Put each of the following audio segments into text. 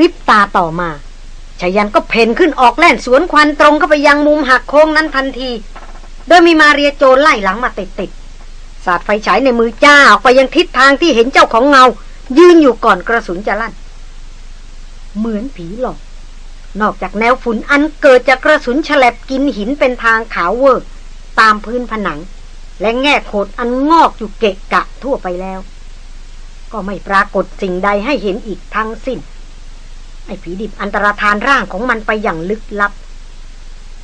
ริบตาต่อมาชายันก็เพ่นขึ้นออกแล่นสวนควันตรงเข้าไปยังมุมหักโค้งนั้นทันที โดยมีมาเรียโจรไล่หลังมาติดติดสาดไฟฉายในมือจ้าออกไปยังทิศทางที่เห็นเจ้าของเงา ยืนอยู่ก่อนกระสุนจะลั่น เหมือนผีหลอก นอกจากแนวฝุ่นอันเกิดจากกระสุนฉลบกินหินเป็นทางขาวเวอร์ ตามพื้นผนัง และแง่โขดอันงอกอยู่เกะกะทั่วไปแล้ว ก็ไม่ปรากฏสิ่งใดให้เห็นอีกทั้งสิ้น ไอ้ผีดิบอันตรธานร่างของมันไปอย่างลึกลับ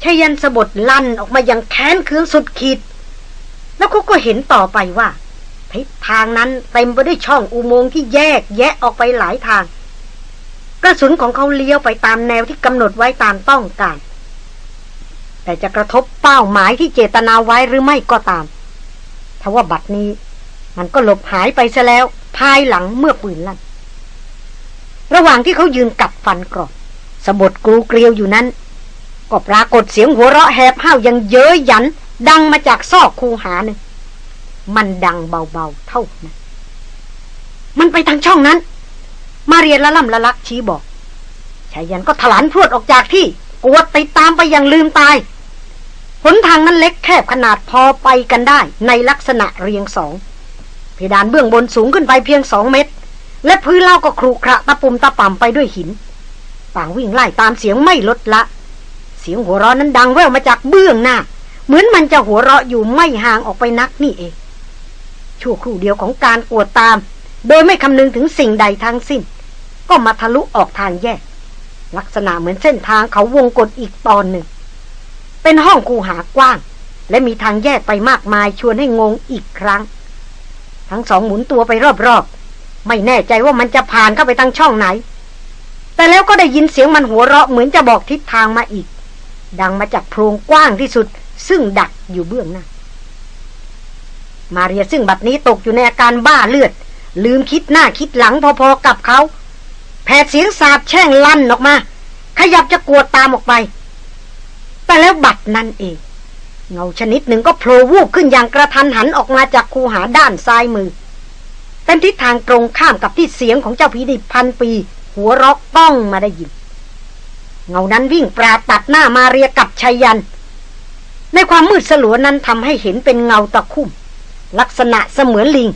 ชยันสะบดลั่นออกมาอย่างแค้นเคืองสุดขีด แล้วเขาก็เห็นต่อไปว่าทิศทางนั้นเต็มไปด้วยช่องอุโมงค์ที่แยกแยะออกไปหลายทาง กระสุนของเขาเลี้ยวไปตามแนวที่กำหนดไว้ตามต้องการ แต่จะกระทบเป้าหมายที่เจตนาไว้หรือไม่ก็ตามทว่าบัดนี้ มันก็หลบหายไปซะแล้ว ภายหลังเมื่อปืนลั่น ระหว่างที่เขายืนกัดฟันกรอบสะบดกรูเกลียวอยู่นั้น ก็ปรากฏเสียงหัวเราะแหบห้าวยังเย้ยหยัน ดังมาจากซอกคูหาหนึ่ง มันดังเบาๆเท่านั้น มันไปทางช่องนั้น มาเรียนละล่ำละลักชี้บอกชายันก็ถลานพรวดออกจากที่กวดติดตามไปอย่างลืมตายหนทางนั้นเล็กแคบขนาดพอไปกันได้ในลักษณะเรียงสองเพดานเบื้องบนสูงขึ้นไปเพียงสองเมตร และพื้นเล่าก็ครุขระตะปุ่มตะป่ำไปด้วยหิน ต่างวิ่งไล่ตามเสียงไม่ลดละ เสียงหัวเราะนั้นดังแว่วมาจากเบื้องหน้า เหมือนมันจะหัวเราะอยู่ไม่ห่างออกไปนักนี่เอง ชั่วครู่เดียวของการกวดตาม โดยไม่คำนึงถึงสิ่งใดทั้งสิ้น ก็มาทะลุออกทางแยก ลักษณะเหมือนเส้นทางเขาวงกฏอีกตอนหนึ่ง เป็นห้องคูหากว้าง และมีทางแยกไปมากมายชวนให้งงอีกครั้ง ทั้งสองหมุนตัวไปรอบ ไม่แน่ใจว่ามันจะผ่านเข้าไปทางช่องไหน แต่แล้วก็ได้ยินเสียงมันหัวเราะเหมือนจะบอกทิศทางมาอีก ดังมาจากโพรงกว้างที่สุด ซึ่งดักอยู่เบื้องหน้า มาเรียซึ่งบัดนี้ตกอยู่ในอาการบ้าเลือด ลืมคิดหน้าคิดหลังพอๆกับเขาแผดเสียงสาบแช่งลั่นออกมา ขยับจะกวดตามออกไป แต่แล้วบัดนั้นเองเงาชนิดหนึ่งก็โผล่วูบขึ้นอย่างกระทันหันออกมาจากคูหาด้านซ้ายมือ เป็นทิศทางตรงข้ามกับที่เสียงของเจ้าผีดิบพันปี หัวรอกต้องมาได้ยิน เงานั้นวิ่งปราตัดหน้ามาเรียกับชัยยัน ในความมืดสลัวนั้นทำให้เห็นเป็นเงาตะคุ่ม ลักษณะเสมือนลิง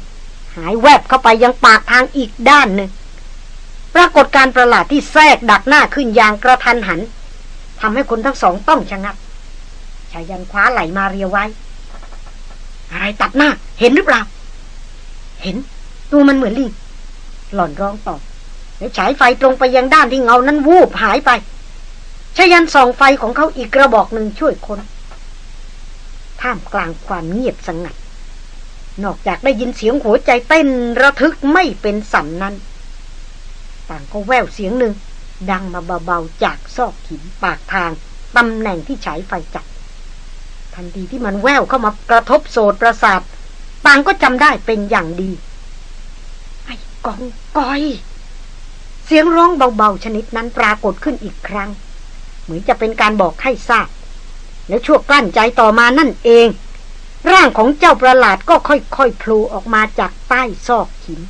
หายแวบเข้าไปยังปากทางอีกด้านหนึ่งปรากฏการประหลาดที่แทรกดักหน้าขึ้นอย่างกระทันหันทำให้คนทั้งสองต้องชะงักชายันคว้าไหลมาเรียไว้ อะไรตัดหน้า เห็นหรือเปล่า เห็น ตัวมันเหมือนลิงหล่อนร้องตอบแล้วฉายไฟตรงไปยังด้านที่เงานั้นวูบหายไปชยันส่องไฟของเขาอีกกระบอกหนึ่งช่วยคน ท่ามกลางความเงียบสงัด นอกจากได้ยินเสียงหัวใจเต้นระทึกไม่เป็นสันนั้น ต่างก็แววเสียงหนึ่ง ดังมาเบาๆจากซอกหินปากทางตำแหน่งที่ฉายไฟจับทันทีที่มันแววเข้ามากระทบโสดประสาทต่างก็จำได้เป็นอย่างดี กองกอย เสียงร้องเบาๆชนิดนั้นปรากฏขึ้นอีกครั้ง เหมือนจะเป็นการบอกให้ทราบ แล้วชั่วกลั้นใจต่อมานั่นเอง ร่างของเจ้าประหลาดก็ค่อยๆโผล่ออกมาจากใต้ซอกหิน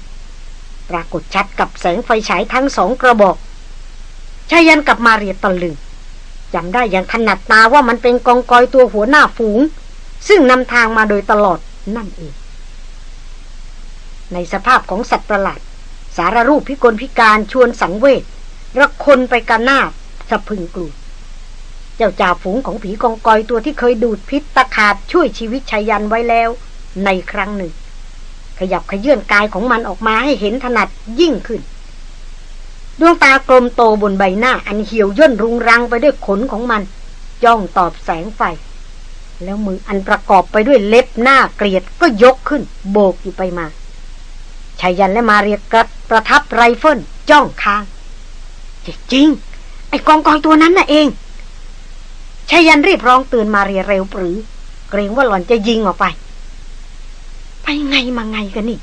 ปรากฏชัดกับแสงไฟฉายทั้งสองกระบอกชายันกับมาเรียตะลึงจำได้อย่างถนัดตาว่ามันเป็นกองกอยตัวหัวหน้าฝูง ซึ่งนำทางมาโดยตลอดนั่นเอง ในสภาพของสัตว์ประหลาด สารรูปพิกลพิการชวนสังเวชระคนไปกันหน้าสะพึงกลูเจ้าจ่าฝูงของผีกองกอยตัวที่เคยดูดพิษตะขาบช่วยชีวิตชายันไว้แล้ว ในครั้งหนึ่ง ขยับขยื่นกายของมันออกมาให้เห็นถนัดยิ่งขึ้น ดวงตากลมโตบนใบหน้าอันเหี่ยวย่นรุงรังไปด้วยขนของมันจ้องตอบแสงไฟ แล้วมืออันประกอบไปด้วยเล็บหน้าเกลียดก็ยกขึ้น โบกอยู่ไปมา ชายันและมาเรียกระประทับไรเฟิลจ้องค้าง จริง ไอ้กองกองตัวนั้นน่ะเองชายันรีบร้องเตือนมาเรียเร็วปรือ เกรงว่าหล่อนจะยิงออกไป ไปไงมาไงกันนี่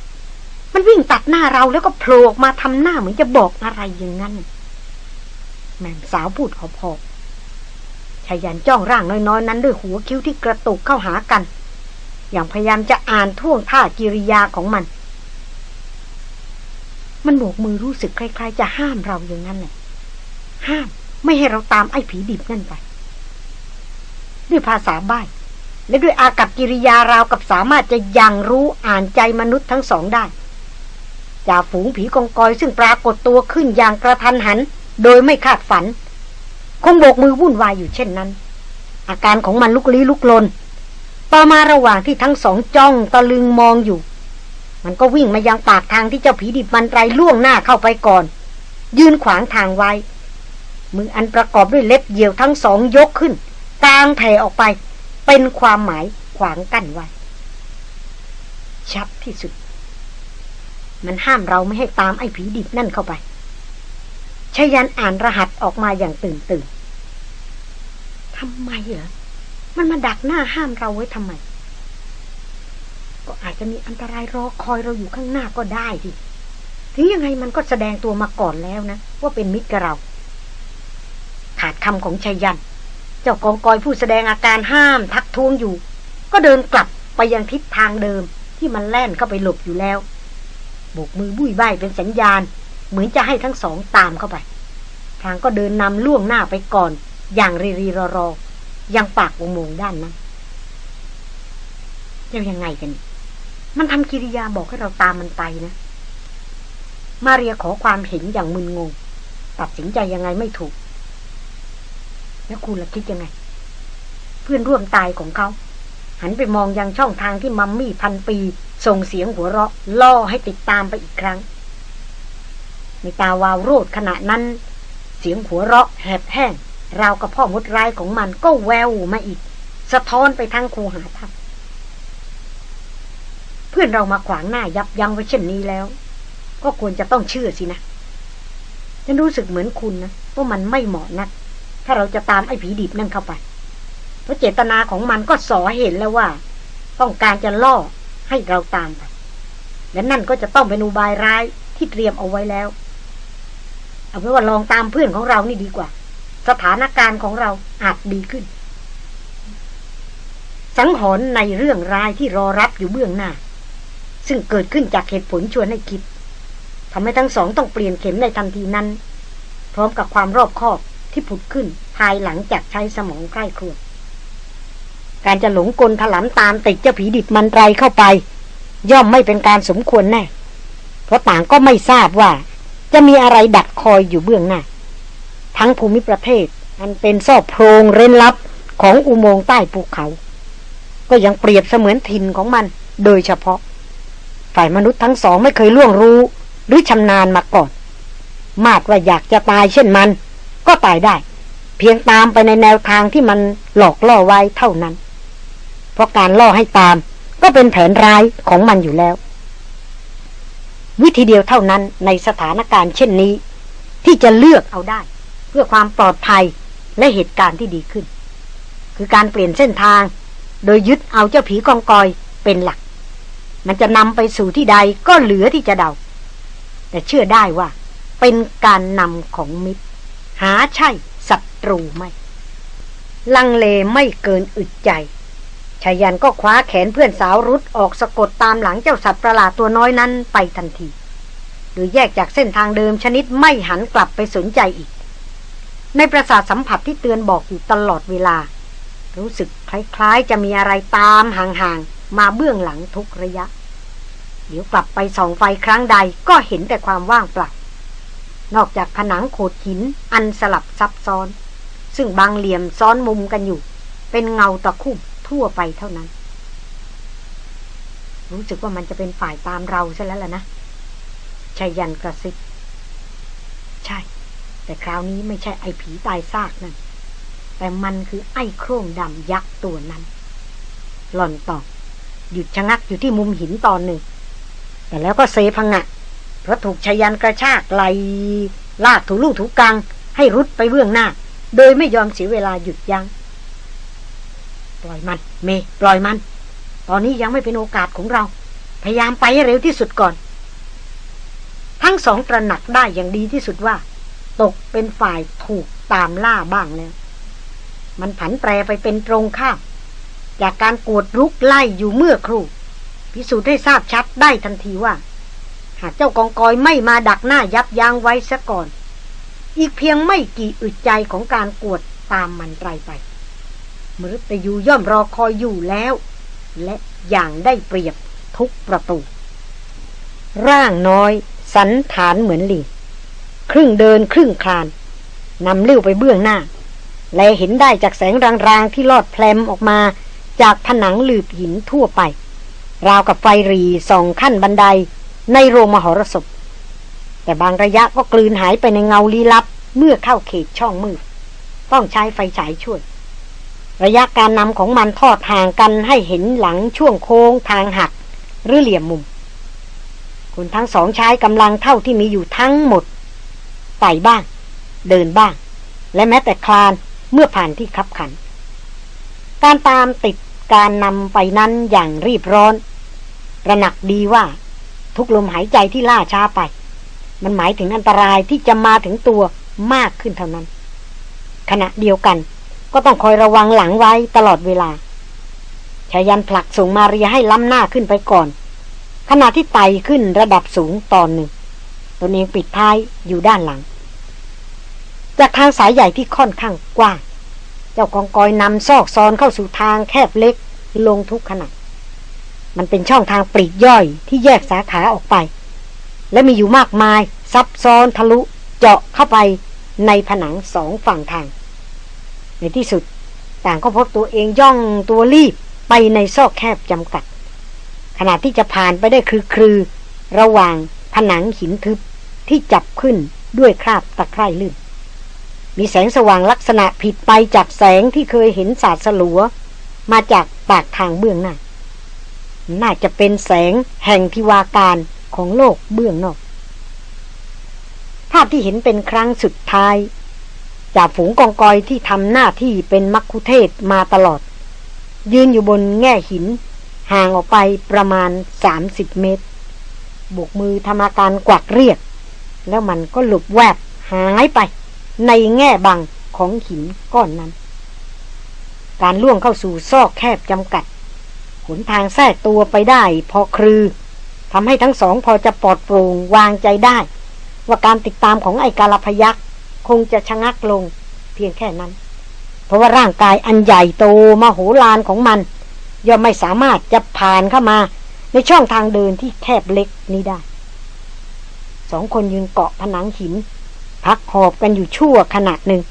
มันวิ่งตัดหน้าเราแล้วก็โผล่ออกมาทำหน้าเหมือนจะบอกอะไรอย่างนั้น แม่สาวพูดขอพอชายันจ้องร่างน้อยๆ นั้นด้วยหัวคิ้วที่กระตุกเข้าหากัน อย่างพยายามจะอ่านท่วงท่ากิริยาของมัน มันโบกมือรู้สึกคล้ายๆ จะห้ามเราอย่างนั้นแหละห้ามไม่ให้เราตามไอ้ผีดิบนั่นไป ด้วยภาษาบ้านและด้วยอากับกิริยาราวกับสามารถจะยังรู้อ่านใจมนุษย์ทั้งสองได้จ่าฝูงผีกองกอยซึ่งปรากฏตัวขึ้นอย่างกระทันหัน โดยไม่คาดฝัน คงโบกมือวุ่นวายอยู่เช่นนั้น อาการของมันลุกลี้ลุกลน ต่อมาระหว่างที่ทั้งสองจ้องตะลึงมองอยู่ มันก็วิ่งมายังปากทางที่เจ้าผีดิบมันไรล่วงหน้าเข้าไปก่อน ยืนขวางทางไว้ มืออันประกอบด้วยเล็บเหยี่ยวทั้งสองยกขึ้นกลางแผ่ออกไป เป็นความหมายขวางกั้นไว้ ชัดที่สุด มันห้ามเราไม่ให้ตามไอ้ผีดิบนั่นเข้าไปชยันอ่านรหัสออกมาอย่างตื่นตื่นทำไมเหรอ มันมาดักหน้าห้ามเราไว้ทำไม ก็อาจจะมีอันตรายรอคอยเราอยู่ข้างหน้าก็ได้สิถึงยังไงมันก็แสดงตัวมาก่อนแล้วนะ ว่าเป็นมิตรกับเรา ขาดคำของชัยยัน เจ้ากองกอยผู้แสดงอาการห้ามทักท้วงอยู่ ก็เดินกลับไปยังทิศทางเดิมที่มันแล่นเข้าไปหลบอยู่แล้วโบกมือบุ้ยใบเป็นสัญญาณ เหมือนจะให้ทั้งสองตามเข้าไปทางก็เดินนำล่วงหน้าไปก่อน อย่างรีรีรอรอยังปากอุโมงค์ด้านนั้นจะยังไงกัน มันทำกิริยาบอกให้เราตามมันไปนะ มาเรียขอความเห็นอย่างมึนงง ตัดสินใจยังไงไม่ถูก แล้วคุณล่ะคิดยังไง เพื่อนร่วมตายของเขา หันไปมองยังช่องทางที่มัมมี่พันปี ส่งเสียงหัวเราะ ล่อให้ติดตามไปอีกครั้ง ในตาวาวโรดขณะนั้น เสียงหัวเราะแหบแห้งราวกับพ่อมดร้ายของมันก็แววมาอีก สะท้อนไปทางคูหาทัพ พื่อนเรามาขวางหน้ายับยั้งไว้เช่นนี้แล้ว ก็ควรจะต้องเชื่อสินะฉันรู้สึกเหมือนคุณนะว่ามันไม่เหมาะนัก ถ้าเราจะตามไอ้ผีดิบนั่นเข้าไป เพราะเจตนาของมันก็สอเห็นแล้วว่า ต้องการจะล่อให้เราตามไปและนั่นก็จะต้องเป็นอุบายร้ายที่เตรียมเอาไว้แล้ว เอาไว้ว่าลองตามเพื่อนของเรานี่ดีกว่า สถานการณ์ของเราอาจดีขึ้น สังหรณ์ในเรื่องร้ายที่รอรับอยู่เบื้องหน้า ซึ่งเกิดขึ้นจากเหตุผลชวนให้คิดทำให้ทั้งสองต้องเปลี่ยนเข็มในทันทีนั้น พร้อมกับความรอบคอบที่ผุดขึ้นภายหลังจากใช้สมองใกล้ครัวการจะหลงกลถลำตามติดเจ้าผีดิบมันไรเข้าไป ย่อมไม่เป็นการสมควรแน่ เพราะต่างก็ไม่ทราบว่า จะมีอะไรดักคอยอยู่เบื้องหน้า ทั้งภูมิประเทศมันเป็นซอกโพรงเร้นลับของอุโมงค์ใต้ภูเขา ก็ยังเปรียบเสมือนถิ่นของมันโดยเฉพาะ ฝ่ายมนุษย์ทั้งสองไม่เคยล่วงรู้ หรือชำนาญมาก่อน มากว่าอยากจะตายเช่นมัน ก็ตายได้ เพียงตามไปในแนวทางที่มันหลอกล่อไว้เท่านั้น เพราะการล่อให้ตามก็เป็นแผนร้ายของมันอยู่แล้ว วิธีเดียวเท่านั้นในสถานการณ์เช่นนี้ ที่จะเลือกเอาได้ เพื่อความปลอดภัยและเหตุการณ์ที่ดีขึ้น คือการเปลี่ยนเส้นทาง โดยยึดเอาเจ้าผีกองกอยเป็นหลัก มันจะนำไปสู่ที่ใดก็เหลือที่จะเดา แต่เชื่อได้ว่า เป็นการนำของมิตร หาใช่ศัตรูไม่ ลังเลไม่เกินอึดใจชายันก็คว้าแขนเพื่อนสาวรุดออกสะกดตามหลังเจ้าสัตว์ประหลาดตัวน้อยนั้นไปทันทีหรือแยกจากเส้นทางเดิมชนิดไม่หันกลับไปสนใจอีก ในประสาทสัมผัสที่เตือนบอกอยู่ตลอดเวลา รู้สึกคล้ายๆจะมีอะไรตามห่างๆ มาเบื้องหลังทุกระยะ เดี๋ยวกลับไปส่องไฟครั้งใดก็เห็นแต่ความว่างเปล่านอกจากผนังโขดหินอันสลับซับซ้อน ซึ่งบางเหลี่ยมซ้อนมุมกันอยู่ เป็นเงาตะคุ่มทั่วไปเท่านั้น รู้สึกว่ามันจะเป็นฝ่ายตามเราใช่แล้วล่ะนะชายันกระซิบใช่ แต่คราวนี้ไม่ใช่ไอ้ผีตายซากนั่นแต่มันคือไอ้โครงดำยักษ์ตัวนั้น หล่อนตอบ หยุดชะงักอยู่ที่มุมหินตอนหนึ่ง แต่แล้วก็เซพังะเพราะถูกชายันกระชากไหลลากถูลูกถูกัง ให้รุดไปเบื้องหน้า โดยไม่ยอมเสียเวลาหยุดยัง้งปล่อยมัน เม ปล่อยมัน ตอนนี้ยังไม่เป็นโอกาสของเรา พยายามไปให้เร็วที่สุดก่อน ทั้งสองตระหนักได้อย่างดีที่สุดว่า ตกเป็นฝ่ายถูกตามล่าบ้างแล้ว มันผันแปรไปเป็นตรงข้าม จากการกวดรุกไล่อยู่เมื่อครู่ พิสูจน์ให้ทราบชัดได้ทันทีว่า หากเจ้ากองกอยไม่มาดักหน้ายับยั้งไว้ซะก่อน อีกเพียงไม่กี่อึดใจของการกวดตามมันไรไปมฤตยูย่อมรอคอยอยู่แล้ว และอย่างได้เปรียบทุกประตู ร่างน้อย สันฐานเหมือนลิงครึ่งเดินครึ่งคลานนำเลี้ยวไปเบื้องหน้า และเห็นได้จากแสงรางๆที่ลอดแพลมออกมา จากผนังหลืบหินทั่วไป ราวกับไฟรีสองขั้นบันไดในโรงมหรสพ แต่บางระยะก็กลืนหายไปในเงาลี้ลับ เมื่อเข้าเขตช่องมืดต้องใช้ไฟฉายช่วย ระยะการนำของมันทอดห่างกันให้เห็นหลังช่วงโค้งทางหัก หรือเหลี่ยมมุมคนทั้งสองใช้กำลังเท่าที่มีอยู่ทั้งหมดไต่บ้าง เดินบ้าง และแม้แต่คลานเมื่อผ่านที่คับขัน การตามติด การนำไปนั้นอย่างรีบร้อนระหนักดีว่า ทุกลมหายใจที่ล่าช้าไป มันหมายถึงอันตรายที่จะมาถึงตัวมากขึ้นเท่านั้น ขณะเดียวกัน ก็ต้องคอยระวังหลังไว้ตลอดเวลาชายันผลักส่งมาเรียให้ล้ำหน้าขึ้นไปก่อน ขณะที่ไต่ขึ้นระดับสูงตอนหนึ่งตนเองปิดท้ายอยู่ด้านหลัง จากทางสายใหญ่ที่ค่อนข้างกว้าง เจ้ากองกอยนำซอกซอนเข้าสู่ทางแคบเล็กลงทุกขณะมันเป็นช่องทางปลีกย่อยที่แยกสาขาออกไป และมีอยู่มากมาย ซับซ้อนทะลุเจาะเข้าไปในผนังสองฝั่งทาง ในที่สุด ต่างก็พบตัวเองย่องตัวรีบไปในซอกแคบจำกัด ขณะที่จะผ่านไปได้คือคือระหว่างผนังหินทึบที่จับขึ้นด้วยคราบตะไคร่ลื่น มีแสงสว่างลักษณะผิดไปจากแสงที่เคยเห็นสาดสลัว มาจากปากทางเบื้องหน้า น่าจะเป็นแสงแห่งทิวาการของโลกเบื้องนอก ภาพที่เห็นเป็นครั้งสุดท้าย จากฝูงกองกอยที่ทำหน้าที่เป็นมักคุเทศมาตลอด ยืนอยู่บนแง่หิน ห่างออกไปประมาณ30เมตรบกมือทำอาการกวักเรียก แล้วมันก็หลบแวบหายไป ในแง่บังของหินก้อนนั้น การล่วงเข้าสู่ซอกแคบจำกัดหนทางแทรกตัวไปได้พอครือทำให้ทั้งสองพอจะปลอดโปร่งวางใจได้ ว่าการติดตามของไอ้กาลพยักคงจะชะงักลงเพียงแค่นั้น เพราะว่าร่างกายอันใหญ่โตมโหฬารของมัน ย่อมไม่สามารถจะผ่านเข้ามาในช่องทางเดินที่แคบเล็กนี้ได้ สองคนยืนเกาะผนังหิน พักหอบกันอยู่ชั่วขณะหนึ่ง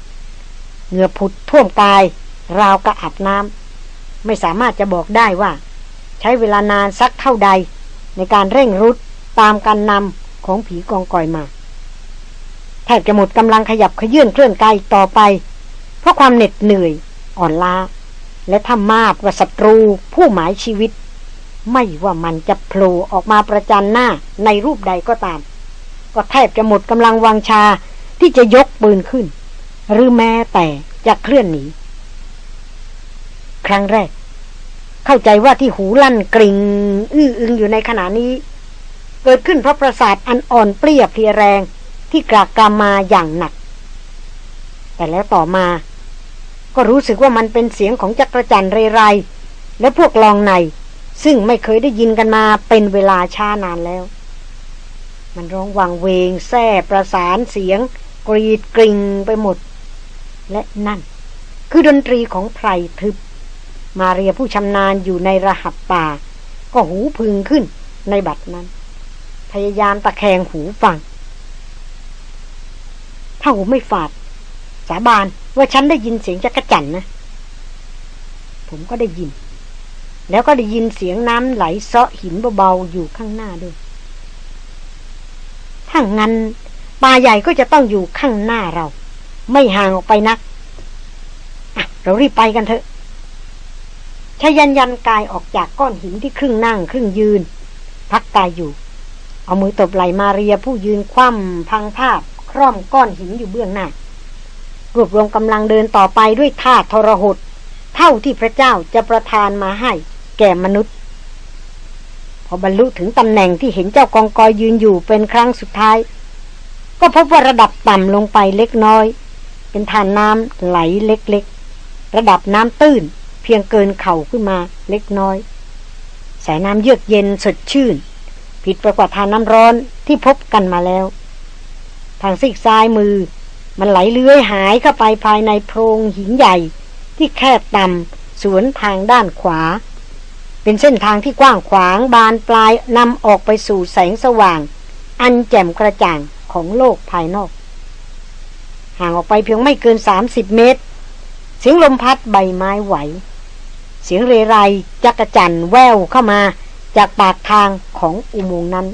เหงื่อผุดท่วมกาย ราวกระอับน้ำไม่สามารถจะบอกได้ว่า ใช้เวลานานสักเท่าใด ในการเร่งรุดตามการนำของผีกองกอยมาแทบจะหมดกำลังขยับขยื่นเคลื่อนกายต่อไป เพราะความเหน็ดเหนื่อยอ่อนล้า และทำมาดว่าศัตรูผู้หมายชีวิต ไม่ว่ามันจะโผล่ออกมาประจันหน้าในรูปใดก็ตาม ก็แทบจะหมดกำลังวังชา ที่จะยกปืนขึ้น หรือแม้แต่จะเคลื่อนหนี ครั้งแรก เข้าใจว่าที่หูลั่นกริ่งอื้ออึงอยู่ในขณะนี้ เกิดขึ้นเพราะประสาทอันอ่อนเปรี้ยเพลียแรงที่กรากกามาอย่างหนัก แต่แล้วต่อมา ก็รู้สึกว่ามันเป็นเสียงของจักรจันเรไร และพวกลองใน ซึ่งไม่เคยได้ยินกันมาเป็นเวลาช้านานแล้ว มันร้องวังเวงแซ่ประสานเสียง กรีดกริ่งไปหมด และนั่น คือดนตรีของไพรทึบ มาเรียผู้ชำนาญอยู่ในรหับป่า ก็หูพึงขึ้นในบัดนั้น พยายามตะแคงหูฟัง ถ้าหูไม่ฝาด สาบานว่าฉันได้ยินเสียงจักรจันนะ ผมก็ได้ยิน แล้วก็ได้ยินเสียงน้ำไหลเซาะหินเบาๆอยู่ข้างหน้าด้วยถ้างั้น ป่าใหญ่ก็จะต้องอยู่ข้างหน้าเรา ไม่ห่างออกไปนักอะเรารีบไปกันเถอะชายันยันกายออกจากก้อนหินที่ครึ่งนั่งครึ่งยืน พักกายอยู่ เอามือตบไหลมาเรียผู้ยืนคว่ำพังภาพ คร่อมก้อนหินอยู่เบื้องหน้ารวบรวมกำลังเดินต่อไปด้วยท่าทรหดเท่าที่พระเจ้าจะประทานมาให้แก่มนุษย์ พอบรรลุถึงตำแหน่งที่เห็นเจ้ากองกอยยืนอยู่เป็นครั้งสุดท้าย ก็พบว่าระดับต่ำลงไปเล็กน้อย เป็นทานน้ำไหลเล็กๆ ระดับน้ำตื้น เพียงเกินเข่าขึ้นมาเล็กน้อย สายน้ำเยือกเย็นสดชื่น ผิดประกว่าทานน้ำร้อนที่พบกันมาแล้ว ทางซีกซ้ายมือ มันไหลเลื้อยหายเข้าไปภายในโพรงหินใหญ่ ที่แคบต่ำสวนทางด้านขวา เป็นเส้นทางที่กว้างขวางบานปลายนำออกไปสู่แสงสว่าง อันแจ่มกระจ่าง ของโลกภายนอก ห่างออกไปเพียงไม่เกิน30เมตร เสียงลมพัดใบไม้ไหว เสียงเรไรจักจั่นแววเข้ามาจากปากทางของอุโมงค์นั้น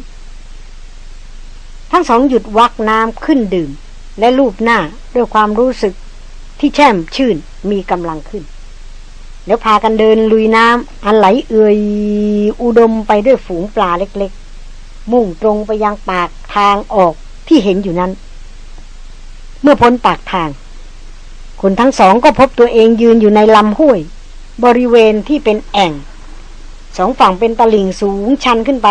ทั้งสองหยุดวักน้ำขึ้นดื่ม และลูบหน้าด้วยความรู้สึกที่แช่มชื่นมีกำลังขึ้น แล้วพากันเดินลุยน้ำอันไหลเอื่อยอุดมไปด้วยฝูงปลาเล็กๆ มุ่งตรงไปยังปากทางออก ที่เห็นอยู่นั้น เมื่อพ้นปากทาง คนทั้งสองก็พบตัวเองยืนอยู่ในลำห้วย บริเวณที่เป็นแอ่ง สองฝั่งเป็นตลิ่งสูงชันขึ้นไป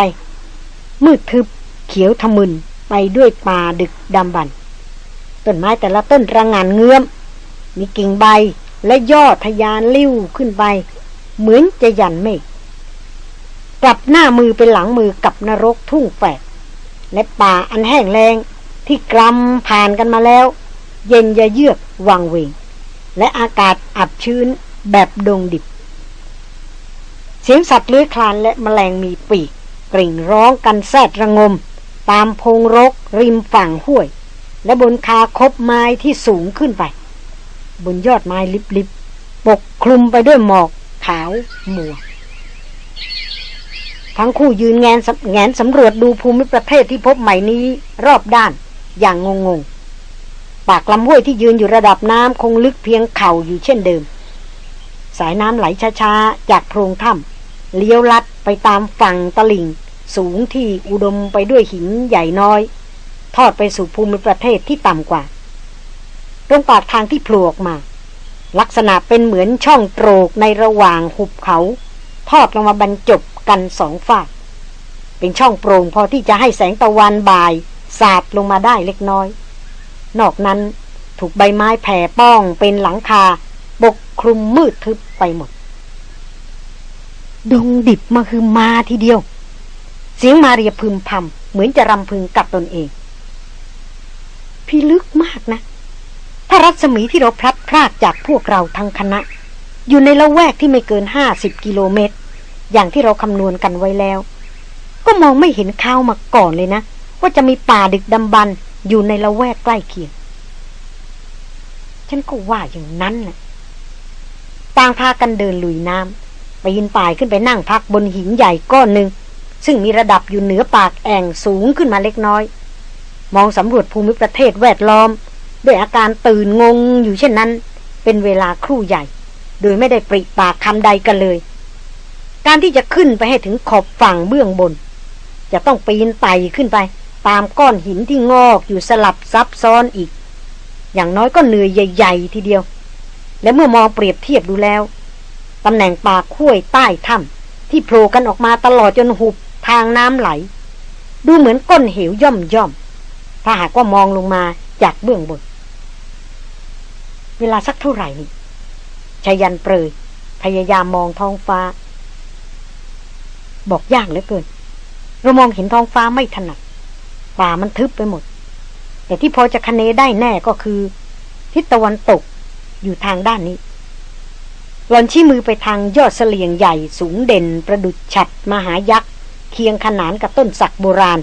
มืดทึบเขียวทะมึนไปด้วยป่าดึกดำบรรต้นไม้แต่ละต้นระงานเงื้อม มีกิ่งใบและยอดทยานลิ้วขึ้นไป เหมือนจะยันเมฆกลับหน้ามือเป็นหลังมือกับนรกทุ่งแฝด และป่าอันแห้งแรงที่กลำผ่านกันมาแล้ว เย็นยะเยือกวังเวง และอากาศอับชื้นแบบดงดิบ เสียงสัตว์เลื้อยคลานและแมลงมีปีก กริ่งร้องกันแซดระงม ตามพงรก ริมฝั่งห้วย และบนคาคบไม้ที่สูงขึ้นไป บนยอดไม้ลิบๆปกคลุมไปด้วยหมอกขาวมัว ทั้งคู่ยืนแงนแงนสำรวจดูภูมิประเทศที่พบใหม่นี้รอบด้าน อย่างงงๆปากลำห้วยที่ยืนอยู่ระดับน้ำคงลึกเพียงเข่าอยู่เช่นเดิม สายน้ำไหลช้าๆ จากโพรงถ้ำเลี้ยวลัดไปตามฝั่งตลิ่ง สูงที่อุดมไปด้วยหินใหญ่น้อย ทอดไปสู่ภูมิประเทศที่ต่ำกว่าตรงปากทางที่โผล่ออกมา ลักษณะเป็นเหมือนช่องโตรกในระหว่างหุบเขา ทอดลงมาบรรจบ กันสองฝาก เป็นช่องโปร่งพอที่จะให้แสงตะวันบ่าย สาดลงมาได้เล็กน้อย นอกนั้นถูกใบไม้แผ่ป้องเป็นหลังคาปกคลุมมืดทึบไปหมด ดงดิบมาคือมาทีเดียว เสียงมาเรียพึมพำเหมือนจะรำพึงกับตนเอง พี่ลึกมากนะ ถ้ารัศมีที่เราพลัดพรากจากพวกเราทั้งคณะ อยู่ในละแวกที่ไม่เกินห้าสิบกิโลเมตร อย่างที่เราคำนวณกันไว้แล้ว ก็มองไม่เห็นข้าวมาก่อนเลยนะ ว่าจะมีป่าดึกดำบรรอยู่ในละแวกใกล้เคียง ฉันก็ว่าอย่างนั้นแหละต่างพากันเดินลุยน้ำปีนป่ายขึ้นไปนั่งพักบนหินใหญ่ก้อนหนึ่ง ซึ่งมีระดับอยู่เหนือปากแอ่งสูงขึ้นมาเล็กน้อย มองสำรวจภูมิประเทศแวดล้อม ด้วยอาการตื่นงงอยู่เช่นนั้น เป็นเวลาครู่ใหญ่ โดยไม่ได้ปริปากคำใดกันเลย การที่จะขึ้นไปให้ถึงขอบฝั่งเบื้องบน จะต้องปีนไต่ขึ้นไป ตามก้อนหินที่งอกอยู่สลับซับซ้อนอีก อย่างน้อยก็เหนื่อยใหญ่ ๆ ทีเดียว และเมื่อมองเปรียบเทียบดูแล้วตำแหน่งปากห้วยใต้ถ้ำที่โผล่กันออกมาตลอดจนหุบทางน้ำไหล ดูเหมือนก้นเหวย่อมย่อม ถ้าหากว่ามองลงมาจากเบื้องบน เวลาสักเท่าไหร่นี่ชายันเปรยพยายามมองท้องฟ้า บอกยากเหลือเกิน เรามองเห็นท้องฟ้าไม่ถนัด ป่ามันทึบไปหมด แต่ที่พอจะคเนได้แน่ก็คือ ทิศตะวันตกอยู่ทางด้านนี้ หลอนชี้มือไปทางยอดเสลียงใหญ่สูงเด่น ประดุจฉัดมหายักษ์ เคียงขนานกับต้นสักโบราณ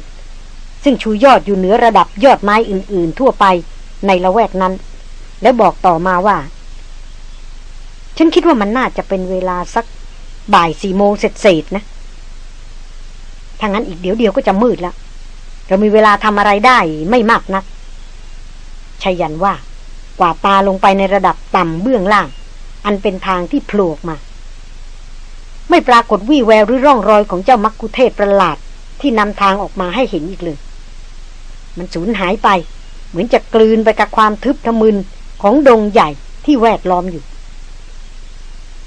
ซึ่งชูยอดอยู่เหนือระดับยอดไม้อื่น ๆ ทั่วไปในละแวกนั้น และบอกต่อมาว่า ฉันคิดว่ามันน่าจะเป็นเวลาสักบ่ายสี่โมงเสร็จๆนะ ถ้างั้นอีกเดี๋ยวเดียวก็จะมืดแล้ว เรามีเวลาทำอะไรได้ไม่มากนักชายันว่ากวาดตาลงไปในระดับต่ำเบื้องล่าง อันเป็นทางที่โผล่มา ไม่ปรากฏวี่แววหรือร่องรอยของเจ้ามักคุเทศประหลาดที่นำทางออกมาให้เห็นอีกเลย มันสูญหายไป เหมือนจะกลืนไปกับความทึบทะมึนของดงใหญ่ที่แวดล้อมอยู่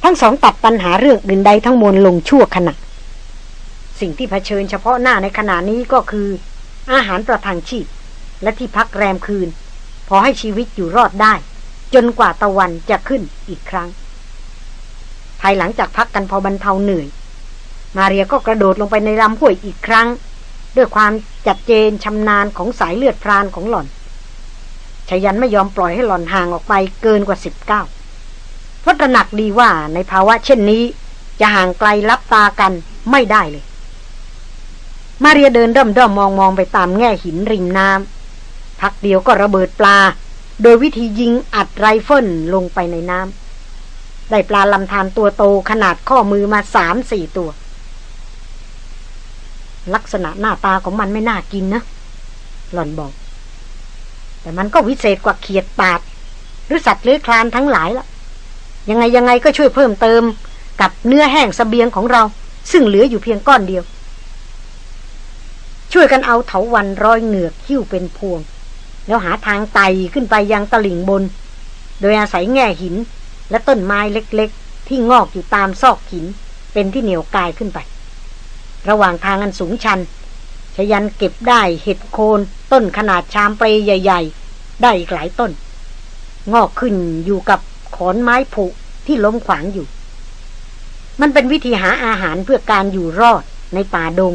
ทั้งสองตัดปัญหาเรื่องอื่นใดทั้งมวลลงชั่วขณะ สิ่งที่เผชิญเฉพาะหน้าในขณะนี้ก็คือ อาหารประทังชีพ และที่พักแรมคืน พอให้ชีวิตอยู่รอดได้ จนกว่าตะวันจะขึ้นอีกครั้ง ภายหลังจากพักกันพอบรรเทาเหนื่อย มาเรียก็กระโดดลงไปในลำห้วยอีกครั้ง ด้วยความจัดเจนชำนาญของสายเลือดพรานของหล่อนชายันไม่ยอมปล่อยให้หล่อนห่างออกไปเกินกว่าสิบเก้าเพราะตระหนักดีว่าในภาวะเช่นนี้ จะห่างไกลลับตากันไม่ได้เลย มาเรียเดินเริ่มเริ่มมองมองไปตามแง่หินริมน้ำพักเดียวก็ระเบิดปลา โดยวิธียิงอัดไรเฟิลลงไปในน้ำได้ปลาลำธารตัวโตขนาดข้อมือมาสามสี่ตัว ลักษณะหน้าตาของมันไม่น่ากินนะ หล่อนบอก แต่มันก็วิเศษกว่าเขียดปาด หรือสัตว์เลื้อยคลานทั้งหลายละยังไงยังไงก็ช่วยเพิ่มเติม กับเนื้อแห้งสเสบียงของเรา ซึ่งเหลืออยู่เพียงก้อนเดียว ช่วยกันเอาเถาวันร้อยเหงือกหิ้วเป็นพวง แล้วหาทางไต่ขึ้นไปยังตลิ่งบน โดยอาศัยแง่หินและต้นไม้เล็กๆ ที่งอกอยู่ตามซอกหิน เป็นที่เหนียวกายขึ้นไป ระหว่างทางอันสูงชันชยันเก็บได้เห็ดโคนต้นขนาดชามเปรใหญ่ ๆ ได้อีกหลายต้น งอกขึ้นอยู่กับขอนไม้ผุที่ล้มขวางอยู่ มันเป็นวิธีหาอาหารเพื่อการอยู่รอดในป่าดง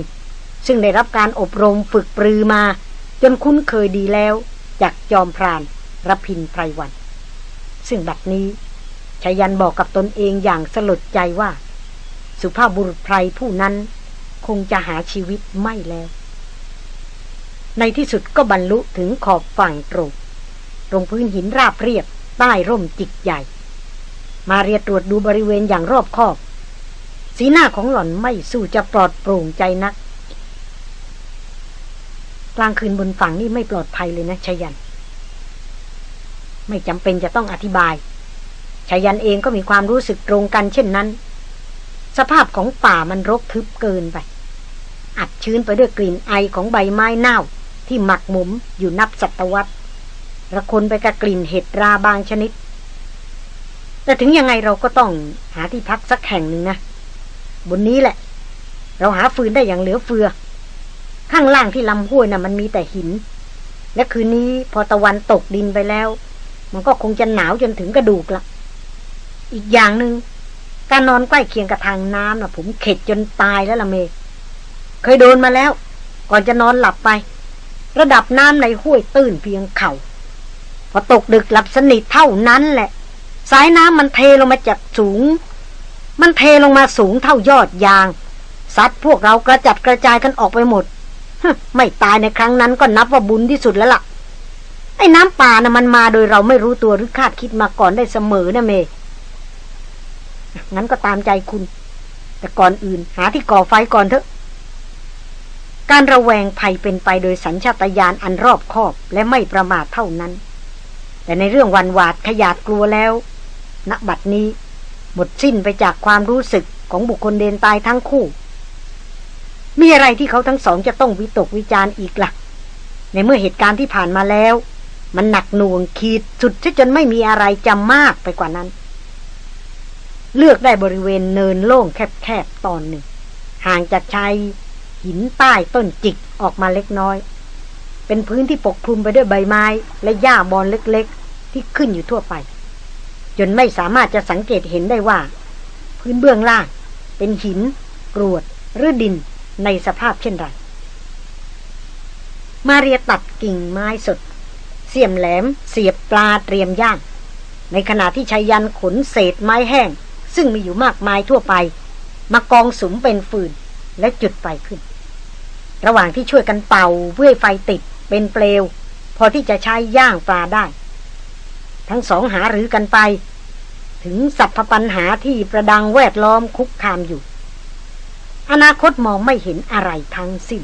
ซึ่งได้รับการอบรมฝึกปรือมา จนคุ้นเคยดีแล้ว จากจอมพรานรพินไพรวัน ซึ่งบัดนี้ชายันบอกกับตนเองอย่างสลดใจว่า สุภาพบุรุษไพรผู้นั้น คงจะหาชีวิตไม่แล้ว ในที่สุดก็บรรลุถึงขอบฝั่งตรงตรงพื้นหินราบเรียบ ใต้ร่มจิกใหญ่ มาเรียตรวจดูบริเวณอย่างรอบคอบ สีหน้าของหล่อนไม่สู้จะปลอดโปร่งใจนัก กลางคืนบนฝั่งนี่ไม่ปลอดภัยเลยนะชยัน ไม่จำเป็นจะต้องอธิบายชายันเองก็มีความรู้สึกตรงกันเช่นนั้น สภาพของป่ามันรกทึบเกินไป อัดชื้นไปด้วยกลิ่นไอของใบไม้เน่าที่หมักหมมอยู่นับศตวรรษระคนไปกับกลิ่นเห็ดราบางชนิด แต่ถึงยังไงเราก็ต้องหาที่พักสักแห่งหนึ่งนะ บนนี้แหละ เราหาฟืนได้อย่างเหลือเฟือ ข้างล่างที่ลำห้วยนะ่ะ มันมีแต่หิน และคืนนี้พอตะวันตกดินไปแล้ว มันก็คงจะหนาวจนถึงกระดูกละอีกอย่างหนึง่งการนอนใกล้เคียงกับทางน้ำนะผมเข็ดจนตายแล้วละเม เคยโดนมาแล้ว ก่อนจะนอนหลับไป ระดับน้ำในห้วยตื้นเพียงเข่าพอตกดึกหลับสนิทเท่านั้นแหละ สายน้ำมันเทลงมาจากสูง มันเทลงมาสูงเท่ายอดยางสัตว์พวกเรากระจัดกระจายกันออกไปหมด ไม่ตายในครั้งนั้นก็นับว่าบุญที่สุดแล้วล่ะ ไอ้น้ำป่านะ่ะมันมาโดยเราไม่รู้ตัวหรือคาดคิดมาก่อนได้เสมอนะเมงั้นก็ตามใจคุณ แต่ก่อนอื่นหาที่ก่อไฟก่อนเถอะ การระแวงภัยเป็นไปโดยสัญชาตญาณอันรอบคอบและไม่ประมาทเท่านั้น แต่ในเรื่องวันวาดขยาดกลัวแล้วณบัดนี้ หมดสิ้นไปจากความรู้สึกของบุคคลเดนตายทั้งคู่ มีอะไรที่เขาทั้งสองจะต้องวิตกวิจารณ์อีกละ่ะ ในเมื่อเหตุการณ์ที่ผ่านมาแล้ว มันหนักหน่วงขีดสุดจนไม่มีอะไรจำมากไปกว่านั้น เลือกได้บริเวณเนินโล่งแคบๆตอนหนึ่ง ห่างจากชายหินใต้ต้นจิกออกมาเล็กน้อย เป็นพื้นที่ปกคลุมไปด้วยใบไม้ และหญ้าบอนเล็กๆ ที่ขึ้นอยู่ทั่วไป จนไม่สามารถจะสังเกตเห็นได้ว่า พื้นเบื้องล่าง เป็นหินกรวดหรือดิน ในสภาพเช่นไรมาเรียตัดกิ่งไม้สด เสียมแหลม เสียบปลาเตรียมย่าง ในขณะที่ชายันขนเศษไม้แห้ง ซึ่งมีอยู่มากมายทั่วไป มากองสุมเป็นฟืนและจุดไฟขึ้น ระหว่างที่ช่วยกันเป่าเพื่อไฟติดเป็นเปลว พอที่จะใช้ย่างปลาได้ ทั้งสองหาหรือกันไป ถึงสัพพปัญหาที่ประดังแวดล้อมคุกคามอยู่ อนาคตมองไม่เห็นอะไรทั้งสิ้น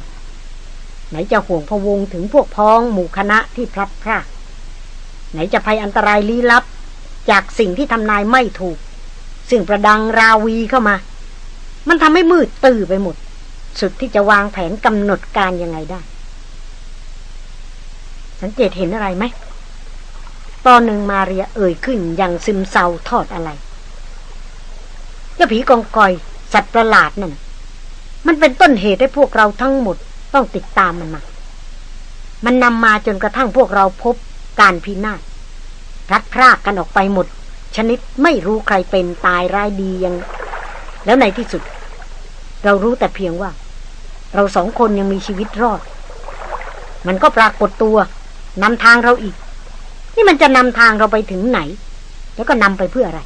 ไหนจะห่วงพวงถึงพวกพ้องหมู่คณะที่พลัดพรากไหนจะภัยอันตรายลี้ลับ จากสิ่งที่ทำนายไม่ถูก ซึ่งประดังราวีเข้ามา มันทำให้มืดตื่อไปหมด สุดที่จะวางแผนกำหนดการยังไงได้ สังเกตเห็นอะไรไหมตอนหนึ่งมาเรียเอ่ยขึ้นอย่างซึมเศร้าทอดอะไรเจ้าผีกองกอย สัตว์ประหลาดนั่น มันเป็นต้นเหตุให้พวกเราทั้งหมดต้องติดตามมันมา มันนำมาจนกระทั่งพวกเราพบการพินาศรัดพรากกันออกไปหมด ชนิดไม่รู้ใครเป็นตายร้ายดียัง แล้วในที่สุด เรารู้แต่เพียงว่า เราสองคนยังมีชีวิตรอด มันก็ปรากฏตัวนำทางเราอีก นี่มันจะนำทางเราไปถึงไหน แล้วก็นำไปเพื่ออะไร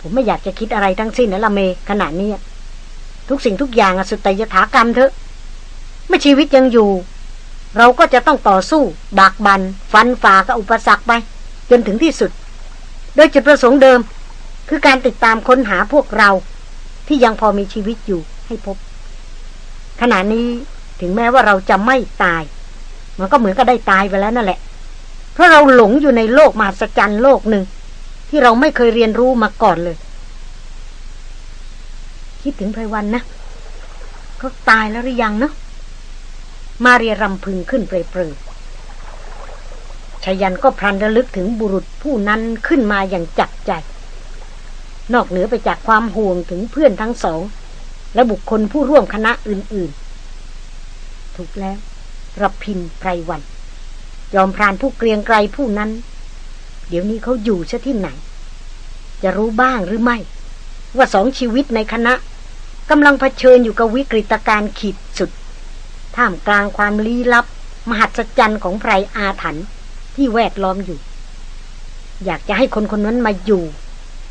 ผมไม่อยากจะคิดอะไรทั้งสิ้นนะละเมขณะนี้ ทุกสิ่งทุกอย่างอสุตยถากรรมเถอะ เมื่อชีวิตยังอยู่ เราก็จะต้องต่อสู้ดักบัน ฟันฝ่ากับอุปสรรคไป จนถึงที่สุด โดยจุดประสงค์เดิม คือการติดตามค้นหาพวกเรา ที่ยังพอมีชีวิตอยู่ให้พบ ขณะนี้ถึงแม้ว่าเราจะไม่ตาย มันก็เหมือนกับได้ตายไปแล้วนั่นแหละ เพราะเราหลงอยู่ในโลกมหัศจรรย์โลกหนึ่ง ที่เราไม่เคยเรียนรู้มาก่อนเลย คิดถึงไพรวันนะเขาตายแล้วหรือยังเนาะมาเรียรำพึงขึ้นเปรยๆชายันก็พลันระลึกถึงบุรุษผู้นั้นขึ้นมาอย่างจับใจ นอกเหนือไปจากความห่วงถึงเพื่อนทั้งสอง และบุคคลผู้ร่วมคณะอื่นๆ ถูกแล้วรพินไพรวัน ยอมพรานผู้เกรียงไกรผู้นั้น เดี๋ยวนี้เขาอยู่ซะที่ไหน จะรู้บ้างหรือไม่ ว่าสองชีวิตในคณะ กำลังเผชิญอยู่กับวิกฤตการณ์ขีดสุด ท่ามกลางความลี้ลับ มหัศจรรย์ของไพรอาถรรพ์ที่แวดล้อมอยู่ อยากจะให้คนคนนั้นมาอยู่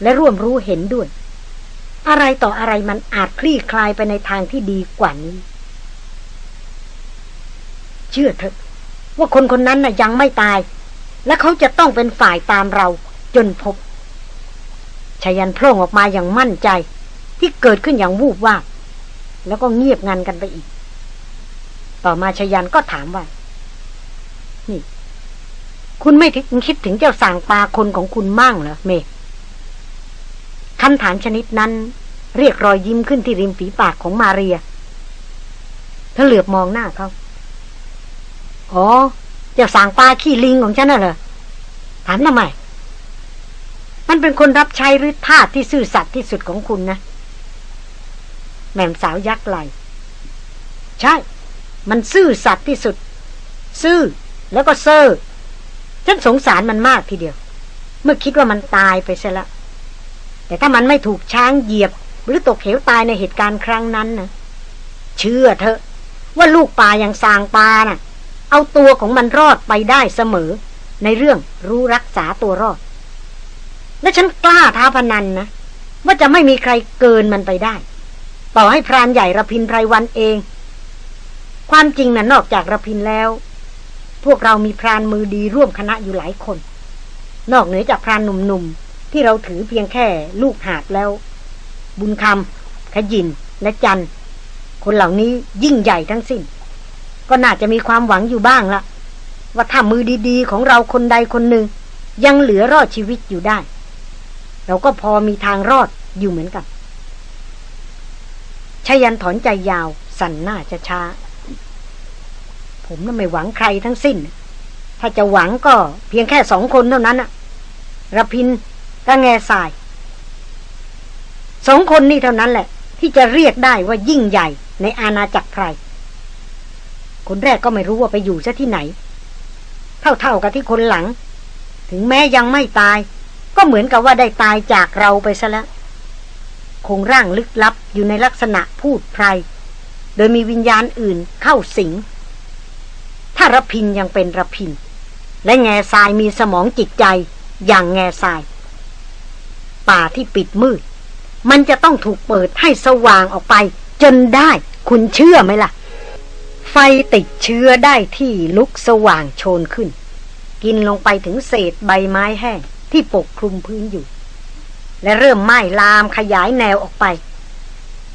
และร่วมรู้เห็นด้วย อะไรต่ออะไรมันอาจคลี่คลายไปในทางที่ดีกว่านี้ เชื่อเถอะว่าคนคนนั้นน่ะยังไม่ตาย และเขาจะต้องเป็นฝ่ายตามเราจนพบชายันโพร่งออกมาอย่างมั่นใจ ที่เกิดขึ้นอย่างวูบวาบแล้วก็เงียบงันกันไปอีก ต่อมาชยันก็ถามว่า นี่ คุณไม่ถึงคิดถึงเจ้าสางปลาคนของคุณมั่งเหรอเมคำถามชนิดนั้น เรียกรอยยิ้มขึ้นที่ริมฝีปากของมาเรียเธอเหลือบมองหน้าเขาอ๋อ เจ้าสางปลาขี้ลิงของฉันน่ะเหรอถามทำไมมันเป็นคนรับใช้หรือทาสที่ซื่อสัตย์ที่สุดของคุณนะ แม่มสาวยักไหลใช่ มันซื่อสัตย์ที่สุด ซื่อแล้วก็เซอร์ฉันสงสารมันมากทีเดียว เมื่อคิดว่ามันตายไปซะละ แต่ถ้ามันไม่ถูกช้างเหยียบ หรือตกเหวตายในเหตุการณ์ครั้งนั้นนะเชื่อเถอะ ว่าลูกปลาอย่างสางปลาน่ะ เอาตัวของมันรอดไปได้เสมอ ในเรื่องรู้รักษาตัวรอด และฉันกล้าท้าพนันนะว่าจะไม่มีใครเกินมันไปได้ ต่อให้พรานใหญ่ระพินไพรวันเอง ความจริงนะ่ะนอกจากระพินแล้ว พวกเรามีพรานมือดีร่วมคณะอยู่หลายคน นอกเหนือจากพรานหนุ่มๆ ที่เราถือเพียงแค่ลูกหาบแล้ว บุญคำขยินและจันคนเหล่านี้ยิ่งใหญ่ทั้งสิ้น ก็น่าจะมีความหวังอยู่บ้างละว่าถ้ามือดีๆ ของเราคนใดคนหนึ่ง ยังเหลือรอดชีวิตอยู่ได้ เราก็พอมีทางรอดอยู่เหมือนกัน ชายันถอนใจยาว สั่นหน้าจะช้า ผมน่ะไม่หวังใครทั้งสิ้น ถ้าจะหวังก็เพียงแค่สองคนเท่านั้นอะระพินกับแง่ทราย สองคนนี่เท่านั้นแหละ ที่จะเรียกได้ว่ายิ่งใหญ่ในอาณาจักรไพรคนแรกก็ไม่รู้ว่าไปอยู่ซะที่ไหน เท่าๆกับที่คนหลัง ถึงแม้ยังไม่ตาย ก็เหมือนกับว่าได้ตายจากเราไปซะแล้ว คงร่างลึกลับอยู่ในลักษณะพูดไพรโดยมีวิญญาณอื่นเข้าสิง ถ้ารพินยังเป็นรพิน และแง่ทรายมีสมองจิตใจอย่างแง่ทราย ป่าที่ปิดมืด มันจะต้องถูกเปิดให้สว่างออกไป จนได้คุณเชื่อไหมล่ะ ไฟติดเชื้อได้ที่ลุกสว่างโชนขึ้น กินลงไปถึงเศษใบไม้แห้งที่ปกคลุมพื้นอยู่ และเริ่มไหม้ลามขยายแนวออกไป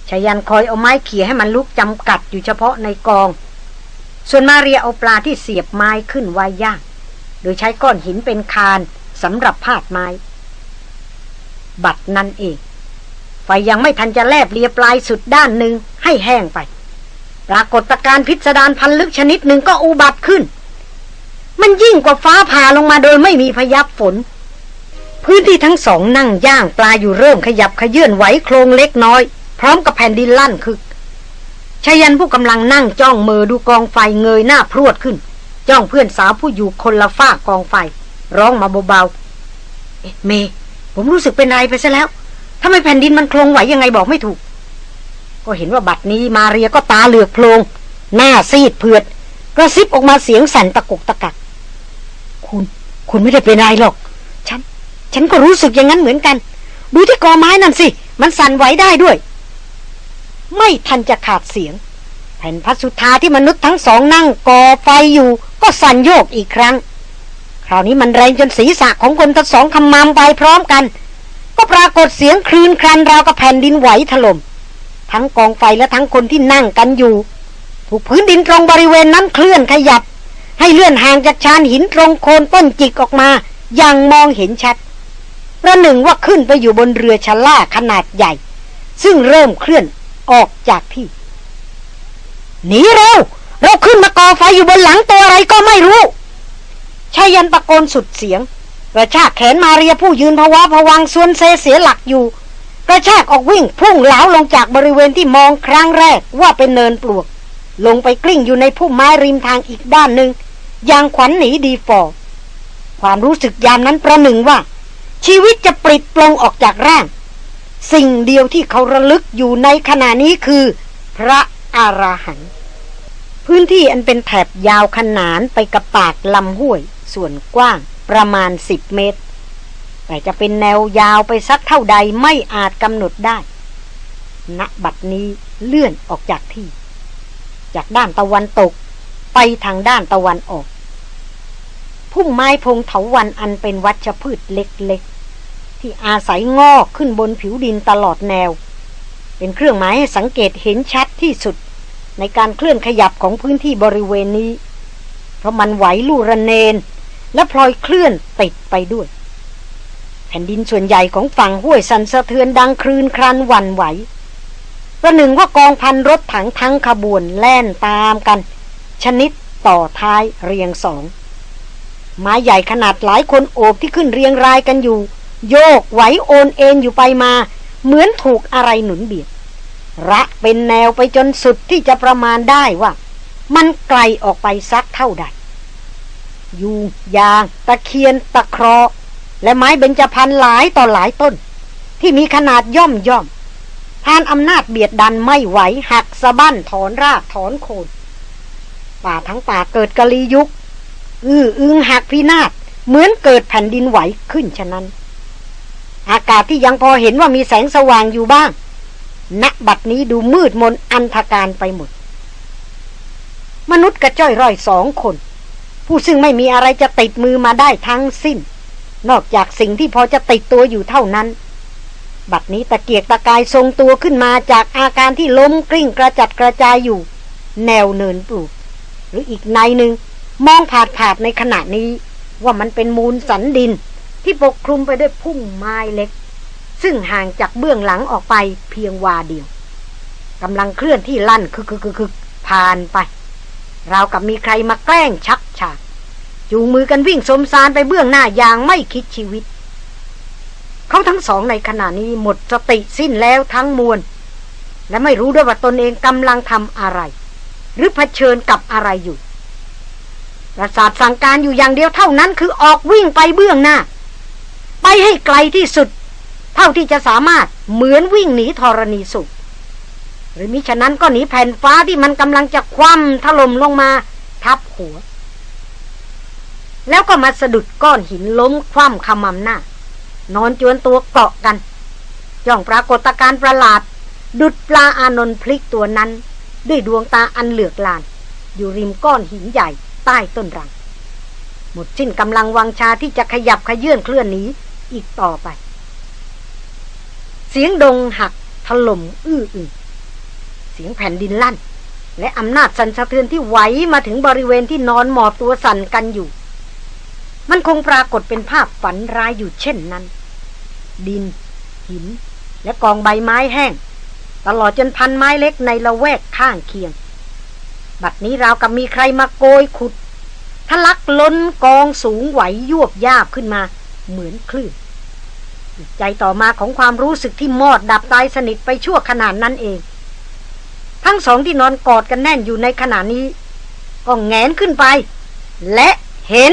ชายันคอยเอาไม้เขี่ยให้มันลุกจำกัดอยู่เฉพาะในกอง ส่วนมาเรียเอาปลาที่เสียบไม้ขึ้นไว้ย่าง โดยใช้ก้อนหินเป็นคานสำหรับพาดไม้ บัดนั้นเองไฟยังไม่ทันจะแลบเลียปลายสุดด้านหนึ่งให้แห้งไป ปรากฏการพิสดารพันลึกชนิดหนึ่งก็อุบัติขึ้น มันยิ่งกว่าฟ้าผ่าลงมาโดยไม่มีพยับฝน พื้นที่ทั้งสองนั่งย่างปลาอยู่เริ่มขยับขยื่นไหวโครงเล็กน้อย พร้อมกับแผ่นดินลั่นคึกชายันผู้กำลังนั่งจ้องมือดูกองไฟเงยหน้าพรวดขึ้น จ้องเพื่อนสาวผู้อยู่คนละฝ้ากองไฟ ร้องมาเบาๆเอ๊ะเมผมรู้สึกเป็นไรไปซะแล้วทำไมแผ่นดินมันโคลงไหวยังไงบอกไม่ถูก ก็เห็นว่าบัดนี้มาเรียก็ตาเหลือกโพลงหน้าซีดเผือดกระซิบออกมาเสียงสั่นตะกุกตะกักคุณ คุณไม่ได้เป็นไรหรอก ฉันก็รู้สึกอย่างนั้นเหมือนกัน ดูที่กอไม้นั่นสิ มันสั่นไหวได้ด้วย ไม่ทันจะขาดเสียง แผ่นพัสุธาที่มนุษย์ทั้งสองนั่งก่อไฟอยู่ ก็สั่นโยกอีกครั้ง คราวนี้มันแรงจนศีรษะของคนทั้งสองคำมามไปพร้อมกัน ก็ปรากฏเสียงคลื่นครันราวกับแผ่นดินไหวถล่มทั้งกองไฟและทั้งคนที่นั่งกันอยู่ ถูกพื้นดินตรงบริเวณนั้นเคลื่อนขยับ ให้เลื่อนห่างจากชานหินตรงโคนต้นจิกออกมา อย่างมองเห็นชัด ประหนึ่งว่าขึ้นไปอยู่บนเรือชล่าขนาดใหญ่ ซึ่งเริ่มเคลื่อนออกจากที่หนีเร็ว เราขึ้นมาก่อไฟอยู่บนหลังตัวอะไรก็ไม่รู้ชายันตะโกนสุดเสียงกระชากแขนมาเรียผู้ยืนภาวะผวังส่วนเซเสียหลักอยู่ กระชากออกวิ่งพุ่งเหลาลงจากบริเวณที่มองครั้งแรกว่าเป็นเนินปลวก ลงไปกลิ้งอยู่ในพุ่มไม้ริมทางอีกด้านหนึ่งอย่างขวัญหนีดีฟอความรู้สึกยามนั้นประหนึ่งว่า ชีวิตจะปลิดปลงออกจากร่าง สิ่งเดียวที่เขาระลึกอยู่ในขณะนี้คือ พระอาราหันต์พื้นที่อันเป็นแถบยาวขนานไปกับปากลำห้วย ส่วนกว้างประมาณสิบเมตร แต่จะเป็นแนวยาวไปสักเท่าใดไม่อาจกำหนดได้ณบัดนี้เลื่อนออกจากที่ จากด้านตะวันตกไปทางด้านตะวันออก พุ่มไม้พงเถาวันอันเป็นวัชพืชเล็กๆ ที่อาศัยงอกขึ้นบนผิวดินตลอดแนว เป็นเครื่องหมายให้สังเกตเห็นชัดที่สุด ในการเคลื่อนขยับของพื้นที่บริเวณนี้ เพราะมันไหวลู่ระเนน และพลอยเคลื่อนติดไปด้วย แผ่นดินส่วนใหญ่ของฝั่งห้วยสันสะเทือนดังคลืนครันวันไหวประหนึ่งว่ากองพันรถถังทั้งขบวนแล่นตามกัน ชนิดต่อท้ายเรียงสอง ไม้ใหญ่ขนาดหลายคนโอบที่ขึ้นเรียงรายกันอยู่ โยกไหวโอนเอ็นอยู่ไปมา เหมือนถูกอะไรหนุนเบียดระเป็นแนวไปจนสุดที่จะประมาณได้ว่า มันไกลออกไปสักเท่าใดยูยาง ตะเคียน ตะคราะห์และไม้เบญจพรรณหลายต่อหลายต้น ที่มีขนาดย่อมย่อมทานอำนาจเบียดดันไม่ไหวหักสะบั้นถอนรากถอนโคนป่าทั้งป่าเกิดกะลียุก อืออึงหักพินาศเหมือนเกิดแผ่นดินไหวขึ้นฉะนั้น อากาศที่ยังพอเห็นว่ามีแสงสว่างอยู่บ้างณบัดนี้ดูมืดมนอันธการไปหมด มนุษย์กระจ้อยร่อยสองคน ผู้ซึ่งไม่มีอะไรจะติดมือมาได้ทั้งสิ้น นอกจากสิ่งที่พอจะติดตัวอยู่เท่านั้น บัดนี้ตะเกียกตะกายทรงตัวขึ้นมาจากอาการที่ล้มกลิ้งกระจัดกระจายอยู่ แนวเนินปลูก หรืออีกในหนึ่ง มองผาดผาดในขณะนี้ว่ามันเป็นมูลสันดิน ที่ปกคลุมไปด้วยพุ่มไม้เล็ก ซึ่งห่างจากเบื้องหลังออกไปเพียงวาเดียวกำลังเคลื่อนที่ลั่นคือคือคือคือผ่านไป เรากับมีใครมาแกล้งชักฉากจูงมือกันวิ่งสมสารไปเบื้องหน้าอย่างไม่คิดชีวิต เขาทั้งสองในขณะนี้หมดสติสิ้นแล้วทั้งมวล และไม่รู้ด้วยว่าตนเองกำลังทำอะไร หรือเผชิญกับอะไรอยู่ ประสาทสั่งการอยู่อย่างเดียวเท่านั้นคือออกวิ่งไปเบื้องหน้า ไปให้ไกลที่สุด เท่าที่จะสามารถเหมือนวิ่งหนีธรณีสุข หรือมิฉะนั้นก็หนีแผ่นฟ้าที่มันกำลังจะคว่ำถล่มลงมา ทับหัว แล้วก็มาสะดุดก้อนหินล้มคว่ำขมำหน้า นอนจวนตัวเกาะกันย่องปรากฏการประหลาด ดุดปลาอานนท์พลิกตัวนั้น ด้วยดวงตาอันเหลือกลาน อยู่ริมก้อนหินใหญ่ ใต้ต้นรัง หมดสิ้นกำลังวังชาที่จะขยับขยื่นเคลื่อนหนีอีกต่อไป เสียงดงหักถล่มอื้ออึงเสียงแผ่นดินลั่น และอำนาจสั่นสะเทือนที่ไหวมาถึงบริเวณที่นอนหมอบตัวสั่นกันอยู่ มันคงปรากฏเป็นภาพฝันร้ายอยู่เช่นนั้น ดิน หิน และกองใบไม้แห้ง ตลอดจนพันไม้เล็กในละแวกข้างเคียง บัดนี้ราวกับมีใครมาโกยขุดทะลักล้นกองสูงไหวยวบยาบขึ้นมา เหมือนคลื่นใจต่อมาของความรู้สึกที่มอดดับตายสนิทไปชั่วขนาดนั้นเอง ทั้งสองที่นอนกอดกันแน่นอยู่ในขณะนี้ ก็แงนขึ้นไป และเห็น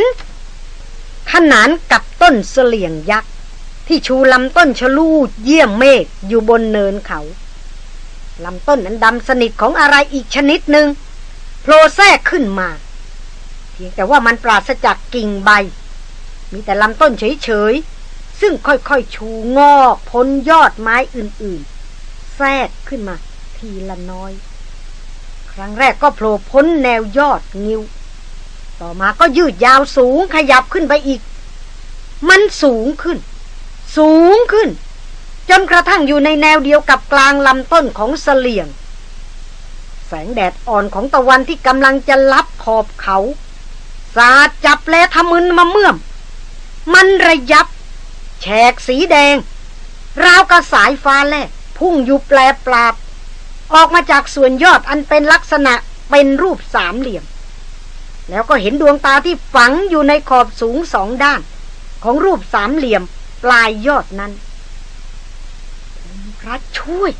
ขนานกับต้นเสลียงยักษ์ ที่ชูลำต้นชะลูดเยี่ยมเมฆอยู่บนเนินเขาลำต้นนั้นดำสนิทของอะไรอีกชนิดหนึ่ง โผล่แทรกขึ้นมา เพียงแต่ว่ามันปราศจากกิ่งใบ มีแต่ลำต้นเฉยๆ ซึ่งค่อยๆ ชูงอกพ้นยอดไม้อื่นๆ แทรกขึ้นมา ทีละน้อย ครั้งแรกก็โผล่พ้นแนวยอดงิ้ว ต่อมาก็ยืดยาวสูงขยับขึ้นไปอีก มันสูงขึ้น สูงขึ้น จนกระทั่งอยู่ในแนวเดียวกับกลางลำต้นของเสลียง แสงแดดอ่อนของตะวันที่กำลังจะลับขอบเขา สาดจับแลทำมึนมาเมื่อม มันระยับ แฉกสีแดง ราวกระสายฟ้าแลบพุ่งอยู่แปลปราบ ออกมาจากส่วนยอดอันเป็นลักษณะเป็นรูปสามเหลี่ยม แล้วก็เห็นดวงตาที่ฝังอยู่ในขอบสูงสองด้าน ของรูปสามเหลี่ยมปลายยอดนั้นพระช่วย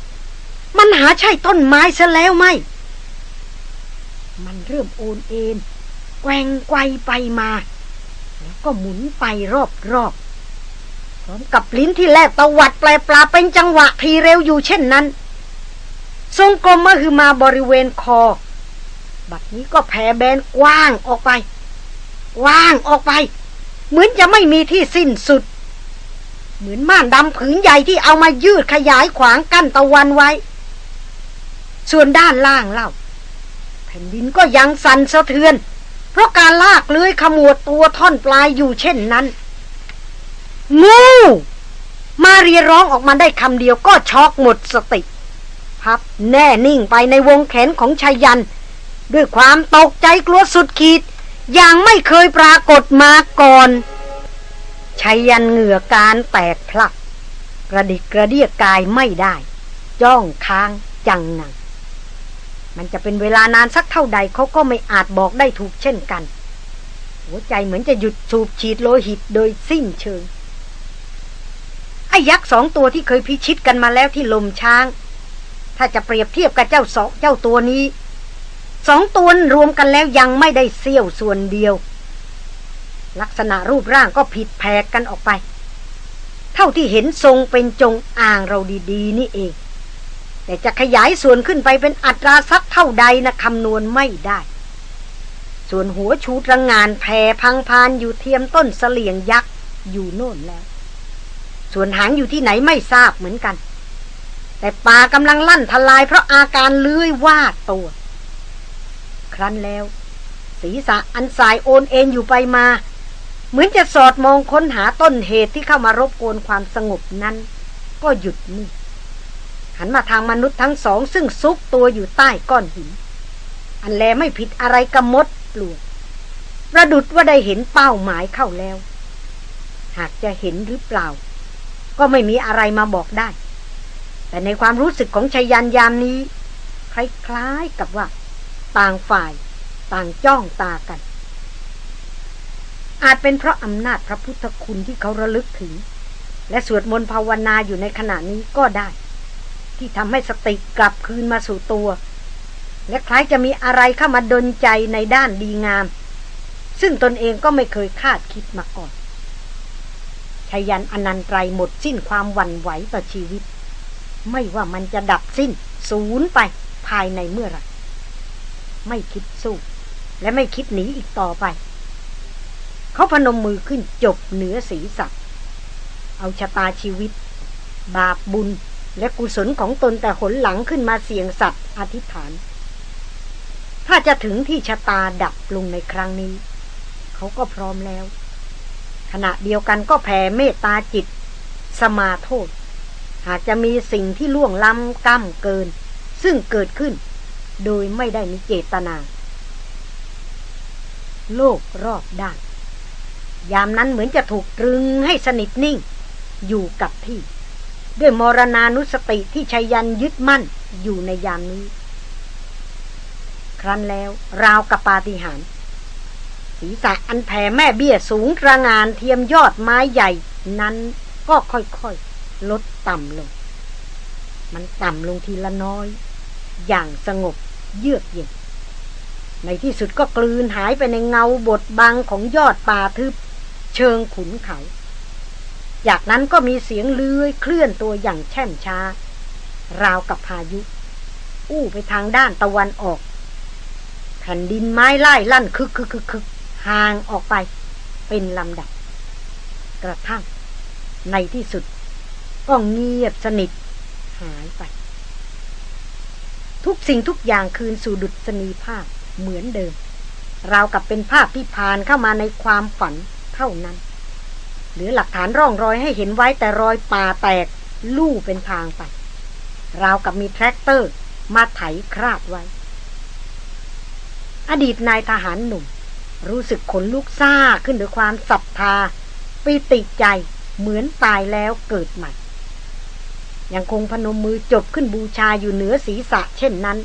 มันหาใช่ต้นไม้ซะแล้วไหม มันเริ่มโอนเอ็นแกว่งไกวไปมา แล้วก็หมุนไปรอบๆพร้อมกับลิ้นที่แลบตวัดแปลปลาเป็นจังหวะทีเร็วอยู่เช่นนั้น ทรงกลมมาคือมาบริเวณคอ บัดนี้ก็แผ่แบนกว้างออกไปกว้างออกไป เหมือนจะไม่มีที่สิ้นสุด เหมือนม่านดำผืนใหญ่ที่เอามายืดขยายขวางกั้นตะวันไว้ ส่วนด้านล่างเล่า ผ่นดินก็ยังสั่นสะเทือน เพราะการลากเลื้อยขมวดตัวท่อนปลายอยู่เช่นนั้น งูมาเรียร้องออกมาได้คำเดียวก็ช็อกหมดสติ พับแน่นิ่งไปในวงแขนของชายัน ด้วยความตกใจกลัวสุดขีด อย่างไม่เคยปรากฏมาก่อนชายันเหงื่อการแตกพลัก กระดิกกระเดียกกายไม่ได้ จ้องค้างจังหนัง มันจะเป็นเวลานานสักเท่าใดเขาก็ไม่อาจบอกได้ถูกเช่นกัน หัวใจเหมือนจะหยุดสูบฉีดโลหิตโดยสิ้นเชิงไอ้ยักษ์สองตัวที่เคยพิชิตกันมาแล้วที่ลมช้าง ถ้าจะเปรียบเทียบกับเจ้าสองเจ้าตัวนี้สองตัวรวมกันแล้วยังไม่ได้เสี้ยวส่วนเดียว ลักษณะรูปร่างก็ผิดแผกกันออกไป เท่าที่เห็นทรงเป็นจงอ่างเราดี ๆ นี่เอง แต่จะขยายส่วนขึ้นไปเป็นอัตราสักเท่าใดนะคำนวณไม่ได้ ส่วนหัวชูตระงานแผ่พังพานอยู่เทียมต้นเสลียงยักษ์อยู่โน่นแล้ว ส่วนหางอยู่ที่ไหนไม่ทราบเหมือนกัน แต่ป่ากำลังลั่นทลายเพราะอาการเลื้อยวาดตัว ครั้นแล้ว ศีรษะอันสายโอนเอ็นอยู่ไปมา เหมือนจะสอดมองค้นหาต้นเหตุที่เข้ามารบกวนความสงบนั้น ก็หยุดนิ่ง หันมาทางมนุษย์ทั้งสอง ซึ่งซุกตัวอยู่ใต้ก้อนหิน อันแลไม่ผิดอะไรกับมดปลวกประดุดว่าได้เห็นเป้าหมายเข้าแล้ว หากจะเห็นหรือเปล่า ก็ไม่มีอะไรมาบอกได้ แต่ในความรู้สึกของชายันยามนี้ คล้ายๆกับว่า ต่างฝ่าย ต่างจ้องตากัน อาจเป็นเพราะอำนาจพระพุทธคุณที่เขาระลึกถึง และสวดมนต์ภาวนาอยู่ในขณะนี้ก็ได้ ที่ทำให้สติกลับคืนมาสู่ตัว และคล้ายจะมีอะไรเข้ามาดนใจในด้านดีงาม ซึ่งตนเองก็ไม่เคยคาดคิดมาก่อนชายันอนันตรายหมดสิ้นความหวั่นไหวต่อชีวิต ไม่ว่ามันจะดับสิ้น ศูนย์ไปภายในเมื่อไรไม่คิดสู้ และไม่คิดหนีอีกต่อไป เขาพนมมือขึ้นจบเหนือศีรษะเอาชะตาชีวิต บาปบุญ และกุศลของตนแต่หนหลังขึ้นมาเสียงสัตว์อธิษฐาน ถ้าจะถึงที่ชะตาดับลงในครั้งนี้ เขาก็พร้อมแล้ว ขณะเดียวกันก็แผ่เมตตาจิต สมาโทษ หากจะมีสิ่งที่ล่วงล้ำก้ำเกิน ซึ่งเกิดขึ้น โดยไม่ได้มีเจตนา โลกรอบด้านยามนั้นเหมือนจะถูกตรึงให้สนิทนิ่ง อยู่กับที่ ด้วยมรณานุสติที่ชัยยันยึดมั่นอยู่ในยามนี้ ครั้นแล้วราวกับปาฏิหาริย์ศีรษะอันแผ่แม่เบี้ยสูงระงานเทียมยอดไม้ใหญ่นั้นก็ค่อยๆ ลดต่ำลง มันต่ำลงทีละน้อย อย่างสงบเยือกเย็น ในที่สุดก็กลืนหายไปในเงาบทบังของยอดป่าทึบ เชิงขุนเขา จากนั้นก็มีเสียงเลื้อยเคลื่อนตัวอย่างแช่มช้า ราวกับพายุ อู้ไปทางด้านตะวันออก แผ่นดินไม้ไล่ลั่นคึกคึกคึกคึกห่างออกไป เป็นลำดับ กระทั่ง ในที่สุด ก็เงียบสนิท หายไป ทุกสิ่งทุกอย่างคืนสู่ดุษณีภาพเหมือนเดิม ราวกับเป็นภาพที่ผ่านเข้ามาในความฝันเท่านั้น หลือหลักฐานร่องรอยให้เห็นไว้แต่รอยป่าแตกลู่เป็นทางไป ราวกับมีแทรกเตอร์มาไถคราดไว้ อดีตนายทหารหนุ่ม รู้สึกขนลุกซ่าขึ้นด้วยความศรัทธาปิติใจเหมือนตายแล้วเกิดใหม่ ยังคงพนมมือจบขึ้นบูชาอยู่เหนือศีรษะเช่นนั้น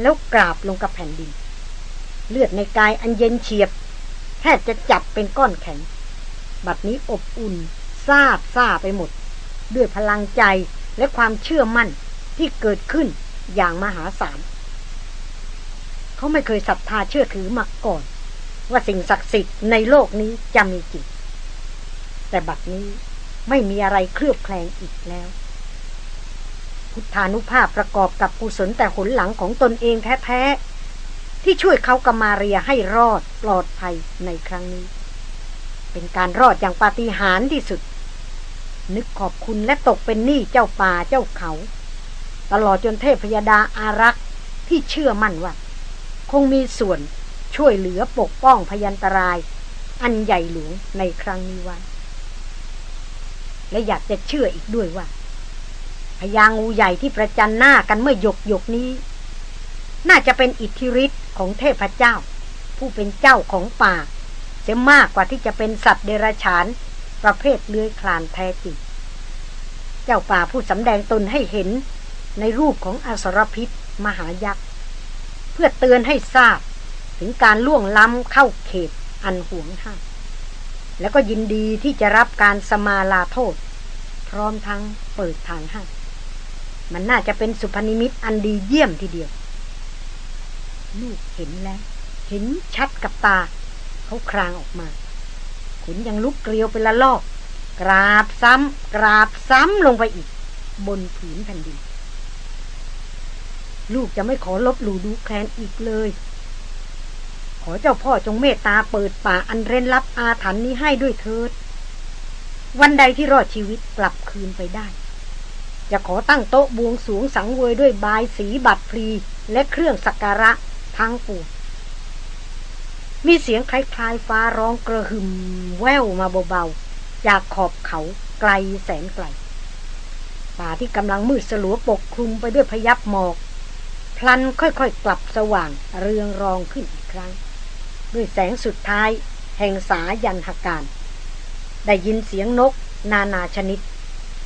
แล้วกราบลงกับแผ่นดิน เลือดในกายอันเย็นเฉียบ แทบจะจับเป็นก้อนแข็ง บัดนี้อบอุ่นซาบซาไปหมด ด้วยพลังใจและความเชื่อมั่นที่เกิดขึ้นอย่างมหาศาลเขาไม่เคยศรัทธาเชื่อถือมาก่อน ว่าสิ่งศักดิ์สิทธิ์ในโลกนี้จะมีจริงแต่บัดนี้ไม่มีอะไรเคลือบแคลงอีกแล้ว พุทธานุภาพประกอบกับกุศลแต่หนหลังของตนเองแท้ ๆ ที่ช่วยเขากมาเรียให้รอดปลอดภัยในครั้งนี้ เป็นการรอดอย่างปาฏิหาริย์ที่สุด นึกขอบคุณและตกเป็นหนี้เจ้าป่าเจ้าเขา ตลอดจนเทพพยดาอารักษ์ที่เชื่อมั่นว่า คงมีส่วนช่วยเหลือปกป้องพยันตราย อันใหญ่หลวงในครั้งนี้ไว้และอยากจะเชื่ออีกด้วยว่าพญางูใหญ่ที่ประจันหน้ากันเมื่อหยกหยกนี้ น่าจะเป็นอิทธิฤทธิ์ของเทพเจ้า ผู้เป็นเจ้าของป่า เสียมากกว่าที่จะเป็นสัตว์เดรัจฉาน ประเภทเลื้อยคลานแท้จริง เจ้าป่าผู้สำแดงตนให้เห็นในรูปของอสรพิษมหายักษ์ เพื่อเตือนให้ทราบถึงการล่วงล้ำเข้าเขตอันห่วงห้ามแล้วก็ยินดีที่จะรับการสมาลาโทษ พร้อมทั้งเปิดทางให้มันน่าจะเป็นสุพนิมิตอันดีเยี่ยมทีเดียว ลูกเห็นแล้ว เห็นชัดกับตา เขาครางออกมา ขุนยังลุกเกลียวเป็นละลอก กราบซ้ำกราบซ้ำลงไปอีก บนผืนแผ่นดิน ลูกจะไม่ขอลบหลู่ดูแคลนอีกเลย ขอเจ้าพ่อจงเมตตาเปิดป่าอันเร้นลับอาถรรพ์นี้ให้ด้วยเถิด วันใดที่รอดชีวิตกลับคืนไปได้ จะขอตั้งโต๊ะบวงสูงสังเวยด้วยบายสีบัตรพลีและเครื่องสักการะทั้งปวง มีเสียงคล้ายๆฟ้าร้องกระหึ่มแววมาเบาๆ จากขอบเขาไกลแสนไกล ป่าที่กำลังมืดสลัวปกคลุมไปด้วยพยับหมอก พลันค่อยๆกลับสว่างเรืองรองขึ้นอีกครั้ง ด้วยแสงสุดท้าย แห่งสายันหการ ได้ยินเสียงนก นานาชนิด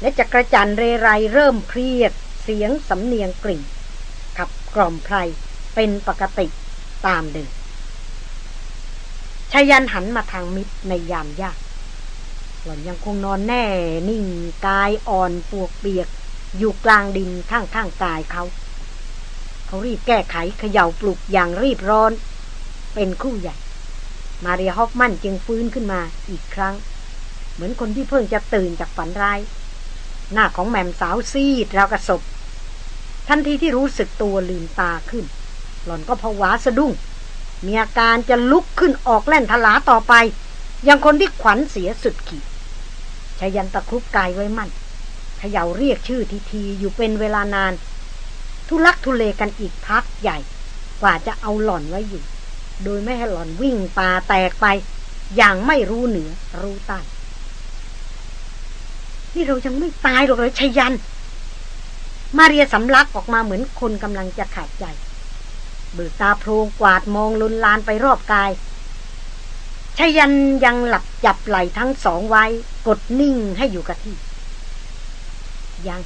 และจักรจันเรไรเริ่มเพรียด เสียงสำเนียงกริ่งขับกล่อมไพรเป็นปกติตามเดิม ชายันหันมาทางมิตรในยามยาก หล่อนยังคงนอนแน่นิ่งกายอ่อนปวกเปียก อยู่กลางดินข้างข้างกายเขา เขารีบแก้ไขเขย่าปลุกอย่างรีบร้อน เป็นคู่ใหญ่ มาเรียฮอฟมันจึงฟื้นขึ้นมาอีกครั้ง เหมือนคนที่เพิ่งจะตื่นจากฝันร้าย หน้าของแม่มสาวซีดราวกระสบทันทีที่รู้สึกตัวลืมตาขึ้น หล่อนก็ผวาสะดุ้ง มีอาการจะลุกขึ้นออกแล่นทลาต่อไป ยังคนที่ขวัญเสียสุดขีดชายันตะครุบกายไว้มั่นเขย่าเรียกชื่อทีทีอยู่เป็นเวลานาน ทุลักทุเลกันอีกพักใหญ่ กว่าจะเอาหล่อนไว้อยู่ โดยไม่ให้หล่อนวิ่งป่าแตกไป อย่างไม่รู้เหนือรู้ใต้นี่เรายังไม่ตายหรอกเลยชยัน มาเรียสำลักออกมาเหมือนคนกำลังจะขาดใจ บิกตาโพรงกวาดมองลุนลานไปรอบกายชยันยังหลับจับไหลทั้งสองไว้ กดนิ่งให้อยู่กับที่ ยัง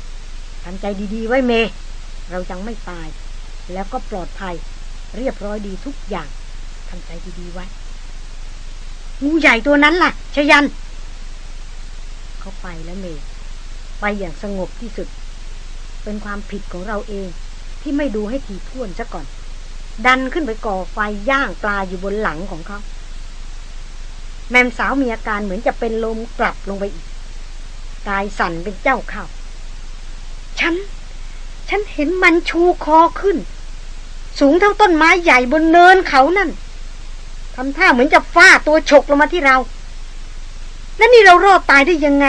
ทำใจดีๆไว้เม เรายังไม่ตาย แล้วก็ปลอดภัย เรียบร้อยดีทุกอย่างทำใจดีๆไว้งูใหญ่ตัวนั้นล่ะชยัน เขาไปแล้วเม ไปอย่างสงบที่สุด เป็นความผิดของเราเองที่ไม่ดูให้ทีท่วนซะก่อน ดันขึ้นไปก่อไฟย่างปลาอยู่บนหลังของเขา แมมสาวมีอาการเหมือนจะเป็นลมกลับลงไปอีก กายสั่นเป็นเจ้าข้าฉัน ฉันเห็นมันชูคอขึ้น สูงเท่าต้นไม้ใหญ่บนเนินเขานั่นทำท่าเหมือนจะฟาตัวฉกลงมาที่เรา แล้วนี่เรารอดตายได้ยังไง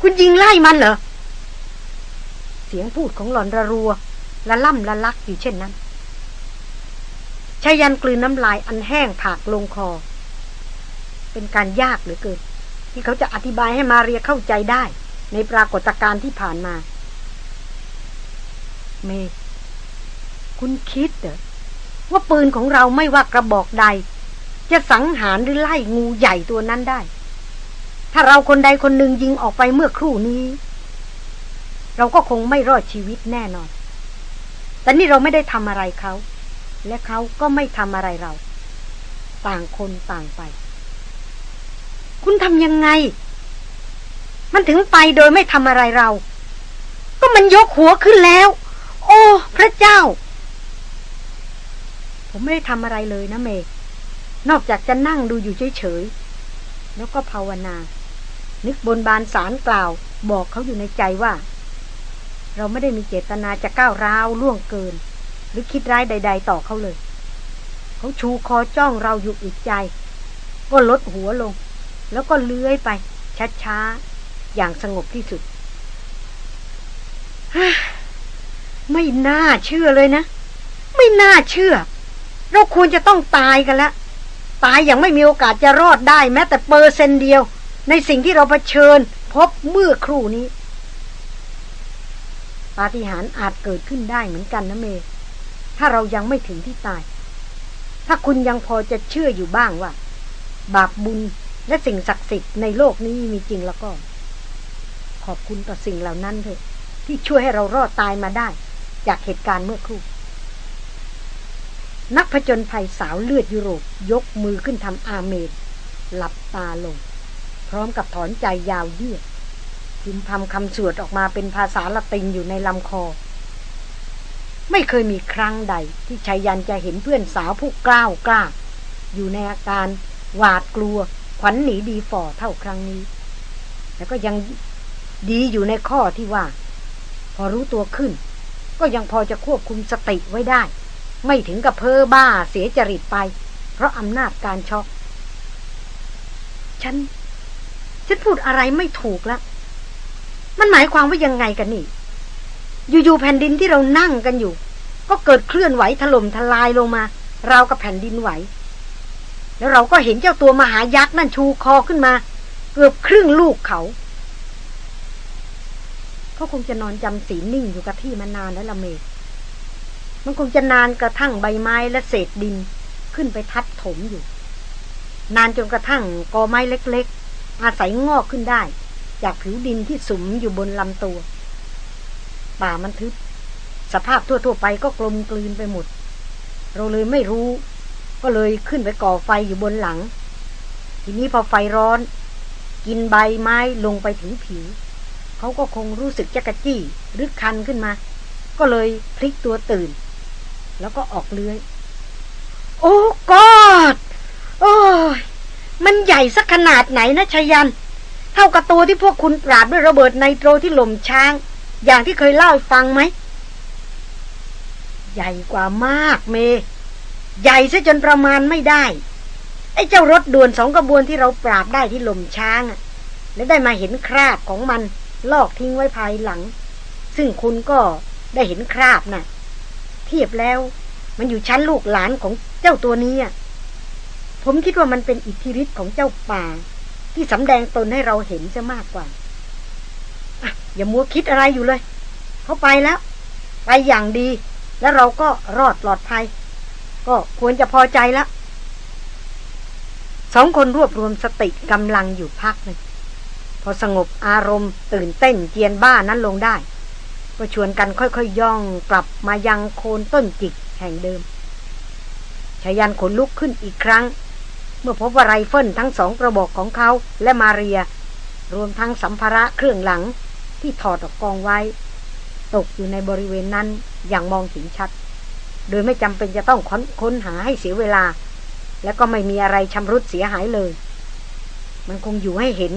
คุณยิงไล่มันเหรอ เสียงพูดของหลอนระรัวละล่ำละลักอยู่เช่นนั้น ชายันกลืนน้ำลายอันแห้งถากลงคอ เป็นการยากเหลือเกินที่เขาจะอธิบายให้มาเรียเข้าใจได้ ในปรากฏการณ์ที่ผ่านมา เมคุณคิดเหรอว่าปืนของเราไม่ว่ากระบอกใด จะสังหารหรือไล่งูใหญ่ตัวนั้นได้ ถ้าเราคนใดคนหนึ่งยิงออกไปเมื่อครู่นี้ เราก็คงไม่รอดชีวิตแน่นอน แต่นี่เราไม่ได้ทำอะไรเขา และเขาก็ไม่ทำอะไรเรา ต่างคนต่างไป คุณทำยังไง มันถึงไปโดยไม่ทำอะไรเรา ก็มันยกหัวขึ้นแล้ว โอ้ พระเจ้า ผมไม่ได้ทำอะไรเลยนะเมย์นอกจากจะนั่งดูอยู่เฉยๆ แล้วก็ภาวนา นึกบนบานสารกล่าว บอกเขาอยู่ในใจว่า เราไม่ได้มีเจตนาจะก้าวร้าวล่วงเกิน หรือคิดร้ายใด ๆ ต่อเขาเลย เขาชูคอจ้องเราอยู่อึดใจ ก็ลดหัวลง แล้วก็เลื้อยไป ช้าๆ อย่างสงบที่สุด ไม่น่าเชื่อเลยนะ ไม่น่าเชื่อ เราควรจะต้องตายกันแล้ว ตายอย่างไม่มีโอกาสจะรอดได้แม้แต่เปอร์เซนต์เดียว ในสิ่งที่เราเผชิญ พบเมื่อครู่นี้ปาฏิหาริย์อาจเกิดขึ้นได้เหมือนกันนะเมย์ ถ้าเรายังไม่ถึงที่ตาย ถ้าคุณยังพอจะเชื่ออยู่บ้างว่า บาปบุญและสิ่งศักดิ์สิทธิ์ในโลกนี้มีจริงแล้วก็ ขอบคุณต่อสิ่งเหล่านั้นเถอะ ที่ช่วยให้เรารอดตายมาได้ จากเหตุการณ์เมื่อครู่ นักผจญภัยสาวเลือดยุโรปยกมือขึ้นทำอาเมนหลับตาลง พร้อมกับถอนใจยาวเยือกพึมพำคำสวดออกมาเป็นภาษาละตินอยู่ในลำคอ ไม่เคยมีครั้งใดที่ชายันจะเห็นเพื่อนสาวผู้กล้าวกล้า อยู่ในอาการหวาดกลัว ขวัญหนีดีฝ่อเท่าครั้งนี้ แล้วก็ยังดีอยู่ในข้อที่ว่า พอรู้ตัวขึ้น ก็ยังพอจะควบคุมสติไว้ได้ ไม่ถึงกับเพ้อบ้าเสียจริตไป เพราะอำนาจการช็อกฉัน ฉันพูดอะไรไม่ถูกแล้ว มันหมายความว่ายังไงกันนี่ อยู่ๆแผ่นดินที่เรานั่งกันอยู่ ก็เกิดเคลื่อนไหวถล่มทลายลงมา ราวกับแผ่นดินไหว แล้วเราก็เห็นเจ้าตัวมหายักษ์นั่นชูคอขึ้นมา เกือบครึ่งลูกเขาเขาคงจะนอนจำศีลนิ่งอยู่กับที่มานานแล้วละเมย์มันคงจะนานกระทั่งใบไม้และเศษดินขึ้นไปทับถมอยู่ นานจนกระทั่งกอไม้เล็ก ๆ อาศัยงอกขึ้นได้ จากผิวดินที่สุมอยู่บนลำตัว ป่ามันทึบ สภาพทั่ว ๆ ไปก็กลมกลืนไปหมด เราเลยไม่รู้ ก็เลยขึ้นไปก่อไฟอยู่บนหลัง ทีนี้พอไฟร้อน กินใบไม้ลงไปถึงผิว เขาก็คงรู้สึกจักระจี้หรือคันขึ้นมา ก็เลยพลิกตัวตื่น แล้วก็ออกเลื้อย โอ้กอดโอ้ยมันใหญ่สักขนาดไหนนะชายัน เท่ากับตัวที่พวกคุณปราบด้วยระเบิดไนโตรที่หล่มช้าง อย่างที่เคยเล่าให้ฟังไหม ใหญ่กว่ามากเม ใหญ่ซะจนประมาณไม่ได้ ไอ้เจ้ารถด่วนสองกระบวนที่เราปราบได้ที่ลมช้างอะและได้มาเห็นคราบของมัน ลอกทิ้งไว้ภายหลัง ซึ่งคุณก็ได้เห็นคราบนะ่ะ เทียบแล้วมันอยู่ชั้นลูกหลานของเจ้าตัวนี้ผมคิดว่ามันเป็นอิทธิฤทธิ์ของเจ้าป่า ที่สำแดงตนให้เราเห็นจะมากกว่า อย่ามัวคิดอะไรอยู่เลย เขาไปแล้ว ไปอย่างดี แล้วเราก็รอดปลอดภัย ก็ควรจะพอใจแล้วสองคนรวบรวมสติกำลังอยู่พักหนึ่งพอสงบอารมณ์ ตื่นเต้นเจียนบ้านั้นลงได้ ก็ชวนกันค่อยๆย่องกลับมายังโคนต้นจิกแห่งเดิมชายันขนลุกขึ้นอีกครั้ง เมื่อพบว่าไรเฟิลทั้งสองกระบอกของเขาและมาเรีย รวมทั้งสัมภาระเครื่องหลัง ที่ถอดออกกองไว้ ตกอยู่ในบริเวณนั้นอย่างมองเห็นชัด โดยไม่จำเป็นจะต้องค้นหาให้เสียเวลา และก็ไม่มีอะไรชำรุดเสียหายเลย มันคงอยู่ให้เห็น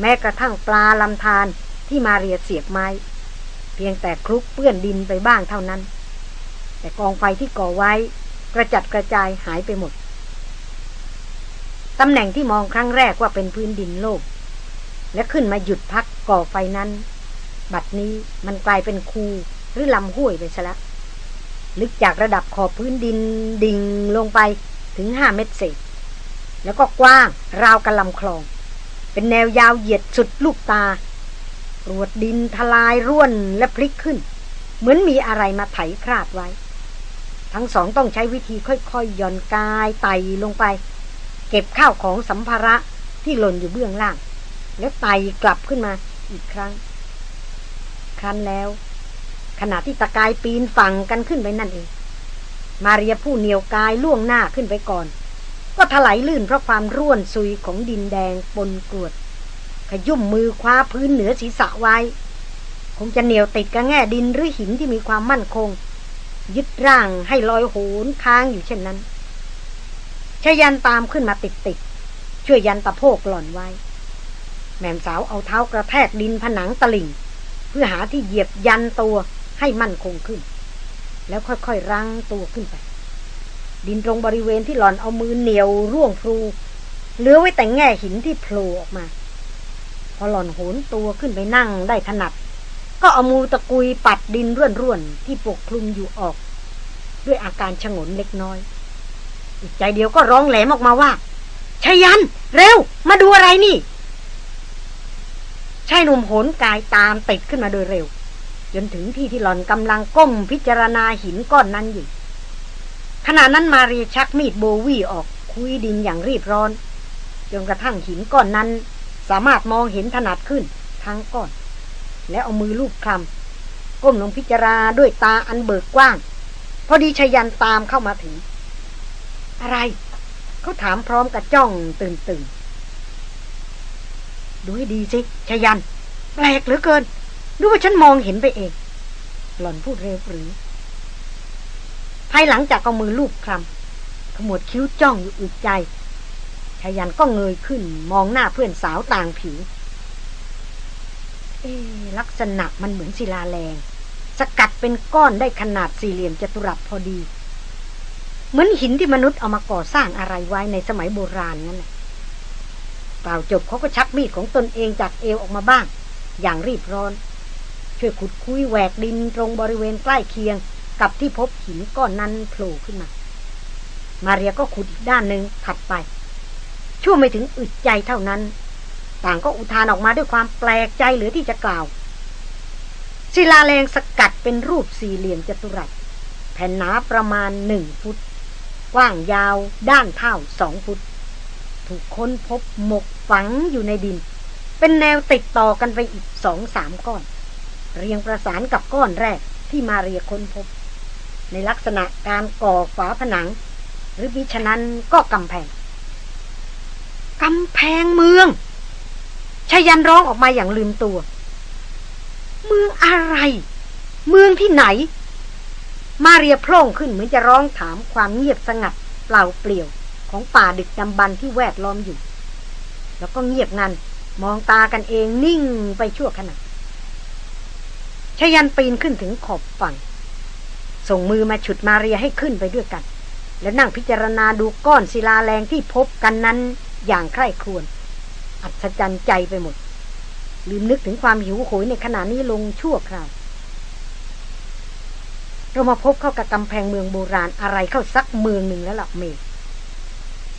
แม้กระทั่งปลาลำธารที่มาเรียเสียบไม้ เพียงแต่คลุกเปื้อนดินไปบ้างเท่านั้น แต่กองไฟที่ก่อไว้กระจัดกระจายหายไปหมด ตำแหน่งที่มองครั้งแรกว่าเป็นพื้นดินโลก และขึ้นมาหยุดพักก่อไฟนั้น บัดนี้มันกลายเป็นคูหรือลำห้วยไปซะแล้วลึกจากระดับขอบพื้นดินดิ่งลงไปถึงห้าเมตรเศษแล้วก็กว้างราวกับลำคลอง เป็นแนวยาวเหยียดสุดลูกตารวดดินทลายร่วนและพลิกขึ้น เหมือนมีอะไรมาไถคราดไว้ ทั้งสองต้องใช้วิธีค่อยๆย่อนกายไต่ลงไป เก็บข้าวของสัมภาระที่หล่นอยู่เบื้องล่าง แล้วไต่กลับขึ้นมาอีกครั้ง ครั้นแล้ว ขณะที่ตะกายปีนฝั่งกันขึ้นไปนั่นเอง มาเรียผู้เหนียวกายล่วงหน้าขึ้นไปก่อน ก็ถลายลื่นเพราะความร่วนซุยของดินแดงปนกรวด ขยุ่มมือคว้าพื้นเหนือศีรษะไว้ คงจะเหนียวติดกับแง่ดินหรือหินที่มีความมั่นคง ยึดร่างให้ลอยโหนค้างอยู่เช่นนั้นชายันตามขึ้นมาติดติดๆช่วยยันตะโพกหล่อนไว้แม่มสาวเอาเท้ากระแทกดินผนังตลิ่ง เพื่อหาที่เหยียบยันตัวให้มั่นคงขึ้น แล้วค่อยๆรั้งตัวขึ้นไป ดินตรงบริเวณที่หล่อนเอามือเหนียวร่วงฟรูเหลือไว้แต่แง่หินที่โผล่ออกมา พอหล่อนโหนตัวขึ้นไปนั่งได้ถนัด ก็เอามือตะกุยปัดดินร่วนๆที่ปกคลุมอยู่ออก ด้วยอาการชงนเล็กน้อย อีกใจเดียวก็ร้องแหลมออกมาว่าชายัน เร็ว มาดูอะไรนี่ ชายหนุ่มโหนกายตามติดขึ้นมาโดยเร็ว จนถึงที่ที่หล่อนกำลังก้มพิจารณาหินก้อนนั้นอยู่ขณะนั้นมาเรียชักมีดโบวี่ออกคุยดินอย่างรีบร้อน จนกระทั่งหินก้อนนั้น สามารถมองเห็นถนัดขึ้นทั้งก้อน แล้วเอามือลูบคลำก้มลงพิจารณาด้วยตาอันเบิกกว้าง พอดีชยันตามเข้ามาถึง อะไร เขาถามพร้อมกับจ้องตื่นตื่น ดูให้ดีสิชยัน แปลกเหลือเกินดูว่าฉันมองเห็นไปเอง หล่อนพูดเร็วหรือ ภายหลังจากเอามือลูบคลำขมวดคิ้วจ้องอยู่อึดใจชายันก็เงยขึ้นมองหน้าเพื่อนสาวต่างผิว เอลักษณะมันเหมือนศิลาแรง สกัดเป็นก้อนได้ขนาดสี่เหลี่ยมจัตุรัสพอดี เหมือนหินที่มนุษย์เอามาก่อสร้างอะไรไว้ในสมัยโบราณนั่นแหละ กล่าวจบเขาก็ชักมีดของตนเองจากเอวออกมาบ้าง อย่างรีบร้อน ช่วยขุดคุยแหวกดินตรงบริเวณใกล้เคียง กับที่พบหินก้อนนั้นโผล่ขึ้นมา มาเรียก็ขุดอีกด้านหนึ่งถัดไป ชั่วไม่ถึงอึดใจเท่านั้น ต่างก็อุทานออกมาด้วยความแปลกใจเหลือที่จะกล่าวศิลาแรงสกัดเป็นรูปสี่เหลี่ยมจัตุรัส แผ่นหนาประมาณหนึ่งฟุต กว้างยาวด้านเท่าสองฟุต ถูกค้นพบหมกฝังอยู่ในดิน เป็นแนวติดต่อกันไปอีกสองสามก้อน เรียงประสานกับก้อนแรกที่มาเรียค้นพบ ในลักษณะการก่อฝาผนัง หรือมิฉะนั้นก็กำแพงกำแพงเมืองชายันร้องออกมาอย่างลืมตัว เมืองอะไร เมืองที่ไหน มาเรียโพล่งขึ้นเหมือนจะร้องถามความเงียบสงัดเปล่าเปลี่ยว ของป่าดึกดำบรรพ์ที่แวดล้อมอยู่ แล้วก็เงียบงัน มองตากันเองนิ่งไปชั่วขณะชยันปีนขึ้นถึงขอบฝั่ง ส่งมือมาฉุดมาเรียให้ขึ้นไปด้วยกัน แล้วนั่งพิจารณาดูก้อนศิลาแรงที่พบกันนั้นอย่างใคร่ครวญอัศจรรย์ใจไปหมด ลืมนึกถึงความหิวโหยในขณะนี้ลงชั่วคราวเรามาพบเข้ากับกำแพงเมืองโบราณอะไรเข้าสักเมืองหนึ่งแล้วล่ะเมฆ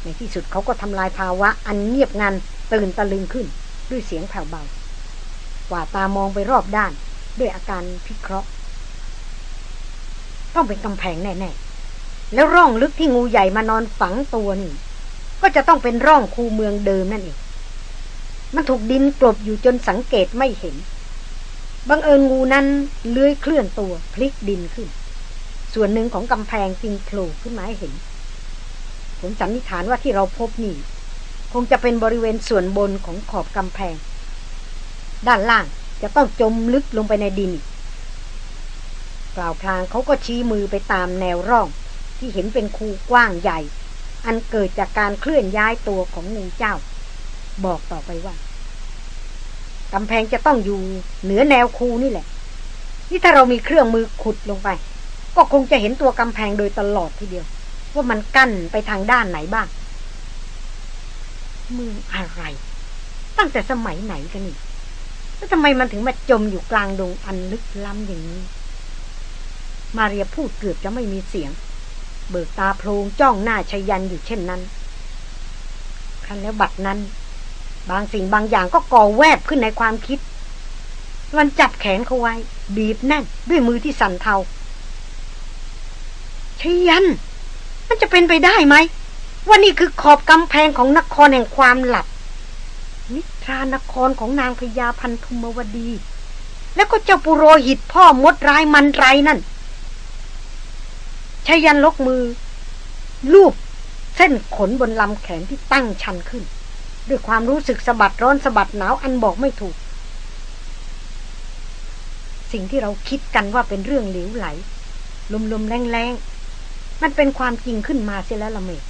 ในที่สุดเขาก็ทำลายภาวะ อันเงียบงันตื่นตะลึงขึ้น ด้วยเสียงแผ่วเบากว่าตามองไปรอบด้าน ด้วยอาการพิเคราะห์ ต้องเป็นกำแพงแน่ๆ แล้วร่องลึกที่งูใหญ่มานอนฝังตัวนี่ก็จะต้องเป็นร่องคูเมืองเดิมนั่นเองมันถูกดินกลบอยู่จนสังเกตไม่เห็น บังเอิญงูนั้นเลื้อยเคลื่อนตัวพลิกดินขึ้น ส่วนหนึ่งของกำแพงจึงโผล่ขึ้นมาให้เห็น ผมสันนิษฐานว่าที่เราพบนี่ คงจะเป็นบริเวณส่วนบนของขอบกำแพง ด้านล่างจะต้องจมลึกลงไปในดินกกล่าวพลางเขาก็ชี้มือไปตามแนวร่อง ที่เห็นเป็นคูกว้างใหญ่ อันเกิดจากการเคลื่อนย้ายตัวของงูเจ้า บอกต่อไปว่ากำแพงจะต้องอยู่เหนือแนวคูนี่แหละ นี่ถ้าเรามีเครื่องมือขุดลงไป ก็คงจะเห็นตัวกำแพงโดยตลอดทีเดียว ว่ามันกั้นไปทางด้านไหนบ้าง เมืองอะไร ตั้งแต่สมัยไหนกันนี่แล้วทำไมมันถึงมาจมอยู่กลางดงอันลึกล้ำอย่างนี้ มาเรียพูดเกือบจะไม่มีเสียง เบิกตาโพลงจ้องหน้าชยันอยู่เช่นนั้นครั้นแล้วบัดนั้น บางสิ่งบางอย่างก็ก่อแวบขึ้นในความคิดมันจับแขนเขาไว้ บีบแน่นด้วยมือที่สั่นเทาชยัน มันจะเป็นไปได้ไหมว่านี่คือขอบกำแพงของนครแห่งความหลับ นิทรานครของนางพญาพันธุมวดี แล้วก็เจ้าปุโรหิตพ่อมดร้ายมันไรนั่นชายันลกมือ ลูบเส้นขนบนลำแขนที่ตั้งชันขึ้น ด้วยความรู้สึกสะบัดร้อนสะบัดหนาวอันบอกไม่ถูก สิ่งที่เราคิดกันว่าเป็นเรื่องเหลวไหลลมๆแรงๆ มันเป็นความจริงขึ้นมาเสียแล้วละเมด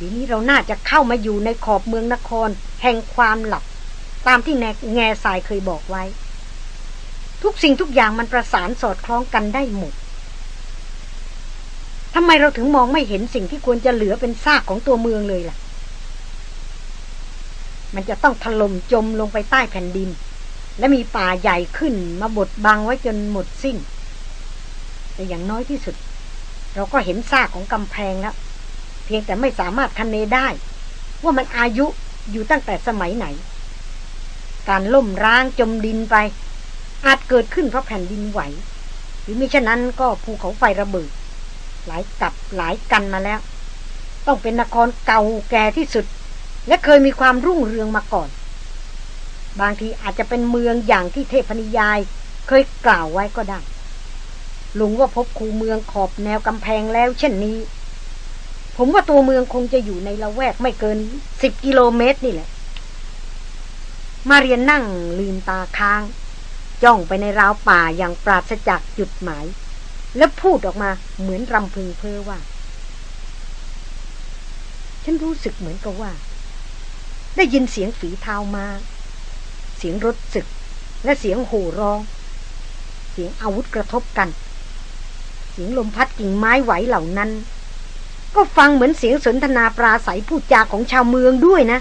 ดีนี้เราน่าจะเข้ามาอยู่ในขอบเมืองนคร แห่งความหลับ ตามที่แนแง่สายเคยบอกไว้ ทุกสิ่งทุกอย่างมันประสานสอดคล้องกันได้หมดทำไมเราถึงมองไม่เห็นสิ่งที่ควรจะเหลือเป็นซากของตัวเมืองเลยล่ะ มันจะต้องถล่มจมลงไปใต้แผ่นดิน และมีป่าใหญ่ขึ้นมาบดบังไว้จนหมดสิ้น แต่อย่างน้อยที่สุด เราก็เห็นซากของกำแพงแล้ว เพียงแต่ไม่สามารถคันเนได้ ว่ามันอายุอยู่ตั้งแต่สมัยไหน การล่มร้างจมดินไป อาจเกิดขึ้นเพราะแผ่นดินไหว หรือมิฉะนั้นก็ภูเขาไฟระเบิด หลายกับหลายกันมาแล้ว ต้องเป็นนครเก่าแก่ที่สุด และเคยมีความรุ่งเรืองมาก่อน บางทีอาจจะเป็นเมืองอย่างที่เทพนิยาย เคยกล่าวไว้ก็ได้ ลุงว่าพบคูเมืองขอบแนวกำแพงแล้ว เช่นนี้ ผมว่าตัวเมืองคงจะอยู่ในละแวกไม่เกินสิบกิโลเมตรนี่แหละ มาเรียนนั่งลืมตาค้าง จ้องไปในราวป่าอย่างปราศจากจุดหมาย แล้วพูดออกมาเหมือนรำพึงเพ้อว่า ฉันรู้สึกเหมือนกับว่า ได้ยินเสียงฝีเท้ามา เสียงรถศึกและเสียงโห่ร้อง เสียงอาวุธกระทบกัน สียงลมพัดกิ่งไม้ไหวเหล่านั้น ก็ฟังเหมือนเสียงสนทนาปราศัยพูดจาของชาวเมืองด้วยนะ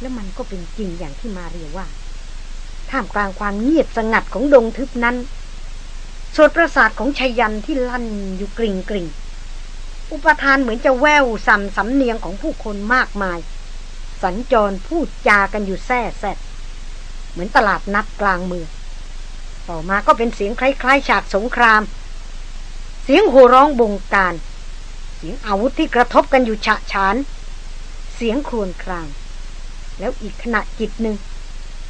แล้วมันก็เป็นจริงอย่างที่มาเรียว่า ท่ามกลางความเงียบสงัดของดงทึบนั้นสดประสาทของชัยยันที่ลั่นอยู่กริ่งกริ่งอุปทานเหมือนจะแววสัมสำเนียงของผู้คนมากมาย สัญจรพูดจากันอยู่แซ่แซดเหมือนตลาดนัดกลางเมือง ต่อมาก็เป็นเสียงคล้ายๆ ฉากสงคราม เสียงโห่ร้องบงการ เสียงอาวุธที่กระทบกันอยู่ฉะฉาน เสียงครวญคราง แล้วอีกขณะจิตหนึ่ง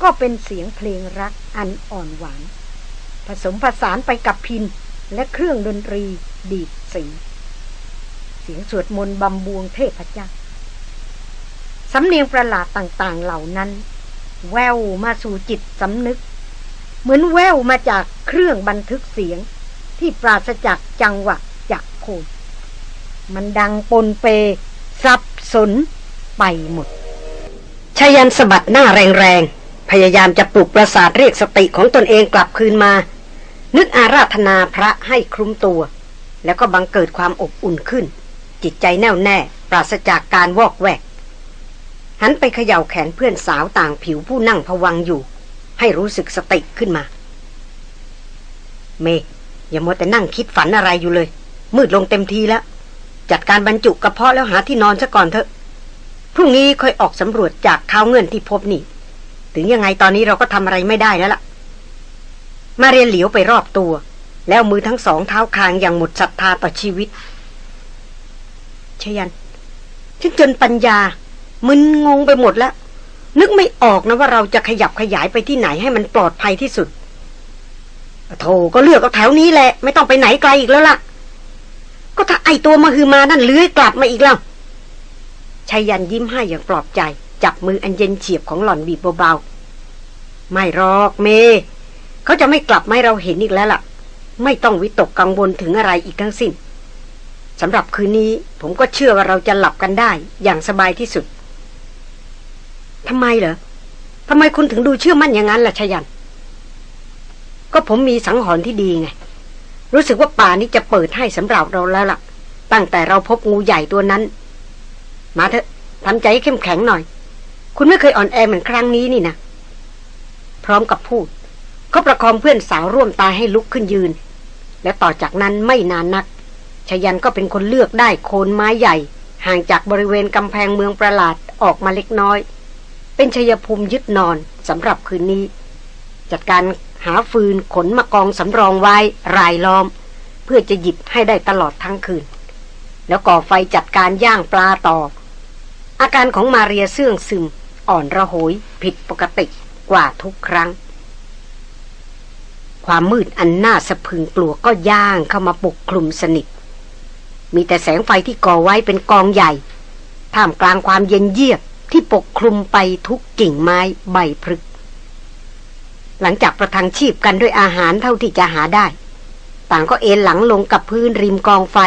ก็เป็นเสียงเพลงรักอันอ่อนหวาน ผสมผสานไปกับพินและเครื่องดนตรีดีดสี เสียงสวดมนต์บำบวงเทพเจ้าสำเนียงประหลาดต่างๆเหล่านั้น แววมาสู่จิตสำนึก เหมือนแววมาจากเครื่องบันทึกเสียง ที่ปราศจากจังหวะจากโคนมันดังปนเป สับสนไปหมดชายันสะบัดหน้าแรงๆ พยายามจะปลุกประสาทเรียกสติของตนเองกลับคืนมา นึกอาราธนาพระให้คลุ้มตัว แล้วก็บังเกิดความอบอุ่นขึ้น จิตใจแน่วแน่ ปราศจากการวอกแวก หันไปเขย่าแขนเพื่อนสาวต่างผิวผู้นั่งผวังอยู่ ให้รู้สึกสติขึ้นมา เมย์อย่ามัวแต่นั่งคิดฝันอะไรอยู่เลย มืดลงเต็มทีแล้ว จัดการบรรจุกระเพาะแล้วหาที่นอนซะก่อนเถอะ พรุ่งนี้ค่อยออกสำรวจจากข้าวเงินที่พบนี่ ถึงยังไงตอนนี้เราก็ทำอะไรไม่ได้แล้วล่ะ มาเรียนเหลียวไปรอบตัว แล้วมือทั้งสองเท้าคางอย่างหมดศรัทธาต่อชีวิตชยันฉันจนปัญญามึนงงไปหมดแล้ว นึกไม่ออกนะว่าเราจะขยับขยายไปที่ไหนให้มันปลอดภัยที่สุดโธ่ก็เลือกเอาแถวนี้แหละ ไม่ต้องไปไหนไกลอีกแล้วล่ะ ก็ถ้าไอตัวมาคือมานั่นเลื้อยกลับมาอีกแล้วชายันยิ้มให้อย่างปลอบใจ จับมืออันเย็นเฉียบของหล่อนบีบเบาๆ ไม่รอกเม เขาจะไม่กลับมาให้เราเห็นอีกแล้วล่ะ ไม่ต้องวิตกกังวลถึงอะไรอีกทั้งสิ้นสำหรับคืนนี้ผมก็เชื่อว่าเราจะหลับกันได้อย่างสบายที่สุด ทำไมเหรอทำไมคุณถึงดูเชื่อมั่นอย่างนั้นล่ะชยัน ก็ผมมีสังหรณ์ที่ดีไง รู้สึกว่าป่านี้จะเปิดให้สำหรับเราแล้วล่ะ ตั้งแต่เราพบงูใหญ่ตัวนั้น มาเถอะทำใจเข้มแข็งหน่อย คุณไม่เคยอ่อนแอเหมือนครั้งนี้นี่นะ พร้อมกับพูดเขาประคองเพื่อนสาวร่วมตายให้ลุกขึ้นยืน และต่อจากนั้นไม่นานนักชยันก็เป็นคนเลือกได้โคนไม้ใหญ่ ห่างจากบริเวณกำแพงเมืองประหลาดออกมาเล็กน้อย เป็นชยภูมิยึดนอนสำหรับคืนนี้ จัดการหาฟืนขนมากองสำรองไว้รายล้อม เพื่อจะหยิบให้ได้ตลอดทั้งคืน แล้วก่อไฟจัดการย่างปลาต่อ อาการของมาเรียเสื่องซึมอ่อนระโหยผิดปกติกว่าทุกครั้ง ความมืดอันน่าสะพึงกลัวก็ย่างเข้ามาปกคลุมสนิท มีแต่แสงไฟที่ก่อไว้เป็นกองใหญ่ท่ามกลางความเย็นเยียบ ที่ปกคลุมไปทุกกิ่งไม้ใบพฤกหลังจากประทังชีพกันด้วยอาหารเท่าที่จะหาได้ ต่างก็เอนหลังลงกับพื้นริมกองไฟ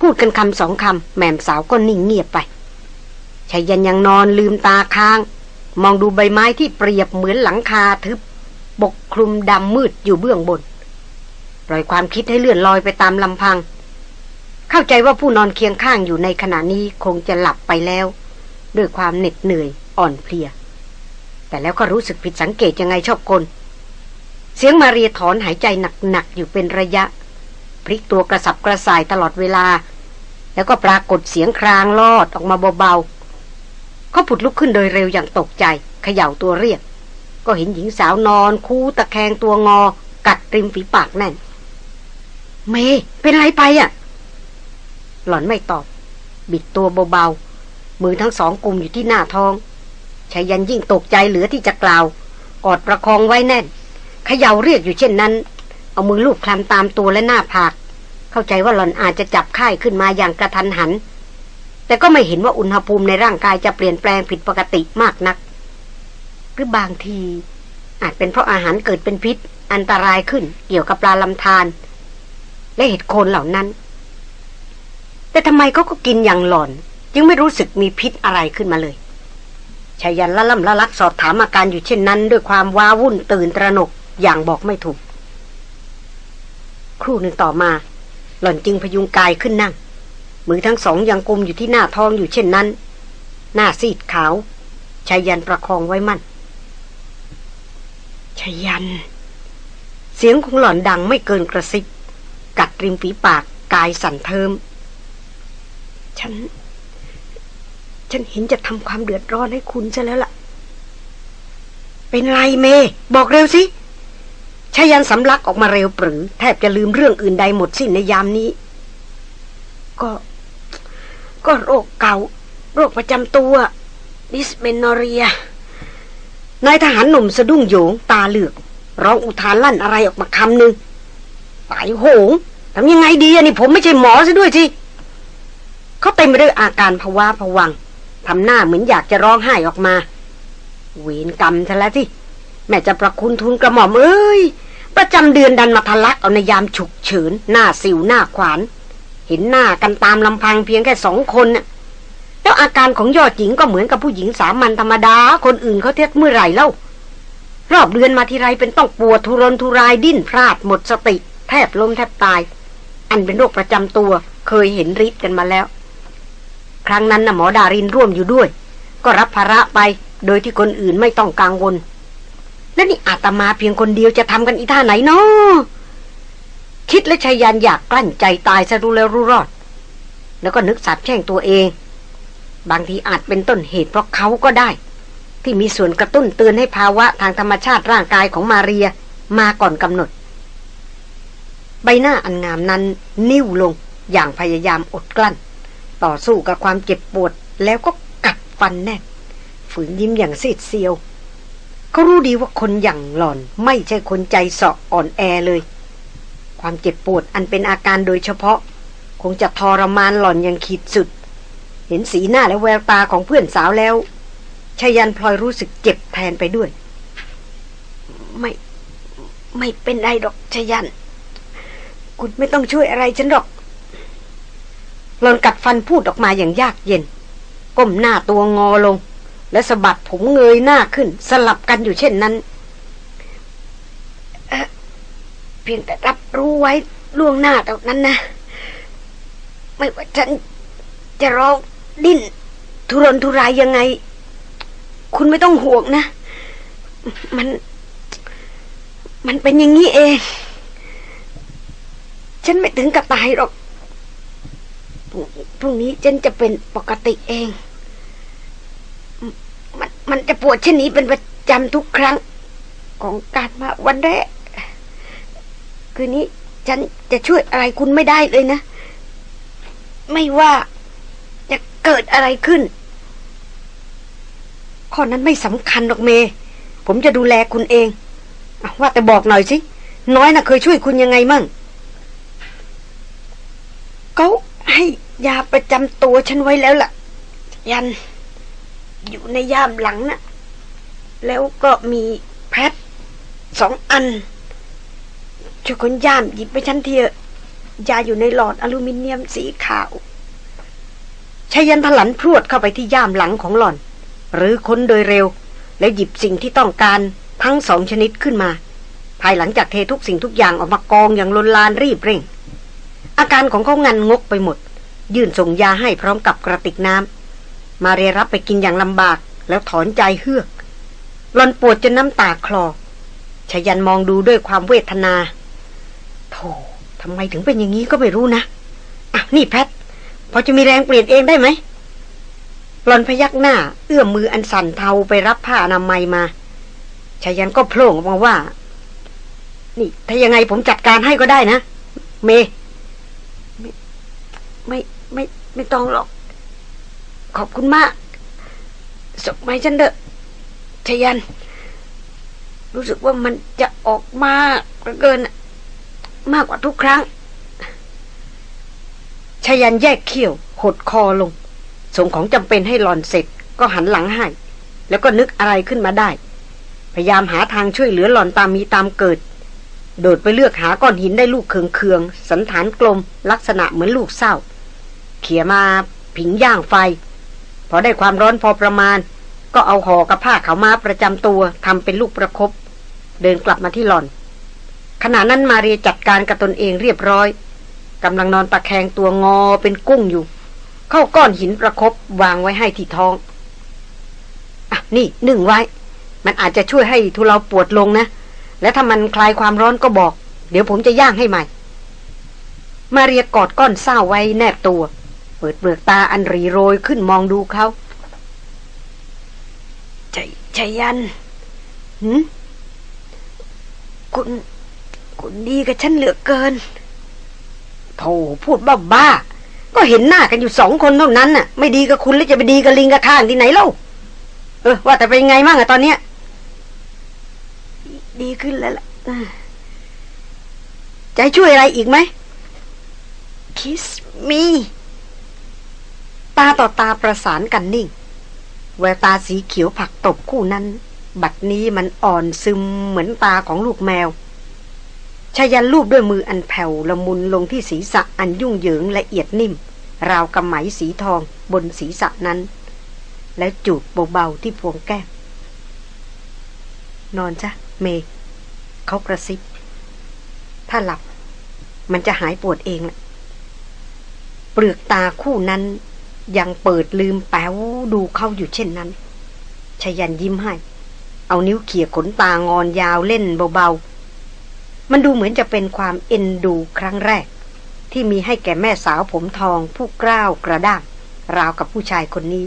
พูดกันคำสองคำแม่มสาวก็นิ่งเงียบไปชายันยังนอนลืมตาค้าง มองดูใบไม้ที่เปรียบเหมือนหลังคาทึบปกคลุมดำมืดอยู่เบื้องบนปล่อยความคิดให้เลื่อนลอยไปตามลำพัง เข้าใจว่าผู้นอนเคียงข้างอยู่ในขณะนี้คงจะหลับไปแล้ว ด้วยความเหน็ดเหนื่อยอ่อนเพลีย แต่แล้วก็รู้สึกผิดสังเกตยังไงชอบกลเสียงมาเรียถอนหายใจหนักๆอยู่เป็นระยะ พลิกตัวกระสับกระส่ายตลอดเวลา แล้วก็ปรากฏเสียงครางลอดออกมาเบาๆเขาผุดลุกขึ้นโดยเร็วอย่างตกใจเขย่าตัวเรียก ก็เห็นหญิงสาวนอน คูตะแคงตัวงอ กัดริมฝีปากแน่น เม เป็นไรไปอะ่ะ หล่อนไม่ตอบ บิดตัวเบาๆ มือทั้งสองกลุ่มอยู่ที่หน้าท้องชายันยิ่งตกใจเหลือที่จะกล่าว กอดประคองไว้แน่นเขย่าเรียกอยู่เช่นนั้น เอามือลูบคลำตามตัวและหน้าผาก เข้าใจว่าหล่อนอาจจะจับไข้ขึ้นมาอย่างกระทันหัน แต่ก็ไม่เห็นว่าอุณหภูมิในร่างกายจะเปลี่ยนแปลงผิดปกติมากนัก หรือบางที อาจเป็นเพราะอาหารเกิดเป็นพิษ อันตรายขึ้นเกี่ยวกับปลาลำธารและเห็ดโคนเหล่านั้น แต่ทำไมเขาก็กินอย่างหล่อน จึงไม่รู้สึกมีพิษอะไรขึ้นมาเลยชายันละล่ำละลักสอบถามอาการอยู่เช่นนั้น ด้วยความว้าวุ่นตื่นตระหนกอย่างบอกไม่ถูก ครู่หนึ่งต่อมา หล่อนจึงพยุงกายขึ้นนั่ง มือทั้งสองยังกุมอยู่ที่หน้าท้องอยู่เช่นนั้น หน้าซีดขาวชายันประคองไว้มั่นชายัน เสียงของหล่อนดังไม่เกินกระซิบกัดริมฝีปากกายสั่นเทิม ฉัน ฉันเห็นจะทำความเดือดร้อนให้คุณซะแล้วล่ะ เป็นไรเม บอกเร็วสิชายันสำลักออกมาเร็วปรือแทบจะลืมเรื่องอื่นใดหมดสิ้นในยามนี้ ก็ ก็โรคเก่า โรคประจำตัว ดิสเมนอเรีย นายทหารหนุ่มสะดุ้งโยงตาเหลือกร้องอุทานลั่นอะไรออกมาคำหนึ่งตายโหงทำยังไงดีอะนี่ผมไม่ใช่หมอซะด้วยสิเขาเต็มไปด้วยอาการภาวะผวัง ทำหน้าเหมือนอยากจะร้องไห้ออกมา เวรกรรมซะแล้วที่แม่จะประคุณทุนกระหม่อมเอ้ย ประจำเดือนดันมาทะลักเอาในยามฉุกเฉิน หน้าสิวหน้าขวาน เห็นหน้ากันตามลำพังเพียงแค่สองคนน่ะแล้วอาการของยอดหญิงก็เหมือนกับผู้หญิงสามัญธรรมดา คนอื่นเขาเท็ดเมื่อไหร่เล่ารอบเดือนมาทีไรเป็นต้องปวดทุรนทุรายดิ้นพลาดหมดสติ แทบล้มแทบตาย อันเป็นโรคประจำตัวเคยเห็นฤทธิ์กันมาแล้ว ครั้งนั้นนะหมอดารินร่วมอยู่ด้วย ก็รับภาระไปโดยที่คนอื่นไม่ต้องกังวล และนี่อาตมาเพียงคนเดียวจะทำกันอีท่าไหนเนาะคิดและชายันอยากกลั้นใจตายซะรู้แล้วรู้รอด แล้วก็นึกสาบแช่งตัวเอง บางทีอาจเป็นต้นเหตุเพราะเขาก็ได้ ที่มีส่วนกระตุ้นเตือนให้ภาวะทางธรรมชาติร่างกายของมาเรียมาก่อนกำหนด ใบหน้าอันงามนั้นนิ่วลงอย่างพยายามอดกลั้น ต่อสู้กับความเจ็บปวด แล้วก็กัดฟันแน่ฝืนยิ้มอย่างซีดเซียวเขารู้ดีว่าคนอย่างหล่อนไม่ใช่คนใจเสาะอ่อนแอเลย ความเจ็บปวดอันเป็นอาการโดยเฉพาะ คงจะทรมานหล่อนอย่างขีดสุด เห็นสีหน้าและแววตาของเพื่อนสาวแล้วชายันพลอยรู้สึกเจ็บแทนไปด้วย ไม่ ไม่เป็นไรหรอกชยัน คุณไม่ต้องช่วยอะไรฉันหรอก หลอนกัดฟันพูดออกมาอย่างยากเย็น ก้มหน้าตัวงอลง และสะบัดผมเงยหน้าขึ้น สลับกันอยู่เช่นนั้นเเพียงแต่รับรู้ไว้ล่วงหน้าเท่านั้นนะ ไม่ว่าฉันจะร้องดิ้น ทุรนทุรายยังไง คุณไม่ต้องห่วงนะ มัน มันเป็นอย่างนี้เอง ฉันไม่ถึงกับตายหรอก พรุ่งนี้ฉันจะเป็นปกติเอง มันมันจะปวดเช่นนี้เป็นประจำทุกครั้ง ของการมาวันแรก คืนนี้ฉันจะช่วยอะไรคุณไม่ได้เลยนะ ไม่ว่าจะเกิดอะไรขึ้น ข้อนั้นไม่สำคัญหรอกเม ผมจะดูแลคุณเองอว่าแต่บอกหน่อยสิ น้อยนะ่ะเคยช่วยคุณยังไงมั่งเขา ให้ยาประจำตัวฉันไว้แล้วล่ะ ยัน อยู่ในย่ามหลังนะ่ะ แล้วก็มีแพทสองอันช่วยคนย่ามหยิบไปฉันเถอะยาอยู่ในหลอดอลูมิเนียมสีขาวชายันถลันพรวดเข้าไปที่ย่ามหลังของหล่อน หรือค้นโดยเร็ว แล้วหยิบสิ่งที่ต้องการทั้งสองชนิดขึ้นมา ภายหลังจากเททุกสิ่งทุกอย่างออกมากองอย่างลนลานรีบเร่ง อาการของเขางันงกไปหมด ยื่นส่งยาให้พร้อมกับกระติกน้ำ มาเรียรับไปกินอย่างลำบาก แล้วถอนใจเฮือกหลอนปวดจนน้ำตาคลอชายันมองดูด้วยความเวทนาโธ่ทำไมถึงเป็นอย่างนี้ก็ไม่รู้นะ อะ นี่แพทพอจะมีแรงเปลี่ยนเองได้ไหมหลอนพยักหน้า เอื้อมมืออันสั่นเทาไปรับผ้าอนามัยมาชายันก็โผล่ออกมาว่า นี่ ถ้ายังไงผมจัดการให้ก็ได้นะ เม ไม่ไม่ไม่ต้องหรอก ขอบคุณมากสกไหมฉันเด้อชยัน รู้สึกว่ามันจะออกมากเกิน มากกว่าทุกครั้งชยันแยกเขี้ยวหดคอลง ส่งของจำเป็นให้หลอนเสร็จก็หันหลังให้ แล้วก็นึกอะไรขึ้นมาได้ พยายามหาทางช่วยเหลือหลอนตามมีตามเกิด โดดไปเลือกหาก้อนหินได้ลูกเคืองๆสันฐานกลม ลักษณะเหมือนลูกเศร้า เขี่ยมาผิงย่างไฟ พอได้ความร้อนพอประมาณ ก็เอาห่อกับผ้าขาวม้าประจำตัวทำเป็นลูกประครบเดินกลับมาที่หล่อน ขณะนั้นมาเรียจัดการกับตนเองเรียบร้อยกำลังนอนตะแคงตัวงอเป็นกุ้งอยู่ เข้าก้อนหินประครบวางไว้ให้ที่ท้องอะนี่หนึ่งไว้ มันอาจจะช่วยให้ทุเราปวดลงนะ และถ้ามันคลายความร้อนก็บอก เดี๋ยวผมจะย่างให้ใหม่ มาเรียกอดก้อนเศร้าไว้แนบตัว เปิดเปลือกตาอันรีโรยขึ้นมองดูเขาใจใจยันหืมคุณ คุณดีกับฉันเหลือเกินโธ่พูดบ้าบ้า ก็เห็นหน้ากันอยู่สองคนเท่านั้นน่ะ ไม่ดีกับคุณแล้วจะไปดีกับลิงกับข้างที่ไหนเล่า เออ ว่าแต่เป็นไงบ้างอะตอนเนี้ย ดีขึ้นแล้วล่ะจะช่วยอะไรอีกไหม Kiss me ตาต่อตาประสานกันนิ่ง แววตาสีเขียวผักตบคู่นั้น บัดนี้มันอ่อนซึมเหมือนตาของลูกแมวชายันลูบด้วยมืออันแผ่วละมุนลงที่ศีรษะอันยุ่งเหยิงละเอียดนิ่ม ราวกำไหมสีทองบนศีรษะนั้น แล้วจูบเบาๆที่พวงแก้ม นอนจ้ะเม เขากระซิบ ถ้าหลับ มันจะหายปวดเองแหละเปลือกตาคู่นั้น ยังเปิดลืมแป๋วดูเข้าอยู่เช่นนั้นชยันยิ้มให้ เอานิ้วเขี่ยขนตางอนยาวเล่นเบาๆ มันดูเหมือนจะเป็นความเอ็นดูครั้งแรก ที่มีให้แก่แม่สาวผมทองผู้กล้าวกระด้างราวกับผู้ชายคนนี้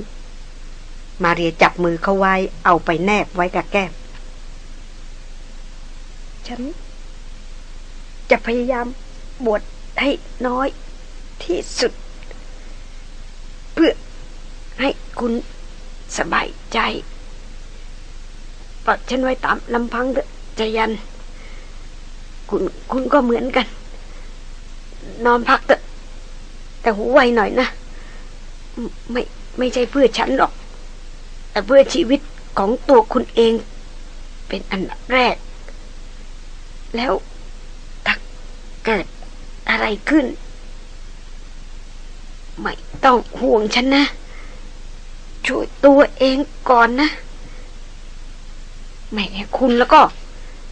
มาเรียจับมือเขาไว้เอาไปแนบไว้กับแก้ม ฉัน จะพยายามบวชให้น้อยที่สุด เพื่อให้คุณสบายใจปล่อยฉันไว้ตามลำพังเถอะจยัน คุณคุณก็เหมือนกัน นอนพักแต่แต่หูไวหน่อยนะ ไม่ไม่ใช่เพื่อฉันหรอก แต่เพื่อชีวิตของตัวคุณเอง เป็นอันแรก แล้วถ้าเกิดอะไรขึ้น ไม่ต้องห่วงฉันนะ ช่วยตัวเองก่อนนะแม่คุณแล้วก็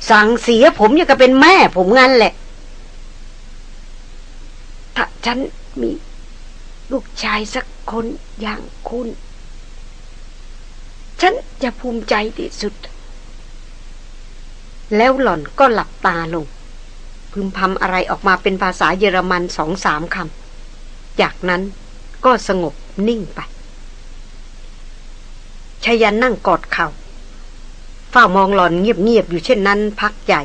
สั่งเสียผมอยังกับเป็นแม่ผมงั้นแหละ ถ้าฉันมีลูกชายสักคนอย่างคุณ ฉันจะภูมิใจที่สุด แล้วหล่อนก็หลับตาลง พึมพำอะไรออกมาเป็นภาษาเยอรมันสองสามคำ จากนั้นก็สงบนิ่งไปชายันนั่งกอดเขา่าเฝ้ามองหลอนเงียบๆอยู่เช่นนั้นพักใหญ่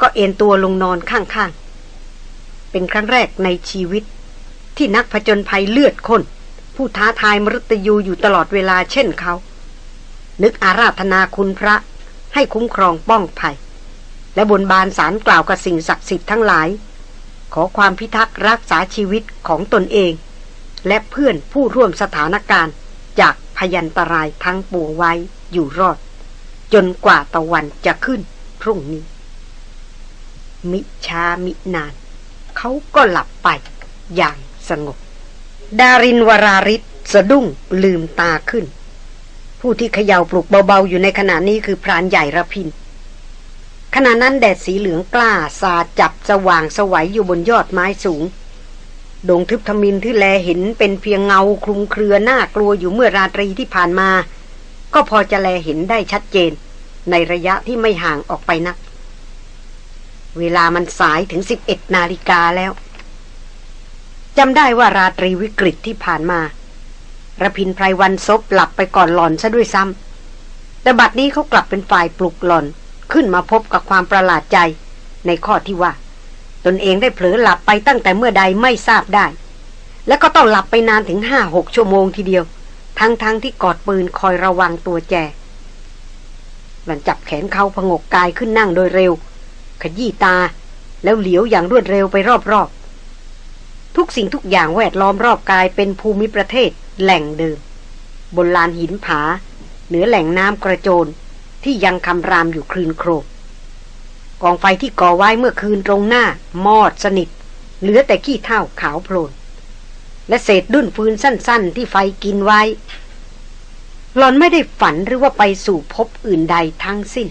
ก็เอนตัวลงนอนข้างๆ เป็นครั้งแรกในชีวิต ที่นักผจญภัยเลือดข้นผู้ท้าทายมรตยูอยู่ตลอดเวลาเช่นเขา นึกอาราธนาคุณพระให้คุ้มครองป้องภัย และบนบานสารกล่าวกับสิ่งศักดิ์สิทธิ์ทั้งหลาย ขอความพิทักษ์รักษาชีวิตของตนเอง และเพื่อนผู้ร่วมสถานการณ์จากพยันตรายทั้งปวงไว้อยู่รอด จนกว่าตะวันจะขึ้นพรุ่งนี้ มิชามินาน เขาก็หลับไปอย่างสงบ ดารินวราริศสะดุ้งลืมตาขึ้น ผู้ที่เขย่าปลุกเบาๆอยู่ในขณะนี้คือพรานใหญ่ระพิน ขณะนั้นแดดสีเหลืองกล้าสาจับสว่างสวัยอยู่บนยอดไม้สูง ดงทึบทมินที่แลเห็นเป็นเพียงเงาคลุมเครือหน้ากลัวอยู่เมื่อราตรีที่ผ่านมา ก็พอจะแลเห็นได้ชัดเจน ในระยะที่ไม่ห่างออกไปนัก เวลามันสายถึงสิบเอ็ดนาฬิกาแล้วจำได้ว่าราตรีวิกฤตที่ผ่านมาระพินไพรวันซบหลับไปก่อนหล่อนซะด้วยซ้ำแต่บัดนี้เขากลับเป็นฝ่ายปลุกหล่อน ขึ้นมาพบกับความประหลาดใจ ในข้อที่ว่า ตนเองได้เผลอหลับไปตั้งแต่เมื่อใดไม่ทราบได้ และก็ต้องหลับไปนานถึงห้าหกชั่วโมงทีเดียว ทั้งๆทที่กอดปืนคอยระวังตัวแจหลันจับแขนเขาพงกกายขึ้นนั่งโดยเร็ว ขยี้ตา แล้วเหลียวอย่างรวดเร็วไปรอบๆ ทุกสิ่งทุกอย่างแวดล้อมรอบกายเป็นภูมิประเทศแหล่งเดิม บนลานหินผา เหนือแหล่งน้ำกระโจน ที่ยังคำรามอยู่คลืนโครกกองไฟที่ก่อไว้เมื่อคืนตรงหน้า มอดสนิท เหลือแต่ขี้เท่าขาวโพลน และเศษดุ้นฟืนสั้น ๆ ที่ไฟกินไว้ หลอนไม่ได้ฝันหรือว่าไปสู่พบอื่นใดทั้งสิ้น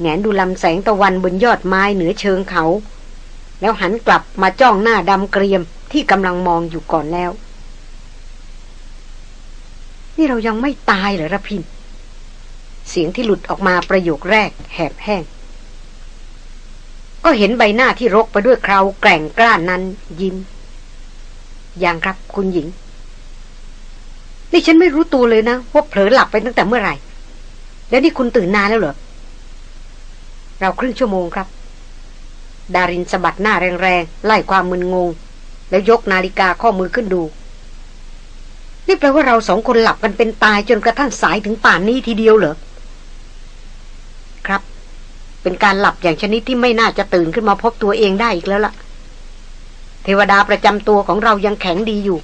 แงนดูลำแสงตะวันบนยอดไม้เหนือเชิงเขา แล้วหันกลับมาจ้องหน้าดำเกรียมที่กำลังมองอยู่ก่อนแล้ว นี่เรายังไม่ตายเหรอระพิน เสียงที่หลุดออกมาประโยคแรกแหบแห้ง ก็เห็นใบหน้าที่รกไปด้วยคราวแกร่งกล้านนั้นยิ้มยังครับคุณหญิง นี่ฉันไม่รู้ตัวเลยนะ ว่าเผลอหลับไปตั้งแต่เมื่อไหร่ แล้วนี่คุณตื่นนานแล้วเหรอ เราครึ่งชั่วโมงครับ ดารินสะบัดหน้าแรงๆ ไล่ความมึนงง แล้วยกนาฬิกาข้อมือขึ้นดูนี่แปลว่าเราสองคนหลับกันเป็นตายจนกระทั่งสายถึงป่านนี้ทีเดียวเหรอ เป็นการหลับอย่างชนิดที่ไม่น่าจะตื่นขึ้นมาพบตัวเองได้อีกแล้วล่ะ เทวดาประจำตัวของเรายังแข็งดีอยู่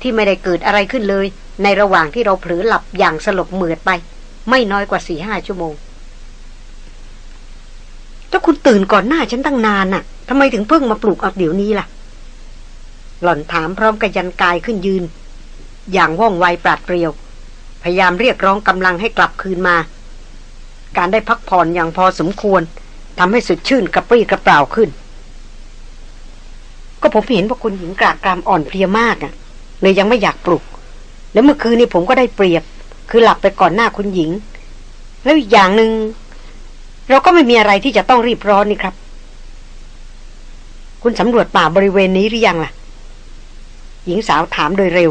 ที่ไม่ได้เกิดอะไรขึ้นเลย ในระหว่างที่เราเผลอหลับอย่างสลบเหมือดไป ไม่น้อยกว่าสี่ห้าชั่วโมงถ้าคุณตื่นก่อนหน้าฉันตั้งนานน่ะทำไมถึงเพิ่งมาปลุกเอาเดี๋ยวนี้ล่ะ หล่อนถามพร้อมกับยันกายขึ้นยืน อย่างว่องไวปราดเปรียว พยายามเรียกร้องกำลังให้กลับคืนมา การได้พักผ่อนอย่างพอสมควรทำให้สุดชื่นกระปรี้กระเปร่าขึ้น ก็ผมเห็นว่าคุณหญิงกรากรามอ่อนเพลียมากอะ เลยยังไม่อยากปลุก แล้วเมื่อคืนนี้ผมก็ได้เปรียบ คือหลับไปก่อนหน้าคุณหญิง แล้วอีกอย่างหนึง่งเราก็ไม่มีอะไรที่จะต้องรีบร้อนนี่ครับ คุณสำรวจป่าบริเวณนี้หรือยังล่ะ หญิงสาวถามโดยเร็ว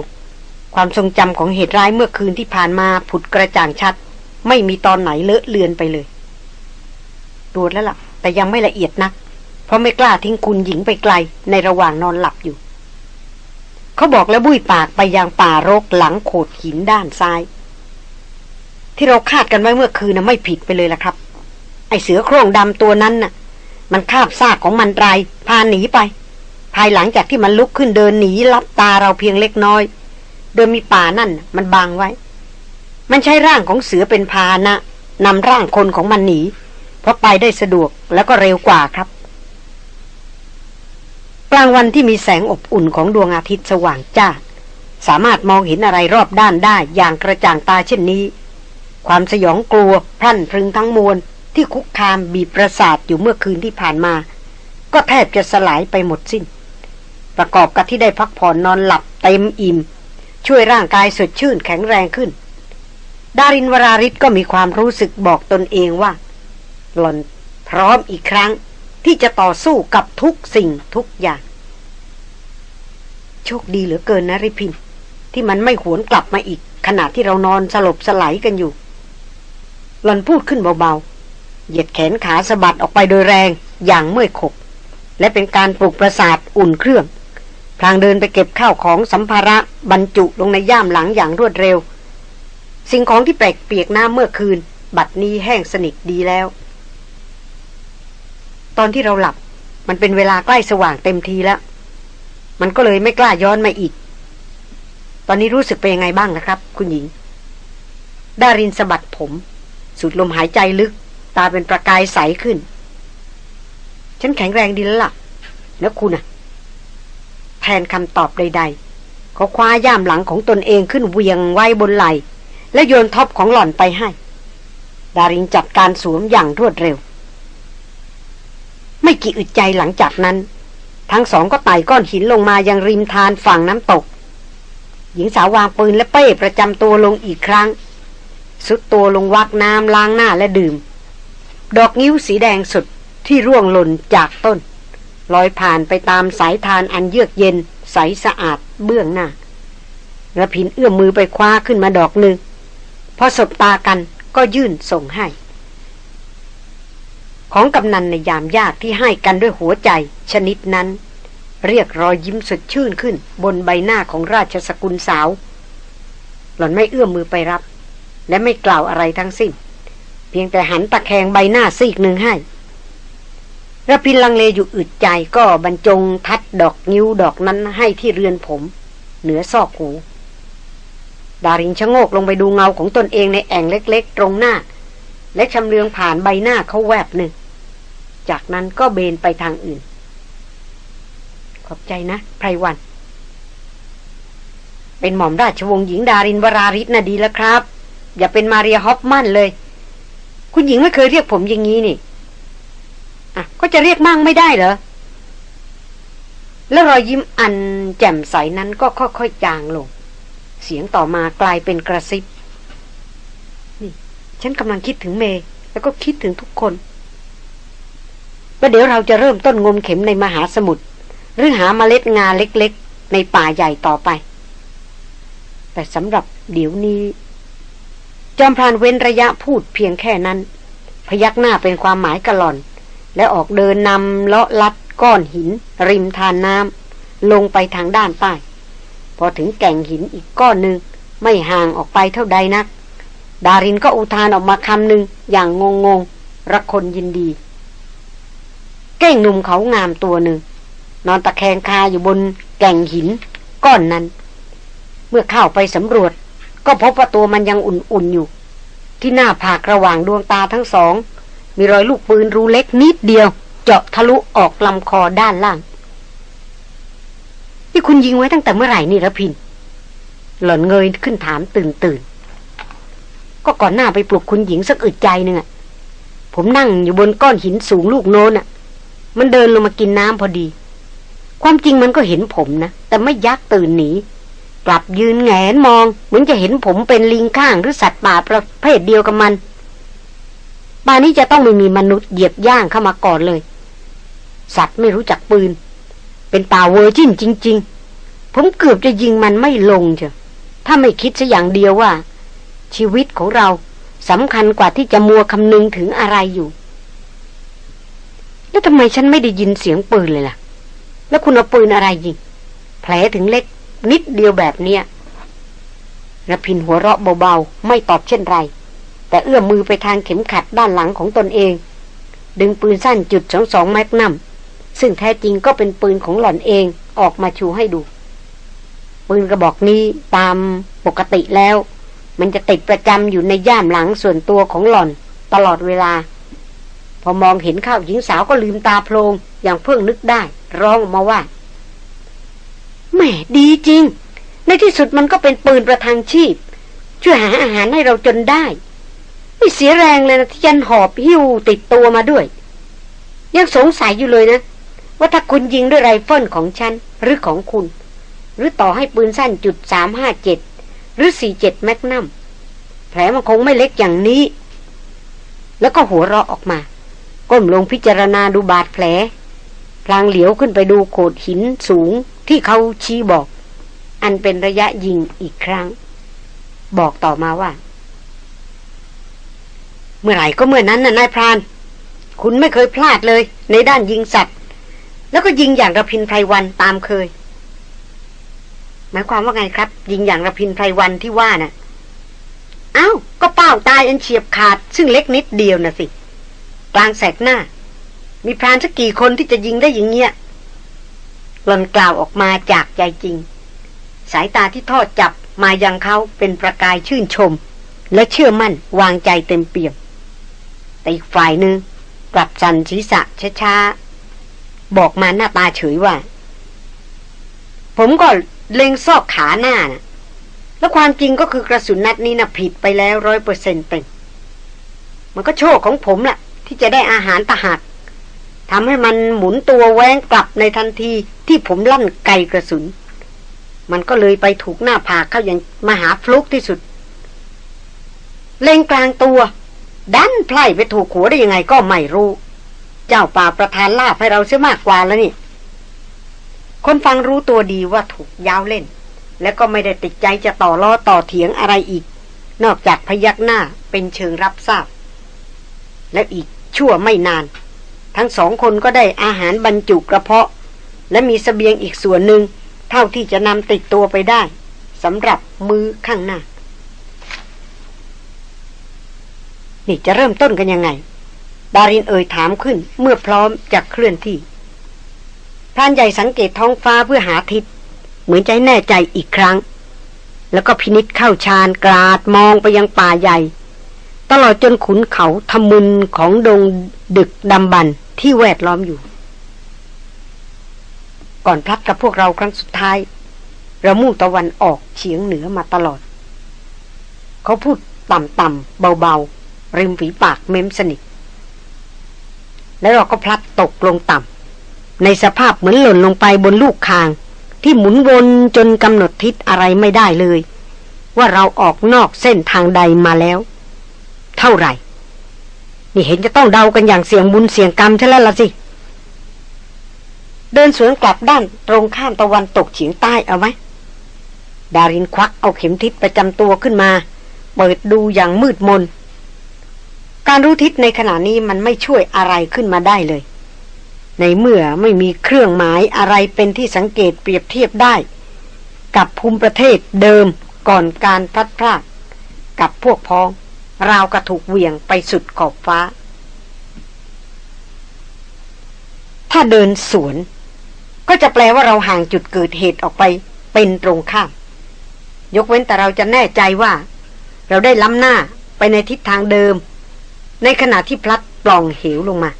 ความทรงจำของเหตุร้ายเมื่อคืนที่ผ่านมาผุดกระจ่างชัด ไม่มีตอนไหนเลอะเลือนไปเลยตรวจแล้วล่ะ แต่ยังไม่ละเอียดนัก เพราะไม่กล้าทิ้งคุณหญิงไปไกล ในระหว่างนอนหลับอยู่ เขาบอกแล้วบุ้ยปากไปยังป่ารกหลังโขดหินด้านซ้าย ที่เราคาดกันไว้เมื่อคืนนะไม่ผิดไปเลยละครับ ไอเสือโคร่งดำตัวนั้นน่ะ มันคาบซากของมันไรพาหนีไป ภายหลังจากที่มันลุกขึ้นเดินหนีลับตาเราเพียงเล็กน้อย โดยมีป่านั่นมันบังไว้ มันใช้ร่างของเสือเป็นพาหนะนำร่างคนของมันหนี เพราะไปได้สะดวกแล้วก็เร็วกว่าครับ กลางวันที่มีแสงอบอุ่นของดวงอาทิตย์สว่างจ้า สามารถมองเห็นอะไรรอบด้านได้อย่างกระจ่างตาเช่นนี้ ความสยองกลัวพรั่นพรึงทั้งมวลที่คุกคามบีบประสาทอยู่เมื่อคืนที่ผ่านมา ก็แทบจะสลายไปหมดสิ้น ประกอบกับที่ได้พักผ่อนนอนหลับเต็มอิ่ม ช่วยร่างกายสดชื่นแข็งแรงขึ้น ดารินวราริศก็มีความรู้สึกบอกตนเองว่า หล่อนพร้อมอีกครั้งที่จะต่อสู้กับทุกสิ่งทุกอย่าง โชคดีเหลือเกินนะริพิน ที่มันไม่หวนกลับมาอีก ขณะที่เรานอนสลบสลายกันอยู่ หล่อนพูดขึ้นเบาๆ เหยียดแขนขาสะบัดออกไปโดยแรงอย่างเมื่อยขบ และเป็นการปลุกประสาทอุ่นเครื่อง พลางเดินไปเก็บข้าวของสัมภาระบรรจุลงในย่ามหลังอย่างรวดเร็ว สิ่งของที่แปลกเปียกน้ำเมื่อคืน บัดนี้แห้งสนิทดีแล้ว ตอนที่เราหลับ มันเป็นเวลาใกล้สว่างเต็มทีแล้ว มันก็เลยไม่กล้าย้อนมาอีก ตอนนี้รู้สึกเป็นยังไงบ้างนะครับ คุณหญิง ดารินสะบัดผม สูดลมหายใจลึก ตาเป็นประกายใสขึ้น ฉันแข็งแรงดีแล้วล่ะ แล้วคุณอะแทนคำตอบใด ๆ เขาคว้าย่ามหลังของตนเองขึ้นเวียงไว้บนไหล และโยนท็อปของหล่อนไปให้ ดารินจัดการสวมอย่างรวดเร็ว ไม่กี่อึดใจหลังจากนั้น ทั้งสองก็ไต่ก้อนหินลงมายังริมทานฝั่งน้ำตก หญิงสาววางปืนและเป้ประจำตัวลงอีกครั้งสุดตัวลงวักน้ำล้างหน้าและดื่ม ดอกนิ้วสีแดงสุดที่ร่วงหล่นจากต้น ลอยผ่านไปตามสายทานอันเยือกเย็น ใสสะอาดเบื้องหน้าระพินเอื้อมมือไปคว้าขึ้นมาดอกหนึ่ง พอสบตากันก็ยื่นส่งให้ ของกำนันในยามยากที่ให้กันด้วยหัวใจชนิดนั้น เรียกรอยยิ้มสดชื่นขึ้น บนใบหน้าของราชสกุลสาว หล่อนไม่เอื้อมมือไปรับ และไม่กล่าวอะไรทั้งสิ้น เพียงแต่หันตะแคงใบหน้าซีกหนึ่งให้ระพินลังเลอยู่อึดใจก็บรรจงทัดดอกนิ้วดอกนั้นให้ที่เรือนผม เหนือซอกหู ดารินชะโงกลงไปดูเงาของตนเองในแอ่งเล็กๆ ตรงหน้า และชำเลืองผ่านใบหน้าเขาแวบหนึ่ง จากนั้นก็เบนไปทางอื่น ขอบใจนะไพรวัน เป็นหม่อมราชวงศ์หญิงดารินวราริศน่ะดีแล้วครับ อย่าเป็นมาเรียฮอปมันเลย คุณหญิงไม่เคยเรียกผมอย่างนี้นี่อะก็จะเรียกมั่งไม่ได้เหรอแล้วรอยยิ้มอันแจ่มใสนั้นก็ค่อยๆจางลง เสียงต่อมากลายเป็นกระซิบ นี่ ฉันกำลังคิดถึงเมย์แล้วก็คิดถึงทุกคนประเดี๋ยวเราจะเริ่มต้นงมเข็มในมหาสมุทรหรือหาเมล็ดงาเล็กๆ ในป่าใหญ่ต่อไป แต่สำหรับเดี๋ยวนี้ จอมพรานเว้นระยะพูดเพียงแค่นั้น พยักหน้าเป็นความหมายกระหล่อน และออกเดินนำเลาะลัดก้อนหิน ริมทานน้ำลงไปทางด้านใต้ พอถึงแก่งหินอีกก้อนหนึ่งไม่ห่างออกไปเท่าใดนัก ดารินก็อุทานออกมาคำหนึ่งอย่างงงงๆระคนยินดี เก้งหนุ่มเขางามตัวหนึ่ง นอนตะแคงคาอยู่บนแก่งหินก้อนนั้น เมื่อเข้าไปสำรวจ ก็พบว่าตัวมันยังอุ่นๆอยู่ ที่หน้าผากระหว่างดวงตาทั้งสอง มีรอยลูกปืนรูเล็กนิดเดียว เจาะทะลุออกลำคอด้านล่าง ที่คุณยิงไว้ตั้งแต่เมื่อไหร่นี่ระพิน หล่อนเงยขึ้นถามตื่นตื่น ก็ก่อนหน้าไปปลุกคุณหญิงสักอึดใจหนึ่งอะผมนั่งอยู่บนก้อนหินสูงลูกโน้นอะมันเดินลงมากินน้ำพอดี ความจริงมันก็เห็นผมนะ แต่ไม่ยักตื่นหนี กลับยืนแงนมอง เหมือนจะเห็นผมเป็นลิงข้างหรือสัตว์ป่าประเภทเดียวกับมันป่านี้จะต้องไม่มีมนุษย์เหยียบย่างเข้ามาก่อนเลย สัตว์ไม่รู้จักปืน เป็นป่าเวอร์จินจริง ๆ ผมเกือบจะยิงมันไม่ลงเชียวถ้าไม่คิดซะอย่างเดียวว่า ชีวิตของเราสำคัญกว่าที่จะมัวคำนึงถึงอะไรอยู่ แล้วทำไมฉันไม่ได้ยินเสียงปืนเลยล่ะ แล้วคุณเอาปืนอะไรยิงแผลถึงเล็กนิดเดียวแบบเนี้ยระพินหัวเราะเบาๆ ไม่ตอบเช่นไร แต่เอื้อมมือไปทางเข็มขัดด้านหลังของตนเอง ดึงปืนสั้นจุดสองสองแมกนัม ซึ่งแท้จริงก็เป็นปืนของหล่อนเองออกมาชูให้ดู ปืนกระบอกนี้ตามปกติแล้ว มันจะติดประจำอยู่ในย่ามหลังส่วนตัวของหล่อนตลอดเวลา พอมองเห็นข้าวหญิงสาวก็ลืมตาโพลงอย่างเพิ่งนึกได้ ร้องออกมาว่าแหมดีจริง ในที่สุดมันก็เป็นปืนประทังชีพ ช่วยหาอาหารให้เราจนได้ไม่เสียแรงเลยนะที่ยันหอบหิ้วติดตัวมาด้วย ยังสงสัยอยู่เลยนะ ว่าถ้าคุณยิงด้วยไรเฟิลของฉัน หรือของคุณ หรือต่อให้ปืนสั้นจุดสามห้าเจ็ดหรือสี่เจ็ดแมกนัมแผลมันคงไม่เล็กอย่างนี้ แล้วก็หัวเราะออกมา ก้มลงพิจารณาดูบาดแผลพลางเหลียวขึ้นไปดูโขดหินสูงที่เขาชี้บอก อันเป็นระยะยิงอีกครั้ง บอกต่อมาว่า เมื่อไหร่ก็เมื่อนั้นน่ะนายพราน คุณไม่เคยพลาดเลย ในด้านยิงสัตว์ แล้วก็ยิงอย่างระพินไพรวันตามเคย หมายความว่าไงครับ ยิงอย่างระพินไพรวันที่ว่าน่ะอ้าวก็เป้าตายอันเฉียบขาด ซึ่งเล็กนิดเดียวนะสิ กลางแสกหน้า มีพรานสักกี่คนที่จะยิงได้อย่างเงี้ยหลอนกล่าวออกมาจากใจจริง สายตาที่ทอดจับมายังเขาเป็นประกายชื่นชม และเชื่อมั่นวางใจเต็มเปี่ยม แต่อีกฝ่ายหนึ่งกลับสันศีรษะช้าๆ บอกมาหน้าตาเฉยว่า ผมก็เล็งซอกขาหน้านะแล้วความจริงก็คือกระสุนนัดนี้นะผิดไปแล้วร้อยเปอร์เซ็นต์เต็มมันก็โชคของผมแหละที่จะได้อาหารตะหักทำให้มันหมุนตัวแว้งกลับในทันทีที่ผมลั่นไกกระสุน มันก็เลยไปถูกหน้าผากเข้าอย่างมหาฟลุกที่สุด เล็งกลางตัว ดันไพล่ไปถูกหัวได้ยังไงก็ไม่รู้ เจ้าป่าประทานลาบให้เราเสียมากกว่าแล้วนี่ คนฟังรู้ตัวดีว่าถูกยาวเล่น แล้วก็ไม่ได้ติดใจจะต่อล้อต่อเถียงอะไรอีก นอกจากพยักหน้าเป็นเชิงรับทราบ และอีกชั่วไม่นาน ทั้งสองคนก็ได้อาหารบรรจุกระเพาะ และมีสเสบียงอีกส่วนหนึ่งเท่าที่จะนำติดตัวไปได้สำหรับมือข้างหน้า นี่จะเริ่มต้นกันยังไง ดารินเอ่ยถามขึ้นเมื่อพร้อมจะเคลื่อนที่พรานใหญ่สังเกตท้องฟ้าเพื่อหาทิศเหมือนใจแน่ใจอีกครั้ง แล้วก็พินิษเข้าชานกราดมองไปยังป่าใหญ่ ตลอดจนขุนเขาทมุนของดงดึกดำบรรที่แวดล้อมอยู่ ก่อนพลัดกับพวกเราครั้งสุดท้าย เรามุ่งตะวันออกเฉียงเหนือมาตลอด เขาพูดต่ำๆเบาๆริมฝีปากเม้มสนิท แล้วเราก็พลัดตกลงต่ำในสภาพเหมือนหล่นลงไปบนลูกคาง ที่หมุนวนจนกำหนดทิศอะไรไม่ได้เลย ว่าเราออกนอกเส้นทางใดมาแล้ว เท่าไหร่ นี่เห็นจะต้องเดากันอย่างเสียงบุญเสียงกรรมใช่แล้วละสิ เดินสวนกลับด้านตรงข้ามตะวันตกเฉียงใต้เอาไหมดารินควักเอาเข็มทิศประจำตัวขึ้นมา เปิดดูอย่างมืดมน การรู้ทิศในขณะนี้มันไม่ช่วยอะไรขึ้นมาได้เลย ในเมื่อไม่มีเครื่องหมายอะไรเป็นที่สังเกตเปรียบเทียบได้ กับภูมิประเทศเดิมก่อนการพัดพรากกับพวกพ้อง ราวกระถูกเหวี่ยงไปสุดขอบฟ้า ถ้าเดินสวน ก็จะแปลว่าเราห่างจุดเกิดเหตุออกไปเป็นตรงข้าม ยกเว้นแต่เราจะแน่ใจว่า เราได้ล้ำหน้าไปในทิศทางเดิม ในขณะที่พลัดปล่องเหวลงมา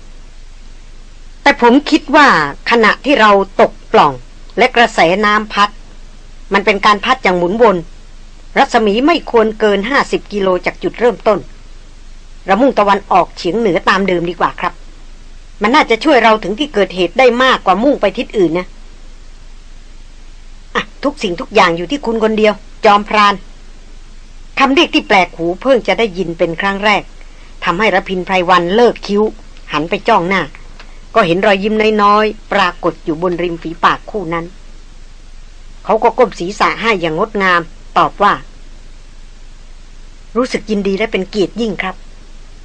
แต่ผมคิดว่าขณะที่เราตกปล่องและกระแสน้ำพัด มันเป็นการพัดอย่างหมุนวน รัศมีไม่ควรเกินห้าสิบกิโลจากจุดเริ่มต้นเรามุ่งตะวันออกเฉียงเหนือตามเดิมดีกว่าครับ มันน่าจะช่วยเราถึงที่เกิดเหตุได้มากกว่ามุ่งไปทิศอื่นนะอะทุกสิ่งทุกอย่างอยู่ที่คุณคนเดียว จอมพรานคำเรียกที่แปลกหูเพิ่งจะได้ยินเป็นครั้งแรก ทำให้ระพินไพรวันเลิกคิ้ว หันไปจ้องหน้า ก็เห็นรอยยิ้มน้อยๆ ปรากฏอยู่บนริมฝีปากคู่นั้น เขาก็ก้มศีรษะให้อย่างงดงาม ตอบว่า รู้สึกยินดีและเป็นเกียรติยิ่งครับ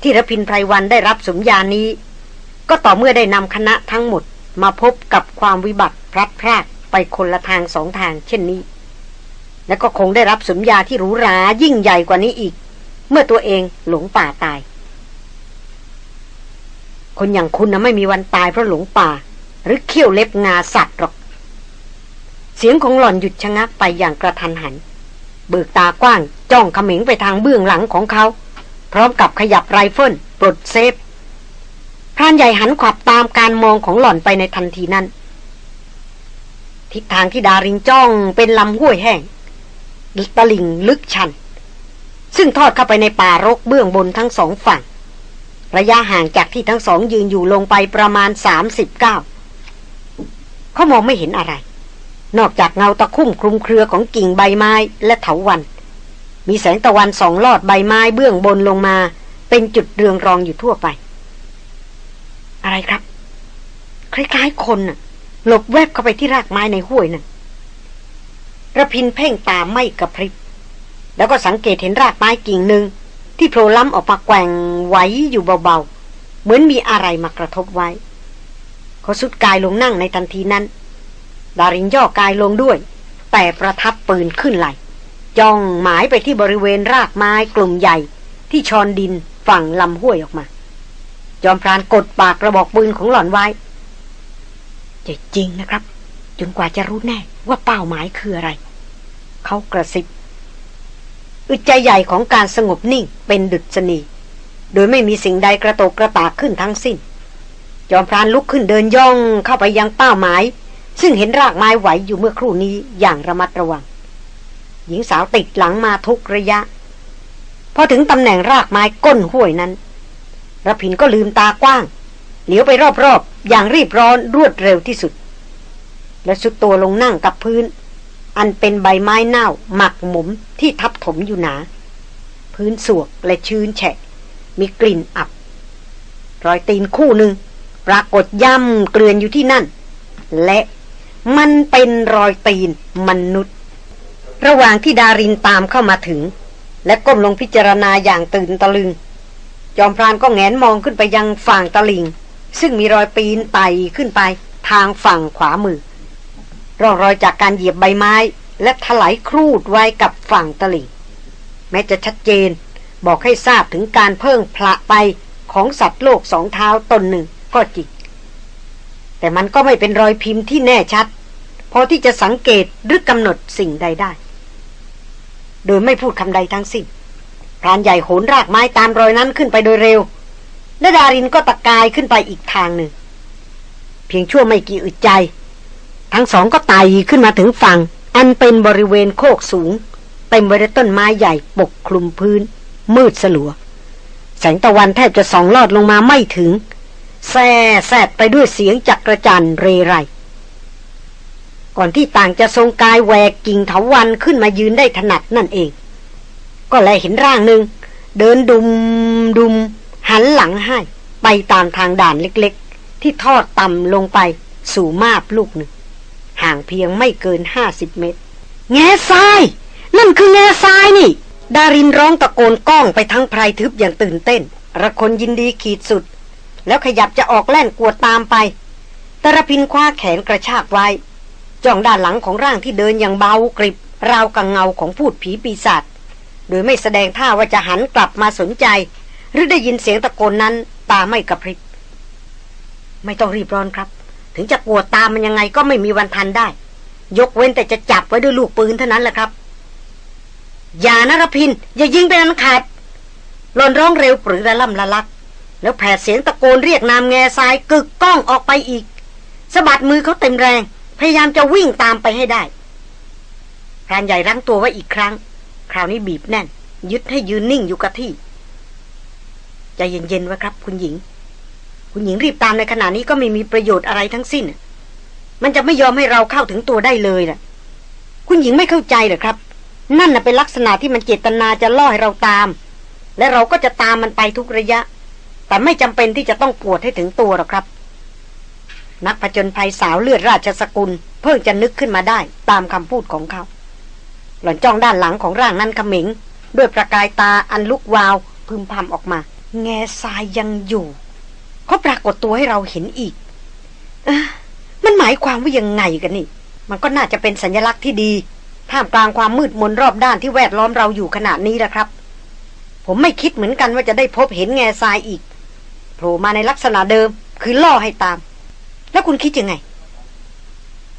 ที่ระพินไพรวันได้รับสมญานี้ ก็ต่อเมื่อได้นำคณะทั้งหมดมาพบกับความวิบัติพลัดพรากไปคนละทางสองทางเช่นนี้ และก็คงได้รับสมญาที่หรูหรายิ่งใหญ่กว่านี้อีก เมื่อตัวเองหลงป่าตาย คนอย่างคุณนะไม่มีวันตายเพราะหลงป่า หรือเขี้ยวเล็บงาสัตว์หรอก เสียงของหล่อนหยุดชะงักไปอย่างกะทันหัน เบิกตากว้างจ้องเขม็งไปทางเบื้องหลังของเขา พร้อมกับขยับไรเฟิลปลด safe พรานใหญ่หันขวับตามการมองของหล่อนไปในทันทีนั้น ทิศทางที่ดารินจ้องเป็นลำห้วยแห้งตลิ่งลึกชัน ซึ่งทอดเข้าไปในป่ารกเบื้องบนทั้งสองฝั่ง ระยะห่างจากที่ทั้งสองยืนอยู่ลงไปประมาณสามสิบก้าวเขามองไม่เห็นอะไร นอกจากเงาตะคุ่มคลุมเครือของกิ่งใบไม้และเถาวัน มีแสงตะวันสองลอดใบไม้เบื้องบนลงมา เป็นจุดเรืองรองอยู่ทั่วไป อะไรครับ คล้ายๆคนน่ะ หลบแวบเข้าไปที่รากไม้ในห้วยนั่นระพินเพ่งตาไม่กระพริบแล้วก็สังเกตเห็นรากไม้กิ่งหนึ่ง ที่โผล่ล้ำออกมาแกว่งไหวอยู่เบาๆ เหมือนมีอะไรมากระทบไว้ เขาสุดกายลงนั่งในทันทีนั้น ดารินย่อกายลงด้วย แต่ประทับปืนขึ้นไหลจ้องหมายไปที่บริเวณรากไม้กลุ่มใหญ่ ที่ชอนดินฝั่งลำห้วยออกมา จอมพรานกดปากกระบอกปืนของหล่อนไว้จะจริงนะครับ จนกว่าจะรู้แน่ว่าเป้าหมายคืออะไร เขากระซิบ อึดใจใหญ่ของการสงบนิ่งเป็นดุษณี โดยไม่มีสิ่งใดกระโตกกระตากขึ้นทั้งสิ้น จอมพรานลุกขึ้นเดินย่องเข้าไปยังเป้าหมาย ซึ่งเห็นรากไม้ไหวอยู่เมื่อครู่นี้อย่างระมัดระวัง หญิงสาวติดหลังมาทุกระยะ พอถึงตำแหน่งรากไม้ก้นห้วยนั้นระพินก็ลืมตากว้าง เหลียวไปรอบๆอย่างรีบร้อนรวดเร็วที่สุด และสุดตัวลงนั่งกับพื้น อันเป็นใบไม้เน่าหมักหมมที่ทับถมอยู่หนา พื้นสวกและชื้นแฉะ มีกลิ่นอับ รอยตีนคู่หนึ่งปรากฏย่ำเกลือนอยู่ที่นั่น และมันเป็นรอยตีนมนุษย์ ระหว่างที่ดารินตามเข้ามาถึง และก้มลงพิจารณาอย่างตื่นตะลึง จอมพรานก็แงนมองขึ้นไปยังฝั่งตะลิง ซึ่งมีรอยปีนไต่ขึ้นไปทางฝั่งขวามือ ร่องรอยจากการเหยียบใบไม้ และถลายครูดไว้กับฝั่งตะลิ่ง แม้จะชัดเจนบอกให้ทราบถึงการเพิ่งพละไปของสัตว์โลกสองเท้าตนหนึ่งก็จริง แต่มันก็ไม่เป็นรอยพิมพ์ที่แน่ชัด พอที่จะสังเกตหรือกำหนดสิ่งใดได้ โดยไม่พูดคำใดทั้งสิ้นพรานใหญ่โหนรากไม้ตามรอยนั้นขึ้นไปโดยเร็ว และดารินก็ตะกายขึ้นไปอีกทางหนึ่ง เพียงชั่วไม่กี่อึดใจ ทั้งสองก็ไต่ขึ้นมาถึงฝั่ง อันเป็นบริเวณโคกสูง เต็มไปด้วยต้นไม้ใหญ่ปกคลุมพื้น มืดสลัว แสงตะวันแทบจะส่องลอดลงมาไม่ถึง แซ่แซดไปด้วยเสียงจักรจันเรไรก่อนที่ต่างจะทรงกายแหวกกิ่งเถาวันขึ้นมายืนได้ถนัดนั่นเอง ก็แลเห็นร่างหนึ่ง เดินดุมดุม หันหลังให้ ไปตามทางด่านเล็กๆ ที่ทอดต่ำลงไปสู่มาบลูกหนึ่ง ห่างเพียงไม่เกินห้าสิบเมตร แง่ทราย นั่นคือแง่ทรายนี่ ดารินร้องตะโกนก้องไปทั้งไพรทึบอย่างตื่นเต้น ระคนยินดีขีดสุด แล้วขยับจะออกแล่นกวดตามไปตระพินคว้าแขนกระชากไว้ จ้องด้านหลังของร่างที่เดินอย่างเบากริบ ราวกับเงาของพูดผีปีศาจโดยไม่แสดงท่าว่าจะหันกลับมาสนใจ หรือได้ยินเสียงตะโกนนั้นตาไม่กระพริบ ไม่ต้องรีบร้อนครับ ถึงจะปวดตามมันยังไงก็ไม่มีวันทันได้ ยกเว้นแต่จะจับไว้ด้วยลูกปืนเท่านั้นแหละครับ อย่านรพิน อย่ายิงไปนั้นขาดหลอนร้องเร็วปรือระล่ำละลัก แล้วแผดเสียงตะโกนเรียกนามแง่ทรายกึกก้องออกไปอีกสะบัดมือเขาเต็มแรง พยายามจะวิ่งตามไปให้ได้พรานใหญ่รั้งตัวไว้อีกครั้ง คราวนี้บีบแน่น ยึดให้ยืนนิ่งอยู่กับที่ใจเย็นๆไว้ครับ คุณหญิง คุณหญิงรีบตามในขณะนี้ก็ไม่มีประโยชน์อะไรทั้งสิ้น มันจะไม่ยอมให้เราเข้าถึงตัวได้เลยล่ะคุณหญิงไม่เข้าใจเหรอครับ นั่นน่ะเป็นลักษณะที่มันเจตนาจะล่อให้เราตาม และเราก็จะตามมันไปทุกระยะ แต่ไม่จำเป็นที่จะต้องปวดให้ถึงตัวหรอกครับ นักผจญภัยสาวเลือดราชสกุล เพิ่งจะนึกขึ้นมาได้ตามคำพูดของเขา หล่อนจ้องด้านหลังของร่างนั้นขมิงด้วยประกายตาอันลุกวาวพึมพำออกมา แง่ทรายยังอยู่ เขาปรากฏตัวให้เราเห็นอีกอมันหมายความว่ายังไงกันนี่ มันก็น่าจะเป็นสัญลักษณ์ที่ดี ท่ามกลางความมืดมนรอบด้านที่แวดล้อมเราอยู่ขณะนี้แหละครับ ผมไม่คิดเหมือนกันว่าจะได้พบเห็นแง่ทรายอีกโผล่มาในลักษณะเดิม คือล่อให้ตาม แล้วคุณคิดยังไง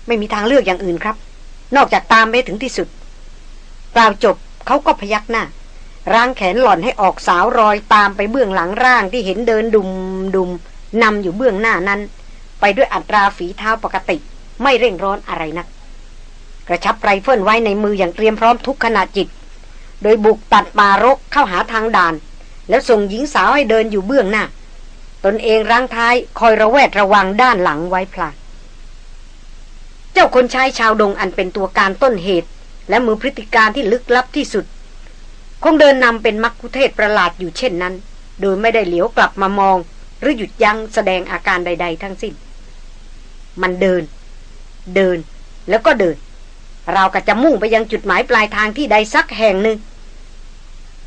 ไม่มีทางเลือกอย่างอื่นครับ นอกจากตามไปถึงที่สุดกล่าวจบเขาก็พยักหน้า ร่างแขนหล่อนให้ออกสาวรอยตามไปเบื้องหลังร่างที่เห็นเดินดุมดุมนำอยู่เบื้องหน้านั้น ไปด้วยอัตราฝีเท้าปกติ ไม่เร่งร้อนอะไรนัก กระชับไรเฟิลไว้ในมืออย่างเตรียมพร้อมทุกขณะจิต โดยบุกตัดป่ารกเข้าหาทางด่าน แล้วส่งหญิงสาวให้เดินอยู่เบื้องหน้า ตนเองร่างท้ายคอยระแวดระวังด้านหลังไว้พลางเจ้าคนชายชาวดงอันเป็นตัวการต้นเหตุ และมือพฤติการที่ลึกลับที่สุด คงเดินนำเป็นมักคุเทศประหลาดอยู่เช่นนั้น โดยไม่ได้เหลียวกลับมามอง หรือหยุดยั้งแสดงอาการใด ๆ ทั้งสิ้น มันเดิน เดินแล้วก็เดิน เราก็จะมุ่งไปยังจุดหมายปลายทางที่ใดสักแห่งหนึ่ง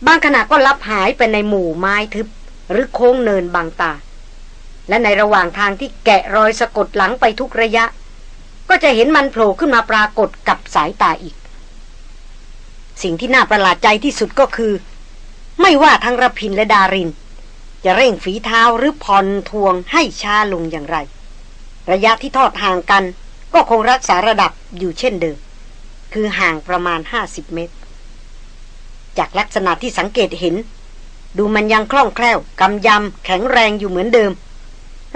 บางขณะก็ลับหายไปในหมู่ไม้ทึบ หรือโค้งเนินบางตา และในระหว่างทางที่แกะรอยสะกดหลังไปทุกระยะ ก็จะเห็นมันโผล่ขึ้นมาปรากฏกับสายตาอีก สิ่งที่น่าประหลาดใจที่สุดก็คือ ไม่ว่าทั้งระพินและดาริน จะเร่งฝีเท้าหรือผ่อนทวงให้ช้าลงอย่างไร ระยะที่ทอดห่างกัน ก็คงรักษาระดับอยู่เช่นเดิม คือห่างประมาณ 50 เมตร จากลักษณะที่สังเกตเห็น ดูมันยังคล่องแคล่วกำยำแข็งแรงอยู่เหมือนเดิม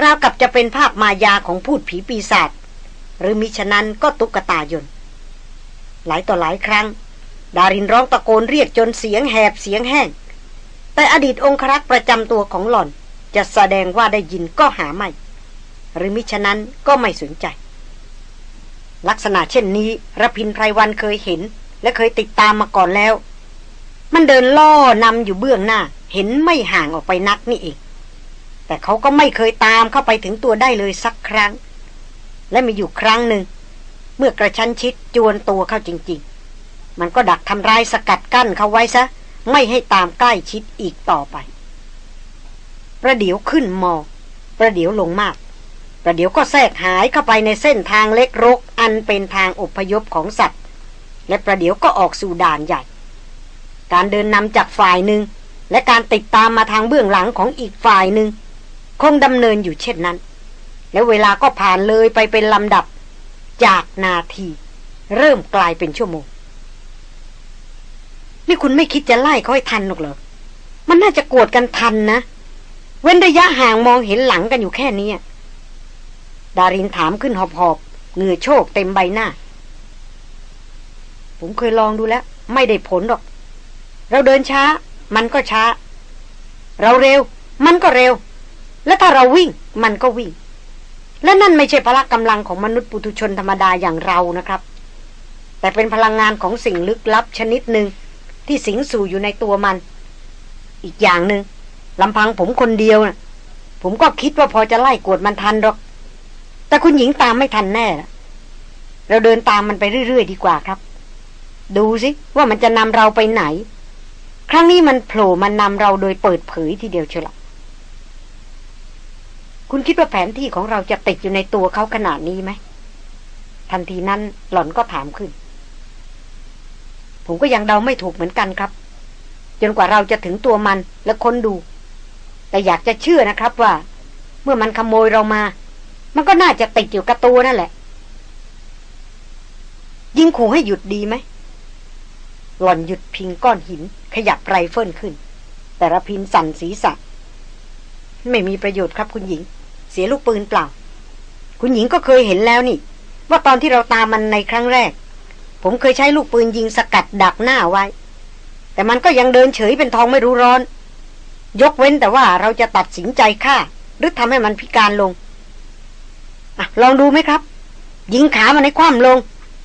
ราวกับจะเป็นภาพมายาของพูดผีปีศาจหรือมิฉะนั้นก็ตุ๊กตายน หลายต่อหลายครั้ง ดารินร้องตะโกนเรียกจนเสียงแหบเสียงแห้ง แต่อดีตองครักษ์ประจำตัวของหล่อน จะแสดงว่าได้ยินก็หาไม่ หรือมิฉะนั้นก็ไม่สนใจ ลักษณะเช่นนี้ระพินไพรวันเคยเห็น และเคยติดตามมาก่อนแล้ว มันเดินล่อนำอยู่เบื้องหน้า เห็นไม่ห่างออกไปนักนี่เอง แต่เขาก็ไม่เคยตามเข้าไปถึงตัวได้เลยสักครั้ง และมีอยู่ครั้งหนึ่งเมื่อกระชั้นชิดจวนตัวเข้าจริง ๆ มันก็ดักทำร้ายสกัดกั้นเขาไว้ซะ ไม่ให้ตามใกล้ชิดอีกต่อไป ประเดี๋ยวขึ้นมอ ประเดี๋ยวลงมาก ประเดี๋ยวก็แทรกหายเข้าไปในเส้นทางเล็กรก อันเป็นทางอพยพของสัตว์ และประเดี๋ยวก็ออกสู่ด่านใหญ่ การเดินนำจากฝ่ายหนึ่ง และการติดตามมาทางเบื้องหลังของอีกฝ่ายหนึ่งคงดำเนินอยู่เช่นนั้น แล้วเวลาก็ผ่านเลยไปเป็นลำดับ จากนาที เริ่มกลายเป็นชั่วโมง นี่คุณไม่คิดจะไล่เขาให้ทันหรอกเหรอ มันน่าจะกวดกันทันนะ เว้นระยะห่างมองเห็นหลังกันอยู่แค่นี้ ดารินถามขึ้นหอบๆ เหงื่อโชกเต็มใบหน้า ผมเคยลองดูแล้ว ไม่ได้ผลหรอก เราเดินช้า มันก็ช้า เราเร็ว มันก็เร็ว และถ้าเราวิ่ง มันก็วิ่ง และนั่นไม่ใช่พละกำลังของมนุษย์ปุถุชนธรรมดาอย่างเรานะครับ แต่เป็นพลังงานของสิ่งลึกลับชนิดหนึ่ง ที่สิงสู่อยู่ในตัวมัน อีกอย่างหนึ่งลำพังผมคนเดียวนะผมก็คิดว่าพอจะไล่กวดมันทันหรอก แต่คุณหญิงตามไม่ทันแน่เราเดินตามมันไปเรื่อยๆดีกว่าครับ ดูสิว่ามันจะนำเราไปไหน ครั้งนี้มันโผล่มานนำเราโดยเปิดเผยทีเดียวเชียวคุณคิดว่าแผนที่ของเราจะติดอยู่ในตัวเขาขนาดนี้ไหมทันทีนั้นหล่อนก็ถามขึ้น ผมก็ยังเดาไม่ถูกเหมือนกันครับ จนกว่าเราจะถึงตัวมันและค้นดู แต่อยากจะเชื่อนะครับว่า เมื่อมันขโมยเรามา มันก็น่าจะติดอยู่กับตัวนั่นแหละ ยิงขู่ให้หยุดดีไหมหล่อนหยุดพิงก้อนหิน ขยับไรเฟิลขึ้น แต่ระพินสั่นศีรษะ ไม่มีประโยชน์ครับคุณหญิง เสียลูกปืนเปล่า คุณหญิงก็เคยเห็นแล้วนี่ ว่าตอนที่เราตามมันในครั้งแรก ผมเคยใช้ลูกปืนยิงสกัดดักหน้าไว้ แต่มันก็ยังเดินเฉยเป็นทองไม่รู้ร้อน ยกเว้นแต่ว่าเราจะตัดสินใจฆ่า หรือทำให้มันพิการลงอะลองดูไหมครับ ยิงขามันให้คว่ำลง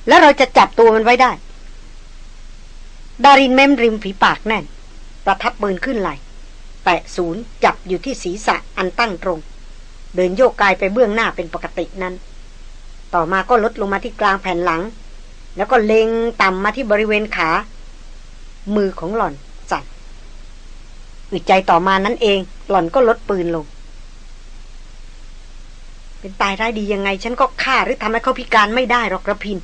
แล้วเราจะจับตัวมันไว้ได้ ดารินเม้มริมฝีปากแน่น ประทับปืนขึ้นไหลแปะศูนย์จับอยู่ที่ศีรษะอันตั้งตรง เดินโยกกายไปเบื้องหน้าเป็นปกตินั้น ต่อมาก็ลดลงมาที่กลางแผ่นหลัง แล้วก็เล็งต่ำมาที่บริเวณขา มือของหล่อนสั่นอึดใจต่อมานั้นเอง หล่อนก็ลดปืนลง เป็นตายร้ดียังไง ฉันก็ฆ่าหรือทำให้เขาพิการไม่ได้หรอกระพิน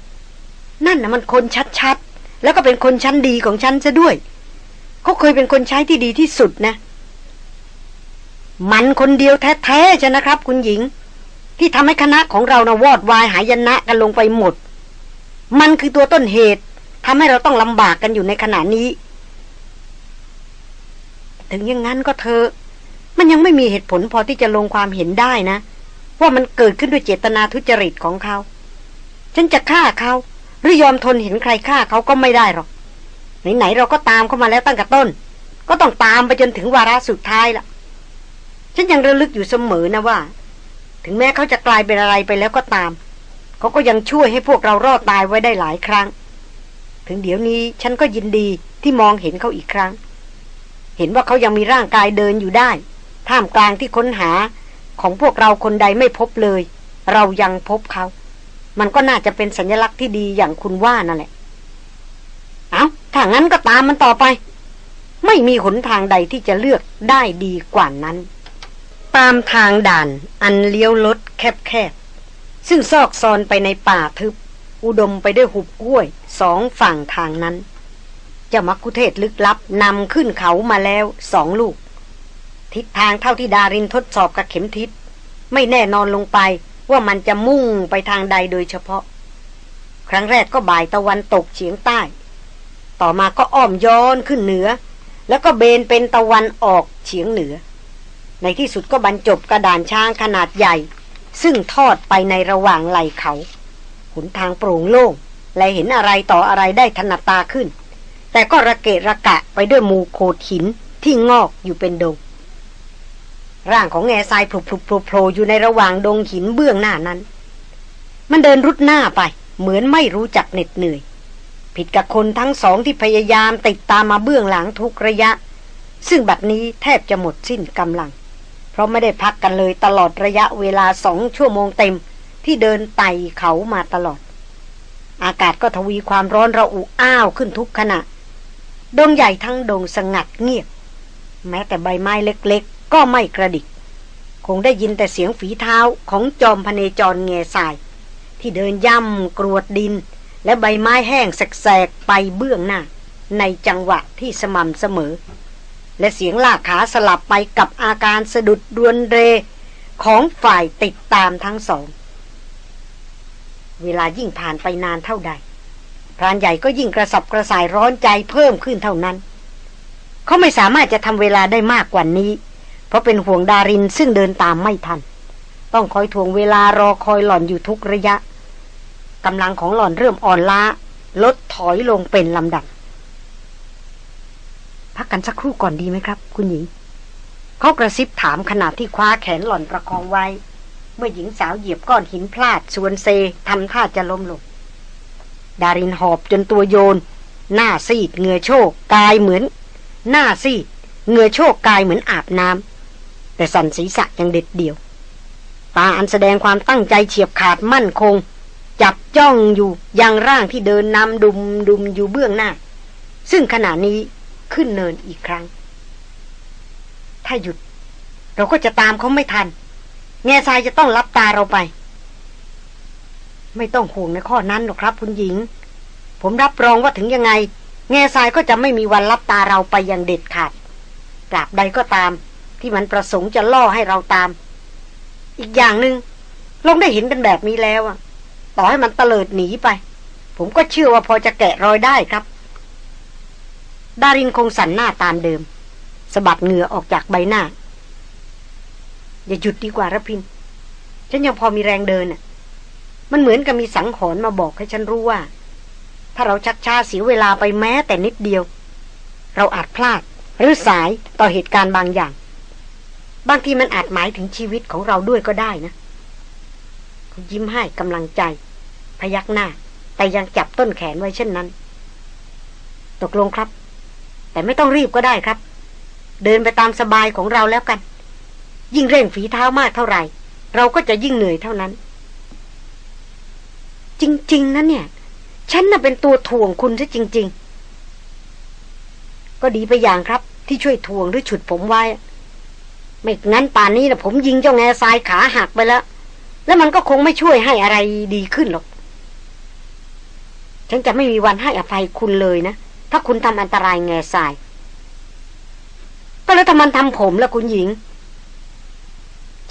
นั่นนะมันคนชัดๆ แล้วก็เป็นคนชั้นดีของฉันซะด้วย เขาเคยเป็นคนใช้ที่ดีที่สุดนะ มันคนเดียวแท้ๆจะนะครับ คุณหญิง ที่ทำให้คณะของเรานะวอดวายหายนะกันลงไปหมด มันคือตัวต้นเหตุทำให้เราต้องลำบากกันอยู่ในขณะนี้ ถึงอย่างนั้นก็เธอมันยังไม่มีเหตุผลพอที่จะลงความเห็นได้นะ ว่ามันเกิดขึ้นด้วยเจตนาทุจริตของเขา ฉันจะฆ่าเขา หรือยอมทนเห็นใครฆ่าเขาก็ไม่ได้หรอก ไหนๆเราก็ตามเข้ามาแล้วตั้งแต่ต้น ก็ต้องตามไปจนถึงวาระสุดท้ายละฉันยังระลึกอยู่เสมอนะว่า ถึงแม้เขาจะกลายเป็นอะไรไปแล้วก็ตาม เขาก็ยังช่วยให้พวกเรารอดตายไว้ได้หลายครั้ง ถึงเดี๋ยวนี้ฉันก็ยินดีที่มองเห็นเขาอีกครั้ง เห็นว่าเขายังมีร่างกายเดินอยู่ได้ ท่ามกลางที่ค้นหาของพวกเราคนใดไม่พบเลย เรายังพบเขา มันก็น่าจะเป็นสัญลักษณ์ที่ดีอย่างคุณว่านั่นแหละ เอาถ้างั้นก็ตามมันต่อไป ไม่มีหนทางใดที่จะเลือกได้ดีกว่านั้น ตามทางด่านอันเลี้ยวลดแคบๆ ซึ่งซอกซอนไปในป่าทึบ อุดมไปด้วยหุบห้วยสองฝั่งทางนั้นเจ้ามักคุเทศลึกลับนำขึ้นเขามาแล้วสองลูก ทิศทางเท่าที่ดารินทดสอบกับเข็มทิศ ไม่แน่นอนลงไปว่ามันจะมุ่งไปทางใดโดยเฉพาะ ครั้งแรกก็บ่ายตะวันตกเฉียงใต้ ต่อมาก็อ้อมย้อนขึ้นเหนือ แล้วก็เบนเป็นตะวันออกเฉียงเหนือ ในที่สุดก็บรรจบกระดานช้างขนาดใหญ่ ซึ่งทอดไปในระหว่างไหลเขา หนทางโปร่งโล่งและเห็นอะไรต่ออะไรได้ถนัดตาขึ้น แต่ก็ระเกะระกะไปด้วยมูโขดหินที่งอกอยู่เป็นดง ร่างของแง่ทรายพลุบพลุโผล่อยู่ในระหว่างดงหินเบื้องหน้านั้น มันเดินรุดหน้าไป เหมือนไม่รู้จักเหน็ดเหนื่อย ผิดกับคนทั้งสองที่พยายามติดตามมาเบื้องหลังทุกระยะ ซึ่งบัดนี้แทบจะหมดสิ้นกำลัง เพราะไม่ได้พักกันเลยตลอดระยะเวลาสองชั่วโมงเต็ม ที่เดินไต่เขามาตลอด อากาศก็ทวีความร้อนระอุอ้าวขึ้นทุกขณะ ดงใหญ่ทั้งดงสงัดเงียบ แม้แต่ใบไม้เล็กๆ ก็ไม่กระดิก คงได้ยินแต่เสียงฝีเท้าของจอมพเนจรเงยสาย ที่เดินย่ำกรวดดิน และใบไม้แห้งแสกๆไปเบื้องหน้า ในจังหวะที่สม่ำเสมอ และเสียงลากขาสลับไปกับอาการสะดุดดวนเร ของฝ่ายติดตามทั้งสอง เวลายิ่งผ่านไปนานเท่าใด พรานใหญ่ก็ยิ่งกระสับกระส่ายร้อนใจเพิ่มขึ้นเท่านั้น เขาไม่สามารถจะทำเวลาได้มากกว่านี้ เพราะเป็นห่วงดารินซึ่งเดินตามไม่ทัน ต้องคอยทวงเวลารอคอยหล่อนอยู่ทุกระยะกำลังของหล่อนเริ่มอ่อนล้า ลดถอยลงเป็นลำดับ พักกันสักครู่ก่อนดีไหมครับ คุณหญิง เขากระซิบถามขณะที่คว้าแขนหล่อนประคองไว้ เมื่อหญิงสาวเหยียบก้อนหินพลาดสวนเซทำท่าจะล้มลงดารินหอบจนตัวโยน หน้าซีดเงือโชกกายเหมือน หน้าซีดเงือโชกกายเหมือนอาบน้ำแต่สันศีรษะยังเด็ดเดี่ยว ตาอันแสดงความตั้งใจเฉียบขาดมั่นคง จับจ้องอยู่ยังร่างที่เดินนำดุมดุมอยู่เบื้องหน้า ซึ่งขณะนี้ ขึ้นเนินอีกครั้ง ถ้าหยุด เราก็จะตามเขาไม่ทัน แง่ทรายจะต้องรับตาเราไป ไม่ต้องห่วงในข้อนั้นหรอกครับคุณหญิง ผมรับรองว่าถึงยังไง แง่ทรายก็จะไม่มีวันรับตาเราไปอย่างเด็ดขาดตราบใดก็ตาม ที่มันประสงค์จะล่อให้เราตาม อีกอย่างหนึง่งลงได้เห็นกันแบบนี้แล้วอะต่อให้มันเตลิดหนีไป ผมก็เชื่อว่าพอจะแกะรอยได้ครับ ดารินคงสันหน้าตามเดิมสะบัดเหงื่อออกจากใบหน้า อย่าหยุดดีกว่าระพิน ฉันยังพอมีแรงเดินอะ มันเหมือนกับมีสังหรณ์มาบอกให้ฉันรู้ว่า ถ้าเราชักช้าเสียเวลาไปแม้แต่นิดเดียว เราอาจพลาดหรือสายต่อเหตุการณ์บางอย่าง บางทีมันอาจหมายถึงชีวิตของเราด้วยก็ได้นะยิ้มให้กำลังใจ พยักหน้า แต่ยังจับต้นแขนไว้เช่นนั้น ตกลงครับ แต่ไม่ต้องรีบก็ได้ครับ เดินไปตามสบายของเราแล้วกัน ยิ่งเร่งฝีเท้ามากเท่าไหร่ เราก็จะยิ่งเหนื่อยเท่านั้น จริง ๆนะเนี่ย ฉันน่ะเป็นตัวถ่วงคุณซะจริง ๆ ก็ดีไปอย่างครับ ที่ช่วยถ่วงหรือฉุดผมไว้ ไม่งั้นป่านนี้นะผมยิงเจ้าแง่ทรายขาหักไปแล้ว แล้วมันก็คงไม่ช่วยให้อะไรดีขึ้นหรอก ฉันจะไม่มีวันให้อภัยคุณเลยนะ ถ้าคุณทำอันตรายแง่ทราย ก็แล้วทำมันทำผมล้วคุณหญิง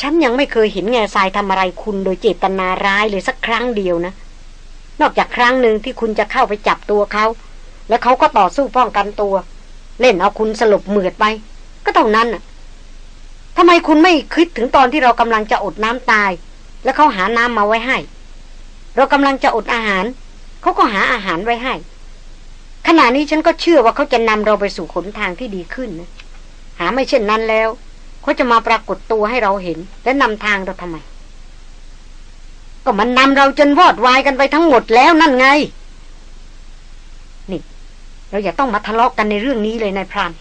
ฉันยังไม่เคยเห็นแง่ทรายทำอะไรคุณโดยเจตนาร้ายเลยสักครั้งเดียวนะ นอกจากครั้งหนึ่งที่คุณจะเข้าไปจับตัวเขา แล้วเขาก็ต่อสู้ป้องกันตัว เล่นเอาคุณสลบเหมือดไป ก็เท่านั้นน่ะทำไมคุณไม่คิดถึงตอนที่เรากำลังจะอดน้ำตาย แล้วเขาหาน้ำมาไว้ให้ เรากำลังจะอดอาหาร เขาก็หาอาหารไว้ให้ ขณะนี้ฉันก็เชื่อว่าเขาจะนำเราไปสู่ขนทางที่ดีขึ้นนะหาไม่เช่นนั้นแล้ว เขาจะมาปรากฏตัวให้เราเห็น และนำทางเราทำไม ก็มันนำเราจนวอดวายกันไปทั้งหมดแล้วนั่นไง นี่ เราอย่าต้องมาทะเลาะกกันในเรื่องนี้เลยนายพราน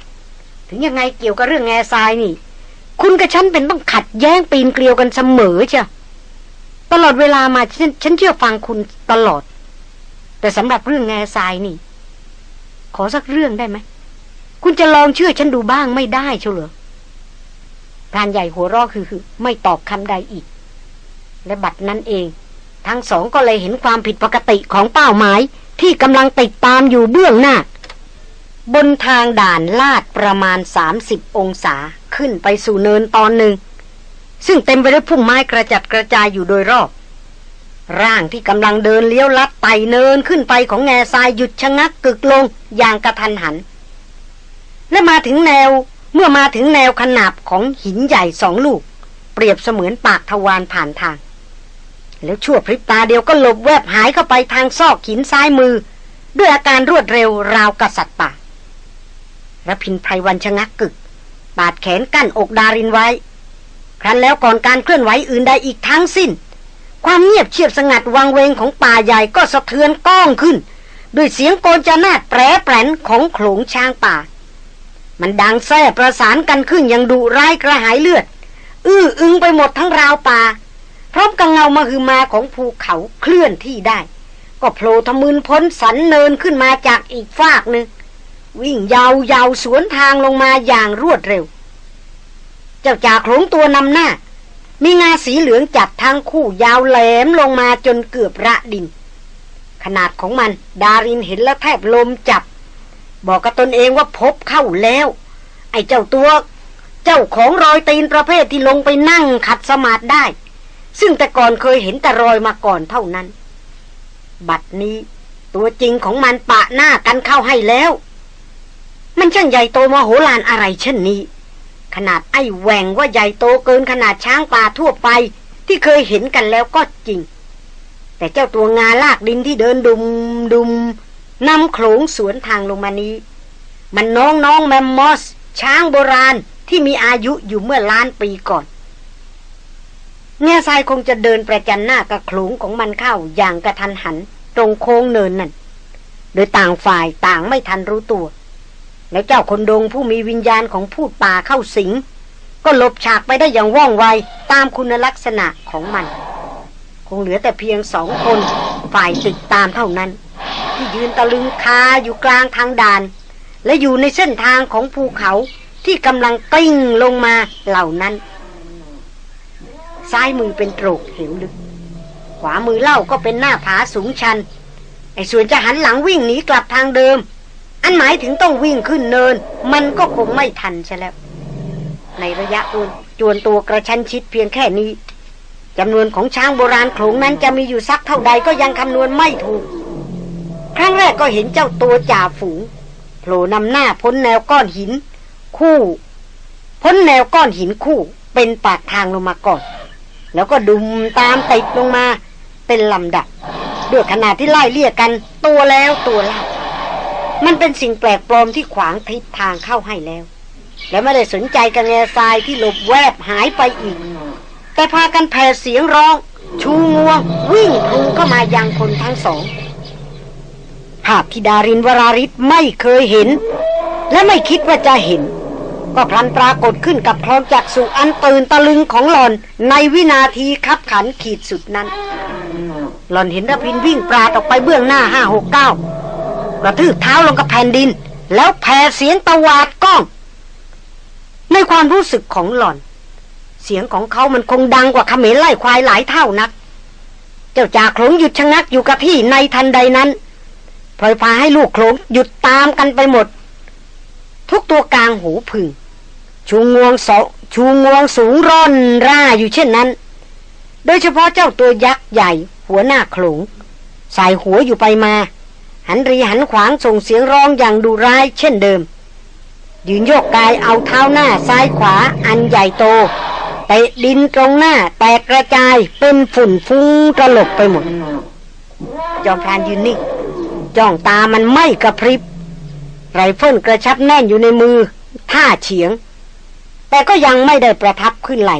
ถึงยังไงเกี่ยวกับเรื่องแง่ทรายนี่ คุณกับฉันเป็นต้องขัดแย้งปีนเกลียวกันเสมอเชียตลอดเวลามาฉันฉันเชื่อฟังคุณตลอด แต่สำหรับเรื่องแง่ทรายนี่ ขอสักเรื่องได้ไหม คุณจะลองเชื่อฉันดูบ้างไม่ได้เชียวเหรอพรานใหญ่หัวรอคือคือไม่ตอบคำใดอีก และบัดนั้นเอง ทั้งสองก็เลยเห็นความผิดปกติของเป้าหมายที่กำลังติดตามอยู่เบื้องหน้า บนทางด่านลาดประมาณ 30 องศาขึ้นไปสู่เนินตอนหนึ่ง ซึ่งเต็มไปด้วยพุ่มไม้กระจัดกระจายอยู่โดยรอบ ร่างที่กำลังเดินเลี้ยวลัดไต่เนินขึ้นไปของแง่ทรายหยุดชะงักกึกลงอย่างกระทันหัน และมาถึงแนวเมื่อมาถึงแนวขนาบของหินใหญ่สองลูก เปรียบเสมือนปากทวารผ่านทาง แล้วชั่วพริบตาเดียวก็หลบแวบหายเข้าไปทางซอกหินซ้ายมือ ด้วยอาการรวดเร็วราวกษัตริย์ป่าระพินไพรวันชะงักกึก บาดแขนกั้นอกดารินไว้ ครั้นแล้วก่อนการเคลื่อนไหวอื่นใดอีกทั้งสิ้น ความเงียบเชียบสงัดวังเวงของป่าใหญ่ก็สะเทือนก้องขึ้น ด้วยเสียงโกนจนาดแปรแปรนของโขลงช้างป่า มันดังแท้ประสานกันขึ้นอย่างดุร้ายกระหายเลือด อื้ออึงไปหมดทั้งราวป่า พร้อมกับเงามาคือมาของภูเขาเคลื่อนที่ได้ ก็โผล่ทะมึนพ้นสันเนินขึ้นมาจากอีกฟากหนึ่งวิ่งยาวยาวสวนทางลงมาอย่างรวดเร็ว เจ้าจ่าโขลงตัวนำหน้า มีงาสีเหลืองจัดทั้งคู่ยาวแหลมลงมาจนเกือบระดิน ขนาดของมัน ดารินเห็นแล้วแทบลมจับ บอกกับตนเองว่าพบเข้าแล้ว ไอ้เจ้าตัว เจ้าของรอยตีนประเภทที่ลงไปนั่งขัดสมาธิได้ ซึ่งแต่ก่อนเคยเห็นแต่รอยมาก่อนเท่านั้น บัดนี้ตัวจริงของมันปะหน้ากันเข้าให้แล้ว มันช่างใหญ่โตมโหฬารอะไรเช่นนี้ ขนาดไอ้แหวงว่าใหญ่โตเกินขนาดช้างป่าทั่วไป ที่เคยเห็นกันแล้วก็จริง แต่เจ้าตัวงาลากดินที่เดินดุมดุมนำโขลงสวนทางลงมานี้ มันน้องน้องแมมมอส ช้างโบราณที่มีอายุอยู่เมื่อล้านปีก่อนแง่ทรายคงจะเดินประจันหน้ากับโขลงของมันเข้าอย่างกระทันหัน ตรงโค้งเนินนั่น โดยต่างฝ่ายต่างไม่ทันรู้ตัว แล้วเจ้าคนดงผู้มีวิญญาณของพูดป่าเข้าสิง ก็หลบฉากไปได้อย่างว่องไวตามคุณลักษณะของมัน คงเหลือแต่เพียงสองคนฝ่ายติดตามเท่านั้น ที่ยืนตะลึงคาอยู่กลางทางด่าน และอยู่ในเส้นทางของภูเขาที่กำลังกลิ้งลงมาเหล่านั้น ซ้ายมือเป็นโตรกเหวลึก ขวามือเล่าก็เป็นหน้าผาสูงชันไอ้ส่วนจะหันหลังวิ่งหนีกลับทางเดิม อันหมายถึงต้องวิ่งขึ้นเนิน มันก็คงไม่ทันใช่แล้ว ในระยะตัวจวนตัวกระชั้นชิดเพียงแค่นี้จำนวนของช้างโบราณโขลงนั้นจะมีอยู่สักเท่าใดก็ยังคำนวณไม่ถูก ครั้งแรกก็เห็นเจ้าตัวจ่าฝูงโผล่นำหน้าพ้นแนวก้อนหิน คู่ พ้นแนวก้อนหินคู่ เป็นปากทางลงมาก่อน แล้วก็ดุมตามติดลงมา เป็นลำดับ ด้วยขนาดที่ไล่เลี่ยกัน ตัวแล้วตัวเล่า มันเป็นสิ่งแปลกปลอมที่ขวางทิศทางเข้าให้แล้ว และไม่ได้สนใจกับแง่ทรายที่หลบแวบหายไปอีก แต่พากันแผ่เสียงร้อง ชูงวง วิ่งพลูเข้ามายังคนทั้งสองภาพที่ดารินวราริศไม่เคยเห็น และไม่คิดว่าจะเห็น ก็พลันปรากฏขึ้นกับคลองจักสุอันตื่นตะลึงของหลอนในวินาทีคับขันขีดสุดนั้น หลอนเห็นระพินวิ่งปราดออกไปเบื้องหน้าห้าหกเก้า กระทืบเท้าลงกับแผ่นดิน แล้วแผ่เสียงตะวาดก้อง ในความรู้สึกของหล่อน เสียงของเขามันคงดังกว่าขเขมรไล่ควายหลายเท่านัก เจ้าจ่าโขลงหยุดชะงักอยู่กับที่ในทันใดนั้นพลอยพาให้ลูกโขลงหยุดตามกันไปหมด ทุกตัวกลางหูผึ่งชูงวงสชูงวงสูงร่อนร่าอยู่เช่นนั้น โดยเฉพาะเจ้าตัวยักษ์ใหญ่ หัวหน้าโขลงสายหัวอยู่ไปมา หันรีหันขวางส่งเสียงร้องอย่างดุร้ายเช่นเดิม ยืนโยกกายเอาเท้าหน้าซ้ายขวาอันใหญ่โตเตะดินตรงหน้าแตกกระจายเป็นฝุ่นฟุ้งตลบไปหมด จอมพรานยืนนิ่งจ้องตามันไม่กระพริบ ไรเฟิลกระชับแน่นอยู่ในมือท่าเฉียง แต่ก็ยังไม่ได้ประทับขึ้นไหล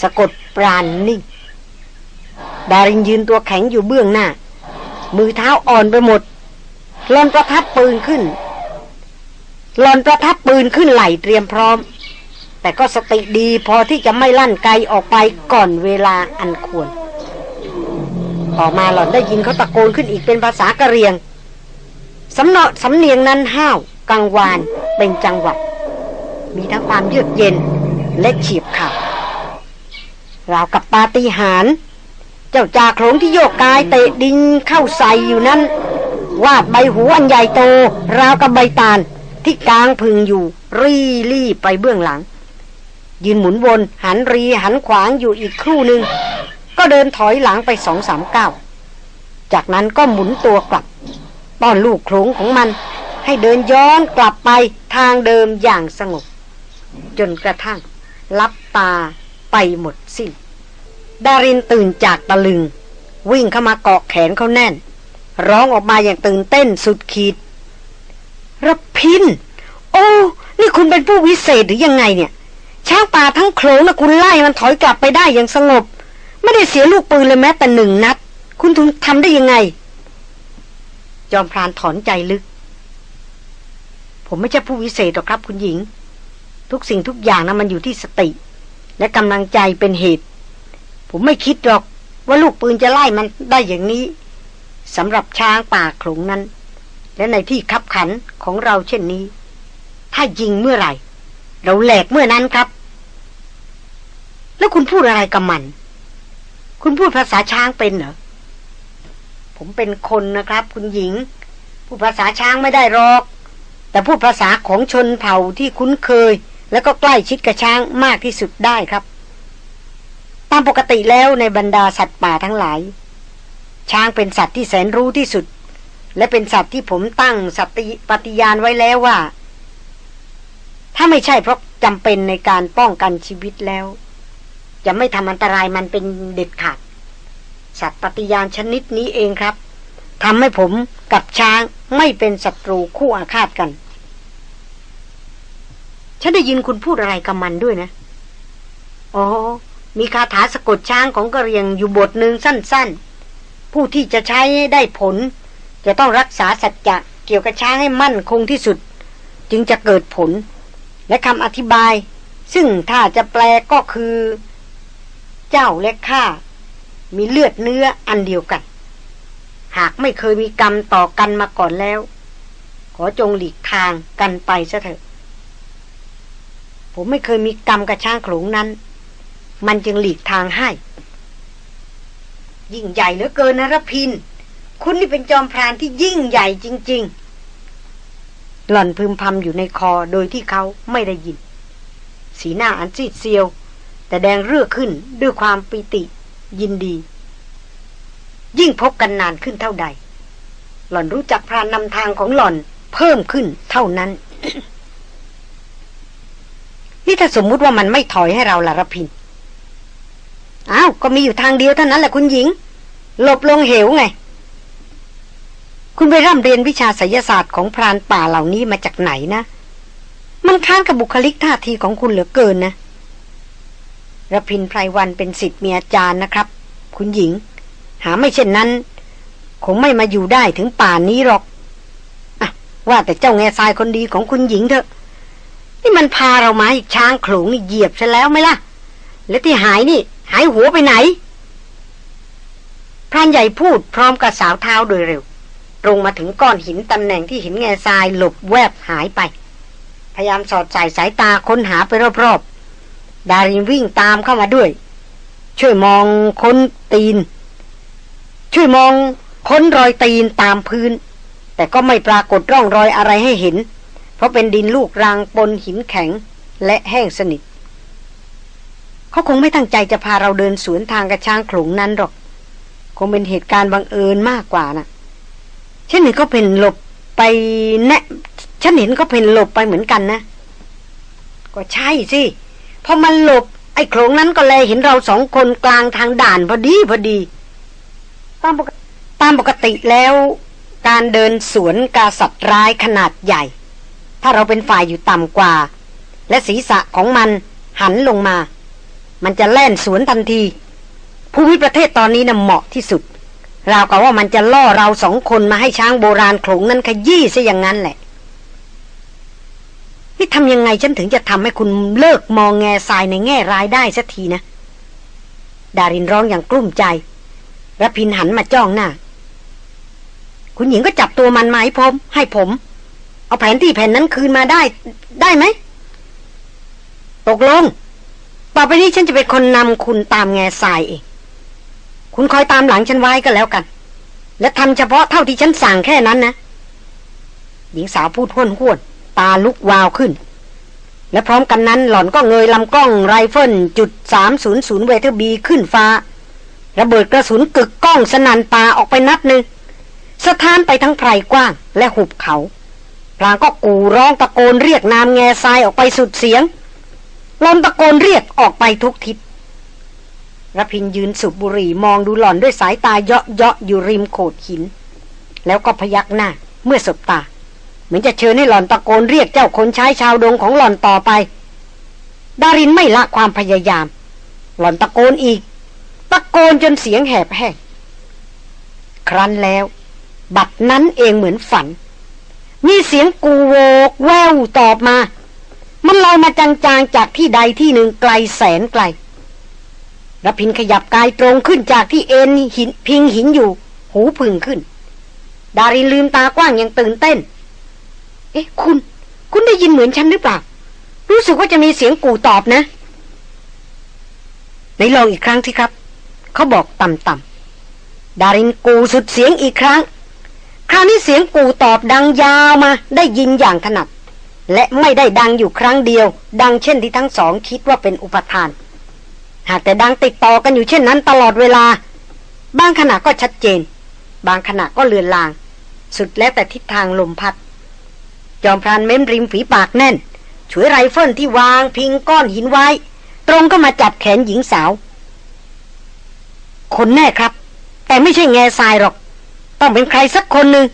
สะกดปราณนนิ่ง ดารินยืนตัวแข็งอยู่เบื้องหน้า มือเท้าอ่อนไปหมดหลอนประทับปืนขึ้นหลอนประทับปืนขึ้นไหลเตรียมพร้อม แต่ก็สติดีพอที่จะไม่ลั่นไกออกไปก่อนเวลาอันควร ต่อมาหล่อนได้ยินเขาตะโกนขึ้นอีกเป็นภาษากะเหรียง สำเนาสำเนียงนั้นห้าวกังวานเป็นจังหวัดมีทั้งความเยือกเย็นและเฉียบขาดราวกับปาฏิหาริย์ เจ้าจ่าโขลงที่โยกกายเตะดินเข้าใส่อยู่นั้น วาดใบหูอันใหญ่โต ราวกับใบตาล ที่กลางพึงอยู่ รีลี่ไปเบื้องหลัง ยืนหมุนวน หันรีหันขวางอยู่อีกครู่หนึ่ง ก็เดินถอยหลังไปสองสามก้าวจากนั้นก็หมุนตัวกลับต้อนลูกโขลงของมัน ให้เดินย้อนกลับไปทางเดิมอย่างสงบ จนกระทั่งลับตาไปหมดสิ้น ดารินตื่นจากตะลึง วิ่งเข้ามาเกาะแขนเขาแน่น ร้องออกมาอย่างตื่นเต้นสุดขีดระพิน โอ้ นี่คุณเป็นผู้วิเศษหรือยังไงเนี่ย ช้างป่าทั้งโขลงนะคุณไล่มันถอยกลับไปได้อย่างสงบ ไม่ได้เสียลูกปืนเลยแม้แต่หนึ่งนัด คุณทุนทำได้ยังไง จอมพรานถอนใจลึก ผมไม่ใช่ผู้วิเศษหรอกครับคุณหญิง ทุกสิ่งทุกอย่างนะมันอยู่ที่สติ และกำลังใจเป็นเหตุ ผมไม่คิดหรอกว่าลูกปืนจะไล่มันได้อย่างนี้สำหรับช้างป่าโขลงนั้น และในที่คับขันของเราเช่นนี้ ถ้ายิงเมื่อไหร่ เราแหลกเมื่อนั้นครับ แล้วคุณพูดอะไรกับมัน คุณพูดภาษาช้างเป็นเหรอผมเป็นคนนะครับ คุณหญิง พูดภาษาช้างไม่ได้หรอก แต่พูดภาษาของชนเผ่าที่คุ้นเคย แล้วก็ใกล้ชิดกับช้างมากที่สุดได้ครับ ตามปกติแล้วในบรรดาสัตว์ป่าทั้งหลาย ช้างเป็นสัตว์ที่แสนรู้ที่สุด และเป็นสัตว์ที่ผมตั้งสัติปฏิญาณไว้แล้วว่า ถ้าไม่ใช่เพราะจำเป็นในการป้องกันชีวิตแล้ว จะไม่ทำอันตรายมันเป็นเด็ดขาด สัตว์ปฏิญาณชนิดนี้เองครับทำให้ผมกับช้างไม่เป็นศัตรูคู่อาฆาตกัน ฉันได้ยินคุณพูดอะไรกับมันด้วยนะ อ๋อ มีคาถาสะกดช้างของกระเรียงอยู่บทหนึ่งสั้นๆ ผู้ที่จะใช้ได้ผล จะต้องรักษาสัจจะเกี่ยวกับช้างให้มั่นคงที่สุด จึงจะเกิดผล และคำอธิบาย ซึ่งถ้าจะแปลก็คือ เจ้าและข้ามีเลือดเนื้ออันเดียวกัน หากไม่เคยมีกรรมต่อกันมาก่อนแล้ว ขอจงหลีกทางกันไปซะเถอะ ผมไม่เคยมีกรรมกับช้างโขลงนั้น มันจึงหลีกทางให้ ยิ่งใหญ่เหลือเกินนะรพิน คุณนี่เป็นจอมพรานที่ยิ่งใหญ่จริง ๆ หล่อนพึมพำอยู่ในคอโดยที่เขาไม่ได้ยิน สีหน้าอันซีดเซียว แต่แดงเรือขึ้นด้วยความปิติยินดี ยิ่งพบกันนานขึ้นเท่าใด หล่อนรู้จักพรานนำทางของหล่อนเพิ่มขึ้นเท่านั้น นี่ถ้าสมมุติว่ามันไม่ถอยให้เราละรพิน อ้าวก็มีอยู่ทางเดียวเท่านั้นแหละคุณหญิง หลบลงเหวไง คุณไปร่ำเรียนวิชาไสยศาสตร์ของพรานป่าเหล่านี้มาจากไหนนะ มันค้านกับบุคลิกท่าทีของคุณเหลือเกินนะระพินไพรวันเป็นสิทธิ์มีอาจารย์นะครับ คุณหญิง หาไม่เช่นนั้น คงไม่มาอยู่ได้ถึงป่านนี้หรอกอะว่าแต่เจ้าแง่ทรายคนดีของคุณหญิงเถอะ นี่มันพาเรามาอีกช้างโขลงนี่เหยียบซะแล้วไหมล่ะ แล้วที่หายนี่ หายหัวไปไหนพรานใหญ่พูดพร้อมกับสาวเท้าโดยเร็ว ตรงมาถึงก้อนหินตำแหน่งที่หินแง่ทรายหลบแวบหายไป พยายามสอดใส่สายตาค้นหาไปรอบๆ ดารินวิ่งตามเข้ามาด้วย ช่วยมองค้นตีน ช่วยมองค้นรอยตีนตามพื้น แต่ก็ไม่ปรากฏร่องรอยอะไรให้เห็น เพราะเป็นดินลูกรังปนหินแข็งและแห้งสนิท เขาคงไม่ตั้งใจจะพาเราเดินสวนทางกับช้างโขลงนั้นหรอก คงเป็นเหตุการณ์บังเอิญมากกว่านะฉันเห็นเขาเป็นหลบไปแนะฉันเห็นเขาเป็นหลบไปเหมือนกันนะ ก็ใช่สิพอมันหลบ ไอ้โขลงนั้นก็เลยเห็นเราสองคนกลางทางด่านพอดีพอดีตามปกติตามปกติแล้ว การเดินสวนกาสัตว์ร้ายขนาดใหญ่ ถ้าเราเป็นฝ่ายอยู่ต่ำกว่า และศีรษะของมันหันลงมา มันจะแล่นสวนทันที ภูมิประเทศตอนนี้นะ่ะเหมาะที่สุดราวกับว่ามันจะล่อเราสองคนมาให้ช้างโบราณโขลงนั้นขยี้ซะอย่างนั้นแหละ นี่ทำยังไงฉันถึงจะทำให้คุณเลิกมองแง่ทรายในแง่ร้ายได้สักทีนะ ดารินร้องอย่างกลุ้มใจระพินหันมาจ้องหน้า คุณหญิงก็จับตัวมันมาให้ผม ให้ผม เอาแผนที่แผ่นนั้นคืนมาได้ ได้ไหม ตกลง ต่อไปนี้ฉันจะเป็นคนนำคุณตามแง่ทรายเอง คุณคอยตามหลังฉันไว้ก็แล้วกัน และทำเฉพาะเท่าที่ฉันสั่งแค่นั้นนะ หญิงสาวพูดห้วนห้วนตาลุกวาวขึ้น และพร้อมกันนั้นหล่อนก็เงยลำกล้องไรเฟิลจุดสามศูนย์ศูนย์ Weatherby ขึ้นฟ้า ระเบิดกระสุนกึกก้องสนั่นป่าออกไปนัดหนึ่งสะท้านไปทั้งไพรกว้างและหุบเขาพลางก็กู่ร้องตะโกนเรียกนามแง่ทรายออกไปสุดเสียง ลมตะโกนเรียกออกไปทุกทิศรพินยืนสูบบุหรี่มองดูหล่อนด้วยสายตาเยาะเยาะอยู่ริมโขดหิน แล้วก็พยักหน้าเมื่อสบตา เหมือนจะเชิญให้หล่อนตะโกนเรียกเจ้าคนใช้ชาวดงของหล่อนต่อไป ดารินไม่ละความพยายาม หล่อนตะโกนอีก ตะโกนจนเสียงแหบแห้งครั้นแล้ว บัดนั้นเองเหมือนฝัน มีเสียงกูโวกแววตอบมา มันลอยมาจางๆจากที่ใดที่หนึ่งไกลแสนไกลรพินขยับกายตรงขึ้นจากที่เอ็นหินพิงหินอยู่ หูพึ่งขึ้น ดารินลืมตากว้างอย่างตื่นเต้น เอ๊ะ คุณ คุณได้ยินเหมือนฉันหรือเปล่า รู้สึกว่าจะมีเสียงกูตอบนะไหนลองอีกครั้งที่ครับ เขาบอกต่ำๆดารินกูสุดเสียงอีกครั้ง คราวนี้เสียงกูตอบดังยาวมาได้ยินอย่างถนัด และไม่ได้ดังอยู่ครั้งเดียว ดังเช่นที่ทั้งสองคิดว่าเป็นอุปทาน หากแต่ดังติดต่อกันอยู่เช่นนั้นตลอดเวลา บางขณะก็ชัดเจน บางขณะก็เลือนลาง สุดแล้วแต่ทิศทางลมพัด จอมพรานเม้มริมฝีปากแน่นฉวยไรเฟิลที่วางพิงก้อนหินไว้ ตรงเข้ามาจับแขนหญิงสาว คนแน่ครับ แต่ไม่ใช่แง่ทรายหรอก ต้องเป็นใครสักคนหนึ่ง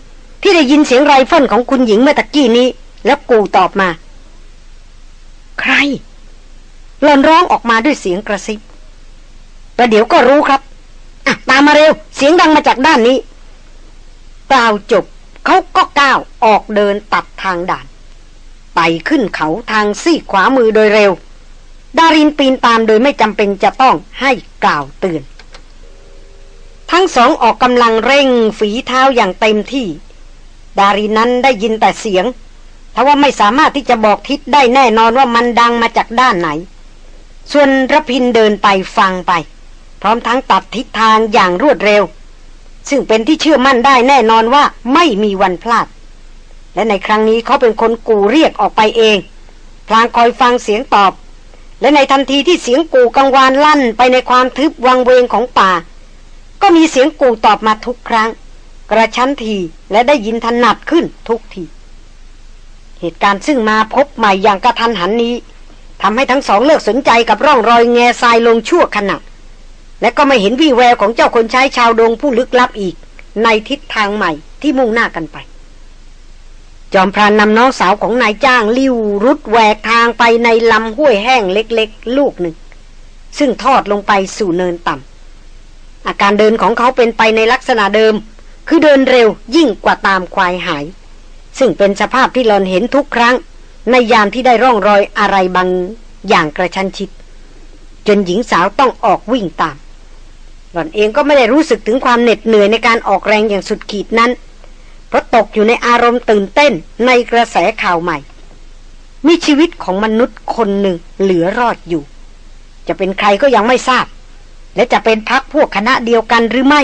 ที่ได้ยินเสียงไรเฟิลของคุณหญิงเมื่อตะกี้นี้ แล้วกู่ตอบมา ใครหลอนร้องออกมาด้วยเสียงกระซิบประเดี๋ยวก็รู้ครับอะตามมาเร็ว เสียงดังมาจากด้านนี้กล่าวจบเขาก็ก้าวออกเดินตัดทางด่านไต่ขึ้นเขาทางซีกขวามือโดยเร็ว ดารินปีนตามโดยไม่จำเป็นจะต้องให้กล่าวเตือนทั้งสองออกกำลังเร่งฝีเท้าอย่างเต็มที่ ดารินนั้นได้ยินแต่เสียง ทว่าไม่สามารถที่จะบอกทิศได้แน่นอนว่ามันดังมาจากด้านไหน ส่วนระพินเดินไปฟังไป พร้อมทั้งตัดทิศทางอย่างรวดเร็ว ซึ่งเป็นที่เชื่อมั่นได้แน่นอนว่าไม่มีวันพลาด และในครั้งนี้เขาเป็นคนกูเรียกออกไปเอง พลางคอยฟังเสียงตอบ และในทันทีที่เสียงกูกังวานลั่นไปในความทึบวังเวงของป่า ก็มีเสียงกูตอบมาทุกครั้ง กระชั้นทีและได้ยินถนัดขึ้นทุกที เหตุการณ์ซึ่งมาพบใหม่อย่างกระทันหันนี้ทำให้ทั้งสองเลิกสนใจกับร่องรอยแง่ทรายลงชั่วขณะ และก็ไม่เห็นวี่แววของเจ้าคนใช้ชาวดงผู้ลึกลับอีก ในทิศทางใหม่ที่มุ่งหน้ากันไป จอมพรานนำน้องสาวของนายจ้างลิ้วรุดแหวกทางไปในลำห้วยแห้งเล็กๆ ลูกหนึ่ง ซึ่งทอดลงไปสู่เนินต่ำอาการเดินของเขาเป็นไปในลักษณะเดิม คือเดินเร็วยิ่งกว่าตามควายหาย ซึ่งเป็นสภาพที่หลอนเห็นทุกครั้ง ในยามที่ได้ร่องรอยอะไรบางอย่างกระชันชิด จนหญิงสาวต้องออกวิ่งตาม หล่อนเองก็ไม่ได้รู้สึกถึงความเหน็ดเหนื่อยในการออกแรงอย่างสุดขีดนั้น เพราะตกอยู่ในอารมณ์ตื่นเต้นในกระแสข่าวใหม่ มีชีวิตของมนุษย์คนหนึ่งเหลือรอดอยู่ จะเป็นใครก็ยังไม่ทราบ และจะเป็นพักพวกคณะเดียวกันหรือไม่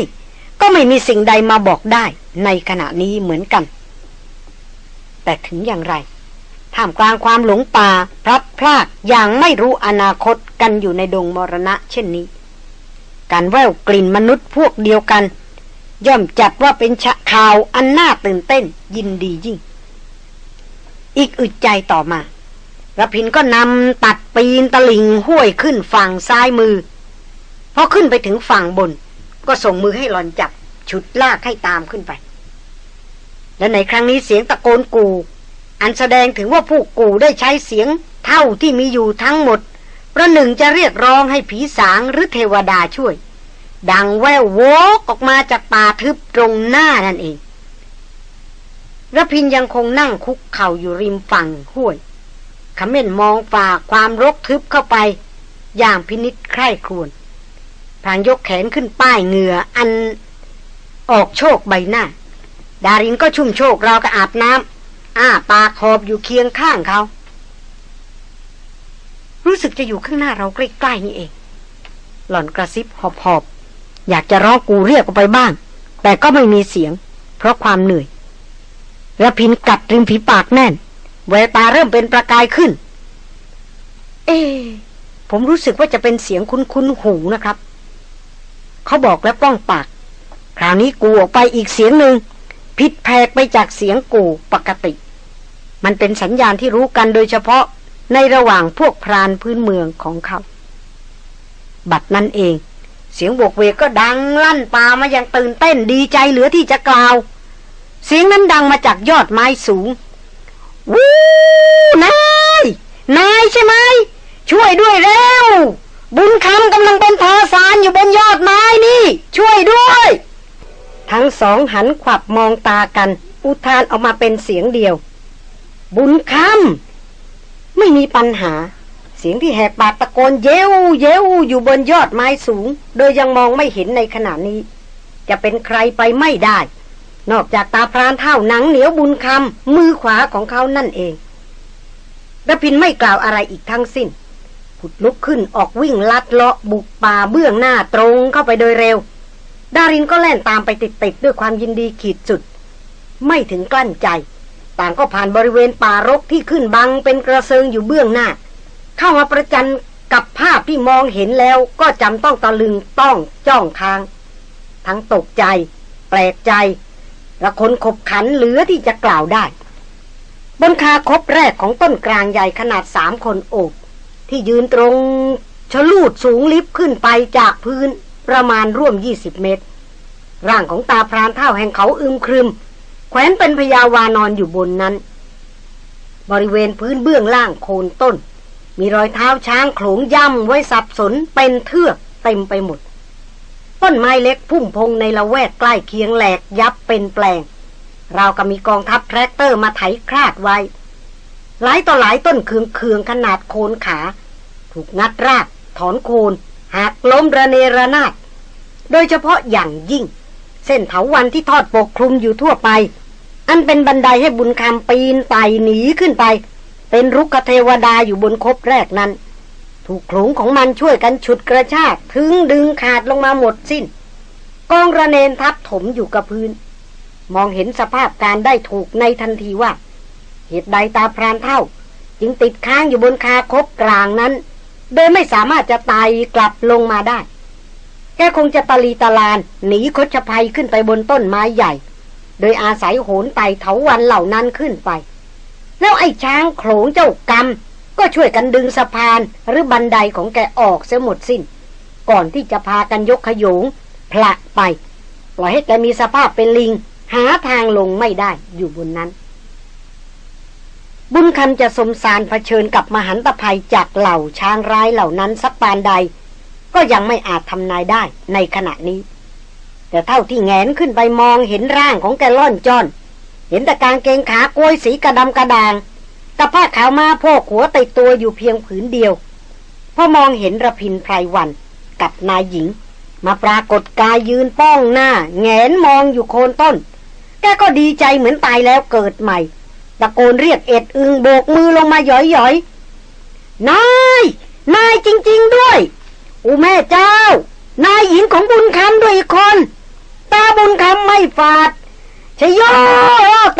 ก็ไม่มีสิ่งใดมาบอกได้ในขณะนี้เหมือนกัน แต่ถึงอย่างไรท่ามกลางความหลงป่าพลัดพรากอย่างไม่รู้อนาคตกันอยู่ในดงมรณะเช่นนี้ การแววกลิ่นมนุษย์พวกเดียวกัน ย่อมจัดว่าเป็นชะข่าวอันน่าตื่นเต้นยินดียิ่ง อีกอึดใจต่อมาระพินก็นำตัดปีนตะลิงห้วยขึ้นฝั่งซ้ายมือพอขึ้นไปถึงฝั่งบน ก็ส่งมือให้หลอนจับ ฉุดลากให้ตามขึ้นไป และในครั้งนี้เสียงตะโกนกูอันแสดงถึงว่าผู้กูได้ใช้เสียงเท่าที่มีอยู่ทั้งหมดประหนึ่งจะเรียกร้องให้ผีสางหรือเทวดาช่วย ดังแววโวกออกมาจากป่าทึบตรงหน้านั่นเองระพินยังคงนั่งคุกเข่าอยู่ริมฝั่งห้วยขม้นมองฝ่าความรกทึบเข้าไป อย่างพินิษใคร่ครวญพางยกแขนขึ้นป้ายเหงื่ออันออกโชคใบหน้า ดารินก็ชุ่มโชคเราก็อาบน้ำอ้าปากขอบอยู่เคียงข้างเขา รู้สึกจะอยู่ข้างหน้าเราใกล้ๆนี่เอง หล่อนกระซิบหอบๆอยากจะร้องกูเรียกออกไปบ้าง แต่ก็ไม่มีเสียง เพราะความเหนื่อยระพินกัดริมฝีปากแน่น แววตาเริ่มเป็นประกายขึ้น เอ ผมรู้สึกว่าจะเป็นเสียงคุ้นๆหูนะครับ เขาบอกแล้วป้องปาก คราวนี้กูออกไปอีกเสียงหนึ่ง ผิดแผกไปจากเสียงกูปกติ มันเป็นสัญญาณที่รู้กันโดยเฉพาะในระหว่างพวกพรานพื้นเมืองของเขา บัดนั้นเอง เสียงโบกเวกก็ดังลั่นป่ามาอย่างตื่นเต้นดีใจเหลือที่จะกล่าว เสียงนั้นดังมาจากยอดไม้สูง วู้นายนายใช่ไหม ช่วยด้วยเร็ว บุญคำกำลังเป็นทอสารอยู่บนยอดไม้นี่ ช่วยด้วย ทั้งสองหันขวับมองตากัน อุทานออกมาเป็นเสียงเดียว บุญคำไม่มีปัญหา เสียงที่แหกปากตะโกนเย้วเย้วอยู่บนยอดไม้สูง โดยยังมองไม่เห็นในขณะนี้ จะเป็นใครไปไม่ได้ นอกจากตาพรานเท่าหนังเหนียวบุญคำมือขวาของเขานั่นเองระพินไม่กล่าวอะไรอีกทั้งสิ้นผุดลุกขึ้นออกวิ่งลัดเลาะบุกป่าเบื้องหน้าตรงเข้าไปโดยเร็ว ดารินก็แล่นตามไปติดๆด้วยความยินดีขีดสุด ไม่ถึงกลั้นใจ ต่างก็ผ่านบริเวณป่ารกที่ขึ้นบังเป็นกระเซิงอยู่เบื้องหน้า เข้ามาประจันกับภาพที่มองเห็นแล้วก็จำต้องตะลึงต้องจ้องทาง ทั้งตกใจ แปลกใจ และคนขบขันเหลือที่จะกล่าวได้ บนคาคบแรกของต้นกลางใหญ่ขนาดสามคนโอบที่ยืนตรงชะลูดสูงลิ่วขึ้นไปจากพื้น ประมาณร่วม 20 เมตร ร่างของตาพรานเฒ่าแห่งเขาอึมครึม แขวนเป็นพญาวานรอยู่บนนั้น บริเวณพื้นเบื้องล่างโคนต้น มีรอยเท้าช้างโขลงย่ำไว้สับสนเป็นเทือกเต็มไปหมด ต้นไม้เล็กพุ่มพงในละแวกใกล้เคียงแหลกยับเป็นแปลงราวกับมีกองทัพแทรกเตอร์มาไถคราดไว้ หลายต่อหลายต้นเคืองเคืองขนาดโคนขา ถูกงัดรากถอนโคน หักล้มระเนระนาด โดยเฉพาะอย่างยิ่ง เส้นเถาวันที่ทอดปกคลุมอยู่ทั่วไป อันเป็นบันไดให้บุญคำปีนไต่หนีขึ้นไป เป็นรุกเทวดาอยู่บนคบแรกนั้น ถูกโขลงของมันช่วยกันฉุดกระชากถึงดึงขาดลงมาหมดสิ้น กองระเนนทับถมอยู่กับพื้น มองเห็นสภาพการได้ถูกในทันทีว่า เหตุใดตาพรานเท่า จึงติดค้างอยู่บนคาคบกลางนั้น โดยไม่สามารถจะตายกลับลงมาได้ แกคงจะตะลีตะลาน หนีคดภัยขึ้นไปบนต้นไม้ใหญ่ โดยอาศัยโหนไต่เถาวันเหล่านั้นขึ้นไป แล้วไอ้ช้างโขลงเจ้ากรรม ก็ช่วยกันดึงสะพานหรือบันไดของแกออกเสียหมดสิน้น ก่อนที่จะพากันยกขยงผละไปปล่อยให้แกมีสภาพเป็นลิง หาทางลงไม่ได้อยู่บนนั้น บุญคำจะสมสารเผชิญกับมหันตภัยจากเหล่าช้างร้ายเหล่านั้นสักปานใด ก็ยังไม่อาจทำนายได้ในขณะนี้ แต่เท่าที่แงนขึ้นไปมองเห็นร่างของแกล่อนจอน เห็นแต่กางเกงขากล้วยสีกระดำกระดางกับผ้าขาวมาโพกหัวติดตัวอยู่เพียงผืนเดียวพอมองเห็นระพินไพรวันกับนายหญิง มาปรากฏกายยืนป้องหน้า แงนมองอยู่โคนต้น แกก็ดีใจเหมือนตายแล้วเกิดใหม่ ตะโกนเรียกเอ็ดอึงโบกมือลงมาหย่อยๆ นาย นายจริง ๆด้วย อูแม่เจ้า นายหญิงของบุญคำด้วยอีกคน ตาบุญคำไม่ฝาดชยโย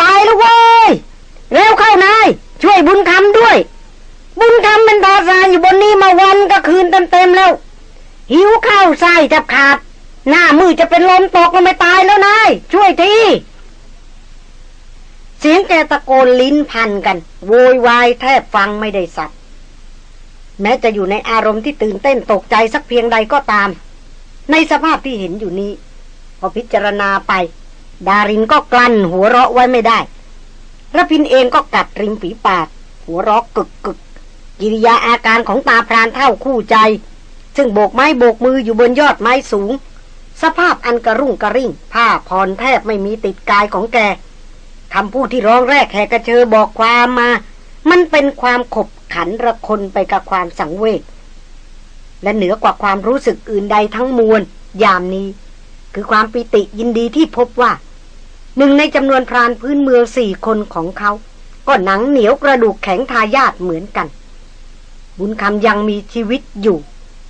ตายแล้วเว้ย เร็วเข้านาย ช่วยบุญคำด้วย บุญคำเป็นทาสานอยู่บนนี้มาวันก็คืนเต็มๆแล้ว หิวข้าวไส้แทบขาด หน้ามือจะเป็นลมตกลงไม่ตายแล้วนาย ช่วยที สียงแกตะโกนลิ้นพันกัน โวยวายแทบฟังไม่ได้สับแม้จะอยู่ในอารมณ์ที่ตื่นเต้นตกใจสักเพียงใดก็ตาม ในสภาพที่เห็นอยู่นี้ พอพิจารณาไป ดารินก็กลั้นหัวเราะไว้ไม่ได้ระพินเองก็กัดริมฝีปาก หัวเราะกึกกึกกิริยาอาการของตาพรานเท่าคู่ใจ ซึ่งโบกไม้โบกมืออยู่บนยอดไม้สูง สภาพอันกระรุ่งกระริ่ง ผ้าพรแทบไม่มีติดกายของแก คำพูดที่ร้องแรกแหกกระเชอบอกความมา มันเป็นความขบขันระคนไปกับความสังเวชและเหนือกว่าความรู้สึกอื่นใดทั้งมวล ยามนี้ คือความปิติยินดีที่พบว่า หนึ่งในจำนวนพรานพื้นเมืองสี่คนของเขา ก็หนังเหนียวกระดูกแข็งทายาทเหมือนกัน บุญคำยังมีชีวิตอยู่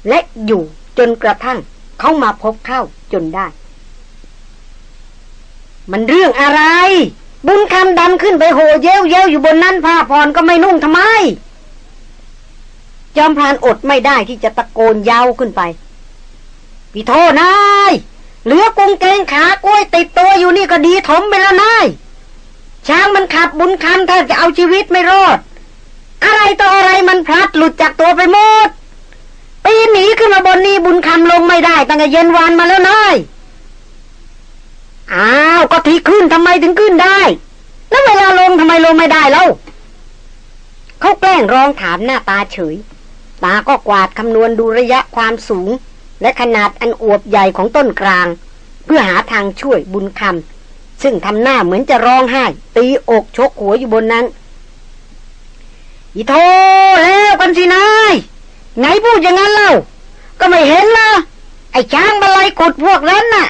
และอยู่จนกระทั่งเขามาพบเข้าจนได้ มันเรื่องอะไร บุญคำดันขึ้นไปโหเย้วเย้วอยู่บนนั้นผ้าพรก็ไม่นุ่งทำไม จอมพรานอดไม่ได้ที่จะตะโกนยาวขึ้นไป พี่โทนายเหลือกุงเกงขากล้วยติดตัวอยู่นี่ก็ดีถมไปแล้วนายช้างมันขับบุญคำแทบจะเอาชีวิตไม่รอด อะไรต่ออะไรมันพลัดหลุดจากตัวไปหมดปีนหนีขึ้นมาบนนี้บุญคำลงไม่ได้ตั้งแต่เย็นวานมาแล้วนาย อ้าวก็ที่ขึ้นทำไมถึงขึ้นได้ แล้วเวลาลงทำไมลงไม่ได้เล่าเขาแกล้งร้องถามหน้าตาเฉย ตาก็กวาดคำนวณดูระยะความสูง และขนาดอันอวบใหญ่ของต้นกลาง เพื่อหาทางช่วยบุญคำซึ่งทำหน้าเหมือนจะร้องไห้ ตีอกชกหัวอยู่บนนั้น อีโทแล้วกันสินายไหนพูดอย่างนั้นเล่า ก็ไม่เห็นละไอ้ช้างบาลายขุดพวกนั้นน่ะ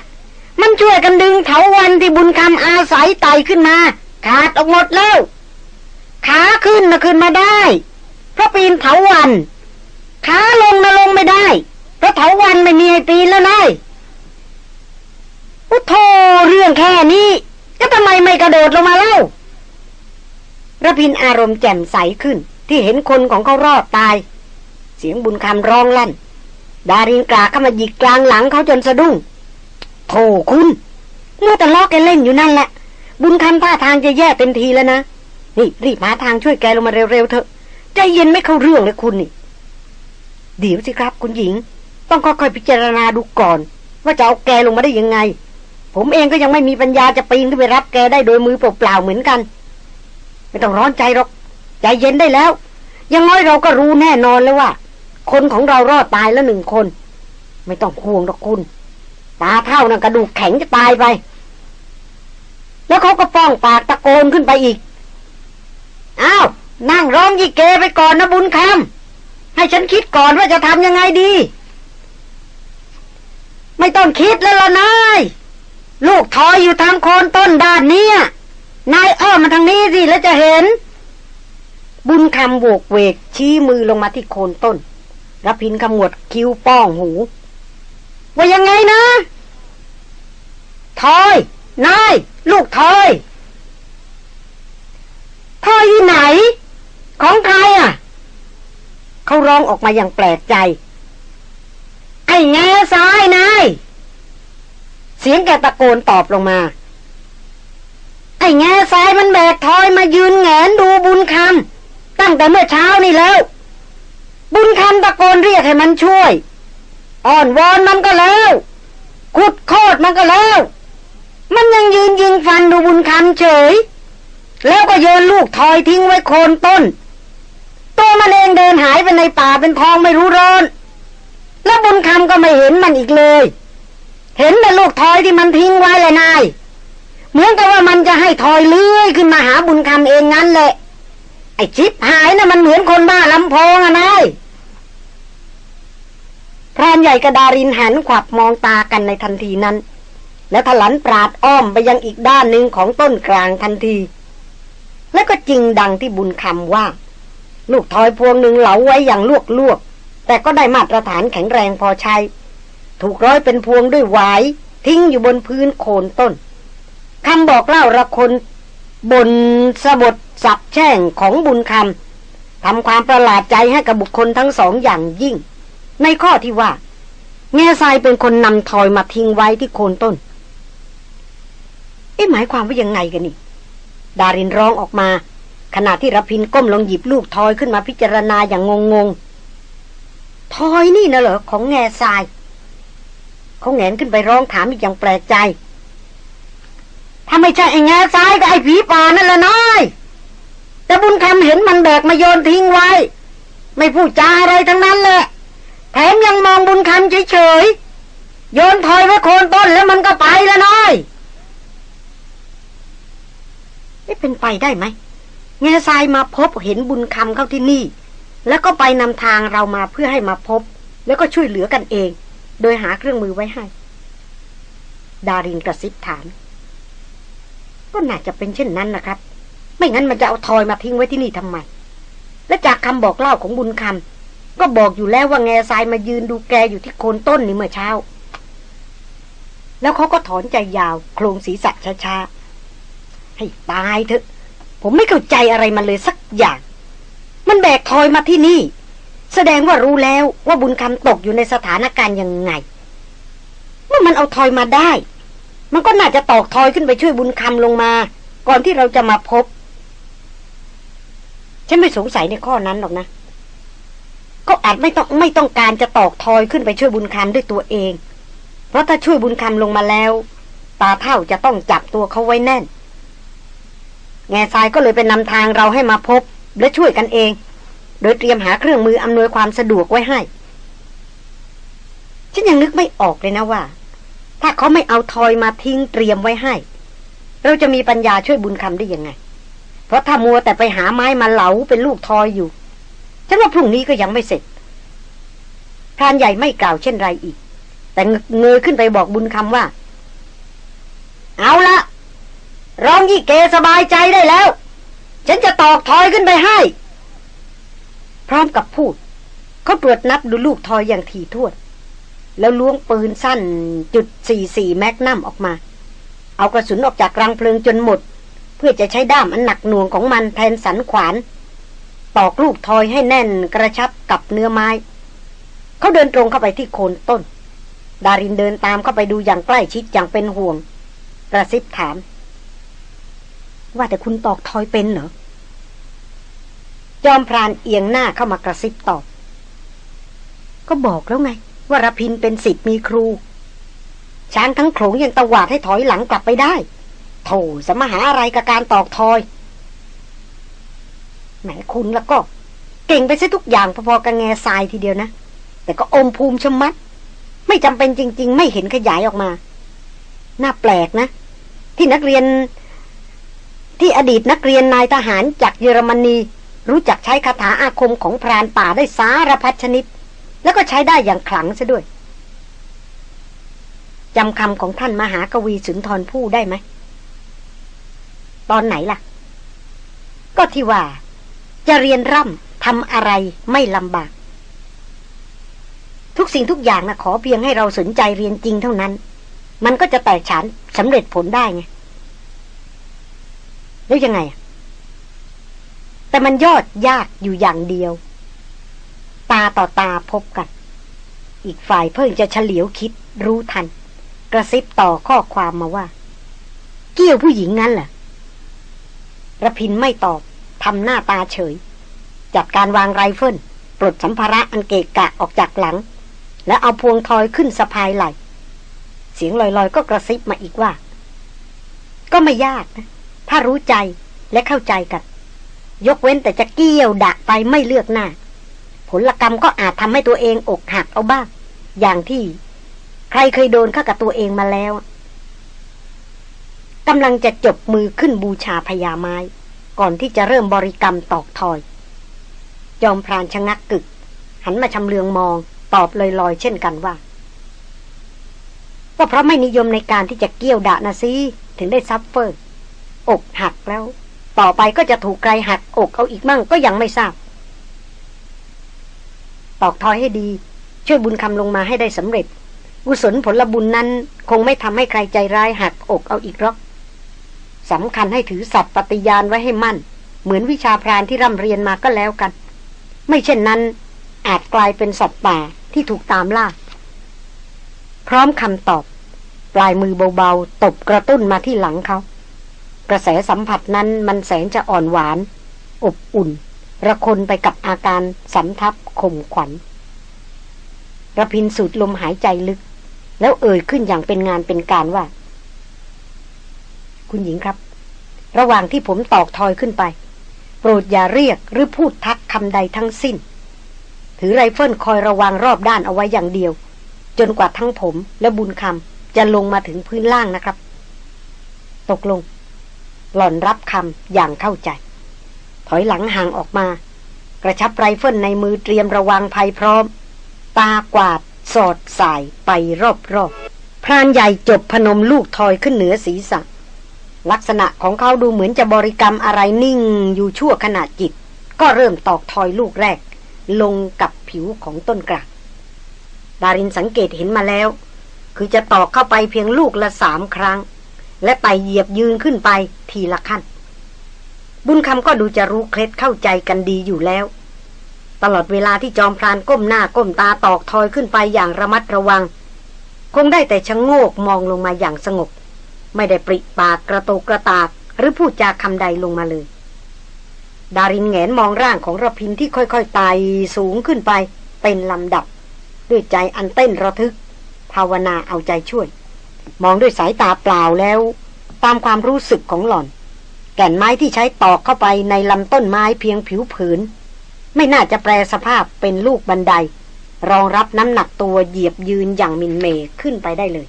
มันช่วยกันดึงเถาวันที่บุญคำอาศัยไต่ขึ้นมา ขาดออกหมดแล้ว ขาขึ้นนะขึ้นมาได้ เพราะปีนเถาวันขาลงนะลงไม่ได้ เพราะเถาวันไม่มีไอ้ปีนแล้วนายโอ้โธเรื่องแค่นี้ก็ทำไมไม่กระโดดลงมาเล่าระพินอารมณ์แจ่มใสขึ้น ที่เห็นคนของเขารอดตาย เสียงบุญคำร้องลั่น ดารินกราเข้ามาหยิกกลางหลังเขาจนสะดุ้ง โธ่คุณเมื่อแต่ล้อแกเล่นอยู่นั่นแหละ บุญคำท่าทางจะแย่เต็มทีแล้วนะ นี่รีบหาทางช่วยแกลงมาเร็วๆเถอะใจเย็นไม่เข้าเรื่องเลยคุณนี่ เดี๋ยวสิครับคุณหญิง ต้องค่อยๆพิจารณาดูก่อน ว่าจะเอาแกลงมาได้ยังไง ผมเองก็ยังไม่มีปัญญาจะปีนขึ้นไปรับแกได้โดยมือเปล่าๆเหมือนกัน ไม่ต้องร้อนใจหรอกใจเย็นได้แล้ว ยังน้อยเราก็รู้แน่นอนแล้วว่า คนของเรารอดตายแล้วหนึ่งคน ไม่ต้องห่วงหรอกคุณ ตาเท่านั้นกระดูกแข็งจะตายไป แล้วเขาก็ป้องปากตะโกนขึ้นไปอีกอ้าวนั่งร้องยี่เกไปก่อนนะบุญคำให้ฉันคิดก่อนว่าจะทำยังไงดี ไม่ต้องคิดแล้วล่ะนายลูกทอยอยู่ทางโคนต้นด้านเนี้ยนายอ้อมมาทางนี้สิแล้วจะเห็น บุญคำโวกเวกชี้มือลงมาที่โคนต้นรพินขมวดคิ้วป้องหู ว่ายังไงนะ ทอย นาย ลูกทอย ทอยอยู่ไหน ของใครอะ เขาร้องออกมาอย่างแปลกใจ ไอ้แง่ซ้ายนาย เสียงแกตะโกนตอบลงมา ไอ้แง่ซ้ายมันแบกทอยมายืนแงนดูบุญคำตั้งแต่เมื่อเช้านี่แล้ว บุญคำตะโกนเรียกให้มันช่วย อ่อนวอนมันก็แล้วขุดโคตรมันก็แล้ว มันยังยืนยิงฟันดูบุญคำเฉย แล้วก็โยนลูกทอยทิ้งไว้โคนต้น ตัวมันเองเดินหายไปในป่าเป็นทองไม่รู้ร้อน แล้วบุญคำก็ไม่เห็นมันอีกเลย เห็นแต่ลูกทอยที่มันทิ้งไว้เลยนาย เหมือนกับว่ามันจะให้ทอยเลื้อยขึ้นมาหาบุญคำเองงั้นแหละ ไอ้ชิปหายนะ่ะมันเหมือนคนบ้าลำโพงอะนาย พรานใหญ่กระดารินหันขวับมองตากันในทันทีนั้น แล้วถลันปราดอ้อมไปยังอีกด้านหนึ่งของต้นกลางทันที แล้วก็จริงดังที่บุญคำว่า ลูกทอยพวงหนึ่งเหลาไว้อย่างลวกลวกแต่ก็ได้มาตรฐานแข็งแรงพอใช้ ถูกร้อยเป็นพวงด้วยหวายทิ้งอยู่บนพื้นโคนต้นคำบอกเล่าระคนบนสะบทสับแช่งของบุญคำทำความประหลาดใจให้กับบุคคลทั้งสองอย่างยิ่ง ในข้อที่ว่า แง่ทรายเป็นคนนำทอยมาทิ้งไว้ที่โคนต้น เอ๊ะหมายความว่ายังไงกันนี่ ดารินร้องออกมา ขณะที่รพินก้มลงหยิบลูกทอยขึ้นมาพิจารณาอย่างงงงทอยนี่นะเหรอของแง่ทรายเขาแงนขึ้นไปร้องถามอีกอย่างแปลกใจถ้าไม่ใช่ไอ้แง่ทรายก็ไอ้ผีป่านั่นแหละน้อยแต่บุญคำเห็นมันแบกมาโยนทิ้งไว้ ไม่พูดจาอะไรทั้งนั้นแหละ แถมยังมองบุญคำเฉยๆ โยนทอยไว้โคนต้นแล้วมันก็ไปแล้วน้อยไม่เป็นไปได้ไหมแง่ทรายมาพบเห็นบุญคำเข้าที่นี่ แล้วก็ไปนำทางเรามาเพื่อให้มาพบ แล้วก็ช่วยเหลือกันเอง โดยหาเครื่องมือไว้ให้ ดารินกระซิบถาม ก็น่าจะเป็นเช่นนั้นนะครับ ไม่งั้นมันจะเอาทอยมาทิ้งไว้ที่นี่ทำไม และจากคำบอกเล่าของบุญคำ ก็บอกอยู่แล้วว่าแง่ทรายมายืนดูแกอยู่ที่โคนต้นนี่เมื่อเช้า แล้วเขาก็ถอนใจยาวโครงศีรษะช้าๆ ให้ตายเถอะ ผมไม่เข้าใจอะไรมันเลยสักอย่าง มันแบกทอยมาที่นี่ แสดงว่ารู้แล้วว่าบุญคำตกอยู่ในสถานการณ์ยังไง เมื่อมันเอาทอยมาได้ มันก็น่าจะตอกทอยขึ้นไปช่วยบุญคำลงมา ก่อนที่เราจะมาพบ ฉันไม่สงสัยในข้อนั้นหรอกนะ ก็อาจไม่ต้องไม่ต้องการจะตอกทอยขึ้นไปช่วยบุญคำด้วยตัวเอง เพราะถ้าช่วยบุญคำลงมาแล้ว ตาเท่าจะต้องจับตัวเขาไว้แน่น แง่ทรายก็เลยเป็นนำทางเราให้มาพบและช่วยกันเอง โดยเตรียมหาเครื่องมืออำนวยความสะดวกไว้ให้ฉันยังนึกไม่ออกเลยนะว่า ถ้าเขาไม่เอาทอยมาทิ้งเตรียมไว้ให้ เราจะมีปัญญาช่วยบุญคำได้ยังไง เพราะถ้ามัวแต่ไปหาไม้มาเหลาเป็นลูกทอยอยู่ ฉันว่าพรุ่งนี้ก็ยังไม่เสร็จพรานใหญ่ไม่กล่าวเช่นไรอีก แต่เงยขึ้นไปบอกบุญคำว่า เอาละรองยี่เกสบายใจได้แล้ว ฉันจะตอกทอยขึ้นไปให้ พร้อมกับพูด เขาตรวจนับดูลูกทอยอย่างถี่ถ้วนแล้วล้วงปืนสั้นจุดสี่สี่แมกนัมออกมา เอากระสุนออกจากรังเพลิงจนหมด เพื่อจะใช้ด้ามอันหนักหน่วงของมันแทนสันขวาน ตอกลูกทอยให้แน่นกระชับกับเนื้อไม้ เขาเดินตรงเข้าไปที่โคนต้น ดารินเดินตามเข้าไปดูอย่างใกล้ชิดอย่างเป็นห่วงกระซิบถาม ว่าแต่คุณตอกทอยเป็นเหรอจอมพรานเอียงหน้าเข้ามากระซิบตอบ ก็บอกแล้วไง ว่ารพินเป็นสิทธิ์มีครู ช้างทั้งโขลงยังตวาดให้ถอยหลังกลับไปได้ โถสมหาอะไรกับการตอกทอย แหมคุณแล้วก็เก่งไปซะทุกอย่างพอๆกับแง่ทรายทีเดียวนะ แต่ก็อมภูมิชมัด ไม่จำเป็นจริง ๆ ไม่เห็นขยายออกมา น่าแปลกนะ ที่นักเรียน ที่อดีตนักเรียนนายทหารจากเยอรมนี รู้จักใช้คาถาอาคมของพรานป่าได้สารพัดชนิด แล้วก็ใช้ได้อย่างขลังซะด้วยจำคำของท่านมหากวีสุนทรภู่ได้ไหม ตอนไหนล่ะ ก็ที่ว่า จะเรียนร่ำทำอะไรไม่ลำบาก ทุกสิ่งทุกอย่างนะขอเพียงให้เราสนใจเรียนจริงเท่านั้น มันก็จะแตกฉานสำเร็จผลได้ไงแล้วยังไง แต่มันยอดยากอยู่อย่างเดียว ตาต่อตาพบกัน อีกฝ่ายเพิ่งจะเฉลียวคิดรู้ทัน กระซิบต่อข้อความมาว่า เกี่ยวผู้หญิงงั้นเหรอระพินไม่ตอบ ทำหน้าตาเฉย จัดการวางไรเฟิลปลดสัมภาระอันเกะกะออกจากหลัง แล้วเอาพวงทอยขึ้นสะพายไหลเสียงลอยๆ ก็กระซิบมาอีกว่า ก็ไม่ยากนะ ถ้ารู้ใจและเข้าใจกัน ยกเว้นแต่จะเกี่ยวดะไปไม่เลือกหน้า ผลกรรมก็อาจทำให้ตัวเองอกหักเอาบ้าง อย่างที่ ใครเคยโดนเข้ากับตัวเองมาแล้วกำลังจะจบมือขึ้นบูชาพญาไม้ ก่อนที่จะเริ่มบริกรรมตอกทอย จอมพรานชะงักกึก หันมาชำเลืองมองตอบลอยๆเช่นกันว่า ก็เพราะไม่นิยมในการที่จะเกี่ยวดะนะสิถึงได้ซับเฟอร์ อกหักแล้ว ต่อไปก็จะถูกใครหักอกเอาอีกมั่งก็ยังไม่ทราบ ตอกทอยให้ดี ช่วยบุญคำลงมาให้ได้สำเร็จ กุศลผลบุญนั้น คงไม่ทำให้ใครใจร้ายหักอกเอาอีกหรอก สำคัญให้ถือสัตว์ปฏิญาณไว้ให้มั่น เหมือนวิชาพรานที่ร่ำเรียนมาก็แล้วกัน ไม่เช่นนั้น อาจกลายเป็นสัตว์ป่าที่ถูกตามล่า พร้อมคำตอบ ปลายมือเบาๆ ตบกระตุ้นมาที่หลังเขา กระแสสัมผัสนั้นมันแสนจะอ่อนหวาน อบอุ่น ระคนไปกับอาการสำทับข่มขวัญระพินสูดลมหายใจลึก แล้วเอ่ยขึ้นอย่างเป็นงานเป็นการว่า คุณหญิงครับ ระหว่างที่ผมตอกทอยขึ้นไป โปรดอย่าเรียกหรือพูดทักคำใดทั้งสิ้น ถือไรเฟิลคอยระวังรอบด้านเอาไว้อย่างเดียว จนกว่าทั้งผมและบุญคำจะลงมาถึงพื้นล่างนะครับ ตกลง หล่อนรับคำอย่างเข้าใจ ถอยหลังห่างออกมา กระชับไรเฟิลในมือเตรียมระวังภัยพร้อม ตากวาดสอดส่ายไปรอบๆพรานใหญ่จบพนมลูกทอยขึ้นเหนือศีรษะ ลักษณะของเขาดูเหมือนจะบริกรรมอะไรนิ่งอยู่ชั่วขณะจิต ก็เริ่มตอกทอยลูกแรก ลงกับผิวของต้นกระดารินสังเกตเห็นมาแล้ว คือจะตอกเข้าไปเพียงลูกละสามครั้ง และไต่เหยียบยืนขึ้นไปทีละขั้น บุญคำก็ดูจะรู้เคล็ดเข้าใจกันดีอยู่แล้ว ตลอดเวลาที่จอมพรานก้มหน้าก้มตาตอกทอยขึ้นไปอย่างระมัดระวัง คงได้แต่ชะโงกมองลงมาอย่างสงบ ไม่ได้ปริปากกระโตกกระตาก หรือพูดจาคำใดลงมาเลย ดารินแงนมองร่างของระพินที่ค่อยๆไต่สูงขึ้นไปเป็นลำดับ ด้วยใจอันเต้นระทึก ภาวนาเอาใจช่วย มองด้วยสายตาเปล่าแล้ว ตามความรู้สึกของหล่อน แก่นไม้ที่ใช้ตอกเข้าไปในลำต้นไม้เพียงผิวผืน ไม่น่าจะแปลสภาพเป็นลูกบันไดรองรับน้ำหนักตัวเหยียบยืนอย่างมินเมขึ้นไปได้เลย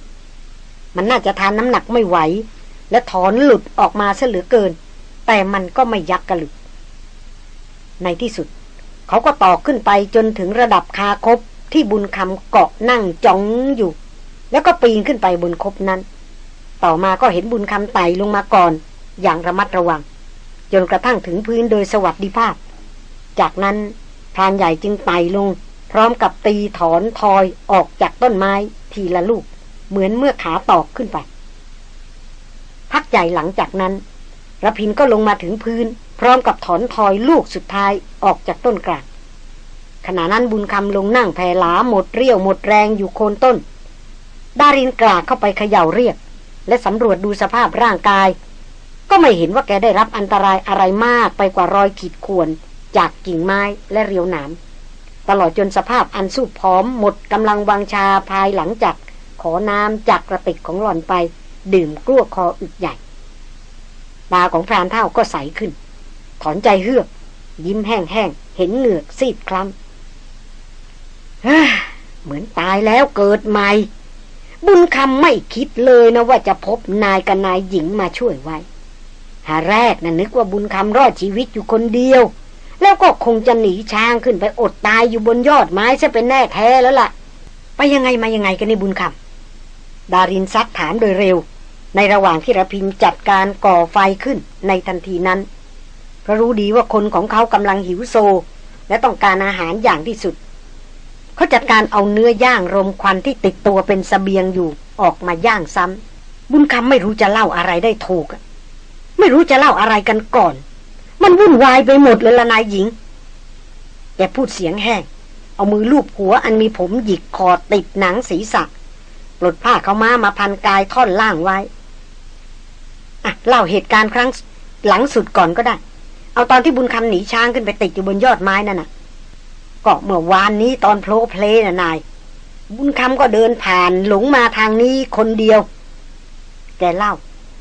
มันน่าจะทานน้ำหนักไม่ไหว และถอนหลุดออกมาเสเหลือเกิน แต่มันก็ไม่ยักกระหลึกในที่สุด เขาก็ต่อขึ้นไปจนถึงระดับคาคบที่บุญคำเกาะนั่งจ้องอยู่ แล้วก็ปีนขึ้นไปบนคบนั้น ต่อมาก็เห็นบุญคำไต่ลงมาก่อน อย่างระมัดระวัง จนกระทั่งถึงพื้นโดยสวัสดิภาพ จากนั้นพรานใหญ่จึงไต่ลง พร้อมกับตีถอนทอยออกจากต้นไม้ทีละลูก เหมือนเมื่อขาตอกขึ้นไป พักใหญ่หลังจากนั้นระพินก็ลงมาถึงพื้น พร้อมกับถอนทอยลูกสุดท้ายออกจากต้นกลางขณะนั้นบุญคำลงนั่งแผ่หลาหมดเรี่ยวหมดแรงอยู่โคนต้น ดารินกลากเข้าไปเขย่าเรียก และสำรวจดูสภาพร่างกาย ก็ไม่เห็นว่าแกได้รับอันตรายอะไรมากไปกว่ารอยขีดข่วน จากกิ่งไม้และเรียวหนามตลอดจนสภาพอันสูบพร้อมหมดกำลังวังชาภายหลังจาก ขอน้ำจากกระติกของหล่อนไป ดื่มกลั้วคออึกใหญ่ ตาของพรานเท่าก็ใสขึ้น ถอนใจเฮือก ยิ้มแห้งๆ เห็นเหงือกซีดคล้ำเหมือนตายแล้วเกิดใหม่ บุญคำไม่คิดเลยนะว่าจะพบนายกับนายหญิงมาช่วยไว้ หาแรกนะ่ะนึกว่าบุญคำรอดชีวิตอยู่คนเดียว แล้วก็คงจะหนีช้างขึ้นไปอดตายอยู่บนยอดไม้ซะเป็นแน่แท้แล้วล่ะ ไปยังไงมายังไงกันในบุญคำ ดารินซักถามโดยเร็ว ในระหว่างที่ระพินจัดการก่อไฟขึ้นในทันทีนั้นเพราะรู้ดีว่าคนของเขากำลังหิวโซ และต้องการอาหารอย่างที่สุด เขาจัดการเอาเนื้อย่างรมควันที่ติดตัวเป็นสเสบียงอยู่ออกมาย่างซ้ำบุญคำไม่รู้จะเล่าอะไรได้ถูก ไม่รู้จะเล่าอะไรกันก่อน มันวุ่นวายไปหมดเลยละนายหญิงแกพูดเสียงแห้งเอามือลูบหัวอันมีผมหยิกคอติดหนังศีรษะ ปลดผ้าเขาม้ามาพันกายท่อนล่างไว้อะเล่าเหตุการณ์ครั้งหลังสุดก่อนก็ได้ เอาตอนที่บุญคำหนีช้างขึ้นไปติดอยู่บนยอดไม้นั่นน่ะ ก็เมื่อวานนี้ตอนโผล่เพลน่ะนาย บุญคำก็เดินผ่านหลงมาทางนี้คนเดียว แกเล่า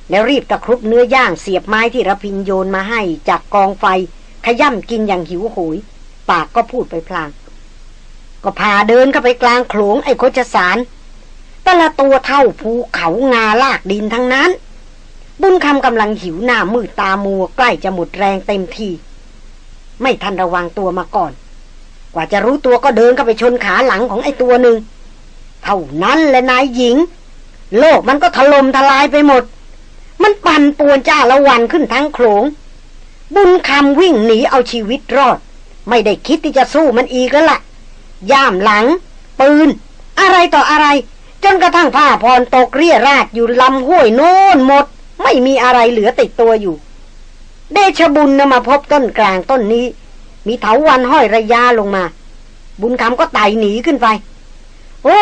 แล้วรีบตะครุบเนื้อย่างเสียบไม้ที่ระพินโยนมาให้จากกองไฟ ขย่ำกินอย่างหิวโหย ปากก็พูดไปพลาง ก็พาเดินเข้าไปกลางโขลงไอ้โคจสาร แต่ละตัวเท่าภูเขางาลากดินทั้งนั้น บุญคำกำลังหิวหน้ามืดตามัวใกล้จะหมดแรงเต็มที ไม่ทันระวังตัวมาก่อน กว่าจะรู้ตัวก็เดินเข้าไปชนขาหลังของไอ้ตัวหนึ่งเท่านั้นและนายหญิง โลกมันก็ถล่มทลายไปหมด มันปั่นป่วนจ้าละวันขึ้นทั้งโขลง บุญคำวิ่งหนีเอาชีวิตรอด ไม่ได้คิดที่จะสู้มันอีกแล้วล่ะย่ามหลัง ปืน อะไรต่ออะไร จนกระทั่งผ้าพรตกเรียราดอยู่ลำห้วยโน่นหมด ไม่มีอะไรเหลือติดตัวอยู่ เดชบุญนะมาพบต้นกลางต้นนี้ มีเถาวันห้อยระยะลงมา บุญคำก็ไต่หนีขึ้นไป โอ้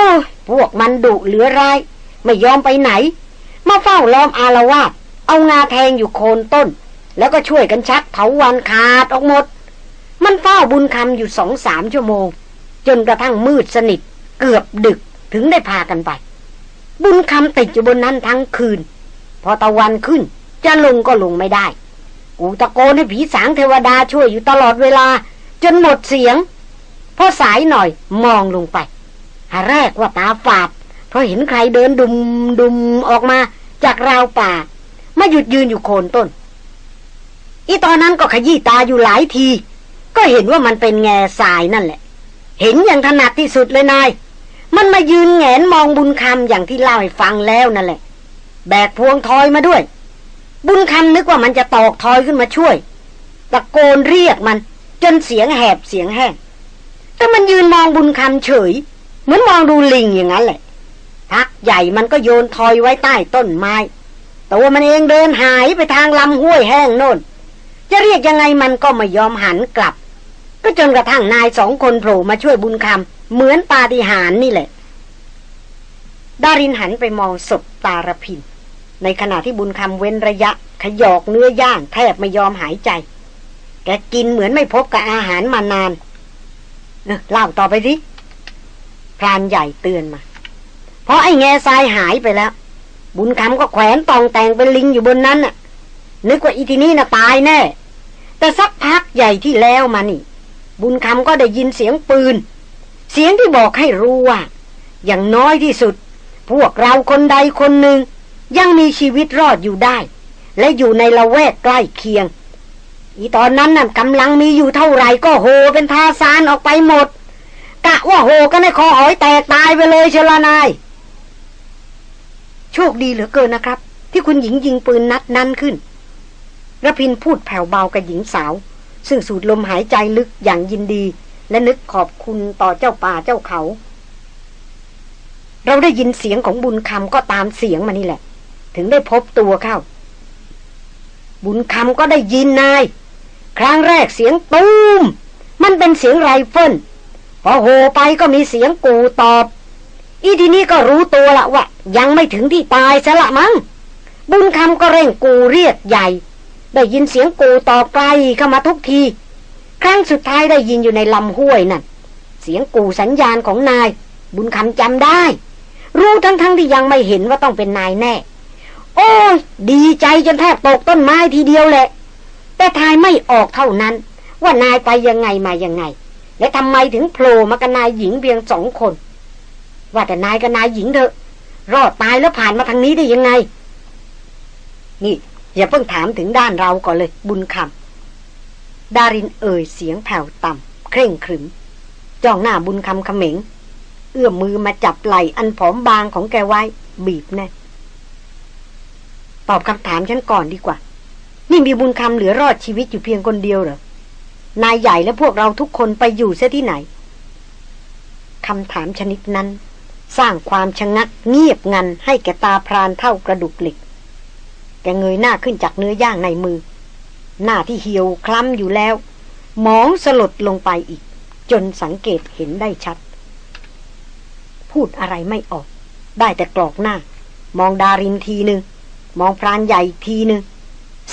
พวกมันดุเหลือร้าย ไม่ยอมไปไหน มาเฝ้าล้อมอารวาสเอางาแทงอยู่โคนต้น แล้วก็ช่วยกันชักเถาวันขาดออกหมด มันเฝ้าบุญคำอยู่สองสามชั่วโมง จนกระทั่งมืดสนิทเกือบดึก ถึงได้พากันไป บุญคำติดอยู่บนนั้นทั้งคืน พอตะวันขึ้น จะลงก็ลงไม่ได้ กูตะโกนให้ผีสางเทวดาช่วยอยู่ตลอดเวลา จนหมดเสียง พอสายหน่อยมองลงไปหาแรกว่าตาฝาด เพราะเห็นใครเดินดุมดุมออกมาจากราวป่า มาหยุดยืนอยู่โคนต้น อีตอนนั้นก็ขยี้ตาอยู่หลายที ก็เห็นว่ามันเป็นแง่สายนั่นแหละ เห็นอย่างถนัดที่สุดเลยนาย มันมายืนแงนมองบุญคำอย่างที่เล่าให้ฟังแล้วนั่นแหละ แบกพวงทอยมาด้วย บุญคำนึกว่ามันจะตอกทอยขึ้นมาช่วยตะโกนเรียกมัน จนเสียงแหบเสียงแห้งแต่มันยืนมองบุญคำเฉย เหมือนมองดูลิงอย่างนั้นแหละ พักใหญ่มันก็โยนทอยไว้ใต้ต้นไม้ตัวมันเองเดินหายไปทางลำห้วยแห้งโน่น จะเรียกยังไงมันก็ไม่ยอมหันกลับ ก็จนกระทั่งนายสองคนโผล่มาช่วยบุญคำ เหมือนปาฏิหาริย์นี่แหละ ดารินหันไปมองศพตารพิน ในขณะที่บุญคำเว้นระยะ ขยอกเนื้อย่างแทบไม่ยอมหายใจ แกกินเหมือนไม่พบกับอาหารมานานเออเล่าต่อไปสิพรานใหญ่เตือนมา เพราะไอ้แง่ทรายหายไปแล้ว บุญคำก็แขวนตองแต่งเป็นลิงอยู่บนนั้นน่ะ นึกว่าอีทีนี่น่ะตายแน่ แต่สักพักใหญ่ที่แล้วมานี่ บุญคำก็ได้ยินเสียงปืน เสียงที่บอกให้รู้ว่า อย่างน้อยที่สุด พวกเราคนใดคนหนึ่ง ยังมีชีวิตรอดอยู่ได้ และอยู่ในละแวกใกล้เคียง อีตอนนั้นน่ะกำลังมีอยู่เท่าไหร่ก็โหเป็นทาซานออกไปหมด กะว่าโหก็ในคอหอยแตกตายไปเลยเชละนาย โชคดีเหลือเกินนะครับ ที่คุณหญิงยิงปืนนัดนั้นขึ้นระพินพูดแผ่วเบากับหญิงสาว ซึ่งสูดลมหายใจลึกอย่างยินดี และนึกขอบคุณต่อเจ้าป่าเจ้าเขา เราได้ยินเสียงของบุญคำก็ตามเสียงมานี่แหละ ถึงได้พบตัวเข้า บุญคำก็ได้ยินนาย ครั้งแรกเสียงตูม มันเป็นเสียงไรเฟิลพอโหไปก็มีเสียงกูตอบ อีทีนี้ก็รู้ตัวละว่ายังไม่ถึงที่ตายซะละมั้ง บุญคำก็เร่งกูเรียกใหญ่ ได้ยินเสียงกูต่อไกลเข้ามาทุกที ครั้งสุดท้ายได้ยินอยู่ในลำห้วยนั่น เสียงกูสัญญาณของนาย บุญคำจำได้ รู้ทั้งๆทที่ยังไม่เห็นว่าต้องเป็นนายแน่ โอ้ยดีใจจนแทบตกต้นไม้ทีเดียวแหละ แต่ทายไม่ออกเท่านั้น ว่านายไปยังไงมายังไง และทำไมถึงโผล่มากับนายหญิงเพียงสองคน ว่าแต่นายกับนายหญิงเถอะ รอดตายแล้วผ่านมาทางนี้ได้ยังไง นี่ อย่าเพิ่งถามถึงด้านเราก่อนเลย บุญคำ ดารินเอ่ยเสียงแผ่วต่ำเคร่งขรึม จ้องหน้าบุญคำเขม็ง เอื้อมมือมาจับไหล่อันผอมบางของแกไว้ บีบแน่ตอบคำถามฉันก่อนดีกว่า นี่มีบุญคำเหลือรอดชีวิตอยู่เพียงคนเดียวเหรอนายใหญ่และพวกเราทุกคนไปอยู่เสียที่ไหนคำถามชนิดนั้น สร้างความชะงักเงียบงันให้แกตาพรานเท่ากระดูกเหล็ก แกเงยหน้าขึ้นจากเนื้อย่างในมือ หน้าที่เหี่ยวคล้ำอยู่แล้ว มองสลดลงไปอีก จนสังเกตเห็นได้ชัด พูดอะไรไม่ออก ได้แต่กรอกหน้า มองดารินทีหนึ่งมองพรานใหญ่ทีหนึ่ง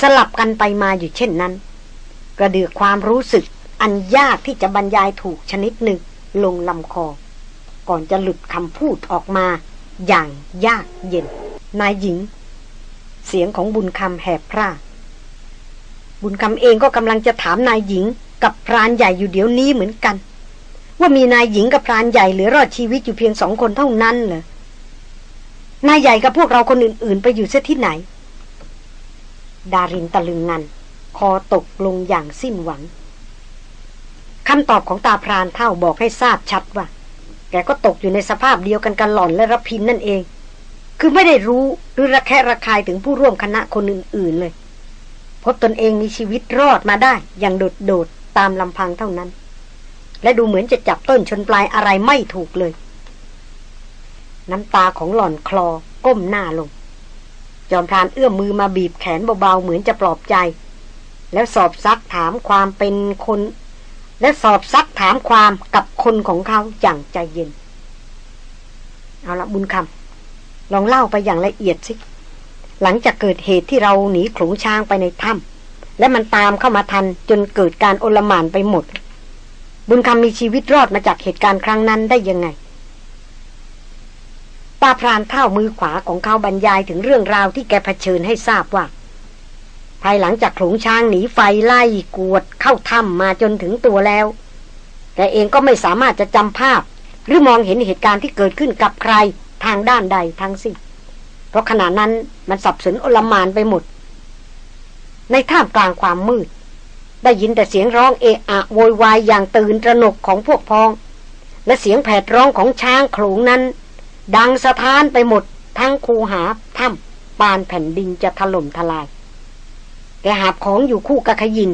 สลับกันไปมาอยู่เช่นนั้น กระเดือกความรู้สึกอันยากที่จะบรรยายถูกชนิดหนึ่งลงลำคอ ก่อนจะหลุดคำพูดออกมาอย่างยากเย็น นายหญิง เสียงของบุญคำแหบพร่า บุญคำเองก็กำลังจะถามนายหญิงกับพรานใหญ่อยู่เดี๋ยวนี้เหมือนกัน ว่ามีนายหญิงกับพรานใหญ่เหลือรอดชีวิตอยู่เพียงสองคนเท่านั้นเหรอนายใหญ่กับพวกเราคนอื่น ๆ ไปอยู่เสียที่ไหน ดารินตะลึงงัน คอตกลงอย่างสิ้นหวังคำตอบของตาพรานเท่าบอกให้ทราบชัดว่า แกก็ตกอยู่ในสภาพเดียวกันกันหล่อนและรพินนั่นเอง คือไม่ได้รู้หรือระแคะระคายถึงผู้ร่วมคณะคนอื่น ๆ เลย พบตนเองมีชีวิตรอดมาได้อย่างโดดๆตามลำพังเท่านั้น และดูเหมือนจะจับต้นชนปลายอะไรไม่ถูกเลย น้ำตาของหล่อนคลอก้มหน้าลง จอมพรานเอื้อมมือมาบีบแขนเบาๆเหมือนจะปลอบใจ แล้วสอบซักถามความเป็นคน และสอบซักถามความกับคนของเขาอย่างใจเย็น เอาละบุญคำลองเล่าไปอย่างละเอียดสิ หลังจากเกิดเหตุที่เราหนีขลุงช้างไปในถ้ำและมันตามเข้ามาทันจนเกิดการโอลหมานไปหมด บุญคำมีชีวิตรอดมาจากเหตุการณ์ครั้งนั้นได้ยังไงตาพรานเท่ามือขวาของเขาบรรยายถึงเรื่องราวที่แกเผชิญให้ทราบว่า ภายหลังจากขลุงช้างหนีไฟไล่กวดเข้าถ้ำมาจนถึงตัวแล้วแต่เองก็ไม่สามารถจะจำภาพ หรือมองเห็นเหตุการณ์ที่เกิดขึ้นกับใครทางด้านใดทั้งสิ้น เพราะขณะนั้นมันสับสนโอลมานไปหมด ในท่ามกลางความมืด ได้ยินแต่เสียงร้องเอะอะโวยวายอย่างตื่นตระหนกของพวกพ้อง และเสียงแผดร้องของช้างโขลงนั้น ดังสะท้านไปหมด ทั้งคูหาถ้ำปานแผ่นดินจะถล่มทลาย แกหาบของอยู่คู่กับขยิน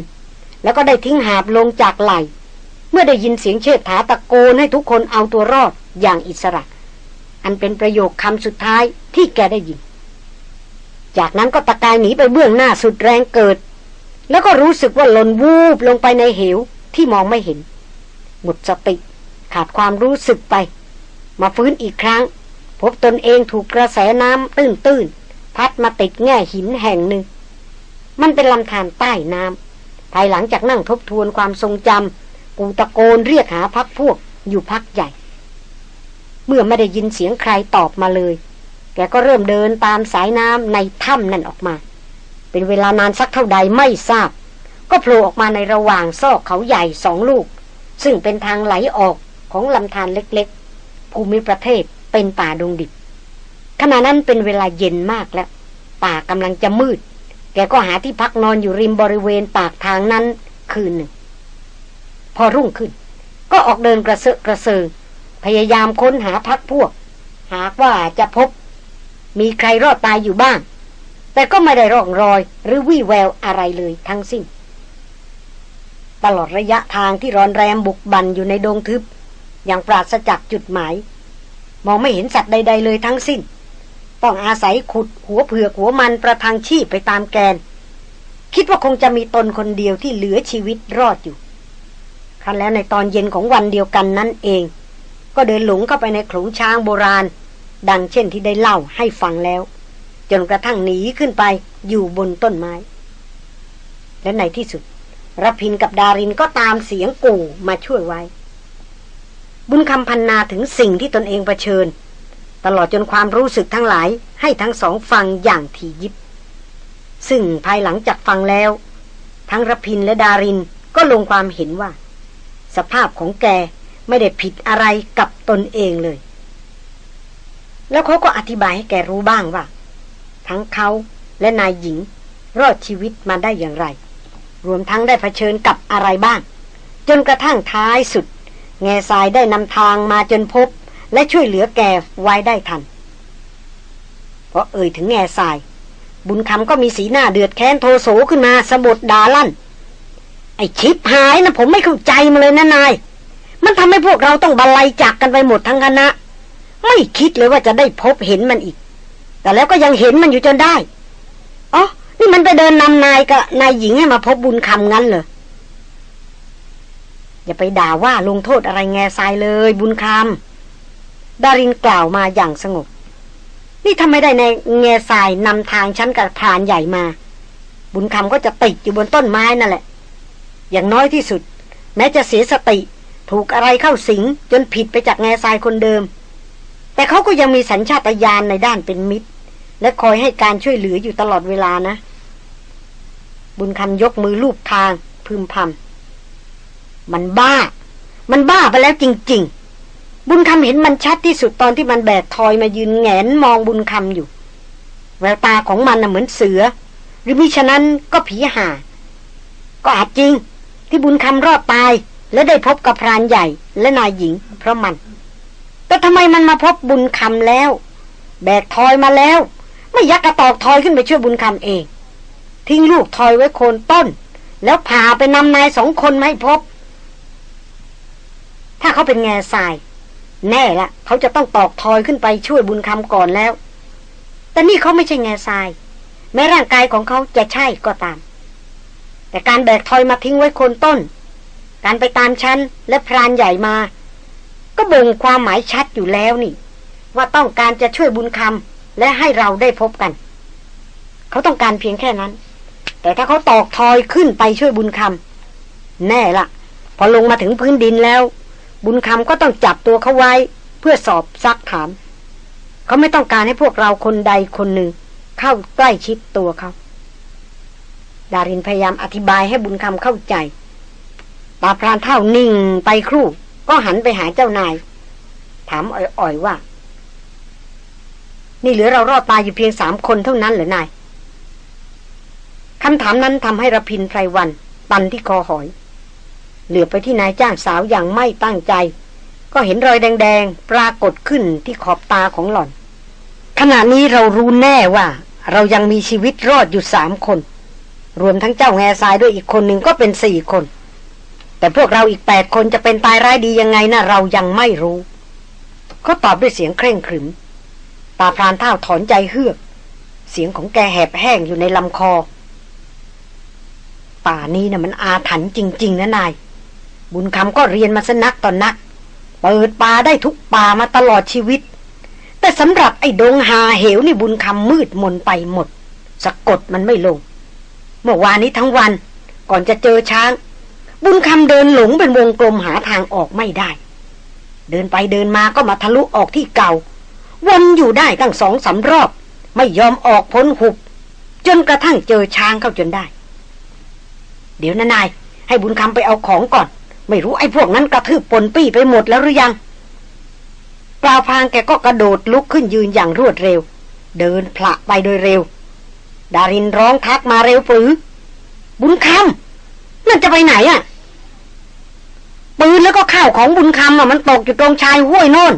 แล้วก็ได้ทิ้งหาบลงจากไหลเมื่อได้ยินเสียงเชิดถาตะโกนให้ทุกคนเอาตัวรอดอย่างอิสระ อันเป็นประโยคคำสุดท้ายที่แกได้ยิน จากนั้นก็ตะกายหนีไปเบื้องหน้าสุดแรงเกิด แล้วก็รู้สึกว่าหล่นวูบลงไปในเหวที่มองไม่เห็น หมดสติขาดความรู้สึกไป มาฟื้นอีกครั้ง พบตนเองถูกกระแสน้ำตื้นๆ พัดมาติดแง่หินแห่งหนึ่ง มันเป็นลำธารใต้น้ำภายหลังจากนั่งทบทวนความทรงจำกูตะโกนเรียกหาพักพวกอยู่พักใหญ่ เมื่อไม่ได้ยินเสียงใครตอบมาเลย แกก็เริ่มเดินตามสายน้ำในถ้ำนั่นออกมา เป็นเวลานานสักเท่าใดไม่ทราบ ก็โผล่ออกมาในระหว่างซอกเขาใหญ่สองลูก ซึ่งเป็นทางไหลออกของลำธารเล็กๆ ภูมิประเทศเป็นป่าดงดิบ ขณะนั้นเป็นเวลาเย็นมากแล้ว ป่ากำลังจะมืด แกก็หาที่พักนอนอยู่ริมบริเวณปากทางนั้นคืนหนึ่ง พอรุ่งขึ้น ก็ออกเดินกระเซาะกระเซิง พยายามค้นหาพักพวก หากว่าจะพบ มีใครรอดตายอยู่บ้าง แต่ก็ไม่ได้ร่องรอยหรือวี่แววอะไรเลยทั้งสิ้น ตลอดระยะทางที่รอนแรมบุกบันอยู่ในดงทึบ อย่างปราศจากจุดหมาย มองไม่เห็นสัตว์ใด ๆ เลยทั้งสิ้น ต้องอาศัยขุดหัวเผือกหัวมันประทังชีพไปตามแกน คิดว่าคงจะมีตนคนเดียวที่เหลือชีวิตรอดอยู่ครั้นแล้วในตอนเย็นของวันเดียวกันนั่นเอง ก็เดินหลงเข้าไปในโขลงช้างโบราณ ดังเช่นที่ได้เล่าให้ฟังแล้ว จนกระทั่งหนีขึ้นไปอยู่บนต้นไม้ และในที่สุดรพินกับดารินก็ตามเสียงกู่มาช่วยไว้ บุญคำพันนาถึงสิ่งที่ตนเองเผชิญ ตลอดจนความรู้สึกทั้งหลายให้ทั้งสองฟังอย่างถี่ยิบ ซึ่งภายหลังจากฟังแล้ว ทั้งรพินและดารินก็ลงความเห็นว่า สภาพของแก ไม่ได้ผิดอะไรกับตนเองเลย แล้วเขาก็อธิบายให้แกรู้บ้างว่า ทั้งเขาและนายหญิง รอดชีวิตมาได้อย่างไร รวมทั้งได้เผชิญกับอะไรบ้าง จนกระทั่งท้ายสุด แง่ทรายได้นำทางมาจนพบ และช่วยเหลือแกไว้ได้ทันเพราะเอ่ยถึงแง่ทราย บุญคำก็มีสีหน้าเดือดแค้นโทโสขึ้นมาสะบดดาลั่น ไอชิปหายนะผมไม่เข้าใจมาเลยนะนาย มันทำให้พวกเราต้องบรรลัยจากกันไปหมดทั้งคณะ ไม่คิดเลยว่าจะได้พบเห็นมันอีก แต่แล้วก็ยังเห็นมันอยู่จนได้อ๋อนี่มันไปเดินนำนายกับนายหญิงให้มาพบบุญคำงั้นเหรออย่าไปด่าว่าลงโทษอะไรแง่ทรายเลยบุญคำดารินกล่าวมาอย่างสงบ นี่ทำไม่ได้ในแง่ทรายนำทางฉันกับพรานใหญ่มา บุญคำก็จะติดอยู่บนต้นไม้นั่นแหละ อย่างน้อยที่สุด แม้จะเสียสติ ถูกอะไรเข้าสิงจนผิดไปจากแง่ทรายคนเดิม แต่เขาก็ยังมีสัญชาตญาณในด้านเป็นมิตร และคอยให้การช่วยเหลืออยู่ตลอดเวลานะ บุญคำยกมือลูบทางพึมพำมันบ้า มันบ้าไปแล้วจริง ๆ บุญคำเห็นมันชัดที่สุดตอนที่มันแบกทอยมายืนแงนมองบุญคำอยู่ แววตาของมันน่ะเหมือนเสือ หรือมิฉะนั้นก็ผีห่าก็อาจจริงที่บุญคำรอดตาย และได้พบกับพรานใหญ่และนายหญิง เพราะมัน แต่ทำไมมันมาพบบุญคำแล้ว แบกทอยมาแล้ว ไม่ยักกระตอกทอยขึ้นไปช่วยบุญคำเอง ทิ้งลูกทอยไว้โคนต้น แล้วพาไปนำนายสองคนไม่พบ ถ้าเขาเป็นแง่ทราย แน่ละเขาจะต้องตอกทอยขึ้นไปช่วยบุญคำก่อนแล้ว แต่นี่เขาไม่ใช่แง่ทราย แม้ร่างกายของเขาจะใช่ก็ตาม แต่การแบกทอยมาทิ้งไว้โคนต้น การไปตามชั้นและพรานใหญ่มา ก็บ่งความหมายชัดอยู่แล้วนี่ ว่าต้องการจะช่วยบุญคำและให้เราได้พบกัน เขาต้องการเพียงแค่นั้น แต่ถ้าเขาตอกทอยขึ้นไปช่วยบุญคำแน่ละพอลงมาถึงพื้นดินแล้ว บุญคำก็ต้องจับตัวเขาไว้ เพื่อสอบซักถาม เขาไม่ต้องการให้พวกเราคนใดคนหนึ่ง เข้าใกล้ชิดตัวเขาดารินพยายามอธิบายให้บุญคำเข้าใจ ตาพรานเท่านิ่งไปครู่ ก็หันไปหาเจ้านาย ถามอ่อยๆว่า นี่เหลือเรารอดตายอยู่เพียงสามคนเท่านั้นเหรอนายคำถามนั้นทำให้ระพินไพรวัน ตันที่คอหอย เหลือไปที่นายจ้างสาวอย่างไม่ตั้งใจ ก็เห็นรอยแดงๆ ปรากฏขึ้นที่ขอบตาของหล่อน ขณะนี้เรารู้แน่ว่า เรายังมีชีวิตรอดอยู่สามคน รวมทั้งเจ้าแง่ทรายด้วยอีกคนหนึ่งก็เป็นสี่คน แต่พวกเราอีกแปดคนจะเป็นตายร้ายดียังไงนะเรายังไม่รู้เขาตอบด้วยเสียงเคร่งขรึม ตาพรานเท่าถอนใจเฮือก เสียงของแกแหบแห้งอยู่ในลำคอ ป่านี้นะ่ะมันอาถรรพ์จริง ๆ นะนาย บุญคำก็เรียนมาสนักต่อนนัก เปิดป่าได้ทุกป่ามาตลอดชีวิต แต่สำหรับไอ้ดงหาเหวนี่บุญคำมืดมนไปหมด สะกดมันไม่ลง เมื่อวานนี้ทั้งวันก่อนจะเจอช้าง บุญคำเดินหลงเป็นวงกลมหาทางออกไม่ได้ เดินไปเดินมาก็มาทะลุออกที่เก่า วนอยู่ได้ตั้งสองสารอบ ไม่ยอมออกพ้นหุบ จนกระทั่งเจอช้างเข้าจนได้ เดี๋ยวนะนายให้บุญคำไปเอาของก่อน ไม่รู้ไอ้พวกนั้นกระทืบปนปี้ไปหมดแล้วหรือยังปลาพางแกก็กระโดดลุกขึ้นยืนอย่างรวดเร็ว เดินพละไปโดยเร็ว ดารินร้องทักมาเร็วปือบุญคำนั่นจะไปไหนอะ่ะ ปืนแล้วก็ข้าวของบุญคำอะมันตกอยู่ตรงชายห้วยโน่น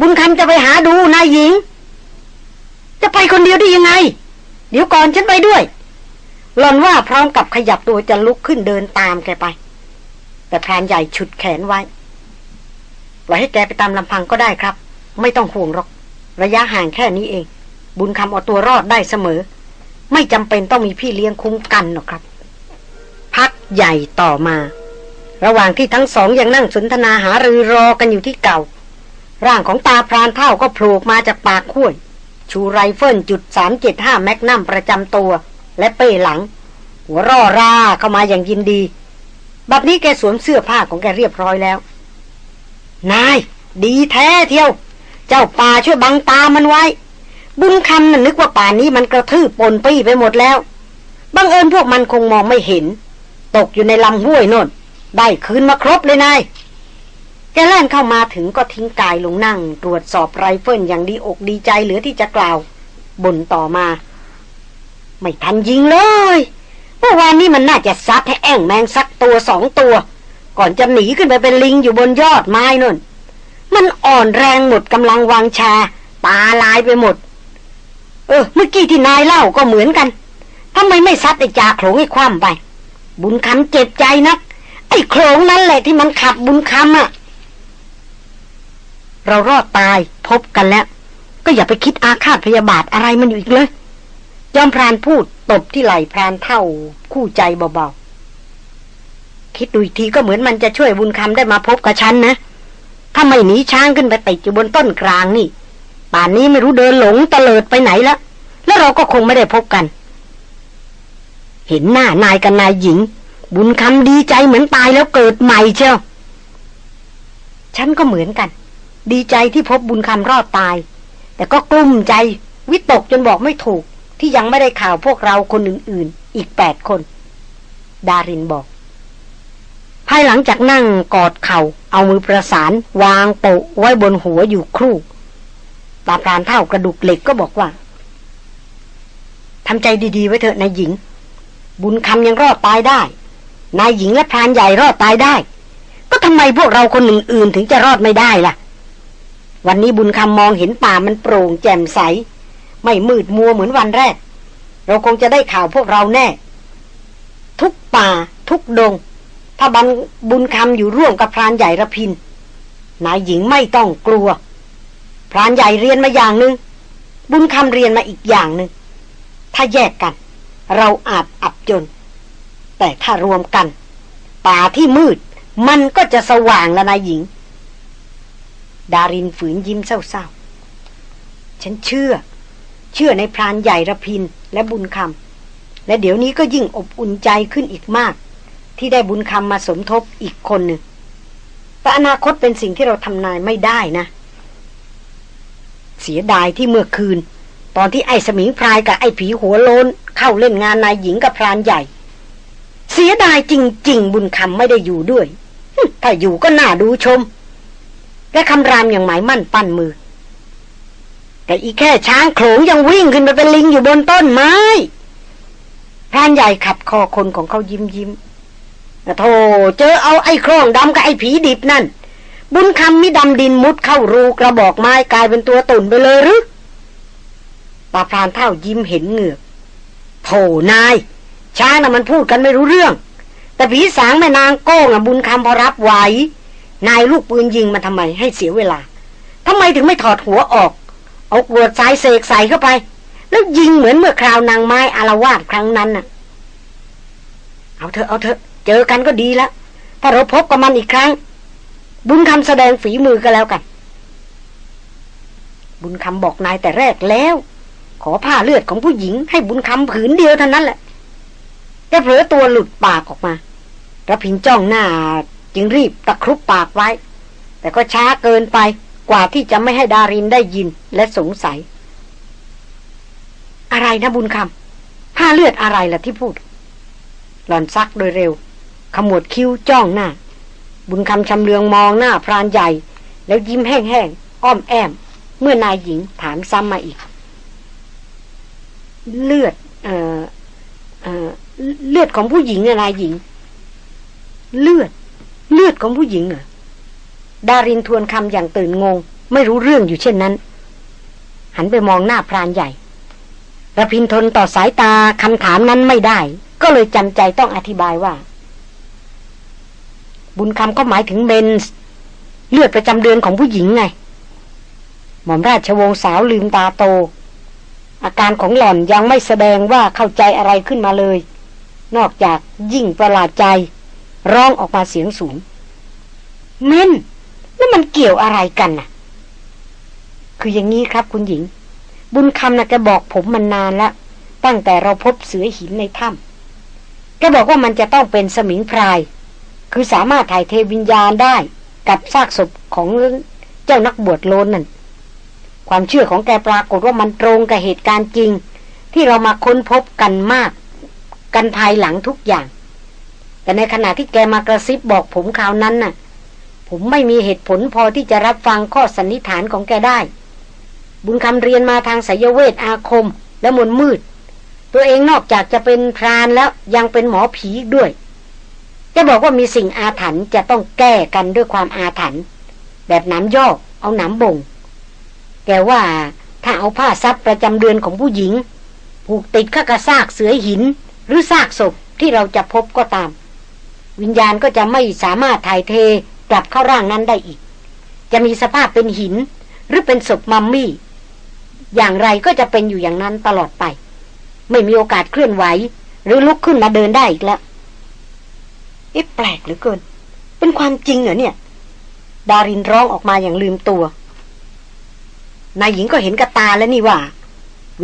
บุญคำจะไปหาดูนายหญิง จะไปคนเดียวได้ยังไง เดี๋ยวก่อนฉันไปด้วยหลอนว่าพร้อมกับขยับตัวจะลุกขึ้นเดินตามแกไป แต่พรานใหญ่ฉุดแขนไว้ปล่อยให้แกไปตามลำพังก็ได้ครับ ไม่ต้องห่วงหรอก ระยะห่างแค่นี้เอง บุญคำเอาตัวรอดได้เสมอ ไม่จำเป็นต้องมีพี่เลี้ยงคุ้มกันหรอกครับ พักใหญ่ต่อมา ระหว่างที่ทั้งสองยังนั่งสนทนาหารือรอกันอยู่ที่เก่า ร่างของตาพรานเท่าก็โผล่มาจากปากห้วยชูไรเฟิลจุดสามเจ็ดห้าแมกนัมประจำตัว และเป้หลัง หัวร่อราเข้ามาอย่างยินดีบัดนี้แกสวมเสื้อผ้าของแกเรียบร้อยแล้ว นาย ดีแท้เที่ยว เจ้าป่าช่วยบังตามันไว้ บุญคำน่ะนึกว่าป่านนี้มันกระทืบปนปี้ไปหมดแล้วบังเอิญพวกมันคงมองไม่เห็น ตกอยู่ในลำห้วยโน่น ได้คืนมาครบเลยนาย แกแล่นเข้ามาถึงก็ทิ้งกายลงนั่ง ตรวจสอบไรเฟิลอย่างดีอกดีใจเหลือที่จะกล่าวบ่นต่อมา ไม่ทันยิงเลยเมื่อวานนี้มันน่าจะซัดให้แอ้งแม้งสักตัวสองตัว ก่อนจะหนีขึ้นไปเป็นลิงอยู่บนยอดไม้โน่นมันอ่อนแรงหมดกำลังวังชา ตาลายไปหมด เออ เมื่อกี้ที่นายเล่าก็เหมือนกันทำไมไม่ซัดไอ้จ่าโขลงให้คว่ำไป บุญคำเจ็บใจนัก อ้โขลงนั่นแหละที่มันขับบุญคำอะเรารอดตายพบกันแล้ว ก็อย่าไปคิดอาฆาตพยาบาทอะไรมันอยู่อีกเลย จอมพรานพูดตบที่ไหล่พรานเท่าคู่ใจเบาๆ คิดดูอีกทีก็เหมือนมันจะช่วยบุญคำได้มาพบกับฉันนะ ถ้าไม่หนีช้างขึ้นไปติดอยู่บนต้นกลางนี่ ป่านนี้ไม่รู้เดินหลงเตลิดไปไหนแล้วแล้วเราก็คงไม่ได้พบกัน เห็นหน้านายกับนายหญิง บุญคำดีใจเหมือนตายแล้วเกิดใหม่เชียวฉันก็เหมือนกัน ดีใจที่พบบุญคำรอดตาย แต่ก็กลุ้มใจ วิตกจนบอกไม่ถูก ที่ยังไม่ได้ข่าวพวกเราคนอื่น ๆ อีกแปดคน ดารินบอก ภายหลังจากนั่งกอดเขา่า เอามือประสาน วางโปะไว้บนหัวอยู่ครู่ตาพรานเท่ากระดูกเหล็กก็บอกว่าทำใจดี ๆ ไว้เถอะนายหญิง บุญคำยังรอดตายได้ นายหญิงและพรานใหญ่รอดตายได้ ก็ทำไมพวกเราคนอื่นๆถึงจะรอดไม่ได้ล่ะ วันนี้บุญคำมองเห็นป่ามันโปร่งแจ่มใส ไม่มืดมัวเหมือนวันแรก เราคงจะได้ข่าวพวกเราแน่ ทุกป่า ทุกดง ถ้าบันบุญคำอยู่ร่วมกับพรานใหญ่ระพิน นายหญิงไม่ต้องกลัว พรานใหญ่เรียนมาอย่างหนึง่งบุญคำเรียนมาอีกอย่างหนึง่งถ้าแยกกัน เราอาจอับจน แต่ถ้ารวมกัน ป่าที่มืด มันก็จะสว่างแล้วนายหญิง ดารินฝืนยิ้มเศร้าๆ ฉันเชื่อ เชื่อในพรานใหญ่ระพินและบุญคำและเดี๋ยวนี้ก็ยิ่งอบอุ่นใจขึ้นอีกมาก ที่ได้บุญคำมาสมทบอีกคนหนึ่งแต่อนาคตเป็นสิ่งที่เราทำนายไม่ได้นะ เสียดายที่เมื่อคืน ตอนที่ไอ้สมิงพรายกับไอ้ผีหัวโลนเข้าเล่นงานนายหญิงกับพรานใหญ่ เสียดายจริง ๆ บุญคำไม่ได้อยู่ด้วย ถ้าอยู่ก็น่าดูชม และคำรามอย่างหมายมั่นปั้นมือ แต่อีแค่ช้างโขลงยังวิ่งขึ้นไปเป็นลิงอยู่บนต้นไม้พรานใหญ่ขัดคอคนของเขายิ้มยิ้มโธ่เจอเอาไอ้โครงดำกับไอ้ผีดิบนั่น บุญคำมิดำดินมุดเข้ารูกระบอกไม้กลายเป็นตัวตุ่นไปเลยหรือตาพรานเท่ายิ้มเห็นเหงือกโธ่นาย ช้างน่ะมันพูดกันไม่รู้เรื่อง แต่ผีสางแม่นางโก้งอะบุญคำพอรับไหวนายลูกปืนยิงมาทำไมให้เสียเวลาทำไมถึงไม่ถอดหัวออก เอากรวดสายเสกใส่เข้าไป แล้วยิงเหมือนเมื่อคราวนางไม้อารวาสครั้งนั้นน่ะ เอาเถอะเอาเถอะ เจอกันก็ดีแล้วถ้าเราพบกับมันอีกครั้ง บุญคำแสดงฝีมือก็แล้วกัน บุญคำบอกนายแต่แรกแล้ว ขอผ้าเลือดของผู้หญิงให้บุญคำผืนเดียวเท่านั้นแหละ แกเผลอตัวหลุดปากออกมาระพินจ้องหน้าจึงรีบตะครุบปากไว้ แต่ก็ช้าเกินไปกว่าที่จะไม่ให้ดารินได้ยินและสงสัย อะไรนะบุญคำผ้าเลือดอะไรล่ะที่พูด หลอนซักโดยเร็ว ขมวดคิ้วจ้องหน้า บุญคำชำเลืองมองหน้าพรานใหญ่ แล้วยิ้มแห้งๆ อ้อมแอม เมื่อนายหญิงถามซ้ำมาอีก เลือด เอ่อ เอ่อ เลือดของผู้หญิงอะนายหญิง เลือด เลือดของผู้หญิงเหรอดารินทวนคำอย่างตื่นงง ไม่รู้เรื่องอยู่เช่นนั้น หันไปมองหน้าพรานใหญ่ระพินทนต่อสายตาคำถามนั้นไม่ได้ ก็เลยจำใจต้องอธิบายว่า บุญคำก็หมายถึงเบนส์เลือดประจำเดือนของผู้หญิงไง หม่อมราชวงศ์สาวลืมตาโต อาการของหล่อนยังไม่แสดงว่าเข้าใจอะไรขึ้นมาเลย นอกจากยิ่งประหลาดใจ ร้องออกมาเสียงสูง เม่นแล้วมันเกี่ยวอะไรกันน่ะ คืออย่างนี้ครับคุณหญิง บุญคำนะ่ะแกบอกผมมันนานแล้ว ตั้งแต่เราพบเสือหินในถ้ำแกบอกว่ามันจะต้องเป็นสมิงพราย คือสามารถถ่ายเทวิญญาณได้กับซากศพของเจ้านักบวชโลนนั่น ความเชื่อของแกปรากฏว่ามันตรงกับเหตุการณ์จริง ที่เรามาค้นพบกันมาก กันภายหลังทุกอย่าง แต่ในขณะที่แกมากระซิบบอกผมคราวนั้นน่ะ ผมไม่มีเหตุผลพอที่จะรับฟังข้อสันนิษฐานของแกได้ บุญคำเรียนมาทางสายเวทอาคม และมนมืด ตัวเองนอกจากจะเป็นพรานแล้วยังเป็นหมอผีด้วยแกบอกว่ามีสิ่งอาถรรพ์จะต้องแก้กันด้วยความอาถรรพ์แบบน้ำยอกเอาน้ำบ่ง แกว่าถ้าเอาผ้าซับประจำเดือนของผู้หญิง ผูกติดข้ากระซากเสือหิน หรือซากศพที่เราจะพบก็ตาม วิญญาณก็จะไม่สามารถถ่ายเทกลับเข้าร่างนั้นได้อีก จะมีสภาพเป็นหิน หรือเป็นศพมัมมี่ อย่างไรก็จะเป็นอยู่อย่างนั้นตลอดไป ไม่มีโอกาสเคลื่อนไหว หรือลุกขึ้นมาเดินได้อีกแล้วเอ๊ะแปลกเหลือเกิน เป็นความจริงเหรอเนี่ย ดารินร้องออกมาอย่างลืมตัวนายหญิงก็เห็นกับตาแล้วนี่ว่า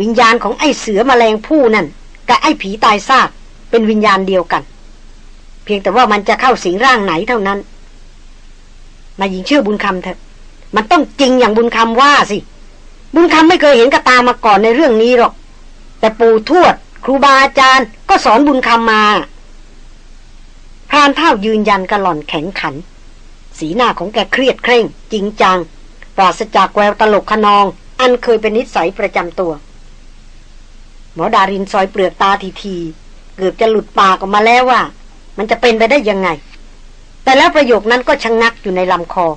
วิญญาณของไอ้เสือมแมลงผู้นั่น กับไอ้ผีตายซากเป็นวิญญาณเดียวกัน เพียงแต่ว่ามันจะเข้าสิงร่างไหนเท่านั้นนายหญิงเชื่อบุญคำเถอะ มันต้องจริงอย่างบุญคำว่าสิ บุญคำไม่เคยเห็นกับตามาก่อนในเรื่องนี้หรอก แต่ปู่ทวด ครูบาอาจารย์ ก็สอนบุญคำมาพรานเท่ายืนยันกระหล่อนแข็งขัน สีหน้าของแกเครียดเคร่ง จริงจัง ปราศจากแววตลกขนอง อันเคยเป็นนิสัยประจำตัว หมอดารินซอยเปลือกตาทีทีเกือบจะหลุดปากออกมาแล้วว่า มันจะเป็นไปได้ยังไง แต่แล้วประโยคนั้นก็ชะงงักอยู่ในลำคอ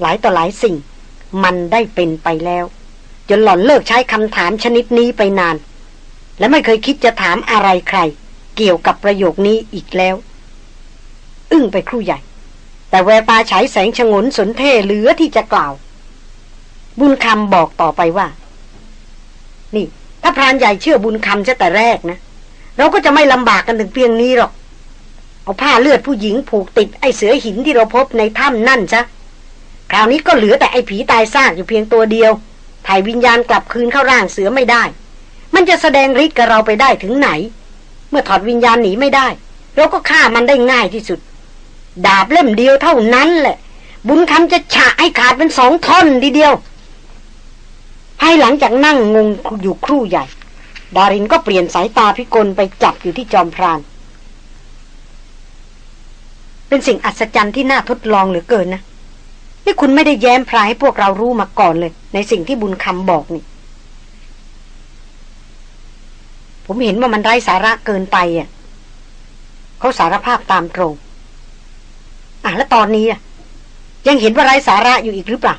หลายต่อหลายสิ่ง มันได้เป็นไปแล้ว จนหล่อนเลิกใช้คำถามชนิดนี้ไปนาน และไม่เคยคิดจะถามอะไรใคร เกี่ยวกับประโยคนี้อีกแล้ว อึ้งไปครู่ใหญ่ แต่แววตาฉายแสงชงนสนเท่เหลือที่จะกล่าว บุญคำบอกต่อไปว่า นี่ ถ้าพรานใหญ่เชื่อบุญคำซะแต่แรกนะ เราก็จะไม่ลำบากกันถึงเพียงนี้หรอก เอาผ้าเลือดผู้หญิงผูกติดไอ้เสือหินที่เราพบในถ้ำนั่นซะคราวนี้ก็เหลือแต่ไอ้ผีตายซากอยู่เพียงตัวเดียว ถ่ายวิญญาณกลับคืนเข้าร่างเสือไม่ได้ มันจะแสดงฤทธิ์กับเราไปได้ถึงไหน เมื่อถอดวิญญาณหนีไม่ได้ เราก็ฆ่ามันได้ง่ายที่สุด ดาบเล่มเดียวเท่านั้นแหละ บุญคำจะฉะให้ขาดเป็นสองท่อนทีเดียว ภายหลังจากนั่งงงอยู่ครู่ใหญ่ ดารินก็เปลี่ยนสายตาพิกลไปจับอยู่ที่จอมพราน เป็นสิ่งอัศจรรย์ที่น่าทดลองเหลือเกินนะ นี่คุณไม่ได้แย้มพรายให้พวกเรารู้มาก่อนเลย ในสิ่งที่บุญคำบอกนี่ ผมเห็นว่ามันไร้สาระเกินไปอะเขาสารภาพตามตรง อะแล้วตอนนี้อะ ยังเห็นว่าไร้สาระอยู่อีกหรือเปล่า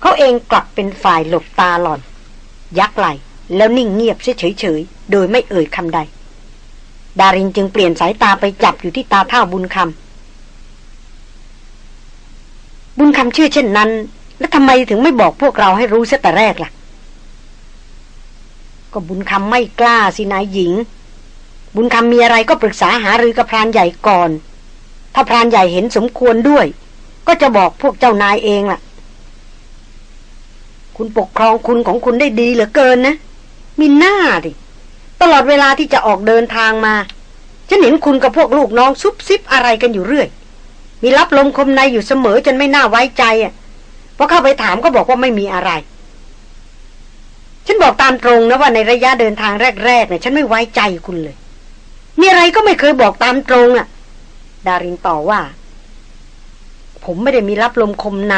เขาเองกลับเป็นฝ่ายหลบตาหล่อน ยักไหลแล้วนิ่งเงียบเฉยๆ โดยไม่เอ่ยคำใด ดารินจึงเปลี่ยนสายตาไปจับอยู่ที่ตาเท่าบุญคำบุญคำเชื่อเช่นนั้น แล้วทำไมถึงไม่บอกพวกเราให้รู้เสียแต่แรกล่ะ ก็บุญคำไม่กล้าสินายหญิง บุญคำมีอะไรก็ปรึกษาหารือกับพรานใหญ่ก่อน ถ้าพรานใหญ่เห็นสมควรด้วย ก็จะบอกพวกเจ้านายเองล่ะ คุณปกครองคุณของคุณได้ดีเหลือเกินนะ มีหน้าดิตลอดเวลาที่จะออกเดินทางมาฉันเห็นคุณกับพวกลูกน้องซุบซิบอะไรกันอยู่เรื่อย มีรับลมคมในอยู่เสมอจนไม่น่าไว้ใจอะพอเข้าไปถามก็บอกว่าไม่มีอะไร ฉันบอกตามตรงนะว่าในระยะเดินทางแรกๆเนี่ยฉันไม่ไว้ใจคุณเลย มีอะไรก็ไม่เคยบอกตามตรงอะ ดารินต่อว่า ผมไม่ได้มีลับลมคมใน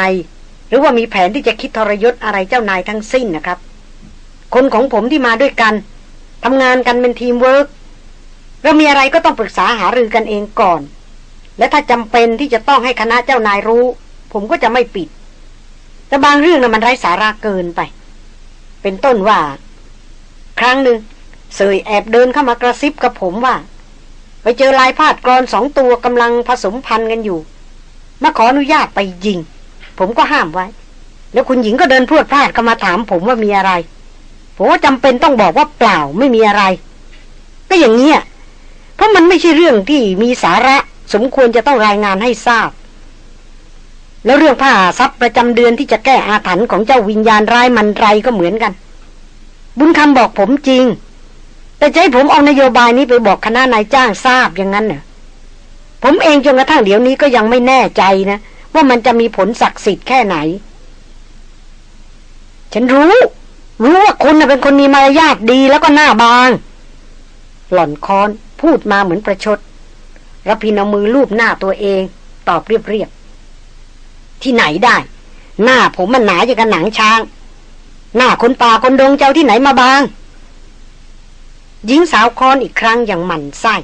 รือว่ามีแผนที่จะคิดทรยศอะไรเจ้านายทั้งสิ้นนะครับ คนของผมที่มาด้วยกันทำงานกันเป็นทีมเวิร์กเรามีอะไรก็ต้องปรึกษาหารือกันเองก่อน และถ้าจำเป็นที่จะต้องให้คณะเจ้านายรู้ ผมก็จะไม่ปิด แต่บางเรื่องนะ่ะมันไร้สาระเกินไป เป็นต้นว่า ครั้งหนึ่งเสยแอบเดินเข้ามากระซิบกับผมว่า ไปเจอลายพาดกรอนสองตัวกำลังผสมพันธุ์กันอยู่มาขออนุญาตไปยิง ผมก็ห้ามไว้ แล้วคุณหญิงก็เดินพรวดพลาดเข้ามาถามผมว่ามีอะไร ผมว่าจำเป็นต้องบอกว่าเปล่าไม่มีอะไร ก็อย่างนี้เพราะมันไม่ใช่เรื่องที่มีสาระสมควรจะต้องรายงานให้ทราบ แล้วเรื่องผ้าทรัพย์ประจำเดือนที่จะแก้อาถรรพ์ของเจ้าวิญญาณร้ายมันไรก็เหมือนกัน บุญคำบอกผมจริง แต่จะให้ผมเอานโยบายนี้ไปบอกคณะนายจ้างทราบอย่างนั้นเน่ะผมเองจนกระทั่งเดี๋ยวนี้ก็ยังไม่แน่ใจนะ ว่ามันจะมีผลศักดิ์สิทธิ์แค่ไหน ฉันรู้ รู้ว่าคุณเป็นคนมีมารยาทดีแล้วก็หน้าบาง หล่อนคอนพูดมาเหมือนประชดรพินเอามือลูบหน้าตัวเอง ตอบเรียบๆ ที่ไหนได้ หน้าผมมันหนาอย่างกับหนังช้าง หน้าคนป่าคนดงเจ้าที่ไหนมาบางหญิงสาวคอนอีกครั้งอย่างหมั่นไส้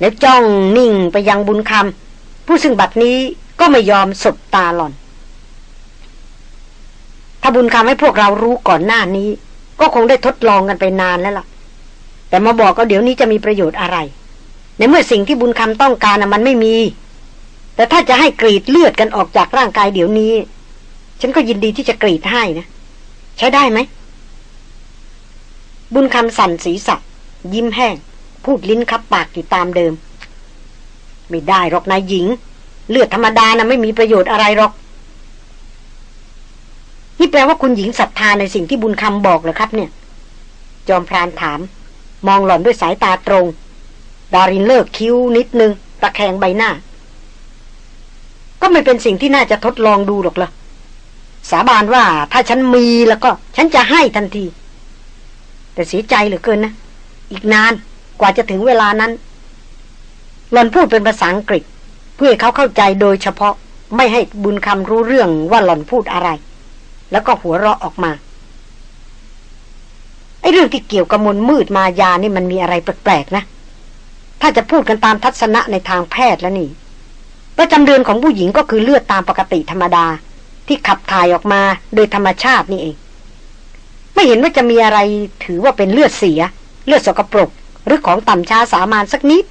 แล้วจ้องนิ่งไปยังบุญคำผู้ซึ่งบัดนี้ ก็ไม่ยอมสบตาหล่อน ถ้าบุญคำให้พวกเรารู้ก่อนหน้านี้ ก็คงได้ทดลองกันไปนานแล้วล่ะ แต่มาบอกก็เดี๋ยวนี้จะมีประโยชน์อะไร ในเมื่อสิ่งที่บุญคำต้องการมันไม่มี แต่ถ้าจะให้กรีดเลือดกันออกจากร่างกายเดี๋ยวนี้ ฉันก็ยินดีที่จะกรีดให้นะ ใช้ได้ไหม บุญคำสั่นศีรษะยิ้มแห้ง พูดลิ้นคับปากอยู่ตามเดิม ไม่ได้หรอกนายหญิง เลือดธรรมดานะไม่มีประโยชน์อะไรหรอก นี่แปลว่าคุณหญิงศรัทธาในสิ่งที่บุญคำบอกเหรอครับ เนี่ย จอมพรานถาม มองหล่อนด้วยสายตาตรง ดารินเลิกคิ้วนิดนึง ตะแคงใบหน้า ก็ไม่เป็นสิ่งที่น่าจะทดลองดูหรอกละ่ะสาบานว่าถ้าฉันมีแล้วก็ ฉันจะให้ทันที แต่เสียใจเหลือเกินนะ อีกนานกว่าจะถึงเวลานั้นหล่อนพูดเป็นภาษาอังกฤษ เพื่อเขาเข้าใจโดยเฉพาะไม่ให้บุญคำรู้เรื่องว่าหล่อนพูดอะไร แล้วก็หัวเราะออกมาไอ้เรื่องที่เกี่ยวกับมนมืดมายานี่มันมีอะไรแปลกๆนะ ถ้าจะพูดกันตามทัศนะในทางแพทย์แล้วนี่ประจำเดือนของผู้หญิงก็คือเลือดตามปกติธรรมดา ที่ขับถ่ายออกมาโดยธรรมชาตินี่เอง ไม่เห็นว่าจะมีอะไรถือว่าเป็นเลือดเสีย เลือดสกปรก หรือของต่ำช้าสามานสักนิด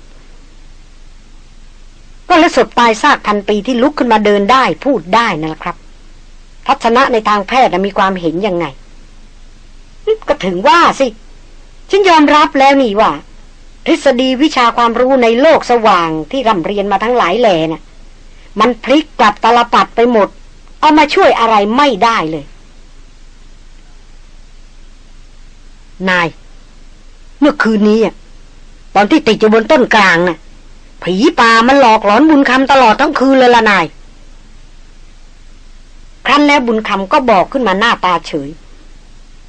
ก็และศพตายซากพันปีที่ลุกขึ้นมาเดินได้พูดได้นั่นแหละครับ ทัศนะในทางแพทย์มีความเห็นยังไง ก็ถึงว่าสิ ฉันยอมรับแล้วนี่ว่า ทฤษฎีวิชาความรู้ในโลกสว่างที่ร่ำเรียนมาทั้งหลายแหล่น่ะ มันพลิกกลับตลปัดไปหมด เอามาช่วยอะไรไม่ได้เลย นาย เมื่อคืนนี้ตอนที่ติดอยู่บนต้นกลางน่ะ ผีป่ามันหลอกหลอนบุญคำตลอดทั้งคืนเลยละนาย ครั้นแล้วบุญคำก็บอกขึ้นมาหน้าตาเฉย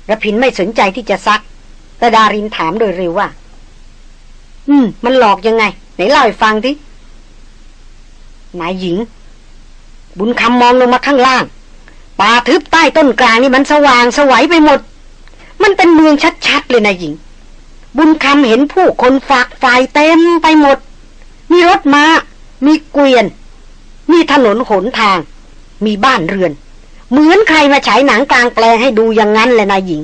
ระพินไม่สนใจที่จะซัก แต่ดารินถามโดยเร็วว่า อืม มันหลอกยังไง ไหนเล่าให้ฟังทีนายหญิง บุญคำมองลงมาข้างล่าง ป่าทึบใต้ต้นกลางนี่มันสว่างสวัยไปหมด มันเป็นเมืองชัดๆเลยนะหญิง บุญคำเห็นผู้คนฝากฝ่ายเต็มไปหมด มีรถมา้า มีเกวียน มีถนนหนทาง มีบ้านเรือน เหมือนใครมาฉายหนังกลางแปลงให้ดูอย่างนั้นเลยนะหญิง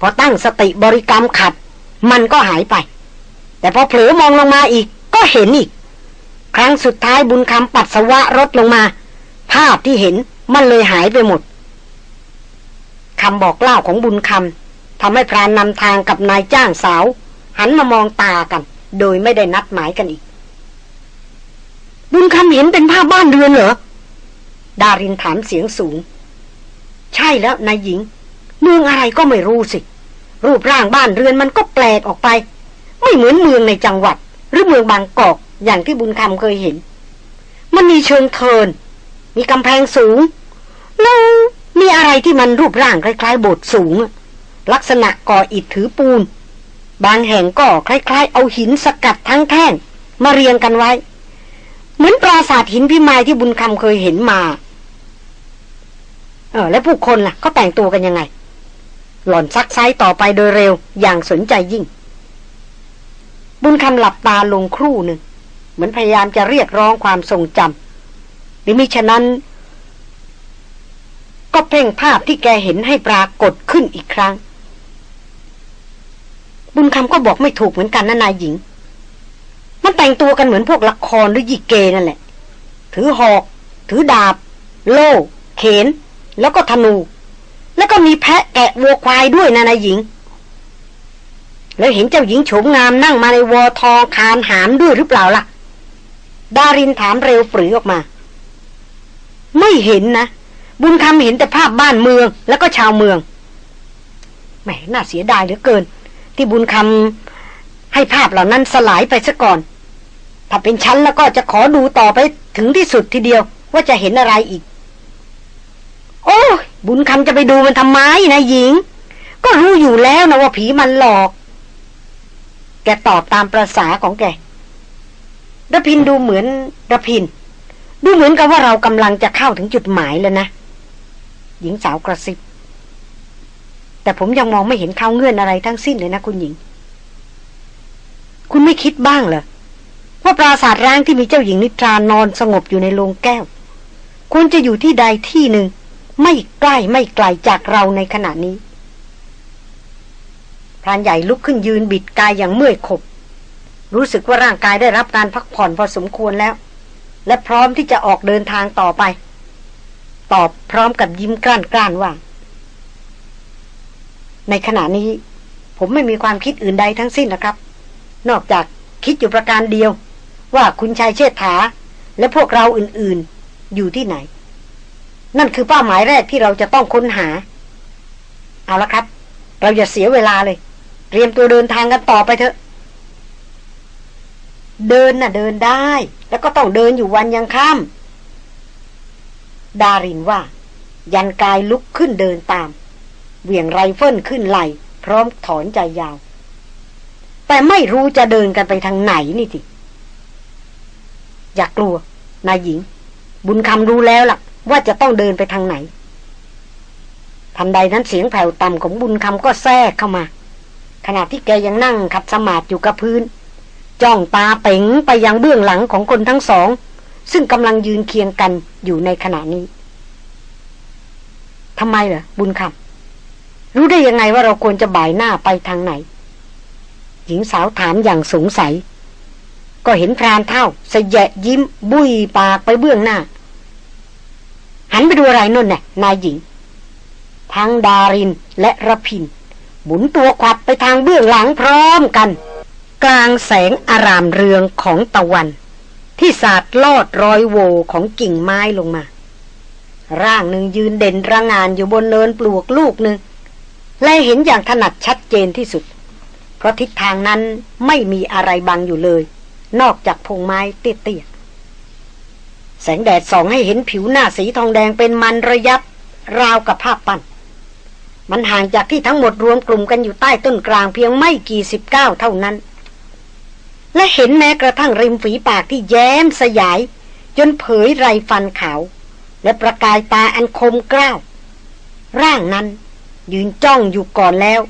พอตั้งสติบริกรรมขัด มันก็หายไป แต่พอเผลอมองลงมาอีก ก็เห็นอีก ครั้งสุดท้ายบุญคำปัสสาวะรถลงมา ภาพที่เห็นมันเลยหายไปหมดคำบอกเล่าของบุญคำทำให้พรานนำทางกับนายจ้างสาว หันมามองตากัน โดยไม่ได้นัดหมายกันอีก บุญคำเห็นเป็นภาพบ้านเรือนเหรอ ดารินถามเสียงสูง ใช่แล้วนายหญิง เมืองอะไรก็ไม่รู้สิ รูปร่างบ้านเรือนมันก็แปลกออกไป ไม่เหมือนเมืองในจังหวัด หรือเมืองบางกอกอย่างที่บุญคำเคยเห็น มันมีเชิงเทิน มีกำแพงสูง แล้วมีอะไรที่มันรูปร่างคล้ายๆโบสถ์สูง ลักษณะก่ออิฐถือปูน บางแห่งก็คล้ายๆ เอาหินสกัดทั้งแท่งมาเรียงกันไว้ เหมือนปราสาทหินพิมายที่บุญคำเคยเห็นมา เออ แล้วผู้คนล่ะเขาแต่งตัวกันยังไง หล่อนซักไซต่อไปโดยเร็วอย่างสนใจยิ่ง บุญคำหลับตาลงครู่หนึ่ง เหมือนพยายามจะเรียกร้องความทรงจำหรือมิฉะนั้น ก็เพ่งภาพที่แกเห็นให้ปรากฏขึ้นอีกครั้ง บุญคำก็บอกไม่ถูกเหมือนกันนะนายหญิง มันแต่งตัวกันเหมือนพวกละครหรือยิเกนั่นแหละ ถือหอก ถือดาบ โล่ เขน แล้วก็ธนู แล้วก็มีแพะแกะวัวควายด้วยนะนายหญิง แล้วเห็นเจ้าหญิงโฉมงามนั่งมาในวอทองคานหามด้วยหรือเปล่าล่ะ ดารินถามเร็วปรือออกมา ไม่เห็นนะ บุญคำเห็นแต่ภาพบ้านเมือง แล้วก็ชาวเมืองแหมน่าเสียดายเหลือเกิน ที่บุญคำ ให้ภาพเหล่านั้นสลายไปซะก่อน ถ้าเป็นชั้นแล้วก็จะขอดูต่อไปถึงที่สุดทีเดียวว่าจะเห็นอะไรอีก โอ้บุญคำจะไปดูมันทำไมนะหญิง ก็รู้อยู่แล้วนะว่าผีมันหลอก แกตอบตามประษาของแกระพินดูเหมือนระพิน ดูเหมือนกับว่าเรากำลังจะเข้าถึงจุดหมายแล้วนะ หญิงสาวกระซิบ แต่ผมยังมองไม่เห็นข้าเงื่อนอะไรทั้งสิ้นเลยนะคุณหญิง คุณไม่คิดบ้างเหรอว่าปราสาทร้างที่มีเจ้าหญิงนิทรานอนสงบอยู่ในโรงแก้วควรจะอยู่ที่ใดที่หนึ่ง ไม่ใกล้ไม่ไกลจากเราในขณะนี้พรานใหญ่ลุกขึ้นยืนบิดกายอย่างเมื่อยขบ รู้สึกว่าร่างกายได้รับการพักผ่อนพอสมควรแล้ว และพร้อมที่จะออกเดินทางต่อไป ตอบพร้อมกับยิ้มกล้านกล้านว่า ในขณะนี้ ผมไม่มีความคิดอื่นใดทั้งสิ้นนะครับ นอกจากคิดอยู่ประการเดียว ว่าคุณชายเชษฐา และพวกเราอื่นๆ อยู่ที่ไหน นั่นคือเป้าหมายแรกที่เราจะต้องค้นหา เอาละครับ เราอย่าเสียเวลาเลย เตรียมตัวเดินทางกันต่อไปเถอะ เดินน่ะเดินได้ แล้วก็ต้องเดินอยู่วันยังค่ำดารินว่า ยันกายลุกขึ้นเดินตาม เหวี่ยงไรเฟิลขึ้นไหลพร้อมถอนใจยาว แต่ไม่รู้จะเดินกันไปทางไหนนี่สิอย่ากลัว นายหญิง บุญคำรู้แล้วล่ะ ว่าจะต้องเดินไปทางไหนทันใดนั้นเสียงแผ่วต่ำของบุญคำก็แทรกเข้ามา ขณะที่แกยังนั่งขัดสมาธิอยู่กับพื้น จ้องตาเป๋งไปยังเบื้องหลังของคนทั้งสอง ซึ่งกำลังยืนเคียงกันอยู่ในขณะนี้ทำไมเหรอบุญคำรู้ได้ยังไงว่าเราควรจะบ่ายหน้าไปทางไหน หญิงสาวถามอย่างสงสัย ก็เห็นพรานเท่าสยะยิ้ม บุยปากไปเบื้องหน้า หันไปดูอะไรนั่นน่ะนายหญิง ทั้งดารินและระพินหมุนตัวขวับไปทางเบื้องหลังพร้อมกัน กลางแสงอารามเรืองของตะวัน ที่สาดลอดรอยโวของกิ่งไม้ลงมา ร่างหนึ่งยืนเด่นระงานอยู่บนเนินปลวกลูกหนึ่งและเห็นอย่างถนัดชัดเจนที่สุด เพราะทิศทางนั้นไม่มีอะไรบังอยู่เลย นอกจากพงไม้เตี้ยๆแสงแดดส่องให้เห็นผิวหน้าสีทองแดงเป็นมันระยับ ราวกับภาพปั้นมันห่างจากที่ทั้งหมดรวมกลุ่มกันอยู่ใต้ต้นกลางเพียงไม่กี่สิบเก้าเท่านั้น และเห็นแม้กระทั่งริมฝีปากที่แย้มสยาย จนเผยไรฟันขาว และประกายตาอันคมกล้าว ร่างนั้นยืนจ้องอยู่ก่อนแล้ว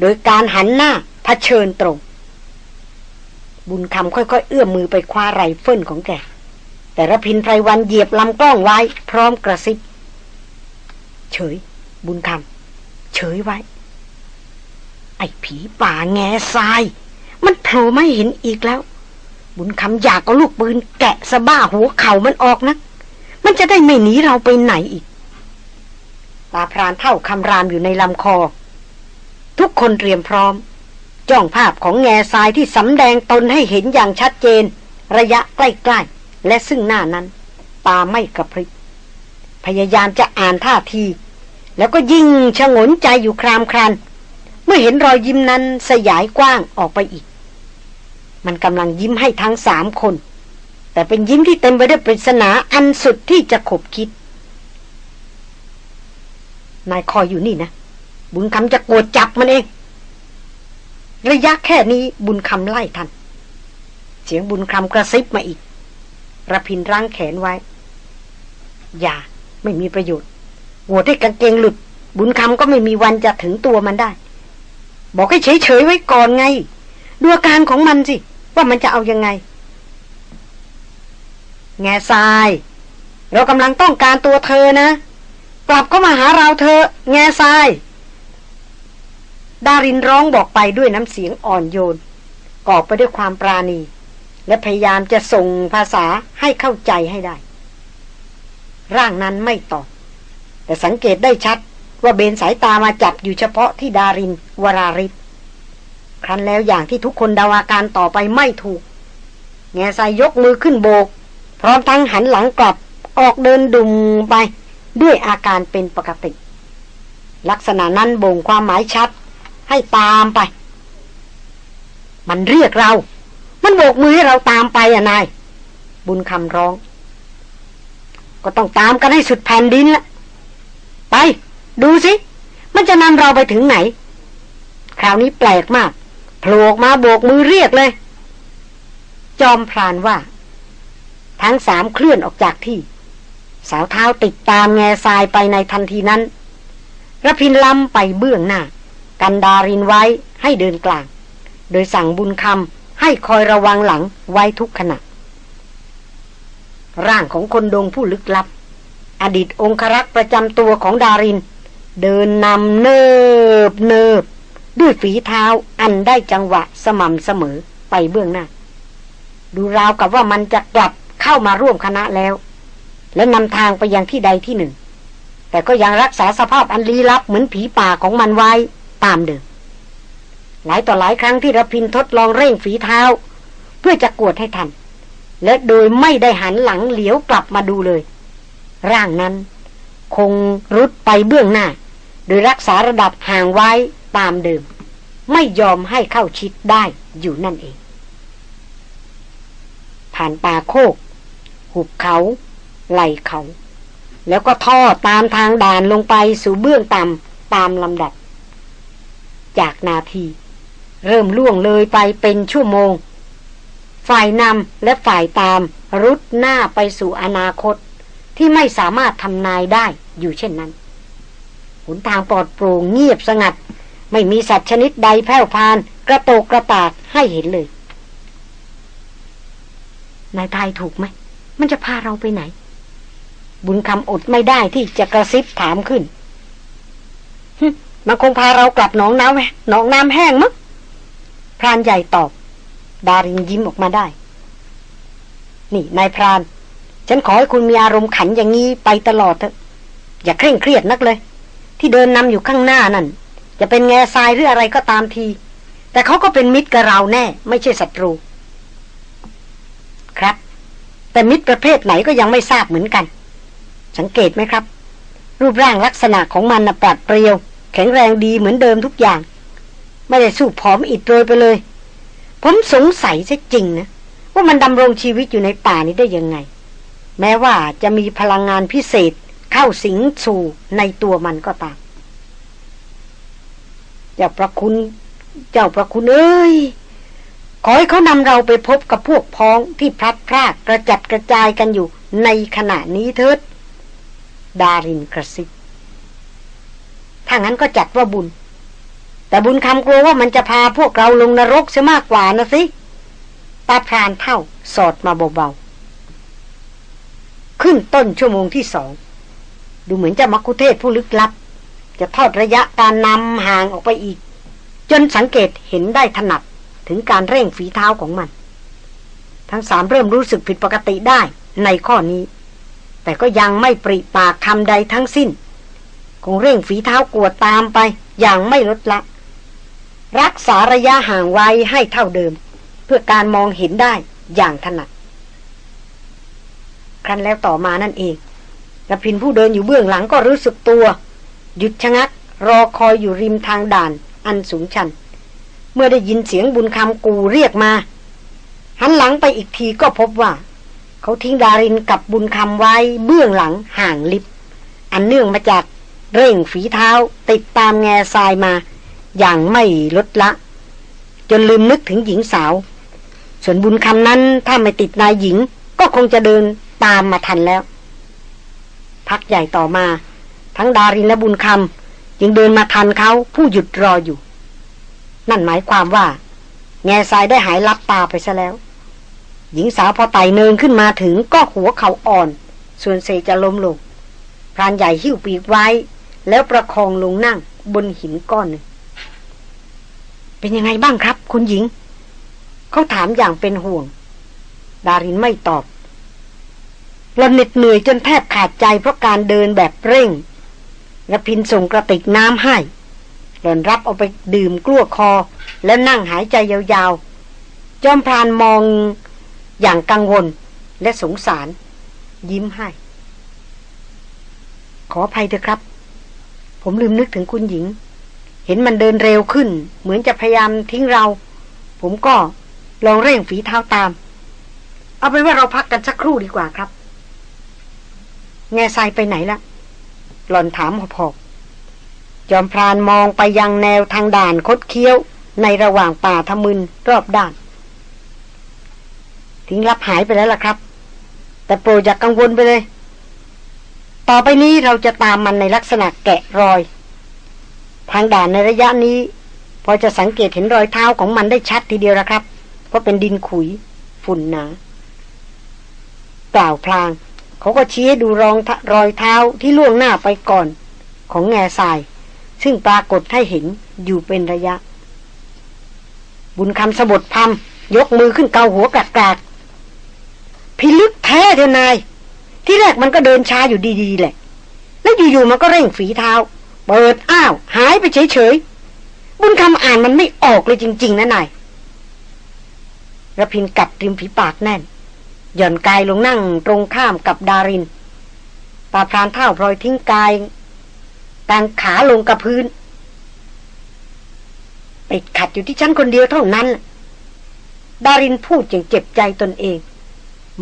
โดยการหันหน้า ผชิญตรง บุญคำค่อยๆ เอื้อมมือไปคว้าไรเฟิลของแก แต่ระพินไพรวันเหยียบลำกล้องไว้ พร้อมกระซิบ เฉย บุญคำเฉยไว้ ไอ้ผีป่าแง่ทราย มันโผล่ไม่เห็นอีกแล้ว บุญคำอยากเอาลูกปืนแกะสะบ้าหัวเข่ามันออกนะ มันจะได้ไม่หนีเราไปไหนอีกตาพรานเท่าคำรามอยู่ในลำคอ ทุกคนเตรียมพร้อม จ้องภาพของแง่ทรายที่สำแดงตนให้เห็นอย่างชัดเจน ระยะใกล้ๆ และซึ่งหน้านั้น ตาไม่กระพริบพยายามจะอ่านท่าที แล้วก็ยิ่งชะงนใจอยู่ครามครัน เมื่อเห็นรอยยิ้มนั้นสยายกว้างออกไปอีก มันกำลังยิ้มให้ทั้งสามคน แต่เป็นยิ้มที่เต็มไปด้วยปริศนาอันสุดที่จะขบคิดนายคอยอยู่นี่นะ บุญคำจะกดจับมันเอง ระยะแค่นี้บุญคำไล่ทัน เสียงบุญคำกระซิบมาอีกระพินร่างแขนไว้ อย่า ไม่มีประโยชน์หัวที่กางเกงหลุด บุญคำก็ไม่มีวันจะถึงตัวมันได้ บอกให้เฉยๆไว้ก่อนไง ดูอาการของมันสิ ว่ามันจะเอายังไง แง่ทราย เรากำลังต้องการตัวเธอนะ กลับเข้ามาหาเราเธอ แง่ทราย ดารินร้องบอกไปด้วยน้ำเสียงอ่อนโยนกอบไปด้วยความปราณี และพยายามจะส่งภาษาให้เข้าใจให้ได้ ร่างนั้นไม่ตอบ แต่สังเกตได้ชัดว่าเบนสายตามาจับอยู่เฉพาะที่ดารินวราริศครั้นแล้วอย่างที่ทุกคนเดาอาการต่อไปไม่ถูก แง่ทรายยกมือขึ้นโบก พร้อมทั้งหันหลังกลับออกเดินดุมไป ด้วยอาการเป็นปกติ ลักษณะนั้นบ่งความหมายชัด ให้ตามไป มันเรียกเรา มันโบกมือให้เราตามไปอะนาย บุญคำร้อง ก็ต้องตามกันให้สุดแผ่นดินละไป ดูสิ มันจะนำเราไปถึงไหน คราวนี้แปลกมากโผล่ออกมาโบกมือเรียกเลย จอมพรานว่า ทั้งสามเคลื่อนออกจากที่ สาวเท้าติดตามแง่ทรายไปในทันทีนั้นระพินลำไปเบื้องหน้า กันดารินไว้ให้เดินกลาง โดยสั่งบุญคำให้คอยระวังหลังไว้ทุกขณะ ร่างของคนดงผู้ลึกลับ อดีตองครักษ์ประจำตัวของดาริน เดินนำเนิบเนิบ ด้วยฝีเท้าอันได้จังหวะสม่ำเสมอไปเบื้องหน้า ดูราวกับว่ามันจะกลับเข้ามาร่วมคณะแล้ว และนำทางไปยังที่ใดที่หนึ่งแต่ก็ยังรักษาสภาพอันลี้ลับเหมือนผีป่าของมันไว้ ตามเดิม หลายต่อหลายครั้งที่รพินทดลองเร่งฝีเท้า เพื่อจะกวดให้ทัน และโดยไม่ได้หันหลังเหลียวกลับมาดูเลย ร่างนั้น คงรุดไปเบื้องหน้า โดยรักษาระดับห่างไว้ตามเดิม ไม่ยอมให้เข้าชิดได้อยู่นั่นเอง ผ่านป่าโคก หุบเขาไหลเขา แล้วก็ท่อตามทางด่านลงไปสู่เบื้องต่ำตามลำดับ จากนาที เริ่มล่วงเลยไปเป็นชั่วโมง ฝ่ายนำและฝ่ายตามรุดหน้าไปสู่อนาคต ที่ไม่สามารถทำนายได้อยู่เช่นนั้นหนทางปลอดโปร่งเงียบสงัด ไม่มีสัตว์ชนิดใดแผ่วพาน กระโตกกระตากให้เห็นเลย นายทายถูกไหม มันจะพาเราไปไหน บุญคำอดไม่ได้ที่จะกระซิบถามขึ้น มันคงพาเรากลับหนองน้ำหนองน้ำแห้งมั้งพรานใหญ่ตอบ ดารินยิ้มออกมาได้ นี่นายพราน ฉันขอให้คุณมีอารมณ์ขันอย่างนี้ไปตลอดเถอะอย่าเคร่งเครียดนักเลย ที่เดินนำอยู่ข้างหน้านั่นจะเป็นแง่ทรายหรืออะไรก็ตามที แต่เขาก็เป็นมิตรกับเราแน่ ไม่ใช่ศัตรู ครับ แต่มิตรประเภทไหนก็ยังไม่ทราบเหมือนกัน สังเกตไหมครับ รูปร่างลักษณะของมันนะปรัดเปรียว แข็งแรงดีเหมือนเดิมทุกอย่าง ไม่ได้สู้ผอมอิดโรยไปเลย ผมสงสัยซะจริงนะ ว่ามันดำรงชีวิตอยู่ในป่านี้ได้ยังไง แม้ว่าจะมีพลังงานพิเศษเข้าสิงสู่ในตัวมันก็ตามเจ้าประคุณเจ้าประคุณเอ้ย ขอให้เขานำเราไปพบกับพวกพ้องที่พลัดพรากกระจัดกระจายกันอยู่ในขณะนี้เถิด ดารินกระซิบ ถ้างั้นก็จัดว่าบุญ แต่บุญคำกลัวว่ามันจะพาพวกเราลงนรกเสียมากกว่านะสิตาพรานเท่าสอดมาเบาๆ ขึ้นต้นชั่วโมงที่สอง ดูเหมือนจะมักคุเทศผู้ลึกลับ จะทอดระยะการนำห่างออกไปอีก จนสังเกตเห็นได้ถนัดถึงการเร่งฝีเท้าของมัน ทั้งสามเริ่มรู้สึกผิดปกติได้ในข้อนี้ แต่ก็ยังไม่ปริปากคำใดทั้งสิ้น คงเร่งฝีเท้ากวดตามไป อย่างไม่ลดละ รักษาระยะห่างไว้ให้เท่าเดิม เพื่อการมองเห็นได้อย่างถนัดครั้นแล้วต่อมานั่นเองระพินผู้เดินอยู่เบื้องหลังก็รู้สึกตัว หยุดชะงัก รอคอยอยู่ริมทางด่าน อันสูงชัน เมื่อได้ยินเสียงบุญคำกูเรียกมา หันหลังไปอีกทีก็พบว่า เขาทิ้งดารินกับบุญคำไว้เบื้องหลังห่างลิบ อันเนื่องมาจาก เร่งฝีเท้าติดตามแง่ทรายมา อย่างไม่ลดละ จนลืมนึกถึงหญิงสาว ส่วนบุญคำนั้นถ้าไม่ติดนายหญิง ก็คงจะเดินตามมาทันแล้ว พักใหญ่ต่อมา ทั้งดารินและบุญคำจึงเดินมาทันเขาผู้หยุดรออยู่ นั่นหมายความว่า แง่ทรายได้หายลับตาไปซะแล้ว หญิงสาวพอไต่เนินขึ้นมาถึงก็หัวเขาอ่อน ส่วนเซจะล้มลงพรานใหญ่หิ้วปีกไว้ แล้วประคองลงนั่งบนหินก้อนหนึ่งเป็นยังไงบ้างครับ คุณหญิง เขาถามอย่างเป็นห่วง ดารินไม่ตอบเราเหน็ดเหนื่อยจนแทบขาดใจเพราะการเดินแบบเร่งระพินส่งกระติกน้ำให้หล่อนรับเอาไปดื่มกลั้วคอ แล้วนั่งหายใจยาวๆ จอมพรานมองอย่างกังวลและสงสาร ยิ้มให้ ขออภัยเถอะครับ ผมลืมนึกถึงคุณหญิง เห็นมันเดินเร็วขึ้น เหมือนจะพยายามทิ้งเรา ผมก็ลองเร่งฝีเท้าตาม เอาเป็นว่าเราพักกันสักครู่ดีกว่าครับ แง่ทรายไปไหนละหล่อนถามพอๆจอมพรานมองไปยังแนวทางด่านคดเคี้ยว ในระหว่างป่าทมึนรอบด้าน ทิ้งรับหายไปแล้วล่ะครับ แต่โปรดอย่ากกังวลไปเลย ต่อไปนี้เราจะตามมันในลักษณะแกะรอย ทางด่านในระยะนี้ พอจะสังเกตเห็นรอยเท้าของมันได้ชัดทีเดียวนะครับ เพราะเป็นดินขุย ฝุ่นหนาเปล่าพลาง เขาก็ชี้ให้ดูรองรอยเท้าที่ล่วงหน้าไปก่อน ของแง่ทราย ซึ่งปรากฏให้เห็นอยู่เป็นระยะ บุญคำสะบดพมยกมือขึ้นเกาหัวกากากพิลึกแท้เถอะนาย ที่แรกมันก็เดินช้าอยู่ดีๆแหละ แล้วอยู่ๆมันก็เร่งฝีเท้า เปิดอ้าว หายไปเฉยๆ บุญคำอ่านมันไม่ออกเลยจริง ๆนะนายระพินกัดริมฝีปากแน่น หย่อนกายลงนั่งตรงข้ามกับดาริน ตาพรานเท่าพลอยทิ้งกายต่างขาลงกับพื้นติดขัดอยู่ที่ฉันคนเดียวเท่านั้น ดารินพูดอย่างเจ็บใจตนเอง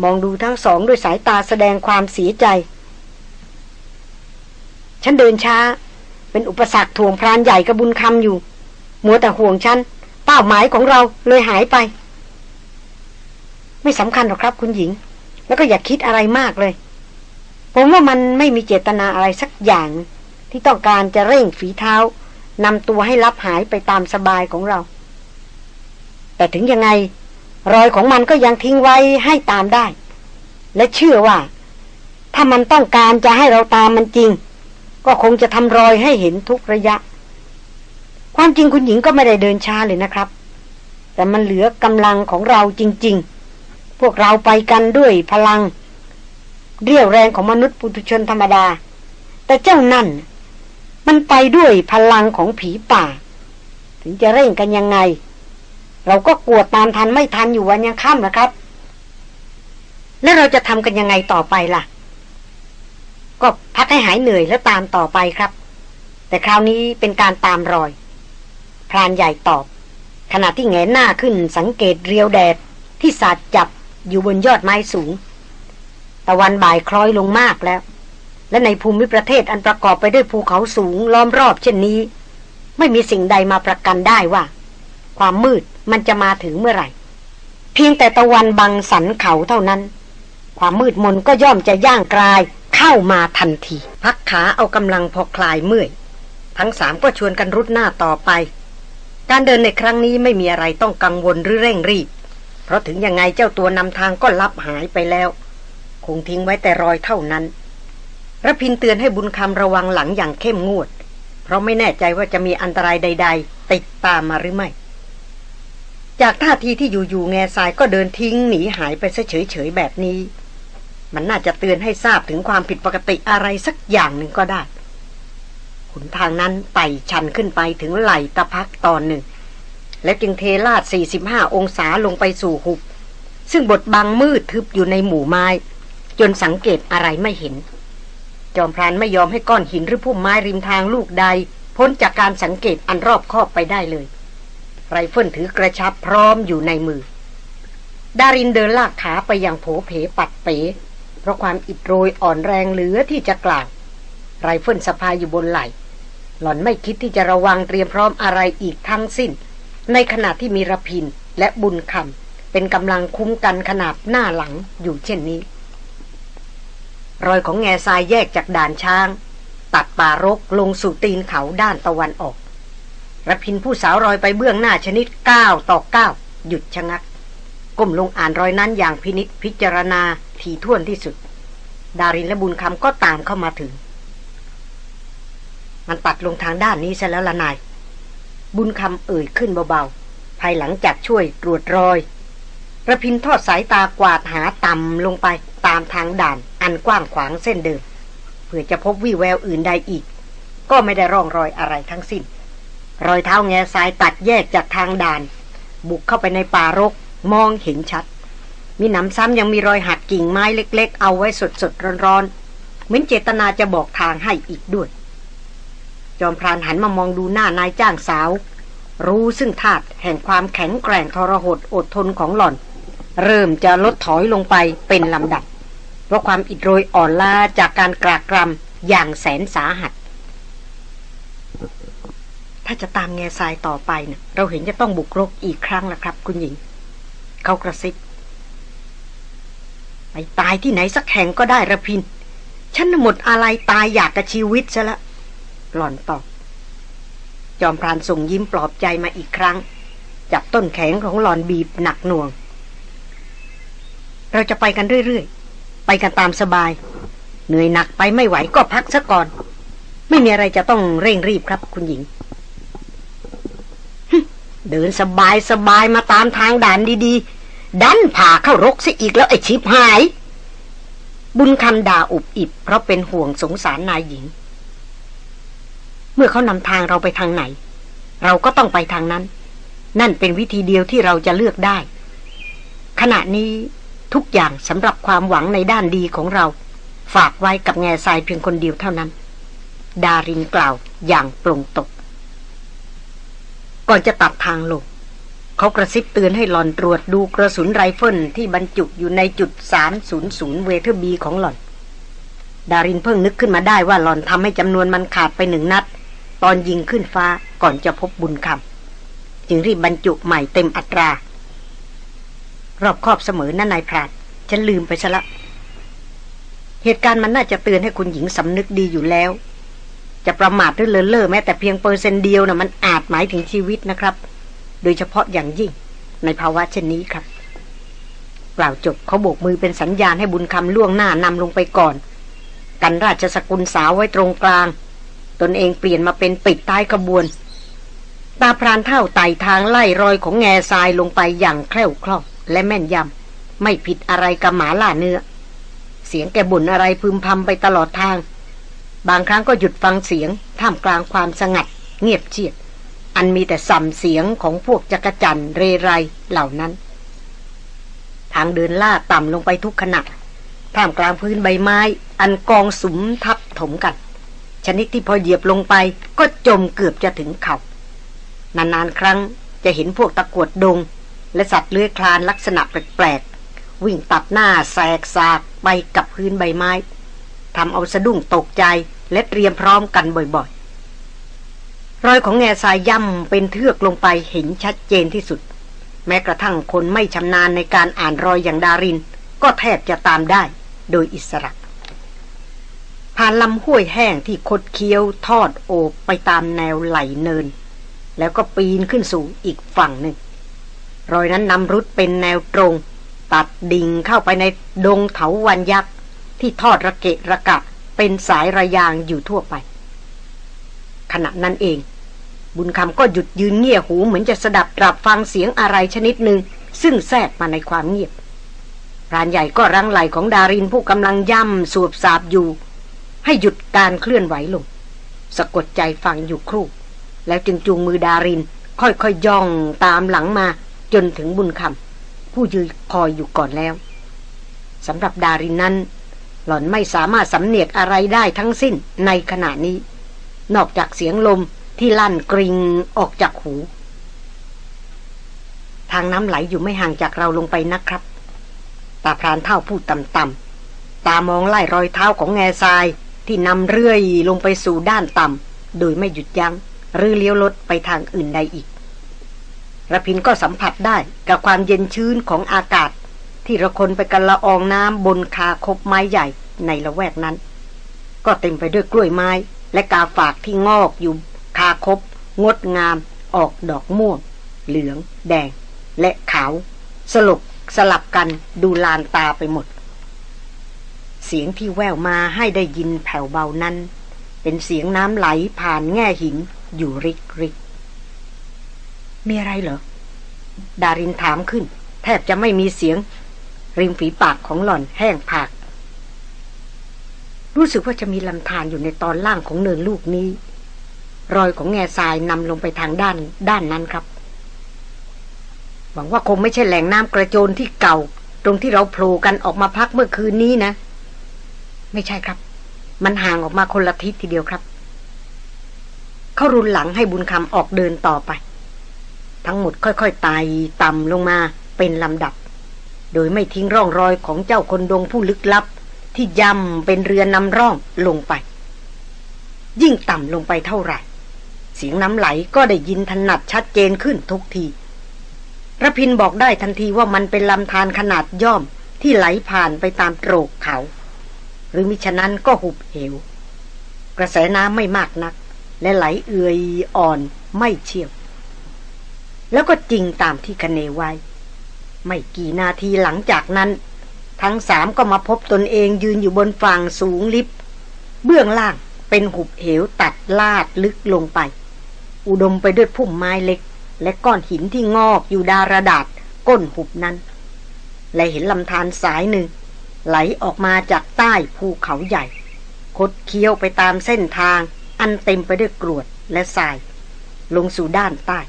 มองดูทั้งสองด้วยสายตาแสดงความเสียใจ ฉันเดินช้า เป็นอุปสรรคถ่วงพรานใหญ่กับบุญคำอยู่ มัวแต่ห่วงฉัน เป้าหมายของเราเลยหายไป ไม่สำคัญหรอกครับคุณหญิง แล้วก็อย่าคิดอะไรมากเลย ผมว่ามันไม่มีเจตนาอะไรสักอย่าง ที่ต้องการจะเร่งฝีเท้านำตัวให้ลับหายไปตามสบายของเรา แต่ถึงยังไง รอยของมันก็ยังทิ้งไว้ให้ตามได้ และเชื่อว่า ถ้ามันต้องการจะให้เราตามมันจริง ก็คงจะทำรอยให้เห็นทุกระยะ ความจริงคุณหญิงก็ไม่ได้เดินช้าเลยนะครับ แต่มันเหลือกำลังของเราจริง ๆ พวกเราไปกันด้วยพลัง เรียวแรงของมนุษย์ปุถุชนธรรมดา แต่เจ้านั่น มันไปด้วยพลังของผีป่า ถึงจะเร่งกันยังไง เราก็กวดตามทันไม่ทันอยู่วันยังค่ำนะครับ แล้วเราจะทำกันยังไงต่อไปล่ะ ก็พักให้หายเหนื่อยแล้วตามต่อไปครับ แต่คราวนี้เป็นการตามรอย พรานใหญ่ตอบ ขณะที่แงนหน้าขึ้นสังเกตเรียวแดดที่สาดจับอยู่บนยอดไม้สูง ตะวันบ่ายคล้อยลงมากแล้ว และในภูมิประเทศอันประกอบไปด้วยภูเขาสูงล้อมรอบเช่นนี้ ไม่มีสิ่งใดมาประกันได้ว่า ความมืดมันจะมาถึงเมื่อไหร่ เพียงแต่ตะวันบังสันเขาเท่านั้น ความมืดมนก็ย่อมจะย่างกลายเข้าเข้ามาทันที พักขาเอากำลังพอคลายเมื่อย ทั้งสามก็ชวนกันรุดหน้าต่อไป การเดินในครั้งนี้ไม่มีอะไรต้องกังวลหรือเร่งรีบ เพราะถึงยังไงเจ้าตัวนำทางก็ลับหายไปแล้ว คงทิ้งไว้แต่รอยเท่านั้นระพินเตือนให้บุญคำระวังหลังอย่างเข้มงวด เพราะไม่แน่ใจว่าจะมีอันตรายใด ๆ ติดตามมาหรือไม่ จากท่าทีที่อยู่ๆแง่ทรายก็เดินทิ้งหนีหายไปเฉยๆแบบนี้ มันน่าจะเตือนให้ทราบถึงความผิดปกติอะไรสักอย่างหนึ่งก็ได้หนทางนั้นไต่ชันขึ้นไปถึงไหลตะพักตอนหนึ่ง แล้วจึงเทลาด 45 องศาลงไปสู่หุบ ซึ่งบทบังมืดทึบอยู่ในหมู่ไม้ จนสังเกตอะไรไม่เห็น จอมพรานไม่ยอมให้ก้อนหินหรือพุ่มไม้ริมทางลูกใด พ้นจากการสังเกตอันรอบคอบไปได้เลย ไรเฟิลถือกระชับพร้อมอยู่ในมือ ดารินเดินลากขาไปอย่างโผเผปัดเป๋ เพราะความอิดโรยอ่อนแรงเหลือที่จะกล่าวไรเฟิลสะพายอยู่บนไหล่หล่อนไม่คิดที่จะระวังเตรียมพร้อมอะไรอีกทั้งสิ้น ในขณะที่มีรพินทร์และบุญคำเป็นกำลังคุ้มกันขนาบหน้าหลังอยู่เช่นนี้ รอยของแง่ทรายแยกจากด่านช้าง ตัดป่ารกลงสู่ตีนเขาด้านตะวันออก ระพินผู้สาวรอยไปเบื้องหน้าชนิดก้าวต่อก้าวหยุดชะงัก ก้มลงอ่านรอยนั้นอย่างพินิษพิจารณาถี่ถ้วนที่สุด ดารินและบุญคำก็ตามเข้ามาถึง มันตัดลงทางด้านนี้ซะแล้วละนาย บุญคำเอ่ยขึ้นเบาๆ ภายหลังจากช่วยตรวจรอยระพินทอดสายตากวาดหาต่ำลงไปตามทางด่านอันกว้างขวางเส้นเดิมเพื่อจะพบวี่แววอื่นใดอีก ก็ไม่ได้ร่องรอยอะไรทั้งสิ้น รอยเท้าแง่ทรายตัดแยกจากทางด่าน บุกเข้าไปในป่ารกมองเห็นชัด มีหนำซ้ำยังมีรอยหักกิ่งไม้เล็ก ๆ เอาไว้สดๆร้อนๆเหมือนเจตนาจะบอกทางให้อีกด้วย จอมพรานหันมามองดูหน้านายจ้างสาว รู้ซึ่งธาตุแห่งความแข็งแกร่งทรหดอดทนของหล่อน เริ่มจะลดถอยลงไปเป็นลำดับเพราะความอิดโรยอ่อนล้าจากการกรากรำอย่างแสนสาหัส ถ้าจะตามแง่ทรายต่อไปเนะ่ะเราเห็นจะต้องบุกรกอีกครั้งละครับ คุณหญิง เขากระซิบไปตายที่ไหนสักแห่งก็ได้ระพิน ฉันหมดอะไรตายอยากกับชีวิตซะละหล่อนตอบจอมพรานส่งยิ้มปลอบใจมาอีกครั้ง จับต้นแขนของหลอนบีบหนักหน่วง เราจะไปกันเรื่อยๆ ไปกันตามสบาย เหนื่อยหนักไปไม่ไหวก็พักซะก่อน ไม่มีอะไรจะต้องเร่งรีบครับคุณหญิง เดินสบายสบายมาตามทางด่านดีๆ ดันผ่าเข้ารกซะอีกแล้วไอ้ชิบหาย บุญคำด่าอุบอิบ เพราะเป็นห่วงสงสารนายหญิง เมื่อเขานำทางเราไปทางไหน เราก็ต้องไปทางนั้น นั่นเป็นวิธีเดียวที่เราจะเลือกได้ ขณะนี้ทุกอย่างสำหรับความหวังในด้านดีของเรา ฝากไว้กับแง่ทรายเพียงคนเดียวเท่านั้น ดารินกล่าวอย่างปรงตก ก่อนจะตัดทางลงเขากระซิบเตือนให้หลอนตรวจดูกระสุนไรเฟิลที่บรรจุอยู่ในจุด 300 Weatherby ของหล่อน ดารินเพิ่งนึกขึ้นมาได้ว่าหล่อนทำให้จำนวนมันขาดไปหนึ่งนัด ตอนยิงขึ้นฟ้าก่อนจะพบบุญคำจึงรีบบรรจุใหม่เต็มอัตรา รอบคอบเสมอนั่นนายพรานฉันลืมไปซะละ เหตุการณ์มันน่าจะเตือนให้คุณหญิงสำนึกดีอยู่แล้ว จะประมาทหรือเลินเล่อแม้แต่เพียงเปอร์เซ็นต์เดียวนะ่ะมันอาจหมายถึงชีวิตนะครับ โดยเฉพาะอย่างยิ่งในภาวะเช่นนี้ครับ กล่าวจบเขาโบกมือเป็นสัญญาณให้บุญคำล่วงหน้านำลงไปก่อน กันราชสกุลสาวไว้ตรงกลาง ตนเองเปลี่ยนมาเป็นปิดใต้ขบวน ตาพรานเท่าไต่ทางไล่รอยของแง่ทรายลงไปอย่างแคล่วคล่องและแม่นยำไม่ผิดอะไรกับหมาล่าเนื้อ เสียงแกบ่นอะไรพึมพำไปตลอดทาง บางครั้งก็หยุดฟังเสียง ท่ามกลางความสงัด เงียบเชียดอันมีแต่สัมเสียงของพวกจักรจันเรไรเหล่านั้น ทางเดินล่าต่ำลงไปทุกขณะท่ามกลางพื้นใบไม้ อันกองสุมทับถมกัน ชนิดที่พอเหยียบลงไปก็จมเกือบจะถึงเขา่านานๆครั้งจะเห็นพวกตะกวดดง และสัตว์เลื้อยคลานลักษณะแปลกๆ วิ่งตัดหน้าแสกสากไปกับพื้นใบไม้ทำเอาสะดุ้งตกใจ และเตรียมพร้อมกันบ่อยๆ รอยของแง่ทรายย่ำเป็นเทือกลงไปเห็นชัดเจนที่สุด แม้กระทั่งคนไม่ชำนาญในการอ่านรอยอย่างดาริน ก็แทบจะตามได้โดยอิสระ ผ่านลำห้วยแห้งที่คดเคี้ยวทอดโอบไปตามแนวไหลเนิน แล้วก็ปีนขึ้นสู่อีกฝั่งหนึ่ง รอยนั้นนำรุดเป็นแนวตรง ตัดดิ่งเข้าไปในดงเถาวันยักษ์ที่ทอดระเกะระกะ เป็นสายระยางอยู่ทั่วไป ขณะนั้นเอง บุญคำก็หยุดยืนเงี่ยหูเหมือนจะสดับตรับฟังเสียงอะไรชนิดหนึ่ง ซึ่งแทรกมาในความเงียบรานใหญ่ก็รังไหลของดารินผู้กำลังย่ำสวบสาบอยู่ ให้หยุดการเคลื่อนไหวลง สะกดใจฟังอยู่ครู่ แล้วจึงจูงมือดารินค่อยๆยย่องตามหลังมาจนถึงบุญคำผู้ยืนคอยอยู่ก่อนแล้วสำหรับดารินนั้น หล่อนไม่สามารถสำเนียกอะไรได้ทั้งสิ้นในขณะนี้ นอกจากเสียงลมที่ลั่นกริงออกจากหู ทางน้ำไหลอยู่ไม่ห่างจากเราลงไปนะครับตาพรานเท่าพูดต่ำๆตามองไล่รอยเท้าของแง่ทรายที่นำเรื่อยลงไปสู่ด้านต่ำโดยไม่หยุดยัง้งหรือเลี้ยวรถไปทางอื่นใดอีกระพินก็สัมผัสได้กับความเย็นชื้นของอากาศ ที่ระคนไปกันละอองน้ำบนคาคบไม้ใหญ่ในละแวกนั้น ก็เต็มไปด้วยกล้วยไม้ และกาฝากที่งอกอยู่คาคบ งดงาม ออกดอกม่วง เหลือง แดง และขาว สลบสลับกันดูลานตาไปหมด เสียงที่แววมาให้ได้ยินแผ่วเบานั้น เป็นเสียงน้ำไหลผ่านแง่หินอยู่ริกริกมีอะไรเหรอ ดารินถามขึ้น แทบจะไม่มีเสียง ริมฝีปากของหล่อนแห้งผาก รู้สึกว่าจะมีลำธารอยู่ในตอนล่างของเนินลูกนี้ รอยของแง่ทรายนำลงไปทางด้านด้านนั้นครับ หวังว่าคงไม่ใช่แหล่งน้ำกระโจนที่เก่า ตรงที่เราโผล่กันออกมาพักเมื่อคืนนี้นะ ไม่ใช่ครับ มันห่างออกมาคนละทิศทีเดียวครับ เขารุนหลังให้บุญคำออกเดินต่อไป ทั้งหมดค่อยๆไต่ต่ำลงมาเป็นลำดับ โดยไม่ทิ้งร่องรอยของเจ้าคนดงผู้ลึกลับ ที่ย่ำเป็นเรือนนำร่องลงไป ยิ่งต่ำลงไปเท่าไหร่ เสียงน้ำไหลก็ได้ยินถนัดชัดเจนขึ้นทุกทีระพินบอกได้ทันทีว่ามันเป็นลำธารขนาดย่อมที่ไหลผ่านไปตามโตรกเขา หรือมิฉะนั้นก็หุบเหว กระแสน้ำไม่มากนัก และไหลเอื่อยอ่อนไม่เชี่ยว แล้วก็จริงตามที่คเนไว้ ไม่กี่นาทีหลังจากนั้น ทั้งสามก็มาพบตนเองยืนอยู่บนฝั่งสูงลิบเบื้องล่างเป็นหุบเหวตัดลาดลึกลงไป อุดมไปด้วยพุ่มไม้เล็ก และก้อนหินที่งอกอยู่ดาระดาษก้นหุบนั้น และเห็นลำธารสายหนึ่ง ไหลออกมาจากใต้ภูเขาใหญ่ คดเคี้ยวไปตามเส้นทาง อันเต็มไปด้วยกรวดและทราย ลงสู่ด้านใต้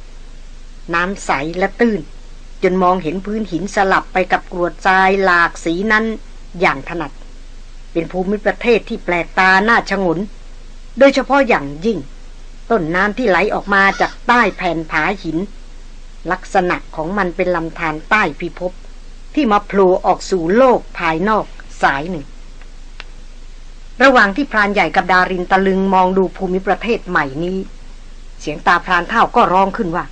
น้ำใสและตื้น จนมองเห็นพื้นหินสลับไปกับกรวดทรายหลากสีนั้นอย่างถนัด เป็นภูมิประเทศที่แปลกตาหน่าชงน โดยเฉพาะอย่างยิ่ง ต้นน้ำที่ไหลออกมาจากใต้แผ่นผาหิน ลักษณะของมันเป็นลำธารใต้พิภพที่มาโผล่ออกสู่โลกภายนอกสายหนึ่ง ระหว่างที่พรานใหญ่กับดารินตะลึงมองดูภูมิประเทศใหม่นี้ เสียงตาพรานเท่าก็ร้องขึ้นว่า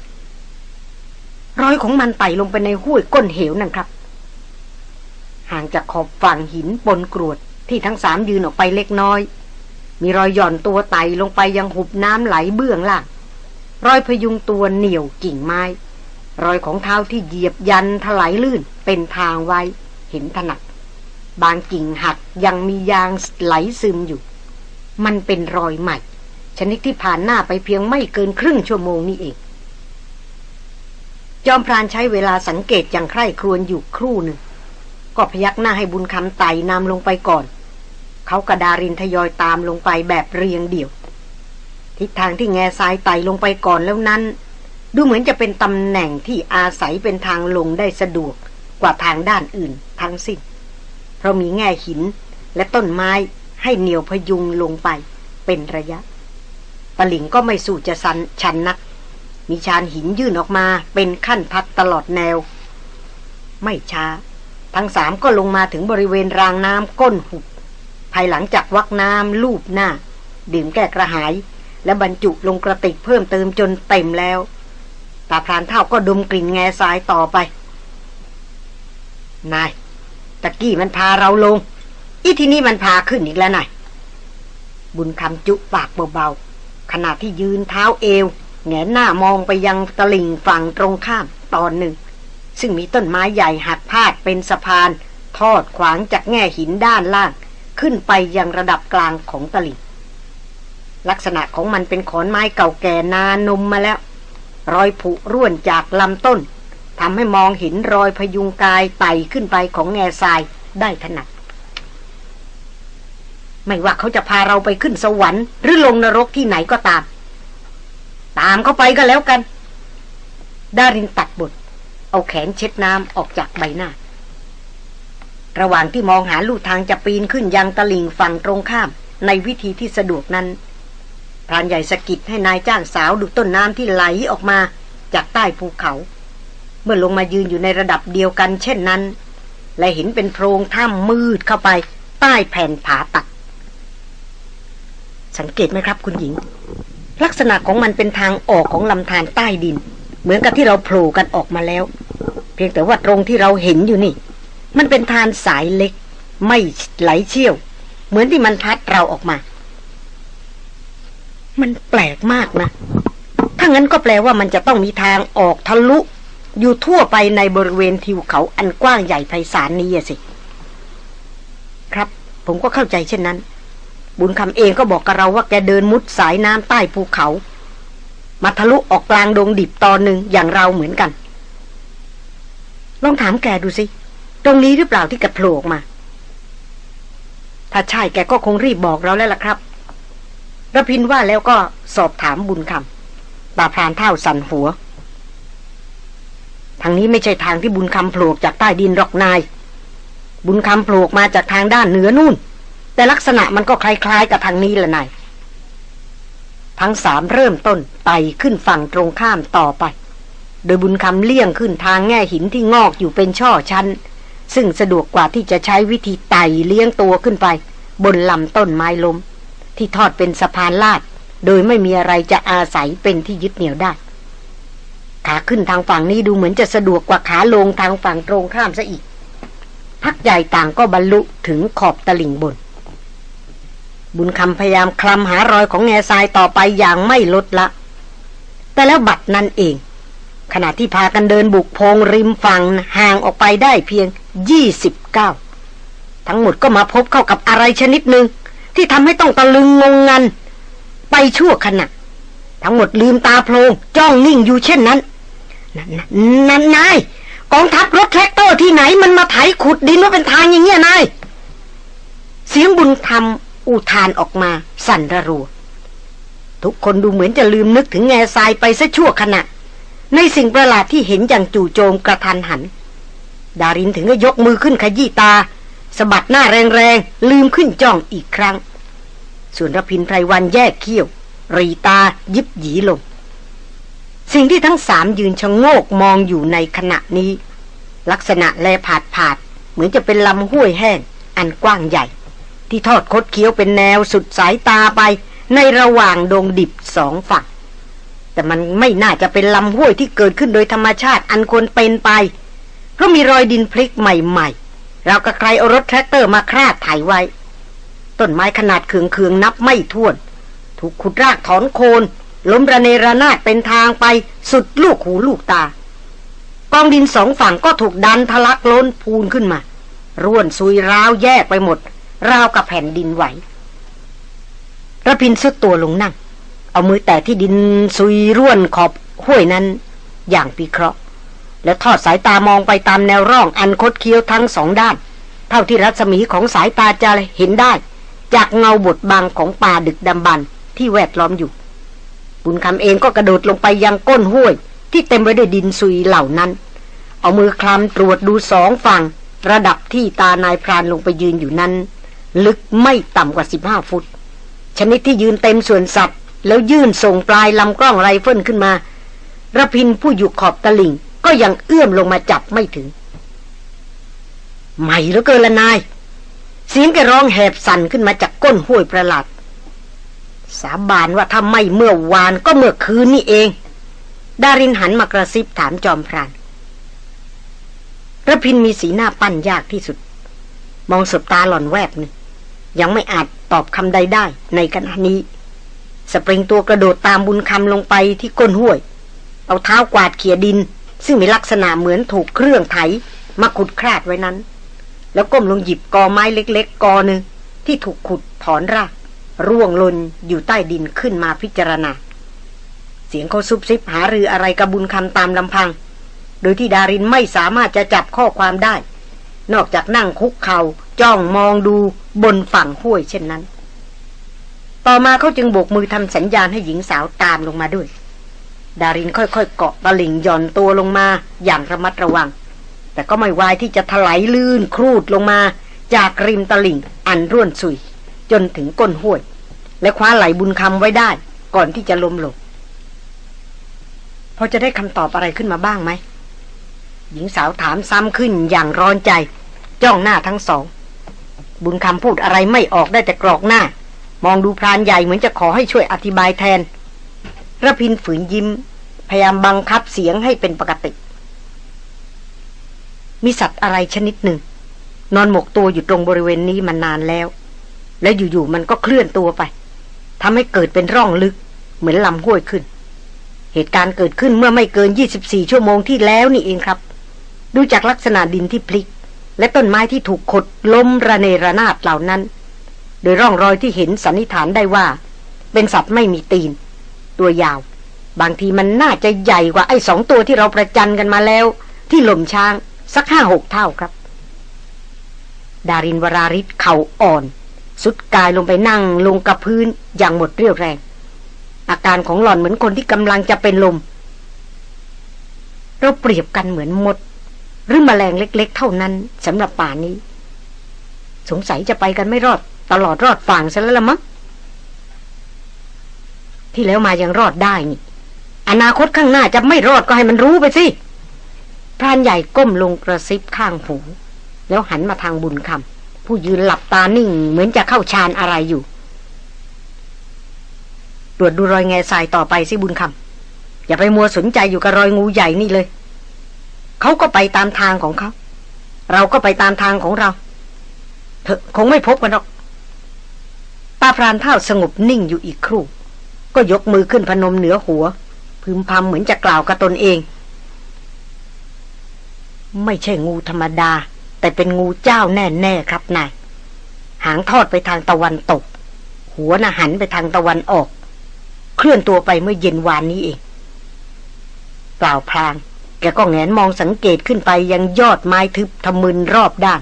รอยของมันไต่ลงไปในห้วยก้นเหวนั่นครับ ห่างจากขอบฝั่งหินบนกรวดที่ทั้งสามยืนออกไปเล็กน้อย มีรอยหย่อนตัวไต่ลงไปยังหุบน้ำไหลเบื้องล่าง รอยพยุงตัวเหนี่ยวกิ่งไม้ รอยของเท้าที่เหยียบยันถลายลื่นเป็นทางไว้ เห็นถนัด บางกิ่งหักยังมียางไหลซึมอยู่ มันเป็นรอยใหม่ ชนิดที่ผ่านหน้าไปเพียงไม่เกินครึ่งชั่วโมงนี่เอง จอมพรานใช้เวลาสังเกตอย่างใคร่ครวญอยู่ครู่หนึ่ง ก็พยักหน้าให้บุญคำไต่นำลงไปก่อน เขากระดารินทยอยตามลงไปแบบเรียงเดี่ยว ทิศทางที่แง่ทรายไต่ลงไปก่อนแล้วนั้น ดูเหมือนจะเป็นตำแหน่งที่อาศัยเป็นทางลงได้สะดวกกว่าทางด้านอื่นทั้งสิ้น เพราะมีแง่หินและต้นไม้ให้เหนียวพยุงลงไปเป็นระยะ ตลิ่งก็ไม่สู่จะสันชันนัก มีชานหินยื่นออกมาเป็นขั้นพักตลอดแนว ไม่ช้า ทั้งสามก็ลงมาถึงบริเวณรางน้ำก้นหุบ ภายหลังจากวักน้ำลูบหน้า ดื่มแก้กระหาย และบรรจุลงกระติกเพิ่มเติมจนเต็มแล้วตาพรานเท่าก็ดมกลิ่นแง่ทรายต่อไปนายตะกี้มันพาเราลง อีที่นี้มันพาขึ้นอีกแล้วนายบุญคำจุปากเบาๆขณะที่ยืนเท้าเอว แงนหน้ามองไปยังตลิ่งฝั่งตรงข้ามตอนหนึ่ง ซึ่งมีต้นไม้ใหญ่หักพาดเป็นสะพาน ทอดขวางจากแง่หินด้านล่าง ขึ้นไปยังระดับกลางของตลิ่ง ลักษณะของมันเป็นขอนไม้เก่าแก่นานมมาแล้ว รอยผุร่วนจากลำต้นทำให้มองเห็นรอยพยุงกายไต่ขึ้นไปของแง่ทรายได้ถนัดไม่ว่าเขาจะพาเราไปขึ้นสวรรค์หรือลงนรกที่ไหนก็ตาม ตามเขาไปก็แล้วกัน ดารินตัดบท เอาแขนเช็ดน้ำออกจากใบหน้า ระหว่างที่มองหาลู่ทางจะปีนขึ้นยังตะลิ่งฝั่งตรงข้าม ในวิธีที่สะดวกนั้นพรานใหญ่สะกิดให้นายจ้างสาวดูต้นน้ำที่ไหลออกมาจากใต้ภูเขา เมื่อลงมายืนอยู่ในระดับเดียวกัน เช่นนั้น และเห็นเป็นโพรงถ้ำมืดเข้าไป ใต้แผ่นผาตัด สังเกตไหมครับคุณหญิง ลักษณะของมันเป็นทางออกของลำธารใต้ดิน เหมือนกับที่เราโผล่กันออกมาแล้ว เพียงแต่ว่าตรงที่เราเห็นอยู่นี่ มันเป็นทานสายเล็ก ไม่ไหลเชี่ยว เหมือนที่มันพัดเราออกมา มันแปลกมากนะ ถ้างั้นก็แปลว่ามันจะต้องมีทางออกทะลุ อยู่ทั่วไปในบริเวณทิวเขาอันกว้างใหญ่ไพศาลนี้สิ ครับ ผมก็เข้าใจเช่นนั้น บุญคำเองก็บอกกับเราว่าแกเดินมุดสายน้ำใต้ภูเขา มาทะลุออกกลางดงดิบตอนหนึ่งอย่างเราเหมือนกัน ลองถามแกดูสิ ตรงนี้หรือเปล่าที่แกโผล่ออกมา ถ้าใช่แกก็คงรีบบอกเราแล้วล่ะครับระพินว่าแล้วก็สอบถามบุญคำตาพรานเท่าสันหัว ทางนี้ไม่ใช่ทางที่บุญคำโผล่จากใต้ดินหรอกนาย บุญคำโผล่มาจากทางด้านเหนือนู่น แต่ลักษณะมันก็คล้ายๆกับทางนี้แหละนายทั้งสามเริ่มต้นไต่ขึ้นฝั่งตรงข้ามต่อไป โดยบุญคำเลี่ยงขึ้นทางแง่หินที่งอกอยู่เป็นช่อชั้น ซึ่งสะดวกกว่าที่จะใช้วิธีไต่เลี้ยงตัวขึ้นไป บนลำต้นไม้ล้มที่ทอดเป็นสะพานลาด โดยไม่มีอะไรจะอาศัยเป็นที่ยึดเหนี่ยวได้ ขาขึ้นทางฝั่งนี้ดูเหมือนจะสะดวกกว่าขาลงทางฝั่งตรงข้ามซะอีก พักใหญ่ต่างก็บรรลุถึงขอบตลิ่งบน บุญคำพยายามคลำหารอยของแง่ทรายต่อไปอย่างไม่ลดละ แต่แล้วบัดนั้นเอง ขณะที่พากันเดินบุกโพงริมฝั่งห่างออกไปได้เพียงยี่สิบเก้าทั้งหมดก็มาพบเข้ากับอะไรชนิดหนึ่งที่ทำให้ต้องตะลึงงงงัน ไปชั่วขณะ ทั้งหมดลืมตาโพลงจ้องนิ่งอยู่เช่นนั้นนั่นนายกองทัพรถแทรกเตอร์ที่ไหนมันมาไถขุดดินว่าเป็นทางอย่างเงี้ยนายเสียงบุญธรรม อุทานออกมา สั่นระรัว ทุกคนดูเหมือนจะลืมนึกถึงแง่ทรายไปซะชั่วขณะ ในสิ่งประหลาดที่เห็นอย่างจู่โจมกระทันหัน ดารินถึงก็ยกมือขึ้นขยี้ตาสะบัดหน้าแรงๆ ลืมขึ้นจ้องอีกครั้ง ส่วนรพินไพรวันแยกเขี้ยว รีตายิบหยีลง สิ่งที่ทั้งสามยืนชะโงกมองอยู่ในขณะนี้ ลักษณะแลผาดผาดเหมือนจะเป็นลำห้วยแห้ง อันกว้างใหญ่ ที่ทอดคดเคี้ยวเป็นแนวสุดสายตาไป ในระหว่างดงดิบสองฝั่ง แต่มันไม่น่าจะเป็นลำห้วยที่เกิดขึ้นโดยธรรมชาติอันควรเป็นไป เพราะมีรอยดินพลิกใหม่ๆ เราก็ใครเอารถแทรกเตอร์มาคราดไถไว้ ต้นไม้ขนาดเคืองๆนับไม่ถ้วน ถูกขุดรากถอนโคนล้มระเนระนาดเป็นทางไปสุดลูกหูลูกตากองดินสองฝั่งก็ถูกดันทะลักล้นพูนขึ้นมา ร่วนซุยราวแยกไปหมด ราวกับแผ่นดินไหวระพินสุดตัวลงนั่ง เอามือแตะที่ดินซุยร่วนขอบห้วยนั้น อย่างปีเคราะห์ แล้วทอดสายตามองไปตามแนวร่องอันคดเคี้ยวทั้งสองด้าน เท่าที่รัศมีของสายตาจะเห็นได้ จากเงาบดบังของป่าดึกดำบรรที่แวดล้อมอยู่บุญคำเองก็กระโดดลงไปยังก้นห้วย ที่เต็มไปด้วยดินซุยเหล่านั้น เอามือคลำตรวจดูสองฝั่ง ระดับที่ตานายพรานลงไปยืนอยู่นั้น ลึกไม่ต่ำกว่าสิบห้าฟุต ชนิดที่ยืนเต็มส่วนสัตว์แล้วยื่นส่งปลายลำกล้องไรเฟิลขึ้นมารพินทร์ผู้อยู่ขอบตลิ่ง ก็ยังเอื้อมลงมาจับไม่ถึงไม่แล้วเกินละนาย เสียงแกร้องแหบสั่นขึ้นมาจากก้นห้วยประหลาด สาบานว่าถ้าไม่เมื่อวานก็เมื่อคืนนี่เอง ดารินหันมากระซิบถามจอมพรานระพินมีสีหน้าปั้นยากที่สุด มองสบตาหล่อนแวบหนึ่ง ยังไม่อาจตอบคำใดได้ในขณะนี้ สปริงตัวกระโดดตามบุญคำลงไปที่ก้นห้วย เอาเท้ากวาดเขี่ยดิน ซึ่งมีลักษณะเหมือนถูกเครื่องไถมาขุดคราดไว้นั้น แล้วก้มลงหยิบกอไม้เล็ก ๆกอหนึ่งที่ถูกขุดถอนรากร่วงลนอยู่ใต้ดินขึ้นมาพิจารณา เสียงเขาซุบซิบหารืออะไรกับบุญคำตามลำพัง โดยที่ดารินไม่สามารถจะจับข้อความได้ นอกจากนั่งคุกเขา่า จ้องมองดูบนฝั่งห้วยเช่นนั้น ต่อมาเขาจึงโบกมือทำสัญญาณให้หญิงสาวตามลงมาด้วย ดารินค่อยๆเกาะตะลิ่งหย่อนตัวลงมาอย่างระมัดระวัง แต่ก็ไม่วายที่จะถลายลื่นครูดลงมา จากริมตะลิ่งอันร่วนสุย จนถึงก้นห้วย และคว้าไหลบุญคำไว้ได้ ก่อนที่จะล้มลงพอจะได้คำตอบอะไรขึ้นมาบ้างไหมหญิงสาวถามซ้ำขึ้นอย่างร้อนใจ จ้องหน้าทั้งสอง บุญคำพูดอะไรไม่ออกได้แต่กรอกหน้า มองดูพรานใหญ่เหมือนจะขอให้ช่วยอธิบายแทนระพินฝืนยิ้ม พยายามบังคับเสียงให้เป็นปกติ มีสัตว์อะไรชนิดหนึ่ง นอนหมกตัวอยู่ตรงบริเวณนี้มานานแล้ว และอยู่ๆมันก็เคลื่อนตัวไปทำให้เกิดเป็นร่องลึก เหมือนลำห้วยขึ้น เหตุการณ์เกิดขึ้นเมื่อไม่เกิน 24 ชั่วโมงที่แล้วนี่เองครับ ดูจากลักษณะดินที่พลิก และต้นไม้ที่ถูกขดล้มระเนระนาดเหล่านั้น โดยร่องรอยที่เห็นสันนิษฐานได้ว่า เป็นสัตว์ไม่มีตีน ตัวยาว บางทีมันน่าจะใหญ่กว่าไอ้สองตัวที่เราประจันกันมาแล้ว ที่หล่มช้างสักห้าหกเท่าครับ ดารินวราริศเข่าอ่อน สุดกายลงไปนั่งลงกับพื้นอย่างหมดเรี่ยวแรง อาการของหล่อนเหมือนคนที่กำลังจะเป็นลม เราเปรียบกันเหมือนมด หรือมแมลงเล็ก ๆ เท่านั้นสำหรับป่านี้ สงสัยจะไปกันไม่รอด ตลอดรอดฝั่งซะแล้วละมั้งที่แล้วมายังรอดได้นี่ อนาคตข้างหน้าจะไม่รอดก็ให้มันรู้ไปสิพรานใหญ่ก้มลงกระซิบข้างหู แล้วหันมาทางบุญคำผู้ยืนหลับตานิ่ง เหมือนจะเข้าฌานอะไรอยู่ตรวจดูรอยแง่ทรายต่อไปสิบุญคำอย่าไปมัวสนใจอยู่กับรอยงูใหญ่นี่เลย เขาก็ไปตามทางของเขา เราก็ไปตามทางของเรา เถอะคงไม่พบกันหรอกตาพรานเท่าสงบนิ่งอยู่อีกครู่ ก็ยกมือขึ้นพนมเหนือหัว พึมพำเหมือนจะกล่าวกับตนเอง ไม่ใช่งูธรรมดา แต่เป็นงูเจ้าแน่ ๆ ครับนายหางทอดไปทางตะวันตก หัวน่ะหันไปทางตะวันออก เคลื่อนตัวไปเมื่อเย็นวานนี้เองกล่าวพลาง กก็แงนมองสังเกตขึ้นไปยังยอดไม้ทึบทะมึนรอบด้าน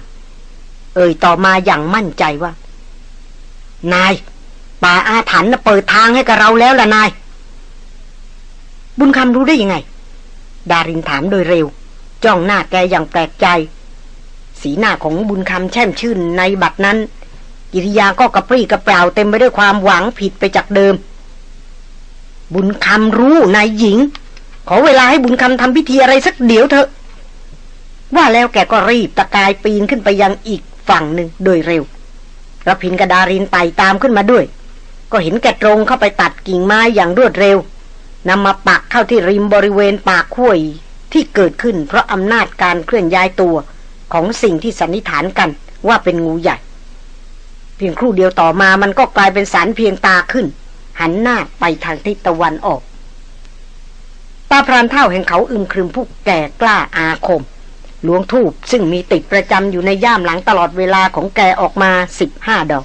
เอ่ยต่อมาอย่างมั่นใจว่า นาย ป่าอาถรรพ์น่ะเปิดทางให้กับเราแล้วล่ะนาย บุญคำรู้ได้ยังไง ดารินถามโดยเร็ว จ้องหน้าแกอย่างแปลกใจ สีหน้าของบุญคำแช่มชื่นในบัดนั้นกิริยาก็กระปรี้กระเปร่าเต็มไปด้วยความหวังผิดไปจากเดิม บุญคำรู้นายหญิง ขอเวลาให้บุญคำทำพิธีอะไรสักเดี๋ยวเถอะ ว่าแล้วแกก็รีบตะกายปีนขึ้นไปยังอีกฝั่งหนึ่งโดยเร็วรพินกระดารินไต่ตามขึ้นมาด้วย ก็เห็นแกตรงเข้าไปตัดกิ่งไม้อย่างรวดเร็วนำมาปักเข้าที่ริมบริเวณปากห้วยที่เกิดขึ้นเพราะอำนาจการเคลื่อนย้ายตัวของสิ่งที่สันนิษฐานกันว่าเป็นงูใหญ่ เพียงครู่เดียวต่อมามันก็กลายเป็นสารเพียงตาขึ้น หันหน้าไปทางทิศตะวันออก ตาพรานเท่าแห่งเขาอึมครึมผู้แก่กล้าอาคมหลวงทูบซึ่งมีติดประจำอยู่ในย่ามหลังตลอดเวลาของแกออกมาสิบห้าดอก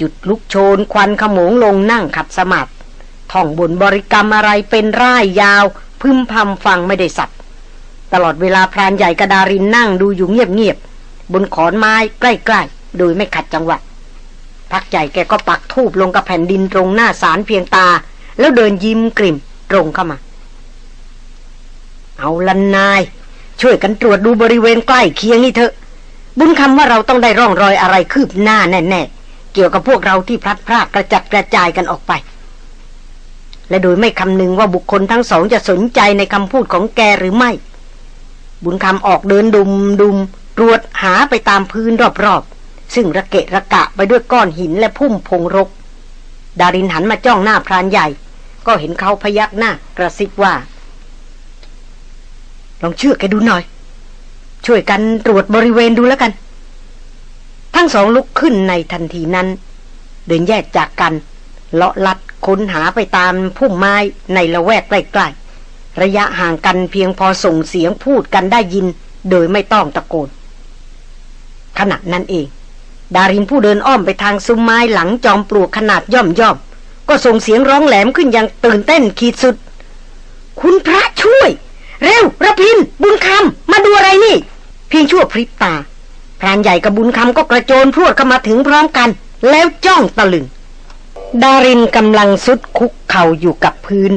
จุดลุกโชนควันขโมงลงนั่งขัดสมาธิท่องบนบริกรรมอะไรเป็นร่ายยาว พึมพำฟังไม่ได้สับตลอดเวลาพรานใหญ่กระดารินนั่งดูอยู่เงียบๆบนขอนไม้ใกล้ๆ โดยไม่ขัดจังหวะพักใหญ่แกก็ปักทูบลงกับแผ่นดินตรงหน้าสารเพียงตา แล้วเดินยิ้มกลิ่มตรงเข้ามา เอาลันนาย ช่วยกันตรวจดูบริเวณใกล้เคียงนี่เถอะ บุญคำว่าเราต้องได้ร่องรอยอะไรคืบหน้าแน่ๆ เกี่ยวกับพวกเราที่พลัดพรากกระจัดกระจายกันออกไป และโดยไม่คำนึงว่าบุคคลทั้งสองจะสนใจในคำพูดของแกหรือไม่ บุญคำออกเดินดุมดุมตรวจหาไปตามพื้นรอบๆ ซึ่งระเกะระกะไปด้วยก้อนหินและพุ่มพงรก ดารินหันมาจ้องหน้าพรานใหญ่ ก็เห็นเขาพยักหน้ากระซิบว่า ลองเชื่อแกดูหน่อย ช่วยกันตรวจบริเวณดูแล้วกัน ทั้งสองลุกขึ้นในทันทีนั้น เดินแยกจากกัน เลาะลัดค้นหาไปตามพุ่มไม้ในละแวกใกล้ๆระยะห่างกันเพียงพอส่งเสียงพูดกันได้ยิน โดยไม่ต้องตะโกนขณะนั้นเอง ดารินผู้เดินอ้อมไปทางซุ้มไม้หลังจอมปลวกขนาดย่อมย่อมก็ส่งเสียงร้องแหลมขึ้นอย่างตื่นเต้นขีดสุด คุณพระช่วย เร็วระพิน บุญคำมาดูอะไรนี่ เพียงชั่วพริบตาพรานใหญ่กับบุญคำก็กระโจนพรวดเข้ามาถึงพร้อมกัน แล้วจ้องตะลึง ดารินกำลังสุดคุกเข่าอยู่กับพื้น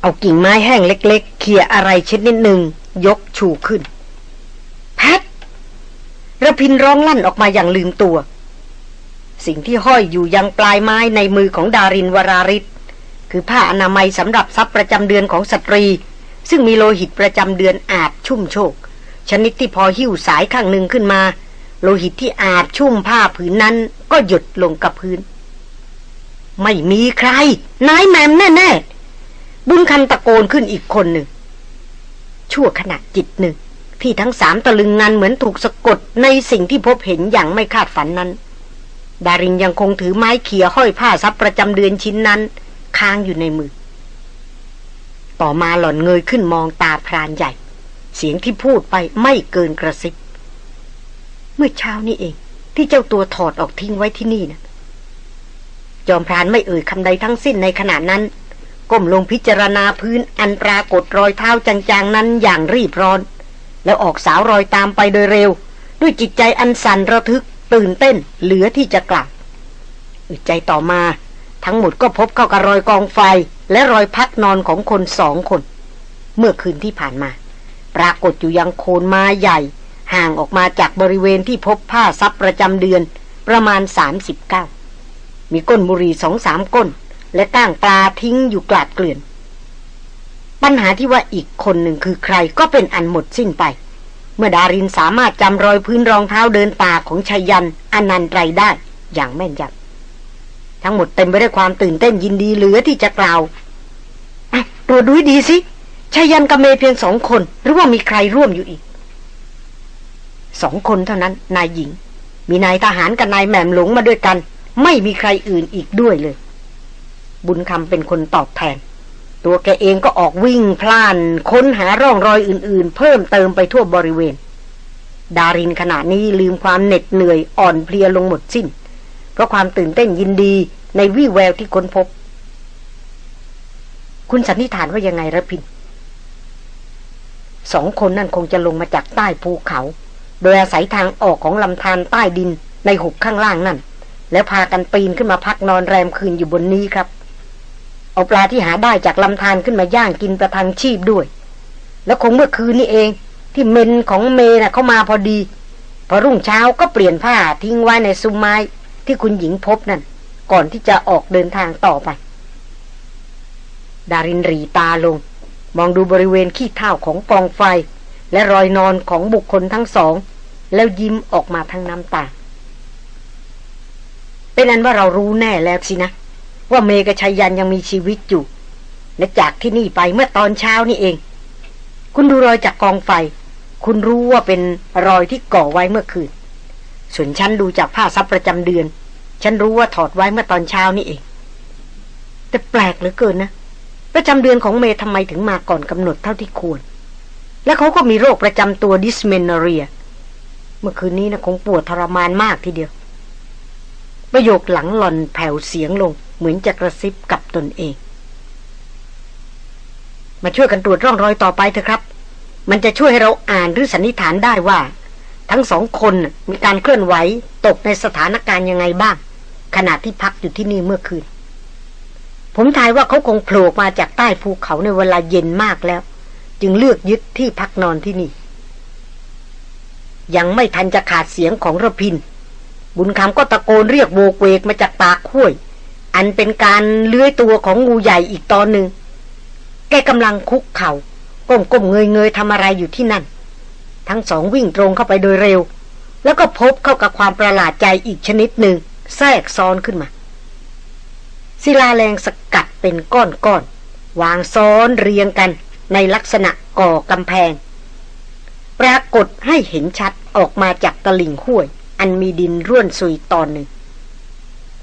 เอากิ่งไม้แห้งเล็ก ๆ เขี่ยอะไรชนิดหนึ่ง ยกชูขึ้น แพทระพินร้องลั่นออกมาอย่างลืมตัว สิ่งที่ห้อยอยู่ยังปลายไม้ในมือของดารินวราริศคือผ้าอนามัยสำหรับซับประจำเดือนของสตรี ซึ่งมีโลหิตประจำเดือนอาบชุ่มโชก ชนิดที่พอหิ้วสายข้างหนึ่งขึ้นมา โลหิตที่อาบชุ่มผ้าผืนนั้นก็หยุดลงกับพื้น ไม่มีใคร นายแมมแน่ๆ บุญคำตะโกนขึ้นอีกคนหนึ่ง ชั่วขณะจิตหนึ่ง ที่ทั้งสามตะลึงงันเหมือนถูกสะกดในสิ่งที่พบเห็นอย่างไม่คาดฝันนั้น ดารินยังคงถือไม้เขี่ยห้อยผ้าซับประจำเดือนชิ้นนั้น ค้างอยู่ในมือ ต่อมาหล่อนเงยขึ้นมองตาพรานใหญ่ เสียงที่พูดไปไม่เกินกระซิบ เมื่อเช้านี้เอง ที่เจ้าตัวถอดออกทิ้งไว้ที่นี่นะจอมพรานไม่เอ่ยคำใดทั้งสิ้นในขณะนั้น ก้มลงพิจารณาพื้นอันปรากฏรอยเท้าจางๆนั้นอย่างรีบร้อน แล้วออกสาวรอยตามไปโดยเร็ว ด้วยจิตใจอันสั่นระทึกตื่นเต้นเหลือที่จะกล่าวอึดใจต่อมา ทั้งหมดก็พบเข้ากับรอยกองไฟ และรอยพักนอนของคนสองคน เมื่อคืนที่ผ่านมา ปรากฏอยู่ยังโคนไม้ใหญ่ ห่างออกมาจากบริเวณที่พบผ้าซับประจำเดือนประมาณ 39 มีก้นบุหรี่สองสามก้น และก้างปลาทิ้งอยู่กลาดเกลื่อน ปัญหาที่ว่าอีกคนหนึ่งคือใครก็เป็นอันหมดสิ้นไป เมื่อดารินสามารถจำรอยพื้นรองเท้าเดินป่าของชายันอนันตไรได้อย่างแม่นยำ ทั้งหมดเต็มไปด้วยความตื่นเต้นยินดีเหลือที่จะกล่าวตรวจดูให้ดีสิชายันกับเมเพียงสองคน หรือว่ามีใครร่วมอยู่อีกสองคนเท่านั้น นายหญิง มีนายทหารกับนายแหม่มหลงมาด้วยกัน ไม่มีใครอื่นอีกด้วยเลย บุญคำเป็นคนตอบแทน ตัวแกเองก็ออกวิ่งพล่าน ค้นหาร่องรอยอื่นๆ เพิ่มเติมไปทั่วบริเวณ ดารินขณะนี้ลืมความเหน็ดเหนื่อยอ่อนเพลียลงหมดสิ้น ราะความตื่นเต้นยินดีในวี่แววที่ค้นพบ คุณสันนิษฐานว่ายังไงระพินสองคนนั่นคงจะลงมาจากใต้ภูเขา โดยอาศัยทางออกของลำธารใต้ดินในหุบข้างล่างนั่น แล้วพากันปีนขึ้นมาพักนอนแรมคืนอยู่บนนี้ครับ เอาปลาที่หาได้จากลำธารขึ้นมาย่างกินประทังชีพด้วย แล้วคงเมื่อคืนนี้เอง ที่เมนของเมน่ะเขามาพอดี พอรุ่งเช้าก็เปลี่ยนผ้าทิ้งไว้ในซุ้มไม้ ที่คุณหญิงพบนั่น ก่อนที่จะออกเดินทางต่อไป ดารินรีตาลง มองดูบริเวณขี้เท่าของกองไฟ และรอยนอนของบุคคลทั้งสอง แล้วยิ้มออกมาทั้งน้ำตา เป็นอันว่าเรารู้แน่แล้วสินะ ว่าเมกชัยยันยังมีชีวิตอยู่ และจากที่นี่ไปเมื่อตอนเช้านี่เอง คุณดูรอยจากกองไฟ คุณรู้ว่าเป็นรอยที่ก่อไว้เมื่อคืนส่วนฉันดูจากผ้าซับประจำเดือน ฉันรู้ว่าถอดไว้เมื่อตอนเช้านี่เอง แต่แปลกเหลือเกินนะประจำเดือนของเมย์ทำไมถึงมาก่อนกำหนดเท่าที่ควร และเขาก็มีโรคประจำตัวดิสเมนเรีย เมื่อคืนนี้นะคงปวดทรมานมากทีเดียว ประโยคหลังหล่อนแผ่วเสียงลง เหมือนจะกระซิบกับตนเอง มาช่วยกันตรวจร่องรอยต่อไปเถอะครับ มันจะช่วยให้เราอ่านหรือสันนิษฐานได้ว่า ทั้งสองคนมีการเคลื่อนไหวตกในสถานการณ์ยังไงบ้าง ขณะที่พักอยู่ที่นี่เมื่อคืน ผมทายว่าเขาคงโผล่มาจากใต้ภูเขาในเวลาเย็นมากแล้ว จึงเลือกยึดที่พักนอนที่นี่ ยังไม่ทันจะขาดเสียงของระพิน บุญคำก็ตะโกนเรียกโวกเวกมาจากปากห้วย อันเป็นการเลื้อยตัวของงูใหญ่อีกตอนหนึ่งแกกำลังคุกเขา่าก้มก้มเงยเงยทำอะไรอยู่ที่นั่น ทั้งสองวิ่งตรงเข้าไปโดยเร็ว แล้วก็พบเข้ากับความประหลาดใจอีกชนิดหนึ่ง แทรกซ้อนขึ้นมา ศิลาแรงสกัดเป็นก้อนๆวางซ้อนเรียงกันในลักษณะก่อกำแพง ปรากฏให้เห็นชัดออกมาจากตลิ่งห้วย อันมีดินร่วนซุยตอนหนึ่ง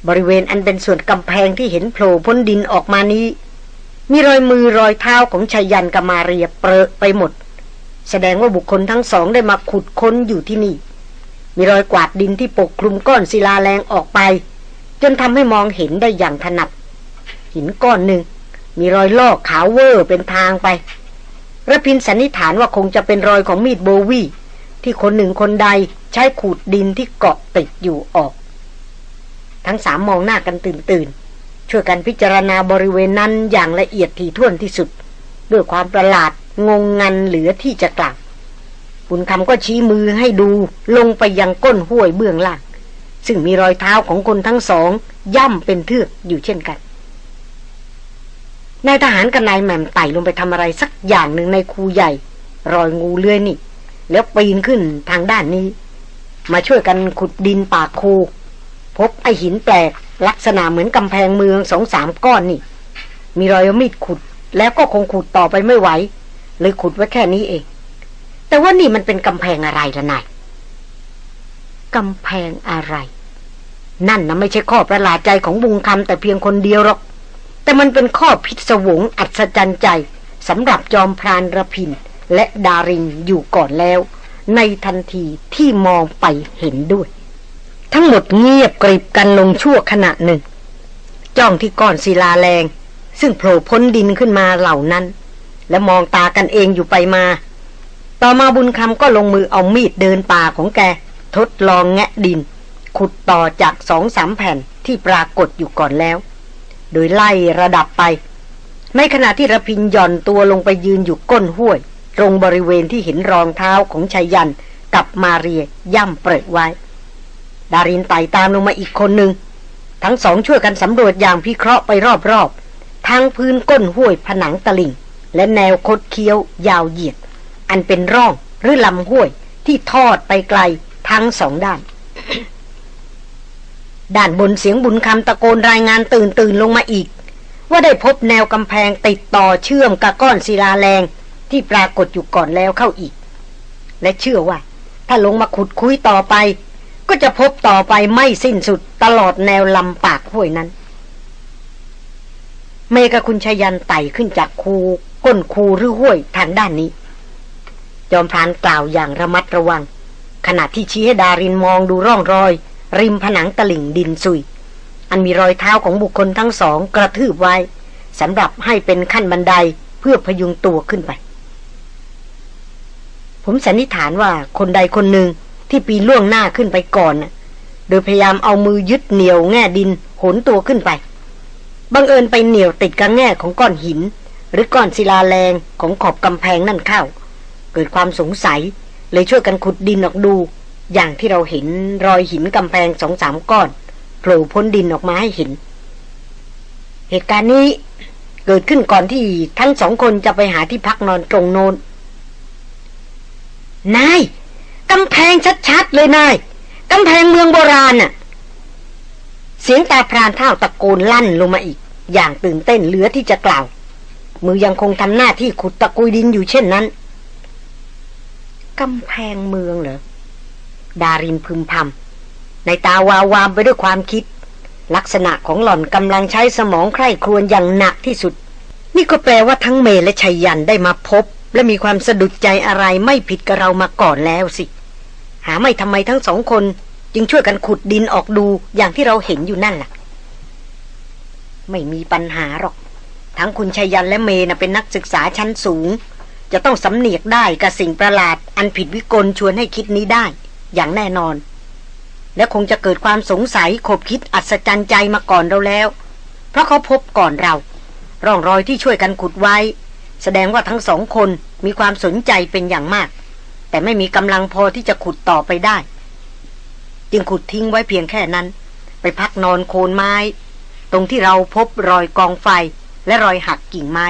บริเวณอันเป็นส่วนกำแพงที่เห็นโผล่พ้นดินออกมานี้ มีรอยมือรอยเท้าของชายันกมาเรียเปรอะไปหมด แสดงว่าบุคคลทั้งสองได้มาขุดค้นอยู่ที่นี่ มีรอยกวาดดินที่ปกคลุมก้อนศิลาแรงออกไป จนทำให้มองเห็นได้อย่างถนัด หินก้อนหนึ่ง มีรอยลอกขาวเวอร์เป็นทางไประพินสันนิษฐานว่าคงจะเป็นรอยของมีดโบวีที่คนหนึ่งคนใดใช้ขูดดินที่เกาะติดอยู่ออก ทั้งสามมองหน้ากันตื่นตื่นช่วยกันพิจารณาบริเวณนั้นอย่างละเอียดถี่ถ้วนที่สุด ด้วยความประหลาดงงงันเหลือที่จะกล่าว บุญคำก็ชี้มือให้ดูลงไปยังก้นห้วยเบื้องล่างซึ่งมีรอยเท้าของคนทั้งสอง ย่ำเป็นเทือกอยู่เช่นกันนายทหารกับนายแหม่มไต่ลงไปทำอะไรสักอย่างหนึ่งในคูใหญ่ รอยงูเลื้อยนี่ แล้วปีนขึ้นทางด้านนี้ มาช่วยกันขุดดินปากคู พบไอหินแปลก ลักษณะเหมือนกำแพงเมืองสองสามก้อนนี่ มีรอยมีดขุดแล้วก็คงขุดต่อไปไม่ไหว เลยขุดไว้แค่นี้เอง แต่ว่านี่มันเป็นกำแพงอะไรล่ะนายกำแพงอะไร นั่นนะไม่ใช่ข้อประหลาดใจของบุงคำแต่เพียงคนเดียวหรอก แต่มันเป็นข้อพิศวงอัศจรรย์ใจสำหรับจอมพรานระพิน และดารินอยู่ก่อนแล้ว ในทันทีที่มองไปเห็นด้วย ทั้งหมดเงียบกริบกันลงชั่วขณะหนึ่ง จ้องที่ก้อนศิลาแรง ซึ่งโผล่พ้นดินขึ้นมาเหล่านั้น และมองตากันเองอยู่ไปมา ต่อมาบุญคำก็ลงมือเอามีดเดินป่าของแก ทดลองแงะดิน ขุดต่อจากสองสามแผ่นที่ปรากฏอยู่ก่อนแล้ว โดยไล่ระดับไป ในขณะที่ระพินหย่อนตัวลงไปยืนอยู่ก้นห้วย ตรงบริเวณที่เห็นรองเท้าของชายันกับมาเรียย่ำเปรอะไว้ ดารินไต่ตามลงมาอีกคนหนึ่งทั้งสองช่วยกันสำรวจอย่างพิเคราะห์ไปรอบๆทั้งพื้นก้นห้วยผนังตลิ่ง และแนวคดเคี้ยวยาวเหยียด อันเป็นร่องหรือลำห้วยที่ทอดไปไกลทั้งสองด้าน ด้านบนเสียงบุญคำตะโกนรายงานตื่นตื่นลงมาอีก ว่าได้พบแนวกำแพงติดต่อเชื่อมกับก้อนศิลาแรงที่ปรากฏอยู่ก่อนแล้วเข้าอีก และเชื่อว่า ถ้าลงมาขุดคุยต่อไป ก็จะพบต่อไปไม่สิ้นสุดตลอดแนวลำปากห้วยนั้น เมกับคุณชยันไต่ขึ้นจากคูก้นคูหรือห้วยทางด้านนี้ จอมพรานกล่าวอย่างระมัดระวัง ขณะที่ชี้ให้ดารินมองดูร่องรอย ริมผนังตลิ่งดินซุย อันมีรอยเท้าของบุคคลทั้งสองกระทืบไว้สำหรับให้เป็นขั้นบันไดเพื่อพยุงตัวขึ้นไป ผมสันนิษฐานว่าคนใดคนหนึ่งที่ปีล่วงหน้าขึ้นไปก่อนน่ะโดยพยายามเอามือยึดเหนี่ยวแง่ดินโหนตัวขึ้นไป บังเอิญไปเหนี่ยวติดกับแง่ของก้อนหิน หรือก้อนศิลาแรงของขอบกำแพงนั่นเข้า เกิดความสงสัย เลยช่วยกันขุดดินออกดู อย่างที่เราเห็นรอยหินกำแพงสองสามก้อนโผล่พ้นดินออกมาให้เห็น เหตุการณ์นี้เกิดขึ้นก่อนที่ทั้งสองคนจะไปหาที่พักนอนตรงโน้นนายกำแพงชัดๆเลยนายกำแพงเมืองโบราณน่ะ เสียงตาพรานเท่าตะโกนลั่นลงมาอีก อย่างตื่นเต้นเหลือที่จะกล่าว มือยังคงทำหน้าที่ขุดตะกุยดินอยู่เช่นนั้น กำแพงเมืองเหรอ ดารินพึมพำในตาวาวามไปด้วยความคิด ลักษณะของหล่อนกำลังใช้สมองใคร่ครวญอย่างหนักที่สุด นี่ก็แปลว่าทั้งเมและชัยยันได้มาพบ และมีความสะดุดใจอะไรไม่ผิดกับเรามาก่อนแล้วสิ หาไม่ทำไมทั้งสองคน จึงช่วยกันขุดดินออกดูอย่างที่เราเห็นอยู่นั่นล่ะ ไม่มีปัญหาหรอก ทั้งคุณชัยยันและเมน่ะเป็นนักศึกษาชั้นสูง จะต้องสำเนียกได้กับสิ่งประหลาด อันผิดวิกลชวนให้คิดนี้ได้ อย่างแน่นอน และคงจะเกิดความสงสัยขบคิดอัศจรรย์ใจมาก่อนเราแล้ว เพราะเขาพบก่อนเรา ร่องรอยที่ช่วยกันขุดไว้ แสดงว่าทั้งสองคนมีความสนใจเป็นอย่างมาก แต่ไม่มีกำลังพอที่จะขุดต่อไปได้ จึงขุดทิ้งไว้เพียงแค่นั้น ไปพักนอนโคนไม้ ตรงที่เราพบรอยกองไฟและรอยหักกิ่งไม้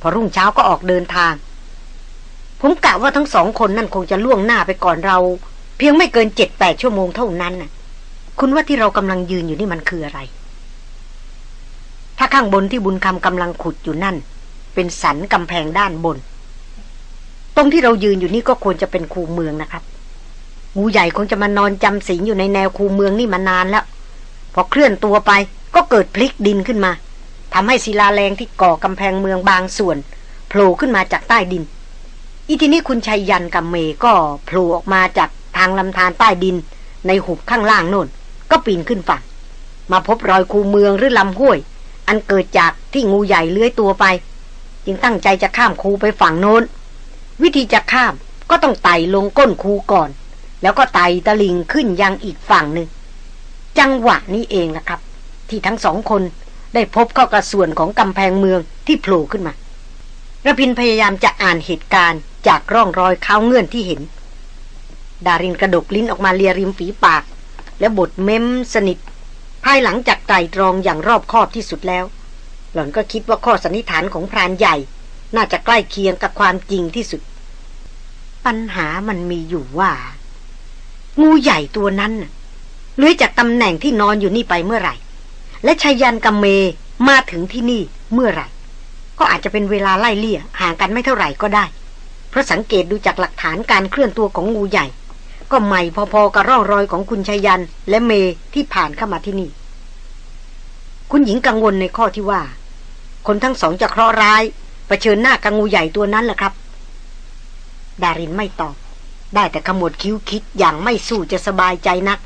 พอรุ่งเช้าก็ออกเดินทาง ผมกะว่าทั้งสองคนนั่นคงจะล่วงหน้าไปก่อนเรา เพียงไม่เกินเจ็ดแปดชั่วโมงเท่านั้นน่ะ คุณว่าที่เรากำลังยืนอยู่นี่มันคืออะไร ถ้าข้างบนที่บุญคำกำลังขุดอยู่นั่น เป็นสันกำแพงด้านบน ตรงที่เรายืนอยู่นี่ก็ควรจะเป็นคูเมืองนะครับงูใหญ่คงจะมานอนจำศีลอยู่ในแนวคูเมืองนี่มานานแล้ว พอเคลื่อนตัวไปก็เกิดพลิกดินขึ้นมาทำให้ศิลาแรงที่ก่อกำแพงเมืองบางส่วนโผล่ขึ้นมาจากใต้ดิน อีทีนี้คุณชัยยันกับเมก็โผล่ออกมาจากทางลำธารใต้ดิน ในหุบข้างล่างโน่น ก็ปีนขึ้นฝั่ง มาพบรอยคูเมืองหรือลำห้วย อันเกิดจากที่งูใหญ่เลื้อยตัวไป จึงตั้งใจจะข้ามคูไปฝั่งโน้น วิธีจะข้ามก็ต้องไต่ลงก้นคูก่อน แล้วก็ไต่ตะลิงขึ้นยังอีกฝั่งหนึ่งจังหวะนี้เองนะครับ ที่ทั้งสองคนได้พบเข้ากับส่วนของกำแพงเมืองที่โผล่ขึ้นมาระพินพยายามจะอ่านเหตุการณ์ จากร่องรอยเข้าเงื่อนที่เห็น ดารินกระดกลิ้นออกมาเลียริมฝีปาก และบทเม้มสนิท ภายหลังจากไตรตรองอย่างรอบคอบที่สุดแล้ว หล่อนก็คิดว่าข้อสันนิษฐานของพรานใหญ่ น่าจะใกล้เคียงกับความจริงที่สุด ปัญหามันมีอยู่ว่า งูใหญ่ตัวนั้นเลื้อยจากตำแหน่งที่นอนอยู่นี่ไปเมื่อไหร่ และชายันกับเมมาถึงที่นี่เมื่อไหร่ ก็อาจจะเป็นเวลาไล่เลี่ยห่างกันไม่เท่าไหร่ก็ได้ เพราะสังเกตดูจากหลักฐานการเคลื่อนตัวของงูใหญ่ ก็ใหม่พอๆกับร่องรอยของคุณชายันและเมที่ผ่านเข้ามาที่นี่ คุณหญิงกังวลในข้อที่ว่า คนทั้งสองจะเคราะห์ร้ายเผชิญหน้ากับงูใหญ่ตัวนั้นแหละครับ ดารินไม่ตอบ ได้แต่ขมวดคิ้วคิดอย่างไม่สู้จะสบายใจนัก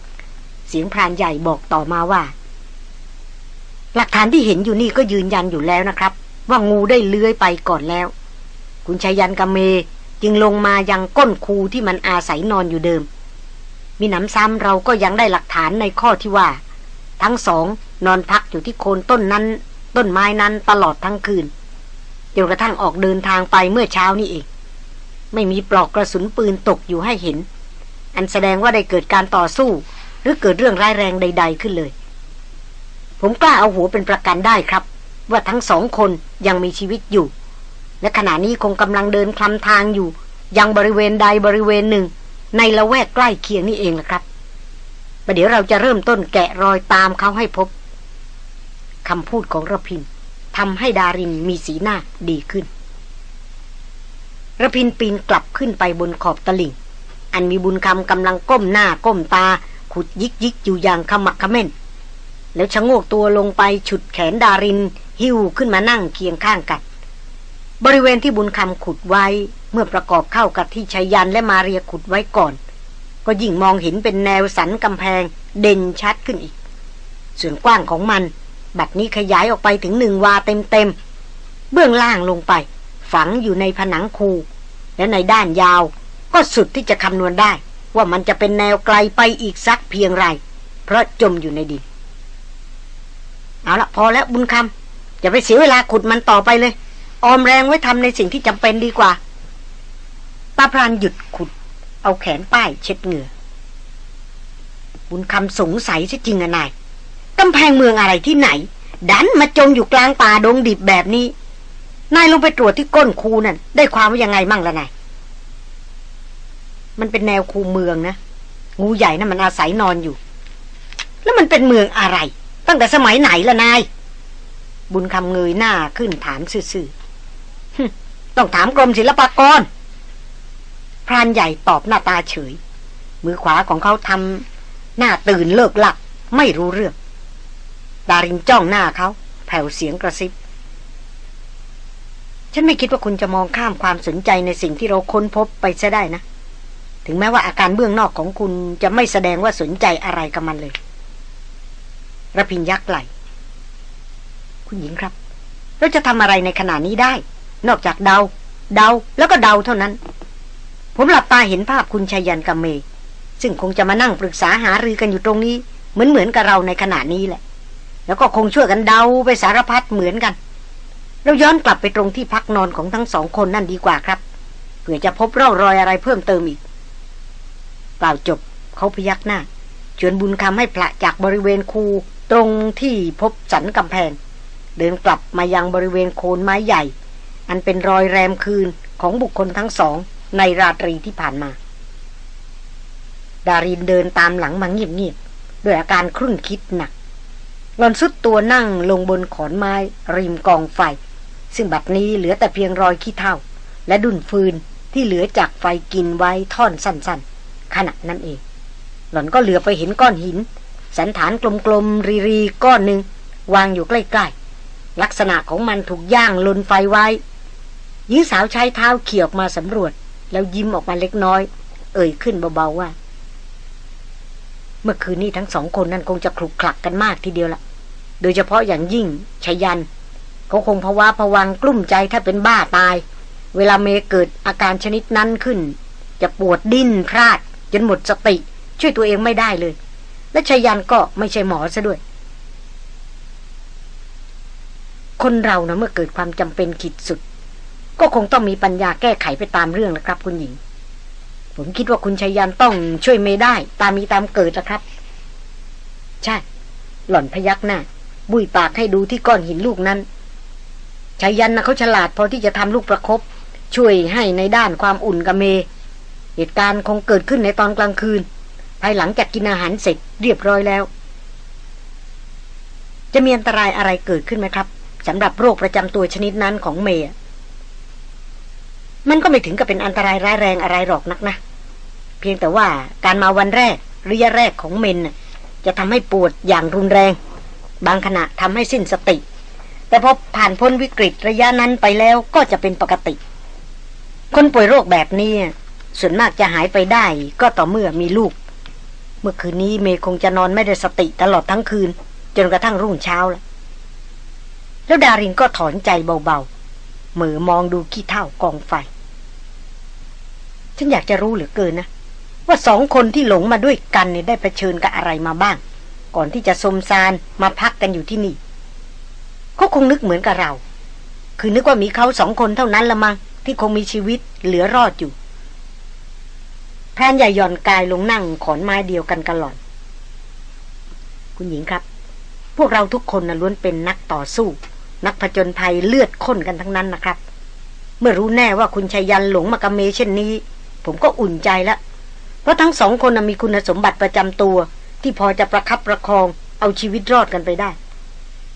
เสียงพรานใหญ่บอกต่อมาว่า หลักฐานที่เห็นอยู่นี่ก็ยืนยันอยู่แล้วนะครับ ว่างูได้เลื้อยไปก่อนแล้ว คุณชายันกับเม จึงลงมายังก้นคูที่มันอาศัยนอนอยู่เดิม มีหนำซ้ำเราก็ยังได้หลักฐานในข้อที่ว่า ทั้งสองนอนพักอยู่ที่โคนต้นนั้น ต้นไม้นั้นตลอดทั้งคืนจนกระทั่งออกเดินทางไปเมื่อเช้านี่เอง ไม่มีปลอกกระสุนปืนตกอยู่ให้เห็น อันแสดงว่าได้เกิดการต่อสู้ หรือเกิดเรื่องร้ายแรงใด ๆขึ้นเลย ผมกล้าเอาหัวเป็นประกันได้ครับ ว่าทั้งสองคนยังมีชีวิตอยู่ และขณะนี้คงกำลังเดินคลำทางอยู่ ยังบริเวณใดบริเวณหนึ่ง ในละแวกใกล้เคียงนี่เองแหละครับประเดี๋ยวเราจะเริ่มต้นแกะรอยตามเขาให้พบคำพูดของระพินทำให้ดารินมีสีหน้าดีขึ้นระพินปีนกลับขึ้นไปบนขอบตลิ่ง อันมีบุญคำกำลังก้มหน้าก้มตา ขุดยิกยิกอยู่อย่างขมักขม้น แล้วชะโงกตัวลงไปฉุดแขนดาริน หิ้วขึ้นมานั่งเคียงข้างกัน บริเวณที่บุญคำขุดไว้ เมื่อประกอบเข้ากับที่ชายันและมาเรียขุดไว้ก่อน ก็ยิ่งมองเห็นเป็นแนวสันกำแพงเด่นชัดขึ้นอีก ส่วนกว้างของมัน บัดนี้ขยายออกไปถึงหนึ่งวาเต็มๆ เบื้องล่างลงไป ฝังอยู่ในผนังคู และในด้านยาว ก็สุดที่จะคำนวณได้ ว่ามันจะเป็นแนวไกลไปอีกสักเพียงไร เพราะจมอยู่ในดินเอาละพอแล้วบุญคำอย่าไปเสียเวลาขุดมันต่อไปเลย ออมแรงไว้ทำในสิ่งที่จำเป็นดีกว่า ตาพรานหยุดขุด เอาแขนป้ายเช็ดเหงื่อ บุญคำสงสัยใช่จริงอะนายกำแพงเมืองอะไรที่ไหน ดันมาจมอยู่กลางป่าดงดิบแบบนี้ นายลงไปตรวจที่ก้นคูนั่น ได้ความว่ายังไงมั่งละนาย มันเป็นแนวคูเมืองนะ งูใหญ่นะ่ะมันอาศัยนอนอยู่ แล้วมันเป็นเมืองอะไร ตั้งแต่สมัยไหนละนายบุญคำเงยหน้าขึ้นถามซื่อๆ ต้องถามกรมศิลปากร พรานใหญ่ตอบหน้าตาเฉย มือขวาของเขาทำหน้าตื่นเลิกหลักไม่รู้เรื่อง ดารินจ้องหน้าเขา แผ่วเสียงกระซิบ ฉันไม่คิดว่าคุณจะมองข้ามความสนใจในสิ่งที่เราค้นพบไปซะได้นะ ถึงแม้ว่าอาการเบื้องนอกของคุณจะไม่แสดงว่าสนใจอะไรกับมันเลยระพินยักไหล คุณหญิงครับ เราจะทำอะไรในขณะนี้ได้ นอกจากเดา เดาแล้วก็เดาเท่านั้น ผมหลับตาเห็นภาพคุณชายันกับเมย์ซึ่งคงจะมานั่งปรึกษาหารือกันอยู่ตรงนี้ เหมือนเหมือนกับเราในขณะนี้แหละ แล้วก็คงช่วยกันเดาไปสารพัดเหมือนกัน เราย้อนกลับไปตรงที่พักนอนของทั้งสองคนนั่นดีกว่าครับเผื่อจะพบร่องรอยอะไรเพิ่มเติมอีกเปล่าวจบเขาพยักหน้าชวนบุญคำให้พละจากบริเวณคูตรงที่พบสันกำแพง เดินกลับมายังบริเวณโคนไม้ใหญ่ อันเป็นรอยแรมคืนของบุคคลทั้งสองในราตรีที่ผ่านมา ดารินเดินตามหลังมาเงียบๆด้วยอาการครุ่นคิดหนักหลอนสุดตัวนั่งลงบนขอนไม้ ริมกองไฟ ซึ่งบัดนี้เหลือแต่เพียงรอยขี้เถ้า และดุนฟืนที่เหลือจากไฟกินไว้ท่อนสั้นๆ ขณะนั้นเอง หล่อนก็เหลือไปเห็นก้อนหิน สันฐานกลมๆ รีๆ ก้อนหนึ่งวางอยู่ใกล้ๆ ลักษณะของมันถูกย่างลนไฟไว้ หญิงสาวใช้เท้าเขี่ยออกมาสำรวจ แล้วยิ้มออกมาเล็กน้อย เอ่ยขึ้นเบาๆว่า เมื่อคืนนี้ทั้งสองคนนั้นคงจะคลุกคลักกันมากทีเดียวละโดยเฉพาะอย่างยิ่งชยัน เขาคงภาวะผวังกลุ้มใจถ้าเป็นบ้าตาย เวลาเมเกิดอาการชนิดนั้นขึ้น จะปวดดิ้นพลาด จนหมดสติ ช่วยตัวเองไม่ได้เลย และชยันก็ไม่ใช่หมอซะด้วยคนเรานะเมื่อเกิดความจำเป็นขีดสุด ก็คงต้องมีปัญญาแก้ไขไปตามเรื่องนะครับ คุณหญิง ผมคิดว่าคุณชัยยันต้องช่วยเมได้ ตามมีตามเกิดนะครับ ใช่ หล่อนพยักหน้า บุยปากให้ดูที่ก้อนหินลูกนั้นชายันนะเขาฉลาดพอที่จะทำลูกประครบช่วยให้ในด้านความอุ่นกับเม เหตุการณ์คงเกิดขึ้นในตอนกลางคืน ภายหลังจากกินอาหารเสร็จเรียบร้อยแล้ว จะมีอันตรายอะไรเกิดขึ้นไหมครับสำหรับโรคประจำตัวชนิดนั้นของเมย์ มันก็ไม่ถึงกับเป็นอันตรายร้ายแรงอะไรหรอกนักนะ เพียงแต่ว่าการมาวันแรกระยะแรกของเมนจะทำให้ปวดอย่างรุนแรง บางขณะทำให้สิ้นสติ แต่พอผ่านพ้นวิกฤตระยะนั้นไปแล้วก็จะเป็นปกติ คนป่วยโรคแบบนี้ส่วนมากจะหายไปได้ก็ต่อเมื่อมีลูก เมื่อคืนนี้เมย์คงจะนอนไม่ได้สติตลอดทั้งคืน จนกระทั่งรุ่งเช้าแล้วแล้วดารินก็ถอนใจเบาๆเหมือมองดูขี้เท่ากองไฟ ฉันอยากจะรู้เหลือเกินนะ ว่าสองคนที่หลงมาด้วยกันเนี่ยได้เผชิญกับอะไรมาบ้าง ก่อนที่จะสมซานมาพักกันอยู่ที่นี่เขาคงนึกเหมือนกับเรา คือนึกว่ามีเขาสองคนเท่านั้นละมัง้งที่คงมีชีวิตเหลือรอดอยู่พรานใหญ่ย่อนกายลงนั่งขอนไม้เดียวกันกันหล่อน คุณหญิงครับ พวกเราทุกคนนะล้วนเป็นนักต่อสู้ นักผจญภัยเลือดข้นกันทั้งนั้นนะครับ เมื่อรู้แน่ว่าคุณชัยยันหลงมากระเมเช่นนี้ ผมก็อุ่นใจแล้ว เพราะทั้งสองคนมีคุณสมบัติประจำตัว ที่พอจะประคับประคองเอาชีวิตรอดกันไปได้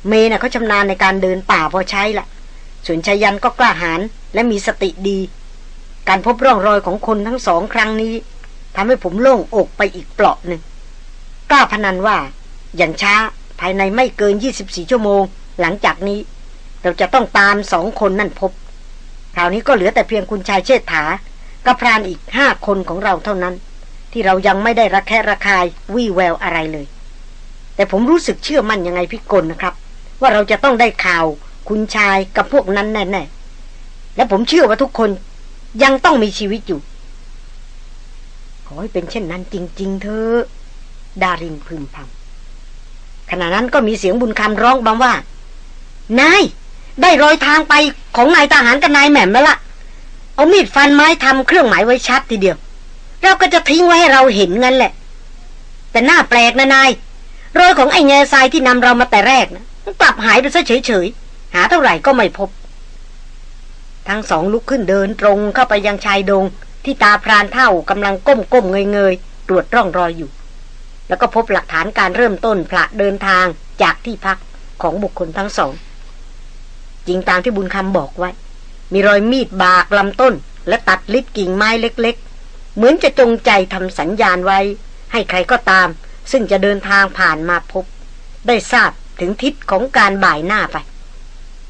เมย์นะ่ะเขาชำนาญในการเดินป่าพอใช้ละส่วนชัยยันก็กล้าหาญและมีสติดี การพบร่องรอยของคนทั้งสองครั้งนี้ทำให้ผมโล่งอกไปอีกเปลาะหนึ่งกล้าพนันว่าอย่างช้าภายในไม่เกิน 24 ชั่วโมง หลังจากนี้ เราจะต้องตามสองคนนั่นพบ คราวนี้ก็เหลือแต่เพียงคุณชายเชษฐา กับพรานอีกห้าคนของเราเท่านั้น ที่เรายังไม่ได้ระแคะระคายวี่แววอะไรเลย แต่ผมรู้สึกเชื่อมั่นยังไงพี่กลนะครับ ว่าเราจะต้องได้ข่าว คุณชายกับพวกนั้นแน่ๆและผมเชื่อว่าทุกคนยังต้องมีชีวิตอยู่ ขอให้เป็นเช่นนั้นจริง ๆเถอะดารินพึมพำขณะนั้นก็มีเสียงบุญคำร้องบาว่า นาย ได้รอยทางไปของนายทหารกับนายแหม่มแล้วล่ะ เอามีดฟันไม้ทำเครื่องหมายไว้ชัดทีเดียว เราก็จะทิ้งไว้ให้เราเห็นงั้นแหละ แต่หน้าแปลกนะนายรอยของไอ้แง่ทรายที่นำเรามาแต่แรกนะกลับหายไปซะเฉยๆหาเท่าไหร่ก็ไม่พบ ทั้งสองลุกขึ้นเดินตรงเข้าไปยังชายดง ที่ตาพรานเท่ากำลังก้มก้มเงยเงยตรวจร่องรอยอยู่ แล้วก็พบหลักฐานการเริ่มต้นพละเดินทางจากที่พักของบุคคลทั้งสองจริงตามที่บุญคำบอกไว้ มีรอยมีดบากลำต้น และตัดลิดกิ่งไม้เล็กๆ เหมือนจะจงใจทำสัญญาณไว้ ให้ใครก็ตาม ซึ่งจะเดินทางผ่านมาพบ ได้ทราบถึงทิศของการบ่ายหน้าไป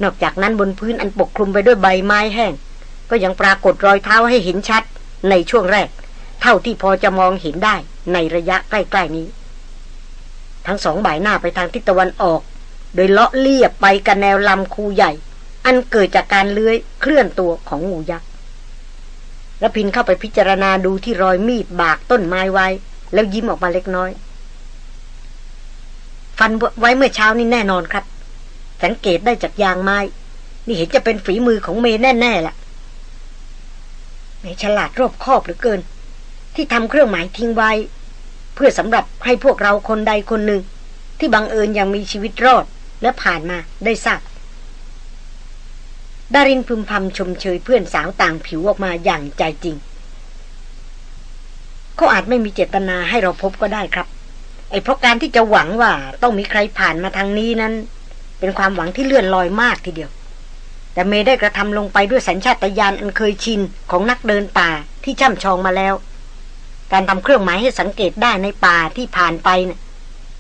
นอกจากนั้นบนพื้นอันปกคลุมไปด้วยใบไม้แห้ง ก็ยังปรากฏรอยเท้าให้เห็นชัดในช่วงแรก เท่าที่พอจะมองเห็นได้ในระยะใกล้ๆนี้ ทั้งสองบ่ายหน้าไปทางทิศตะวันออก โดยเลาะเลียบไปกันแนวลำคูใหญ่ อันเกิดจากการเลื้อยเคลื่อนตัวของงูยักษ์แล้วพินเข้าไปพิจารณาดูที่รอยมีดบากต้นไม้ไว้ แล้วยิ้มออกมาเล็กน้อย ฟันไว้เมื่อเช้านี่แน่นอนครับ สังเกตได้จากยางไม้ นี่เห็นจะเป็นฝีมือของเมย์แน่ๆล่ะเมย์ฉลาดรอบคอบเหลือเกิน ที่ทำเครื่องหมายทิ้งไว้ เพื่อสำหรับให้พวกเราคนใดคนหนึ่ง ที่บังเอิญยังมีชีวิตรอดและผ่านมาได้ทราบ ดารินพึมพำชมเชยเพื่อนสาวต่างผิวออกมาอย่างใจจริง เขาอาจไม่มีเจตนาให้เราพบก็ได้ครับ ไอ้เพราะการที่จะหวังว่าต้องมีใครผ่านมาทางนี้นั้น เป็นความหวังที่เลื่อนลอยมากทีเดียว แต่เมได้กระทำลงไปด้วยสัญชาตญาณอันเคยชินของนักเดินป่าที่ช่ำชองมาแล้ว การทำเครื่องหมายให้สังเกตได้ในป่าที่ผ่านไปนะ่ะ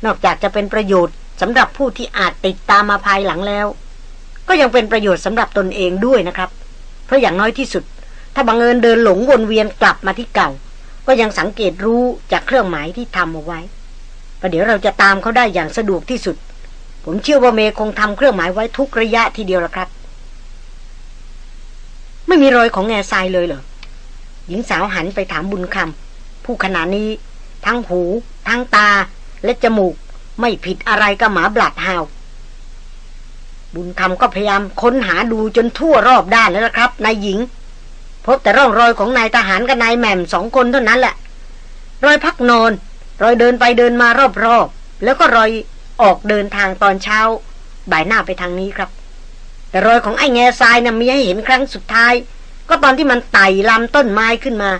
นอกจากจะเป็นประโยชน์สำหรับผู้ที่อาจติดตามมาภายหลังแล้ว ก็ยังเป็นประโยชน์สำหรับตนเองด้วยนะครับ เพราะอย่างน้อยที่สุด ถ้าบังเอิญเดินหลงวนเวียนกลับมาที่เก่า ก็ยังสังเกตรู้จากเครื่องหมายที่ทำเอาไว้ประเดี๋ยวเราจะตามเขาได้อย่างสะดวกที่สุด ผมเชื่อว่าเมย์คงทำเครื่องหมายไว้ทุกระยะทีเดียวละครับ ไม่มีรอยของแง่ทรายเลยเหรอหญิงสาวหันไปถามบุญคำผู้ขณะนี้ ทั้งหู ทั้งตาและจมูก ไม่ผิดอะไรกับหมาบลัดฮาว บุญคำก็พยายามค้นหาดูจนทั่วรอบด้านแล้วละครับนายหญิง พบแต่ร่องรอยของนายทหารกับนายแหม่มสองคนเท่านั้นแหละ รอยพักนอน รอยเดินไปเดินมารอบๆแล้วก็รอยออกเดินทางตอนเช้า บ่ายหน้าไปทางนี้ครับ แต่รอยของไอ้แง่ทรายนะ่ะมีให้เห็นครั้งสุดท้าย ก็ตอนที่มันไต่ลำต้นไม้ขึ้นมา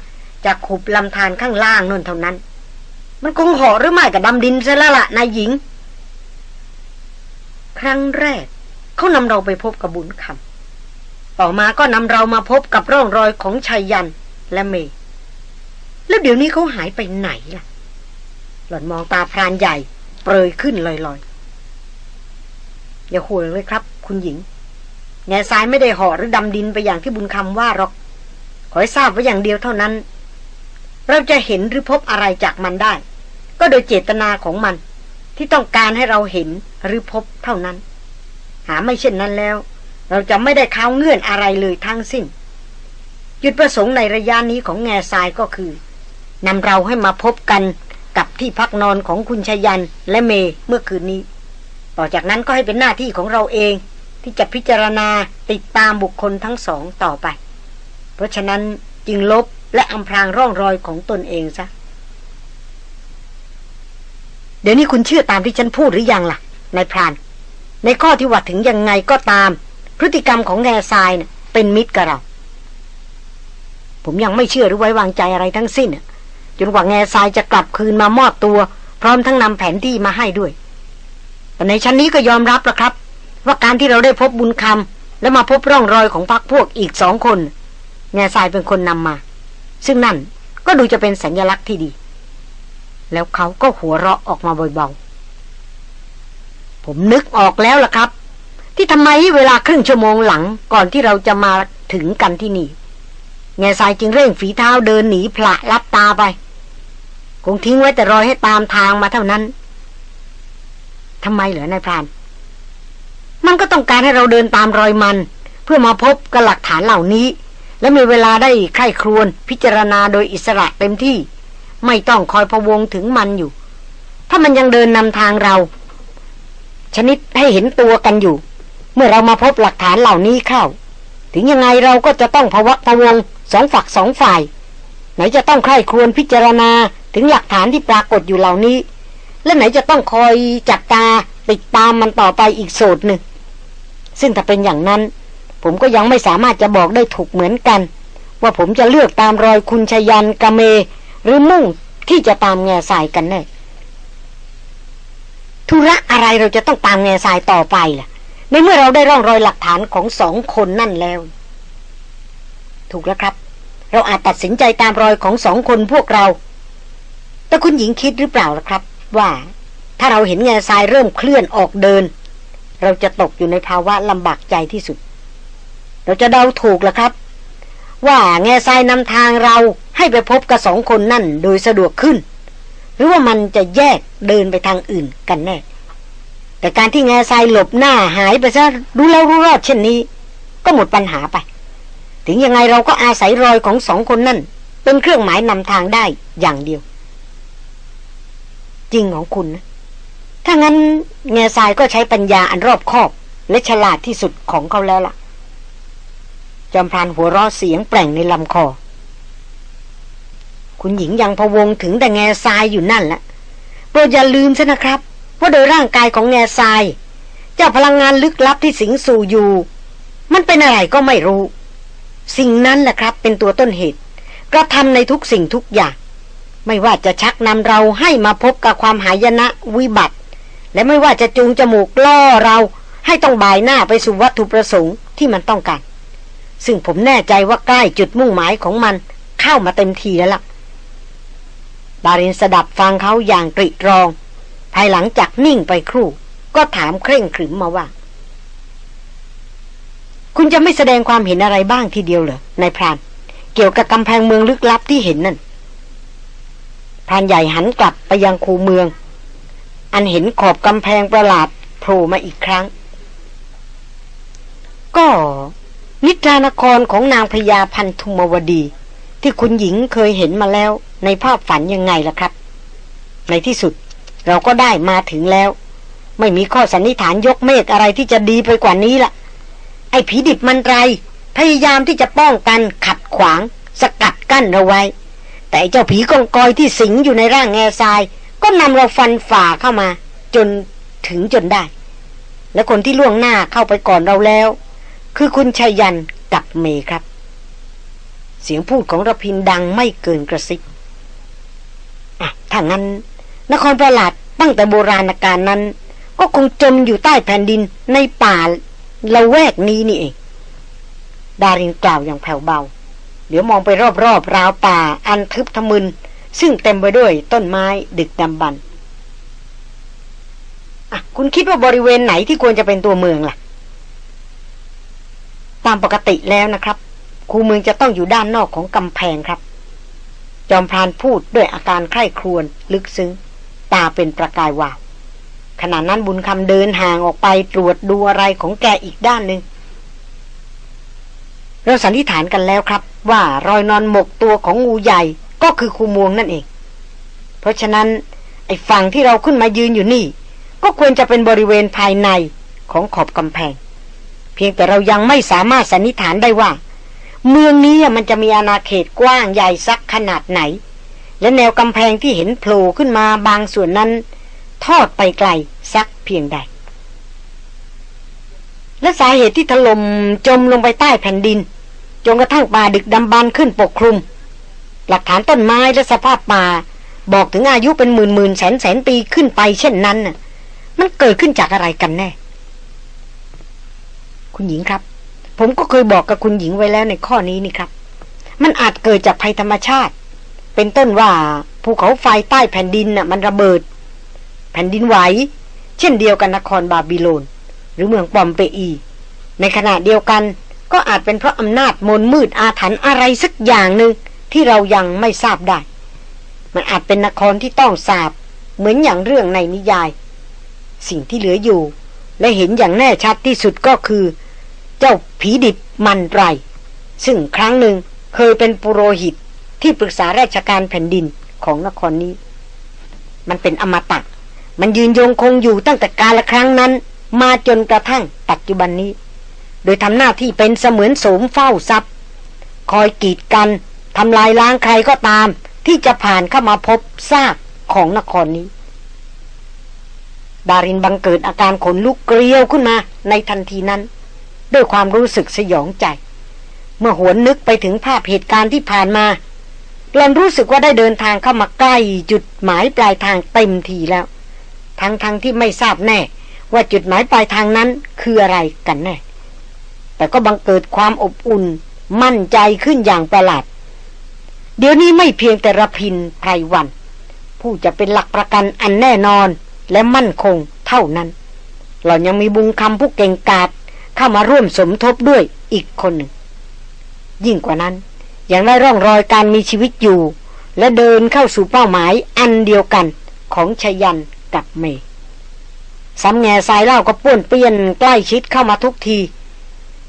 จากขุบลำธารข้างล่างนั่นเท่านั้น มันคงห่อหรือไม่กับดำดินซะแล้วล่ะนายหญิง ครั้งแรก เขานำเราไปพบกับบุญคำต่อมาก็นำเรามาพบกับร่องรอยของชายยันและเมย์แล้วเดี๋ยวนี้เขาหายไปไหนล่ะ หล่อนมองตาพรานใหญ่ เปรยขึ้นลอยๆ อย่าห่วงเลยครับ คุณหญิงแง่ทรายไม่ได้ห่อหรือดำดินไปอย่างที่บุญคำว่าหรอก ขอให้ทราบไว้อย่างเดียวเท่านั้น เราจะเห็นหรือพบอะไรจากมันได้ ก็โดยเจตนาของมันที่ต้องการให้เราเห็นหรือพบเท่านั้น หาไม่เช่นนั้นแล้ว เราจะไม่ได้ข้าวเงื่อนอะไรเลยทั้งสิ้น จุดประสงค์ในระยะนี้ของแง่ทรายก็คือนำเราให้มาพบกันกับที่พักนอนของคุณชยันและเมเมื่อคืนนี้ ต่อจากนั้นก็ให้เป็นหน้าที่ของเราเอง ที่จะพิจารณาติดตามบุคคลทั้งสองต่อไป เพราะฉะนั้นจึงลบและอำพรางร่องรอยของตนเองซะ เดี๋ยวนี้คุณเชื่อตามที่ฉันพูดหรือยังล่ะนายพราน ในข้อที่ว่าถึงยังไงก็ตาม พฤติกรรมของแง่ทรายเนะ่ะเป็นมิตรกับเรา ผมยังไม่เชื่อหรือไว้วางใจอะไรทั้งสิ้นจนกว่าแง่ทรายจะกลับคืนมามอบตัว พร้อมทั้งนำแผนที่มาให้ด้วยแต่ในชั้นนี้ก็ยอมรับแล้วครับ ว่าการที่เราได้พบบุญคำและมาพบร่องรอยของพรรคพวกอีกสองคน แง่ทรายเป็นคนนำมา ซึ่งนั่นก็ดูจะเป็นสัญลักษณ์ที่ดี แล้วเขาก็หัวเราะออกมาเบาๆ ผมนึกออกแล้วล่ะครับ ที่ทำไมเวลาครึ่งชั่วโมงหลังก่อนที่เราจะมาถึงกันที่นี่แง่ทรายจึงเร่งฝีเท้าเดินหนีพละลับตาไป คงทิ้งไว้แต่รอยให้ตามทางมาเท่านั้นทำไมเหรอนายพราน มันก็ต้องการให้เราเดินตามรอยมัน เพื่อมาพบกับหลักฐานเหล่านี้ และมีเวลาได้ใคร่ครวญพิจารณาโดยอิสระเต็มที่ ไม่ต้องคอยพะวงถึงมันอยู่ ถ้ามันยังเดินนำทางเรา ชนิดให้เห็นตัวกันอยู่ เมื่อเรามาพบหลักฐานเหล่านี้เข้า ถึงยังไงเราก็จะต้องพวักพวงสองฝักสองฝ่าย ไหนจะต้องใคร่ควญพิจารณาถึงหลักฐานที่ปรากฏอยู่เหล่านี้ และไหนจะต้องคอยจับตาติดตามมันต่อไปอีกโสดหนึ่ง ซึ่งถ้าเป็นอย่างนั้น ผมก็ยังไม่สามารถจะบอกได้ถูกเหมือนกัน ว่าผมจะเลือกตามรอยคุณชยันกะเม หรือมุ่งที่จะตามแง่สายกันแน่ ธุระอะไรเราจะต้องตามแง่สายต่อไปล่ะ ในเมื่อเราได้ร่องรอยหลักฐานของสองคนนั่นแล้ว ถูกแล้วครับ เราอาจตัดสินใจตามรอยของสองคนพวกเรา แต่คุณหญิงคิดหรือเปล่าล่ะครับ ว่าถ้าเราเห็นแง่ทรายเริ่มเคลื่อนออกเดิน เราจะตกอยู่ในภาวะลำบากใจที่สุด เราจะเดาถูกล่ะครับ ว่าแง่ทรายนำทางเราให้ไปพบกับสองคนนั่นโดยสะดวกขึ้น หรือว่ามันจะแยกเดินไปทางอื่นกันแน่ แต่การที่แง่ทรายหลบหน้าหายไปซะรู้แล้วรู้รอดเช่นนี้ ก็หมดปัญหาไป ถึงยังไงเราก็อาศัยรอยของสองคนนั่น เป็นเครื่องหมายนำทางได้อย่างเดียว จริงของคุณนะถ้างั้นแง่ทรายก็ใช้ปัญญาอันรอบคอบ และฉลาดที่สุดของเขาแล้วล่ะ จอมพรานหัวเราะเสียงแปลงในลำคอ คุณหญิงยังพะวงถึงแต่แง่ทรายอยู่นั่นแหละโปรดอย่าลืมซะนะครับว่าโดยร่างกายของแง่ทรายเจ้าพลังงานลึกลับที่สิงสู่อยู่ มันเป็นอะไรก็ไม่รู้ สิ่งนั้นแหละครับ เป็นตัวต้นเหตุกระทำในทุกสิ่งทุกอย่าง ไม่ว่าจะชักนำเราให้มาพบกับความหายนะวิบัติ และไม่ว่าจะจูงจมูกล่อเราให้ต้องบายหน้าไปสู่วัตถุประสงค์ที่มันต้องการซึ่งผมแน่ใจว่าใกล้จุดมุ่งหมายของมันเข้ามาเต็มทีแล้วล่ะ ดารินสดับฟังเขาอย่างกริตรอง ภายหลังจากนิ่งไปครู่ ก็ถามเคร่งขรึมมาว่า คุณจะไม่แสดงความเห็นอะไรบ้างทีเดียวเหรอนายพราน เกี่ยวกับกำแพงเมืองลึกลับที่เห็นนั่นพรานใหญ่หันกลับไปยังคูเมือง อันเห็นขอบกำแพงประหลาดโผล่มาอีกครั้ง ก็นิทรานครของนางพญาพันธุมวดี ที่คุณหญิงเคยเห็นมาแล้วในภาพฝันยังไงล่ะครับ ในที่สุดเราก็ได้มาถึงแล้ว ไม่มีข้อสันนิษฐานยกเมฆอะไรที่จะดีไปกว่านี้ละไอ้ผีดิบมันไร พยายามที่จะป้องกันขัดขวาง สกัดกั้นเราไว้ แต่เจ้าผีกองกอยที่สิงอยู่ในร่างแง่ทราย ก็นำเราฟันฝ่าเข้ามา จนถึงจนได้ และคนที่ล่วงหน้าเข้าไปก่อนเราแล้ว คือคุณชัยยันกับเมครับ เสียงพูดของระพินดังไม่เกินกระซิบอะถ้างั้น นครประหลาดตั้งแต่โบราณกาลนั้น ก็คงจมอยู่ใต้แผ่นดินในป่าละแวกนี้นี่เอง ดารินกล่าวอย่างแผ่วเบา เดี๋ยวมองไปรอบๆราวป่าอันทึบทะมึน ซึ่งเต็มไปด้วยต้นไม้ดึกดำบรรคุณคิดว่าบริเวณไหนที่ควรจะเป็นตัวเมืองล่ะ ตามปกติแล้วนะครับ คูเมืองจะต้องอยู่ด้านนอกของกำแพงครับ จอมพรานพูดด้วยอาการใคร่ครวญลึกซึ้ง ตาเป็นประกายวาวขณะนั้นบุญคำเดินห่างออกไปตรวจดูอะไรของแกอีกด้านหนึ่งเราสันนิษฐานกันแล้วครับ ว่ารอยนอนหมกตัวของงูใหญ่ก็คือคูมวงนั่นเอง เพราะฉะนั้นไอ้ฝั่งที่เราขึ้นมายืนอยู่นี่ ก็ควรจะเป็นบริเวณภายในของขอบกำแพง เพียงแต่เรายังไม่สามารถสันนิษฐานได้ว่า เมืองนี้มันจะมีอาณาเขตกว้างใหญ่สักขนาดไหน และแนวกำแพงที่เห็นโผล่ขึ้นมาบางส่วนนั้น ทอดไปไกลสักเพียงใด และสาเหตุที่ถล่มจมลงไปใต้แผ่นดิน จนกระทั่งป่าดึกดำบรรขึ้นปกคลุม หลักฐานต้นไม้และสภาพป่า บอกถึงอายุเป็นหมื่นหมื่นแสนแสนปีขึ้นไปเช่นนั้นน่ะมันเกิดขึ้นจากอะไรกันแน่ คุณหญิงครับ ผมก็เคยบอกกับคุณหญิงไว้แล้วในข้อนี้นี่ครับ มันอาจเกิดจากภัยธรรมชาติ เป็นต้นว่าภูเขาไฟใต้แผ่นดินน่ะมันระเบิด แผ่นดินไหว เช่นเดียวกันนครบาบิโลน หรือเมืองปอมเปอี ในขณะเดียวกันก็อาจเป็นเพราะอำนาจมนมืดอาถรรพ์อะไรสักอย่างหนึ่งที่เรายังไม่ทราบได้ มันอาจเป็นนครที่ต้องสาบ เหมือนอย่างเรื่องในนิยาย สิ่งที่เหลืออยู่ และเห็นอย่างแน่ชัดที่สุดก็คือ เจ้าผีดิบมันไร ซึ่งครั้งหนึ่งเคยเป็นปุโรหิตที่ปรึกษาราชการแผ่นดินของนครนี้ มันเป็นอมตะ มันยืนยงคงอยู่ตั้งแต่กาลครั้งนั้น มาจนกระทั่งปัจจุบันนี้ โดยทำหน้าที่เป็นเสมือนโสมเฝ้าทรัพย์ คอยกีดกันทำลายล้างใครก็ตาม ที่จะผ่านเข้ามาพบซากของนครนี้ ดารินบังเกิดอาการขนลุกเกลียวขึ้นมาในทันทีนั้น ด้วยความรู้สึกสยองใจ เมื่อหวนนึกไปถึงภาพเหตุการณ์ที่ผ่านมาหลอนรู้สึกว่าได้เดินทางเข้ามาใกล้จุดหมายปลายทางเต็มทีแล้ว ทั้งๆทที่ไม่ทราบแน่ ว่าจุดหมายปลายทางนั้นคืออะไรกันแน่ แต่ก็บังเกิดความอบอุ่น มั่นใจขึ้นอย่างประหลาด เดี๋ยวนี้ไม่เพียงแต่ระพินไพรวัน ผู้จะเป็นหลักประกันอันแน่นอนและมั่นคงเท่านั้น เรายังมีบุญคำผู้เก่งกาจ เข้ามาร่วมสมทบด้วยอีกคนหนึ่ง ยิ่งกว่านั้น ยังได้ร่องรอยการมีชีวิตอยู่ และเดินเข้าสู่เป้าหมายอันเดียวกันของชยันกับเมย์สำแง่สายเล่าก็ป้วนเปี้ยนใกล้ชิดเข้ามาทุกที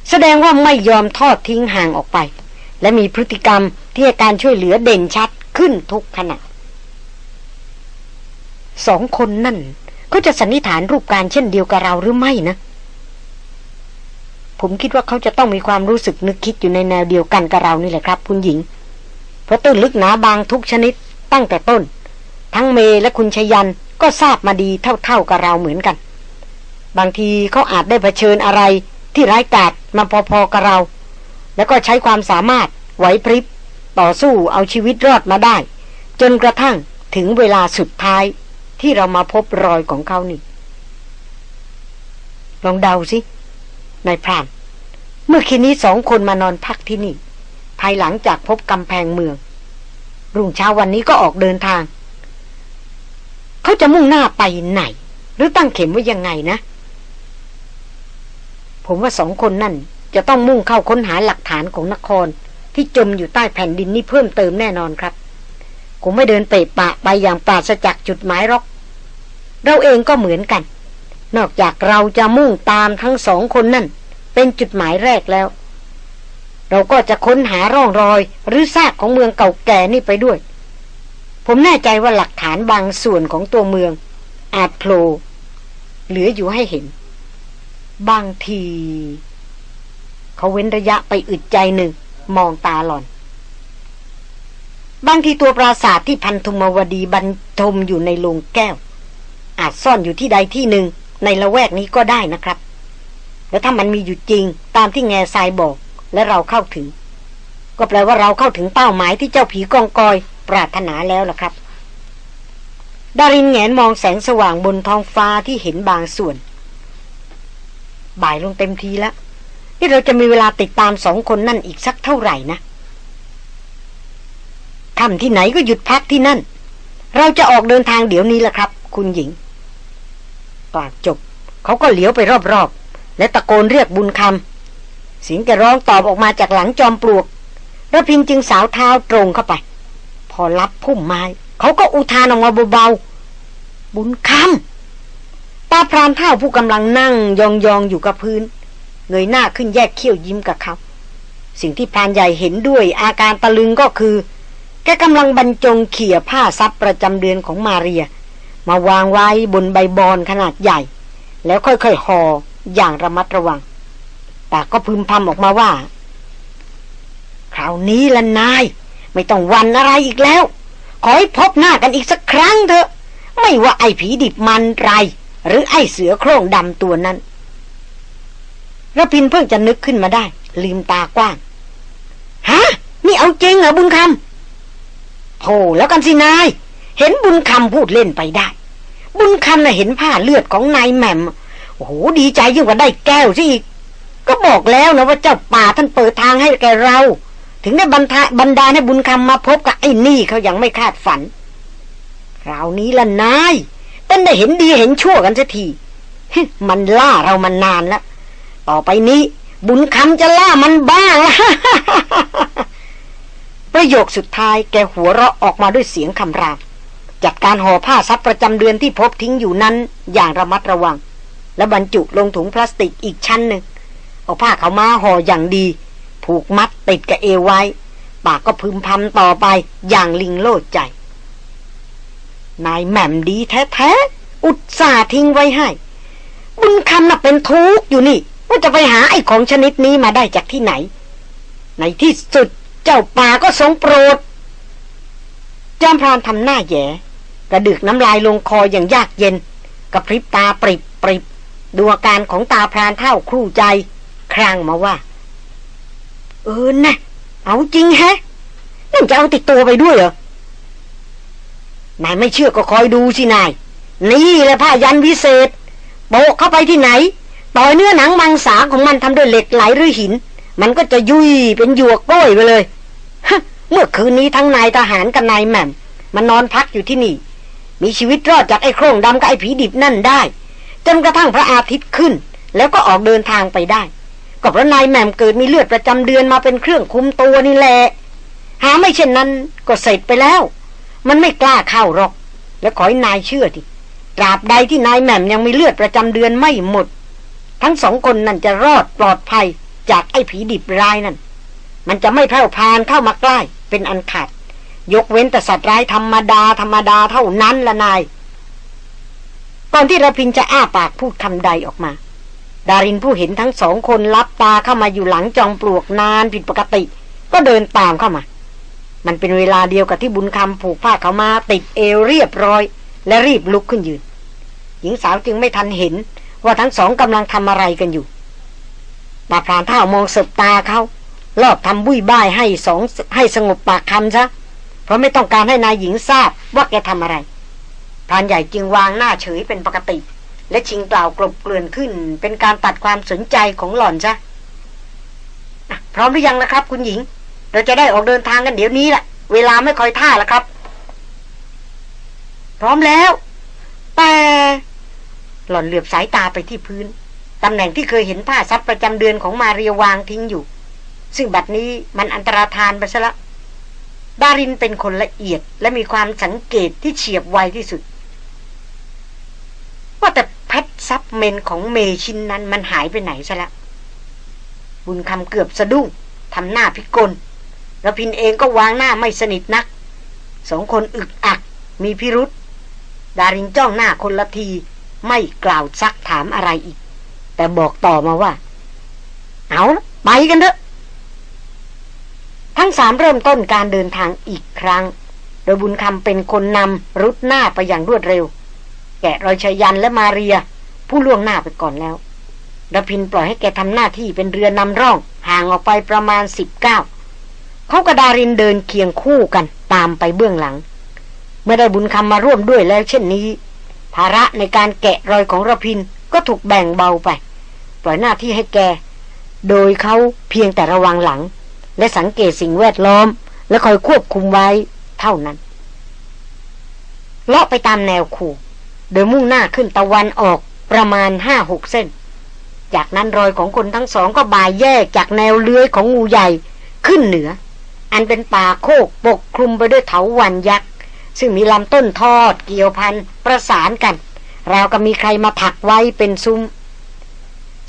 แสดงว่าไม่ยอมทอดทิ้งห่างออกไป และมีพฤติกรรมที่การช่วยเหลือเด่นชัดขึ้นทุกขณะสองคนนั่นเขาจะสันนิษฐานรูปการเช่นเดียวกับเราหรือไม่นะ ผมคิดว่าเขาจะต้องมีความรู้สึกนึกคิดอยู่ในแนวเดียวกันกับเรานี่แหละครับ คุณหญิง เพราะตื้นลึกหนาบางทุกชนิดตั้งแต่ต้น ทั้งเมและคุณชยันก็ทราบมาดีเท่าๆกับเราเหมือนกัน บางทีเขาอาจได้เผชิญอะไรที่ร้ายกาจมาพอๆกับเรา แล้วก็ใช้ความสามารถไหวพริบ ต่อสู้เอาชีวิตรอดมาได้ จนกระทั่งถึงเวลาสุดท้ายที่เรามาพบรอยของเขานี่ ลองเดาสิ นายพราน เมื่อคืนนี้สองคนมานอนพักที่นี่ ภายหลังจากพบกำแพงเมือง รุ่งเช้าวันนี้ก็ออกเดินทาง เขาจะมุ่งหน้าไปไหน หรือตั้งเข็มไว้ยังไงนะ ผมว่าสองคนนั่นจะต้องมุ่งเข้าค้นหาหลักฐานของนครที่จมอยู่ใต้แผ่นดินนี้เพิ่มเติมแน่นอนครับคงไม่เดินเปะปะไปอย่างปราศจากจุดหมายหรอก เราเองก็เหมือนกัน นอกจากเราจะมุ่งตามทั้งสองคนนั่น เป็นจุดหมายแรกแล้ว เราก็จะค้นหาร่องรอยหรือซากของเมืองเก่าแก่นี่ไปด้วย ผมแน่ใจว่าหลักฐานบางส่วนของตัวเมือง อาจโผล่เหลืออยู่ให้เห็น บางที เขาเว้นระยะไปอึดใจหนึ่ง มองตาหล่อน บางทีตัวปราสาทที่พันธุมวดีบรรทมอยู่ในโลงแก้วอาจซ่อนอยู่ที่ใดที่หนึ่ง ในละแวกนี้ก็ได้นะครับ แล้วถ้ามันมีอยู่จริงตามที่แง่ทรายบอก และเราเข้าถึง ก็แปลว่าเราเข้าถึงเป้าหมายที่เจ้าผีกองกอย ปรารถนาแล้วล่ะครับ ดารินแงนมองแสงสว่างบนท้องฟ้าที่เห็นบางส่วน บ่ายลงเต็มทีแล้วนี่เราจะมีเวลาติดตามสองคนนั่นอีกสักเท่าไหร่นะคำที่ไหนก็หยุดพักที่นั่น เราจะออกเดินทางเดี๋ยวนี้แหละครับ คุณหญิง กล่าวจบ เขาก็เหลียวไปรอบๆ และตะโกนเรียกบุญคำเสียงแกร้องตอบออกมาจากหลังจอมปลวกระพินจึงสาวเท้าตรงเข้าไป พอรับพุ่มไม้ เขาก็อุทานออกมาเบาๆ บุญคำตาพรานเท่าผู้กำลังนั่งยองๆอยู่กับพื้น เงยหน้าขึ้นแยกเขี้ยวยิ้มกับเขาสิ่งที่พรานใหญ่เห็นด้วยอาการตะลึงก็คือ แกกำลังบรรจงเขี่ยผ้าซับประจำเดือนของมาเรีย มาวางไว้บนใบบอนขนาดใหญ่ แล้วค่อยๆห่ออย่างระมัดระวัง แต่ก็พึมพำออกมาว่า คราวนี้ละนาย ไม่ต้องวันอะไรอีกแล้ว ขอให้พบหน้ากันอีกสักครั้งเถอะ ไม่ว่าไอ้ผีดิบมันไร หรือไอ้เสือโคร่งดำตัวนั้นระพินเพิ่งจะนึกขึ้นมาได้ ลืมตากว้าง ฮะ นี่เอาจริงเหรอบุญคำโธ่แล้วกันสินาย เห็นบุญคำพูดเล่นไปได้ บุญคำน่ะเห็นผ้าเลือดของนายแหม่มโอ้โหดีใจยิ่งกว่าได้แก้วซะอีก ก็บอกแล้วนะว่าเจ้าป่าท่านเปิดทางให้แกเรา ถึงได้บรรทะบรรดาให้บุญคำมาพบกับไอ้นี่เขายังไม่คาดฝันคราวนี้ละนายเป็นได้เห็นดีเห็นชั่วกันสักทีมันล่าเรามันนานแล้วต่อไปนี้ บุญคำจะล่ามันบ้างละประโยคสุดท้ายแกหัวเราะออกมาด้วยเสียงคำราม จัดการห่อผ้าซับประจำเดือนที่พบทิ้งอยู่นั้นอย่างระมัดระวัง และบรรจุลงถุงพลาสติกอีกชั้นหนึ่ง เอาผ้าเขาวมาห่ออย่างดี ผูกมัดติดกับเอวไว้ ปากก็พึมพำต่อไปอย่างลิงโลดใจ นายแหม่มดีแท้ๆ อุตส่าห์ทิ้งไว้ให้ บุญคำน่ะเป็นทุกข์อยู่นี่ ว่าจะไปหาไอ้ของชนิดนี้มาได้จากที่ไหน ในที่สุดเจ้าป่าก็ทรงโปรดจอมพรานทำหน้าแย่ กระดึกน้ำลายลงคออย่างยากเย็นกระพริบตาปริบปริบดูอาการของตาพรานเท่าครู่ใจ ครางมาว่า เออนะเอาจริงแฮะนั่นจะเอาติดตัวไปด้วยเหรอนายไม่เชื่อก็คอยดูสินาย นี่แหละผ้ายันวิเศษ โปะเข้าไปที่ไหน ต่อยเนื้อหนังมังสาของมันทำด้วยเหล็กไหลหรือหิน มันก็จะยุยเป็นหยวกกล้วยไปเลยเมื่อคืนนี้ทั้งนายทหารกับนายแหม่ม มันนอนพักอยู่ที่นี่ มีชีวิตรอดจากไอ้โครงดำกับไอ้ผีดิบนั่นได้ จนกระทั่งพระอาทิตย์ขึ้น แล้วก็ออกเดินทางไปได้ก็เพราะนายแหม่มเกิดมีเลือดประจำเดือนมาเป็นเครื่องคุมตัวนี่แหละ หาไม่เช่นนั้นก็เสร็จไปแล้ว มันไม่กล้าเข้าหรอก แล้วขอให้นายเชื่อทีตราบใดที่นายแหม่มยังมีเลือดประจำเดือนไม่หมด ทั้งสองคนนั่นจะรอดปลอดภัยจากไอ้ผีดิบรายนั่น มันจะไม่แผ่พานเข้ามาใกล้เป็นอันขาด ยกเว้นแต่สัตว์ร้ายธรรมดาธรรมดาเท่านั้นละนาย ก่อนที่ระพินจะอ้าปากพูดคำใดออกมา ดารินผู้เห็นทั้งสองคนรับตาเข้ามาอยู่หลังจอมปลวกนานผิดปกติ ก็เดินตามเข้ามา มันเป็นเวลาเดียวกับที่บุญคำผูกผ้าเขามาติดเอวเรียบร้อย และรีบลุกขึ้นยืน หญิงสาวจึงไม่ทันเห็น ว่าทั้งสองกำลังทำอะไรกันอยู่ตาพรานเท่ามองสบตาเขาลอบทำบุ้ยบ้ายให้สองให้สงบปากคำซะ เพราะไม่ต้องการให้นายหญิงทราบว่าแกทำอะไรพรานใหญ่จึงวางหน้าเฉยเป็นปกติ และชิงกล่าวกลบเกลื่อนขึ้น เป็นการตัดความสนใจของหล่อนซะอะพร้อมหรือยังนะครับ คุณหญิง เราจะได้ออกเดินทางกันเดี๋ยวนี้แหละเวลาไม่คอยท่าแล้วครับ พร้อมแล้ว แต่หล่อนเหลือบสายตาไปที่พื้นตำแหน่งที่เคยเห็นผ้าซับประจำเดือนของมาเรียวางทิ้งอยู่ ซึ่งบัดนี้มันอันตรธานไปซะละ ดารินเป็นคนละเอียดและมีความสังเกตที่เฉียบไวที่สุด ว่าแต่แพทซับเมนของเมชินนั้นมันหายไปไหนซะละบุญคำเกือบสะดุ้งทำหน้าพิกลระพินเองก็วางหน้าไม่สนิทนัก สองคนอึกอัก มีพิรุษดารินจ้องหน้าคนละทีไม่กล่าวซักถามอะไรอีก แต่บอกต่อมาว่า เอาละไปกันเถอะ ทั้งสามเริ่มต้นการเดินทางอีกครั้ง โดยบุญคำเป็นคนนำรุดหน้าไปอย่างรวดเร็ว แกะรอยชายันและมาเรีย ผู้ล่วงหน้าไปก่อนแล้วระพินปล่อยให้แกทำหน้าที่เป็นเรือนำร่อง ห่างออกไปประมาณสิบเก้าเขากระดารินเดินเคียงคู่กันตามไปเบื้องหลัง เมื่อได้บุญคำมาร่วมด้วยแล้วเช่นนี้ ภาระในการแกะรอยของระพินก็ถูกแบ่งเบาไป ปล่อยหน้าที่ให้แก โดยเขาเพียงแต่ระวังหลัง และสังเกตสิ่งแวดล้อม และคอยควบคุมไว้เท่านั้น เลาะไปตามแนวคูโดยมุ่งหน้าขึ้นตะวันออกประมาณห้าหกเส้น จากนั้นรอยของคนทั้งสองก็บ่ายแยกจากแนวเลื้อยของงูใหญ่ขึ้นเหนือ อันเป็นป่าโคกปกคลุมไปด้วยเถาวันยักษ์ ซึ่งมีลำต้นทอดเกี่ยวพันประสานกัน ราวกับมีใครมาถักไว้เป็นซุ้ม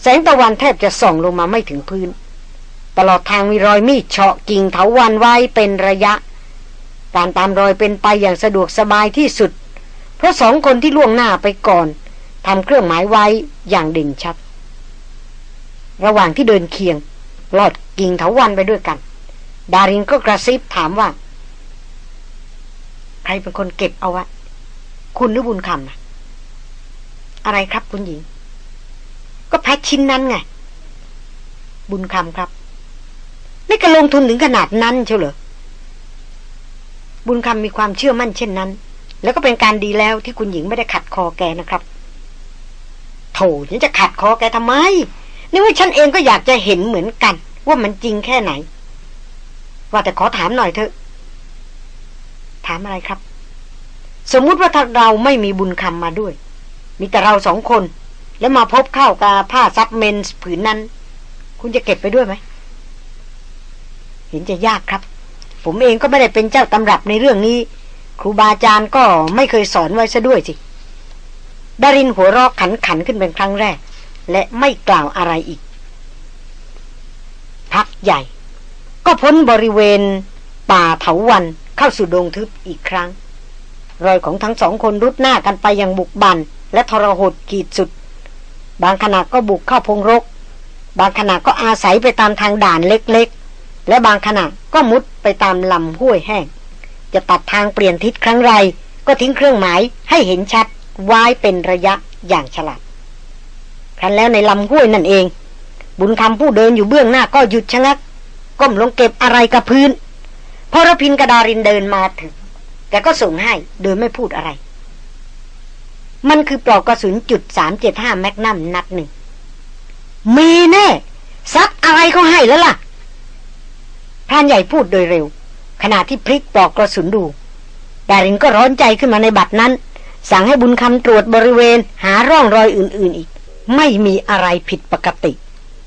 แสงตะวันแทบจะส่องลงมาไม่ถึงพื้น ตลอดทางมีรอยมีดเฉาะกิ่งเถาวันไว้เป็นระยะ การตามรอยเป็นไปอย่างสะดวกสบายที่สุด เพราะสองคนที่ล่วงหน้าไปก่อนทำเครื่องหมายไว้อย่างเด่นชัด ระหว่างที่เดินเคียง หลอดกิ่งเถาวันไปด้วยกัน ดารินก็กระซิบถามว่า ใครเป็นคนเก็บเอาว้คุณหรือบุญคำนะอะไรครับคุณหญิง ก็แพทชิ้นนั้นไง บุญคำครับ นี่กรลงทุนถึงขนาดนั้นเชียวเหรอบุญคำมีความเชื่อมั่นเช่นนั้น แล้วก็เป็นการดีแล้วที่คุณหญิงไม่ได้ขัดคอแกนะครับโถฉันจะขัดคอแกทำไมนี่ว่าฉันเองก็อยากจะเห็นเหมือนกัน ว่ามันจริงแค่ไหน ว่าแต่ขอถามหน่อยเถอะ ถามอะไรครับ สมมุติว่าถ้าเราไม่มีบุญคำมาด้วย มีแต่เราสองคน แล้วมาพบเข้ากับผ้าซับเมนส์ผืนนั้น คุณจะเก็บไปด้วยไหม เห็นจะยากครับ ผมเองก็ไม่ได้เป็นเจ้าตำรับในเรื่องนี้ ครูบาอาจารย์ก็ไม่เคยสอนไว้ซะด้วยสิดารินหัวรอกขันขันขึ้นเป็นครั้งแรก และไม่กล่าวอะไรอีก พักใหญ่ ก็พ้นบริเวณ ป่าเถาวันเข้าสู่ดงทึบอีกครั้ง รอยของทั้งสองคนรุดหน้ากันไปอย่างบุกบันและทรหดขีดสุด บางขณะก็บุกเข้าพงรก บางขณะก็อาศัยไปตามทางด่านเล็ก และบางขณะก็มุดไปตามลำห้วยแห้ง จะตัดทางเปลี่ยนทิศครั้งไร ก็ทิ้งเครื่องหมายให้เห็นชัดวายเป็นระยะอย่างฉลาดครั้นแล้วในลำห้วยนั่นเอง บุญคำผู้เดินอยู่เบื้องหน้าก็หยุดชะงัก ก้มลงเก็บอะไรกับพื้นพอรพินกระดารินเดินมาถึงแกก็ส่งให้โดยไม่พูดอะไร มันคือปลอกกระสุนจุดสามเจ็ดห้าแมกนัมนัดหนึ่ง มีแน่ซักอะไรเขาให้แล้วล่ะ พรานใหญ่พูดโดยเร็ว ขณะที่พลิกปลอกกระสุนดู ดารินก็ร้อนใจขึ้นมาในบัดนั้น สั่งให้บุญคำตรวจบริเวณหาร่องรอยอื่น ๆอีก ไม่มีอะไรผิดปกติ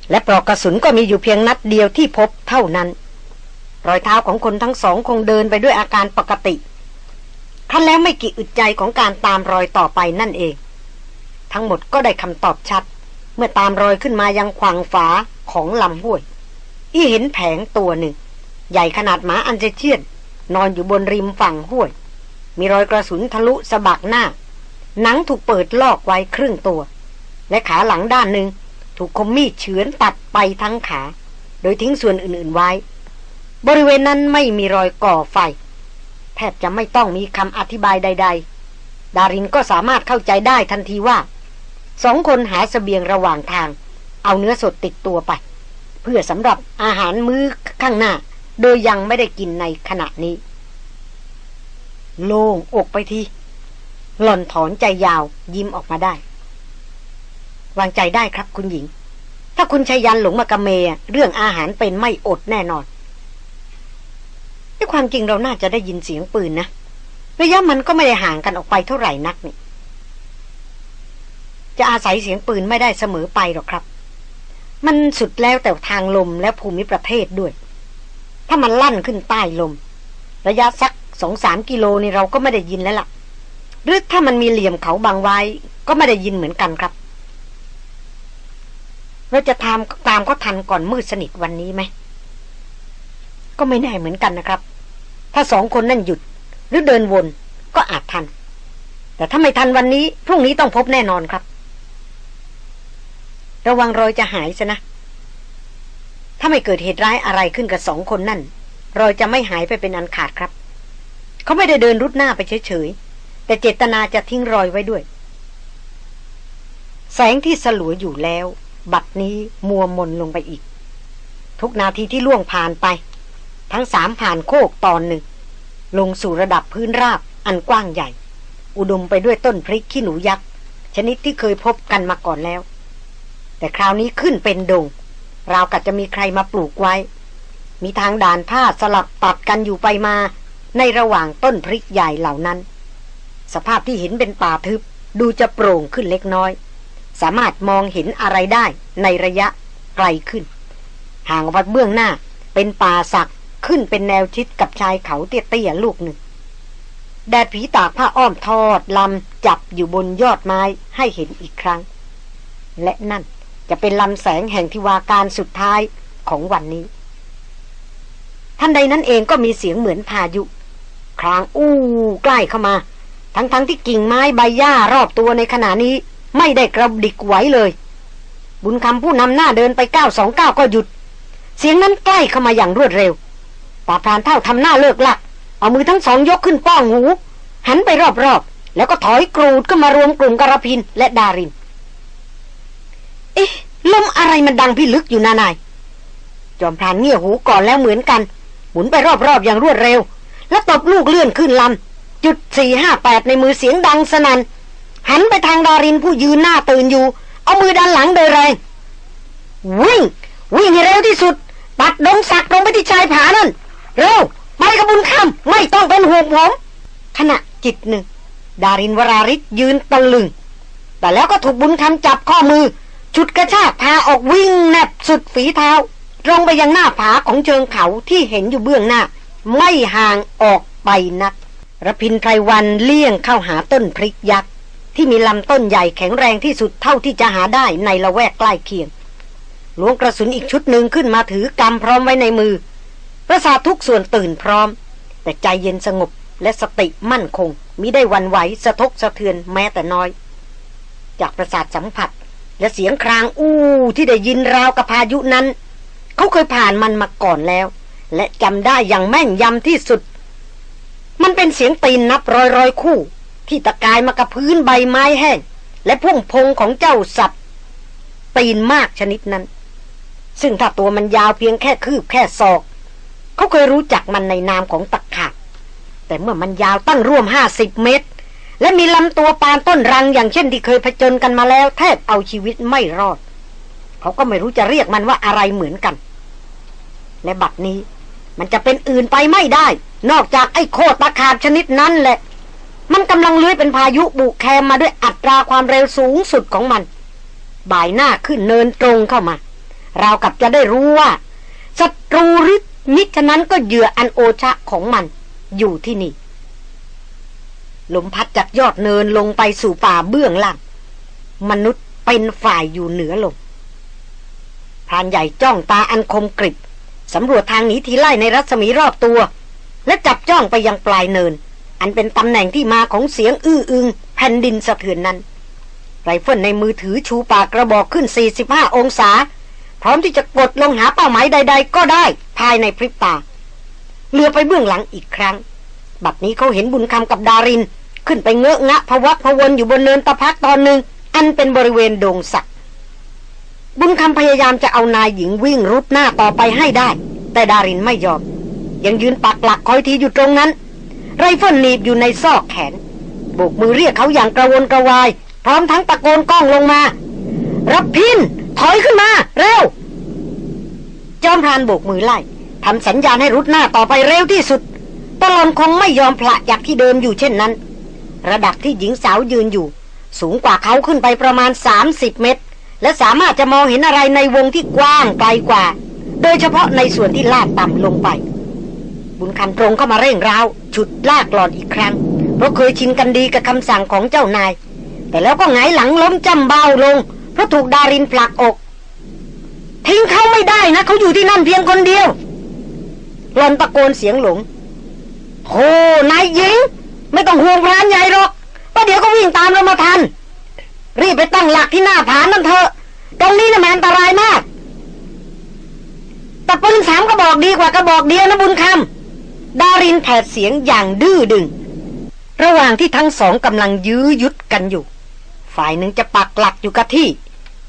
และปลอกกระสุนก็มีอยู่เพียงนัดเดียวที่พบเท่านั้น รอยเท้าของคนทั้งสองคงเดินไปด้วยอาการปกติคันแล้วไม่กี่อึดใจของการตามรอยต่อไปนั่นเอง ทั้งหมดก็ได้คำตอบชัด เมื่อตามรอยขึ้นมายังขวางฝาของลำห้วย อีเห็นแผงตัวหนึ่ง ใหญ่ขนาดหมาอันเจเชียนนอนอยู่บนริมฝั่งห้วย มีรอยกระสุนทะลุสะบักหน้า หนังถูกเปิดลอกไว้ครึ่งตัว และขาหลังด้านหนึ่งถูกคมมีดเฉือนตัดไปทั้งขา โดยทิ้งส่วนอื่นๆไว้ บริเวณนั้นไม่มีรอยก่อไฟ แทบจะไม่ต้องมีคำอธิบายใด ๆ ดารินก็สามารถเข้าใจได้ทันทีว่า สองคนหาสเสบียงระหว่างทาง เอาเนื้อสดติดตัวไป เพื่อสำหรับอาหารมื้อข้างหน้า โดยยังไม่ได้กินในขณะนี้ โล่งอกไปทีหล่อนถอนใจยาวยิ้มออกมาได้ วางใจได้ครับคุณหญิง ถ้าคุณชายันหลงมากะเมเรื่องอาหารเป็นไม่อดแน่นอนด้วยความจริงเราน่าจะได้ยินเสียงปืนนะระยะมันก็ไม่ได้ห่างกันออกไปเท่าไหร่นักนี่จะอาศัยเสียงปืนไม่ได้เสมอไปหรอกครับ มันสุดแล้วแต่ทางลมและภูมิประเทศด้วย ถ้ามันลั่นขึ้นใต้ลม ระยะสักสองสามกิโลนี่เราก็ไม่ได้ยินแล้วล่ะ หรือถ้ามันมีเหลี่ยมเขาบางไว้ ก็ไม่ได้ยินเหมือนกันครับ เราจะตามตามก็ทันก่อนมืดสนิทวันนี้ไหม ก็ไม่แน่เหมือนกันนะครับ ถ้าสองคนนั่นหยุด หรือเดินวนก็อาจทัน แต่ถ้าไม่ทันวันนี้ พรุ่งนี้ต้องพบแน่นอนครับ ระวังรอยจะหายซะนะ ถ้าไม่เกิดเหตุร้ายอะไรขึ้นกับสองคนนั่นรอยจะไม่หายไปเป็นอันขาดครับ เขาไม่ได้เดินรุดหน้าไปเฉยๆ แต่เจตนาจะทิ้งรอยไว้ด้วย แสงที่สลัวอยู่แล้ว บัดนี้มัวมนลงไปอีก ทุกนาทีที่ล่วงผ่านไป ทั้งสามผ่านโคกตอนหนึ่ง ลงสู่ระดับพื้นราบอันกว้างใหญ่ อุดมไปด้วยต้นพริกขี้หนูยักษ์ชนิดที่เคยพบกันมาก่อนแล้ว แต่คราวนี้ขึ้นเป็นดง ราวกับจะมีใครมาปลูกไว้ มีทางด่านผ้าสลับตัดกันอยู่ไปมาในระหว่างต้นพริกใหญ่เหล่านั้น สภาพที่เห็นเป็นป่าทึบดูจะโปร่งขึ้นเล็กน้อย สามารถมองเห็นอะไรได้ในระยะไกลขึ้น ห่างออกไปเบื้องหน้า เป็นป่าสักขึ้นเป็นแนวชิดกับชายเขาเตี้ยๆลูกหนึ่ง แดดผีตากผ้าอ้อมทอดลำจับอยู่บนยอดไม้ให้เห็นอีกครั้ง และนั่น จะเป็นลำแสงแห่งทิวาการสุดท้ายของวันนี้ ท่านใดนั้นเองก็มีเสียงเหมือนพายุ ครางอู้ใกล้เข้ามา ทั้งๆทที่กิ่งไม้ใบหญ้ารอบตัวในขณะนี้ ไม่ได้กระดิกไหวเลย บุญคำผู้นำหน้าเดินไปก้าสองก้าก็หยุด เสียงนั้นใกล้เข้ามาอย่างรวดเร็วป่าพรานเท่าทำหน้าเลิกลัก เอามือทั้งสองยกขึ้นป้องหู หันไปรอบๆ แล้วก็ถอยกรูดก็มารวมกลุ่มกระพินและดาริน เอ๊ะลมอะไรมันดังพิลึกอยู่นานาย จอมพรานเงี่ยหูก่อนแล้วเหมือนกัน หมุนไปรอบๆอย่างรวดเร็ว แล้วตบลูกเลื่อนขึ้นลำจุดสี่ห้าแปดในมือเสียงดังสนัน่นหันไปทางดารินผู้ยืนหน้าตื่นอยู่ เอามือดันหลังโดยแรงวิ่ง วิ่งให้เร็วที่สุดตัดดงสักลงไปที่ชายผานั่น เร็วไปกับบุญคำไม่ต้องเป็นห่วงผม ขณะจิตหนึ่ง ดารินวราริศยืนตะลึง แต่แล้วก็ถูกบุญคำจับข้อมือ ชุดกระชากพาออกวิ่งแนบสุดฝีเท้าตรงไปยังหน้าผาของเชิงเขาที่เห็นอยู่เบื้องหน้า ไม่ห่างออกไปนักระพินไพรวันเลี่ยงเข้าหาต้นพริกยักษ์ที่มีลำต้นใหญ่แข็งแรงที่สุดเท่าที่จะหาได้ในละแวกใกล้เคียงหลวงกระสุนอีกชุดหนึ่งขึ้นมาถือกำพร้อมไว้ในมือ ประสาททุกส่วนตื่นพร้อม แต่ใจเย็นสงบและสติมั่นคงมิได้วันไหวสะทกสะเทือนแม้แต่น้อย จากประสาทสัมผัส และเสียงครางอู้ที่ได้ยินราวกับพายุนั้น เขาเคยผ่านมันมาก่อนแล้ว และจำได้อย่างแม่นยำที่สุด มันเป็นเสียงตีนนับร้อยร้อยคู่ ที่ตะกายมากับพื้นใบไม้แห้ง และพุ่งพงของเจ้าสัตว์ ตีนมากชนิดนั้น ซึ่งถ้าตัวมันยาวเพียงแค่คืบแค่ศอก เขาเคยรู้จักมันในนามของตะขาบแต่เมื่อมันยาวตั้งร่วมห้าสิบเมตร และมีลำตัวปานต้นรังอย่างเช่นที่เคยผจญกันมาแล้ว แทบเอาชีวิตไม่รอด เขาก็ไม่รู้จะเรียกมันว่าอะไรเหมือนกัน และบัดนี้ มันจะเป็นอื่นไปไม่ได้ นอกจากไอ้โคตรตะขาบชนิดนั้นแหละ มันกำลังเลื้อยเป็นพายุบุกแคมมาด้วยอัตราความเร็วสูงสุดของมัน บ่ายหน้าขึ้นเนินตรงเข้ามา เรากับจะได้รู้ว่าศัตรูหรือมิฉะนั้นก็เหยื่ออันโอชะของมันอยู่ที่นี่ ลมพัดจากยอดเนินลงไปสู่ป่าเบื้องล่าง มนุษย์เป็นฝ่ายอยู่เหนือลมพรานใหญ่จ้องตาอันคมกริบสำรวจทางหนีทีไล่ในรัศมีรอบตัว และจับจ้องไปยังปลายเนิน อันเป็นตำแหน่งที่มาของเสียงอื้ออึงแผ่นดินสะเทือนนั้นไรเฟิลในมือถือชูปากกระบอกขึ้น 45 องศา พร้อมที่จะกดลงหาเป้าหมายใด ๆ ก็ได้ภายในพริบตาเลือไปเบื้องหลังอีกครั้ง บัดนี้เขาเห็นบุญคำกับดาริน ขึ้นไปเงอะงะพะวักพะวนอยู่บนเนินตะพักตอนหนึ่งอันเป็นบริเวณโดงสักบุญคำพยายามจะเอานายหญิงวิ่งรุดหน้าต่อไปให้ได้ แต่ดารินไม่ยอม ยังยืนปักหลักคอยทีอยู่ตรงนั้น ไรเฟิลหนีบอยู่ในซอกแขนโบกมือเรียกเขาอย่างกระวนกระวาย พร้อมทั้งตะโกนก้องลงมา รับพิน ถอยขึ้นมา เร็ว จอมพรานโบกมือไล่ทำสัญญาณให้รุดหน้าต่อไปเร็วที่สุด ตลอนคงไม่ยอมพละจากที่เดิมอยู่เช่นนั้น ระดับที่หญิงสาวยืนอยู่ สูงกว่าเขาขึ้นไปประมาณ 30 เมตร และสามารถจะมองเห็นอะไรในวงที่กว้างไกลกว่า โดยเฉพาะในส่วนที่ลาดต่ำลงไป บุญคำตรงเข้ามาเร่งร้าว ฉุดลากหลอนอีกครั้ง เพราะเคยชินกันดีกับคำสั่งของเจ้านาย แต่แล้วก็หงายหลังล้มจำเบาลง เพราะถูกดารินผลักอก ทิ้งเขาไม่ได้นะเขาอยู่ที่นั่นเพียงคนเดียวหลอนตะโกนเสียงหลง โธ่นายหญิง ไม่ต้องห่วงพรานใหญ่หรอกเพระเดี๋ยวก็วิ่งตามเรามาทัน รีบไปตั้งหลักที่หน้าผานั่นเถอะ ตรงนี้น่ะมันอันตรายมาก แต่ปืนสามกระบอกดีกว่ากระบอกเดียวนะบุญคำดารินแผดเสียงอย่างดื้อดึง ระหว่างที่ทั้งสองกำลังยื้อยุดกันอยู่ ฝ่ายหนึ่งจะปักหลักอยู่กับที่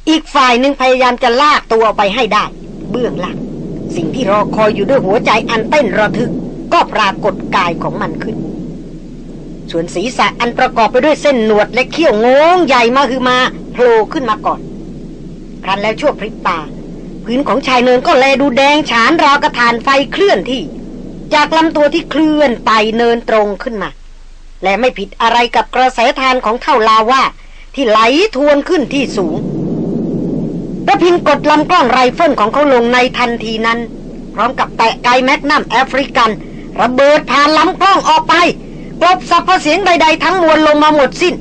อีกฝ่ายหนึ่งพยายามจะลากตัวไปให้ได้ เบื้องหลัง สิ่งที่รอคอยอยู่ด้วยหัวใจอันเต้นระทึก ก็ปรากฏกายของมันขึ้น ส่วนศีรษะอันประกอบไปด้วยเส้นหนวดและเขี้ยวงงใหญ่มาคือมาโผล่ขึ้นมาก่อน ครั้นแล้วชั่วพริบตาพื้นของชายเนินก็แลดูแดงฉานราวกระถานไฟเคลื่อนที่ จากลำตัวที่เคลื่อนไต่เนินตรงขึ้นมา และไม่ผิดอะไรกับกระแสธารของเถ้าลาวาที่ไหลทวนขึ้นที่สูงรพินทร์กดลำกล้องไรเฟิลของเขาลงในทันทีนั้น พร้อมกับแตะไกแมกนัมแอฟริกัน ระเบิดผ่านลำกล้องออกไปกลบสรรพเสียงใด ๆ ทั้งมวลลงมาหมดสิ้น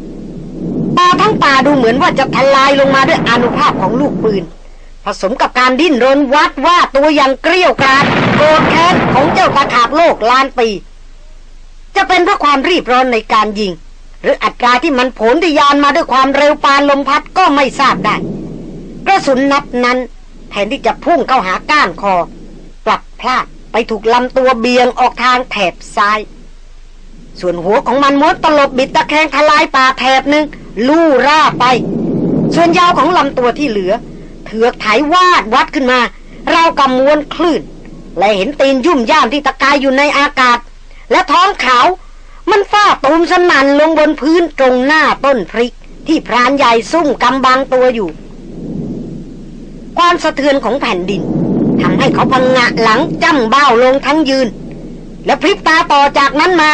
ตาทั้งป่าดูเหมือนว่าจะทลายลงมาด้วยอนุภาพของลูกปืน ผสมกับการดิ้นรนวัดว่าตัวอย่างเกลี้ยวกราดโกรธแค้นของเจ้าตาขาบโลกล้านปี จะเป็นเพราะความรีบร้อนในการยิง หรืออัตราที่มันผลทยานมาด้วยความเร็วปานลมพัดก็ไม่ทราบได้กระสุนนัดนั้น แทนที่จะพุ่งเข้าหาก้านคอกลับพลาด ไปถูกลำตัวเบียงออกทางแถบซ้าย ส่วนหัวของมันมดตลบบิดตะแคงทลายป่าแถบหนึ่งลู่ร่าไป ส่วนยาวของลำตัวที่เหลือ เถือกไถวาดวัดขึ้นมา เรากำมวลคลื่น และเห็นตีนยุ่มย่ามที่ตะกายอยู่ในอากาศ และท้องขาว มันฟาตูมสนั่นลงบนพื้นตรงหน้าต้นพริก ที่พรานใหญ่ซุ่มกำบังตัวอยู่ ความสะเทือนของแผ่นดิน ทำให้เขาพังงะหลังจ้ำเบ้าลงทั้งยืน และพริบตาต่อจากนั้นมา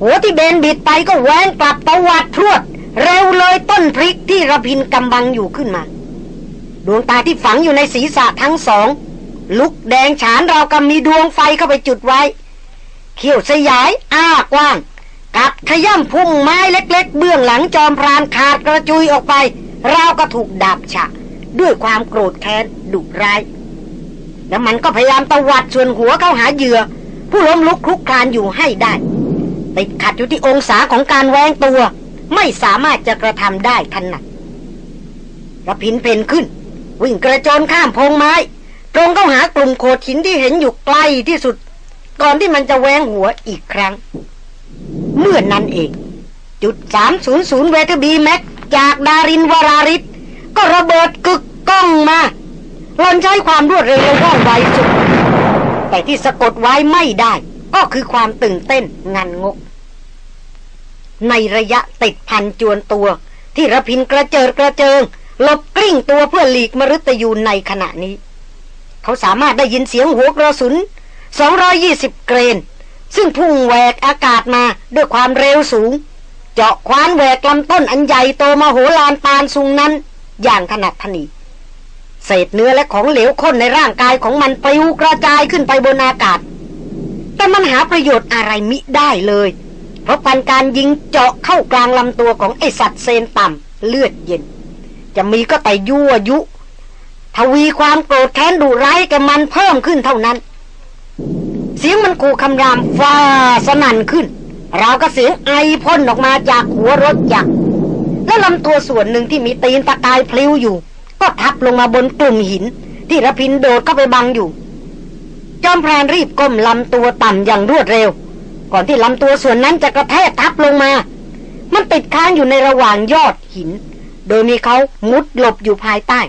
หัวที่เบนบิดไปก็แหวงกลับตวัดพรวด เร็วเลยต้นพริกที่ระพินกำบังอยู่ขึ้นมา ดวงตาที่ฝังอยู่ในศีรษะทั้งสอง ลุกแดงฉานเราวกับมีดวงไฟเข้าไปจุดไว้ เขี้ยวสยาย อ้ากว้าง กัดขย่ำพุ่มไม้เล็ก ๆ เบื้องหลังจอมพรานขาดกระจุยออกไปราวก็ถูกดาบฉะด้วยความโกรธแค้นดุร้าย แล้วมันก็พยายามตวัดส่วนหัวเข้าหาเหยื่อ ผู้ล้มลุกคลุกคลานอยู่ให้ได้ติดขัดอยู่ที่องศาของการแวงตัว ไม่สามารถจะกระทำได้ทันนัดระพินเพนขึ้น วิ่งกระโจนข้ามพงไม้ ตรงเข้าหากลุ่มโขดหินที่เห็นอยู่ไกล้ที่สุด ก่อนที่มันจะแวงหัวอีกครั้ง เมื่อนนั้นเอง จุด 300 เวทบีแม็กจากดารินวราริศก็ระเบิดกึกก้องมา หลอนใช้ความรวดเร็วว่องไวสุด แต่ที่สะกดไว้ไม่ได้ ก็คือความตื่นเต้นงันงก ในระยะติดพันจวนตัว ที่ระพินกระเจิดกระเจิงหลบกลิ้งตัวเพื่อหลีกมฤตยูในขณะนี้ เขาสามารถได้ยินเสียงหัวกระสุน 220 เกรน ซึ่งพุ่งแหวกอากาศมาด้วยความเร็วสูง เจาะคว้านแหวกลำต้นอันใหญ่โตมาโหฬารปานสูงนั้น อย่างถนัดถนี เศษเนื้อและของเหลวข้นในร่างกายของมันปลิวกระจายขึ้นไปบนอากาศ แต่มันหาประโยชน์อะไรมิได้เลย เพราะพันการยิงเจาะเข้ากลางลำตัวของไอสัตว์เซนต่ำเลือดเย็น จะมีก็แต่ยั่วยุ ทวีความโกรธแค้นดุร้ายแกมันเพิ่มขึ้นเท่านั้น เสียงมันขู่คำรามฟ้าสนั่นขึ้นราวกับเสียงไอพ่นออกมาจากหัวรถยักษ์และลำตัวส่วนหนึ่งที่มีตีนตะกายพลิ้วอยู่ ก็ทับลงมาบนกลุ่มหิน ที่ระพินโดดเข้าไปบังอยู่ จอมพรานรีบก้มลำตัวต่ำอย่างรวดเร็ว ก่อนที่ลำตัวส่วนนั้นจะกระแทกทับลงมา มันติดค้างอยู่ในระหว่างยอดหิน โดยมีเขามุดหลบอยู่ภายใต้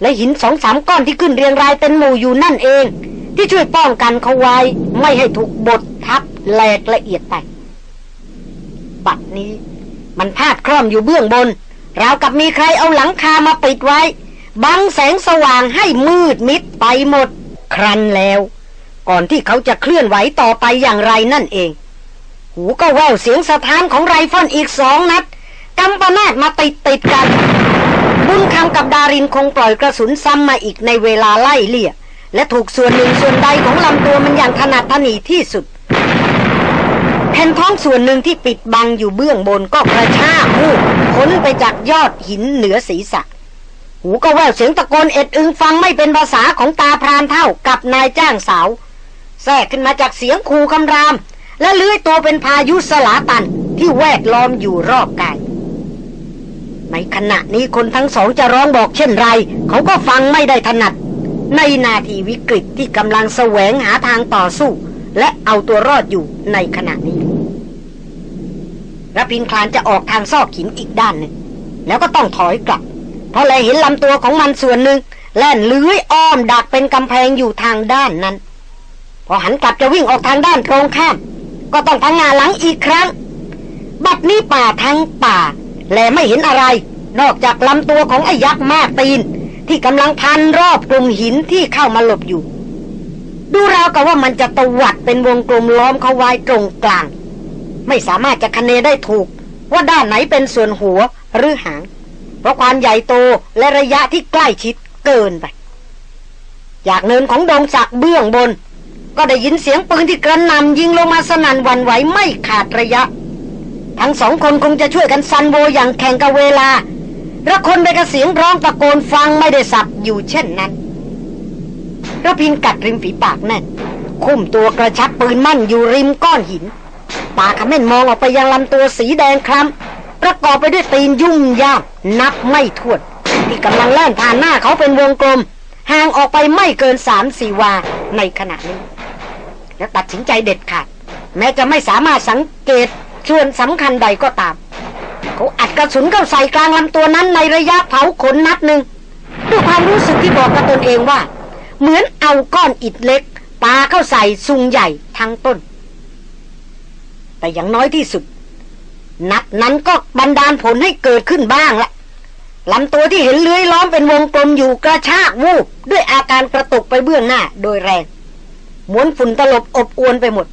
และหินสองสามก้อนที่ขึ้นเรียงรายเป็นหมู่อยู่นั่นเอง ที่ช่วยป้องกันเขาไว้ไม่ให้ถูกบดทับแหลกละเอียดไปบัดนี้มันพาดคล่อมอยู่เบื้องบน ราวกับมีใครเอาหลังคามาปิดไว้ บังแสงสว่างให้มืดมิดไปหมด ครันแล้ว ก่อนที่เขาจะเคลื่อนไหวต่อไปอย่างไรนั่นเอง หูก็แววเสียงสะท้านของไรฟอนอีกสองนัดกำปนาดมาติดติดกัน บุญคำกับดารินคงปล่อยกระสุนซ้ำมาอีกในเวลาไล่เลี่ย และถูกส่วนหนึ่งส่วนใดของลำตัวมันอย่างถนัดถนีที่สุด แผ่นท้องส่วนหนึ่งที่ปิดบังอยู่เบื้องบนก็กระชากหูพ้นไปจากยอดหินเหนือศีรษะ หูก็แววเสียงตะโกนเอ็ดอึงฟังไม่เป็นภาษาของตาพรานเท่ากับนายจ้างสาว แทรกขึ้นมาจากเสียงคูคำราม และเลื้อยตัวเป็นพายุสลาตันที่แวดล้อมอยู่รอบกายในขณะนี้คนทั้งสองจะร้องบอกเช่นไร เขาก็ฟังไม่ได้ถนัด ในนาทีวิกฤตที่กำลังแสวงหาทางต่อสู้ และเอาตัวรอดอยู่ในขณะนี้ รพินคลานจะออกทางซอกหินอีกด้านหนึ่งแล้วก็ต้องถอยกลับ เพราะแลเห็นลำตัวของมันส่วนหนึ่งแล่นเลื้อยอ้อมดักเป็นกำแพงอยู่ทางด้านนั้น พอหันกลับจะวิ่งออกทางด้านตรงข้าม ก็ต้องพังงาหลังอีกครั้ง บัดนี้ป่าทั้งป่า แลไม่เห็นอะไร นอกจากลำตัวของไอ้ยักษ์มากตีน ที่กำลังพันรอบกลุ่มหินที่เข้ามาหลบอยู่ ดูราวกับว่ามันจะตวัดเป็นวงกลมล้อมเขาไว้ตรงกลาง ไม่สามารถจะคะเนได้ถูก ว่าด้านไหนเป็นส่วนหัวหรือหาง เพราะความใหญ่โตและระยะที่ใกล้ชิดเกินไป จากเนินของดงสักเบื้องบน ก็ได้ยินเสียงปืนที่กระหน่ำยิงลงมาสนั่นหวั่นไหวไม่ขาดระยะ ทั้งสองคนคงจะช่วยกันซัลโวอย่างแข่งกับเวลาระคนไปกับเสียงร้องตะโกนฟังไม่ได้ศัพท์อยู่เช่นนั้นรพินทร์กัดริมฝีปากแน่นคู้ตัวกระชับปืนมั่นอยู่ริมก้อนหิน ตาเขม้นมองออกไปยังลำตัวสีแดงคล้ำประกอบไปด้วยตีนยุ่บยั่บนับไม่ถ้วนที่กำลังแล่นผ่านหน้าเขาเป็นวงกลมห่างออกไปไม่เกินสามสี่วาในขณะนี้ แล้วตัดสินใจเด็ดขาด แม้จะไม่สามารถสังเกตส่วนสำคัญใดก็ตาม เขาอัดกระสุนเข้าใส่กลางลำตัวนั้นในระยะเผาขนนัดหนึ่งด้วยความรู้สึกที่บอกกับตนเองว่า เหมือนเอาก้อนอิฐเล็กปาเข้าใส่ซุงใหญ่ทั้งต้น แต่อย่างน้อยที่สุด นัดนั้นก็บันดาลผลให้เกิดขึ้นบ้างละลำตัวที่เห็นเลื้อยล้อมเป็นวงกลมอยู่กระชากวูบด้วยอาการกระตุกไปเบื้องหน้าโดยแรงม้วนฝุ่นตลบอบอวนไปหมด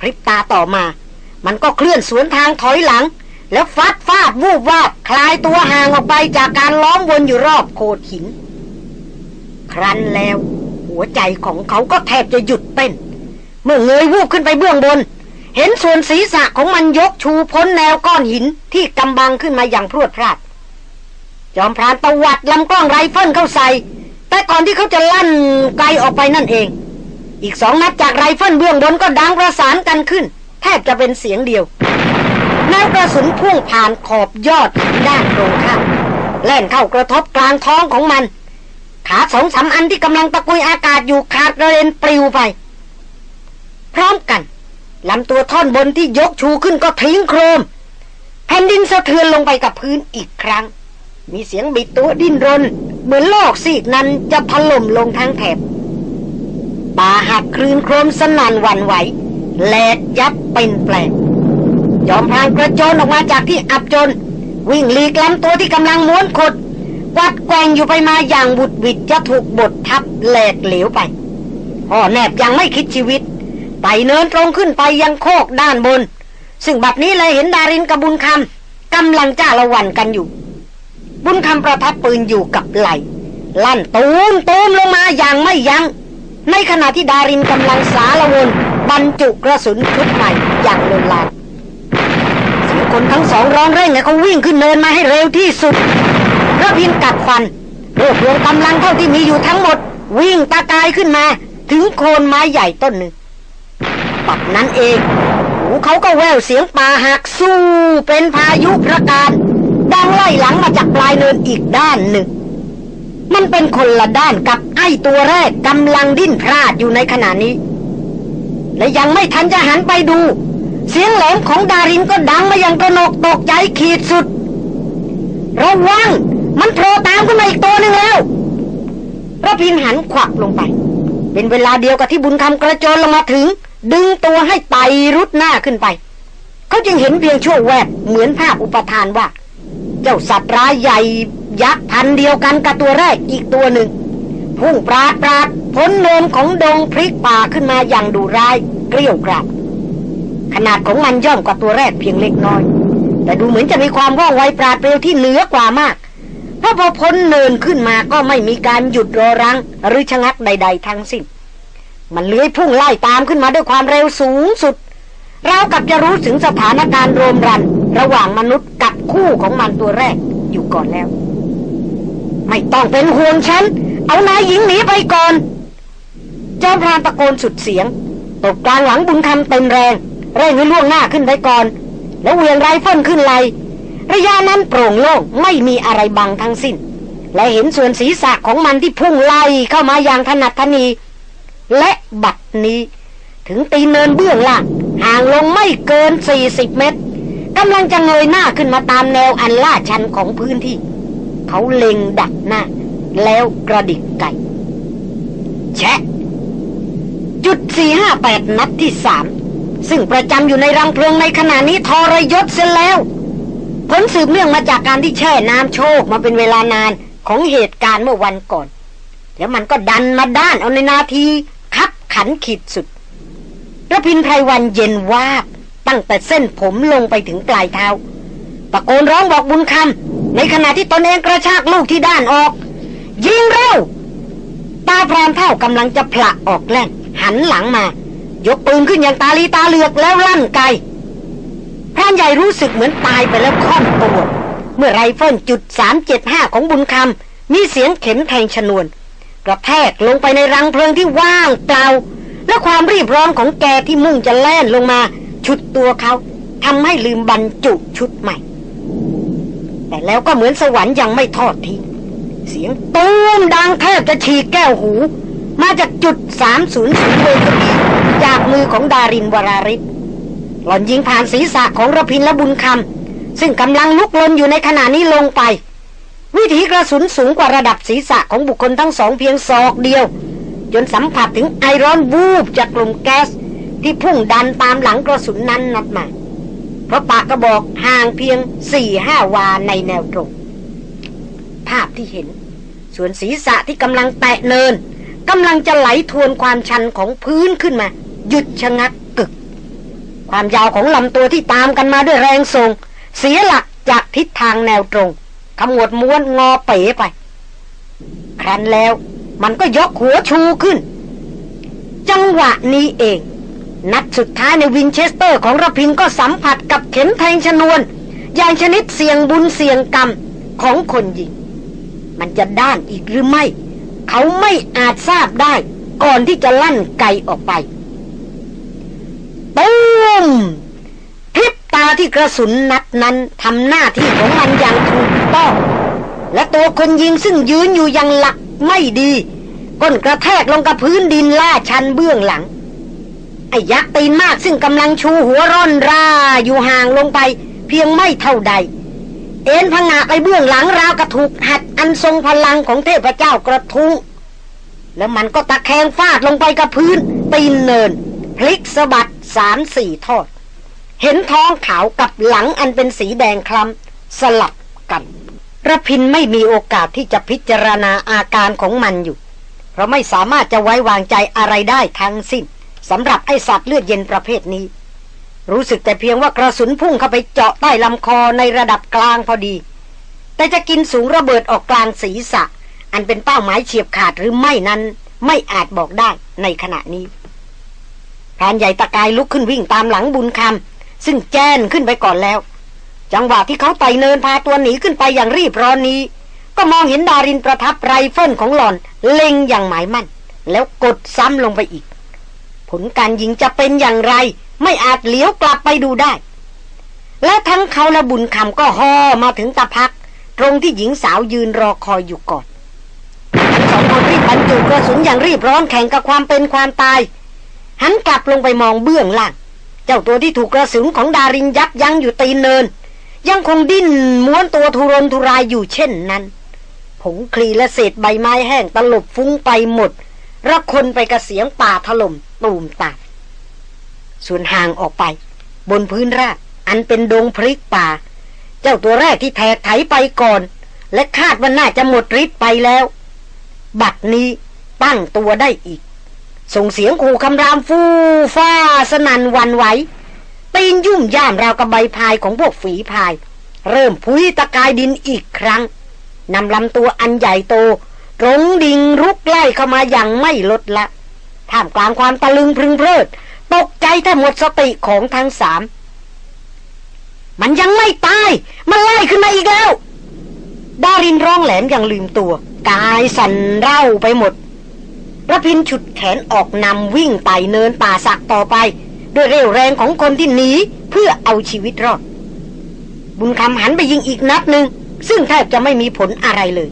พริบตาต่อมา มันก็เคลื่อนสวนทางถอยหลัง แล้วฟัดฟาดวูบวาบคลายตัวห่างออกไปจากการล้อมวนอยู่รอบโขดหิน ครั้นแล้ว หัวใจของเขาก็แทบจะหยุดเต้น เมื่อเงยวูบขึ้นไปเบื้องบน เห็นส่วนศีรษะของมันยกชูพ้นแนวก้อนหินที่กำบังขึ้นมาอย่างพรวดพราด จอมพรานตวัดลำกล้องไรเฟิลเข้าใส่ แต่ก่อนที่เขาจะลั่นไกออกไปนั่นเอง อีกสองนัดจากไรเฟิลเบื้องบนก็ดังประสานกันขึ้น แทบจะเป็นเสียงเดียวแนวกระสุนพุ่งผ่านขอบยอดด้านตรงข้ามแล่นเข้ากระทบกลางท้องของมัน ขาสองสามอันที่กำลังตะกุยอากาศอยู่ขาดกระเด็นปลิวไป พร้อมกัน ลำตัวท่อนบนที่ยกชูขึ้นก็ทิ้งโครม แผ่นดินสะเทือนลงไปกับพื้นอีกครั้ง มีเสียงบิดตัวดิ้นรน เหมือนโลกซีกนั้นจะถล่มลงทั้งแถบป่าหักคลื่นโครมสนั่นหวันไหวแหลกยับเป็นแปลงจอมพรานกระโจนออกมาจากที่อับจน วิ่งหลีกลำตัวที่กำลังม้วนขดวัดแกว่งอยู่ไปมาอย่างบุดวิดจะถูกบดทับแหลกเหลวไปพ่อแนบยังไม่คิดชีวิต ไต่เนินตรงขึ้นไปยังโคกด้านบน ซึ่งบัดนี้เลยเห็นดารินกับบุญคำกำลังจ้าละวันกันอยู่ บุญคำประทับปืนอยู่กับไหลลั่นตูมตูมลงมาอย่างไม่ยัง้งในขณะที่ดารินกำลังสาละวนบรรจุกระสุนชุดใหม่อย่างเร็วลานเสียงคนทั้งสองร้องเร่งให้เขาวิ่งขึ้นเนินมาให้เร็วที่สุดระพินกัดฟันรวบรวมกำลังเท่าที่มีอยู่ทั้งหมด วิ่งตากายขึ้นมา ถึงโคนไม้ใหญ่ต้นหนึ่ง ปัดนั้นเอง หูเขาก็แววเสียงป่าหักสู้ เป็นพายุประการดังไล่หลังมาจากปลายเนินอีกด้านหนึ่ง มันเป็นคนละด้านกับไอ้ตัวแรกกำลังดิ้นพลาดอยู่ในขณะนี้ และยังไม่ทันจะหันไปดู เสียงแหลมของดารินก็ดังมาอย่างกระหนกตกใจขีดสุด ระวัง มันโผล่ตามขึ้นมาอีกตัวหนึ่งแล้วพระพินหันขวักลงไป เป็นเวลาเดียวกับที่บุญคำกระโจนลงมาถึง ดึงตัวให้ไต่รุดหน้าขึ้นไป เขาจึงเห็นเพียงชั่วแวบเหมือนภาพอุปทานว่า เจ้าสัตว์ร้ายใหญ่ยักษ์พันเดียวกันกับตัวแรกอีกตัวหนึ่ง พุ่งปราดปราดพ้นเนินของดงพริกป่าขึ้นมาอย่างดุร้ายเกลี้ยวกราดขนาดของมันย่อมกว่าตัวแรกเพียงเล็กน้อย แต่ดูเหมือนจะมีความว่องไวปราดเปรียวที่เหนือกว่ามากเพราะพอพ้นเนินขึ้นมาก็ไม่มีการหยุดรอรังหรือชะงักใด ๆ ทั้งสิ้น มันเลื้อยพุ่งไล่ตามขึ้นมาด้วยความเร็วสูงสุด เรากับจะรู้ถึงสถานการณ์โรมรัน ระหว่างมนุษย์กับคู่ของมันตัวแรกอยู่ก่อนแล้ว ไม่ต้องเป็นห่วงฉัน เอานายหญิงหนีไปก่อนจอมพรานตะโกนสุดเสียงตบกลางหลังบุญคำเต็มแรงเร่งให้ล่วงหน้าขึ้นไปก่อน แล้วเหวี่ยงไรเฟิลขึ้นไหล่ระยะนั้นโปร่งโล่งไม่มีอะไรบังทั้งสิ้น และเห็นส่วนศีรษะของมันที่พุ่งไล่เข้ามาอย่างถนัดถนี่ และบัดนี้ ถึงตีเนินเบื้องล่างห่างลงไม่เกิน 40 เมตรกำลังจะเงยหน้าขึ้นมาตามแนวอันลาดชันของพื้นที่ เขาเล็งดักหน้า แล้วกระดิกไก่ แชะ จุด 458 นัดที่สามซึ่งประจำอยู่ในรังเพลิงในขณะนี้ทรยศเสียแล้ว ผลสืบเนื่องมาจากการที่แช่น้ำโชกมาเป็นเวลานานของเหตุการณ์เมื่อวันก่อน แล้วมันก็ดันมาด้านเอาในนาที ขันขีดสุดระพินไพรวันเย็นวาบตั้งแต่เส้นผมลงไปถึงปลายเท้าตะโกนร้องบอกบุญคำในขณะที่ตนเองกระชากลูกที่ด้านออก ยิงเร็วตาพรานเท่ากำลังจะผละออกแล่นหันหลังมา ยกปืนขึ้นอย่างตาลีตาเหลือกแล้วลั่นไกพรานใหญ่รู้สึกเหมือนตายไปแล้วค่อนตัว เมื่อไรเฟิลจุดสามเจ็ดห้าของบุญคำมีเสียงเข็มแทงชนวน กระแทกลงไปในรังเพลิงที่ว่างเปล่า และความรีบร้อนของแกที่มุ่งจะแล่นลงมา ชุดตัวเขาทำให้ลืมบรรจุชุดใหม่ แต่แล้วก็เหมือนสวรรค์ยังไม่ทอดทิ้งเสียงตูมดังแทบจะฉีกแก้วหู มาจากจุด300เลยพอดีจากมือของดารินวราริศหล่อนยิงผ่านศีรษะของระพินและบุญคำซึ่งกำลังลุกลนอยู่ในขณะนี้ลงไป วิถีกระสุนสูงกว่าระดับศีรษะของบุคคลทั้งสองเพียงศอกเดียว จนสัมผัสถึงไอรอนวูบจากกลุ่มแก๊สที่พุ่งดันตามหลังกระสุนนั้นนัดมาเพราะปากกระบอกห่างเพียงสี่ห้าวาในแนวตรง ภาพที่เห็น ส่วนศีรษะที่กำลังแตะเนินกำลังจะไหลทวนความชันของพื้นขึ้นมา หยุดชะงักกึก ความยาวของลำตัวที่ตามกันมาด้วยแรงส่ง เสียหลักจากทิศทางแนวตรง ขมวดม้วนงอเป๋ไปครั้นแล้วมันก็ยกหัวชูขึ้น จังหวะนี้เอง นัดสุดท้ายในวินเชสเตอร์ของระพินก็สัมผัสกับเข็มแทงชนวน อย่างชนิดเสียงบุญเสียงกรรมของคนยิง มันจะด้านอีกหรือไม่ เขาไม่อาจทราบได้ก่อนที่จะลั่นไกออกไป ตูม ตาที่กระสุนนัดนั้นทำหน้าที่ของมันอย่างถูกต้อง และตัวคนยิงซึ่งยืนอยู่อย่างหลักไม่ดีก้นกระแทกลงกับพื้นดินล่าชันเบื้องหลัง ไอ้ยักษ์ตีนมากซึ่งกำลังชูหัวร่อนราอยู่ห่างลงไป เพียงไม่เท่าใด เอ็นพังงาไปเบื้องหลังราวกระถูกหัดอันทรงพลังของเทพเจ้ากระทุ้งแล้วมันก็ตะแคงฟาดลงไปกับพื้นตีนเนิน พลิกสะบัดสามสี่ทอด เห็นท้องขาวกับหลังอันเป็นสีแดงคล้ำสลับกันระพินไม่มีโอกาสที่จะพิจารณาอาการของมันอยู่ เพราะไม่สามารถจะไว้วางใจอะไรได้ทั้งสิ้นสำหรับไอสัตว์เลือดเย็นประเภทนี้ รู้สึกแต่เพียงว่ากระสุนพุ่งเข้าไปเจาะใต้ลำคอในระดับกลางพอดี แต่จะกินสูงระเบิดออกกลางศีรษะ อันเป็นเป้าหมายเฉียบขาดหรือไม่นั้น ไม่อาจบอกได้ในขณะนี้พรานใหญ่ตะกายลุกขึ้นวิ่งตามหลังบุญคำ ซึ่งแจ้นขึ้นไปก่อนแล้ว จังหวะที่เขาไต่เนินพาตัวหนีขึ้นไปอย่างรีบร้อนนี้ ก็มองเห็นดารินประทับไรเฟิลของหล่อนเล็งอย่างหมายมั่น แล้วกดซ้ำลงไปอีก ผลการยิงจะเป็นอย่างไร ไม่อาจเลี้ยวกลับไปดูได้ และทั้งเขาและบุญคำก็ห่อมาถึงตะพัก ตรงที่หญิงสาวยืนรอคอยอยู่ก่อนสองคนรีบบรรจุกระสุนอย่างรีบร้อนแข่งกับความเป็นความตาย หันกลับลงไปมองเบื้องล่าง จ้าตัวที่ถูกกระสุนของดารินยับยั้งอยู่ตีนเนิน ยังคงดิ้นม้วนตัวทุรนทุรายอยู่เช่นนั้นผงคลีและเศษใบไม้แห้งตลบฟุ้งไปหมดระคนไปกระเสียงป่าถล่มตูมตามส่วนห่างออกไป บนพื้นราบอันเป็นดงพริกป่า เจ้าตัวแรกที่แทกไถไปก่อน และคาดว่าน่าจะหมดฤทธิ์ไปแล้ว บัดนี้ตั้งตัวได้อีก ส่งเสียงขู่คำรามฟูฟ้าสนันวันไหวตีนยุ่มย่ามราวกับใบพายของพวกฝีพาย เริ่มพุ้ยตะกายดินอีกครั้งนำลำตัวอันใหญ่โตตรงดิ่งรุกไล่เข้ามาอย่างไม่ลดละท่ามกลางความตะลึงพึงเพลิดตกใจแทบหมดสติของทั้งสาม มันยังไม่ตาย มันไล่ขึ้นมาอีกแล้ว ดารินร้องแหลมอย่างลืมตัว กายสั่นเร่าไปหมด ระพินฉุดแขนออกนำวิ่งไต่เนินป่าสักต่อไป ด้วยเร็วแรงของคนที่หนีเพื่อเอาชีวิตรอด บุญคำหันไปยิงอีกนัดหนึ่งซึ่งแทบจะไม่มีผลอะไรเลย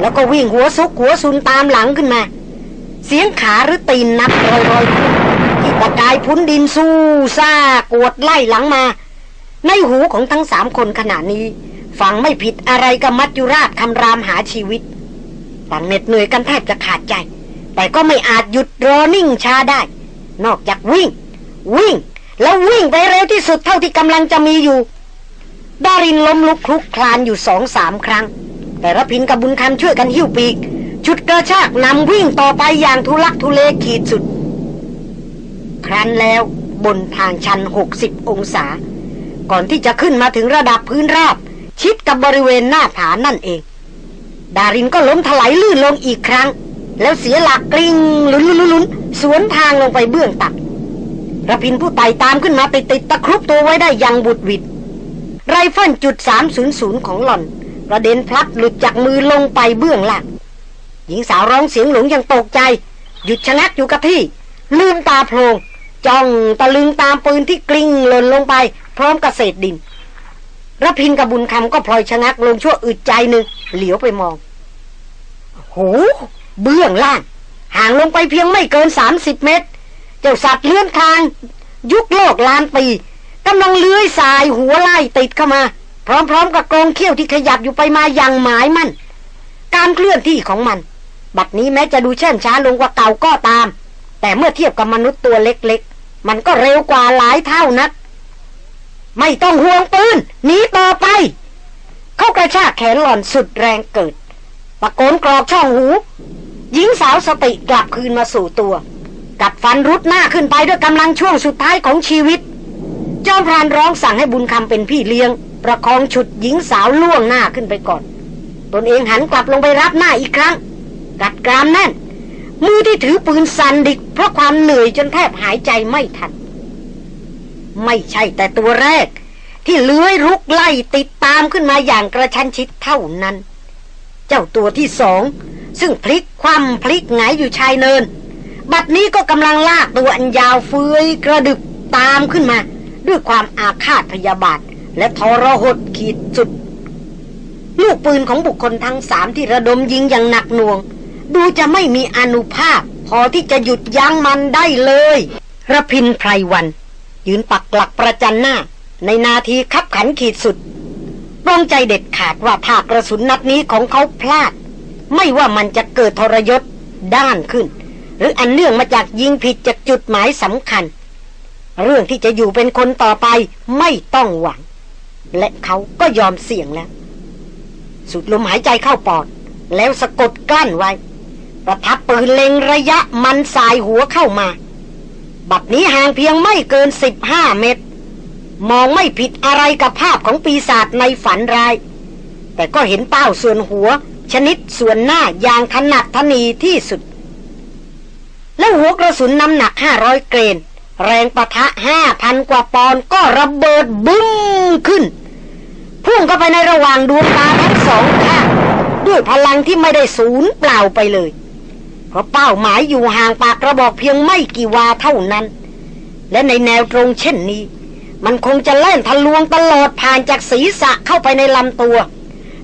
แล้วก็วิ่งหัวซุกหัวซุนตามหลังขึ้นมา เสียงขาหรือตีนนับรอยรอยขึ้นที่ตะกายพุ้นดินสู้ซ่ากวดไล่หลังมา ในหูของทั้งสามคนขณะนี้ฟังไม่ผิดอะไรกับมัจจุราชคำรามหาชีวิตต่างเหน็ดเหนื่อยกันแทบจะขาดใจ แต่ก็ไม่อาจหยุดรอนิ่งช้าได้ นอกจากวิ่ง วิ่ง แล้ววิ่งไปเร็วที่สุดเท่าที่กำลังจะมีอยู่ ดารินล้มลุกคลุกคลานอยู่สองสามครั้ง แต่ระพินกับบุญคำช่วยกันหิ้วปีกชุดกระชากนำวิ่งต่อไปอย่างทุลักทุเลขีดสุด ครั้นแล้วบนทางชันหกสิบองศา ก่อนที่จะขึ้นมาถึงระดับพื้นราบ ชิดกับบริเวณหน้าผานั่นเอง ดารินก็ล้มถลายลื่นลงอีกครั้ง แล้วเสียหลักกลิ้งหลุนหลุนหลุนสวนทางลงไปเบื้องต่ำระพินผู้ไต่ตามขึ้นมาติดติดตะครุบตัวไว้ได้อย่างหวุดหวิดไรเฟิลจุดสามศูนย์ศูนย์ของหล่อนกระเด็นพลัดหลุดจากมือลงไปเบื้องล่างหญิงสาวร้องเสียงหลงอย่างตกใจ หยุดชะงักอยู่กับที่ ลืมตาโพลงจ้องตะลึงตามปืนที่กลิ้งหล่นลงไป พร้อมกับเศษดินระพินกับบุญคำก็พลอยชะงักลงชั่วอึดใจหนึ่งเหลียวไปมองโห เบื้องล่าง ห่างลงไปเพียงไม่เกินสามสิบเมตร เจ้าสัตว์เลื่อนทาง ยุคโลกล้านปีกำลังเลื้อยสายหัวไล่ติดเข้ามา พร้อมๆกับกรงเขี้ยวที่ขยับอยู่ไปมาอย่างหมายมั่น การเคลื่อนที่ของมัน บัดนี้แม้จะดูเชื่องช้าลงกว่าเก่าก็ตาม แต่เมื่อเทียบกับมนุษย์ตัวเล็กๆ มันก็เร็วกว่าหลายเท่านัก ไม่ต้องห่วงปืนหนีต่อไป เขากระชากแขนหล่อนสุดแรงเกิดตะโกนกรอกช่องหู หญิงสาวสติกลับคืนมาสู่ตัว กัดฟันรุดหน้าขึ้นไปด้วยกำลังช่วงสุดท้ายของชีวิต จอมพรานร้องสั่งให้บุญคำเป็นพี่เลี้ยง ประคองฉุดหญิงสาวล่วงหน้าขึ้นไปก่อน ตนเองหันกลับลงไปรับหน้าอีกครั้ง กัดกรามแน่น มือที่ถือปืนสั่นดิก เพราะความเหนื่อยจนแทบหายใจไม่ทัน ไม่ใช่แต่ตัวแรก ที่เลื้อยรุกไล่ติดตามขึ้นมาอย่างกระชั้นชิดเท่านั้น เจ้าตัวที่สอง ซึ่งพลิกคว่ำพลิกหงายอยู่ชายเนิน บัดนี้ก็กำลังลากตัวอันยาวเฟือยกระดึบตามขึ้นมา ด้วยความอาฆาตพยาบาท และทรหดขีดสุด ลูกปืนของบุคคลทั้งสามที่ระดมยิงอย่างหนักหน่วง ดูจะไม่มีอนุภาพ พอที่จะหยุดยั้งมันได้เลยระพินไพรวัน ยืนปักหลักประจันหน้า ในนาทีคับขันขีดสุดปรงใจเด็ดขาดว่าถ้ากระสุนนัดนี้ของเขาพลาด ไม่ว่ามันจะเกิดทรยศด้านขึ้น หรืออันเนื่องมาจากยิงผิดจากจุดหมายสำคัญ เรื่องที่จะอยู่เป็นคนต่อไปไม่ต้องหวัง และเขาก็ยอมเสี่ยงแล้ว สุดลมหายใจเข้าปอด แล้วสะกดกลั้นไว้ ประทับปืนเล็งระยะมันสายหัวเข้ามา บัดนี้ห่างเพียงไม่เกินสิบห้าเมตร มองไม่ผิดอะไรกับภาพของปีศาจในฝันร้าย แต่ก็เห็นเป้าส่วนหัว ชนิดส่วนหน้าอย่างถนัดทนีที่สุด แล้วหัวกระสุนน้ำหนักห้าร้อยเกรน แรงประทะห้าพันกว่าปอนก็ระเบิดบึ้งขึ้น พุ่งเข้าไปในระหว่างดวงตาทั้งสองข้างด้วยพลังที่ไม่ได้สูญเปล่าไปเลย เพราะเป้าหมายอยู่ห่างปากกระบอกเพียงไม่กี่วาเท่านั้น และในแนวตรงเช่นนี้ มันคงจะแล่นทะลวงตลอดผ่านจากศีรษะเข้าไปในลำตัว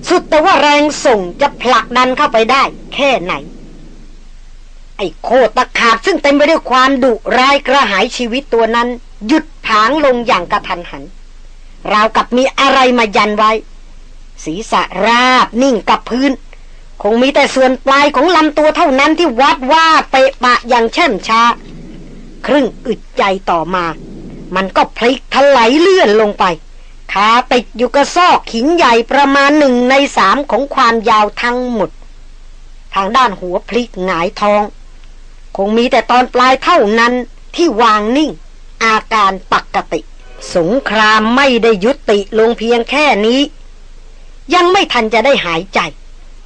สุดแต่ว่าแรงส่งจะผลักดันเข้าไปได้แค่ไหน ไอ้โคตรตะขาบซึ่งเต็มไปด้วยความดุร้ายกระหายชีวิตตัวนั้น หยุดผางลงอย่างกระทันหัน ราวกับมีอะไรมายันไว้ ศีรษะราบนิ่งกับพื้น คงมีแต่ส่วนปลายของลำตัวเท่านั้นที่วัดว่าเปะปะอย่างเช่มช้า ครึ่งอึดใจต่อมา มันก็พลิกถลายเลื่อนลงไป ขาติดอยู่กับซอกหินใหญ่ประมาณหนึ่งในสามของความยาวทั้งหมด ทางด้านหัวพลิกหงายท้อง คงมีแต่ตอนปลายเท่านั้นที่วางนิ่ง อาการปกติ สงครามไม่ได้ยุติลงเพียงแค่นี้ ยังไม่ทันจะได้หายใจ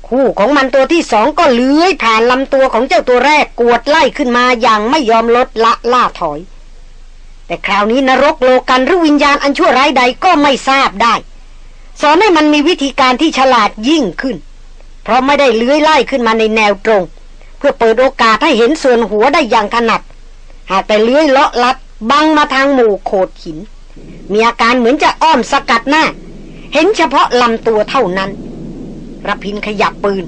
คู่ของมันตัวที่สองก็เลื้อยผ่านลำตัวของเจ้าตัวแรกกวดไล่ขึ้นมาอย่างไม่ยอมลดละล่าถอย แต่คราวนี้นรกโลกันหรือวิญญาณอันชั่วร้ายใดก็ไม่ทราบได้ สอนให้มันมีวิธีการที่ฉลาดยิ่งขึ้น เพราะไม่ได้เลื้อยไล่ขึ้นมาในแนวตรง เพื่อเปิดโอกาสให้เห็นส่วนหัวได้อย่างถนัด หากแต่เลื้อยเลาะลัดบังมาทางหมู่โขดหิน มีอาการเหมือนจะอ้อมสกัดหน้า เห็นเฉพาะลำตัวเท่านั้นระพินขยับปืน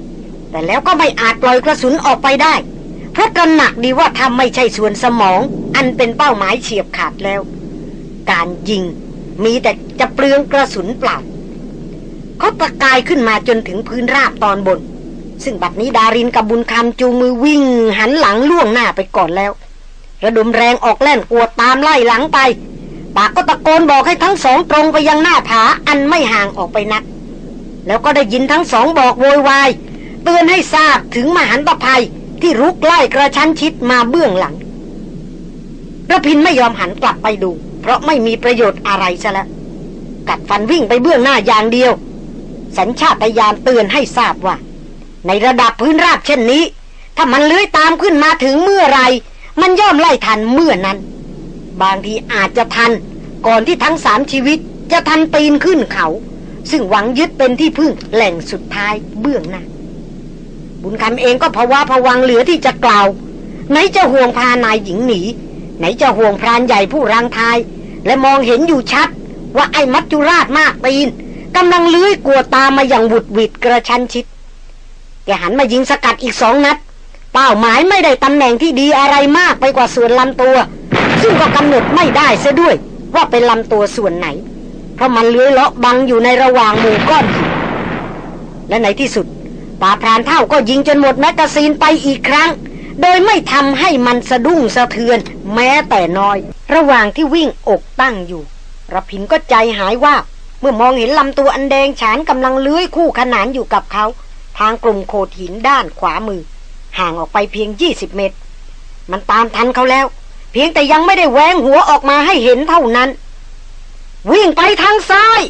แต่แล้วก็ไม่อาจปล่อยกระสุนออกไปได้ เพราะตระหนักดีว่าทำไม่ใช่ส่วนสมอง อันเป็นเป้าหมายเฉียบขาดแล้ว การยิงมีแต่จะเปลืองกระสุนเปล่าเขาตะกายขึ้นมาจนถึงพื้นราบตอนบน ซึ่งบัดนี้ดารินกับบุญคำจูงมือวิ่งหันหลังล่วงหน้าไปก่อนแล้ว ระดมแรงออกแล่นกวดตามไล่หลังไป ปากก็ตะโกนบอกให้ทั้งสองตรงไปยังหน้าผาอันไม่ห่างออกไปนัก แล้วก็ได้ยินทั้งสองบอกโวยวายเตือนให้ทราบถึงมหันตภัย ที่รุกไล่กระชั้นชิดมาเบื้องหลังระพินไม่ยอมหันกลับไปดู เพราะไม่มีประโยชน์อะไรซะแล้วกัดฟันวิ่งไปเบื้องหน้าอย่างเดียว สัญชาตญาณเตือนให้ทราบว่า ในระดับพื้นราบเช่นนี้ ถ้ามันเลื้อยตามขึ้นมาถึงเมื่อไร มันย่อมไล่ทันเมื่อนั้น บางทีอาจจะทัน ก่อนที่ทั้งสามชีวิตจะทันปีนขึ้นเขา ซึ่งหวังยึดเป็นที่พึ่งแหล่งสุดท้ายเบื้องหน้า บุญคำเองก็ภาวะผวังเหลือที่จะกล่าว ไหนจะห่วงพานายหญิงหนี ไหนจะห่วงพรานใหญ่ผู้รังทาย และมองเห็นอยู่ชัด ว่าไอ้มัจจุราชมากปีนกำลังเลื้อยกลัวตามมาอย่างบุดหวิดกระชั้นชิดแกหันมายิงสกัดอีกสองนัด เป้าหมายไม่ได้ตำแหน่งที่ดีอะไรมากไปกว่าส่วนลำตัว ซึ่งก็กำหนดไม่ได้เสียด้วย ว่าเป็นลำตัวส่วนไหน เพราะมันเลื้อยเลาะบังอยู่ในระหว่างหมู่ก้อนและในที่สุด ป่าพรานเท่าก็ยิงจนหมดแมกกาซีนไปอีกครั้ง โดยไม่ทำให้มันสะดุ้งสะเทือนแม้แต่น้อย ระหว่างที่วิ่งอกตั้งอยู่ระพินก็ใจหายว่า เมื่อมองเห็นลำตัวอันแดงฉานกำลังเลื้อยคู่ขนานอยู่กับเขา ทางกลุ่มโขดหินด้านขวามือ ห่างออกไปเพียง 20 เมตร มันตามทันเขาแล้ว เพียงแต่ยังไม่ได้แหวงหัวออกมาให้เห็นเท่านั้น วิ่งไปทางซ้าย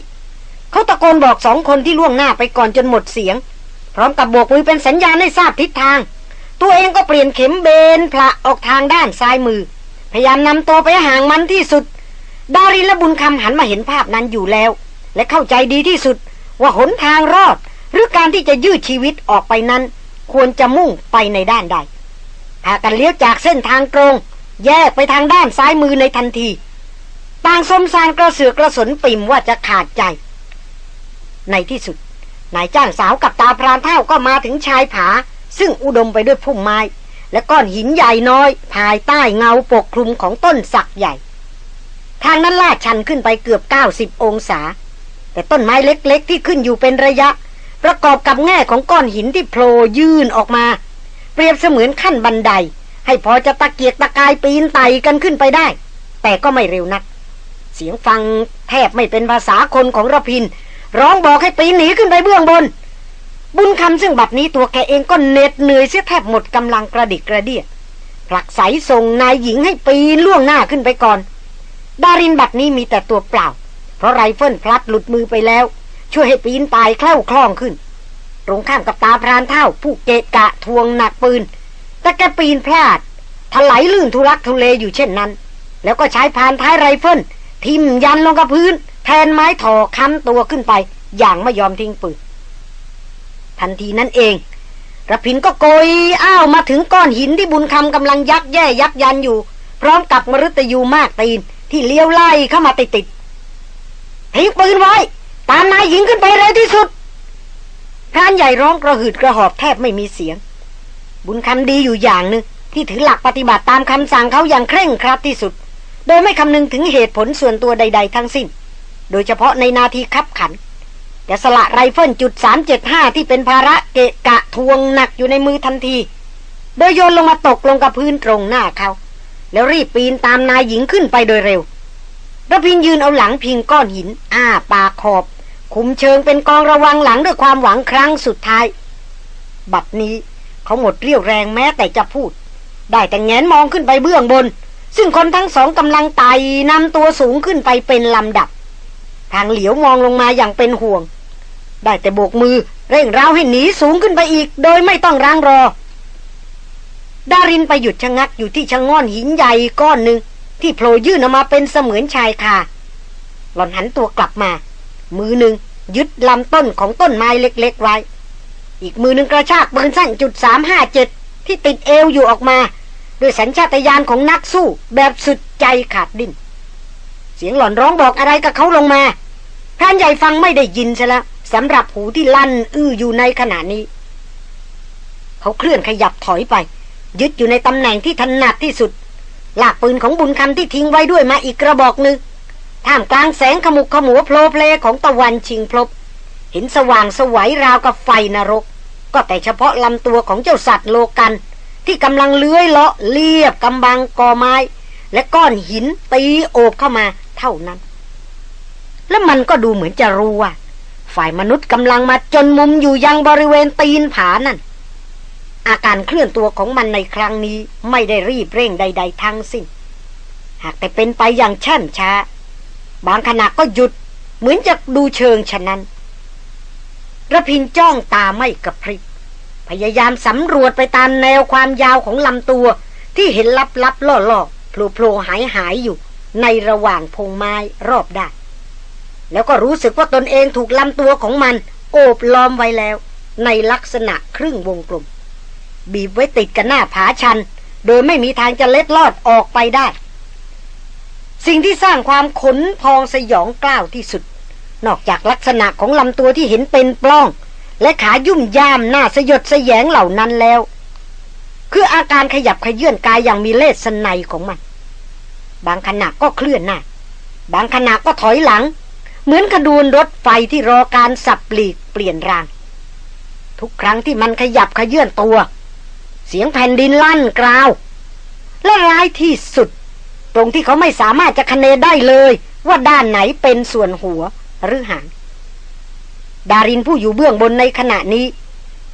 เขาตะโกนบอกสองคนที่ล่วงหน้าไปก่อนจนหมดเสียง พร้อมกับโบกมือเป็นสัญญาณให้ทราบทิศทาง ตัวเองก็เปลี่ยนเข็มเบนพละออกทางด้านซ้ายมือ พยายามนำตัวไปห่างมันที่สุด ดารินและบุญคำหันมาเห็นภาพนั้นอยู่แล้ว และเข้าใจดีที่สุดว่าหนทางรอด หรือการที่จะยืดชีวิตออกไปนั้น ควรจะมุ่งไปในด้านใดพากันเลี้ยวจากเส้นทางตรง แยกไปทางด้านซ้ายมือในทันทีต่างสมสารกระเสือกกระสนปิ่มว่าจะขาดใจ ในที่สุด นายจ้างสาวกับตาพรานเท่าก็มาถึงชายผา ซึ่งอุดมไปด้วยพุ่มไม้ และก้อนหินใหญ่น้อย ภายใต้เงาปกคลุมของต้นสักใหญ่ ทางนั้นลาดชันขึ้นไปเกือบ 90 องศา แต่ต้นไม้เล็กๆ ที่ขึ้นอยู่เป็นระยะ ประกอบกับแง่ของก้อนหินที่โผล่ยื่นออกมา เปรียบเสมือนขั้นบันได ให้พอจะตะเกียกตะกายปีนไต่กันขึ้นไปได้ แต่ก็ไม่เร็วนัก เสียงฟังแทบไม่เป็นภาษาคนของระพิน ร้องบอกให้ปีนหนีขึ้นไปเบื้องบน บุญคำซึ่งบัดนี้ตัวแกเองก็เหน็ดเหนื่อยเสียแทบหมดกำลังกระดิกกระเดียผลักใสส่งนายหญิงให้ปีนล่วงหน้าขึ้นไปก่อน ดารินบัดนี้มีแต่ตัวเปล่า เพราะไรเฟิลพลัดหลุดมือไปแล้ว ช่วยให้ปีนตายแคล่วคล่องขึ้น ตรงข้ามกับตาพรานเท่า ผู้เกะกะทวงหนักปืน แต่แกปีนพลาดถลายลื่นทุรักทุเลอยู่เช่นนั้น แล้วก็ใช้พานท้ายไรเฟิลทิมยันลงกับพื้น แทนไม้ถอค้ำตัวขึ้นไป อย่างไม่ยอมทิ้งปืนทันทีนั้นเองระพินก็โกยอ้าวมาถึงก้อนหินที่บุญคำกำลังยักแย่ยักยันอยู่ พร้อมกับมฤตยูมากตีนที่เลี้ยวไล่เข้ามาติดติดทิ้งปืนไว้ ตามนายหญิงขึ้นไปเร็วที่สุดพรานใหญ่ร้องกระหืดกระหอบแทบไม่มีเสียง บุญคำดีอยู่อย่างหนึ่งที่ถือหลักปฏิบัติตามคำสั่งเขาอย่างเคร่งครัดที่สุด โดยไม่คำนึงถึงเหตุผลส่วนตัวใด ๆ ทั้งสิ้น โดยเฉพาะในนาทีคับขัน จะสละไรเฟิลจุดสามเจ็ดห้าที่เป็นภาระเกะกะทวงหนักอยู่ในมือทันที โดยโยนลงมาตกลงกับพื้นตรงหน้าเขา แล้วรีบปีนตามนายหญิงขึ้นไปโดยเร็วระพินยืนเอาหลังพิงก้อนหิน อ้าปากขอบ คุมเชิงเป็นกองระวังหลังด้วยความหวังครั้งสุดท้าย บัดนี้เขาหมดเรี่ยวแรงแม้แต่จะพูด ได้แต่แงนมองขึ้นไปเบื้องบน ซึ่งคนทั้งสองกำลังไต่นำตัวสูงขึ้นไปเป็นลำดับ ทางเหลียวมองลงมาอย่างเป็นห่วง ได้แต่โบกมือเร่งร้าวให้หนีสูงขึ้นไปอีก โดยไม่ต้องร้างรอ ดารินไปหยุดชะงักอยู่ที่ชะง่อนหินใหญ่ก้อนหนึ่งที่โผล่ยื่นออกมาเป็นเสมือนชายคาหล่อนหันตัวกลับมา มือหนึ่งยึดลำต้นของต้นไม้เล็ก ๆ ไว้ อีกมือหนึ่งกระชากปืนสั้นจุดสามห้าเจ็ดที่ติดเอวอยู่ออกมา ด้วยสัญชาตญาณของนักสู้แบบสุดใจขาดดิน้น เสียงหล่อนร้องบอกอะไรกับเขาลงมาพรานใหญ่ฟังไม่ได้ยินซะแล้วสำหรับหูที่ลั่น อื้ออยู่ในขณะนี้ เขาเคลื่อนขยับถอยไป ยึดอยู่ในตำแหน่งที่ถนัดที่สุด หลากปืนของบุญคำที่ทิ้งไว้ด้วยมาอีกกระบอกหนึ่งท่ามกลางแสงขมุกขมัวโพลเพลของตะวันชิงพลบ เห็นสว่างสวัยราวกับไฟนรก ก็แต่เฉพาะลำตัวของเจ้าสัตว์โลกัน ที่กำลังเลื้อยเลาะเลียบกำบังกอไม้ และก้อนหินตีโอบเข้ามา เท่านั้น แล้วมันก็ดูเหมือนจะรู้ว่า ฝ่ายมนุษย์กำลังมาจนมุมอยู่ยังบริเวณตีนผานั่น อาการเคลื่อนตัวของมันในครั้งนี้ไม่ได้รีบเร่งใด ๆ ทั้งสิ้น หากแต่เป็นไปอย่างแช่มช้า บางขณะก็หยุดเหมือนจะดูเชิงฉะนั้นระพินจ้องตาไม่กระพริบพยายามสำรวจไปตามแนวความยาวของลำตัวที่เห็นลับลับล่อล่อโผล่โผล่หายหายอยู่ ในระหว่างพงไม้รอบด้านแล้วก็รู้สึกว่าตนเองถูกลำตัวของมัน โอบล้อมไว้แล้ว ในลักษณะครึ่งวงกลม บีบไว้ติดกับหน้าผาชัน โดยไม่มีทางจะเล็ดลอดออกไปได้ สิ่งที่สร้างความขนพองสยองกล้าวที่สุด นอกจากลักษณะของลำตัวที่เห็นเป็นปล้อง และขายุ่มย่ามหน้าสยดสยงเหล่านั้นแล้ว คืออาการขยับขยื่นกายอย่างมีเลสไนของมัน บางขณะก็เคลื่อนหน้า บางขณะก็ถอยหลัง เหมือนขดวนรถไฟที่รอการสับปลีกเปลี่ยนราง ทุกครั้งที่มันขยับขยื่นตัว เสียงแผ่นดินลั่นกราว และร้ายที่สุด ตรงที่เขาไม่สามารถจะคะเนได้เลย ว่าด้านไหนเป็นส่วนหัวหรือหางดารินผู้อยู่เบื้องบนในขณะนี้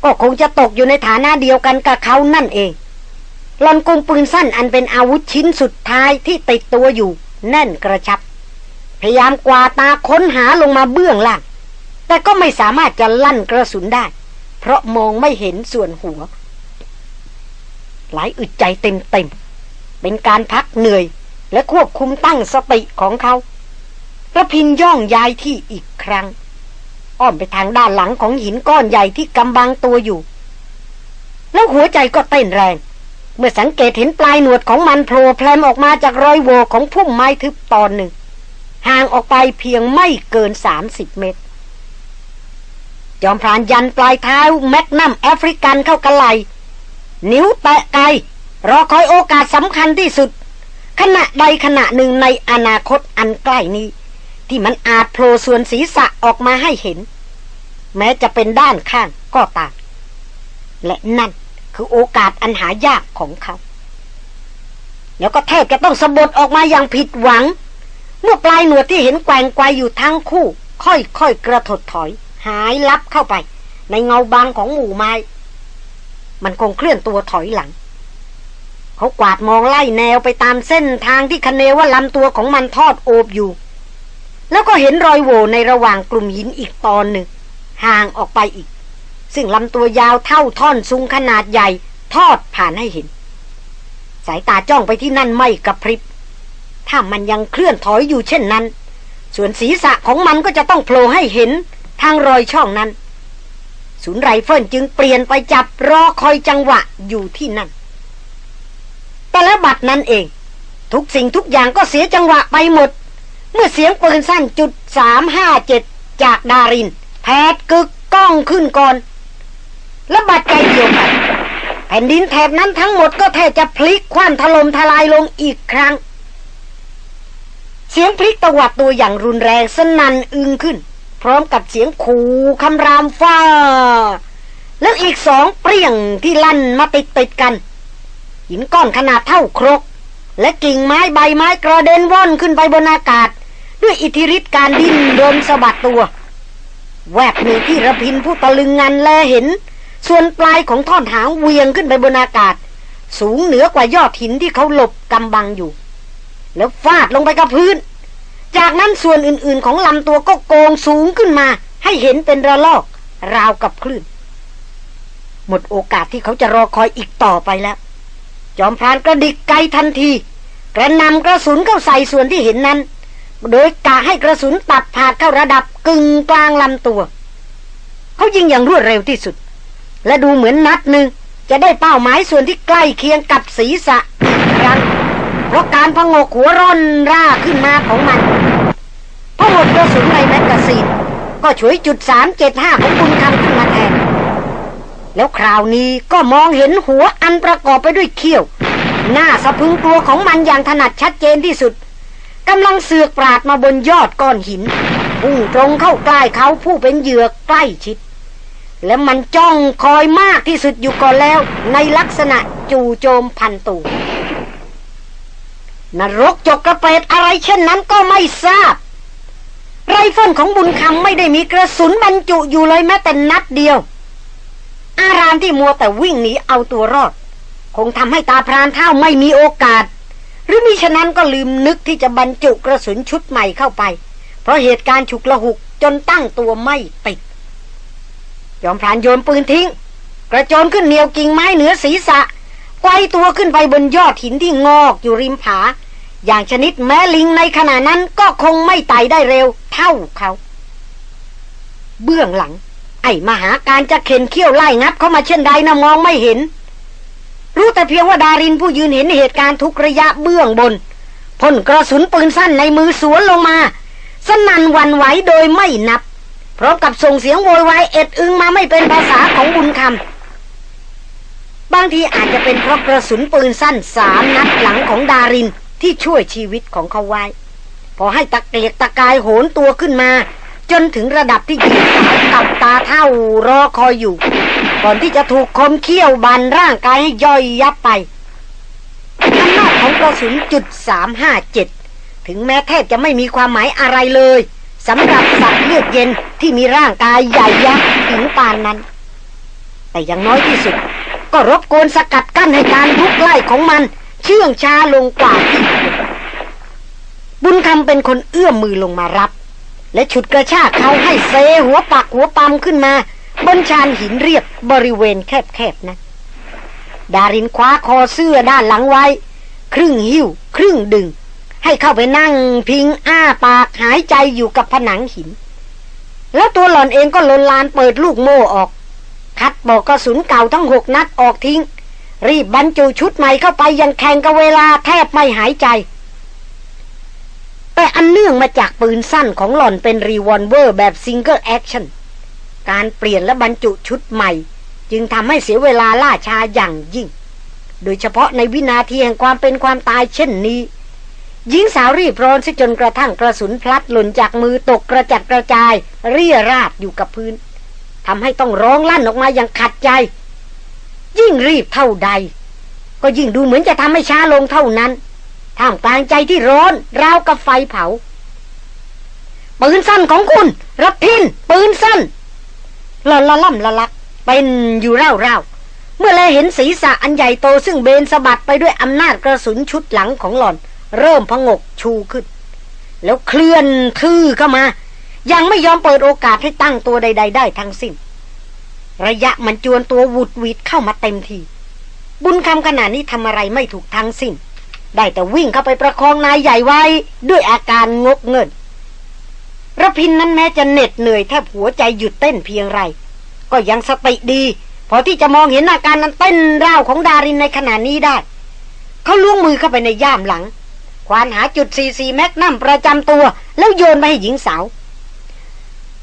ก็คงจะตกอยู่ในฐานะเดียวกันกับเขานั่นเอง หลอนกงปืนสั้นอันเป็นอาวุธชิ้นสุดท้ายที่ติดตัวอยู่ แน่นกระชับ พยายามกวาตาค้นหาลงมาเบื้องล่าง แต่ก็ไม่สามารถจะลั่นกระสุนได้ เพราะมองไม่เห็นส่วนหัว หลายอึดใจเต็มๆเป็นการพักเหนื่อยและควบคุมตั้งสติของเขากระพินย่องย้ายที่อีกครั้ง อ้อมไปทางด้านหลังของหินก้อนใหญ่ที่กำบังตัวอยู่ แล้วหัวใจก็เต้นแรง เมื่อสังเกตเห็นปลายหนวดของมันโผล่แพลมออกมาจากรอยโหวของพุ่มไม้ทึบตอนหนึ่ง ห่างออกไปเพียงไม่เกินสามสิบเมตร จอมพรานยันปลายเท้าแมกนัมแอฟริกันเข้ากระไหลนิ้วแตะไกรอคอยโอกาสสำคัญที่สุด ขณะใดขณะหนึ่งในอนาคตอันใกล้นี้ ที่มันอาจโผล่ส่วนศีรษะออกมาให้เห็น แม้จะเป็นด้านข้างก็ตามและนั่น คือโอกาสอันหายากของเขา แล้วก็แทบจะต้องสะบัดออกมาอย่างผิดหวัง เมื่อปลายหนวดที่เห็นแกว่งไกวอยู่ทั้งคู่ ค่อยๆกระถดถอย หายลับเข้าไป ในเงาบางของหมู่ไม้ มันคงเคลื่อนตัวถอยหลัง เขากวาดมองไล่แนวไปตามเส้นทางที่คเนว่าลำตัวของมันทอดโอบอยู่ แล้วก็เห็นรอยโหว่ในระหว่างกลุ่มหินอีกตอนหนึ่งห่างออกไปอีก ซึ่งลำตัวยาวเท่าท่อนซุงขนาดใหญ่ ทอดผ่านให้เห็น สายตาจ้องไปที่นั่นไม่กระพริบ ถ้ามันยังเคลื่อนถอยอยู่เช่นนั้น ส่วนศีรษะของมันก็จะต้องโผล่ให้เห็นทางรอยช่องนั้น ศูนย์ไรเฟิลจึงเปลี่ยนไปจับรอคอยจังหวะอยู่ที่นั่น แต่แล้วบัดนั้นเอง ทุกสิ่งทุกอย่างก็เสียจังหวะไปหมด เมื่อเสียงปืนสั้นจุดสามห้าเจ็ดจากดาริน แผดกึกก้องขึ้นก่อน และบัดใจเดียวกันแผ่นดินแถบนั้นทั้งหมดก็แทบจะพลิกคว่ำถล่มทลายลงอีกครั้ง เสียงพลิกตวัดตัวอย่างรุนแรงสนั่นอึงขึ้น พร้อมกับเสียงขู่คำรามฟ้า แล้วอีกสองเปรี้ยงที่ลั่นมาติดติดกัน หินก้อนขนาดเท่าครก และกิ่งไม้ใบไม้กระเด็นว่อนขึ้นไปบนอากาศ ด้วยอิทธิฤทธิการดิ้นโดนสะบัดตัว แวบหนึ่งที่ระพินผู้ตะลึงงันแลเห็น ส่วนปลายของท่อนหางเวียงขึ้นไปบนอากาศ สูงเหนือกว่ายอดหินที่เขาหลบกำบังอยู่ แล้วฟาดลงไปกับพื้น จากนั้นส่วนอื่นๆ ของลำตัวก็โกงสูงขึ้นมา ให้เห็นเป็นระลอก ราวกับคลื่น หมดโอกาสที่เขาจะรอคอยอีกต่อไปแล้ว จอมพรานกระดิกไกทันที กระนำกระสุนเข้าใส่ส่วนที่เห็นนั้น โดยกะให้กระสุนตัดผ่านเข้าระดับกึ่งกลางลำตัว เขายิงอย่างรวดเร็วที่สุด และดูเหมือนนัดหนึ่งจะได้เป้าหมายส่วนที่ใกล้เคียงกับศีรษะกครั้งเพราะการพงกหัวร่อนร่าขึ้นมาของมันพอหมดกระสุนใน magazine ก็ฉวยจุดสามเจ็ดห้าของบุญคำขึ้นมาแทน แล้วคราวนี้ก็มองเห็นหัวอันประกอบไปด้วยเขี้ยว น่าสะพรึงกลัวของมันอย่างถนัดชัดเจนที่สุดกำลังเสือกปราดมาบนยอดก้อนหินพุ่งตรงเข้าใกล้เขาผู้เป็นเหยื่อใกล้ชิด และมันจ้องคอยมากที่สุดอยู่ก่อนแล้ว ในลักษณะจู่โจมพันตูนรกจกกระเปดอะไรเช่นนั้นก็ไม่ทราบ ไรเฟิลของบุญคำไม่ได้มีกระสุนบรรจุอยู่เลยแม้แต่นัดเดียว อารามที่มัวแต่วิ่งหนีเอาตัวรอด คงทำให้ตาพรานเฒ่าไม่มีโอกาส หรือมิฉะนั้นก็ลืมนึกที่จะบรรจุกระสุนชุดใหม่เข้าไป เพราะเหตุการณ์ฉุกละหุกจนตั้งตัวไม่ติด ยอมพรานโยนปืนทิ้ง กระโจนขึ้นเหนียวกิ่งไม้เหนือศีรษะไกวตัวขึ้นไปบนยอดหินที่งอกอยู่ริมผา อย่างชนิดแม้ลิงในขณะนั้นก็คงไม่ไต่ได้เร็วเท่าเขา เบื้องหลัง ไอ้มหาการจะเข็นเขี้ยวไล่งับเข้ามาเช่นใดนะมองไม่เห็น รู้แต่เพียงว่าดารินผู้ยืนเห็นเหตุการณ์ทุกระยะเบื้องบนพ่นกระสุนปืนสั้นในมือสวนลงมา สนั่นวันไหวโดยไม่นับ พร้อมกับส่งเสียงโวยวายเอ็ดอึงมาไม่เป็นภาษาของบุญคำบางทีอาจจะเป็นเพราะกระสุนปืนสั้นสามนัดหลังของดารินที่ช่วยชีวิตของเขาไว้ พอให้ตะเกียกตะกายโหนตัวขึ้นมา จนถึงระดับที่หญิงสาวกับตาเท่ารอคอยอยู่ ก่อนที่จะถูกคมเขี้ยวบันร่างกายให้ย่อยยับไปอำนาจของกระสุนจุดสามห้าเจ็ดถึงแม้แทบจะไม่มีความหมายอะไรเลย สำหรับสัตว์เลือดเย็นที่มีร่างกายใหญ่ยักษ์ถึงปานนั้น แต่อย่างน้อยที่สุด ก็รบกวนสกัดกั้นให้การลุกไล่ของมัน เชื่องช้าลงกว่าที่บุญคำเป็นคนเอื้อมมือลงมารับ และฉุดกระชากเขาให้เซหัวปักหัวปั๊มขึ้นมา บนชานหินเรียบบริเวณแคบๆนะ ดารินคว้าคอเสื้อด้านหลังไว้ ครึ่งหิ้ว ครึ่งดึง ให้เข้าไปนั่งพิงอ้าปากหายใจอยู่กับผนังหิน แล้วตัวหล่อนเองก็ลนลานเปิดลูกโม่ออก คัดปลอกกระสุนเก่าทั้งหกนัดออกทิ้ง รีบบรรจุชุดใหม่เข้าไปอย่างแข่งกับเวลาแทบไม่หายใจ แต่อันเนื่องมาจากปืนสั้นของหล่อนเป็น revolver แบบ single action การเปลี่ยนและบรรจุชุดใหม่ จึงทำให้เสียเวลาล่าช้าอย่างยิ่ง โดยเฉพาะในวินาทีแห่งความเป็นความตายเช่นนี้ หญิงสาวรีบร้อนซะจนกระทั่งกระสุนพลัดหล่นจากมือตกกระจัดกระจาย เรี่ยราดอยู่กับพื้นทำให้ต้องร้องลั่นออกมาอย่างขัดใจ ยิ่งรีบเท่าใด ก็ยิ่งดูเหมือนจะทำให้ช้าลงเท่านั้นท่ามกลางใจที่ร้อนราวกับไฟเผา ปืนสั้นของคุณ รับพิน ปืนสั้นละละล่ำละลัก เป็นอยู่เร่าเร่าเมื่อแลเห็นศีรษะอันใหญ่โตซึ่งเบนสะบัดไปด้วยอำนาจกระสุนชุดหลังของหล่อน เริ่มพงกชูขึ้น แล้วเคลื่อนทื่อเข้ามา ยังไม่ยอมเปิดโอกาสให้ตั้งตัวใด ๆ ได้ทั้งสิ้น ระยะมันจวนตัววุดวิดเข้ามาเต็มที บุญคำขนาดนี้ทำอะไรไม่ถูกทั้งสิ้น ได้แต่วิ่งเข้าไปประคองนายใหญ่ไว้ ด้วยอาการงกเงินระพินนั้นแม้จะเหน็ดเหนื่อยแทบหัวใจหยุดเต้นเพียงไร ก็ยังสติดีพอที่จะมองเห็นอาการนั้นเต้นร่าวของดารินในขณะนี้ได้ เขาล้วงมือเข้าไปในย่ามหลัง ควานหาจุดซีซีแมกนัมประจำตัว แล้วโยนไปให้หญิงสาว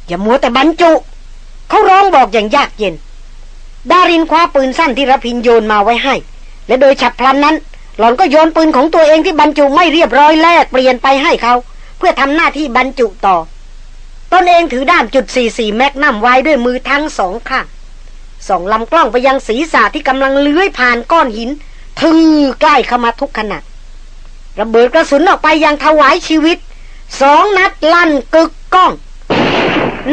อย่ามัวแต่บรรจุ เขาร้องบอกอย่างยากเย็น ดารินคว้าปืนสั้นที่รพินโยนมาไว้ให้ และโดยฉับพลันนั้น หล่อนก็โยนปืนของตัวเองที่บรรจุไม่เรียบร้อยแลกเปลี่ยนไปให้เขา เพื่อทำหน้าที่บรรจุต่อตนเองถือด้ามจุด44แมกนัมไว้ด้วยมือทั้งสองข้างส่องลำกล้องไปยังศีรษะที่กำลังเลื้อยผ่านก้อนหินทือใกล้เข้ามาทุกขณะ ระเบิดกระสุนออกไปยังถวายชีวิต สองนัดลั่นกึกก้อง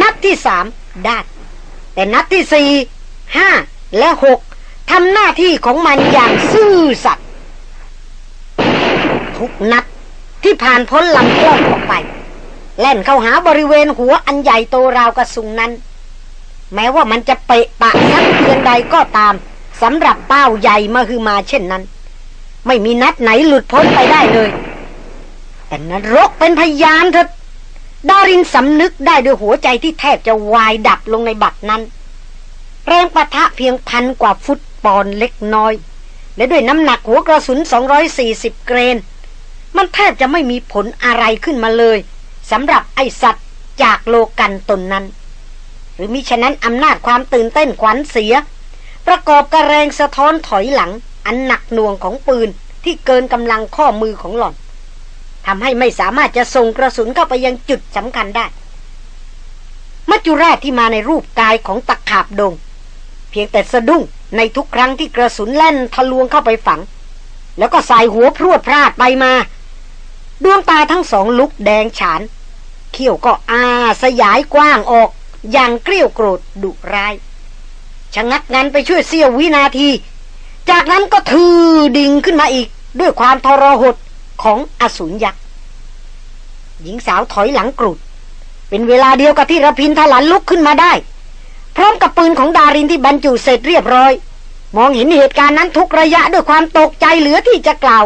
นัดที่สามด้านแต่นัดที่สี่ห้าและหกทำหน้าที่ของมันอย่างซื่อสัตย์ทุกนัดที่ผ่านพ้นลำกล้องออกไป แล่นเข้าหาบริเวณหัวอันใหญ่โตราวกระสุงนั้น แม้ว่ามันจะเปะปะสักเพียงใดก็ตามสำหรับเป้าใหญ่มาคือมาเช่นนั้น ไม่มีนัดไหนหลุดพ้นไปได้เลย แต่นรกเป็นพยานเถอะดารินสำนึกได้ด้วยหัวใจที่แทบจะวายดับลงในบัดนั้น แรงปะทะเพียงพันกว่าฟุตปอนเล็กน้อย และด้วยน้ำหนักหัวกระสุน 240 เกรน มันแทบจะไม่มีผลอะไรขึ้นมาเลยสำหรับไอสัตว์จากโลกันตนนั้น หรือมิฉะนั้นอำนาจความตื่นเต้นขวัญเสีย ประกอบกระแรงสะท้อนถอยหลัง อันหนักหน่วงของปืนที่เกินกำลังข้อมือของหล่อนทำให้ไม่สามารถจะส่งกระสุนเข้าไปยังจุดสำคัญได้ มัจจุราชที่มาในรูปกายของตะขาบดง เพียงแต่สะดุ้งในทุกครั้งที่กระสุนแล่นทะลวงเข้าไปฝัง แล้วก็สายหัวพรวดพลาดไปมา ดวงตาทั้งสองลุกแดงฉาน เขี้ยวก็อาสยายกว้างออกอย่างเกลี้ยวโกรธดุร้ายชะงักงันไปช่วยเสี้ยววินาที จากนั้นก็ทือดิ่งขึ้นมาอีกด้วยความทรหดของอสูรยักษ์หญิงสาวถอยหลังกรุด เป็นเวลาเดียวกับที่ระพินทลันลุกขึ้นมาได้ พร้อมกับปืนของดารินที่บรรจุเสร็จเรียบร้อย มองเห็นเหตุการณ์นั้นทุกระยะด้วยความตกใจเหลือที่จะกล่าว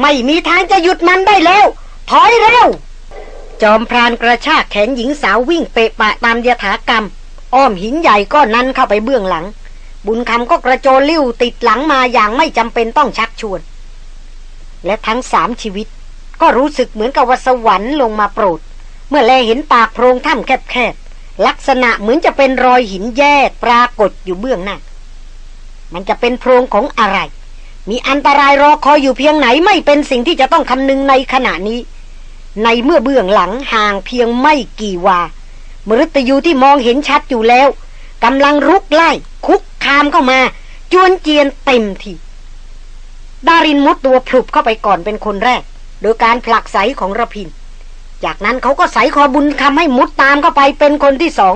ไม่มีทางจะหยุดมันได้แล้ว ถอยเร็ว จอมพรานกระชากแขนหญิงสาววิ่งเปะปะตามยถากรรม อ้อมหินใหญ่ก้อนนั้นเข้าไปเบื้องหลัง บุญคำก็กระโจนลิ้วติดหลังมาอย่างไม่จำเป็นต้องชักชวน และทั้งสามชีวิต ก็รู้สึกเหมือนกับว่าสวรรค์ลงมาโปรด เมื่อแลเห็นปากโพรงถ้ำแคบๆ ลักษณะเหมือนจะเป็นรอยหินแยกปรากฏอยู่เบื้องหน้า มันจะเป็นโพรงของอะไร มีอันตรายรอคอยอยู่เพียงไหนไม่เป็นสิ่งที่จะต้องคำนึงในขณะนี้ ในเมื่อเบื้องหลังห่างเพียงไม่กี่วามฤตยูที่มองเห็นชัดอยู่แล้ว กำลังรุกไล่ คุกคามเข้ามา จวนเจียนเต็มทีดารินมุดตัวพลุบเข้าไปก่อนเป็นคนแรก โดยการผลักไสของระพิน จากนั้นเขาก็ใสคอบุญคำให้มุดตามเข้าไปเป็นคนที่สอง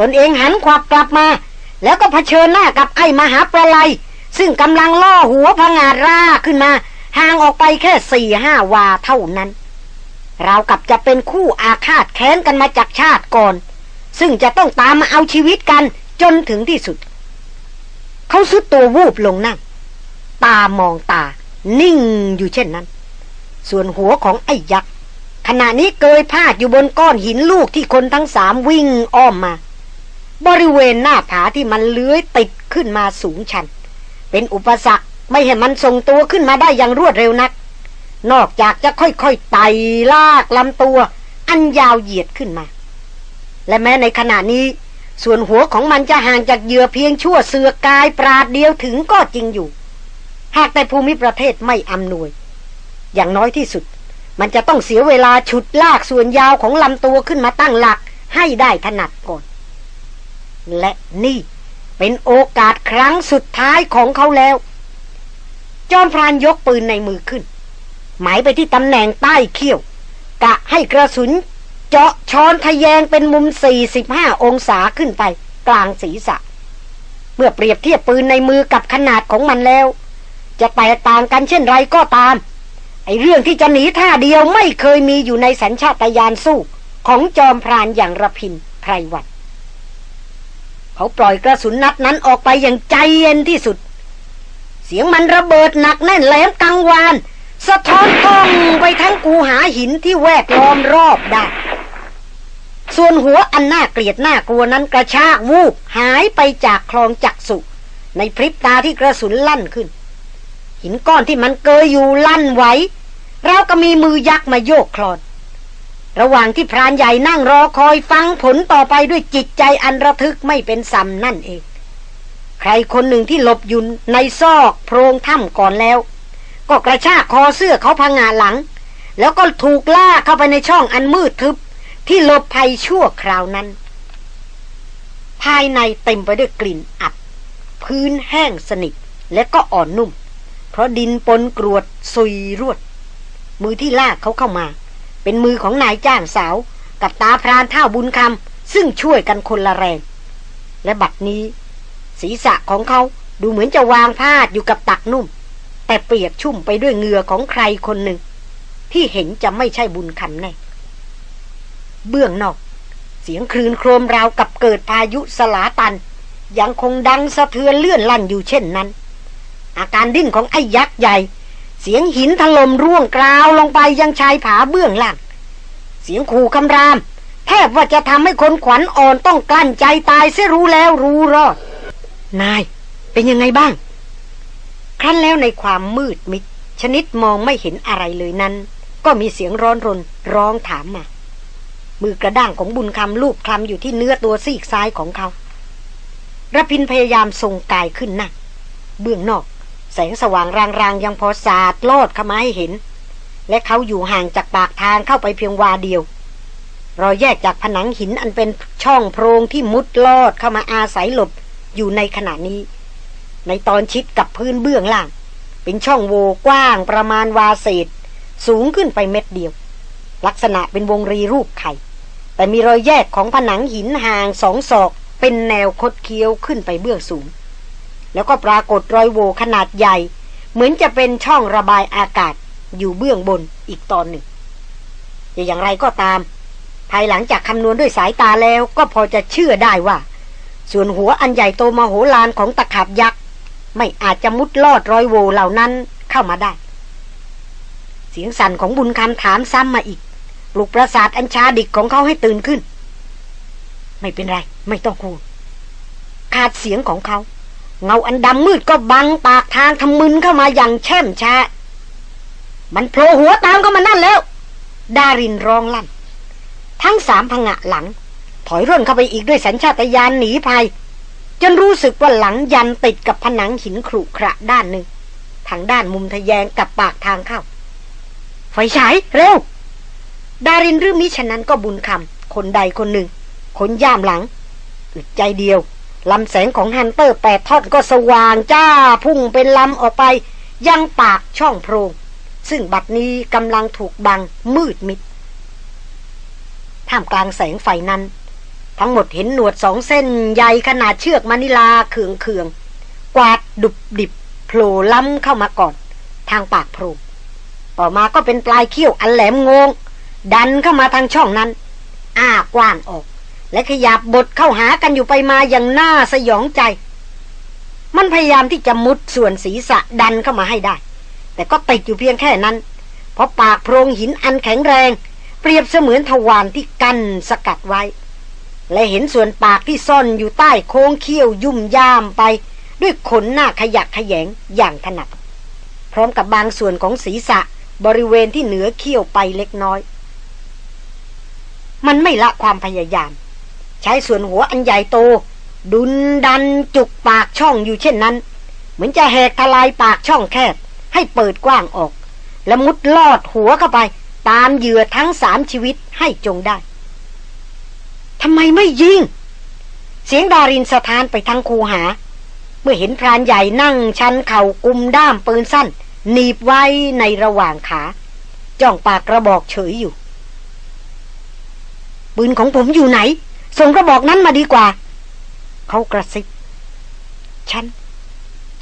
ตนเองหันขวับกลับมา แล้วก็เผชิญหน้ากับไอ้มหาประไลซึ่งกำลังล่อหัวพงาดราขึ้นมา ห่างออกไปแค่สี่ห้าวาเท่านั้น เรากับจะเป็นคู่อาฆาตแค้นกันมาจากชาติก่อน ซึ่งจะต้องตามมาเอาชีวิตกันจนถึงที่สุด เขาสุดตัววูบลงนั่ง ตามองตา นิ่งอยู่เช่นนั้น ส่วนหัวของไอ้ยักษ์ขณะนี้เกยพาดอยู่บนก้อนหินลูกที่คนทั้งสามวิ่งอ้อมมา บริเวณหน้าผาที่มันเลื้อยติดขึ้นมาสูงชัน เป็นอุปสรรคไม่ให้มันทรงตัวขึ้นมาได้อย่างรวดเร็วนัก นอกจากจะค่อยๆไต่ลากลำตัว อันยาวเหยียดขึ้นมา และแม้ในขณะนี้ ส่วนหัวของมันจะห่างจากเหยื่อเพียงชั่วเสือกายปราดเดียวถึงก็จริงอยู่ หากแต่ภูมิประเทศไม่อำนวย อย่างน้อยที่สุด มันจะต้องเสียเวลาฉุดลากส่วนยาวของลำตัวขึ้นมาตั้งหลักให้ได้ถนัดก่อน และนี่เป็นโอกาสครั้งสุดท้ายของเขาแล้ว จอมพรานยกปืนในมือขึ้น หมายไปที่ตำแหน่งใต้เขี้ยว กะให้กระสุน เจาะช้อนทะแยงเป็นมุม 45 องศาขึ้นไป กลางศีรษะ เมื่อเปรียบเทียบปืนในมือกับขนาดของมันแล้ว จะแตกต่างกันเช่นไรก็ตาม ไอเรื่องที่จะหนีท่าเดียวไม่เคยมีอยู่ในสัญชาตญาณสู้ของจอมพรานอย่างระพินไพรวันเขาปล่อยกระสุนนัดนั้นออกไปอย่างใจเย็นที่สุด เสียงมันระเบิดหนักแน่นแหลมกังวาน สะท้อนกล้องไปทั้งกูหาหินที่แวดล้อมรอบได้ ส่วนหัวอันน่าเกลียดน่ากลัวนั้นกระชากวูบหายไปจากคลองจักสุ ในพริบตาที่กระสุนลั่นขึ้น หินก้อนที่มันเกยอยู่ลั่นไหวเราก็มีมือยักษ์มาโยกคลอน ระหว่างที่พรานใหญ่นั่งรอคอยฟังผลต่อไปด้วยจิตใจอันระทึกไม่เป็นสัมนั่นเอง ใครคนหนึ่งที่หลบอยู่ในซอกโพรงถ้ำก่อนแล้ว ก็กระชากคอเสื้อเขาพังงาหลัง แล้วก็ถูกล่าเข้าไปในช่องอันมืดทึบ ที่หลบภัยชั่วคราวนั้น ภายในเต็มไปด้วยกลิ่นอับ พื้นแห้งสนิทและก็อ่อนนุ่ม เพราะดินปนกรวดซุยรวด มือที่ลากเขาเข้ามา เป็นมือของนายจ้างสาว กับตาพรานเท่าบุญคำซึ่งช่วยกันคนละแรง และบัดนี้ ศีรษะของเขาดูเหมือนจะวางพาดอยู่กับตักนุ่ม แต่เปียกชุ่มไปด้วยเหงื่อของใครคนหนึ่ง ที่เห็นจะไม่ใช่บุญคำแน่ เบื้องนอก เสียงคลื่นโครมราวกับเกิดพายุสลาตัน ยังคงดังสะเทือนเลื่อนลั่นอยู่เช่นนั้น อาการดิ้นของไอ้ยักษ์ใหญ่ เสียงหินถล่มร่วงกราวลงไปยังชายผาเบื้องล่างเสียงขู่คำราม แทบว่าจะทำให้คนขวัญอ่อนต้องกลั้นใจตายเสียรู้แล้วรู้รอด นายเป็นยังไงบ้าง ครั้นแล้วในความมืดมิด ชนิดมองไม่เห็นอะไรเลยนั้น ก็มีเสียงร้อนรนร้องถามมา มือกระด้างของบุญคำลูบคลำอยู่ที่เนื้อตัวซีกซ้ายของเขาระพินพยายามทรงกายขึ้นนั่งเบื้องนอก แสงสว่างรางๆยังพอสาดลอดเข้ามาให้เห็น และเขาอยู่ห่างจากปากทางเข้าไปเพียงวาเดียว รอยแยกจากผนังหินอันเป็นช่องโพรงที่มุดลอดเข้ามาอาศัยหลบอยู่ในขณะนี้ ในตอนชิดกับพื้นเบื้องล่าง เป็นช่องโหว่กว้างประมาณวาเศษ สูงขึ้นไปเม็ดเดียว ลักษณะเป็นวงรีรูปไข่ แต่มีรอยแยกของผนังหินห่างสองศอก เป็นแนวคดเคี้ยวขึ้นไปเบื้องสูง แล้วก็ปรากฏรอยโวขนาดใหญ่ เหมือนจะเป็นช่องระบายอากาศอยู่เบื้องบนอีกตอนหนึ่งแต่อย่างไรก็ตาม ภายหลังจากคำนวณด้วยสายตาแล้วก็พอจะเชื่อได้ว่า ส่วนหัวอันใหญ่โตมโหฬารของตะขาบยักษ์ไม่อาจจะมุดลอดรอยโวเหล่านั้นเข้ามาได้ เสียงสั่นของบุญคำถามซ้ำมาอีก ปลุกประสาทอัญชาดิกของเขาให้ตื่นขึ้น ไม่เป็นไร ไม่ต้องกลัวขาดเสียงของเขา เงาอันดำมืดก็บังปากทางทำมึนเข้ามาอย่างแช่มช้า มันโผล่หัวตามเข้ามานั่นแล้ว ดารินร้องลั่น ทั้งสามพงะหลัง ถอยร่นเข้าไปอีกด้วยสัญชาตญาณหนีภัย จนรู้สึกว่าหลังยันติดกับผนังหินขรุขระด้านหนึ่ง ทางด้านมุมทะแยงกับปากทางเข้า ไฟฉายเร็ว ดารินหรือมิฉะนั้นก็บุญคำคนใดคนหนึ่งคนย่ามหลังอึดใจเดียวลำแสงของฮันเตอร์แปดทอดก็สว่างจ้าพุ่งเป็นลำออกไป ยังปากช่องโพรง ซึ่งบัดนี้กำลังถูกบังมืดมิดท่ามกลางแสงไฟนั้น ทั้งหมดเห็นหนวดสองเส้นใหญ่ขนาดเชือกมานิลาเขื่องเขื่องกวาดดุบดิบโผล่ล้ำเข้ามาก่อน ทางปากโพรงต่อมาก็เป็นปลายเขี้ยวอันแหลมงง ดันเข้ามาทางช่องนั้น อ้ากว้างออก และขยับบดเข้าหากันอยู่ไปมาอย่างน่าสยองใจ มันพยายามที่จะมุดส่วนศีรษะดันเข้ามาให้ได้ แต่ก็ติดอยู่เพียงแค่นั้น เพราะปากโพรงหินอันแข็งแรง เปรียบเสมือนทวารที่กั้นสกัดไว้ และเห็นส่วนปากที่ซ่อนอยู่ใต้โค้งเขี้ยวยุ่มย่ามไป ด้วยขนหน้าขยักขยงอย่างถนัดพร้อมกับบางส่วนของศีรษะบริเวณที่เหนือเขี้ยวไปเล็กน้อย มันไม่ละความพยายาม ใช้ส่วนหัวอันใหญ่โต ดุนดันจุกปากช่องอยู่เช่นนั้น เหมือนจะแหกทลายปากช่องแคบ ให้เปิดกว้างออก และมุดลอดหัวเข้าไป ตามเหยื่อทั้งสามชีวิตให้จงได้ทำไมไม่ยิง เสียงดารินสะท้านไปทางคูหา เมื่อเห็นพรานใหญ่นั่งชันเข่ากุมด้ามปืนสั้นหนีบไว้ในระหว่างขา จ้องปากกระบอกเฉยอยู่ ปืนของผมอยู่ไหน ส่งกระบอกนั้นมาดีกว่า เขากระซิบ ฉัน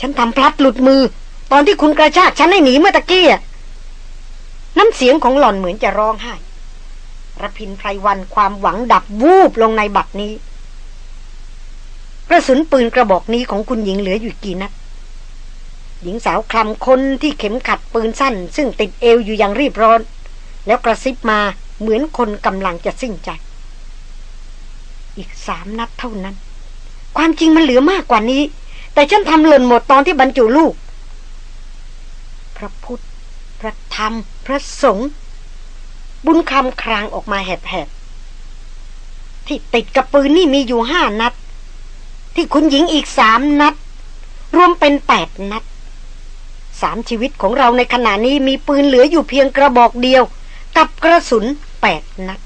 ฉันทำพลัดหลุดมือ ตอนที่คุณกระชากฉันให้หนีเมื่อตะกี้น้ำเสียงของหล่อนเหมือนจะร้องไห้ระพินไพรวันความหวังดับวูบลงในบัดนี้ กระสุนปืนกระบอกนี้ของคุณหญิงเหลืออยู่กี่นัดหญิงสาวคลำคนที่เข็มขัดปืนสั้น ซึ่งติดเอวอยู่อย่างรีบร้อน แล้วกระซิบมา เหมือนคนกำลังจะสิ้นใจ อีกสามนัดเท่านั้น ความจริงมันเหลือมากกว่านี้ แต่ฉันทำหล่นหมดตอนที่บรรจุลูก พระพุทธ พระธรรม พระสงฆ์บุญคำครางออกมาแหบๆ ที่ติดกับปืนนี่มีอยู่ห้านัด ที่คุณหญิงอีกสามนัด รวมเป็นแปดนัดสามชีวิตของเราในขณะนี้มีปืนเหลืออยู่เพียงกระบอกเดียว กับกระสุน แปดนัด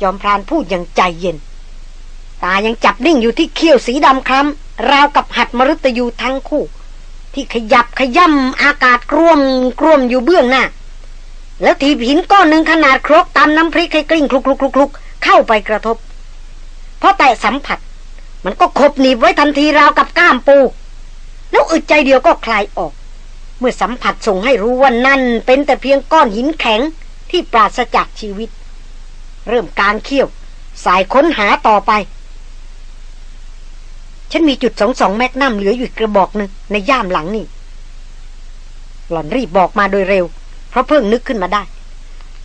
จอมพรานพูดอย่างใจเย็น ตายังจับนิ่งอยู่ที่เขี้ยวสีดำคล้ำราวกับหัดมฤตยูทั้งคู่ ที่ขยับขย่ำอากาศกร่วมกร่วมอยู่เบื้องหน้า แล้วทีหินก้อนหนึ่งขนาดครกตามน้ำพริกให้กลิ้งคลุกคลุกคลุกคลุกเข้าไปกระทบเพราะแต่สัมผัส มันก็ขบหนีบไว้ทันทีราวกับก้ามปู แล้วอึดใจเดียวก็คลายออก เมื่อสัมผัสส่งให้รู้ว่านั่นเป็นแต่เพียงก้อนหินแข็ง ที่ปราศจากชีวิต เริ่มการเคี่ยว สายค้นหาต่อไป ฉันมีจุดสองสองแมกนัมเหลืออยู่กกระบอกหนึ่งในย่ามหลังนี่ หล่อนรีบบอกมาโดยเร็ว เพราะเพิ่งนึกขึ้นมาได้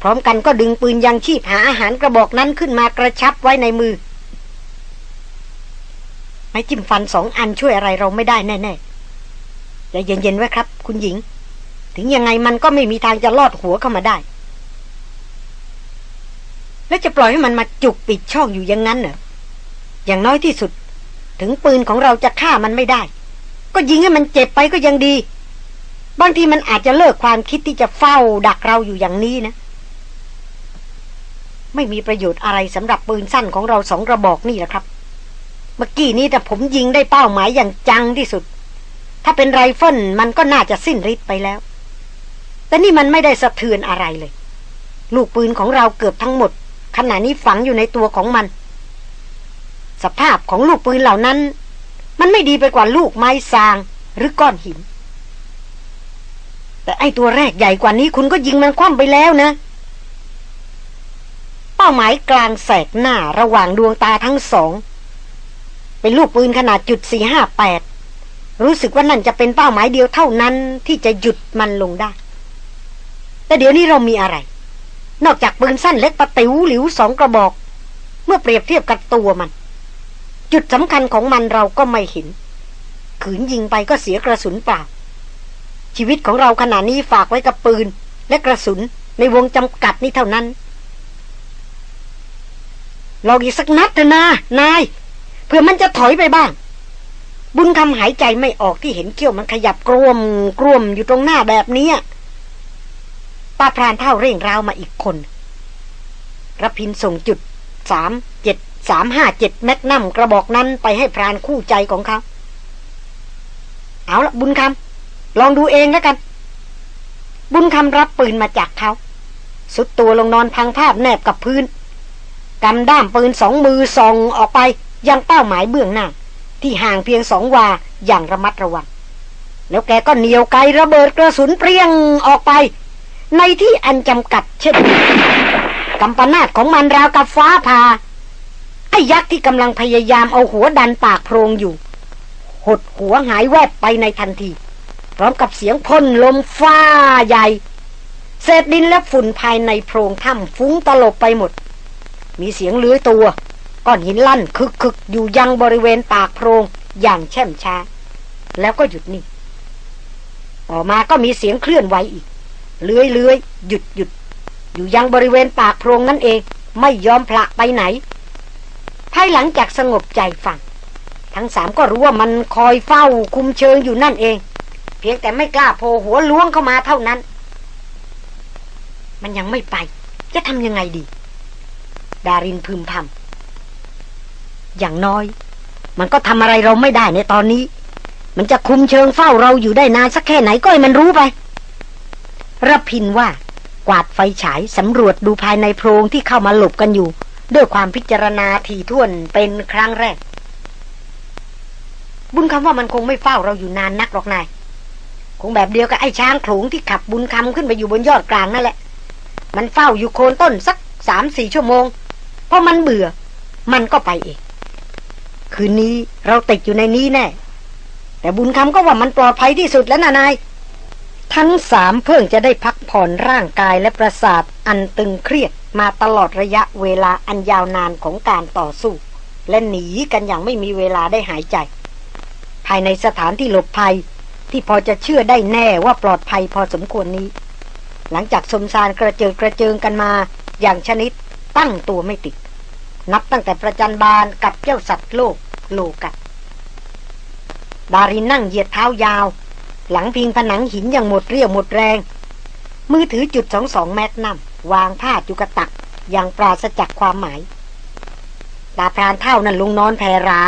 พร้อมกันก็ดึงปืนยังชีพหาอาหารกระบอกนั้นขึ้นมากระชับไว้ในมือไม้จิ้มฟันสองอันช่วยอะไรเราไม่ได้แน่ๆใจเย็นๆไว้ครับ คุณหญิง ถึงยังไงมันก็ไม่มีทางจะลอดหัวเข้ามาได้ แล้วจะปล่อยให้มันมาจุกปิดช่องอยู่อย่างนั้นเหรออย่างน้อยที่สุด ถึงปืนของเราจะฆ่ามันไม่ได้ ก็ยิงให้มันเจ็บไปก็ยังดี บางทีมันอาจจะเลิกความคิดที่จะเฝ้าดักเราอยู่อย่างนี้นะ ไม่มีประโยชน์อะไรสำหรับปืนสั้นของเราสองกระบอกนี่แหละครับ เมื่อกี้นี้แต่ผมยิงได้เป้าหมายอย่างจังที่สุด ถ้าเป็นไรเฟิลมันก็น่าจะสิ้นฤทธิ์ไปแล้ว แต่นี่มันไม่ได้สะเทือนอะไรเลย ลูกปืนของเราเกือบทั้งหมด ขณะนี้ฝังอยู่ในตัวของมัน สภาพของลูกปืนเหล่านั้น มันไม่ดีไปกว่าลูกไม้ซางหรือก้อนหิน แต่ไอตัวแรกใหญ่กว่านี้คุณก็ยิงมันคว่ำไปแล้วนะ เป้าหมายกลางแสกหน้าระหว่างดวงตาทั้งสอง เป็นลูกปืนขนาดจุดสี่ห้าแปดรู้สึกว่านั่นจะเป็นเป้าหมายเดียวเท่านั้นที่จะหยุดมันลงได้ แต่เดี๋ยวนี้เรามีอะไร นอกจากปืนสั้นเล็กประติวหลิวสองกระบอก เมื่อเปรียบเทียบกับตัวมัน จุดสำคัญของมันเราก็ไม่เห็น ขืนยิงไปก็เสียกระสุนเปล่า ชีวิตของเราขณะนี้ฝากไว้กับปืน และกระสุนในวงจำกัดนี้เท่านั้นลองอีกสักนัดเถอะนะนาย เพื่อมันจะถอยไปบ้าง บุญคำหายใจไม่ออกที่เห็นเขี้ยวมันขยับกรวมกรวมอยู่ตรงหน้าแบบนี้ ป้าพรานเท่าเร่งราวมาอีกคนรพินส่งจุดสามเจ็ดสามห้าเจ็ดแมกนัมกระบอกนั้นไปให้พรานคู่ใจของเขา เอาละบุญคำลองดูเองแล้วกัน บุญคำรับปืนมาจากเขาสุดตัวลงนอนพังภาพแนบกับพื้นกำด้ามปืนสองมือส่องออกไปยังเป้าหมายเบื้องหน้า ที่ห่างเพียงสองวาอย่างระมัดระวัง แล้วแกก็เหนียวไกระเบิดกระสุนเปรี้ยงออกไป ในที่อันจำกัดเช่นกำปนาตของมันราวกับฟ้าผ่าไอ้ยักษ์ที่กำลังพยายามเอาหัวดันปากโพรงอยู่ หดหัวหายแวบไปในทันที พร้อมกับเสียงพ่นลมฟ้าใหญ่ เศษดินและฝุ่นภายในโพรงถ้ำฟุ้งตลบไปหมด มีเสียงเลื้อยตัวก้อนหินลั่นคึกคึกอยู่ยังบริเวณปากโพรงอย่างแช่มช้า แล้วก็หยุดนิ่งต่อมาก็มีเสียงเคลื่อนไหวอีก เลื้อยเลื้อยหยุดหยุดอยู่ยังบริเวณปากโพรงนั่นเอง ไม่ยอมพละไปไหน ภายหลังจากสงบใจฟัง ทั้งสามก็รู้ว่ามันคอยเฝ้าคุมเชิงอยู่นั่นเอง เพียงแต่ไม่กล้าโผล่หัวล้วงเข้ามาเท่านั้น มันยังไม่ไป จะทำยังไงดี ดารินพึมพำอย่างน้อย มันก็ทำอะไรเราไม่ได้ในตอนนี้ มันจะคุมเชิงเฝ้าเราอยู่ได้นานสักแค่ไหนก็ให้มันรู้ไป ระพินว่ากวาดไฟฉายสำรวจดูภายในโพรงที่เข้ามาหลบกันอยู่ ด้วยความพิจารณาทีท่วนเป็นครั้งแรก บุญคำว่ามันคงไม่เฝ้าเราอยู่นานนักหรอกนาย คงแบบเดียวกับไอ้ช้างโขลงที่ขับบุญคำขึ้นไปอยู่บนยอดกลางนั่นแหละ มันเฝ้าอยู่โคนต้นสักสามสี่ชั่วโมงพอมันเบื่อ มันก็ไปเอง คืนนี้เราติดอยู่ในนี้แน่ แต่บุญคำก็ว่ามันปลอดภัยที่สุดแล้วนะนาย ทั้งสามเพิ่งจะได้พักผ่อนร่างกายและประสาทอันตึงเครียดมาตลอดระยะเวลาอันยาวนานของการต่อสู้ และหนีกันอย่างไม่มีเวลาได้หายใจ ภายในสถานที่หลบภัย ที่พอจะเชื่อได้แน่ว่าปลอดภัยพอสมควรนี้ หลังจากสมสารกระเจิงกระเจิงกันมา อย่างชนิดตั้งตัวไม่ติด นับตั้งแต่ประจันบานกับเจ้าสัตว์โลกโลกัดดารินนั่งเหยียดเท้ายาว หลังพิงผนังหินอย่างหมดเรี่ยวหมดแรง มือถือจุดสองสองแมกนัมวางผ้าจุกตัก อย่างปราศจากความหมายดาพรานเท่านั้นลงนอนแผ่รา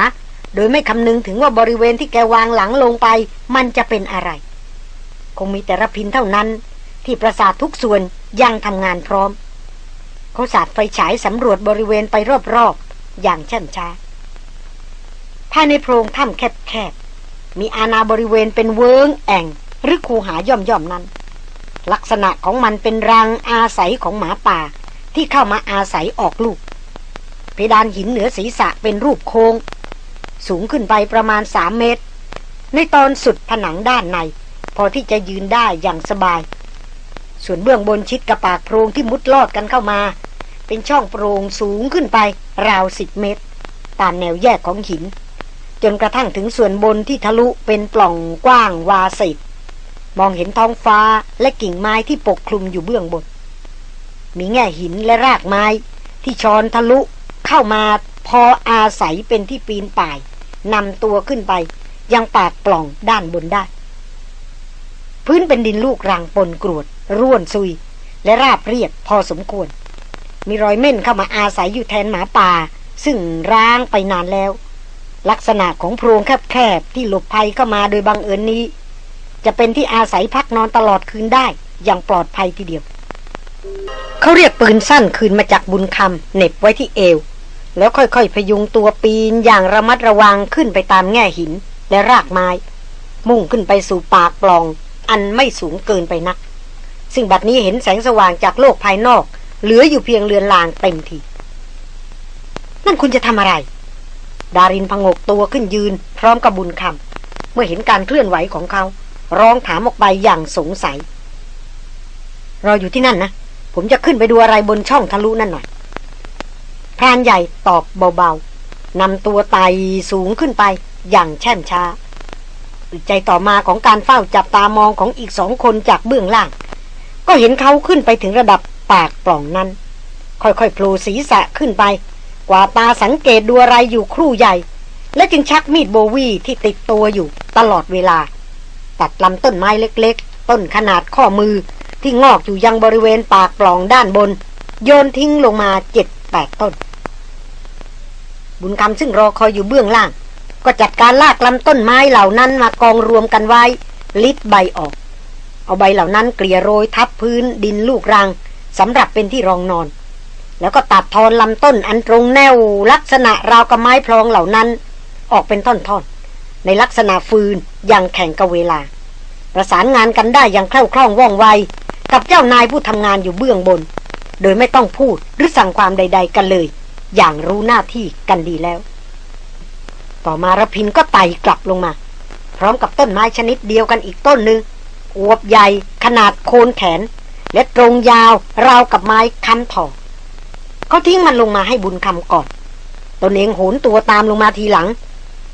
โดยไม่คำนึงถึงว่าบริเวณที่แกวางหลังลงไป มันจะเป็นอะไร คงมีแต่ระพินเท่านั้น ที่ประสาททุกส่วนยังทำงานพร้อม เขาสาดไฟฉายสำรวจบริเวณไปรอบๆอย่างช่ำช้าภายในโพรงถ้ำแคบๆ มีอาณาบริเวณเป็นเวิงแอ่ง หรือคูหาย่อมย่อมๆนั้น ลักษณะของมันเป็นรังอาศัยของหมาป่า ที่เข้ามาอาศัยออกลูก เพดานหินเหนือศีรษะเป็นรูปโคง้ง สูงขึ้นไปประมาณสามเมตร ในตอนสุดผนังด้านใน พอที่จะยืนได้อย่างสบาย ส่วนเบื้องบนชิดกระปากโพรงที่มุดลอดกันเข้ามา เป็นช่องโปร่งสูงขึ้นไปราวสิบเมตร ตามแนวแยกของหิน จนกระทั่งถึงส่วนบนที่ทะลุเป็นปล่องกว้างวาสิบมองเห็นท้องฟ้าและกิ่งไม้ที่ปกคลุมอยู่เบื้องบน มีแง่หินและรากไม้ที่ชอนทะลุเข้ามาพออาศัยเป็นที่ปีนป่ายนำตัวขึ้นไป ยังปากปล่องด้านบนได้ พื้นเป็นดินลูกรังปนกรวด ร่วนซุย และราบเรียบพอสมควร มีรอยเม่นเข้ามาอาศัยอยู่แทนหมาป่า ซึ่งร้างไปนานแล้ว ลักษณะของโพรงแคบๆที่หลบภัยเข้ามาโดยบังเอิญนี้ จะเป็นที่อาศัยพักนอนตลอดคืนได้ อย่างปลอดภัยทีเดียว เขาเรียกปืนสั้นคืนมาจากบุญคำเหน็บไว้ที่เอว แล้วค่อยๆพยุงตัวปีนอย่างระมัดระวังขึ้นไปตามแง่หินและรากไม้ มุ่งขึ้นไปสู่ปากปล่อง อันไม่สูงเกินไปนัก ซึ่งบัดนี้เห็นแสงสว่างจากโลกภายนอก เหลืออยู่เพียงเรือนลางเต็มทีนั่นคุณจะทำอะไร ดารินพงกตัวขึ้นยืน พร้อมกับบุญคำเมื่อเห็นการเคลื่อนไหวของเขา ร้องถามออกไปอย่างสงสัย รออยู่ที่นั่นนะ ผมจะขึ้นไปดูอะไรบนช่องทะลุนั่นหน่อยพรานใหญ่ตอบเบาๆนำตัวไต่สูงขึ้นไปอย่างแช่มช้าใจต่อมาของการเฝ้าจับตามองของอีกสองคนจากเบื้องล่าง ก็เห็นเขาขึ้นไปถึงระดับปากปล่องนั้น ค่อยๆโผล่ศีรษะขึ้นไป กว่าตาสังเกตดูอะไรอยู่ครู่ใหญ่ และจึงชักมีดโบวีที่ติดตัวอยู่ตลอดเวลา ตัดลำต้นไม้เล็กๆ ต้นขนาดข้อมือที่งอกอยู่ยังบริเวณปากปล่องด้านบน โยนทิ้งลงมาเจ็ดแปดต้น บุญคำซึ่งรอคอยอยู่เบื้องล่าง ก็จัดการลากลำต้นไม้เหล่านั้นมากองรวมกันไว้ ลิดใบออก เอาใบเหล่านั้นเกลี่ยโรยทับพื้นดินลูกรังสำหรับเป็นที่รองนอน แล้วก็ตัดทอนลำต้นอันตรงแนวลักษณะราวกับไม้พลองเหล่านั้น ออกเป็นท่อนๆ ในลักษณะฟืนอย่างแข่งกับเวลา ประสานงานกันได้อย่างคล่องคล่องว่องไว กับเจ้านายผู้ทำงานอยู่เบื้องบน โดยไม่ต้องพูดหรือสั่งความใด ๆ กันเลย อย่างรู้หน้าที่กันดีแล้ว ต่อมารพินก็ไต่กลับลงมา พร้อมกับต้นไม้ชนิดเดียวกันอีกต้นหนึ่งอวบใหญ่ขนาดโคนแขน และตรงยาวราวกับไม้ค้ำถอ เขาทิ้งมันลงมาให้บุญคำก่อนตนเองโหนตัวตามลงมาทีหลัง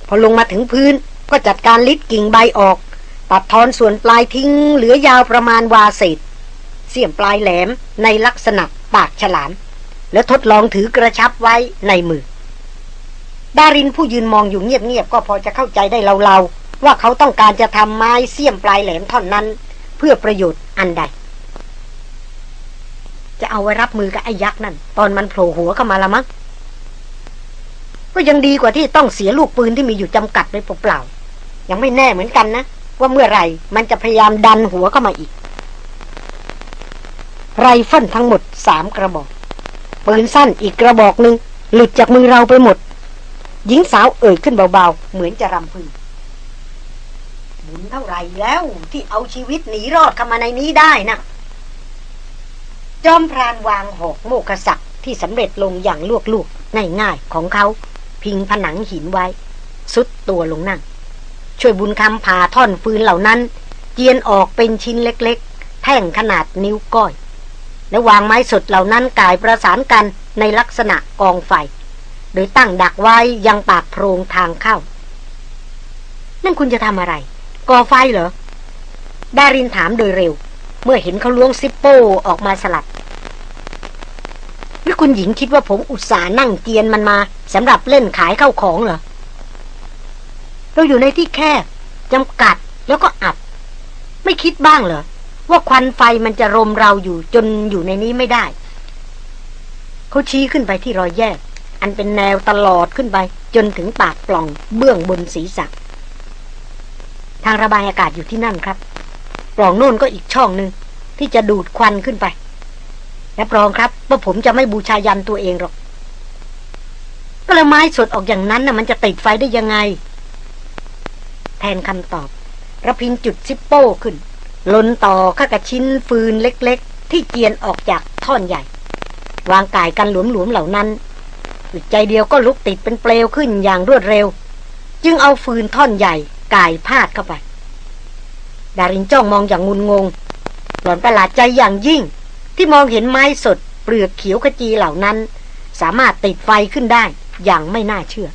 พอลงมาถึงพื้นก็จัดการลิดกิ่งใบออก ตัดทอนส่วนปลายทิ้งเหลือยาวประมาณวาเศษ เสียมปลายแหลมในลักษณะปากฉลาม แล้วทดลองถือกระชับไว้ในมือ ดารินผู้ยืนมองอยู่เงียบๆก็พอจะเข้าใจได้เลาๆว่าเขาต้องการจะทำไม้เสียมปลายแหลมท่อนนั้น เพื่อประโยชน์อันใด จะเอาไว้รับมือกับไอ้ยักษ์นั่น ตอนมันโผล่หัวเข้ามาละมั้งก็ยังดีกว่าที่ต้องเสียลูกปืนที่มีอยู่จำกัดไปเปล่าๆยังไม่แน่เหมือนกันนะ ว่าเมื่อไหร่มันจะพยายามดันหัวเข้ามาอีก ไรเฟิลทั้งหมดสามกระบอก ปืนสั้นอีกกระบอกหนึ่งหลุดจากมือเราไปหมด หญิงสาวเอ่ยขึ้นเบาๆ เหมือนจะรำพึงบุญเท่าไหร่แล้วที่เอาชีวิตหนีรอดเข้ามาในนี้ได้นะ จอมพรานวางหอกโมกษักที่สำเร็จลงอย่างลวกๆง่ายๆของเขา พิงผนังหินไว้ สุดตัวลงนั่ง ช่วยบุญคำผ่าท่อนฟืนเหล่านั้น เจียนออกเป็นชิ้นเล็กๆ แท่งขนาดนิ้วก้อย และวางไม้สดเหล่านั้นกายประสานกันในลักษณะกองไฟ โดยตั้งดักไว้ยังปากโพรงทางเข้า นั่นคุณจะทำอะไรก่อไฟเหรอดารินถามโดยเร็ว เมื่อเห็นเขาล้วงซิปโป้ออกมาสลัดหรือคุณหญิงคิดว่าผมอุตส่าห์นั่งเกียนมันมาสำหรับเล่นขายเข้าของเหรอ เราอยู่ในที่แคบจำกัดแล้วก็อับ ไม่คิดบ้างเหรอ ว่าควันไฟมันจะรมเราอยู่จนอยู่ในนี้ไม่ได้ เขาชี้ขึ้นไปที่รอยแยก อันเป็นแนวตลอดขึ้นไป จนถึงปากปล่องเบื้องบนศีรษะ ทางระบายอากาศอยู่ที่นั่นครับ ปล่องโน่นก็อีกช่องหนึ่งที่จะดูดควันขึ้นไปรับรองครับว่าผมจะไม่บูชายันตัวเองหรอกก็แล้วไม้สดออกอย่างนั้นน่ะมันจะติดไฟได้ยังไง แทนคำตอบระพินจุดซิปโป้ขึ้นลนต่อข้ากับชิ้นฟืนเล็กๆ ที่เจียนออกจากท่อนใหญ่ วางกายกันหลวมๆเหล่านั้นอึดใจเดียวก็ลุกติดเป็นเปลวขึ้นอย่างรวดเร็ว จึงเอาฟืนท่อนใหญ่กายพาดเข้าไป ดารินจ้องมองอย่างงุนงง หล่อนประหลาดใจอย่างยิ่ง ที่มองเห็นไม้สด เปลือกเขียวขจีเหล่านั้น สามารถติดไฟขึ้นได้อย่างไม่น่าเชื่อ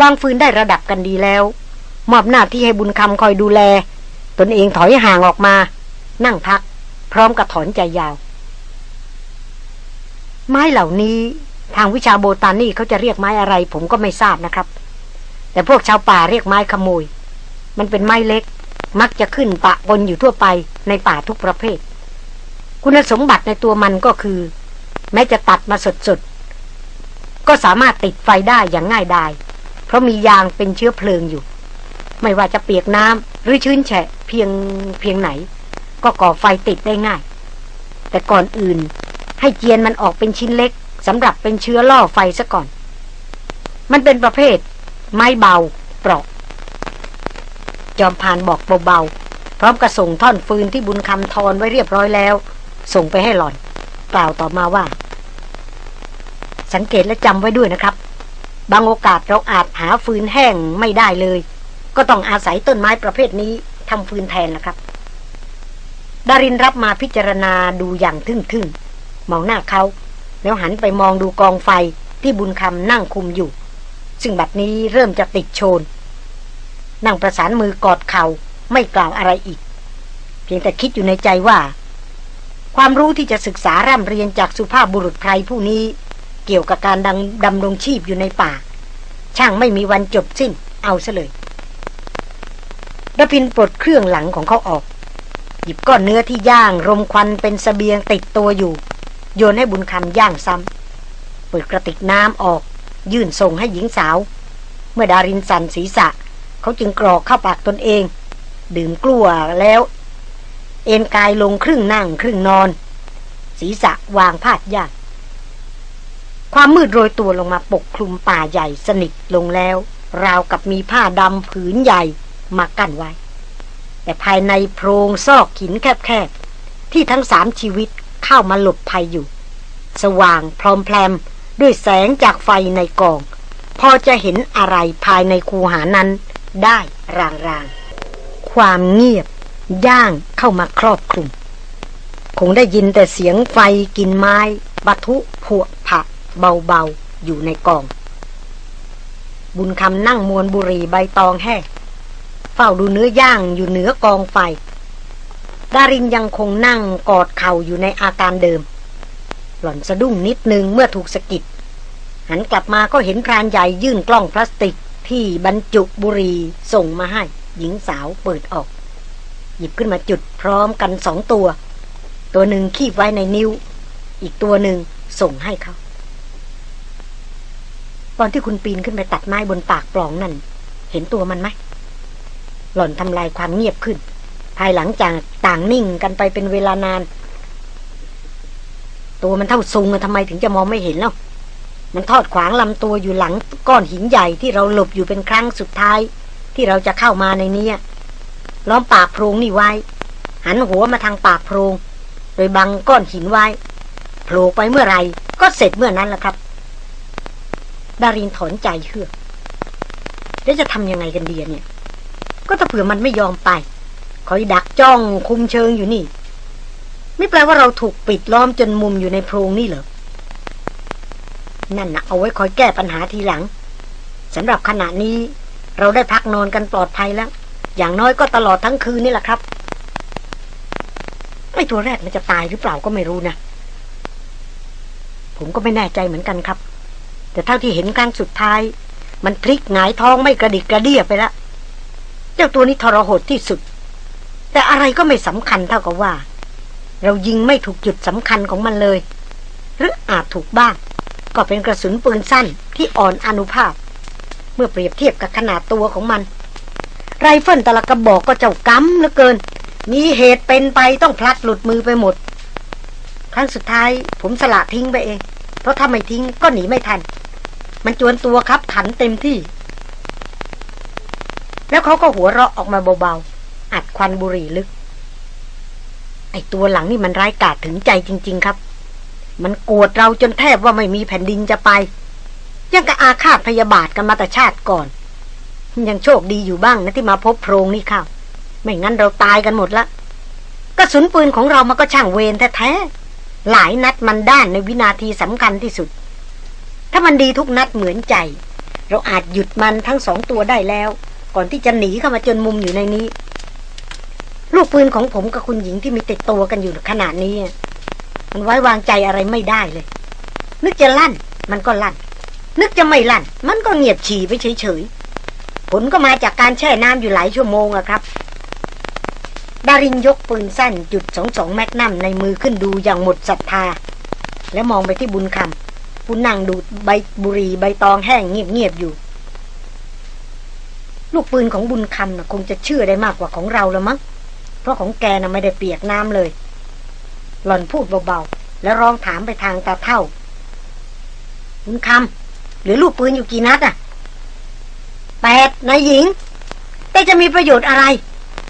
วางฟืนได้ระดับกันดีแล้ว มอบหน้าที่ให้บุญคำคอยดูแล ตนเองถอยห่างออกมา นั่งพัก พร้อมกับถอนใจยาว ไม้เหล่านี้ทางวิชาโบตานี่เขาจะเรียกไม้อะไร ผมก็ไม่ทราบนะครับ แต่พวกชาวป่าเรียกไม้ขโมย มันเป็นไม้เล็ก มักจะขึ้นปะปนอยู่ทั่วไปในป่าทุกประเภท คุณสมบัติในตัวมันก็คือ แม้จะตัดมาสดๆ ก็สามารถติดไฟได้อย่างง่ายดาย เพราะมียางเป็นเชื้อเพลิงอยู่ ไม่ว่าจะเปียกน้ำหรือชื้นแฉะเพียงเพียงไหน ก็ก่อไฟติดได้ง่าย แต่ก่อนอื่น ให้เจียนมันออกเป็นชิ้นเล็กสำหรับเป็นเชื้อล่อไฟซะก่อน มันเป็นประเภท ไม้เบาเปราะ จอมพานบอกเบาๆ พร้อมกระส่งท่อนฟืนที่บุญคำทอนไว้เรียบร้อยแล้ว ส่งไปให้หล่อน กล่าวต่อมาว่า สังเกตและจำไว้ด้วยนะครับ บางโอกาสเราอาจหาฟืนแห้งไม่ได้เลย ก็ต้องอาศัยต้นไม้ประเภทนี้ทำฟืนแทนนะครับ ดารินรับมาพิจารณาดูอย่างทึ่งๆ มองหน้าเขา แล้วหันไปมองดูกองไฟที่บุญคำนั่งคุมอยู่ ซึ่งบัดนี้เริ่มจะติดโชน นั่งประสานมือกอดเขา่าไม่กล่าวอะไรอีก เพียงแต่คิดอยู่ในใจว่า ความรู้ที่จะศึกษาร่ำเรียนจากสุภาพบุรุษไพรผู้นี้เกี่ยวกับการดังดำรงชีพอยู่ในป่า ช่างไม่มีวันจบสิ้นเอาซะเลยระพินปลดเครื่องหลังของเขาออก หยิบก้อนเนื้อที่ย่างรมควันเป็นสเสบียงติดตัวอยู่ โยนให้บุญคำย่างซ้ำเปิดกระติกน้ำออก ยื่นส่งให้หญิงสาว เมื่อดารินสันศีรษะ เขาจึงกรอกเข้าปากตนเอง ดื่มกลัวแล้ว เอนกายลงครึ่งนั่งครึ่งนอน ศีรษะวางพาดยากความมืดโรยตัวลงมาปกคลุมป่าใหญ่สนิทลงแล้ว ราวกับมีผ้าดำผืนใหญ่มากั้นไว้ แต่ภายในโพรงซอกหินแคบๆ ที่ทั้งสามชีวิตเข้ามาหลบภัยอยู่ สว่างพร้อมแพรมด้วยแสงจากไฟในกอง พอจะเห็นอะไรภายในคูหานั้น ได้รางๆ ความเงียบย่างเข้ามาครอบคลุม คงได้ยินแต่เสียงไฟกินไม้บะทุผวผะเบาๆ อยู่ในกอง บุญคำนั่งมวนบุรีใบตองแห้เฝ้าดูเนื้อย่างอยู่เหนือกองไฟ ดารินยังคงนั่งกอดเข่าอยู่ในอาการเดิม หล่อนสะดุ้งนิดนึงเมื่อถูกสะกิดหันกลับมาก็เห็นพรานใหญ่ยื่นกล้องพลาสติก ที่บรรจุบุหรี่ส่งมาให้ หญิงสาวเปิดออก หยิบขึ้นมาจุดพร้อมกันสองตัว ตัวหนึ่งคีบไว้ในนิ้ว อีกตัวหนึ่งส่งให้เขาตอนที่คุณปีนขึ้นไปตัดไม้บนปากปล่องนั่น เห็นตัวมันไหมหล่อนทำลายความเงียบขึ้น ภายหลังจากต่างนิ่งกันไปเป็นเวลานาน ตัวมันเท่าซุงทำไมถึงจะมองไม่เห็นเล่า มันทอดขวางลำตัวอยู่หลังก้อนหินใหญ่ที่เราหลบอยู่เป็นครั้งสุดท้าย ที่เราจะเข้ามาในนี้ล้อมปากโพรงนี่ไว้ หันหัวมาทางปากโพรง โดยบังก้อนหินไว้โผล่ไปเมื่อไรก็เสร็จเมื่อนั้นแหละครับ ดารินถอนใจเฮือกแล้วจะทำยังไงกันดีเนี่ย ก็ถ้าเผื่อมันไม่ยอมไป คอยดักจ้องคุมเชิงอยู่นี่ ไม่แปลว่าเราถูกปิดล้อมจนมุมอยู่ในโพรงนี่เหรอ นั่นนะเอาไว้คอยแก้ปัญหาทีหลังสำหรับขณะนี้ เราได้พักนอนกันปลอดภัยแล้ว อย่างน้อยก็ตลอดทั้งคืนนี่แหละครับไอ้ตัวแรกมันจะตายหรือเปล่าก็ไม่รู้นะ ผมก็ไม่แน่ใจเหมือนกันครับ แต่เท่าที่เห็นครั้งสุดท้าย มันพลิกหงายท้องไม่กระดิกกระเดียไปแล้วเจ้าตัวนี้ทรหดที่สุด แต่อะไรก็ไม่สำคัญเท่ากับว่า เรายิงไม่ถูกจุดสำคัญของมันเลย หรืออาจถูกบ้าง ก็เป็นกระสุนปืนสั้นที่อ่อนอานุภาพ เมื่อเปรียบเทียบกับขนาดตัวของมัน ไรเฟิลแต่ละกระบอกก็เจ้ากรรมเหลือเกิน มีเหตุเป็นไปต้องพลัดหลุดมือไปหมด ครั้งสุดท้ายผมสละทิ้งไปเอง เพราะถ้าไม่ทิ้งก็หนีไม่ทัน มันจวนตัวครับขันเต็มที่ แล้วเขาก็หัวเราะออกมาเบาๆอัดควันบุหรี่ลึก ไอตัวหลังนี่มันร้ายกาจถึงใจจริง ๆ ครับ มันโกรธเราจนแทบว่าไม่มีแผ่นดินจะไป ยังกะอาฆาตพยาบาทกันมาแต่ชาติก่อน ยังโชคดีอยู่บ้างนะที่มาพบโพรงนี่ข้าไม่งั้นเราตายกันหมดละกระสุนปืนของเรามันก็ช่างเวรแท้ๆหลายนัดมันด้านในวินาทีสำคัญที่สุด ถ้ามันดีทุกนัดเหมือนใจ เราอาจหยุดมันทั้งสองตัวได้แล้ว ก่อนที่จะหนีเข้ามาจนมุมอยู่ในนี้ ลูกปืนของผมกับคุณหญิงที่มีติดตัวกันอยู่ขนาดนี้ มันไว้วางใจอะไรไม่ได้เลย นึกจะลั่น มันก็ลั่น นึกจะไม่ลั่น มันก็เงียบฉี่ไปเฉยๆ ผลก็มาจากการแช่น้ำอยู่หลายชั่วโมงอะครับ ดารินยกปืนสั้นจุดสองสองแมกนัมในมือขึ้นดูอย่างหมดศรัทธา แล้วมองไปที่บุญคำผู้นั่งดูดใบบุรีใบตองแห้งเงียบๆอยู่ ลูกปืนของบุญคำนะคงจะเชื่อได้มากกว่าของเราล้วมั้งเพราะของแกน่ะไม่ได้เปียกน้ำเลย หล่อนพูดเบาๆ แล้วร้องถามไปทางตาเท่าบุญคำหรือลูกปืนอยู่กี่นัดอะแปดนายหญิง แต่จะมีประโยชน์อะไร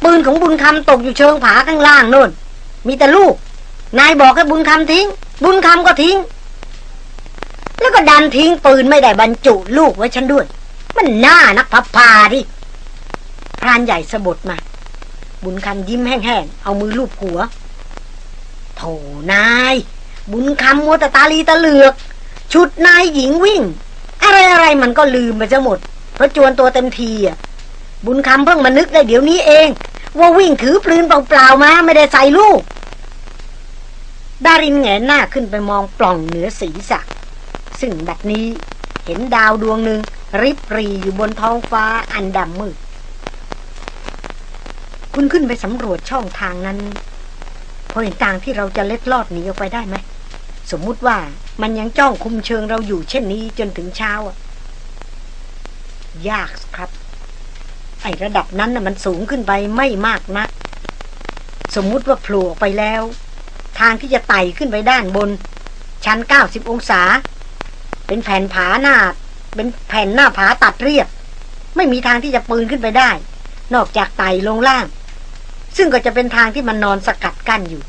ปืนของบุญคำตกอยู่เชิงผาข้างล่างโน่น มีแต่ลูก นายบอกให้บุญคำทิ้ง บุญคำก็ทิ้ง แล้วก็ดันทิ้งปืนไม่ได้บรรจุลูกไว้ฉันด้วย มันน่านักพับพาดิพรานใหญ่สะบดมา บุญคำยิ้มแห้งๆ เอามือลูบหัว โถนาย บุญคำมัวแต่ตาลีตะเหลือก ชุดนายหญิงวิ่ง อะไรอะไรมันก็ลืมไปจะหมด เพราะจวนตัวเต็มทีอะ บุญคำเพิ่งมานึกได้เดี๋ยวนี้เอง ว่าวิ่งถือปืนเปล่าๆมาไม่ได้ใส่ลูก ดารินแงหน้าขึ้นไปมองปล่องเหนือศีรษะ ซึ่งแบบนี้เห็นดาวดวงหนึ่งริบรีอยู่บนท้องฟ้าอันดำมืด คุณขึ้นไปสำรวจช่องทางนั้น พอเห็นทางที่เราจะเล็ดลอดหนีออกไปได้ไหม สมมุติว่ามันยังจ้องคุมเชิงเราอยู่เช่นนี้จนถึงเช้าอะยากครับ ไอระดับนั้นน่ะมันสูงขึ้นไปไม่มากนัก สมมุติว่าโผล่ออกไปแล้ว ทางที่จะไต่ขึ้นไปด้านบน ชั้น90องศา เป็นแผ่นผาหน้า เป็นแผ่นหน้าผาตัดเรียบ ไม่มีทางที่จะปืนขึ้นไปได้ นอกจากไต่ลงล่าง ซึ่งก็จะเป็นทางที่มันนอนสกัดกั้นอยู่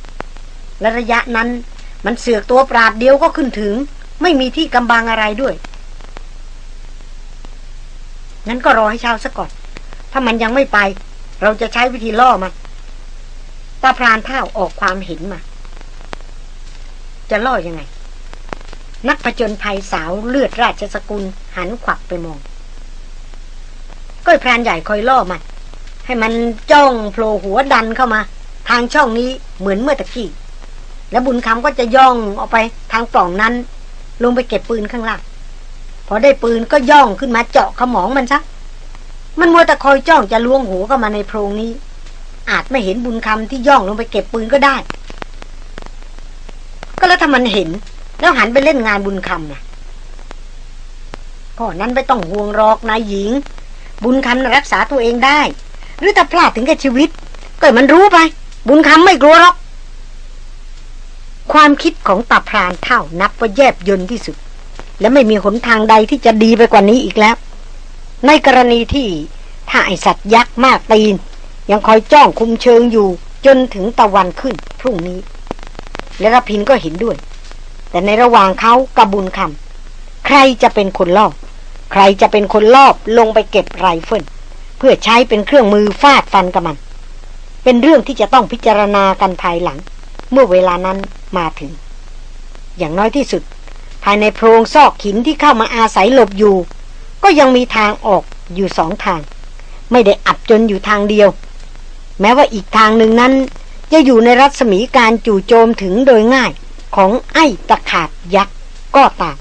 และระยะนั้นมันเสือกตัวปราดเดียวก็ขึ้นถึง ไม่มีที่กำบังอะไรด้วยงั้นก็รอให้เช้าซะก่อน ถ้ามันยังไม่ไป เราจะใช้วิธีล่อมันตาพรานเท่าออกความเห็นมา จะล่อยังไง นักผจญภัยสาวเลือดราชสกุลหันขวับไปมองก็พรานใหญ่คอยล่อมัน ให้มันจ้องโผล่หัวดันเข้ามา ทางช่องนี้เหมือนเมื่อตะกี้ แล้วบุญคำก็จะย่องออกไปทางปล่องนั้น ลงไปเก็บปืนข้างล่าง พอได้ปืนก็ย่องขึ้นมาเจาะขมองมันซะ มันมัวแต่คอยจ้องจะล้วงหัวเข้ามาในโพรงนี้ อาจไม่เห็นบุญคำที่ย่องลงไปเก็บปืนก็ได้ ก็แล้วถ้ามันเห็น แล้วหันไปเล่นงานบุญคำนะก็นั้นไม่ต้องห่วงหรอกนายหญิง บุญคำรักษาตัวเองได้ หรือถ้าพลาดถึงแกับชีวิต ก็ให้มันรู้ไป บุญคำไม่กลัวหรอก ความคิดของตาพรานเท่านับว่าแยบยนที่สุด และไม่มีหนทางใดที่จะดีไปกว่านี้อีกแล้ว ในกรณีที่ถ้าไอสัตว์ยักษ์มากตีน ยังคอยจ้องคุมเชิงอยู่จนถึงตะวันขึ้นพรุ่งนี้ และรพินก็เห็นด้วย แต่ในระหว่างเขากับบุญคำใครจะเป็นคนลอบ ใครจะเป็นคนลอบลงไปเก็บไรเฟิล เพื่อใช้เป็นเครื่องมือฟาดฟันกับมัน เป็นเรื่องที่จะต้องพิจารณากันภายหลัง เมื่อเวลานั้นมาถึง อย่างน้อยที่สุด ภายในโพรงซอกหินที่เข้ามาอาศัยหลบอยู่ ก็ยังมีทางออกอยู่สองทาง ไม่ได้อับจนอยู่ทางเดียว แม้ว่าอีกทางหนึ่งนั้น จะอยู่ในรัศมีการจู่โจมถึงโดยง่ายของไอ้ตะขาบยักษ์ก็ตาม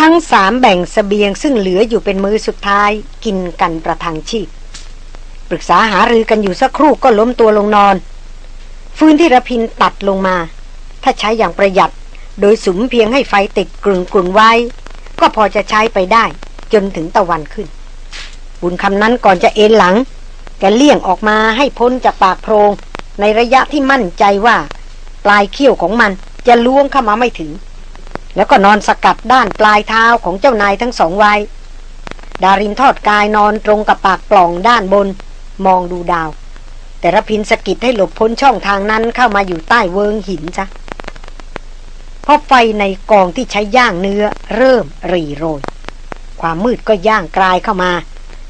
ทั้งสามแบ่งสเสบียงซึ่งเหลืออยู่เป็นมือสุดท้ายกินกันประทังชีพ ปรึกษาหารือกันอยู่สักครู่ก็ล้มตัวลงนอน ฟืนที่ระพินตัดลงมา ถ้าใช้อย่างประหยัด โดยสุมเพียงให้ไฟติดกลุ่นกลุ่นไว้ ก็พอจะใช้ไปได้ จนถึงตะวันขึ้น บุญคำนั้นก่อนจะเอนหลัง แกเลี่ยงออกมาให้พ้นจากปากโพรง ในระยะที่มั่นใจว่า ปลายเขี้ยวของมันจะล้วงเข้ามาไม่ถึง แล้วก็นอนสกัดด้านปลายเท้าของเจ้านายทั้งสองไว้ ดารินทอดกายนอนตรงกับปากปล่องด้านบน มองดูดาว แต่ระพินสกิดให้หลบพ้นช่องทางนั้นเข้ามาอยู่ใต้เวิงหินจ้ะเพราะไฟในกองที่ใช้ย่างเนื้อเริ่มรีโรย ความมืดก็ย่างกลายเข้ามา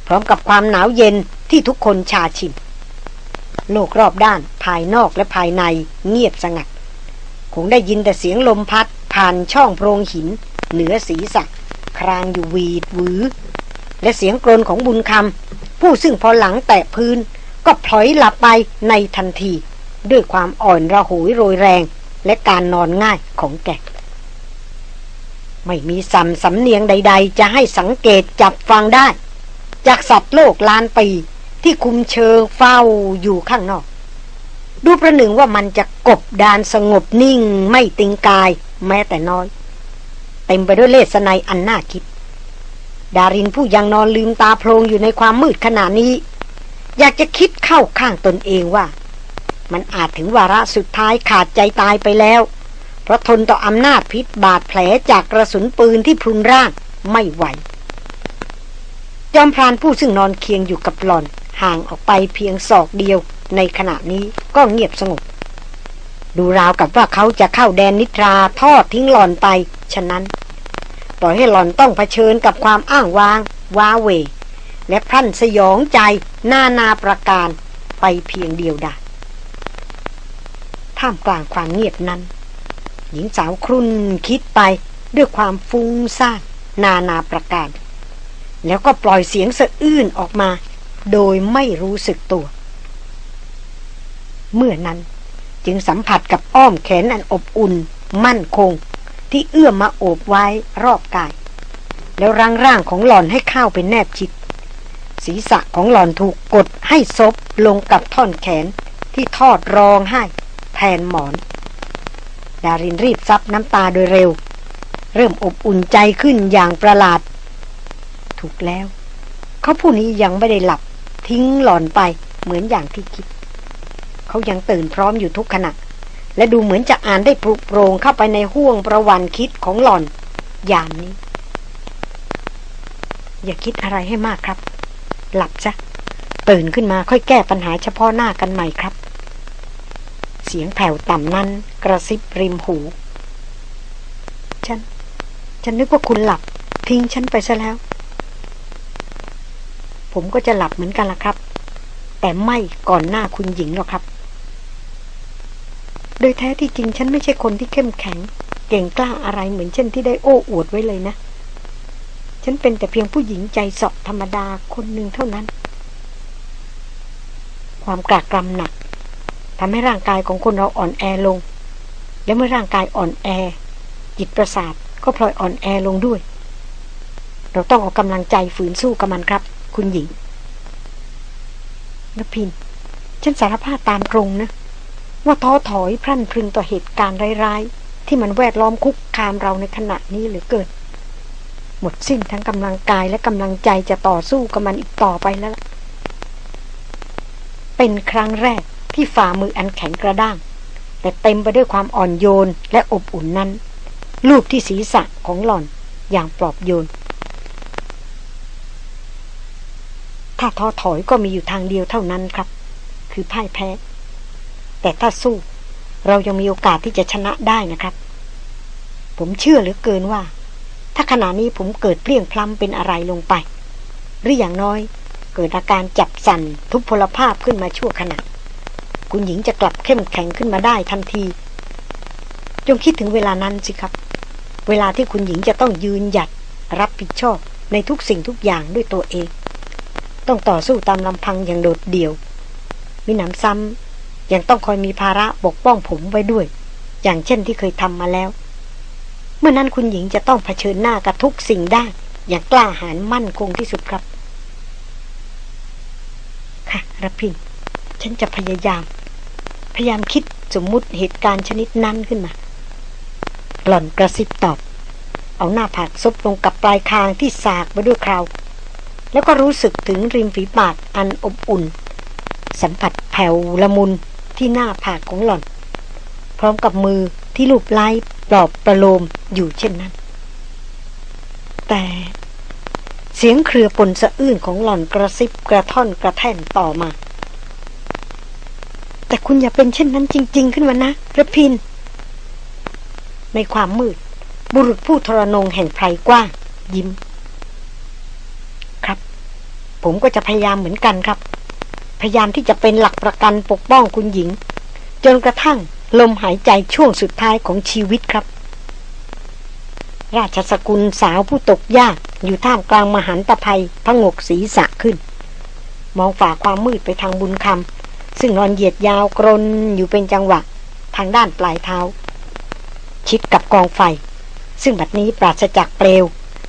พร้อมกับความหนาวเย็นที่ทุกคนชาชินโลกรอบด้านภายนอกและภายในเงียบสงัด คงได้ยินแต่เสียงลมพัด ผ่านช่องโพรงหิน เหนือศีรษะครางอยู่วีดวือ และเสียงกรนของบุญคำผู้ซึ่งพอหลังแตะพื้น ก็พลอยหลับไปในทันที ด้วยความอ่อนระหยโรยแรง และการนอนง่ายของแกไม่มีสัมสำเนียงใด ๆ จะให้สังเกตจับฟังได้ จากสัตว์โลกล้านปีที่คุมเชิงเฝ้าอยู่ข้างนอก ดูประหนึ่งว่ามันจะกบดานสงบนิ่งไม่ติงกาย แม้แต่น้อย เต็มไปด้วยเลสไนอันน่าคิด ดารินผู้ยังนอนลืมตาโพลงอยู่ในความมืดขนาดนี้ อยากจะคิดเข้าข้างตนเองว่า มันอาจถึงวาระสุดท้ายขาดใจตายไปแล้ว เพราะทนต่ออำนาจพิษบาดแผลจากกระสุนปืนที่พรุนร่างไม่ไหว จอมพรานผู้ซึ่งนอนเคียงอยู่กับหล่อนห่างออกไปเพียงศอกเดียวในขณะนี้ก็เงียบสงบ ดูราวกับว่าเขาจะเข้าแดนนิทราทอดทิ้งหล่อนไป ฉะนั้น ปล่อยให้หล่อนต้องเผชิญกับความอ้างว้าง ว้าเหวและพรั่นสยองใจนานาประการไปเพียงเดียวดายท่ามกลางความเงียบนั้น หญิงสาวครุ่นคิดไปด้วยความฟุ้งซ่านนานาประการ แล้วก็ปล่อยเสียงสะอื้นออกมา โดยไม่รู้สึกตัว เมื่อนั้น จึงสัมผัสกับอ้อมแขนอันอบอุ่น มั่นคง ที่เอื้อมมาโอบไว้รอบกาย แล้วร่างร่างของหล่อนให้เข้าเป็นแนบชิด ศีรษะของหล่อนถูกกดให้ซบลงกับท่อนแขนที่ทอดรองให้ แทนหมอน ดารินรีบซับน้ำตาโดยเร็ว เริ่มอบอุ่นใจขึ้นอย่างประหลาด ถูกแล้ว เขาผู้นี้ยังไม่ได้หลับทิ้งหล่อนไปเหมือนอย่างที่คิด เขายังตื่นพร้อมอยู่ทุกขณะ และดูเหมือนจะอ่านได้ปรุโปรงเข้าไปในห้วงประวันคิดของหล่อน อย่ามนี้ อย่าคิดอะไรให้มากครับ หลับซะตื่นขึ้นมาค่อยแก้ปัญหาเฉพาะหน้ากันใหม่ครับ เสียงแผ่วต่ำนั้นกระซิบริมหู ฉัน ฉันนึกว่าคุณหลับ ทิ้งฉันไปซะแล้ว ผมก็จะหลับเหมือนกันละครับ แต่ไม่ก่อนหน้าคุณหญิงหรอกครับ โดยแท้ที่จริงฉันไม่ใช่คนที่เข้มแข็ง เก่งกล้าอะไรเหมือนเช่นที่ได้โอ้อวดไว้เลยนะ ฉันเป็นแต่เพียงผู้หญิงใจสอบธรรมดาคนหนึ่งเท่านั้น ความกรากกรำหนักทำให้ร่างกายของคนเราอ่อนแอลง และเมื่อร่างกายอ่อนแอ จิตประสาทก็พลอยอ่อนแอลงด้วย เราต้องเอากำลังใจฝืนสู้กับมันครับ คุณหญิงนพิน ฉันสารภาพตามตรงนะ ว่าท้อถอยพรั่นพรึงต่อเหตุการณ์ร้ายๆ ที่มันแวดล้อมคุกคามเราในขณะนี้เหลือเกิน หมดสิ้นทั้งกำลังกายและกำลังใจจะต่อสู้กับมันอีกต่อไปแล้ว เป็นครั้งแรกที่ฝ่ามืออันแข็งกระด้าง แต่เต็มไปด้วยความอ่อนโยนและอบอุ่นนั้นลูบที่ศีรษะของหล่อนอย่างปลอบโยน ถ้าท้อถอยก็มีอยู่ทางเดียวเท่านั้นครับ คือพ่ายแพ้ แต่ถ้าสู้ เรายังมีโอกาสที่จะชนะได้นะครับ ผมเชื่อเหลือเกินว่า ถ้าขณะนี้ผมเกิดเปลี่ยงพล้ำเป็นอะไรลงไป หรืออย่างน้อย เกิดอาการจับสั่นทุพพลภาพขึ้นมาชั่วขณะ คุณหญิงจะกลับเข้มแข็งขึ้นมาได้ทันที จงคิดถึงเวลานั้นสิครับ เวลาที่คุณหญิงจะต้องยืนหยัดรับผิดชอบในทุกสิ่งทุกอย่างด้วยตัวเอง ต้องต่อสู้ตามลำพังอย่างโดดเดี่ยว มีหนำซ้ำ ยังต้องคอยมีภาระปกป้องผมไว้ด้วย อย่างเช่นที่เคยทำมาแล้ว เมื่อนั้นคุณหญิงจะต้องเผชิญหน้ากับทุกสิ่งได้ อย่างกล้าหาญมั่นคงที่สุดครับ ค่ะรพินฉันจะพยายาม พยายามคิดสมมุติเหตุการณ์ชนิดนั้นขึ้นมา หล่อนกระซิบตอบ เอาหน้าผากซบลงกับปลายคางที่สากไปด้วยคราว แล้วก็รู้สึกถึงริมฝีปากอันอบอุ่น สัมผัสแผ่วละมุน ที่หน้าผากของหล่อน พร้อมกับมือที่ลูบไล้ปลอบประโลมอยู่เช่นนั้น แต่เสียงเครือปนสะอื้นของหล่อนกระซิบกระท่อนกระแท่นต่อมา แต่คุณอย่าเป็นเช่นนั้นจริง ๆ ขึ้นมานะระพิน ในความมืด บุรุษผู้ทรนงแห่งไพรกว้างยิ้ม ครับ ผมก็จะพยายามเหมือนกันครับ พยายามที่จะเป็นหลักประกันปกป้องคุณหญิง จนกระทั่งลมหายใจช่วงสุดท้ายของชีวิตครับ ราชสกุลสาวผู้ตกยากอยู่ท่ามกลางมหันตภัยพงกศีรษะขึ้น มองฝ่าความมืดไปทางบุญคำซึ่งนอนเหยียดยาวกรนอยู่เป็นจังหวะ ทางด้านปลายเท้า ชิดกับกองไฟ ซึ่งบัดนี้ปราศจากเปลว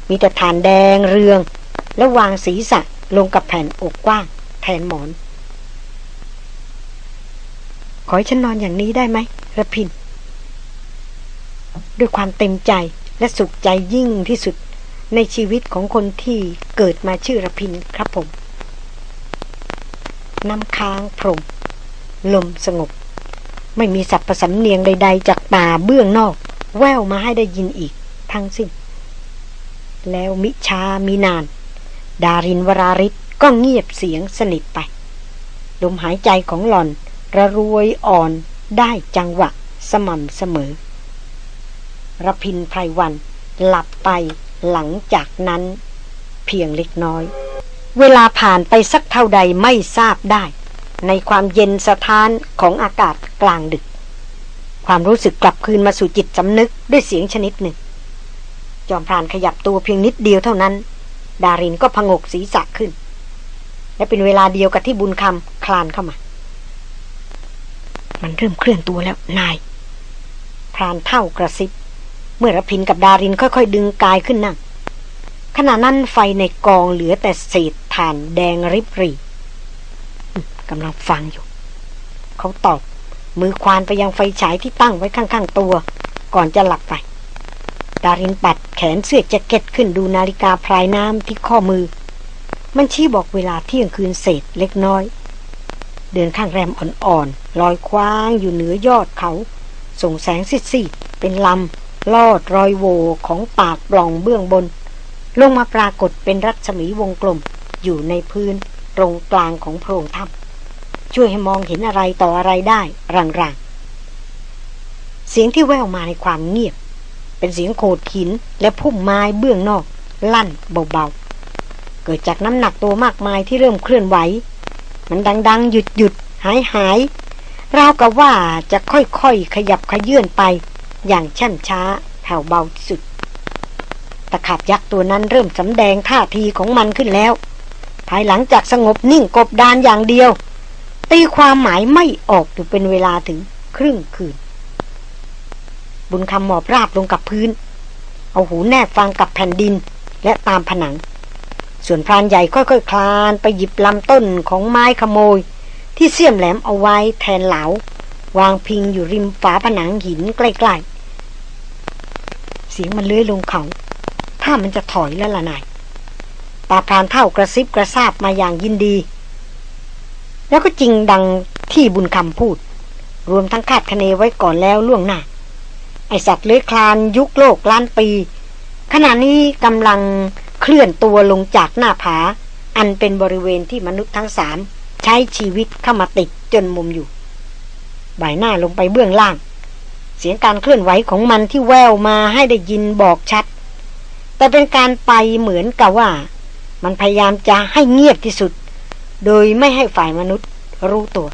มีแต่ฐานแดงเรือง และวางศีรษะลงกับแผ่นอกกว้าง แทนหมอน ขอให้ฉันนอนอย่างนี้ได้ไหมระพิน ด้วยความเต็มใจและสุขใจยิ่งที่สุดในชีวิตของคนที่เกิดมาชื่อระพินครับผม น้ำค้างพรม ลมสงบ ไม่มีสับประสำเนียงใด ๆ จากป่าเบื้องนอก แววมาให้ได้ยินอีก ทั้งสิ้น แล้วมิชามีนาน ดารินวราริศก็เงียบเสียงสนิทไป ลมหายใจของหล่อน ระรวยอ่อนได้จังหวะสม่ำเสมอระพินไพรวันหลับไปหลังจากนั้น เพียงเล็กน้อย เวลาผ่านไปสักเท่าใดไม่ทราบได้ ในความเย็นสะท้านของอากาศกลางดึก ความรู้สึกกลับคืนมาสู่จิตสำนึกด้วยเสียงชนิดหนึ่ง จอมพรานขยับตัวเพียงนิดเดียวเท่านั้น ดารินก็พงกศีรษะขึ้น และเป็นเวลาเดียวกับที่บุญคำคลานเข้ามา มันเริ่มเคลื่อนตัวแล้วนาย พรานเท่ากระซิบ เมื่อรพินกับดารินค่อยๆ ดึงกายขึ้นนั่งขณะนั้นไฟในกองเหลือแต่เศษถ่านแดงริบรีกำลังฟังอยู่ เขาตอบมือควานไปยังไฟฉายที่ตั้งไว้ข้างๆตัว ก่อนจะหลับไป ดารินปัดแขนเสื้อแจ็คเก็ตขึ้นดูนาฬิกาพลายน้ำที่ข้อมือ มันชี้บอกเวลาเที่ยงคืนเศษเล็กน้อย เดินข้างแรมอ่อนๆลอยคว้างอยู่เหนือยอดเขา ส่งแสงซีดๆเป็นลำลอดรอยโวของปากปล่องเบื้องบน ลงมาปรากฏเป็นรัศมีวงกลมอยู่ในพื้นตรงกลางของโพรงถ้ำช่วยให้มองเห็นอะไรต่ออะไรได้รางๆ เสียงที่แว่วมาในความเงียบ เป็นเสียงโขดหินและพุ่มไม้เบื้องนอก ลั่นเบาๆ เกิดจากน้ำหนักตัวมากมายที่เริ่มเคลื่อนไหว มันดัง ๆ หยุดหยุดหายหายราวกับว่าจะค่อยๆขยับขยื่นไป อย่างช่ำช้าแผ่วเบาสุด ตะขาบยักษ์ตัวนั้นเริ่มสำแดงท่าทีของมันขึ้นแล้ว ภายหลังจากสงบนิ่งกบดานอย่างเดียว ตีความหมายไม่ออกอยู่เป็นเวลาถึงครึ่งคืน บุญคำหมอบราบลงกับพื้น เอาหูแนบฟังกับแผ่นดินและตามผนัง ส่วนพรานใหญ่ค่อยๆคคลานไปหยิบลำต้นของไม้ขโมย ที่เสียมแหลมเอาไว้แทนเหลาวางพิงอยู่ริมฝาผนังหินใกล้ๆ เสียงมันเลื้อยลงเขา ถ้ามันจะถอยแล้วล่ะนายตาพรานเท่ากระซิบกระซาบมาอย่างยินดี แล้วก็จริงดังที่บุญคำพูด รวมทั้งคาดคะเนไว้ก่อนแล้วล่วงหน้า ไอสัตว์เลื้อยคลานยุคโลกล้านปี ขณะนี้กำลัง เคลื่อนตัวลงจากหน้าผา อันเป็นบริเวณที่มนุษย์ทั้งสามใช้ชีวิตเข้ามาติดจนมุมอยู่บ่ายหน้าลงไปเบื้องล่าง เสียงการเคลื่อนไหวของมันที่แววมาให้ได้ยินบอกชัด แต่เป็นการไปเหมือนกับว่า มันพยายามจะให้เงียบที่สุด โดยไม่ให้ฝ่ายมนุษย์รู้ตัว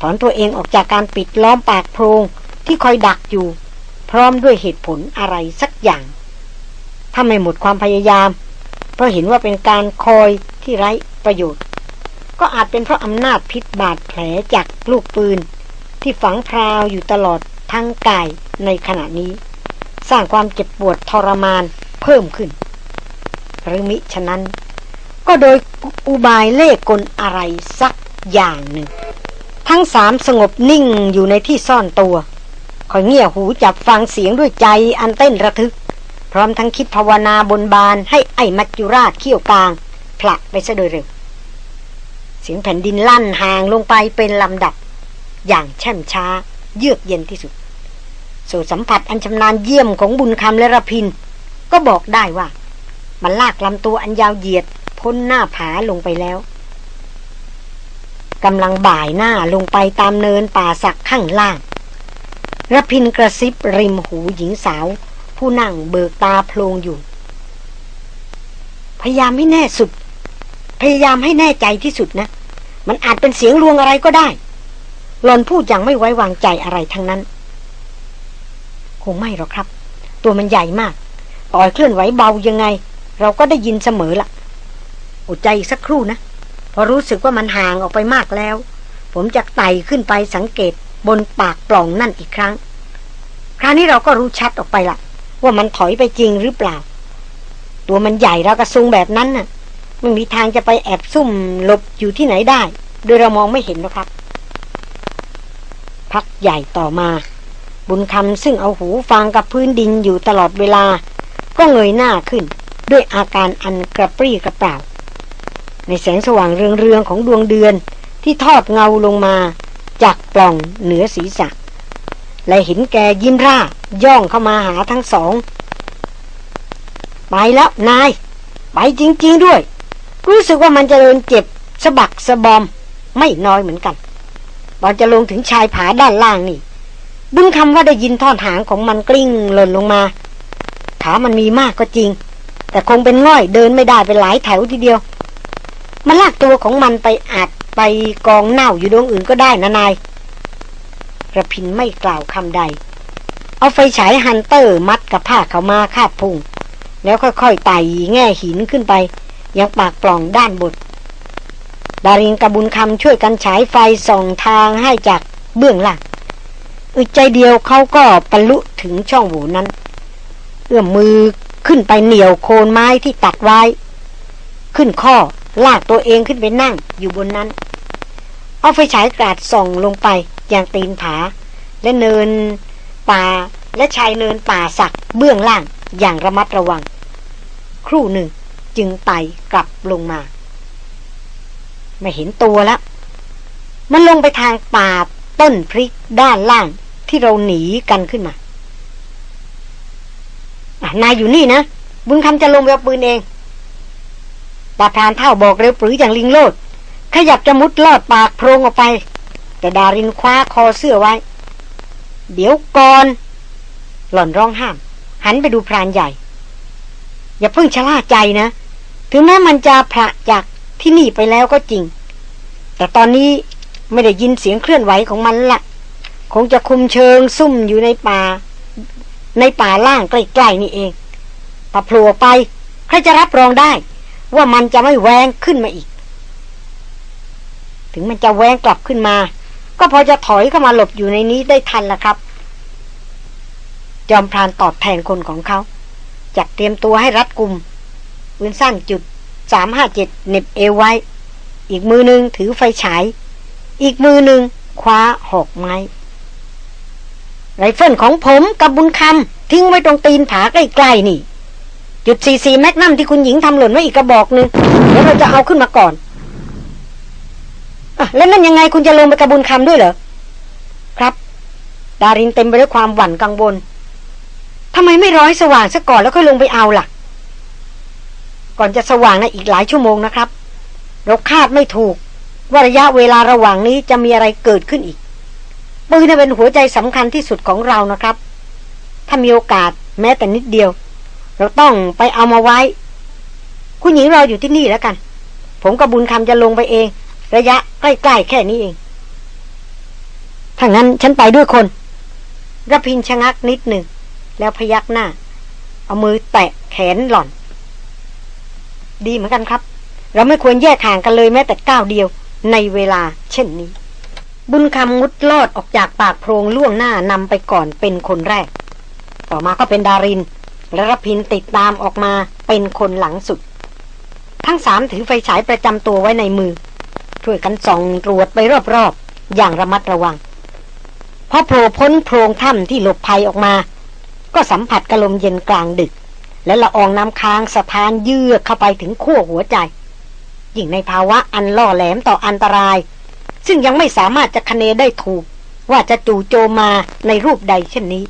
ถอนตัวเองออกจากการปิดล้อมปากโพรงที่คอยดักอยู่ พร้อมด้วยเหตุผลอะไรสักอย่าง ถ้าไม่หมดความพยายาม เพราะเห็นว่าเป็นการคอยที่ไร้ประโยชน์ ก็อาจเป็นเพราะอำนาจพิษบาดแผลจากลูกปืน ที่ฝังพราวอยู่ตลอดทั้งกายในขณะนี้ สร้างความเจ็บปวดทรมานเพิ่มขึ้น หรือมิฉะนั้น ก็โดยอุบายเล่กลอะไรสักอย่างหนึ่ง ทั้งสามสงบนิ่งอยู่ในที่ซ่อนตัวคอยเงี่ยหูจับฟังเสียงด้วยใจอันเต้นระทึก ร้อมทั้งคิดภาวนาบนบานให้ไอ้มัจจุราชเขี้ยวกลางผลักไปซะโดยเร็ว เสียงแผ่นดินลั่นห่างลงไปเป็นลำดับ อย่างแช่มช้า เยือกเย็นที่สุดสูสัมผัสอันชำนาญเยี่ยมของบุญคำและระพิน ก็บอกได้ว่า มันลากลำตัวอันยาวเหยียด พ้นหน้าผาลงไปแล้วกำลังบ่ายหน้าลงไปตามเนินป่าสักข้างล่างระพินกระซิบริมหูหญิงสาว ผู้นั่งเบิกตาโพลงอยู่ พยายามให้แน่สุด พยายามให้แน่ใจที่สุดนะ มันอาจเป็นเสียงลวงอะไรก็ได้หลอนพูดอย่างไม่ไว้วางใจอะไรทั้งนั้น คงไม่หรอกครับ ตัวมันใหญ่มาก ต่อยเคลื่อนไหวเบายังไง เราก็ได้ยินเสมอละอดใจอีกสักครู่นะพอรู้สึกว่ามันห่างออกไปมากแล้ว ผมจะไต่ขึ้นไปสังเกตบนปากปล่องนั่นอีกครั้ง คราวนี้เราก็รู้ชัดออกไปละ ว่ามันถอยไปจริงหรือเปล่า ตัวมันใหญ่แล้วกระซุงแบบนั้นน่ะไม่มีทางจะไปแอบซุ่มหลบอยู่ที่ไหนได้ โดยเรามองไม่เห็นหรอกครับ พักใหญ่ต่อมา บุญคำซึ่งเอาหูฟังกับพื้นดินอยู่ตลอดเวลา ก็เงยหน้าขึ้น ด้วยอาการอันกระปรี้กระเปร่า ในแสงสว่างเรืองๆของดวงเดือนที่ทอดเงาลงมาจากปล่องเหนือศีรษะ และเห็นแกยินร่า ย่องเข้ามาหาทั้งสอง ไปแล้วนาย ไปจริง ๆด้วย รู้สึกว่ามันจะเดินเจ็บสะบักสะบอม ไม่น้อยเหมือนกันตอนจะลงถึงชายผาด้านล่างนี่ บุญคำว่าได้ยินท่อนหางของมันกลิ้งหล่นลงมา ขามันมีมากก็จริง แต่คงเป็นง่อยเดินไม่ได้เป็นหลายแถวทีเดียว มันลากตัวของมันไปอาจไปกองเน่าอยู่ดวงอื่นก็ได้นะนาย ระพินไม่กล่าวคำใด เอาไฟฉายฮันเตอร์มัดกับผ้าเขามาคาดพุง แล้วค่อยๆไต่แง่หินขึ้นไป ยังปากปล่องด้านบนดารินกับบุญคำช่วยกันฉายไฟส่องทางให้จากเบื้องหลังอึดใจเดียวเขาก็ปรลุถึงช่องโหว่นั้น เอื้อมมือขึ้นไปเหนี่ยวโคนไม้ที่ตัดไว้ ขึ้นข้อลากตัวเองขึ้นไปนั่งอยู่บนนั้น เอาไฟฉายกราดส่องลงไป อย่างตีนผา และเนินป่าและชายเนินป่าสักเบื้องล่างอย่างระมัดระวัง ครู่หนึ่งจึงไต่กลับลงมา ไม่เห็นตัวแล้ว มันลงไปทางป่าต้นพริกด้านล่างที่เราหนีกันขึ้นมาอะนายอยู่นี่นะ บุญคำจะลงไปเอาปืนเองตาพรานเท่าบอกเร็วปรืออย่างลิงโลด ขยับจะมุดลอดปากโพรงออกไป แต่ดารินคว้าคอเสื้อไว้ เดี๋ยวก่อน หล่อนร้องห้าม หันไปดูพรานใหญ่ อย่าเพิ่งชะล่าใจนะ ถึงแม้มันจะพระจากที่นี่ไปแล้วก็จริง แต่ตอนนี้ไม่ได้ยินเสียงเคลื่อนไหวของมันละคงจะคุมเชิงซุ่มอยู่ในป่า ในป่าล่างใกล้ๆนี่เองถ้าโผล่ไป ใครจะรับรองได้ ว่ามันจะไม่แวงขึ้นมาอีก ถึงมันจะแวงกลับขึ้นมา ก็พอจะถอยเข้ามาหลบอยู่ในนี้ได้ทันละครับ จอมพรานตอบแทนคนของเขาจัดเตรียมตัวให้รัดกุมปืนสั้นจุดสามห้าเจ็ดเน็บเอวไว้ อีกมือหนึ่งถือไฟฉาย อีกมือหนึ่งคว้าหอกไม้ไรเฟิลของผมกับบุญคำทิ้งไว้ตรงตีนผาใกล้ๆนี่ จุดสี่สี่แมกนัมที่คุณหญิงทำหล่นไว้อีกกระบอกหนึ่งเดี๋ยวเราจะเอาขึ้นมาก่อน แล้วนั่นยังไงคุณจะลงไปกับบุญคำด้วยเหรอ ครับ ดารินเต็มไปด้วยความหวั่นกังวลทำไมไม่รอให้สว่างซะก่อนแล้วค่อยลงไปเอาล่ะ ก่อนจะสว่างนะอีกหลายชั่วโมงนะครับ เราคาดไม่ถูก ว่าระยะเวลาระหว่างนี้จะมีอะไรเกิดขึ้นอีกปืนเป็นหัวใจสำคัญที่สุดของเรานะครับ ถ้ามีโอกาสแม้แต่นิดเดียว เราต้องไปเอามาไว้ คุณหญิงรออยู่ที่นี่แล้วกัน ผมกับบุญคำจะลงไปเอง ระยะใกล้ๆแค่นี้เอง ถ้างั้นฉันไปด้วยคนระพินชะงักนิดหนึ่ง แล้วพยักหน้า เอามือแตะแขนหล่อน ดีเหมือนกันครับ เราไม่ควรแยกห่างกันเลยแม้แต่ก้าวเดียวในเวลาเช่นนี้ บุญคำมุดลอดออกจากปากโพรงล่วงหน้านำไปก่อนเป็นคนแรก ต่อมาก็เป็นดาริน และรพินติดตามออกมาเป็นคนหลังสุด ทั้งสามถือไฟฉายประจำตัวไว้ในมือ ช่วยกันส่องตรวจไปรอบๆ อย่างระมัดระวัง พอโผล่พ้นโพรงถ้ำที่หลบภัยออกมา ก็สัมผัสกระลมเย็นกลางดึก และละอองน้ำค้างสะท้านเยือกเข้าไปถึงขั้วหัวใจยิ่งในภาวะอันล่อแหลมต่ออันตราย ซึ่งยังไม่สามารถจะคเนได้ถูก ว่าจะจู่โจมมาในรูปใดเช่นนี้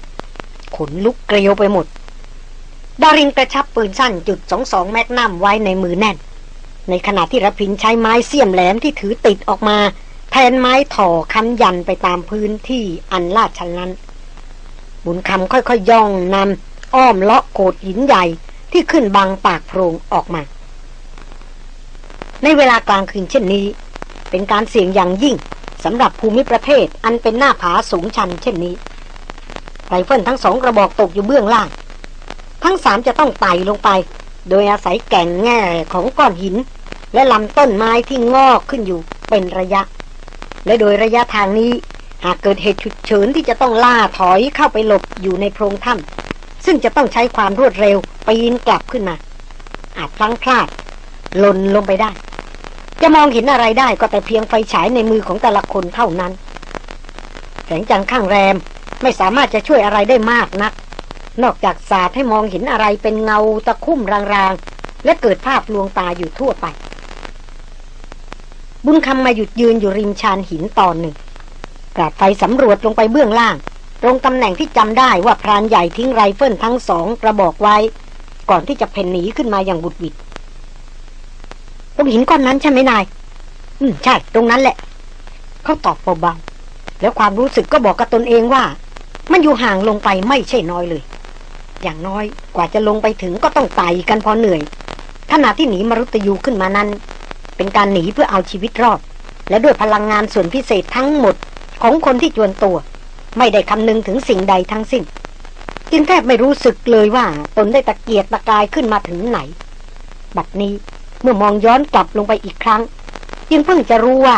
ขนลุกเกลียวไปหมด ดารินกระชับปืนสั้นจุดสองสองแมกนัมไว้ในมือแน่น ในขณะที่ระพินใช้ไม้เสียมแหลมที่ถือติดออกมาแทนไม้ถ่อค้ำยันไปตามพื้นที่อันลาดชันนั้น บุญคำค่อยๆย่องนำอ้อมเลาะโขดหินใหญ่ที่ขึ้นบังปากโพรงออกมา ในเวลากลางคืนเช่นนี้ เป็นการเสี่ยงอย่างยิ่งสำหรับภูมิประเทศอันเป็นหน้าผาสูงชันเช่นนี้ไรเฟิลทั้งสองกระบอกตกอยู่เบื้องล่าง ทั้งสามจะต้องไต่ลงไป โดยอาศัยแก่งแง่ของก้อนหิน และลำต้นไม้ที่งอกขึ้นอยู่เป็นระยะ และโดยระยะทางนี้ หากเกิดเหตุฉุกเฉินที่จะต้องล่าถอยเข้าไปหลบอยู่ในโพรงถ้ำซึ่งจะต้องใช้ความรวดเร็วปีนกลับขึ้นมา อาจพลั้งพลาดหล่นลงไปได้ จะมองเห็นอะไรได้ก็แต่เพียงไฟฉายในมือของแต่ละคนเท่านั้น แสงจันทร์ข้างแรมไม่สามารถจะช่วยอะไรได้มากนัก นอกจากสาดให้มองเห็นอะไรเป็นเงาตะคุ่มรางๆ และเกิดภาพลวงตาอยู่ทั่วไป บุญคำมาหยุดยืนอยู่ริมชานหินตอนหนึ่งกราดไฟสำรวจลงไปเบื้องล่าง ตรงตำแหน่งที่จำได้ว่าพรานใหญ่ทิ้งไรเฟิลทั้งสองกระบอกไว้ ก่อนที่จะเพ่นหนีขึ้นมาอย่างบุดวิดตรงหินก้อนนั้นใช่ไหมนาย อืมใช่ ตรงนั้นแหละ เขาตอบเบาๆแล้วความรู้สึกก็บอกกับตนเองว่า มันอยู่ห่างลงไปไม่ใช่น้อยเลย อย่างน้อยกว่าจะลงไปถึงก็ต้องไต่กันพอเหนื่อยขณะที่หนีมรุตยูขึ้นมานั้น เป็นการหนีเพื่อเอาชีวิตรอด และด้วยพลังงานส่วนพิเศษทั้งหมดของคนที่จวนตัว ไม่ได้คำนึงถึงสิ่งใดทั้งสิ้น จึงแทบไม่รู้สึกเลยว่าตนได้ตะเกียกตะกายขึ้นมาถึงไหน บัดนี้เมื่อมองย้อนกลับลงไปอีกครั้ง จึงเพิ่งจะรู้ว่า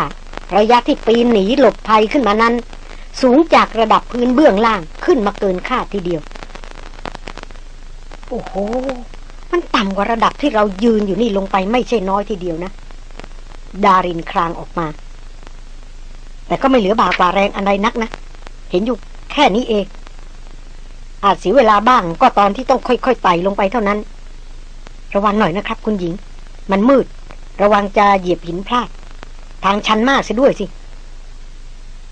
ระยะที่ปีนหนีหลบภัยขึ้นมานั้น สูงจากระดับพื้นเบื้องล่างขึ้นมาเกินคาดทีเดียว โอ้โห มันต่ำกว่าระดับที่เรายืนอยู่นี่ลงไปไม่ใช่น้อยทีเดียวนะ ดารินครางออกมา แต่ก็ไม่เหลือบากว่าแรงอะไรนักนะ เห็นอยู่แค่นี้เอง อาจเสียเวลาบ้างก็ตอนที่ต้องค่อยๆไต่ลงไปเท่านั้น ระวังหน่อยนะครับ คุณหญิง มันมืด ระวังจะเหยียบหินพลาด ทางชันมากเสียด้วยสิ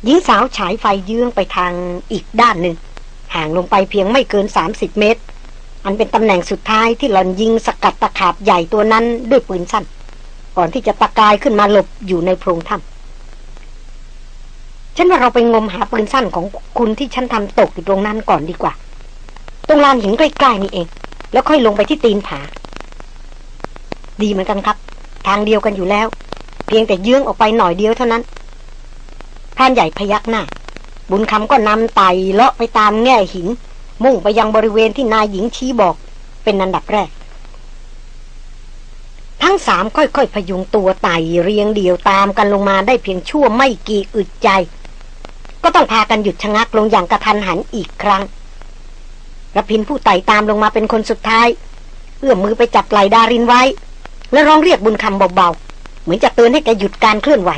หญิงสาวฉายไฟเยื้องไปทางอีกด้านหนึ่ง ห่างลงไปเพียงไม่เกิน 30 เมตร อันเป็นตำแหน่งสุดท้ายที่หลอนยิงสกัดตะขาบใหญ่ตัวนั้นด้วยปืนสั้น ก่อนที่จะตะกายขึ้นมาหลบอยู่ในโพรงถ้ำฉันว่าเราไปงมหาปืนสั้นของคุณที่ฉันทำตกอยู่ตรงนั้นก่อนดีกว่า ตรงลานหินใกล้ๆนี่เอง แล้วค่อยลงไปที่ตีนผา ดีเหมือนกันครับ ทางเดียวกันอยู่แล้ว เพียงแต่เยื้องออกไปหน่อยเดียวเท่านั้นพรานใหญ่พยักหน้า บุญคำก็นำไต่เลาะไปตามแง่หิน มุ่งไปยังบริเวณที่นายหญิงชี้บอก เป็นอันดับแรก ทั้งสามค่อยๆ พยุงตัวไต่เรียงเดี่ยวตามกันลงมาได้เพียงชั่วไม่กี่อึดใจ ก็ต้องพากันหยุดชะงักลงอย่างกระทันหันอีกครั้งระพินผู้ไต่ตามลงมาเป็นคนสุดท้าย เอื้อมมือไปจับไหลดารินไว้ และร้องเรียกบุญคำเบาๆ เหมือนจะเตือนให้แกหยุดการเคลื่อนไหว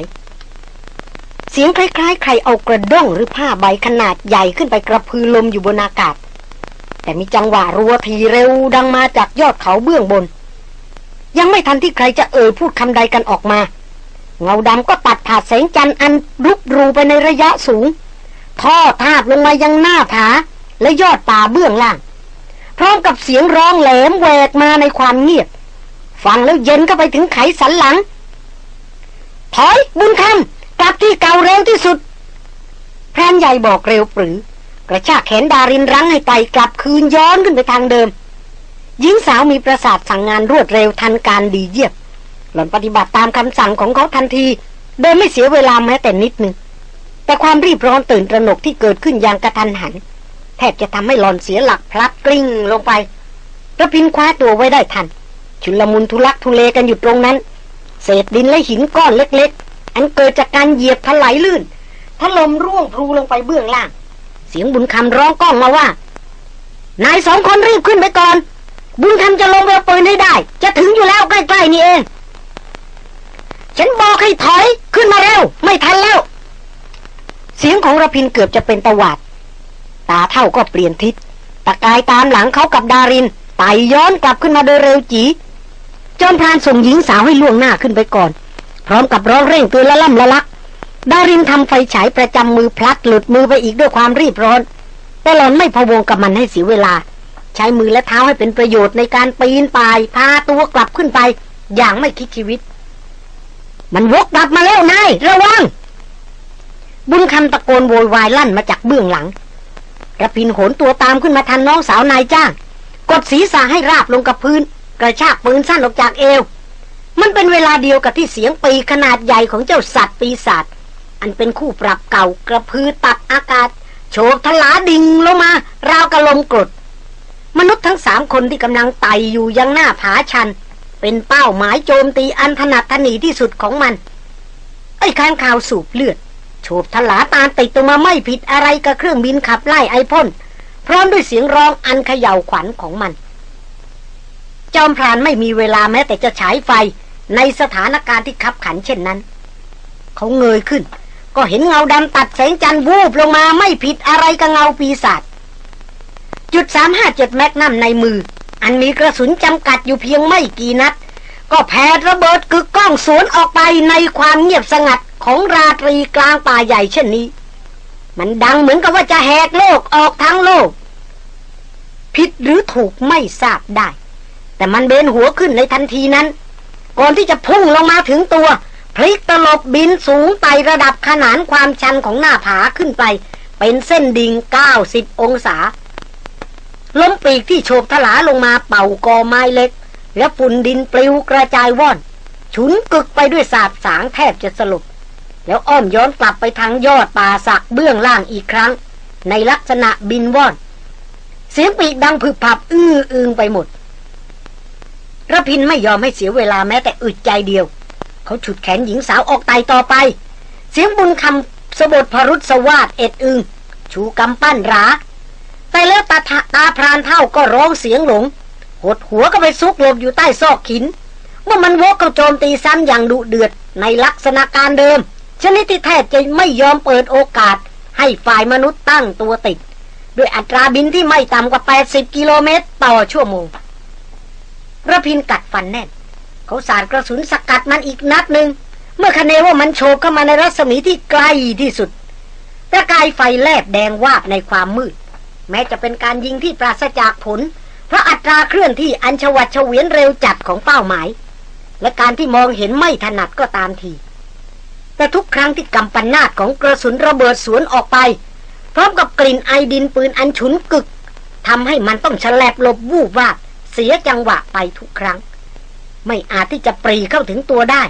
เสียงคล้ายๆ ใครเอากระด้งหรือผ้าใบขนาดใหญ่ขึ้นไปกระพือลมอยู่บนอากาศ แต่มีจังหวะรัวทีเร็วดังมาจากยอดเขาเบื้องบน ยังไม่ทันที่ใครจะเอ่ยพูดคำใดกันออกมา เงาดำก็ตัดผ่าแสงจันทร์อันรุกรูไปในระยะสูงท่อทาบลงมายังหน้าผาและยอดป่าเบื้องล่าง พร้อมกับเสียงร้องแหลมแหวกมาในความเงียบ ฟังแล้วเย็นก็ไปถึงไขสันหลัง ถอยบุญคำกลับที่เก่าเร็วที่สุดแพรนใหญ่บอกเร็วปรือกระชากแขนดารินรั้งให้ไตกลับคืนย้อนขึ้นไปทางเดิม หญิงสาวมีประสาทสั่งงานรวดเร็วทันการดีเยี่ยมหล่อนปฏิบัติตามคำสั่งของเขาทันที โดยไม่เสียเวลาแม้แต่นิดหนึ่ง แต่ความรีบร้อนตื่นตระหนกที่เกิดขึ้นอย่างกระทันหัน แทบจะทำให้หลอนเสียหลักพลัดกลิ้งลงไประพินคว้าตัวไว้ได้ทัน ชุลมุนทุลักทุเลกันอยู่ตรงนั้น เศษดินและหินก้อนเล็กๆ อันเกิดจากการเหยียบถลายลื่นถล่มร่วงพลูลงไปเบื้องล่าง เสียงบุญคำร้องก้องมาว่า นายสองคนรีบขึ้นไปก่อน บุญคำจะลงไปเอปืนให้ได้ จะถึงอยู่แล้วใกล้ๆนี่เอง ฉันบอกให้ถอยขึ้นมาเร็ว ไม่ทันแล้ว เสียงของระพินเกือบจะเป็นตะวาดตาเท่าก็เปลี่ยนทิศตะกายตามหลังเขากับดารินไต่ย้อนกลับขึ้นมาโดยเร็วจีจอมพรานส่งหญิงสาวให้ล่วงหน้าขึ้นไปก่อน พร้อมกับร้องเร่งตือนละล่ำละลัก ดารินทำไฟฉายประจำมือพลัดหลุดมือไปอีกด้วยความรีบร้อนแต่หลอนไม่พะวงกับมันให้เสียเวลา ใช้มือและเท้าให้เป็นประโยชน์ในการปีนป่ายพาตัวกลับขึ้นไป อย่างไม่คิดชีวิต มันวกกลับมาแล้วนายระวัง บุญคำตะโกนโวยวายลั่นมาจากเบื้องหลังระพินโหนตัวตามขึ้นมาทันน้องสาวนายจ้าง กดศีรษะให้ราบลงกับพื้น กระชากปืนสั้นออกจากเอว มันเป็นเวลาเดียวกับที่เสียงปีขนาดใหญ่ของเจ้าสัตว์ปีศาจอันเป็นคู่ปรับเก่ากระพือตัดอากาศ โฉบทลาดิ่งลงมา ราวกระลมกรด มนุษย์ทั้งสามคนที่กำลังไต่อยู่ยังหน้าผาชัน เป็นเป้าหมายโจมตีอันถนัดถนีที่สุดของมัน ไอ้ข้างข่าวสูบเลือด โฉบทลาตามติดตัวมาไม่ผิดอะไรกับเครื่องบินขับไล่ไอพ่นพร้อมด้วยเสียงร้องอันเขย่าวขวัญของมัน จอมพรานไม่มีเวลาแม้แต่จะฉายไฟในสถานการณ์ที่ขับขันเช่นนั้น เขาเงยขึ้น ก็เห็นเงาดำตัดแสงจันทร์วูบลงมาไม่ผิดอะไรกับเงาปีศาจ จุดสามห้าเจ็ดแมกนัมในมือ อันมีกระสุนจำกัดอยู่เพียงไม่กี่นัด ก็แผดระเบิดกึกก้องสวนออกไปในความเงียบสงัดของราตรีกลางป่าใหญ่เช่นนี้ มันดังเหมือนกับว่าจะแหกโลกออกทั้งโลก ผิดหรือถูกไม่ทราบได้ แต่มันเบนหัวขึ้นในทันทีนั้น ก่อนที่จะพุ่งลงมาถึงตัว พลิกตลบบินสูงไต่ระดับขนานความชันของหน้าผาขึ้นไป เป็นเส้นดิ่ง90 องศา ล้มปีกที่โฉบทลาลงมาเป่ากอไม้เล็ก และฝุ่นดินปลิวกระจายว่อน ฉุนกึกไปด้วยสาบสางแทบจะสลบแล้วอ้อมย้อนกลับไปทางยอดป่าสักเบื้องล่างอีกครั้ง ในลักษณะบินว่อน เสียงปีกดังผึบผับอื้ออึงไปหมดระพินไม่ยอมให้เสียเวลาแม้แต่อึดใจเดียว เขาฉุดแขนหญิงสาวออกไตต่อไป เสียงบุญคำสบดพรุษสวาดเอ็ดอึง ชูกำปั้นรา แต่แล้วตาตาพรานเท่าก็ร้องเสียงหลง หดหัวก็ไปซุกหลบอยู่ใต้ซอกหิน เมื่อมันวกเข้าโจมตีซ้ำอย่างดุเดือดในลักษณะการเดิม ชนิดที่แทบจะไม่ยอมเปิดโอกาส ให้ฝ่ายมนุษย์ตั้งตัวติด ด้วยอัตราบินที่ไม่ต่ำกว่า 80 กิโลเมตรต่อชั่วโมงระพินกัดฟันแน่น เขาสาดกระสุนสกัดมันอีกนัดหนึ่งเมื่อคะเนว่ามันโฉบเข้ามาในรัศมีที่ไกลที่สุดประกายไฟแลบแดงวาบในความมืด แม้จะเป็นการยิงที่ปราศจากผล เพราะอัตราเคลื่อนที่อันชวัดเฉวียนเร็วจัดของเป้าหมาย และการที่มองเห็นไม่ถนัดก็ตามที แต่ทุกครั้งที่กำปันนาดของกระสุนระเบิดสวนออกไป พร้อมกับกลิ่นไอดินปืนอันฉุนกึกทำให้มันต้องฉลบหลบวูบวาบเสียจังหวะไปทุกครั้ง ไม่อาจที่จะปรีเข้าถึงตัวได้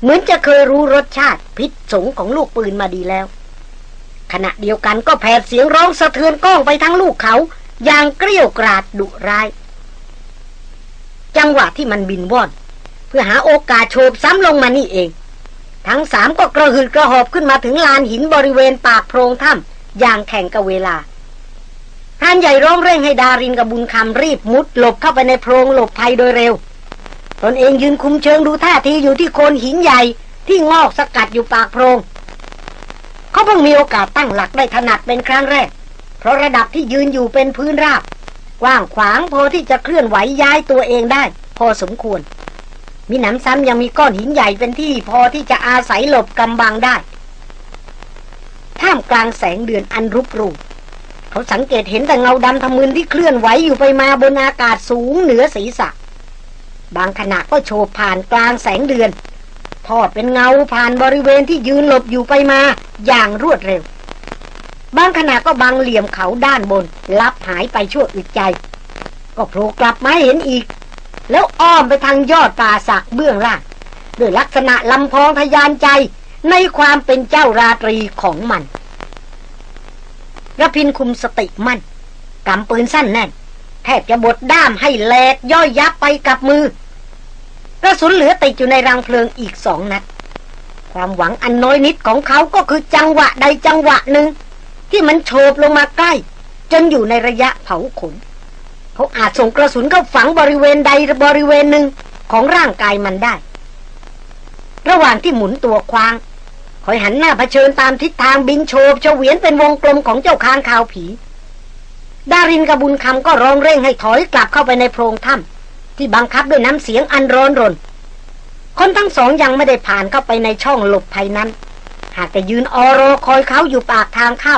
เหมือนจะเคยรู้รสชาติพิษสงของลูกปืนมาดีแล้ว ขณะเดียวกันก็แผดเสียงร้องสะเทือนก้องไปทั้งลูกเขา อย่างเกลี้ยวกราดดุร้าย จังหวะที่มันบินว่อน เพื่อหาโอกาสโฉบซ้ำลงมานี่เอง ทั้งสามก็กระหืดกระหอบขึ้นมาถึงลานหินบริเวณปากโพรงถ้ำอย่างแข่งกับเวลาพรานใหญ่ร้องเร่งให้ดารินกับบุญคำรีบมุดหลบเข้าไปในโพรงหลบภัยโดยเร็ว ตนเองยืนคุมเชิงดูท่าทีอยู่ที่โคนหินใหญ่ที่งอกสกัดอยู่ปากโพรง เขาเพิ่งมีโอกาสตั้งหลักได้ถนัดเป็นครั้งแรก เพราะระดับที่ยืนอยู่เป็นพื้นราบกว้างขวางพอที่จะเคลื่อนไหวย้ายตัวเองได้ พอสมควร มีหนำซ้ำยังมีก้อนหินใหญ่เป็นที่พอที่จะอาศัยหลบกำบังได้ ท่ามกลางแสงเดือนอันรุกรูเขาสังเกตเห็นแต่เงาดำทะมึนที่เคลื่อนไหวอยู่ไปมาบนอากาศสูงเหนือศีรษะ บางขณะก็โฉบผ่านกลางแสงเดือน ทอดเป็นเงาผ่านบริเวณที่ยืนหลบอยู่ไปมาอย่างรวดเร็ว บางขณะก็บังเหลี่ยมเขาด้านบน ลับหายไปชั่วอึดใจ ก็โผล่กลับมาเห็นอีก แล้วอ้อมไปทางยอดป่าสักเบื้องล่างด้วยลักษณะลำพองทยานใจในความเป็นเจ้าราตรีของมันระพินคุมสติมั่นกำปืนสั้นแน่นแทบจะบดด้ามให้แหลกย่อยยับไปกับมือ กระสุนเหลือติดอยู่ในรังเพลิงอีกสองนัด ความหวังอันน้อยนิดของเขาก็คือจังหวะใดจังหวะหนึ่ง ที่มันโฉบลงมาใกล้ จนอยู่ในระยะเผาขน เขาอาจส่งกระสุนเข้าฝังบริเวณใดบริเวณหนึ่งของร่างกายมันได้ ระหว่างที่หมุนตัวควางคอยหันหน้าเผชิญตามทิศทางบินโฉบเฉวียนเป็นวงกลมของเจ้าคางคาวผี ดารินกับบุญคำก็ร้องเร่งให้ถอยกลับเข้าไปในโพรงถ้ำ ที่บังคับด้วยน้ำเสียงอันร้อนรน คนทั้งสองยังไม่ได้ผ่านเข้าไปในช่องหลบภัยนั้น หากแต่ยืนออรอคอยเขาอยู่ปากทางเข้า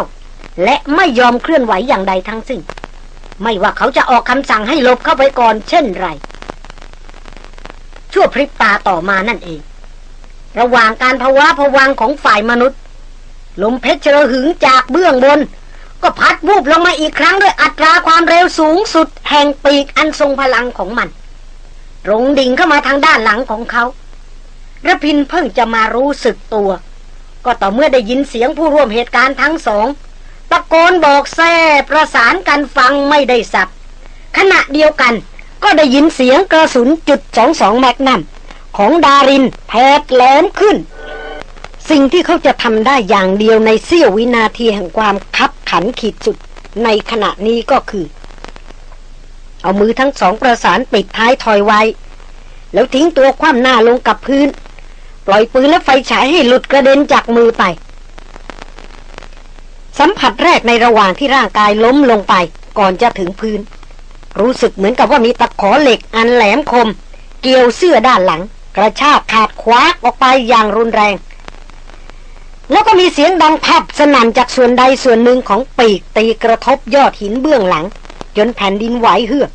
และไม่ยอมเคลื่อนไหวอย่างใดทั้งสิ้น ไม่ว่าเขาจะออกคำสั่งให้หลบเข้าไปก่อนเช่นไร ชั่วพริบตาต่อมานั่นเอง ระหว่างการภาวะผวังของฝ่ายมนุษย์ลมเพชรหึงจากเบื้องบน ก็พัดวูบลงมาอีกครั้งด้วยอัตราความเร็วสูงสุดแห่งปีกอันทรงพลังของมัน ตรงดิ่งเข้ามาทางด้านหลังของเขาระพินเพิ่งจะมารู้สึกตัว ก็ต่อเมื่อได้ยินเสียงผู้ร่วมเหตุการณ์ทั้งสองตะโกนบอกแซ่ประสานกันฟังไม่ได้สับขณะเดียวกันก็ได้ยินเสียงกระสุนจุดสองสองแมกนัมของดารินแผดแหลมขึ้น สิ่งที่เขาจะทำได้อย่างเดียวในเสี้ยววินาทีแห่งความคับขันขีดสุดในขณะนี้ก็คือ เอามือทั้งสองประสานปิดท้ายถอยไว้ แล้วทิ้งตัวคว่ำหน้าลงกับพื้น ปล่อยปืนและไฟฉายให้หลุดกระเด็นจากมือไป สัมผัสแรกในระหว่างที่ร่างกายล้มลงไป ก่อนจะถึงพื้น รู้สึกเหมือนกับว่ามีตะขอเหล็กอันแหลมคม เกี่ยวเสื้อด้านหลัง กระชากขาดคว้าออกไปอย่างรุนแรงแล้วก็มีเสียงดังพับสนั่นจากส่วนใดส่วนหนึ่งของปีกตีกระทบยอดหินเบื้องหลัง จนแผ่นดินไหวเฮือก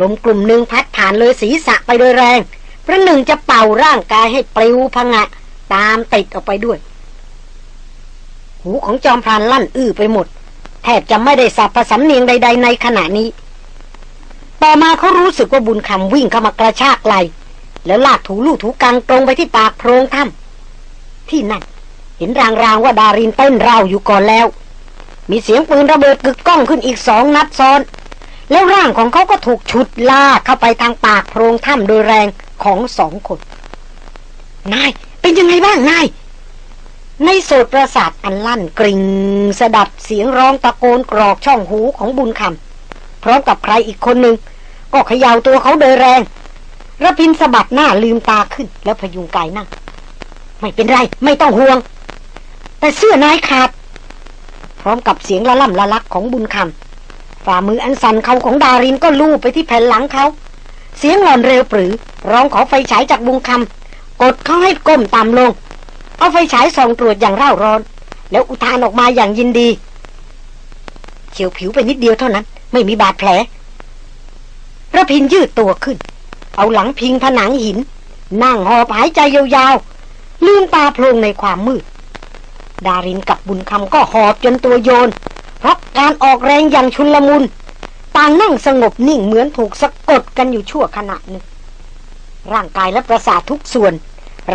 ลมกลุ่มหนึ่งพัดผ่านเลยศีรษะไปโดยแรงประหนึ่งจะเป่าร่างกายให้ปลิวพงะ ตามติดออกไปด้วย หูของจอมพรานลั่นอื้อไปหมด แทบจะไม่ได้สับผสำเนียงใด ๆ ในขณะนี้ ต่อมาเขารู้สึกว่าบุญคำวิ่งเข้ามากระชากไหลแล้วลากถูลู่ถูกังตรงไปที่ปากโพรงถ้ำที่นั่นเห็นรางๆว่าดารินเต้นราอยู่ก่อนแล้ว มีเสียงปืนระเบิดกึกก้องขึ้นอีกสองนัดซ้อน แล้วร่างของเขาก็ถูกฉุดลากเข้าไปทางปากโพรงถ้ำโดยแรงของสองคน นาย เป็นยังไงบ้างนาย ในโสดประสาทอันลั่นกริ่งสะดับเสียงร้องตะโกนกรอกช่องหูของบุญคำพร้อมกับใครอีกคนหนึ่งก็เขย่าตัวเขาโดยแรงระพินสะบัดหน้าลืมตาขึ้น แล้วพยุงกายนั่ง ไม่เป็นไร ไม่ต้องห่วง แต่เสื้อนายขาด ร้อมกับเสียงละล่ำละลักของบุญคำฝ่ามืออันสั่นเขาของดารินก็ลูบไปที่แผ่นหลังเขา เสียงหลอนเร็วปรือ ร้องขอไฟฉายจากบุญคำกดเขาให้ก้มต่ำลง เอาไฟฉายส่องตรวจอย่างเร่าร้อน แล้วอุทานออกมาอย่างยินดีเฉียวผิวไปนิดเดียวเท่านั้น ไม่มีบาดแผลระพินยืดตัวขึ้น เอาหลังพิงผนังหิน นั่งหอบหายใจยาวๆลืมตาโพลงในความมืด ดารินกับบุญคำก็หอบจนตัวโยน เพราะการออกแรงอย่างชุนลมุนต่างนั่งสงบนิ่งเหมือนถูกสะกดกันอยู่ชั่วขณะหนึ่ง ร่างกายและประสาททุกส่วน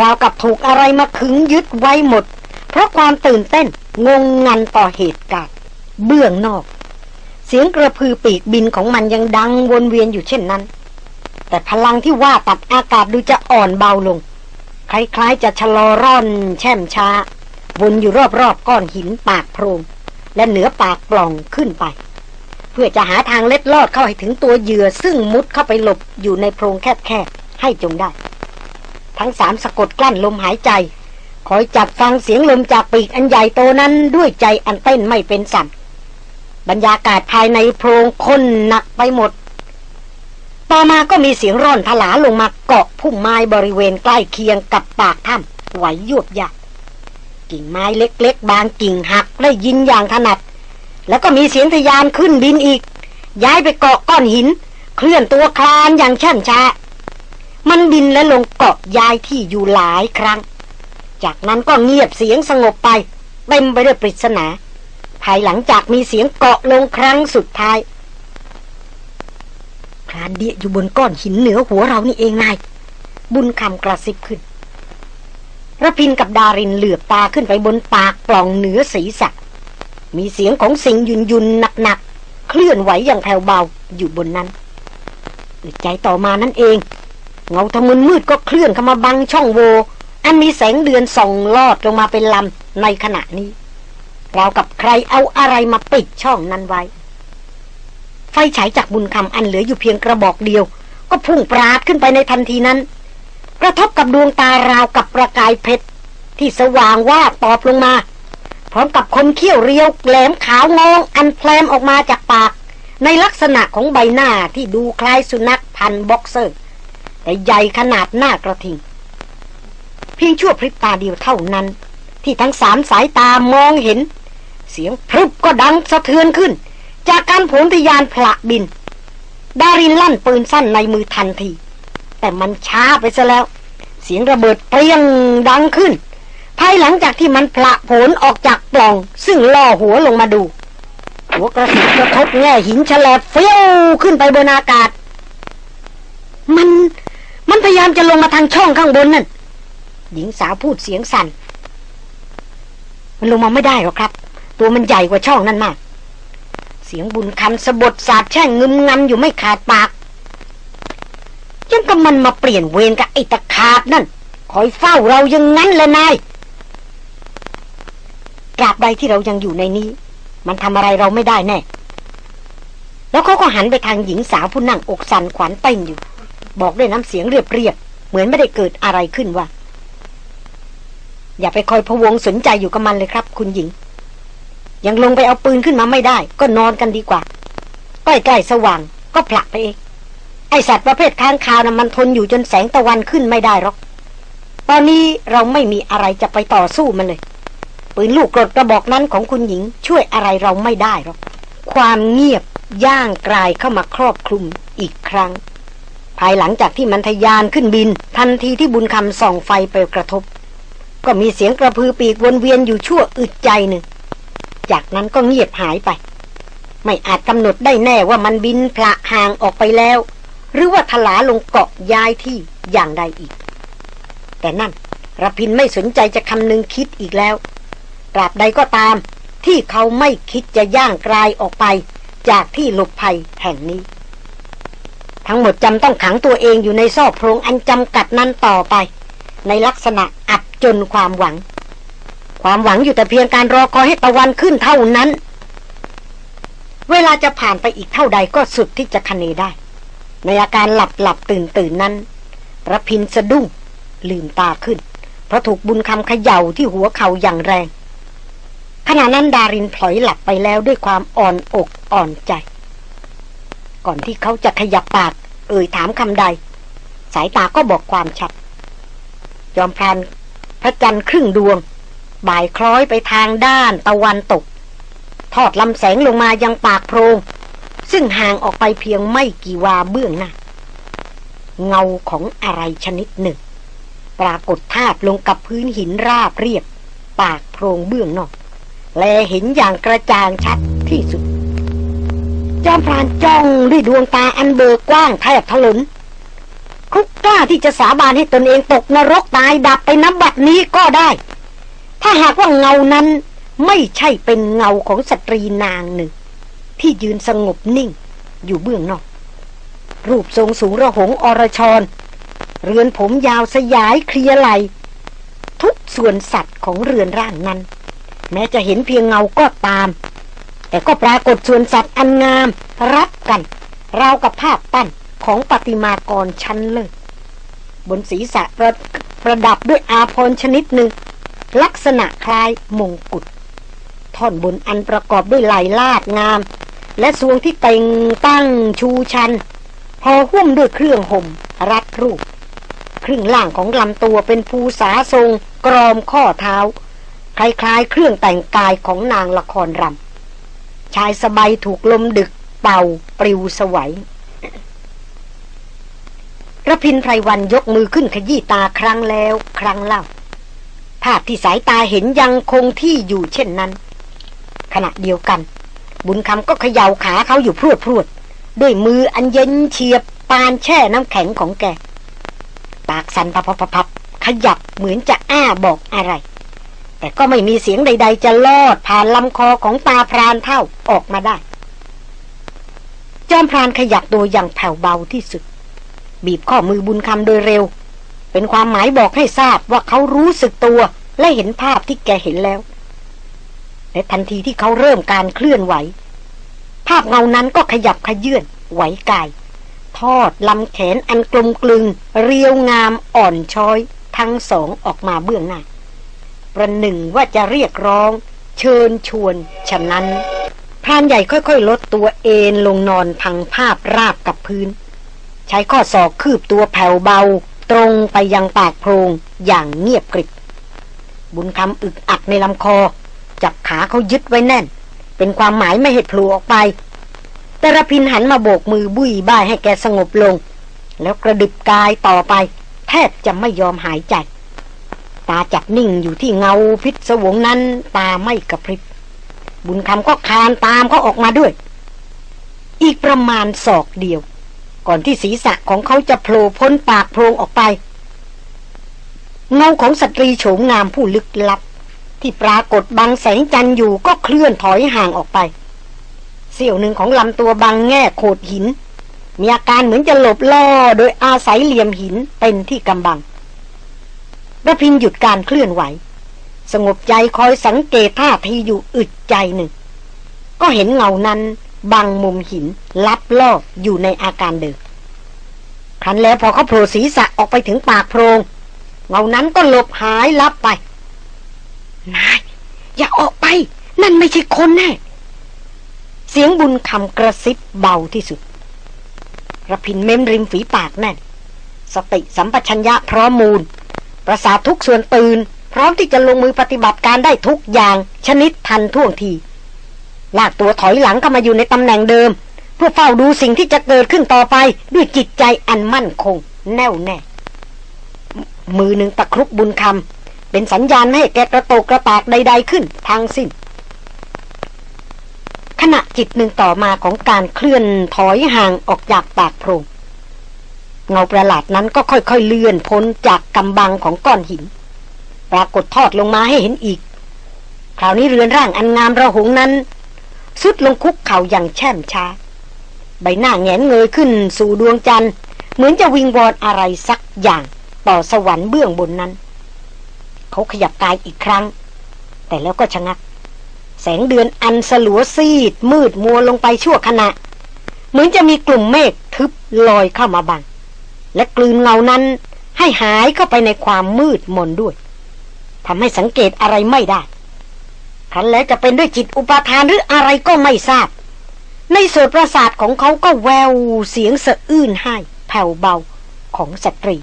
ราวกับถูกอะไรมาขึงยึดไว้หมด เพราะความตื่นเต้นงงงันต่อเหตุการณ์เบื้องนอก เสียงกระพือปีกบินของมันยังดังวนเวียนอยู่เช่นนั้น แต่พลังที่ว่าตัดอากาศดูจะอ่อนเบาลง คล้ายๆจะชะลอร่อนแช่มช้า วนอยู่รอบๆก้อนหินปากโพรง และเหนือปากปล่องขึ้นไป เพื่อจะหาทางเล็ดลอดเข้าให้ถึงตัวเหยื่อ ซึ่งมุดเข้าไปหลบอยู่ในโพรงแคบๆให้จงได้ ทั้งสามสะกดกลั้นลมหายใจ คอยจับฟังเสียงลมจากปีกอันใหญ่โตนั้นด้วยใจอันเต้นไม่เป็นสันบรรยากาศภายในโพรงคนหนักไปหมด ต่อมาก็มีเสียงร่อนถลาลงมาเกาะพุ่มไม้บริเวณใกล้เคียงกับปากถ้ำไหวยวบยัก กิ่งไม้เล็ก ๆ บางกิ่งหักได้ยินอย่างถนัด แล้วก็มีเสียงทยานขึ้นบินอีก ย้ายไปเกาะก้อนหิน เคลื่อนตัวคลานอย่างช่ำช้า มันบินและลงเกาะย้ายที่อยู่หลายครั้ง จากนั้นก็เงียบเสียงสงบไปเต็มไปด้วยปริศนา ภายหลังจากมีเสียงเกาะลงครั้งสุดท้ายคลานเดียอยู่บนก้อนหินเหนือหัวเรานี่เองนายบุญคำกระซิบขึ้น ระพินกับดารินเหลือบตาขึ้นไปบนปากปล่องเหนือศีรษะ มีเสียงของสิ่งยุนยุนหนักๆ เคลื่อนไหวอย่างแผ่วเบาอยู่บนนั้นใจต่อมานั่นเอง เงาทะมึนมืดก็เคลื่อนเข้ามาบังช่องโว อันมีแสงเดือนส่องลอดลงมาเป็นลำในขณะนี้ราวกับใครเอาอะไรมาปิดช่องนั้นไว้ ไฟฉายจากบุญคำอันเหลืออยู่เพียงกระบอกเดียว ก็พุ่งปราดขึ้นไปในทันทีนั้น กระทบกับดวงตาราวกับประกายเพชร ที่สว่างว่าตอบลงมา พร้อมกับคมเขี้ยวเรียวแหลมขาวงองอันแพลมออกมาจากปาก ในลักษณะของใบหน้าที่ดูคล้ายสุนัขพันธุ์บ็อกเซอร์ แต่ใหญ่ขนาดหน้ากระทิง เพียงชั่วพริบตาเดียวเท่านั้น ที่ทั้งสามสายตามองเห็น เสียงพรึบก็ดังสะเทือนขึ้น จากการผลทยานพละบิน ดารินลั่นปืนสั้นในมือทันที แต่มันช้าไปซะแล้ว เสียงระเบิดเปรี้ยงดังขึ้น ภายหลังจากที่มันพละผลออกจากปล่อง ซึ่งล่อหัวลงมาดู หัวกระสุนกระทบแง่หินฉลบเฟี้ยวขึ้นไปบนอากาศ มันมันพยายามจะลงมาทางช่องข้างบนนั่นหญิงสาวพูดเสียงสัน่น มันลงมาไม่ได้หรอกครับ ตัวมันใหญ่กว่าช่องนั่นมาก เสียงบุญคำสะบดสาบแช่งงึมงำอยู่ไม่ขาดปาก ยังกับมันมาเปลี่ยนเวรกับไอ้ตะขาบนั่น คอยเฝ้าเรายังงั้นเลยนายกราบใดที่เรายังอยู่ในนี้ มันทำอะไรเราไม่ได้แน่ แล้วเขาก็หันไปทางหญิงสาวผู้นั่งอกสันขวัญเต้นอยู่ บอกด้วยน้ำเสียงเรียบๆเหมือนไม่ได้เกิดอะไรขึ้นว่า อย่าไปคอยพะวงสนใจอยู่กับมันเลยครับ คุณหญิง ยังลงไปเอาปืนขึ้นมาไม่ได้ ก็นอนกันดีกว่าใกล้ๆสว่างก็ผลักไปเอง ไอสัตว์ประเภทค้างคาวนะ่ะมันทนอยู่จนแสงตะวันขึ้นไม่ได้หรอก ตอนนี้เราไม่มีอะไรจะไปต่อสู้มันเลย ปืนลูกกรดกระบอกนั้นของคุณหญิง ช่วยอะไรเราไม่ได้หรอก ความเงียบย่างกลายเข้ามาครอบคลุมอีกครั้ง ภายหลังจากที่มันทะยานขึ้นบิน ทันทีที่บุญคำส่องไฟไปกระทบ ก็มีเสียงกระพือปีกวนเวียนอยู่ชั่วอึดใจหนึ่ง จากนั้นก็เงียบหายไป ไม่อาจกำหนดได้แน่ว่ามันบินพละห่างออกไปแล้ว หรือว่าทลาลงเกาะย้ายที่อย่างใดอีก แต่นั่นรพินไม่สนใจจะคำนึงคิดอีกแล้วตราบใดก็ตาม ที่เขาไม่คิดจะย่างกลายออกไป จากที่หลบภัยแห่งนี้ ทั้งหมดจำต้องขังตัวเองอยู่ในซอกโพรงอันจำกัดนั้นต่อไป ในลักษณะอับจนความหวัง ความหวังอยู่แต่เพียงการรอคอยให้ตะวันขึ้นเท่านั้น เวลาจะผ่านไปอีกเท่าใดก็สุดที่จะคเนได้ ในอาการหลับหลับตื่นตื่นนั้นระพินสะดุ้งลืมตาขึ้น เพราะถูกบุญคำเขย่าที่หัวเข่าอย่างแรง ขณะนั้นดารินพลอยหลับไปแล้วด้วยความอ่อนอกอ่อนใจ ก่อนที่เขาจะขยับปาก เอ่ยถามคำใด สายตาก็บอกความชัด ยอมพรานพระจันทร์ครึ่งดวง บ่ายคล้อยไปทางด้านตะวันตก ทอดลำแสงลงมายังปากโพรง ซึ่งห่างออกไปเพียงไม่กี่วาเบื้องหน้า เงาของอะไรชนิดหนึ่ง ปรากฏทาบลงกับพื้นหินราบเรียบ ปากโพรงเบื้องนอก แลเห็นอย่างกระจ่างชัดที่สุด จอมพรานจ้องด้วยดวงตาอันเบิกกว้างแทบถลนคุกกล้าที่จะสาบานให้ตนเองตกนรกตายดับไปนับบัดนี้ก็ได้ ถ้าหากว่าเงานั้นไม่ใช่เป็นเงาของสตรีนางหนึ่ง ที่ยืนสงบนิ่ง อยู่เบื้องนอก รูปทรงสูงระหงอรชร เรือนผมยาวสยายเคลียไหล ทุกส่วนสัตว์ของเรือนร่างนั้น แม้จะเห็นเพียงเงาก็ตาม แต่ก็ปรากฏส่วนสัตว์อันงาม รับกัน ราวกับภาพปั้นของปฏิมากรชั้นเลิศบนศีรษะประประดับด้วยอาพรชนิดหนึ่ง ลักษณะคล้ายมงกุฎท่อนบนอันประกอบด้วยลายลาดงาม และสวงที่เต่งตั้งชูชันพอหุ้มด้วยเครื่องห่มรัดรูป ครึ่งล่างของลำตัวเป็นภูษาทรงกรอมข้อเท้า คล้ายๆ เครื่องแต่งกายของนางละครรำชายสบายถูกลมดึกเป่าปลิวสวัยระพินไพรวันยกมือขึ้นขยี้ตาครั้งแล้วครั้งเล่า ภาพที่สายตาเห็นยังคงที่อยู่เช่นนั้น ขณะเดียวกัน บุญคำก็เขย่าขาเขาอยู่พรวดพรวดด้วยมืออันเย็นเฉียบปานแช่น้ำแข็งของแก ปากสันพับพับพับขยับเหมือนจะอ้าบอกอะไร แต่ก็ไม่มีเสียงใด ๆ จะลอดผ่านลำคอของตาพรานเท่าออกมาได้ จอมพรานขยับตัวอย่างแผ่วเบาที่สุด บีบข้อมือบุญคำโดยเร็ว เป็นความหมายบอกให้ทราบว่าเขารู้สึกตัวและเห็นภาพที่แกเห็นแล้ว และทันทีที่เขาเริ่มการเคลื่อนไหว ภาพเงานั้นก็ขยับขยื่นไหวกาย ทอดลำแขนอันกลมกลึง เรียวงามอ่อนช้อยทั้งสองออกมาเบื้องหน้า ประหนึ่งว่าจะเรียกร้อง เชิญชวนฉะนั้นพรานใหญ่ค่อยๆ ลดตัวเอนลงนอนพังภาพราบกับพื้น ใช้ข้อศอกคืบตัวแผ่วเบา ตรงไปยังปากโพรงอย่างเงียบกริบ บุญคำอึกอักในลำคอ จับขาเขายึดไว้แน่น เป็นความหมายไม่เหตุพลูออกไป แต่ระพินหันมาโบกมือบุยบ้ายให้แกสงบลง แล้วกระดึบกายต่อไป แทบจะไม่ยอมหายใจตาจับนิ่งอยู่ที่เงาพิษสวงนั้น ตาไม่กระพริบ บุญคำก็คานตามเขาออกมาด้วย อีกประมาณศอกเดียว ก่อนที่ศีรษะของเขาจะโผล่พ้นปากโพรงออกไป เงาของสตรีโฉมงามผู้ลึกลับ ที่ปรากฏบังแสงจันทร์อยู่ก็เคลื่อนถอยห่างออกไป เสี้ยวหนึ่งของลำตัวบางแง่โขดหิน มีอาการเหมือนจะหลบล่อโดยอาศัยเหลี่ยมหินเป็นที่กำบังระพินหยุดการเคลื่อนไหว สงบใจคอยสังเกตท่าทีอยู่อึดใจหนึ่ง ก็เห็นเงานั้นบังมุมหินลับล่ออยู่ในอาการเดิมครั้นแล้วพอเขาโผล่ศีรษะออกไปถึงปากโพรงเงานั้นก็หลบหายลับไป นายอย่าออกไป นั่นไม่ใช่คนแน่ เสียงบุญคำกระซิบเบาที่สุดระพินเม้มริมฝีปากแน่น สติสัมปชัญญะพร้อมมูล ประสาททุกส่วนตื่น พร้อมที่จะลงมือปฏิบัติการได้ทุกอย่างชนิดทันท่วงที ลากตัวถอยหลังเข้ามาอยู่ในตำแหน่งเดิม เพื่อเฝ้าดูสิ่งที่จะเกิดขึ้นต่อไปด้วยจิตใจอันมั่นคง แน่วแน่ มือหนึ่งตะครุบบุญคำ เป็นสัญญาณให้แกกระโตกกระตากใด ๆขึ้นทางสิ้น ขณะจิตหนึ่งต่อมาของการเคลื่อนถอยห่างออกจากปากโพรงเงาประหลาดนั้นก็ค่อยๆเลื่อนพ้นจากกำบังของก้อนหิน ปรากฏทอดลงมาให้เห็นอีก คราวนี้เรือนร่างอันงามระหงนั้น สุดลงคุกเข่าอย่างแช่มช้า ใบหน้าแงนเงยขึ้นสู่ดวงจันทร์ เหมือนจะวิงวอนอะไรสักอย่างต่อสวรรค์เบื้องบนนั้น เขาขยับกายอีกครั้ง แต่แล้วก็ชะงัก แสงเดือนอันสลัวซีด มืดมัวลงไปชั่วขณะ เหมือนจะมีกลุ่มเมฆทึบลอยเข้ามาบัง และกลืนเงานั้นให้หายเข้าไปในความมืดมนด้วยทำให้สังเกตอะไรไม่ได้ครั้นแล้วจะเป็นด้วยจิตอุปาทานหรืออะไรก็ไม่ทราบ ในโสตประสาทของเขาก็แววเสียงสะอื้นให้แผ่วเบาของสตรี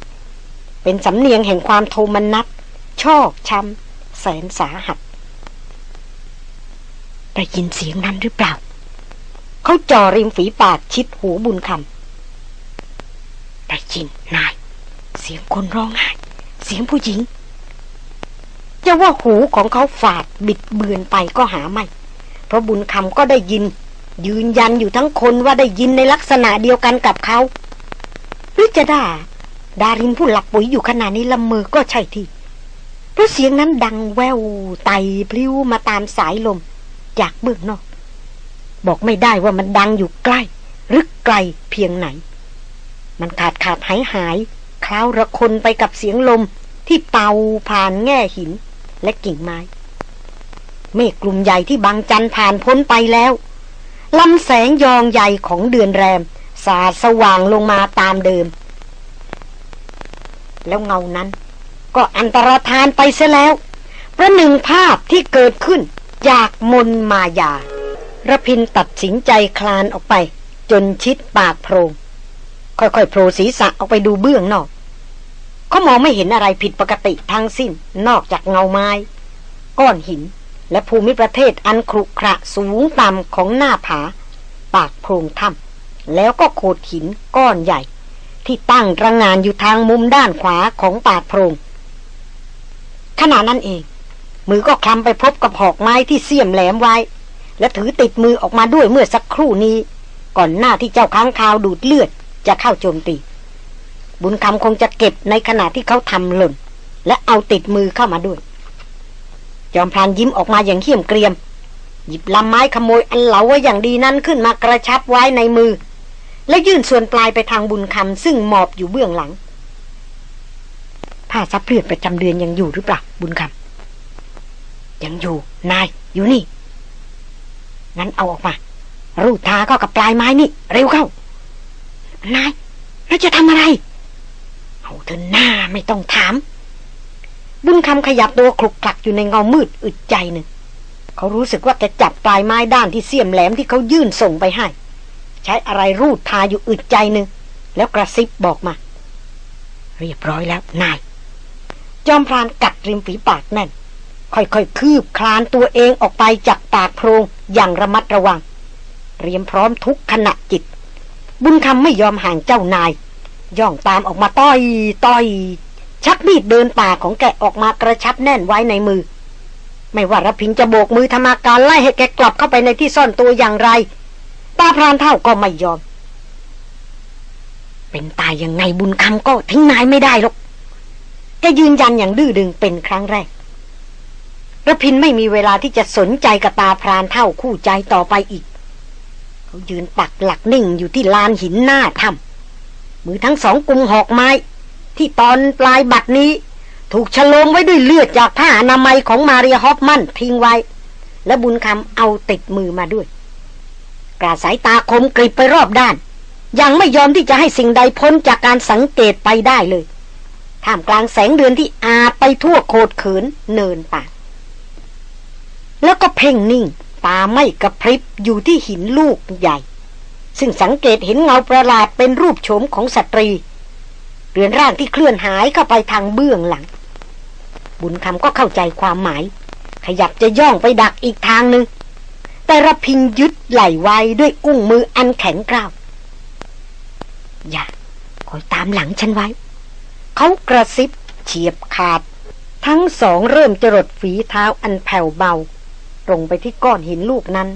เป็นสำเนียงแห่งความโทมนัส ชอกช้ำแสนสาหัสได้ยินเสียงนั้นหรือเปล่า เขาจ่อริมฝีปากชิดหูบุญคำได้ยินนาย เสียงคนร้องไห้เสียงผู้หญิง จะว่าหูของเขาฝาดบิดเบือนไปก็หาไม่ เพราะบุญคำก็ได้ยิน ยืนยันอยู่ทั้งคนว่าได้ยินในลักษณะเดียวกันกับเขา หรือจะด่าดารินผู้หลับปุ๋ยอยู่ขนาดนี้ลำมือก็ใช่ที่ เพราะเสียงนั้นดังแววไต่พลิ้วมาตามสายลม จากเบื้องนอก บอกไม่ได้ว่ามันดังอยู่ใกล้ หรือไกลเพียงไหน มันขาดขาดหายหายคล้าวระคนไปกับเสียงลมที่เป่าผ่านแง่หินและกิ่งไม้ เมฆกลุ่มใหญ่ที่บางจันผ่านพ้นไปแล้วลำแสงยองใหญ่ของเดือนแรม สาดสว่างลงมาตามเดิม แล้วเงานั้น ก็อันตรธานไปเสียแล้วประหนึ่งภาพที่เกิดขึ้นจากมนมายาระพินตัดสินใจคลานออกไป จนชิดปากโพรง ค่อยๆโผล่ศีรษะออกไปดูเบื้องนอก เขามองไม่เห็นอะไรผิดปกติทั้งสิ้น นอกจากเงาไม้ ก้อนหิน และภูมิประเทศอันครุขระสูงต่ำของหน้าผา ปากโพรงถ้ำแล้วก็โขดหินก้อนใหญ่ ที่ตั้งระงงานอยู่ทางมุมด้านขวาของปากโพรง ขณะนั้นเอง มือก็คลำไปพบกับหอกไม้ที่เสียมแหลมไว้ และถือติดมือออกมาด้วยเมื่อสักครู่นี้ ก่อนหน้าที่เจ้าค้างคาวดูดเลือดจะเข้าโจมตี บุญคำคงจะเก็บในขณะที่เขาทำหล่น และเอาติดมือเข้ามาด้วย จอมพลานยิ้มออกมาอย่างเขี้ยมเกรียม หยิบลำไม้ขโมยอันเหลาไว้อย่างดีนั้นขึ้นมากระชับไว้ในมือ และยื่นส่วนปลายไปทางบุญคำซึ่งหมอบอยู่เบื้องหลัง ผ้าซับเลือดประจำเดือนยังอยู่หรือเปล่าบุญคำยังอยู่ นาย อยู่นี่ งั้นเอาออกมา รูดทาก็กับปลายไม้นี่ เร็วเข้า นายนาจะทำอะไร เอาเธอหน้าไม่ต้องถาม บุญคำขยับตัวคลุกคลักอยู่ในเงามืดอึดใจหนึ่ง เขารู้สึกว่าจะจับปลายไม้ด้านที่เสียมแหลมที่เขายื่นส่งไปให้ ใช้อะไรรูดทาอยู่อึดใจหนึ่ง แล้วกระซิบบอกมา เรียบร้อยแล้วนาย จอมพรานกัดริมฝีปากแน่น ค่อยๆคืบคลานตัวเองออกไปจากปากโพรงอย่างระมัดระวังเตรียมพร้อมทุกขณะจิต บุญคำไม่ยอมห่างเจ้านาย ย่องตามออกมาต้อยต้อย ชักมีดเดินป่าของแกออกมากระชับแน่นไว้ในมือ ไม่ว่ารพินจะโบกมือธรรมาการไล่ให้แกกลับเข้าไปในที่ซ่อนตัวอย่างไร ตาพรานเท่าก็ไม่ยอม เป็นตายยังไงบุญคำก็ทิ้งนายไม่ได้หรอก แกยืนยันอย่างดื้อดึงเป็นครั้งแรกระพินไม่มีเวลาที่จะสนใจกับตาพรานเท่าคู่ใจต่อไปอีก เขายืนปักหลักนิ่งอยู่ที่ลานหินหน้าถ้ำมือทั้งสองกุมหอกไม้ ที่ตอนปลายบัดนี้ ถูกฉลมไว้ด้วยเลือดจากผ้าอนามัยของมาเรียฮอฟมันทิ้งไว้ และบุญคำเอาติดมือมาด้วย กราสายตาคมกริบไปรอบด้าน ยังไม่ยอมที่จะให้สิ่งใดพ้นจากการสังเกตไปได้เลย ท่ามกลางแสงเดือนที่อาไปทั่วโคดเขินเนินป่า แล้วก็เพ่งนิ่ง ตาไม่กระพริบอยู่ที่หินลูกใหญ่ ซึ่งสังเกตเห็นเงาประหลาดเป็นรูปโฉมของสตรี เรือนร่างที่เคลื่อนหายเข้าไปทางเบื้องหลัง บุญคำก็เข้าใจความหมาย ขยับจะย่องไปดักอีกทางหนึ่งแต่ระพินยึดไหลไว้ด้วยอุ้งมืออันแข็งกร้าวอย่าคอยตามหลังฉันไว้ เขากระซิบเฉียบขาด ทั้งสองเริ่มจรดฝีเท้าอันแผ่วเบา ตรงไปที่ก้อนหินลูกนั้น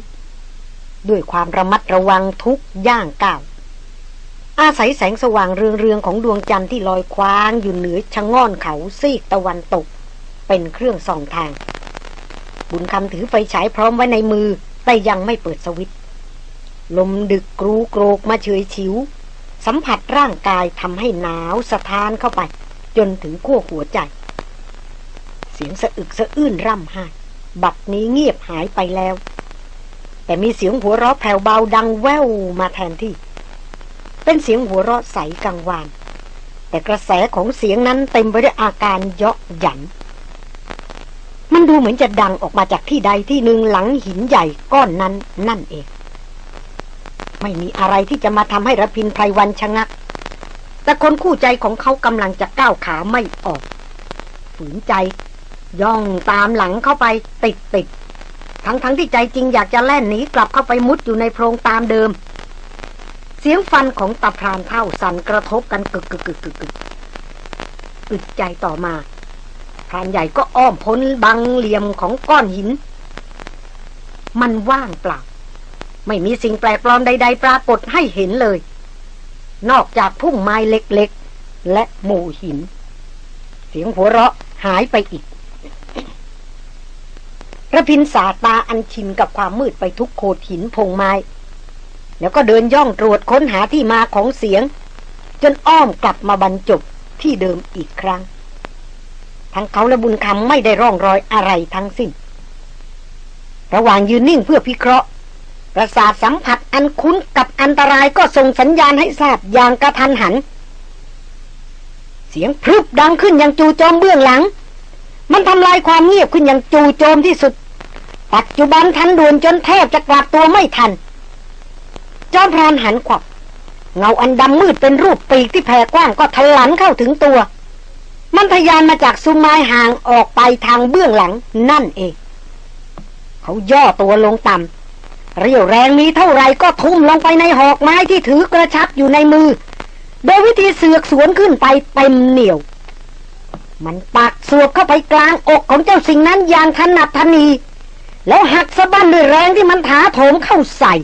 ด้วยความระมัดระวังทุกย่างก้าวอาศัยแสงสว่างเรืองๆของดวงจันทร์ที่ลอยคว้างอยู่เหนือชะง่อนเขาซีกตะวันตก เป็นเครื่องส่องทาง บุญคำถือไฟฉายพร้อมไว้ในมือ แต่ยังไม่เปิดสวิตช์ลมดึกกรูโกรกมาเฉยฉิว สัมผัสร่างกายทำให้หนาวสะท้านเข้าไป จนถึงขั้วหัวใจ เสียงสะอึกสะอื้นร่ำไห้บัดนี้เงียบหายไปแล้ว แต่มีเสียงหัวเราะแผ่วเบาดังแว่วมาแทนที่ เป็นเสียงหัวเราะใสกังวาน แต่กระแสของเสียงนั้นเต็มไปด้วยอาการเยาะหยัน มันดูเหมือนจะดังออกมาจากที่ใดที่หนึ่งหลังหินใหญ่ก้อนนั้นนั่นเอง ไม่มีอะไรที่จะมาทำให้ระพินไพรวันชะงัก แต่คนคู่ใจของเขากำลังจะก้าวขาไม่ออก ฝืนใจ ย่องตามหลังเข้าไปติดติดทั้งทั้งที่ใจจริงอยากจะแล่นหนีกลับเข้าไปมุดอยู่ในโพรงตามเดิม เสียงฟันของตาพรานเท่าสั่นกระทบกันกึกกึกกึกกึกกึกอึดใจต่อมาพรานใหญ่ก็อ้อมพ้นบังเหลี่ยมของก้อนหิน มันว่างเปล่า ไม่มีสิ่งแปลกปลอมใด ๆ ปรากฏให้เห็นเลย นอกจากพุ่มไม้เล็กๆ และหมู่หิน เสียงหัวเราะหายไปอีกระพินสาตาอันชินกับความมืดไปทุกโขดหินพงไม้ แล้วก็เดินย่องตรวจค้นหาที่มาของเสียง จนอ้อมกลับมาบรรจบที่เดิมอีกครั้ง ทั้งเขาและบุญคำไม่ได้ร่องรอยอะไรทั้งสิ้น ระหว่างยืนนิ่งเพื่อพิเคราะห์ ประสาทสัมผัสอันคุ้นกับอันตรายก็ส่งสัญญาณให้ทราบอย่างกระทันหัน เสียงพรึบดังขึ้นอย่างจู่โจมเบื้องหลัง มันทำลายความเงียบขึ้นอย่างจู่โจมที่สุด ปัจจุบันทันด่วนจนแทบจะกลับตัวไม่ทัน จอมพรานหันขวับเงาอันดำมืดเป็นรูปปีกที่แผ่กว้างก็ทะลันเข้าถึงตัว มันทยานมาจากซุ้มไม้ห่างออกไปทางเบื้องหลังนั่นเอง เขาย่อตัวลงต่ำ เรียวแรงมีเท่าไรก็ทุ่มลงไปในหอกไม้ที่ถือกระชับอยู่ในมือ โดยวิธีเสือกสวนขึ้นไปเต็มเหนียว มันปักสวบเข้าไปกลางอกของเจ้าสิ่งนั้นอย่างถนัดทนี แล้วหักสะบั้นด้วยแรงที่มันถาโถมเข้าใส่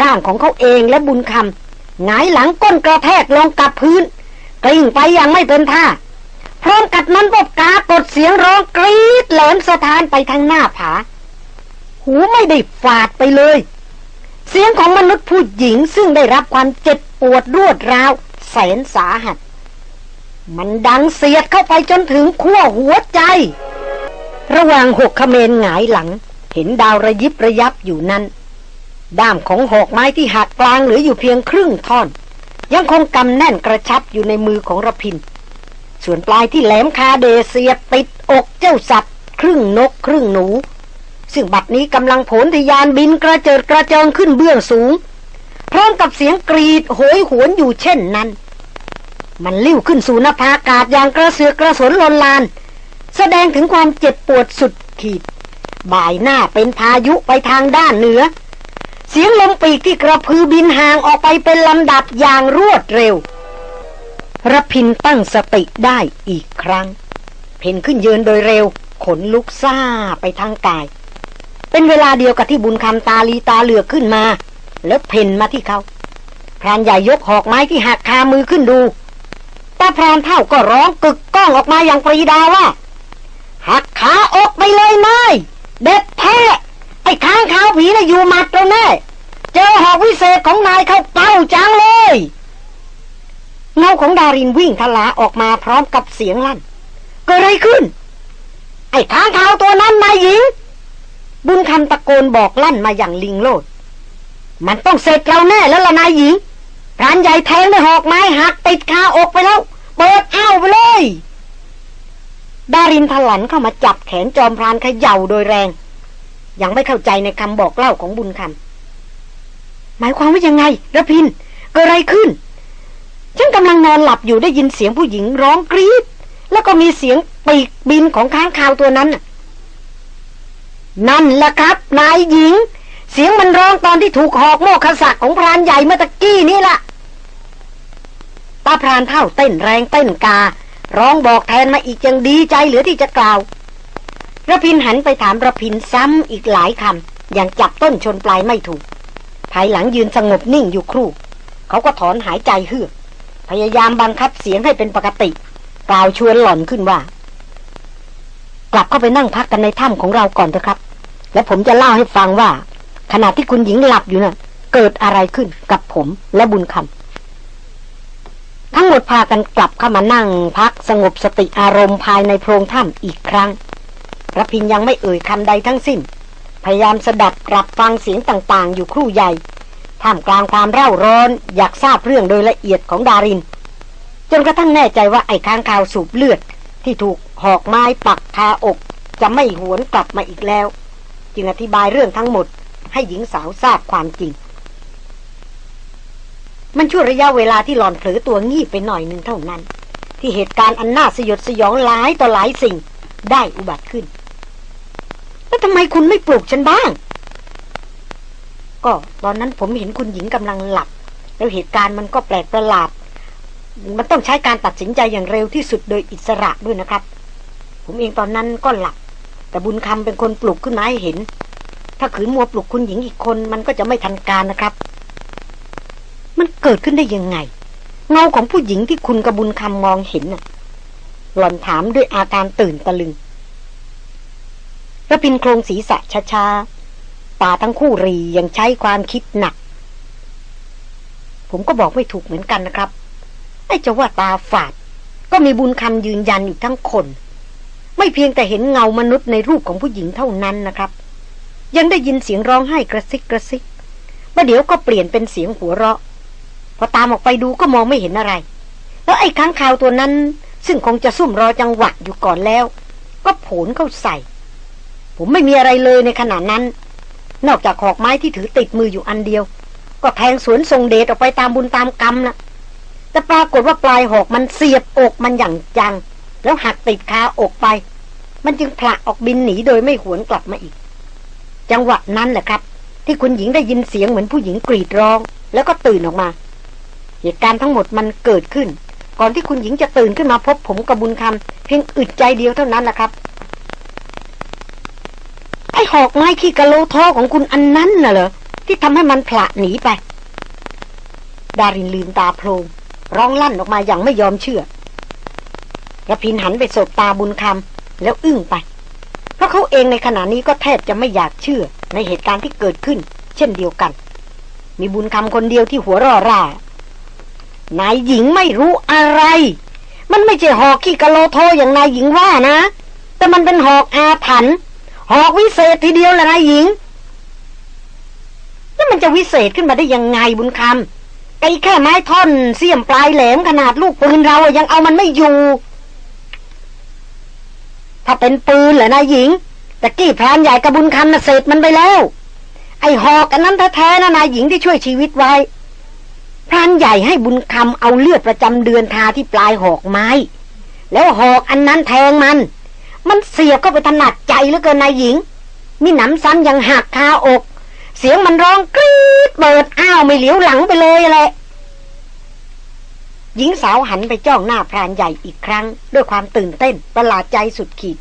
ร่างของเขาเองและบุญคำหงายหลังก้นกระแทกลงกับพื้น กลิ้งไปอย่างไม่เป็นท่าพร้อมกัดนั้นบบกากดเสียงร้องกรี๊ดแหลมสะท้านไปทางหน้าผา หูไม่ได้ฝาดไปเลย เสียงของมนุษย์ผู้หญิงซึ่งได้รับความเจ็บปวดรวดร้าว แสนสาหัส มันดังเสียดเข้าไปจนถึงขั้วหัวใจ ระหว่างหกขเมนหงายหลัง เห็นดาวระยิบระยับอยู่นั้น ด้ามของหอกไม้ที่หักกลางเหลืออยู่เพียงครึ่งท่อน ยังคงกำแน่นกระชับอยู่ในมือของระพินส่วนปลายที่แหลมคาเดเสียบติดอกเจ้าสัตว์ ครึ่งนกครึ่งหนู ซึ่งบัดนี้กำลังผลทยานบินกระเจิดกระเจิงขึ้นเบื้องสูง พร้อมกับเสียงกรีดโหยหวนอยู่เช่นนั้น มันลิ้วขึ้นสู่นภาอากาศอย่างกระเสือกกระสนลนลาน แสดงถึงความเจ็บปวดสุดขีด บ่ายหน้าเป็นพายุไปทางด้านเหนือ เสียงลมปีกที่กระพือบินห่างออกไปเป็นลำดับอย่างรวดเร็วระพินตั้งสติได้อีกครั้ง เพ่นขึ้นยืนโดยเร็ว ขนลุกซ่าไปทางกาย เป็นเวลาเดียวกับที่บุญคำตาลีตาเหลือกขึ้นมา แล้วเพ่นมาที่เขาพรานใหญ่ยกหอกไม้ที่หักคามือขึ้นดูตาพรานเท่าก็ร้องกึกก้องออกมาอย่างปรีดาว่า หักขาออกไปเลยนายเด็ดแท้ไอ้ค้างขาวผีน่ะอยู่หมัดตรงแน่เจอหอกวิเศษของนายเข้าเป้าจังเลยเงาของดารินวิ่งทลาออกมาพร้อมกับเสียงลั่นเกิดอะไรขึ้น ไอ้ค้างขาวตัวนั้นนายหญิง บุญคำตะโกนบอกลั่นมาอย่างลิงโลด มันต้องเสร็จเราแน่แล้วละนายหญิงพรานใหญ่แทงด้วยหอกไม้หักติดคาอกไปแล้ว เปิดอ้าวไปเลย ดารินถลันเข้ามาจับแขนจอมพรานเขย่าโดยแรง ยังไม่เข้าใจในคำบอกเล่าของบุญคำหมายความว่ายังไงระพินเกิดอะไรขึ้น ฉันกำลังนอนหลับอยู่ได้ยินเสียงผู้หญิงร้องกรีดแล้วก็มีเสียงปีกบินของค้างคาวตัวนั้น นั่นแหละครับ นายหญิง เสียงมันร้องตอนที่ถูกหอกโมกขสักของพรานใหญ่เมื่อตะกี้นี่ล่ะตาพรานเท่าเต้นแรงเต้นกา ร้องบอกแทนมาอีกยังดีใจเหลือที่จะกล่าวระพินหันไปถามระพินซ้ำอีกหลายคำอย่างจับต้นชนปลายไม่ถูก ภายหลังยืนสงบนิ่งอยู่ครู่ เขาก็ถอนหายใจเฮือกพยายามบังคับเสียงให้เป็นปกติ กล่าวชวนหล่อนขึ้นว่า กลับเข้าไปนั่งพักกันในถ้ำของเราก่อนเถอะครับ และผมจะเล่าให้ฟังว่า ขณะที่คุณหญิงหลับอยู่น่ะ เกิดอะไรขึ้นกับผมและบุญคำทั้งหมดพากันกลับเข้ามานั่งพักสงบสติอารมณ์ภายในโพรงถ้ำอีกครั้งระพินยังไม่เอ่ยคำใดทั้งสิ้น พยายามสดับกลับฟังเสียงต่างๆ อยู่ครู่ใหญ่ท่ามกลางความเร่าร้อน อยากทราบเรื่องโดยละเอียดของดาริน จนกระทั่งแน่ใจว่าไอ้ค้างคาวสูบเลือด ที่ถูกหอกไม้ปักคาอก จะไม่หวนกลับมาอีกแล้ว จึงอธิบายเรื่องทั้งหมด ให้หญิงสาวทราบความจริง มันช่วระยะเวลาที่หลอนเผลอตัวงีบไปหน่อยหนึ่งเท่านั้น ที่เหตุการณ์อันน่าสยดสยองหลายต่อหลายสิ่งได้อุบัติขึ้น แล้วทำไมคุณไม่ปลุกฉันบ้าง ก็ตอนนั้นผมเห็นคุณหญิงกำลังหลับ แล้วเหตุการณ์มันก็แปลกประหลาด มันต้องใช้การตัดสินใจอย่างเร็วที่สุดโดยอิสระด้วยนะครับ ผมเองตอนนั้นก็หลับ แต่บุญคำเป็นคนปลุกขึ้นมาให้เห็น ถ้าขืนมัวปลุกคุณหญิงอีกคนมันก็จะไม่ทันการนะครับ มันเกิดขึ้นได้ยังไง เงาของผู้หญิงที่คุณกับบุญคำมองเห็นน่ะ หล่อนถามด้วยอาการตื่นตะลึงระพินโครงศีรษะช้าๆตาทั้งคู่รียังใช้ความคิดหนัก ผมก็บอกไม่ถูกเหมือนกันนะครับ ไอ้จะว่าตาฝาด ก็มีบุญคำยืนยันอีกทั้งคน ไม่เพียงแต่เห็นเงามนุษย์ในรูปของผู้หญิงเท่านั้นนะครับ ยังได้ยินเสียงร้องไห้กระซิกกระซิกประเดี๋ยวก็เปลี่ยนเป็นเสียงหัวเราะ พอตามออกไปดูก็มองไม่เห็นอะไร แล้วไอ้ค้างคาวตัวนั้น ซึ่งคงจะซุ่มรอจังหวะอยู่ก่อนแล้ว ก็โผลเข้าใส่ ผมไม่มีอะไรเลยในขณะนั้น นอกจากหอกไม้ที่ถือติดมืออยู่อันเดียว ก็แทงสวนทรงเดชออกไปตามบุญตามกรรมนะแต่ปรากฏว่าปลายหอกมันเสียบอกมันอย่างจัง แล้วหักติดคาอกไป มันจึงผละออกบินหนีโดยไม่หวนกลับมาอีก จังหวะนั้นแหละครับ ที่คุณหญิงได้ยินเสียงเหมือนผู้หญิงกรีดร้อง แล้วก็ตื่นออกมา เหตุการณ์ทั้งหมดมันเกิดขึ้น ก่อนที่คุณหญิงจะตื่นขึ้นมาพบผมกับบุญคำเพียงอึดใจเดียวเท่านั้นแหละครับไอ้หอกไม้ขี้กะโลท้อของคุณอันนั้นน่ะเหรอที่ทำให้มันผละหนีไป ดารินลืมตาโพลงร้องลั่นออกมาอย่างไม่ยอมเชื่อ ระพินหันไปสบตาบุญคำแล้วอึ้งไป เพราะเขาเองในขณะนี้ก็แทบจะไม่อยากเชื่อในเหตุการณ์ที่เกิดขึ้น เช่นเดียวกัน มีบุญคำคนเดียวที่หัวร่อร่านายหญิงไม่รู้อะไร มันไม่ใช่หอกขี้กะโลโทอย่างนายหญิงว่านะ แต่มันเป็นหอกอาถรรพ์หอกวิเศษทีเดียวแหละนายหญิงแล้วมันจะวิเศษขึ้นมาได้ยังไงบุญคำไอ้แค่ไม้ท่อนเสียมปลายแหลมขนาดลูกปืนเราอะยังเอามันไม่อยู่ ถ้าเป็นปืนเหรอนายหญิงต่กี้พรานใหญ่กับบุญคำน่ะเสร็จมันไปแล้ว ไอ้หอกอันนั้นแท้ๆนะนายหญิงที่ช่วยชีวิตไว้พรานใหญ่ให้บุญคำเอาเลือดประจำเดือนทาที่ปลายหอกไม้ แล้วหอกอันนั้นแทงมัน มันเสียบเข้าไปถนัดใจเหลือเกินนายหญิง มีหนำซ้ำยังหักคาอก เสียงมันร้องกรี๊ดเปิดอ้าวไม่เหลียวหลังไปเลยแหละ หญิงสาวหันไปจ้องหน้าพรานใหญ่อีกครั้ง ด้วยความตื่นเต้นประหลาดใจสุดขีด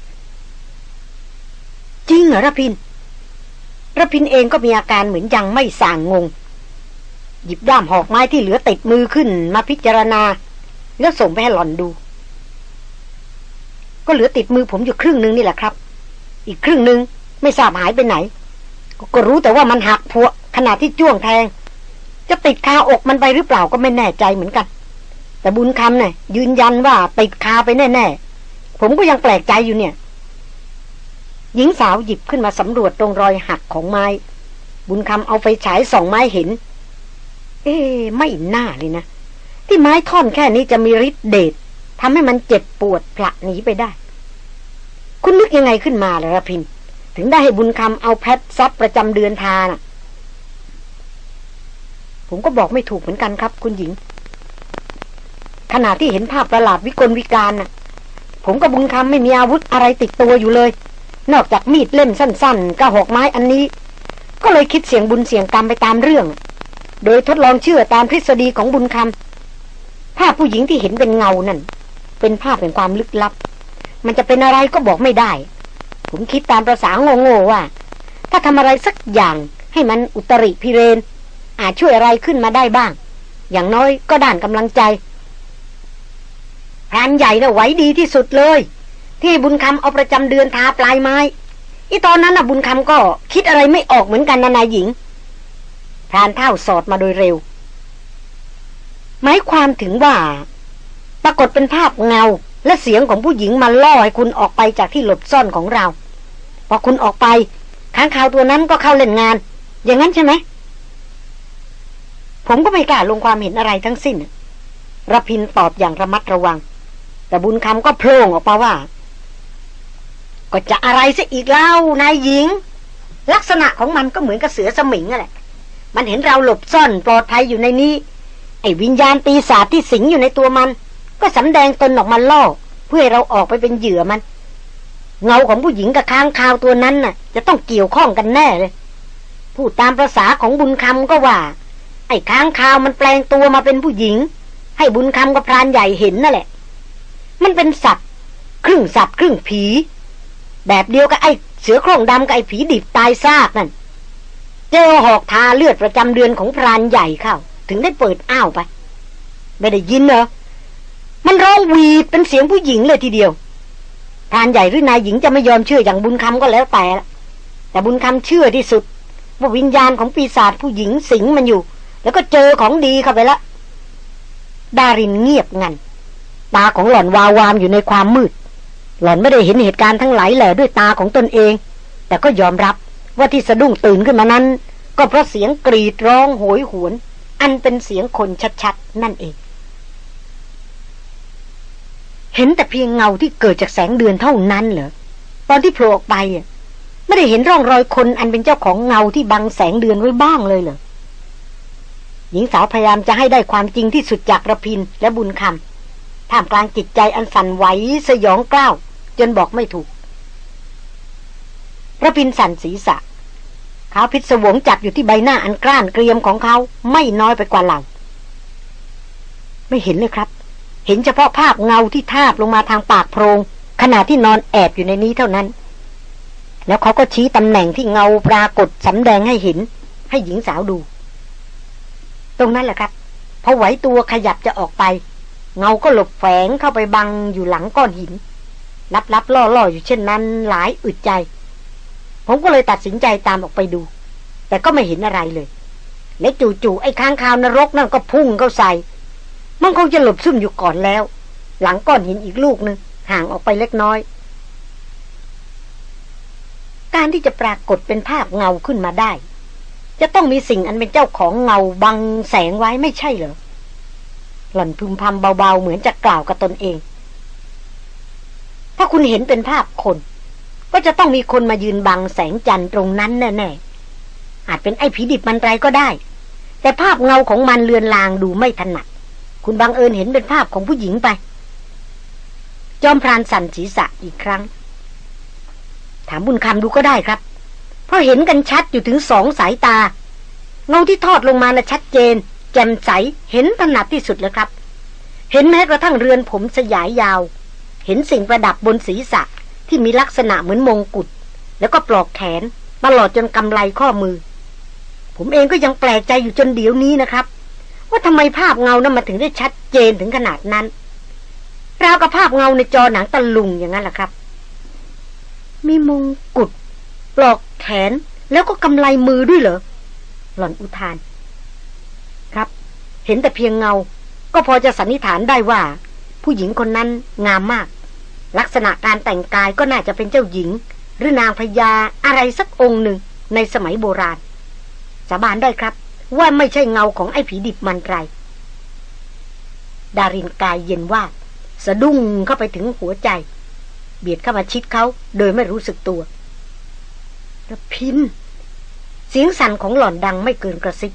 จริงเหรอระพินระพินเองก็มีอาการเหมือนยังไม่ส่างงง หยิบด้ามหอกไม้ที่เหลือติดมือขึ้นมาพิจารณา แล้วส่งไปให้หล่อนดู ก็เหลือติดมือผมอยู่ครึ่งนึงนี่แหละครับ อีกครึ่งนึงไม่ทราบหายไปไหน ก็รู้แต่ว่ามันหักพวขณะที่จ้วงแทง จะติดคาอกมันไปหรือเปล่าก็ไม่แน่ใจเหมือนกัน แต่บุญคำเนี่ยยืนยันว่าติดคาไปแน่ ๆ ผมก็ยังแปลกใจอยู่เนี่ย หญิงสาวหยิบขึ้นมาสำรวจตรงรอยหักของไม้ บุญคำเอาไฟฉายส่องไม้เห็น เอ๊ไม่น่าเลยนะ ที่ไม้ท่อนแค่นี้จะมีฤทธิ์เดชทำให้มันเจ็บปวดผละหนีไปได้ คุณนึกยังไงขึ้นมาล่ะระพินถึงได้ให้บุญคำเอาแพทซับประจำเดือนทานะผมก็บอกไม่ถูกเหมือนกันครับ คุณหญิง ขณะที่เห็นภาพประหลาดวิกลวิการน่ะ ผมกับบุญคำไม่มีอาวุธอะไรติดตัวอยู่เลย นอกจากมีดเล่มสั้นๆกระหอกไม้อันนี้ ก็เลยคิดเสียงบุญเสียงกรรมไปตามเรื่อง โดยทดลองเชื่อตามทฤษฎีของบุญคำภาพผู้หญิงที่เห็นเป็นเงานั่น เป็นภาพแห่งความลึกลับ มันจะเป็นอะไรก็บอกไม่ได้ ผมคิดตามประษาโง่ๆว่า ถ้าทำอะไรสักอย่างให้มันอุตริพิเรนอาจช่วยอะไรขึ้นมาได้บ้าง อย่างน้อยก็ด้านกำลังใจ พรานใหญ่น่ะไหวดีที่สุดเลย ที่บุญคำเอาประจำเดือนทาปลายไม้อีตอนนั้นน่ะบุญคำก็คิดอะไรไม่ออกเหมือนกันนะนายหญิงพรานเท่าสอดมาโดยเร็ว หมายความถึงว่า ปรากฏเป็นภาพเงาและเสียงของผู้หญิงมาล่อให้คุณออกไปจากที่หลบซ่อนของเรา พอคุณออกไปค้างคาวตัวนั้นก็เข้าเล่นงาน อย่างนั้นใช่ไหม ผมก็ไม่กล้าลงความเห็นอะไรทั้งสิ้นรพินตอบอย่างระมัดระวัง แต่บุญคำก็โพล่งออกมาว่า ก็จะอะไรซะอีกเล่านายหญิง ลักษณะของมันก็เหมือนกับเสือสมิงนั่นแหละ มันเห็นเราหลบซ่อนปลอดภัยอยู่ในนี้ ไอ้วิญญาณปีศาจที่สิงอยู่ในตัวมัน ก็สำแดงตนออกมาล่อ เพื่อให้เราออกไปเป็นเหยื่อมัน เงาของผู้หญิงกับค้างคาวตัวนั้นน่ะ จะต้องเกี่ยวข้องกันแน่เลยพูดตามประษาของบุญคำก็ว่า ไอ้ค้างคาวมันแปลงตัวมาเป็นผู้หญิง ให้บุญคำกับพรานใหญ่เห็นนั่นแหละ มันเป็นสัตว์ ครึ่งสัตว์ครึ่งผี แบบเดียวกับไอ้เสือโคร่งดำกับไอ้ผีดิบตายซากนั่น เจอหอกทาเลือดประจำเดือนของพรานใหญ่เข้า ถึงได้เปิดอ้าวไป ไม่ได้ยินเหรอ มันร้องวีดเป็นเสียงผู้หญิงเลยทีเดียวพรานใหญ่หรือนายหญิงจะไม่ยอมเชื่ออย่างบุญคำก็แล้วแต่แต่บุญคำเชื่อที่สุดว่าวิญญาณของปีศาจผู้หญิงสิงมันอยู่ แล้วก็เจอของดีเข้าไปละดารินเงียบงัน ตาของหล่อนวาววามอยู่ในความมืด หล่อนไม่ได้เห็นเหตุการณ์ทั้งหลายแหล่ด้วยตาของตนเอง แต่ก็ยอมรับว่าที่สะดุ้งตื่นขึ้นมานั้น ก็เพราะเสียงกรีดร้องโหยหวน อันเป็นเสียงคนชัดๆ นั่นเอง เห็นแต่เพียงเงาที่เกิดจากแสงเดือนเท่านั้นเหรอตอนที่โผล่ออกไปไม่ได้เห็นร่องรอยคนอันเป็นเจ้าของเงาที่บังแสงเดือนไว้บ้างเลยเหรอหญิงสาวพยายามจะให้ได้ความจริงที่สุดจากระพินและบุญคำ ท่ามกลางจิตใจอันสั่นไหวสยองกล้าว จนบอกไม่ถูกระพินสั่นศีรษะขาพิษสวงจับอยู่ที่ใบหน้าอันกล้านเกรียมของเขาไม่น้อยไปกว่าเรา ไม่เห็นเลยครับ เห็นเฉพาะภาพเงาที่ทาบลงมาทางปากโพรง ขณะที่นอนแอบอยู่ในนี้เท่านั้น แล้วเขาก็ชี้ตำแหน่งที่เงาปรากฏสำแดงให้เห็น ให้หญิงสาวดู ตรงนั้นแหละครับพอไหวตัวขยับจะออกไป เงาก็หลบแฝงเข้าไปบังอยู่หลังก้อนหิน ลับลับล่อล่ออยู่เช่นนั้นหลายอึดใจ ผมก็เลยตัดสินใจตามออกไปดู แต่ก็ไม่เห็นอะไรเลย และจู่ๆไอ้ค้างคาวนรกนั่นก็พุ่งเข้าใส่มันคงจะหลบซุ่มอยู่ก่อนแล้ว หลังก้อนหินอีกลูกหนึ่งห่างออกไปเล็กน้อย การที่จะปรากฏเป็นภาพเงาขึ้นมาได้ จะต้องมีสิ่งอันเป็นเจ้าของเงาบังแสงไว้ไม่ใช่เหรอ หล่อนพึมพำเบาๆ เหมือนจะกล่าวกับตนเอง ถ้าคุณเห็นเป็นภาพคน ก็จะต้องมีคนมายืนบังแสงจันทร์ตรงนั้นแน่ๆ อาจเป็นไอ้ผีดิบมันไรก็ได้ แต่ภาพเงาของมันเลือนลางดูไม่ถนัด คุณบังเอิญเห็นเป็นภาพของผู้หญิงไป จอมพรานสั่นศีรษะอีกครั้ง ถามบุญคำดูก็ได้ครับ เพราะเห็นกันชัดอยู่ถึงสองสายตา เงาที่ทอดลงมาน่ะชัดเจน แจ่มใสเห็นถนัดที่สุดเลยครับ เห็นแม้กระทั่งเรือนผมสยายยาว เห็นสิ่งประดับบนศีรษะที่มีลักษณะเหมือนมงกุฎแล้วก็ปลอกแขนตลอดจนกำไลข้อมือ ผมเองก็ยังแปลกใจอยู่จนเดี๋ยวนี้นะครับ ว่าทำไมภาพเงานั้นมาถึงได้ชัดเจนถึงขนาดนั้นราวกับภาพเงาในจอหนังตะลุงอย่างนั้นแหละครับ มีมงกุฎปลอกแขนแล้วก็กำไลมือด้วยเหรอหล่อนอุทาน ครับ เห็นแต่เพียงเงา ก็พอจะสันนิษฐานได้ว่า ผู้หญิงคนนั้นงามมาก ลักษณะการแต่งกายก็น่าจะเป็นเจ้าหญิง หรือนางพญาอะไรสักองค์หนึ่งในสมัยโบราณ สาบานได้ครับ ว่าไม่ใช่เงาของไอ้ผีดิบมันไรดารินกายเย็นว่าสะดุ้งเข้าไปถึงหัวใจ เบียดเข้ามาชิดเขาโดยไม่รู้สึกตัวระพิน เสียงสั่นของหล่อนดังไม่เกินกระซิบ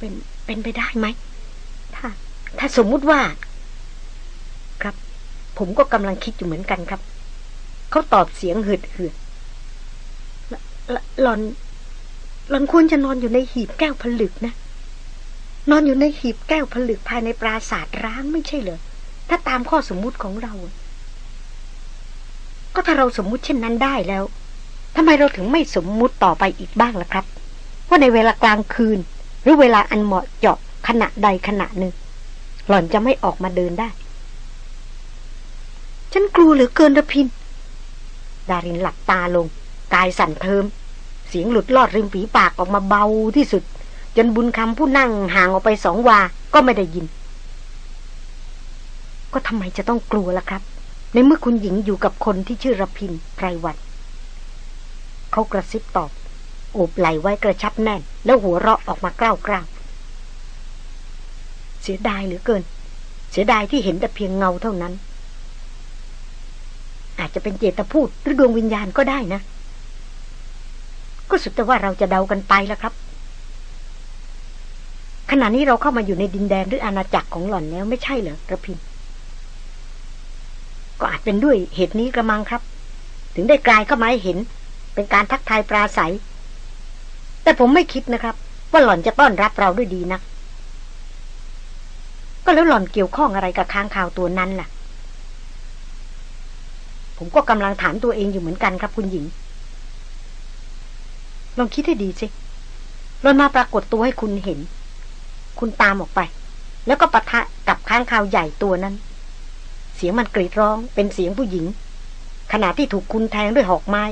เป็นเป็นไปได้ไหม ถ้า ถ้าสมมุติว่า ครับ ผมก็กำลังคิดอยู่เหมือนกันครับ เขาตอบเสียงเหือดเหือดหล่อนหลอนควรจะนอนอยู่ในหีบแก้วผลึกนะ นอนอยู่ในหีบแก้วผลึกภายในปราสาทร้างไม่ใช่เหรอ ถ้าตามข้อสมมุติของเรา ก็ถ้าเราสมมุติเช่นนั้นได้แล้วทำไมเราถึงไม่สมมุติต่อไปอีกบ้างล่ะครับ ว่าในเวลากลางคืน หรือเวลาอันเหมาะเจาะขณะใดขณะหนึ่ง หล่อนจะไม่ออกมาเดินได้ ฉันกลัวเหลือเกินระพิน ดารินหลับตาลง กายสั่นเทิม เสียงหลุดลอดริมฝีปากออกมาเบาที่สุด จนบุญคำผู้นั่งห่างออกไปสองวา ก็ไม่ได้ยิน ก็ทำไมจะต้องกลัวล่ะครับ ในเมื่อคุณหญิงอยู่กับคนที่ชื่อระพินไพรวัตรเขากระซิบตอบ โอบไหลไว้กระชับแน่น แล้วหัวเราะออกมากล้าวกล้าวเสียดายเหลือเกิน เสียดายที่เห็นแต่เพียงเงาเท่านั้น อาจจะเป็นเจตพูดหรือดวงวิญญาณก็ได้นะ ก็สุดแต่ว่าเราจะเดากันไปแล้วครับ ขณะนี้เราเข้ามาอยู่ในดินแดนหรืออาณาจักรของหล่อนแล้วไม่ใช่เหรอกระพินก็อาจเป็นด้วยเหตุนี้กระมังครับ ถึงได้กลายเข้ามาให้เห็น เป็นการทักทายปราศัย แต่ผมไม่คิดนะครับ ว่าหล่อนจะต้อนรับเราด้วยดีนัก ก็แล้วหล่อนเกี่ยวข้องอะไรกับค้างคาวตัวนั้นล่ะ ผมก็กำลังถามตัวเองอยู่เหมือนกันครับคุณหญิง ลองคิดให้ดีสิหล่อนมาปรากฏตัวให้คุณเห็น คุณตามออกไป แล้วก็ปะทะกับค้างคาวใหญ่ตัวนั้น เสียงมันกรีดร้องเป็นเสียงผู้หญิง ขณะที่ถูกคุณแทงด้วยหอกไม้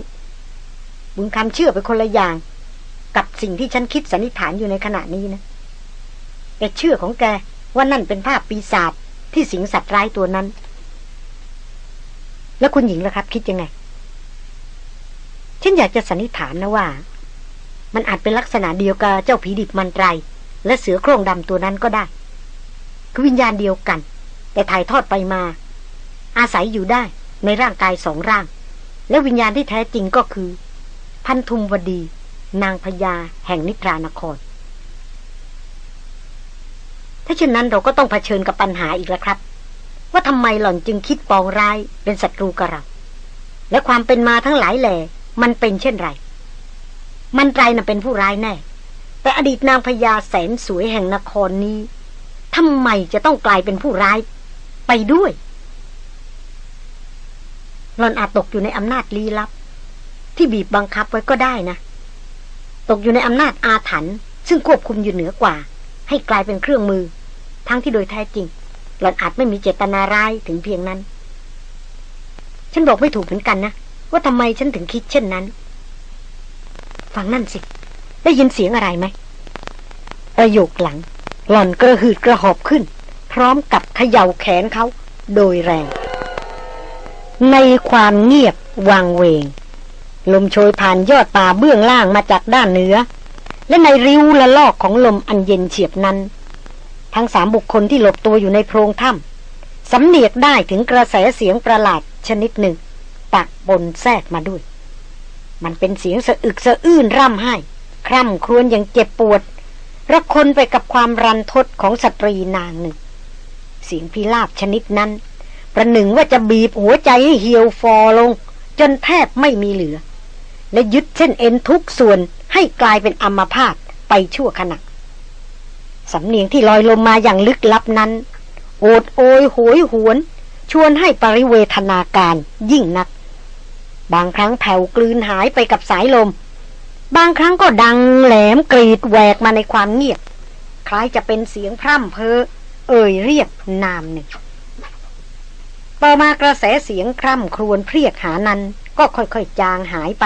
บุญคำเชื่อไปคนละอย่าง กับสิ่งที่ฉันคิดสันนิษฐานอยู่ในขณะนี้นะแต่เชื่อของแกว่านั่นเป็นภาพปีศาจที่สิงสัตว์ร้ายตัวนั้น แล้วคุณหญิงล่ะครับ คิดยังไง ฉันอยากจะสันนิษฐานนะว่า มันอาจเป็นลักษณะเดียวกับเจ้าผีดิบมันไร และเสือโคร่งดำตัวนั้นก็ได้ คือวิญญาณเดียวกัน แต่ถ่ายทอดไปมา อาศัยอยู่ได้ในร่างกายสองร่าง และวิญญาณที่แท้จริงก็คือ พันธุมวดี นางพญาแห่งนิทรานคร ถ้าเช่นนั้นเราก็ต้องเผชิญกับปัญหาอีกแล้วครับ ว่าทำไมหล่อนจึงคิดปองร้ายเป็นศัตรูกับเรา และความเป็นมาทั้งหลายแหล่มันเป็นเช่นไร มันไรน่ะเป็นผู้ร้ายแน่ แต่อดีตนางพญาแสนสวยแห่งนครนี้ทำไมจะต้องกลายเป็นผู้ร้ายไปด้วยหล่อนอาจตกอยู่ในอำนาจลี้ลับ ที่บีบบังคับไว้ก็ได้นะ ตกอยู่ในอำนาจอาถรรพ์ซึ่งควบคุมอยู่เหนือกว่า ให้กลายเป็นเครื่องมือ ทั้งที่โดยแท้จริง หล่อนอาจไม่มีเจตนาร้ายถึงเพียงนั้น ฉันบอกไม่ถูกเหมือนกันนะ ว่าทำไมฉันถึงคิดเช่นนั้น ฟังนั่นสิ ได้ยินเสียงอะไรไหมประโยคหลัง หล่อนกระหืดกระหอบขึ้น พร้อมกับเขย่าแขนเขาโดยแรง ในความเงียบวางเวง ลมโชยผ่านยอดป่าเบื้องล่างมาจากด้านเหนือ และในริ้วละลอกของลมอันเย็นเฉียบนั้น ทั้งสามบุคคลที่หลบตัวอยู่ในโพรงถ้ำสำเนียกได้ถึงกระแสเสียงประหลาดชนิดหนึ่งปะบนแทรกมาด้วย มันเป็นเสียงสะอึกสะอื้นร่ำไห้ คร่ำครวญอย่างเจ็บปวดระคนไปกับความรันทดของสตรีนางหนึ่ง เสียงพิลาบชนิดนั้น ประหนึ่งว่าจะบีบหัวใจให้เหี่ยวฟอลง จนแทบไม่มีเหลือ และยึดเส้นเอ็นทุกส่วนให้กลายเป็นอัมพาตไปชั่วขณะสำเนียงที่ลอยลมมาอย่างลึกลับนั้น โอดโอยโหยหวน ชวนให้ปริเวทนาการยิ่งนัก บางครั้งแผ่วกลืนหายไปกับสายลม บางครั้งก็ดังแหลมกรีดแหวกมาในความเงียบ คล้ายจะเป็นเสียงพร่ำเพ้อเอ่ยเรียกนามหนึ่งต่อมากระแสเสียงคร่ำครวญเพรียกหานั้นก็ค่อยๆจางหายไป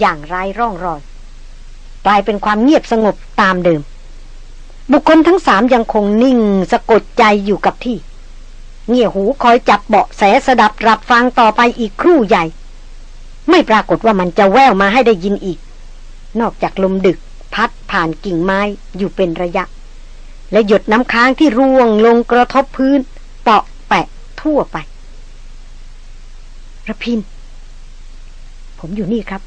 อย่างไร้ร่องรอย กลายเป็นความเงียบสงบตามเดิม บุคคลทั้งสามยังคงนิ่งสะกดใจอยู่กับที่ เงี่ยหูคอยจับเบาะแสสดับรับฟังต่อไปอีกครู่ใหญ่ ไม่ปรากฏว่ามันจะแววมาให้ได้ยินอีก นอกจากลมดึกพัดผ่านกิ่งไม้อยู่เป็นระยะ และหยดน้ำค้างที่ร่วงลงกระทบพื้นเปาะแปะทั่วไประพิน ผมอยู่นี่ครับ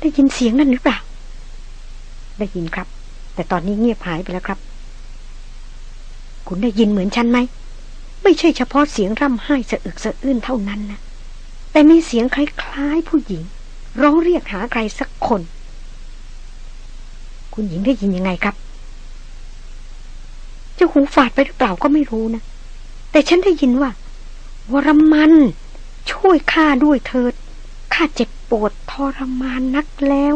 ได้ยินเสียงนั่นหรือเปล่า ได้ยินครับ แต่ตอนนี้เงียบหายไปแล้วครับ คุณได้ยินเหมือนฉันไหม ไม่ใช่เฉพาะเสียงร่ำไห้สะอึกสะอื้นเท่านั้นนะ แต่มีเสียงคล้ายๆผู้หญิง ร้องเรียกหาใครสักคน คุณหญิงได้ยินยังไงครับ เจ้าหูฝาดไปหรือเปล่าก็ไม่รู้นะ แต่ฉันได้ยินว่า วรมัน ช่วยข้าด้วยเถิด ข้าเจ็บปวดทรมานนักแล้ว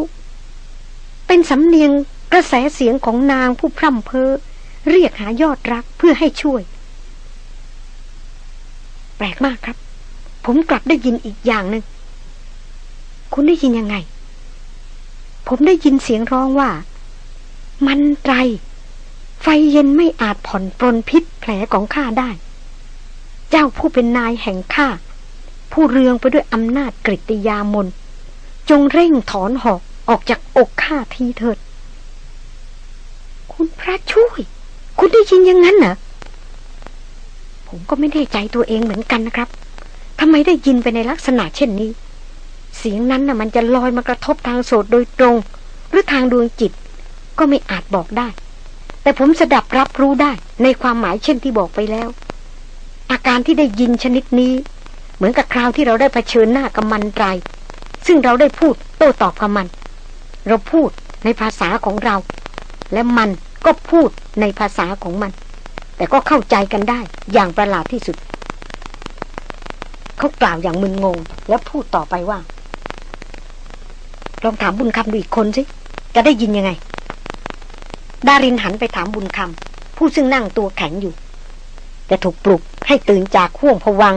เป็นสำเนียงกระแสเสียงของนางผู้พร่ำเพ้อเรียกหายอดรักเพื่อให้ช่วย แปลกมากครับ ผมกลับได้ยินอีกอย่างหนึ่งคุณได้ยินยังไง ผมได้ยินเสียงร้องว่า มันไตร ไฟเย็นไม่อาจผ่อนปรนพิษแผลของข้าได้ เจ้าผู้เป็นนายแห่งข้า ผู้เรืองไปด้วยอำนาจกริยามน จงเร่งถอนหอกออกจากอกข้าทีเถิด คุณพระช่วย คุณได้ยินอย่างนั้นเหรอผมก็ไม่แน่ใจตัวเองเหมือนกันนะครับทำไมได้ยินไปในลักษณะเช่นนี้ เสียงนั้นน่ะมันจะลอยมากระทบทางโสดโดยตรง หรือทางดวงจิต ก็ไม่อาจบอกได้ แต่ผมสดับรับรู้ได้ในความหมายเช่นที่บอกไปแล้ว อาการที่ได้ยินชนิดนี้ เหมือนกับคราวที่เราได้เผชิญหน้ากับมันไรซึ่งเราได้พูดโต้ตอบกับมัน เราพูดในภาษาของเรา และมันก็พูดในภาษาของมัน แต่ก็เข้าใจกันได้อย่างประหลาดที่สุด เขากล่าวอย่างมึนงง แล้วพูดต่อไปว่า ลองถามบุญคำดูอีกคนสิจะได้ยินยังไง ดารินหันไปถามบุญคำผู้ซึ่งนั่งตัวแข็งอยู่ แต่ถูกปลุกให้ตื่นจากห่วงผวัง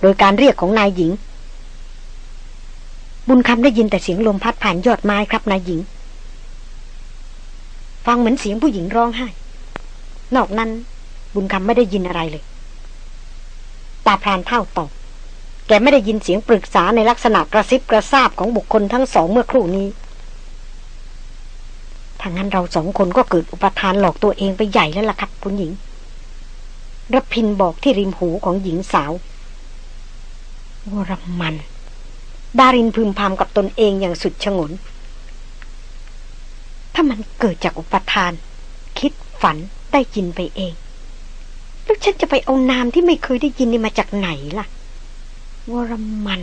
โดยการเรียกของนายหญิง บุญคำได้ยินแต่เสียงลมพัดผ่านยอดไม้ครับนายหญิง ฟังเหมือนเสียงผู้หญิงร้องไห้ นอกนั้นบุญคำไม่ได้ยินอะไรเลย ตาพรานเท่าตอบแกไม่ได้ยินเสียงปรึกษาในลักษณะกระซิบกระซาบของบุคคลทั้งสองเมื่อครู่นี้ถ้างั้นเราสองคนก็เกิดอุปทานหลอกตัวเองไปใหญ่แล้วล่ะครับ คุณหญิงรพินบอกที่ริมหูของหญิงสาว วรมัน ดารินพึมพำกับตนเองอย่างสุดฉงน ถ้ามันเกิดจากอุปทาน คิดฝันได้ยินไปเอง แล้วฉันจะไปเอานามที่ไม่เคยได้ยินนี่มาจากไหนล่ะ วรมัน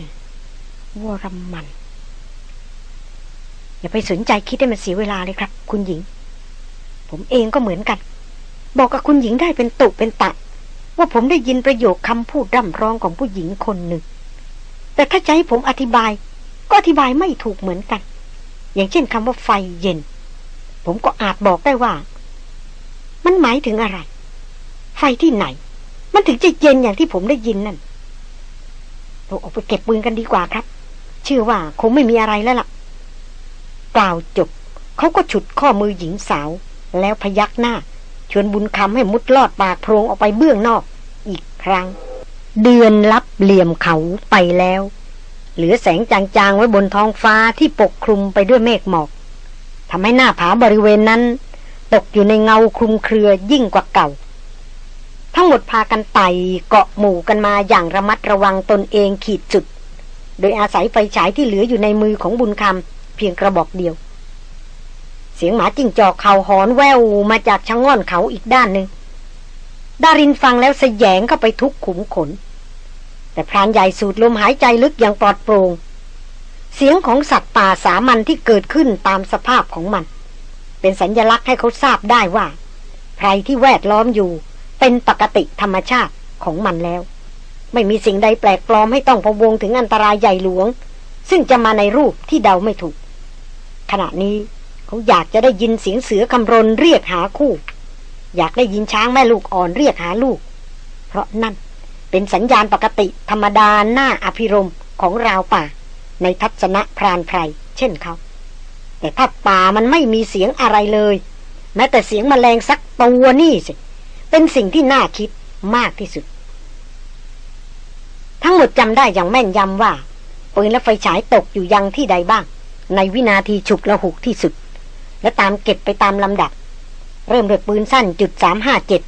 วรมัน อย่าไปสนใจคิดให้มันเสียเวลาเลยครับ คุณหญิง ผมเองก็เหมือนกัน บอกกับคุณหญิงได้เป็นตุเป็นตะว่าผมได้ยินประโยคคำพูดร่ำร้องของผู้หญิงคนหนึ่ง แต่ถ้าจะให้ผมอธิบาย ก็อธิบายไม่ถูกเหมือนกัน อย่างเช่นคำว่าไฟเย็น ผมก็อาจบอกได้ว่า มันหมายถึงอะไร ไฟที่ไหน มันถึงจะเย็นอย่างที่ผมได้ยินนั่นเราออกไปเก็บปืนกันดีกว่าครับ เชื่อว่าคงไม่มีอะไรแล้วล่ะกล่าวจบเขาก็ฉุดข้อมือหญิงสาว แล้วพยักหน้า ชวนบุญคำให้มุดลอดปากโพรงออกไปเบื้องนอก อีกครั้ง เดือนลับเหลี่ยมเขาไปแล้ว เหลือแสงจางๆไว้บนท้องฟ้าที่ปกคลุมไปด้วยเมฆหมอกทำให้หน้าผาบริเวณนั้น ตกอยู่ในเงาคลุมเครือยิ่งกว่าเก่า ทั้งหมดพากันไต่เกาะหมู่กันมาอย่างระมัดระวังตนเองขีดจุด โดยอาศัยไฟฉายที่เหลืออยู่ในมือของบุญคำเพียงกระบอกเดียว เสียงหมาจิ้งจอกเขาหอนแววมาจากชะง่อนเขาอีกด้านหนึ่ง ดารินฟังแล้วสแยงเข้าไปทุกขุมขน แต่พรานใหญ่สูดลมหายใจลึกอย่างปลอดโปร่งเสียงของสัตว์ป่าสามัญที่เกิดขึ้นตามสภาพของมัน เป็นสัญญลักษณ์ให้เขาทราบได้ว่าไพรที่แวดล้อมอยู่ เป็นปกติธรรมชาติของมันแล้ว ไม่มีสิ่งใดแปลกปลอมให้ต้องพะวงถึงอันตรายใหญ่หลวง ซึ่งจะมาในรูปที่เดาไม่ถูก ขณะนี้เขาอยากจะได้ยินเสียงเสือคำรนเรียกหาคู่ อยากได้ยินช้างแม่ลูกอ่อนเรียกหาลูก เพราะนั่นเป็นสัญญาณปกติธรรมดาหน้าอภิรมของราวป่า ในทัศนะพรานไพรเช่นเขา แต่ถ้าป่ามันไม่มีเสียงอะไรเลย แม้แต่เสียงแมลงสักตัวนี่สิ เป็นสิ่งที่น่าคิดมากที่สุด ทั้งหมดจำได้อย่างแม่นยำว่าปืนและไฟฉายตกอยู่ยังที่ใดบ้าง ในวินาทีฉุกละหุกที่สุด และตามเก็บไปตามลำดับ เริ่มด้วยปืนสั้นจุดสามห้าเจ็ด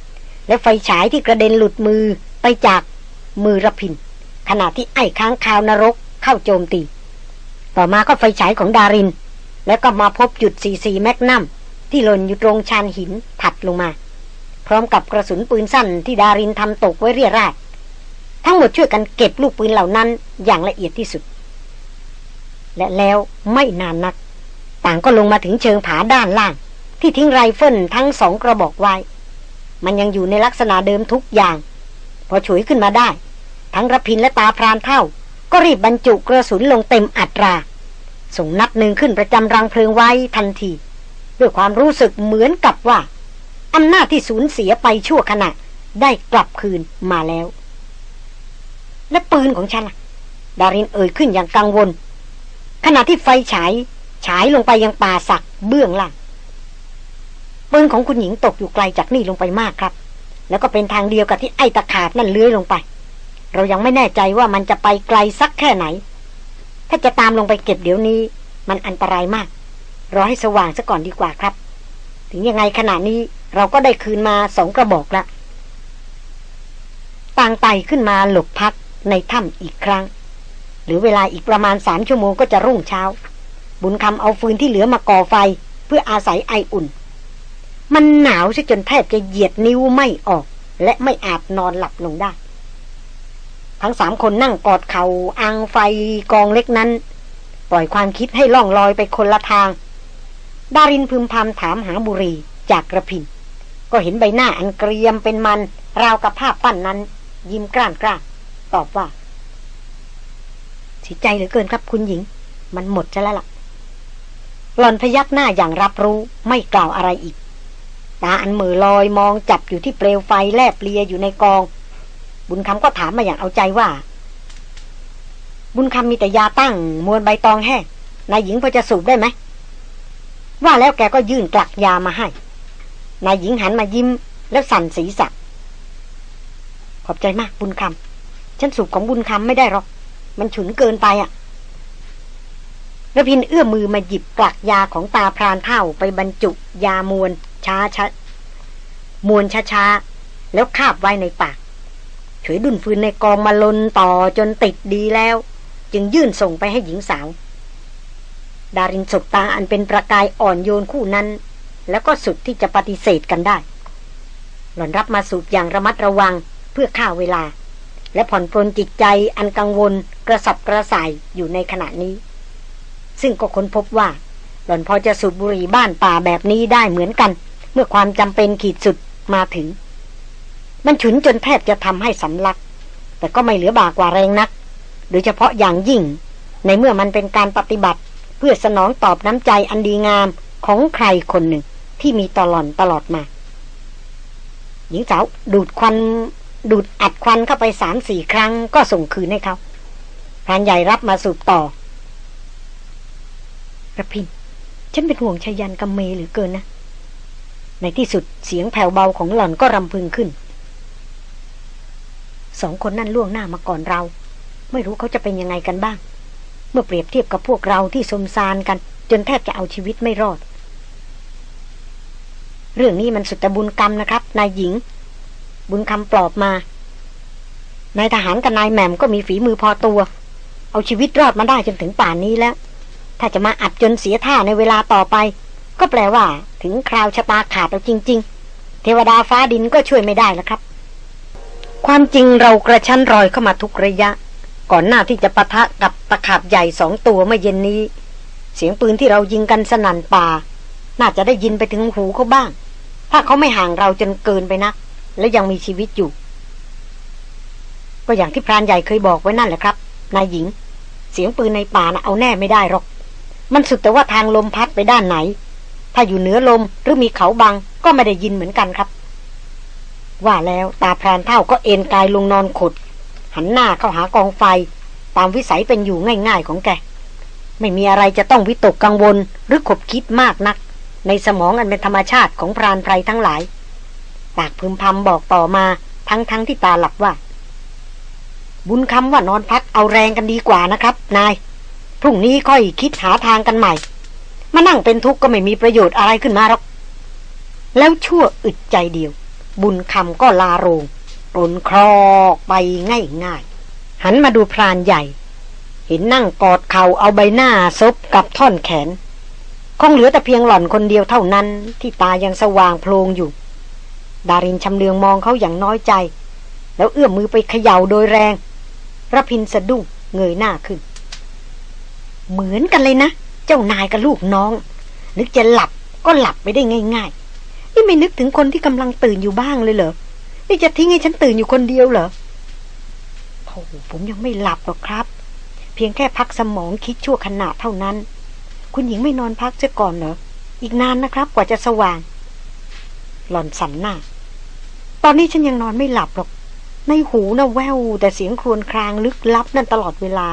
และไฟฉายที่กระเด็นหลุดมือไปจากมือระพิน ขณะที่ไอ้ค้างคาวนรกเข้าโจมตี ต่อมาก็ไฟฉายของดาริน แล้วก็มาพบจุด44แมกนัมที่หล่นอยู่ตรงชานหินถัดลงมา พร้อมกับกระสุนปืนสั้นที่ดารินทำตกไว้เรียราดทั้งหมดช่วยกันเก็บลูกปืนเหล่านั้นอย่างละเอียดที่สุด และแล้วไม่นานนัก ต่างก็ลงมาถึงเชิงผาด้านล่าง ที่ทิ้งไรเฟิลทั้งสองกระบอกไว้ มันยังอยู่ในลักษณะเดิมทุกอย่าง พอฉวยขึ้นมาได้ ทั้งระพินและตาพรานเท่า ก็รีบบรรจุกระสุนลงเต็มอัตรา ส่งนัดหนึ่งขึ้นประจำรังเพลิงไว้ทันที ด้วยความรู้สึกเหมือนกับว่าอำนาจที่สูญเสียไปชั่วขณะได้กลับคืนมาแล้ว และปืนของฉันล่ะ ดารินเอ่ยขึ้นอย่างกังวล ขณะที่ไฟฉายฉายลงไปยังป่าสักเบื้องล่าง ปืนของคุณหญิงตกอยู่ไกลจากนี่ลงไปมากครับ แล้วก็เป็นทางเดียวกับที่ไอ้ตะขาบนั่นเลื้อยลงไป เรายังไม่แน่ใจว่ามันจะไปไกลสักแค่ไหน ถ้าจะตามลงไปเก็บเดี๋ยวนี้ มันอันตรายมากรอให้สว่างซะก่อนดีกว่าครับ ถึงยังไงขณะนี้เราก็ได้คืนมาสองกระบอกละต่างไต่ขึ้นมาหลบพักในถ้ำอีกครั้ง หรือเวลาอีกประมาณสามชั่วโมงก็จะรุ่งเช้า บุญคำเอาฟืนที่เหลือมาก่อไฟ เพื่ออาศัยไออุ่น มันหนาวซะจนแทบจะเหยียดนิ้วไม่ออก และไม่อาจนอนหลับลงได้ ทั้งสามคนนั่งกอดเขา่าอังไฟกองเล็กนั้น ปล่อยความคิดให้ล่องลอยไปคนละทาง ดารินพึมพำถามหาบุรีจากกระพินก็เห็นใบหน้าอันเกรียมเป็นมัน ราวกับภาพปั้นนั้น ยิ้มกล้านกล้าตอบว่าเสียใจเหลือเกินครับคุณหญิง มันหมดจะแล้วล่ะหล่อนพยักหน้าอย่างรับรู้ไม่กล่าวอะไรอีก ตาอันมือลอยมองจับอยู่ที่เปลวไฟแลบเลียอยู่ในกอง บุญคำก็ถามมาอย่างเอาใจว่า บุญคำมีแต่ยาตั้ง มวลใบตองแห้งนายหญิงพอจะสูบได้ไหม ว่าแล้วแกก็ยื่นกลักยามาให้ นายหญิงหันมายิ้มแล้วสั่นศีรษะขอบใจมากบุญคำฉันสูบของบุญคำไม่ได้หรอก มันฉุนเกินไปอะ่ะ ระพินเอื้อมมือมาหยิบกลักยาของตาพรานเท่าไปบรรจุยามวลช้าช้ามวลช้าช้าแล้วคาบไว้ในปากเฉยดุนฟืนในกองมาลนต่อจนติดดีแล้ว จึงยื่นส่งไปให้หญิงสาว ดารินสบตาอันเป็นประกายอ่อนโยนคู่นั้น แล้วก็สุดที่จะปฏิเสธกันได้ หล่อนรับมาสูบอย่างระมัดระวังเพื่อฆ่าเวลา และผ่อนปลนจิตใจอันกังวลกระสับกระส่ายอยู่ในขณะนี้ ซึ่งก็ค้นพบว่า หล่อนพอจะสูบบุหรี่บ้านป่าแบบนี้ได้เหมือนกัน เมื่อความจำเป็นขีดสุดมาถึง มันฉุนจนแทบจะทำให้สำลัก แต่ก็ไม่เหลือบากว่าแรงนัก โดยเฉพาะอย่างยิ่ง ในเมื่อมันเป็นการปฏิบัติ เพื่อสนองตอบน้ำใจอันดีงามของใครคนหนึ่งที่มีตลอดตลอดมา หญิงสาวดูดควันดูดอัดควันเข้าไปสามสี่ครั้งก็ส่งคืนให้เขาพรานใหญ่รับมาสูบต่อ ระพิน ฉันเป็นห่วงชยันกับเมหลือเกินนะ ในที่สุดเสียงแผ่วเบาของหล่อนก็รำพึงขึ้น สองคนนั่นล่วงหน้ามาก่อนเรา ไม่รู้เขาจะเป็นยังไงกันบ้าง เมื่อเปรียบเทียบกับพวกเราที่สมซานกัน จนแทบจะเอาชีวิตไม่รอด เรื่องนี้มันสุดแต่บุญกรรมนะครับ นายหญิง บุญคำปลอบมานายทหารกับนายแหม่มก็มีฝีมือพอตัว เอาชีวิตรอดมาได้จนถึงป่านนี้แล้ว ถ้าจะมาอัดจนเสียท่าในเวลาต่อไป ก็แปลว่า ถึงคราวชะตาขาดเอาจริง ๆ เทวดาฟ้าดินก็ช่วยไม่ได้แล้วครับ ความจริงเรากระชั้นรอยเข้ามาทุกระยะ ก่อนหน้าที่จะปะทะกับตะขาบใหญ่สองตัวเมื่อเย็นนี้ เสียงปืนที่เรายิงกันสนั่นป่า น่าจะได้ยินไปถึงหูเขาบ้าง ถ้าเขาไม่ห่างเราจนเกินไปนัก และยังมีชีวิตอยู่ ก็อย่างที่พรานใหญ่เคยบอกไว้นั่นแหละครับนายหญิง เสียงปืนในป่านะเอาแน่ไม่ได้หรอก มันสุดแต่ว่าทางลมพัดไปด้านไหน ถ้าอยู่เหนือลมหรือมีเขาบังก็ไม่ได้ยินเหมือนกันครับ ว่าแล้วตาพรานเท่าก็เอนกายลงนอนขด หันหน้าเข้าหากองไฟ ตามวิสัยเป็นอยู่ง่ายๆของแก ไม่มีอะไรจะต้องวิตกกังวลหรือขบคิดมากนัก ในสมองอันเป็นธรรมชาติของพรานไพรทั้งหลายปากพึมพำบอกต่อมาทั้งๆทที่ตาหลับว่า บุญคำว่านอนพักเอาแรงกันดีกว่านะครับ นาย พรุ่งนี้ค่อยคิดหาทางกันใหม่ มานั่งเป็นทุกข์ก็ไม่มีประโยชน์อะไรขึ้นมาหรอก แล้วชั่วอึดใจเดียว บุญคำก็ลาโรงรนครอกไปง่ายๆหันมาดูพรานใหญ่ เห็นนั่งกอดเข่าเอาใบหน้าซบกับท่อนแขน คงเหลือแต่เพียงหล่อนคนเดียวเท่านั้น ที่ตายังสว่างโพลงอยู่ ดารินชำเลืองมองเขาอย่างน้อยใจ แล้วเอื้อมมือไปเขย่าโดยแรงระพินสะดุ้งเงยหน้าขึ้น เหมือนกันเลยนะ เจ้านายกับลูกน้อง นึกจะหลับก็หลับไปได้ง่าย ๆ นี่ไม่นึกถึงคนที่กำลังตื่นอยู่บ้างเลยเหรอ นี่จะทิ้งให้ฉันตื่นอยู่คนเดียวเหรอโธ่ผมยังไม่หลับหรอกครับ เพียงแค่พักสมองคิดชั่วขณะเท่านั้น คุณหญิงไม่นอนพักเสียก่อนเหรอ อีกนานนะครับ กว่าจะสว่าง หล่อนสันหน้า ตอนนี้ฉันยังนอนไม่หลับหรอก ในหูนะ่ะแววแต่เสียงครวญครางลึกลับนั่นตลอดเวลา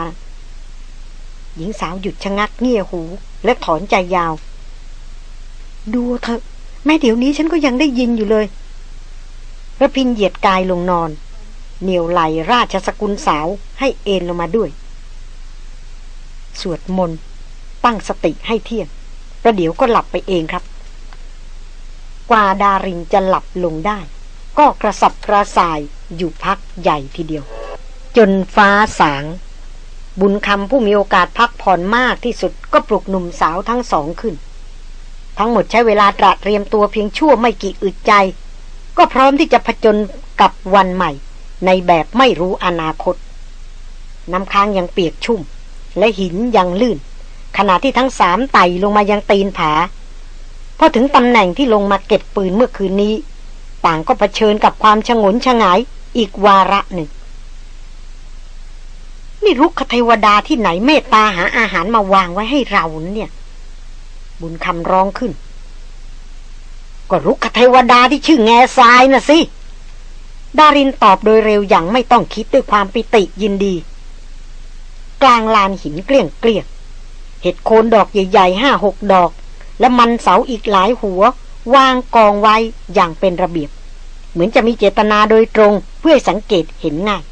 หญิงสาวหยุดชะงักเงี่ยหู และถอนใจยาว ดูเถอะ แม่เดี๋ยวนี้ฉันก็ยังได้ยินอยู่เลยระพินเหยียดกายลงนอน เหนียวไหลราชสกุลสาวให้เอ็นลงมาด้วย สวดมนต์ ตั้งสติให้เที่ยง ประเดี๋ยวก็หลับไปเองครับ กว่าดารินจะหลับลงได้ ก็กระสับกระส่ายอยู่พักใหญ่ทีเดียว จนฟ้าสาง บุญคำผู้มีโอกาสพักผ่อนมากที่สุดก็ปลุกหนุ่มสาวทั้งสองขึ้น ทั้งหมดใช้เวลาตระเตรียมตัวเพียงชั่วไม่กี่อึดใจ ก็พร้อมที่จะผจญกับวันใหม่ ในแบบไม่รู้อนาคต น้ำค้างยังเปียกชุ่ม และหินยังลื่น ขณะที่ทั้งสามไต่ลงมายังตีนผาพอถึงตำแหน่งที่ลงมาเก็บปืนเมื่อคืนนี้ ต่างก็เผชิญกับความชงนชงายอีกวาระหนึ่ง นี่รุกขเทวดาที่ไหนเมตตาหาอาหารมาวางไว้ให้เราเนี่ย บุญคำร้องขึ้น ก็รุกขเทวดาที่ชื่อแง่ทรายน่ะสิ ดารินตอบโดยเร็วอย่างไม่ต้องคิดด้วยความปิติยินดี กลางลานหินเกลี้ยงเกลี้ยงเห็ดโคนดอกใหญ่ๆห้าหกดอก และมันเสาอีกหลายหัว วางกองไว้อย่างเป็นระเบียบ เหมือนจะมีเจตนาโดยตรงเพื่อสังเกตเห็นง่าย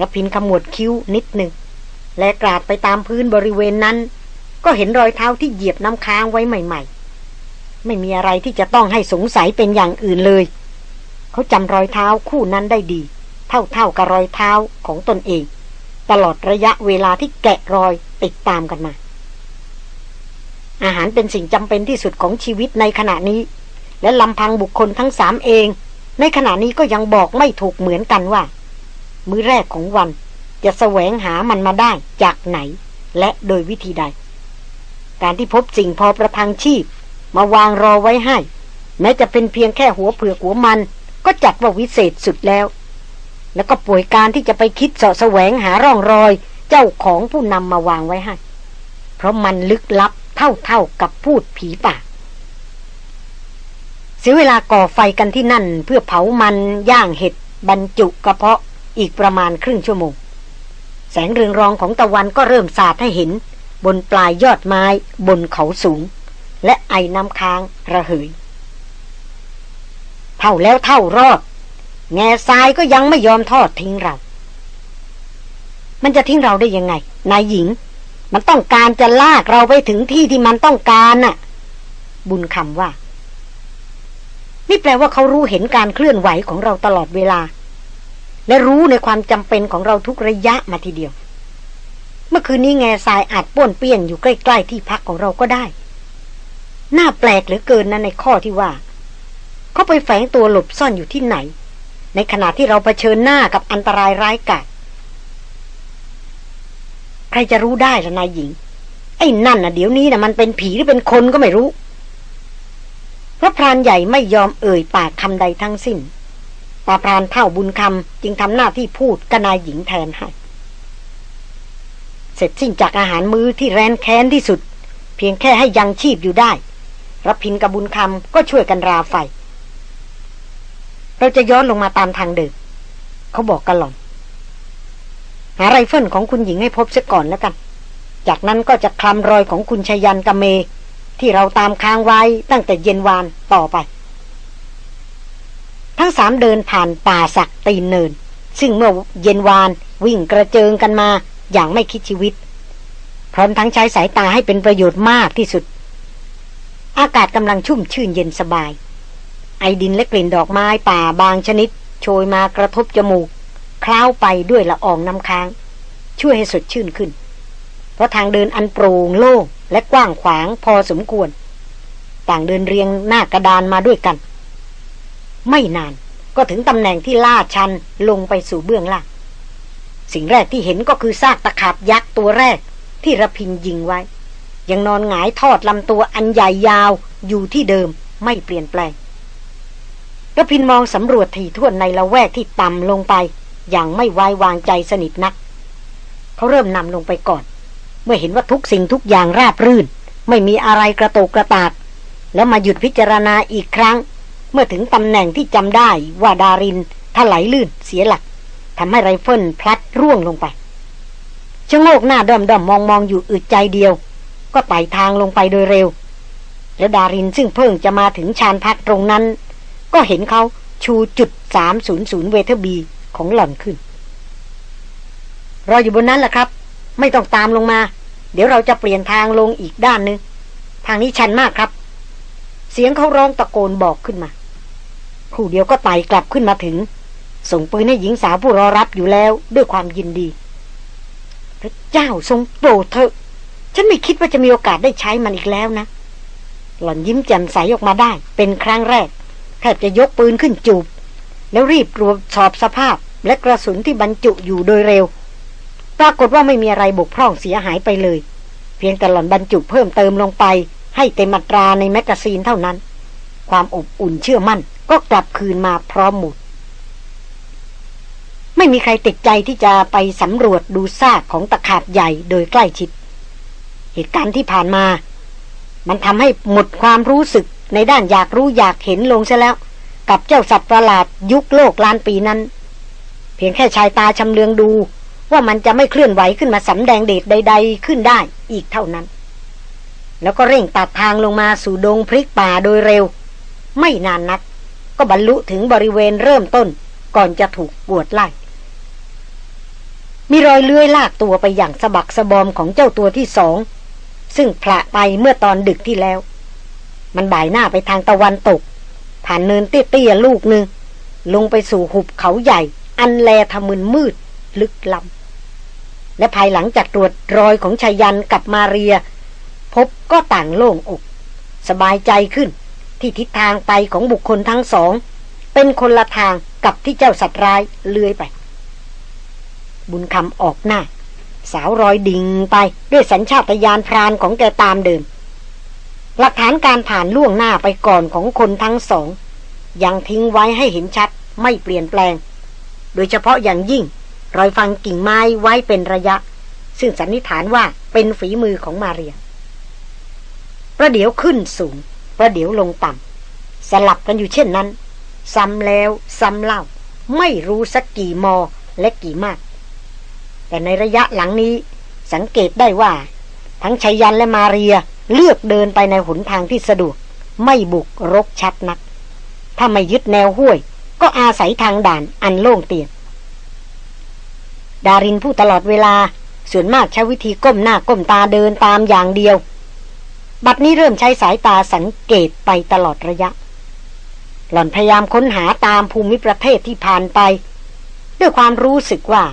รพินขมวดคิ้วนิดหนึ่ง และกราดไปตามพื้นบริเวณนั้น ก็เห็นรอยเท้าที่เหยียบน้ำค้างไว้ใหม่ ๆ ไม่มีอะไรที่จะต้องให้สงสัยเป็นอย่างอื่นเลย เขาจำรอยเท้าคู่นั้นได้ดี เท่าๆกับรอยเท้าของตนเอง ตลอดระยะเวลาที่แกะรอยติดตามกันมา อาหารเป็นสิ่งจำเป็นที่สุดของชีวิตในขณะนี้ และลำพังบุคคลทั้งสามเอง ในขณะนี้ก็ยังบอกไม่ถูกเหมือนกันว่า มื้อแรกของวัน จะแสวงหามันมาได้จากไหน และโดยวิธีใด การที่พบสิ่งพอประทังชีพ มาวางรอไว้ให้ แม้จะเป็นเพียงแค่หัวเผือกหัวมัน ก็จัดว่าวิเศษสุดแล้ว แล้วก็ป่วยการที่จะไปคิดเสาะแสวงหาร่องรอย เจ้าของผู้นำมาวางไว้ให้ เพราะมันลึกลับเท่าๆกับพูดผีป่าเสียเวลาก่อไฟกันที่นั่น เพื่อเผามันย่างเห็ดบรรจุกระเพาะ อีกประมาณครึ่งชั่วโมง แสงเรืองรองของตะวันก็เริ่มสาดให้เห็น บนปลายยอดไม้บนเขาสูง และไอน้ำค้างระเหย เท่าแล้วเท่ารอด แง่ทรายก็ยังไม่ยอมทอดทิ้งเรา มันจะทิ้งเราได้ยังไง นายหญิง มันต้องการจะลากเราไปถึงที่ที่มันต้องการน่ะ บุญคำว่านี่แปลว่าเขารู้เห็นการเคลื่อนไหวของเราตลอดเวลา และรู้ในความจำเป็นของเราทุกระยะมาทีเดียว เมื่อคืนนี้แง่ทรายอาจป้วนเปี้ยนอยู่ใกล้ๆที่พักของเราก็ได้ น่าแปลกเหลือเกินนะในข้อที่ว่า เขาไปแฝงตัวหลบซ่อนอยู่ที่ไหน ในขณะที่เราเผชิญหน้ากับอันตรายร้ายกาจใครจะรู้ได้ล่ะนายหญิง ไอ้นั่นน่ะเดี๋ยวนี้น่ะมันเป็นผีหรือเป็นคนก็ไม่รู้พระพรานใหญ่ไม่ยอมเอ่ยปากคำใดทั้งสิ้น ตาพรานเท่าบุญคำจึงทำหน้าที่พูดกนายหญิงแทนให้เสร็จสิ้นจากอาหารมื้อที่แร้นแค้นที่สุด เพียงแค่ให้ยังชีพอยู่ได้ระพินกับบุญคำก็ช่วยกันราไฟ เราจะย้อนลงมาตามทางเดิมเขาบอกกับหล่อน หาไรเฟิลของคุณหญิงให้พบเสียก่อนแล้วกัน จากนั้นก็จะคลำรอยของคุณชยันต์กับเมย์ ที่เราตามค้างไว้ตั้งแต่เย็นวานต่อไป ทั้งสามเดินผ่านป่าสักตีนเนิน ซึ่งเมื่อเย็นวานวิ่งกระเจิงกันมาอย่างไม่คิดชีวิต พร้อมทั้งใช้สายตาให้เป็นประโยชน์มากที่สุด อากาศกำลังชุ่มชื่นเย็นสบาย ไอดินและกลิ่นดอกไม้ป่าบางชนิด โชยมากระทบจมูก คล้าวไปด้วยละอองน้ำค้าง ช่วยให้สดชื่นขึ้น เพราะทางเดินอันโปร่งโล่งและกว้างขวางพอสมควร ต่างเดินเรียงหน้ากระดานมาด้วยกัน ไม่นานก็ถึงตำแหน่งที่ลาดชันลงไปสู่เบื้องล่าง สิ่งแรกที่เห็นก็คือซากตะขาบยักษ์ตัวแรก ที่ระพินยิงไว้ ยังนอนหงายทอดลำตัวอันใหญ่ยาวอยู่ที่เดิมไม่เปลี่ยนแปลงระพินมองสำรวจถี่ถ้วนในละแวกที่ต่ำลงไป อย่างไม่ไว้วางใจสนิทนัก เขาเริ่มนำลงไปก่อน เมื่อเห็นว่าทุกสิ่งทุกอย่างราบรื่น ไม่มีอะไรกระโตกกระตาก แล้วมาหยุดพิจารณาอีกครั้ง มื่อถึงตำแหน่งที่จำได้ว่าดารินถลายลื่นเสียหลักทำให้ไรเฟิลพลัดร่วงลงไปชะโงกหน้าด้อมด้อมมองมองอยู่อึดใจเดียว ก็ไต่ทางลงไปโดยเร็ว แล้วดารินซึ่งเพิ่งจะมาถึงชานพักตรงนั้น ก็เห็นเขาชูจุดสามศูนย์ศูนย์เวทบีของหล่อนขึ้น รออยู่บนนั้นแหละครับ ไม่ต้องตามลงมา เดี๋ยวเราจะเปลี่ยนทางลงอีกด้านนึง ทางนี้ชันมากครับ เสียงเขาร้องตะโกนบอกขึ้นมา รู่เดียวก็ไต่กลับขึ้นมาถึง ส่งปืนให้หญิงสาวผู้รอรับอยู่แล้วด้วยความยินดี พระเจ้าทรงโปรดเถอะ ฉันไม่คิดว่าจะมีโอกาสได้ใช้มันอีกแล้วนะ หล่อนยิ้มแจ่มใสออกมาได้ เป็นครั้งแรกแทบจะยกปืนขึ้นจูบ แล้วรีบตรวจสอบสภาพและกระสุนที่บรรจุอยู่โดยเร็ว ปรากฏว่าไม่มีอะไรบกพร่องเสียหายไปเลย เพียงแต่หล่อนบรรจุเพิ่มเติมลงไป ให้เต็มอัตราในแมกกาซีนเท่านั้น ความอบอุ่นเชื่อมั่น ก็กลับคืนมาพร้อมหมดไม่มีใครติดใจที่จะไปสำรวจดูซากของตะขาบใหญ่โดยใกล้ชิด เหตุการณ์ที่ผ่านมา มันทำให้หมดความรู้สึกในด้านอยากรู้อยากเห็นลงซะแล้ว กับเจ้าสัตว์ประหลาดยุคโลกล้านปีนั้น เพียงแค่ชายตาชำเลืองดูว่ามันจะไม่เคลื่อนไหวขึ้นมาสำแดงเดชใด ๆ ขึ้นได้อีกเท่านั้น แล้วก็เร่งตัดทางลงมาสู่ดงพริกป่าโดยเร็ว ไม่นานนัก ก็บรรลุถึงบริเวณเริ่มต้นก่อนจะถูกกวดไล่ มีรอยเลื้อยลากตัวไปอย่างสะบักสะบอมของเจ้าตัวที่สอง ซึ่งพละไปเมื่อตอนดึกที่แล้ว มันบ่ายหน้าไปทางตะวันตก ผ่านเนินเตี้ยๆลูกหนึ่ง ลงไปสู่หุบเขาใหญ่ อันแลทะมึนมืด ลึกล้ำและภายหลังจากตรวจรอยของชายันกับมาเรีย พบก็ต่างโล่งอก สบายใจขึ้น ที่ทิศทางไปของบุคคลทั้งสอง เป็นคนละทางกับที่เจ้าสัตว์ร้ายเลื้อยไป บุญคำออกหน้า สาวรอยดิ่งไปด้วยสัญชาตญาณพรานของแกตามเดิม หลักฐานการผ่านล่วงหน้าไปก่อนของคนทั้งสอง ยังทิ้งไว้ให้เห็นชัดไม่เปลี่ยนแปลง โดยเฉพาะอย่างยิ่ง รอยฟังกิ่งไม้ไว้เป็นระยะ ซึ่งสันนิษฐานว่าเป็นฝีมือของมาเรียประเดี๋ยวขึ้นสูง ประเดี๋ยวลงต่ำสลับกันอยู่เช่นนั้น ซ้ำแล้วซ้ำเล่า ไม่รู้สักกี่มอและกี่มาก แต่ในระยะหลังนี้สังเกตได้ว่า ทั้งชัยยันและมาเรียเลือกเดินไปในหนทางที่สะดวก ไม่บุกรกชัดนัก ถ้าไม่ยึดแนวห้วย ก็อาศัยทางด่านอันโล่งเตียนดารินผู้ตลอดเวลาส่วนมากใช้วิธีก้มหน้าก้มตาเดินตามอย่างเดียว บัดนี้เริ่มใช้สายตาสังเกตไปตลอดระยะ หล่อนพยายามค้นหาตามภูมิประเทศที่ผ่านไป ด้วยความรู้สึกว่า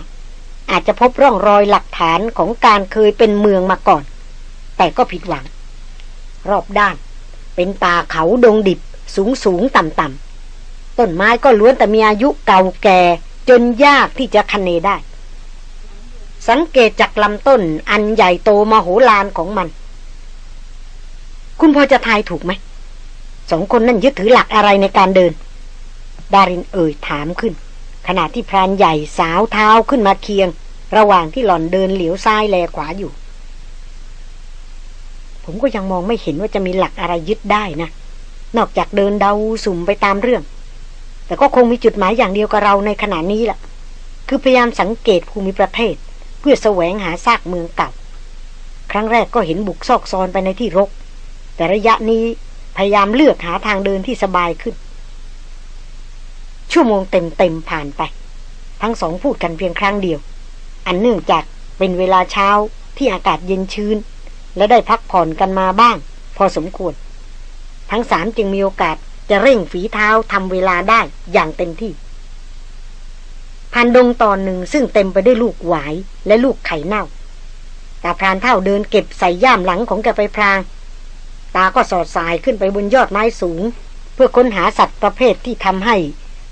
อาจจะพบร่องรอยหลักฐานของการเคยเป็นเมืองมาก่อน แต่ก็ผิดหวัง รอบด้าน เป็นป่าเขาดงดิบสูงสูงต่ำต่ำต้นไม้ก็ล้วนแต่มีอายุเก่าแก่จนยากที่จะคันเนได้ สังเกตจากลำต้นอันใหญ่โตมโหฬารของมัน คุณพอจะทายถูกไหม สองคนนั่นยึดถือหลักอะไรในการเดิน ดารินเอ่ยถามขึ้น ขณะที่พรานใหญ่สาวเท้าขึ้นมาเคียง ระหว่างที่หล่อนเดินเหลียวซ้ายแลขวาอยู่ ผมก็ยังมองไม่เห็นว่าจะมีหลักอะไรยึดได้นะ นอกจากเดินเดาสุ่มไปตามเรื่อง แต่ก็คงมีจุดหมายอย่างเดียวกับเราในขณะนี้แหละคือพยายามสังเกตภูมิประเทศ เพื่อแสวงหาซากเมืองเก่า ครั้งแรกก็เห็นบุกซอกซอนไปในที่รก แต่ระยะนี้พยายามเลือกหาทางเดินที่สบายขึ้น ชั่วโมงเต็มๆผ่านไป ทั้งสองพูดกันเพียงครั้งเดียว อันเนื่องจากเป็นเวลาเช้าที่อากาศเย็นชื้น และได้พักผ่อนกันมาบ้าง พอสมควร ทั้งสามจึงมีโอกาสจะเร่งฝีเท้าทำเวลาได้อย่างเต็มที่พันดงตอนหนึ่งซึ่งเต็มไปด้วยลูกหวายและลูกไข่เน่าตาพรานเท่าเดินเก็บใส่ย่ามหลังของแกไปพราง ตาก็สอดสายขึ้นไปบนยอดไม้สูง เพื่อค้นหาสัตว์ประเภทที่ทำให้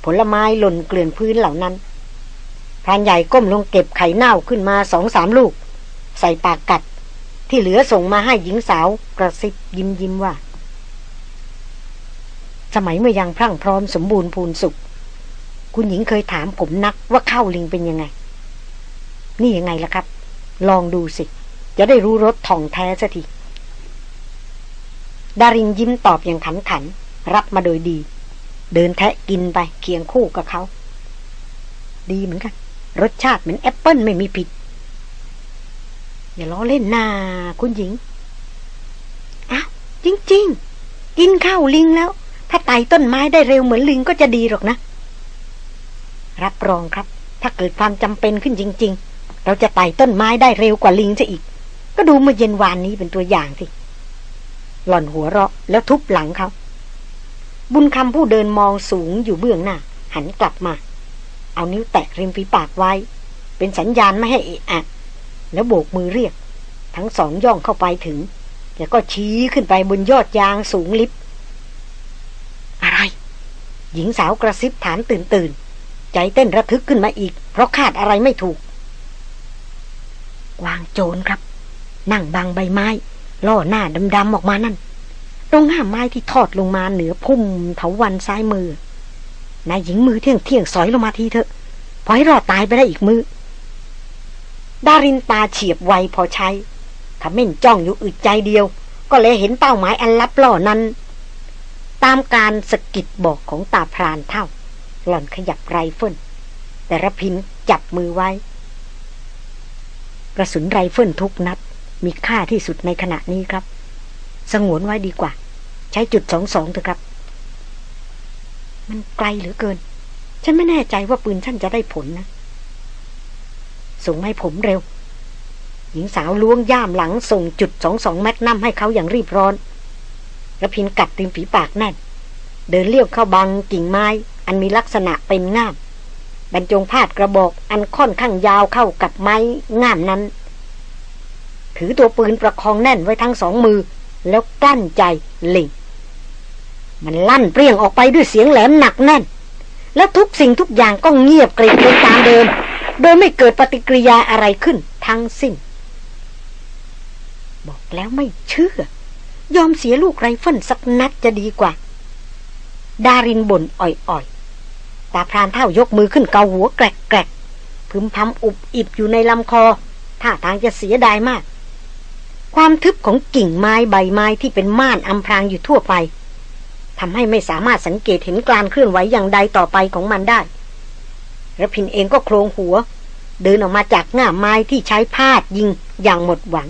ผลไม้หล่นเกลื่อนพื้นเหล่านั้นพรานใหญ่ก้มลงเก็บไข่เน่าขึ้นมาสองสามลูก ใส่ปากกัด ที่เหลือส่งมาให้หญิงสาวกระซิบยิ้มยิ้มว่า สมัยเมื่อยังพรั่งพร้อมสมบูรณ์พูนสุข คุณหญิงเคยถามผมนักว่าข้าวลิงเป็นยังไง นี่ยังไงล่ะครับ ลองดูสิ จะได้รู้รสท่องแท้สักที ดารินยิ้มตอบอย่างขันขัน รับมาโดยดี เดินแทะกินไปเคียงคู่กับเขา ดีเหมือนกัน รสชาติเหมือนแอปเปิลไม่มีผิด อย่าล้อเล่นนาคุณหญิงอ้าวจริง ๆ กินข้าวลิงแล้ว ถ้าไต่ต้นไม้ได้เร็วเหมือนลิงก็จะดีหรอกนะ รับรองครับ ถ้าเกิดความจำเป็นขึ้นจริง ๆ เราจะไต่ต้นไม้ได้เร็วกว่าลิงซะอีก ก็ดูเมื่อเย็นวานนี้เป็นตัวอย่างสิ หล่อนหัวเราะแล้วทุบหลังเขา บุญคำผู้เดินมองสูงอยู่เบื้องหน้า หันกลับมา เอานิ้วแตะริมฝีปากไว้ เป็นสัญญาณไม่ให้เอะอะ แล้วโบกมือเรียก ทั้งสองย่องเข้าไปถึง แล้วก็ชี้ขึ้นไปบนยอดยางสูงลิบอะไร หญิงสาวกระซิบถามตื่นตื่นใจเต้นระทึกขึ้นมาอีก เพราะคาดอะไรไม่ถูกวางโจรครับ นั่งบังใบไม้ ล่อหน้าดำๆออกมานั่น ตรงห้าไม้ที่ทอดลงมาเหนือพุ่มเถาวันซ้ายมือนายหญิงมือเที่ยงเที่ยงสอยลงมาทีเถอะพอให้รอดตายไปได้อีกมื้อดารินตาเฉียบไวพอใช้เขม้นจ้องอยู่อึดใจเดียว ก็เลยเห็นเป้าหมายอันลับล่อนั้น ตามการสะกิดบอกของตาพรานเฒ่า หล่อนขยับไรเฟิลแต่ระพินจับมือไว้ กระสุนไรเฟิลทุกนัด มีค่าที่สุดในขณะนี้ครับ สงวนไว้ดีกว่า ใช้จุดสองสองเถอะครับ มันไกลเหลือเกิน ฉันไม่แน่ใจว่าปืนท่านจะได้ผลนะ ส่งให้ผมเร็ว หญิงสาวล้วงย่ามหลังส่งจุดสองสองแมกนัมให้เขาอย่างรีบร้อนระพินกัดริมฝีปากแน่น เดินเลี้ยวเข้าบังกิ่งไม้ อันมีลักษณะเป็นง่ามบรรจงพาดกระบอกอันค่อนข้างยาวเข้ากับไม้ง่ามนั้น ถือตัวปืนประคองแน่นไว้ทั้งสองมือ แล้วกลั้นใจเล็งมันลั่นเปรี้ยงออกไปด้วยเสียงแหลมหนักแน่น แล้วทุกสิ่งทุกอย่างก็เงียบกริบไปตามเดิม โดยไม่เกิดปฏิกิริยาอะไรขึ้นทั้งสิ้น บอกแล้วไม่เชื่อ ยอมเสียลูกไรเฟิลสักนัดจะดีกว่า ดารินบ่นอ่อยๆ ตาพรานเท่ายกมือขึ้นเกาหัวแกรกๆพึมพำอุบอิบอยู่ในลำคอท่าทางจะเสียดายมาก ความทึบของกิ่งไม้ใบไม้ที่เป็นม่านอำพรางอยู่ทั่วไปทำให้ไม่สามารถสังเกตเห็นการเคลื่อนไหวอย่างใดต่อไปของมันได้ระพินเองก็โครงหัว เดินออกมาจากง่ามไม้ที่ใช้พาดยิงอย่างหมดหวัง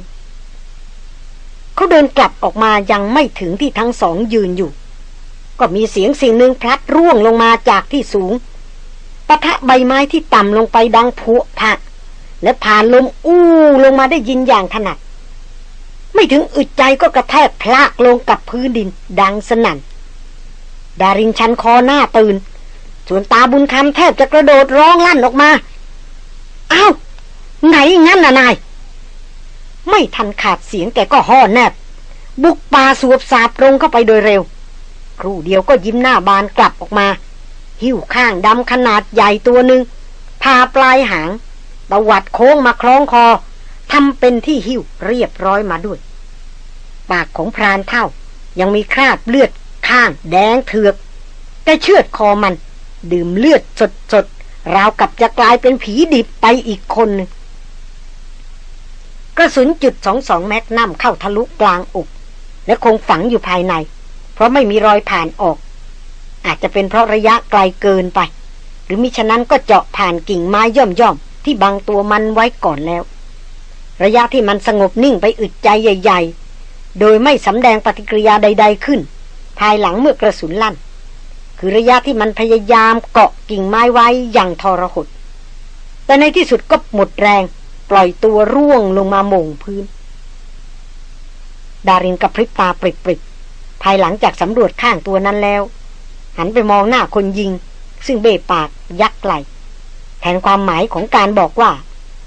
เขาเดินกลับออกมายังไม่ถึงที่ทั้งสองยืนอยู่ ก็มีเสียงสิ่งหนึ่งพลัดร่วงลงมาจากที่สูงปะทะใบไม้ที่ต่ำลงไปดังผุผะและผ่านลมอู้ลงมาได้ยินอย่างถนัด ไม่ถึงอึดใจก็กระแทกพลากลงกับพื้นดินดังสนั่น ดารินชันคอหน้าตื่น ส่วนตาบุญคำแทบจะกระโดดร้องลั่นออกมา อ้าวไหนงั้นน่ะนาย ไม่ทันขาดเสียงแกก็ห่อแนบ บุกป่าสวบสาบลงเข้าไปโดยเร็ว ครู่เดียวก็ยิ้มหน้าบานกลับออกมา หิ้วข้างดำขนาดใหญ่ตัวหนึ่งพาปลายหางตวัดโค้งมาคล้องคอ ทำเป็นที่หิ้วเรียบร้อยมาด้วย ปากของพรานเท่ายังมีคราบเลือดข้างแดงเถือกแต่เชือดคอมัน ดื่มเลือดสดสดราวกับจะกลายเป็นผีดิบไปอีกคนนึงกระสุนจุดสองสองแมกนัมเข้าทะลุกลางอก และคงฝังอยู่ภายใน เพราะไม่มีรอยผ่านออก อาจจะเป็นเพราะระยะไกลเกินไป หรือมิฉะนั้นก็เจาะผ่านกิ่งไม้ย่อมย่อมๆที่บังตัวมันไว้ก่อนแล้ว ระยะที่มันสงบนิ่งไปอึดใจใหญ่ ๆ โดยไม่สำแดงปฏิกิริยาใด ๆขึ้น ภายหลังเมื่อกระสุนลั่น คือระยะที่มันพยายามเกาะกิ่งไม้ไว้อย่างทรหดแต่ในที่สุดก็หมดแรง ปล่อยตัวร่วงลงมาหม่งพื้น ดารินกระพริบตาปริบๆภายหลังจากสำรวจข้างตัวนั้นแล้ว หันไปมองหน้าคนยิง ซึ่งเบปากยักไหลแทนความหมายของการบอกว่า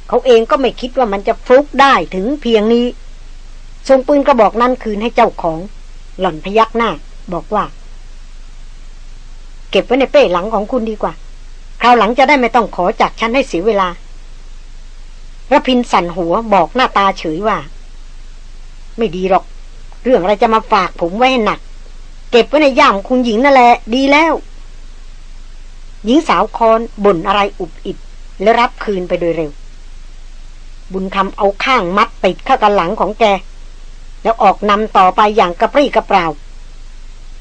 เขาเองก็ไม่คิดว่ามันจะฟลุกได้ถึงเพียงนี้ส่งปืนกระบอกนั้นคืนให้เจ้าของ หล่อนพยักหน้า บอกว่า เก็บไว้ในเป้หลังของคุณดีกว่า คราวหลังจะได้ไม่ต้องขอจากฉันให้เสียเวลาระพินสั่นหัวบอกหน้าตาเฉยว่า ไม่ดีหรอก เรื่องอะไรจะมาฝากผมไว้ให้หนัก เก็บไว้ในย่ามคุณหญิงนั่นแหละดีแล้ว หญิงสาวคอนบ่นอะไรอุบอิบและรับคืนไปโดยเร็ว บุญคำเอาข้างมัดติดเข้ากันหลังของแก แล้วออกนำต่อไปอย่างกระปรี้กระเปร่า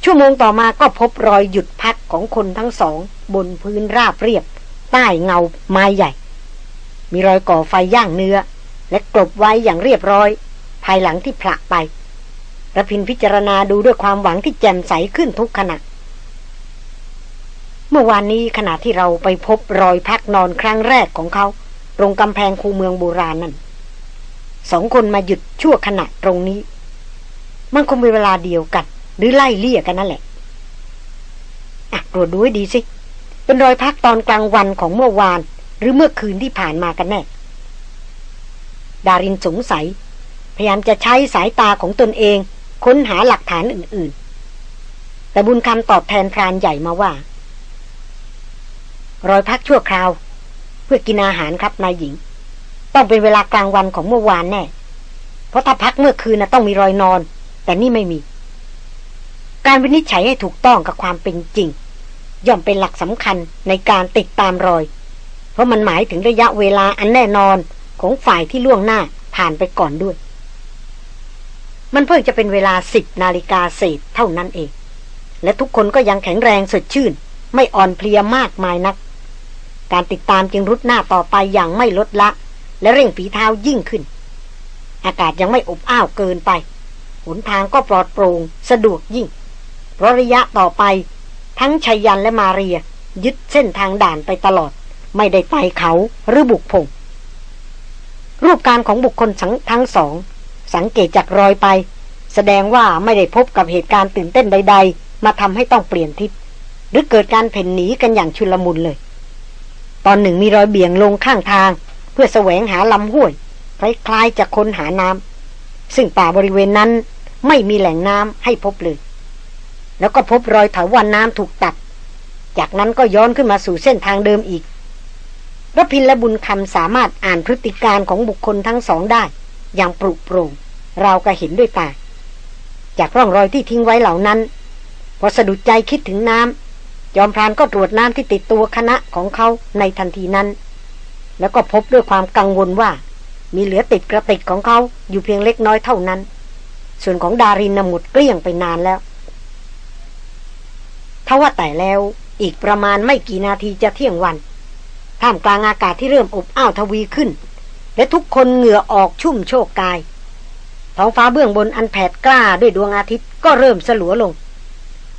ชั่วโมงต่อมาก็พบรอยหยุดพักของคนทั้งสอง บนพื้นราบเรียบ ใต้เงาไม้ใหญ่ มีรอยก่อไฟย่างเนื้อ และกลบไว้อย่างเรียบร้อย ภายหลังที่ผละไประพินพิจารณาดูด้วยความหวังที่แจ่มใสขึ้นทุกขณะ เมื่อวานนี้ขณะที่เราไปพบรอยพักนอนครั้งแรกของเขา ตรงกำแพงคูเมืองโบราณนั่นสองคนมาหยุดชั่วขณะตรงนี้ มันคงเป็นเวลาเดียวกัน หรือไล่เลี่ยกันนั่นแหละอะตรวจดูให้ดีสิ เป็นรอยพักตอนกลางวันของเมื่อวาน หรือเมื่อคืนที่ผ่านมากันแน่ ดารินสงสัย พยายามจะใช้สายตาของตนเอง ค้นหาหลักฐานอื่นๆ แต่บุญคำตอบแทนพรานใหญ่มาว่า รอยพักชั่วคราว เพื่อกินอาหารครับนายหญิง ต้องเป็นเวลากลางวันของเมื่อวานแน่ เพราะถ้าพักเมื่อคืนนะต้องมีรอยนอน แต่นี่ไม่มี การวินิจฉัยให้ถูกต้องกับความเป็นจริง ย่อมเป็นหลักสำคัญในการติดตามรอย เพราะมันหมายถึงระยะเวลาอันแน่นอนของฝ่ายที่ล่วงหน้าผ่านไปก่อนด้วย มันเพิ่งจะเป็นเวลาสิบนาฬิกาเศษเท่านั้นเอง และทุกคนก็ยังแข็งแรงสดชื่น ไม่อ่อนเพลียมากมายนัก การติดตามจึงรุดหน้าต่อไปอย่างไม่ลดละ และเร่งฝีเท้ายิ่งขึ้น อากาศยังไม่อบอ้าวเกินไปหนทางก็ปลอดโปร่งสะดวกยิ่ง เพราะระยะต่อไป ทั้งชัยยันและมาเรีย ยึดเส้นทางด่านไปตลอด ไม่ได้ไต่เขาหรือบุกพงรูปการของบุคคลทั้งสอง สังเกตจากรอยไป แสดงว่าไม่ได้พบกับเหตุการณ์ตื่นเต้นใด ๆ มาทำให้ต้องเปลี่ยนทิศหรือเกิดการเพ่นหนีกันอย่างชุลมุนเลย ตอนหนึ่งมีรอยเบี่ยงลงข้างทาง เพื่อแสวงหาลำห้วย คล้ายๆจะค้นหาน้ำซึ่งป่าบริเวณนั้นไม่มีแหล่งน้ำให้พบเลย แล้วก็พบรอยถาวรน้ำถูกตัด จากนั้นก็ย้อนขึ้นมาสู่เส้นทางเดิมอีกรพินและบุญคำสามารถอ่านพฤติการของบุคคลทั้งสองได้ อย่างปรุโปร่งเราก็เห็นด้วยตา จากร่องรอยที่ทิ้งไว้เหล่านั้น พอสะดุดใจคิดถึงน้ำ จอมพรานก็ตรวจน้ำที่ติดตัวคณะของเขาในทันทีนั้น แล้วก็พบด้วยความกังวลว่า มีเหลือติดกระติกของเขาอยู่เพียงเล็กน้อยเท่านั้น ส่วนของดารินนหมดเกลี้ยงไปนานแล้วทว่าแต่แล้วอีกประมาณไม่กี่นาทีจะเที่ยงวัน ท่ามกลางอากาศที่เริ่มอบอ้าวทวีขึ้น และทุกคนเหงื่อออกชุ่มโชกกาย ท้องฟ้าเบื้องบนอันแผดกล้าด้วยดวงอาทิตย์ก็เริ่มสลัวลง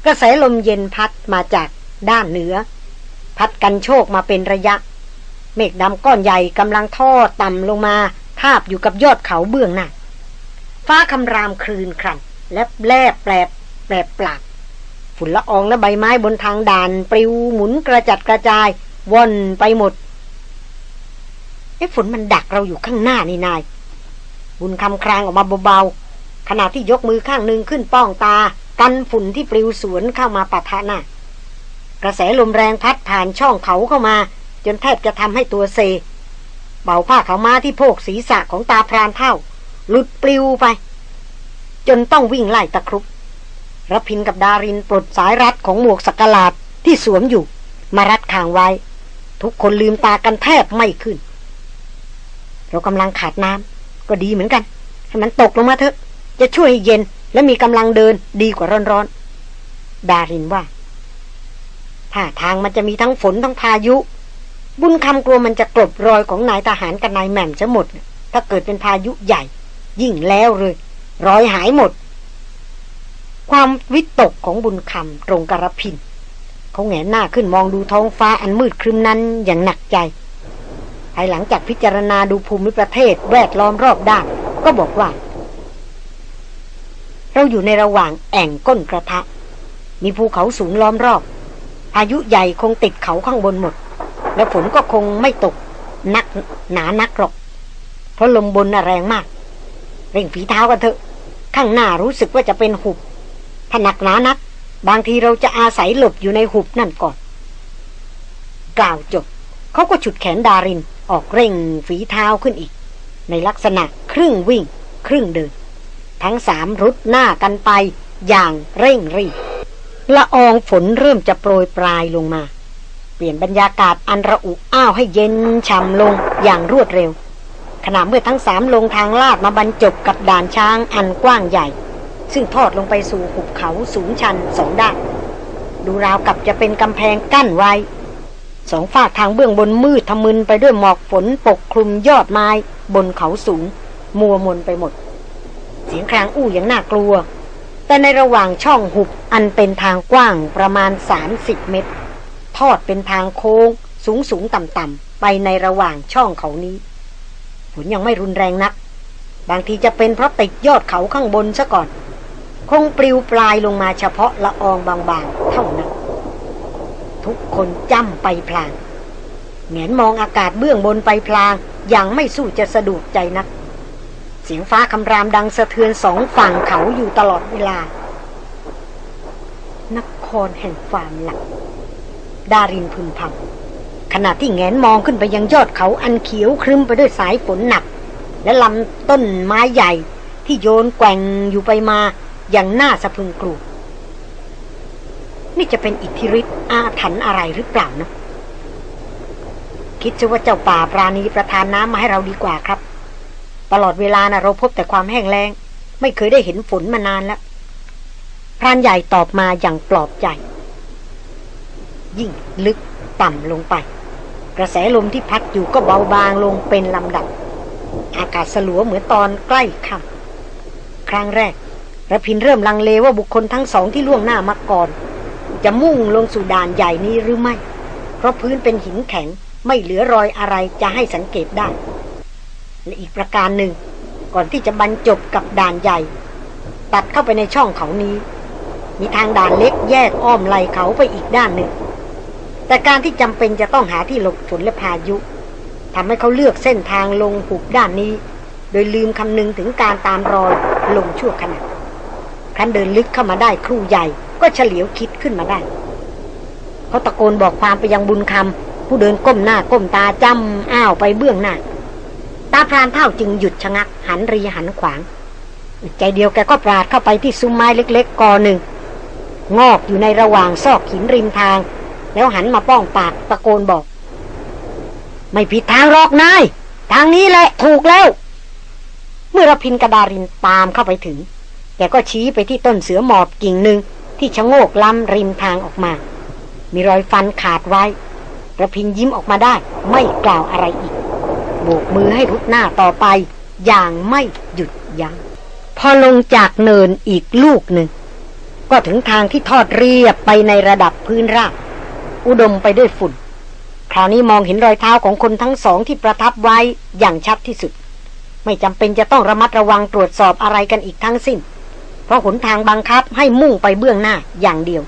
กระแสลมเย็นพัดมาจาก ด้านเหนือ พัดกันโชกมาเป็นระยะ เมฆดำก้อนใหญ่กำลังท่อต่ำลงมาทาบอยู่กับยอดเขาเบื้องหน้าฟ้าคำรามคลืนครันและแลบแปลบแปลบปลาบฝุ่นละอองและใบไม้บนทางด่าน ปลิวหมุนกระจัดกระจายว่อนไปหมดไอ้ฝนมันดักเราอยู่ข้างหน้านี่นาย บุญคำครางออกมาเบาๆขณะที่ยกมือข้างหนึ่งขึ้นป้องตา กันฝุ่นที่ปลิวสวนเข้ามาปะทะหน้า กระแสลมแรงพัดผ่านช่องเขาเข้ามา จนแทบจะทำให้ตัวเซเป่าผ้าขาวม้าที่โพกศีรษะของตาพรานเท่า หลุดปลิวไป จนต้องวิ่งไล่ตะครุบรพินกับดารินปลดสายรัดของหมวกสักลาดที่สวมอยู่ มารัดคางไว้ ทุกคนลืมตากันแทบไม่ขึ้น เรากำลังขาดน้ำก็ดีเหมือนกัน ให้มันตกลงมาเถอะ จะช่วยให้เย็นและมีกำลังเดินดีกว่าร้อนๆ ดารินว่า ถ้าทางมันจะมีทั้งฝนทั้งพายุ บุญคำกลัวมันจะกลบรอยของนายทหารกับนายแหม่มจะหมด ถ้าเกิดเป็นพายุใหญ่ ยิ่งแล้วเลยรอยหายหมด ความวิตกของบุญคำตรงกระพินเขาแงนหน้าขึ้นมองดูท้องฟ้าอันมืดครึมนั้นอย่างหนักใจภายหลังจากพิจารณาดูภูมิประเทศแวดล้อมรอบด้านก็บอกว่า เราอยู่ในระหว่างแอ่งก้นกระทะ มีภูเขาสูงล้อมรอบ พายุใหญ่คงติดเขาข้างบนหมด และฝนก็คงไม่ตกนักหนานักหรอก เพราะลมบนน่ะแรงมาก เร่งฝีเท้ากันเถอะ ข้างหน้ารู้สึกว่าจะเป็นหุบถ้าหนักหนานัก บางทีเราจะอาศัยหลบอยู่ในหุบนั่นก่อน กล่าวจบเขาก็ฉุดแขนดารินออกเร่งฝีเท้าขึ้นอีก ในลักษณะครึ่งวิ่ง ครึ่งเดิน ทั้งสามรุดหน้ากันไปอย่างเร่งรีบ ละอองฝนเริ่มจะโปรยปลายลงมา เปลี่ยนบรรยากาศอันระอุอ้าวให้เย็นช่ำลงอย่างรวดเร็ว ขณะเมื่อทั้งสามลงทางลาดมาบรรจบกับด่านช้างอันกว้างใหญ่ ซึ่งทอดลงไปสู่หุบเขาสูงชันสองด้าน ดูราวกับจะเป็นกำแพงกั้นไว้สองฝากทางเบื้องบนมืดทะมึนไปด้วยหมอกฝนปกคลุมยอดไม้ บนเขาสูง มัวมนไปหมด เสียงครางอู้อย่างน่ากลัว แต่ในระหว่างช่องหุบอันเป็นทางกว้างประมาณ 30 เมตร ทอดเป็นทางโค้ง สูงสูงต่ำต่ำไปในระหว่างช่องเขานี้ฝนยังไม่รุนแรงนัก บางทีจะเป็นเพราะติดยอดเขาข้างบนซะก่อน คงปลิวปลายลงมาเฉพาะละอองบางๆ เท่านั้น ทุกคนจ้ำไปพลางแงนมองอากาศเบื้องบนไปพลางอย่างไม่สู้จะสะดวกใจนัก เสียงฟ้าคำรามดังสะเทือนสองฝั่งเขาอยู่ตลอดเวลา นครแห่งความหลับดารินพึมพำขณะที่แงนมองขึ้นไปยังยอดเขาอันเขียวครึ้มไปด้วยสายฝนหนัก และลำต้นไม้ใหญ่ที่โยนแกว่งอยู่ไปมาอย่างน่าสะพึงกลัวนี่จะเป็นอิทธิฤทธิ์อาถรรพ์อะไรหรือเปล่านะ คิดซะว่าเจ้าป่าปราณีประทานน้ำมาให้เราดีกว่าครับ ตลอดเวลานะเราพบแต่ความแห้งแล้ง ไม่เคยได้เห็นฝนมานานแล้วพรานใหญ่ตอบมาอย่างปลอบใจ ยิ่งลึกต่ำลงไป กระแสลมที่พัดอยู่ก็เบาบางลงเป็นลำดับ อากาศสลัวเหมือนตอนใกล้ค่ำครั้งแรกระพินเริ่มลังเลว่าบุคคลทั้งสองที่ล่วงหน้ามาก่อน จะมุ่งลงสู่ด่านใหญ่นี้หรือไม่ เพราะพื้นเป็นหินแข็งไม่เหลือรอยอะไรจะให้สังเกตได้ และอีกประการหนึ่ง ก่อนที่จะบรรจบกับด่านใหญ่ ตัดเข้าไปในช่องเขานี้ มีทางด่านเล็กแยกอ้อมไหลเขาไปอีกด้านหนึ่ง แต่การที่จำเป็นจะต้องหาที่หลบฝนและพายุทำให้เขาเลือกเส้นทางลงหุบด้านนี้ โดยลืมคำนึงถึงการตามรอยลงชั่วขณะครั้นเดินลึกเข้ามาได้ครู่ใหญ่ก็เฉลียวคิดขึ้นมาได้เขาตะโกนบอกความไปยังบุญคำผู้เดินก้มหน้าก้มตาจำอ้าวไปเบื้องหน้า ตาพรานเท่าจึงหยุดชะงัก หันรีหันขวาง ใจเดียวแกก็ปราดเข้าไปที่ซุ้มไม้เล็ก ๆกอหนึ่ง งอกอยู่ในระหว่างซอกหินริมทาง แล้วหันมาป้องปากตะโกนบอก ไม่ผิดทางหรอกนาย ทางนี้แหละถูกแล้ว เมื่อรพินกระดารินตามเข้าไปถึง แกก็ชี้ไปที่ต้นเสือหมอบกิ่งหนึ่งที่ชะโงกล้ำริมทางออกมา มีรอยฟันขาดไว้ระพินยิ้มออกมาได้ ไม่กล่าวอะไรอีก โบกมือให้รุดหน้าต่อไป อย่างไม่หยุดยัง้งพอลงจากเนินอีกลูกหนึ่ง ก็ถึงทางที่ทอดเรียบไปในระดับพื้นราบ อุดมไปด้วยฝุ่น คราวนี้มองเห็นรอยเท้าของคนทั้งสองที่ประทับไว้อย่างชัดที่สุด ไม่จำเป็นจะต้องระมัดระวังตรวจสอบอะไรกันอีกทั้งสิ้น เพราะหนทางบังคับให้มุ่งไปเบื้องหน้าอย่างเดียว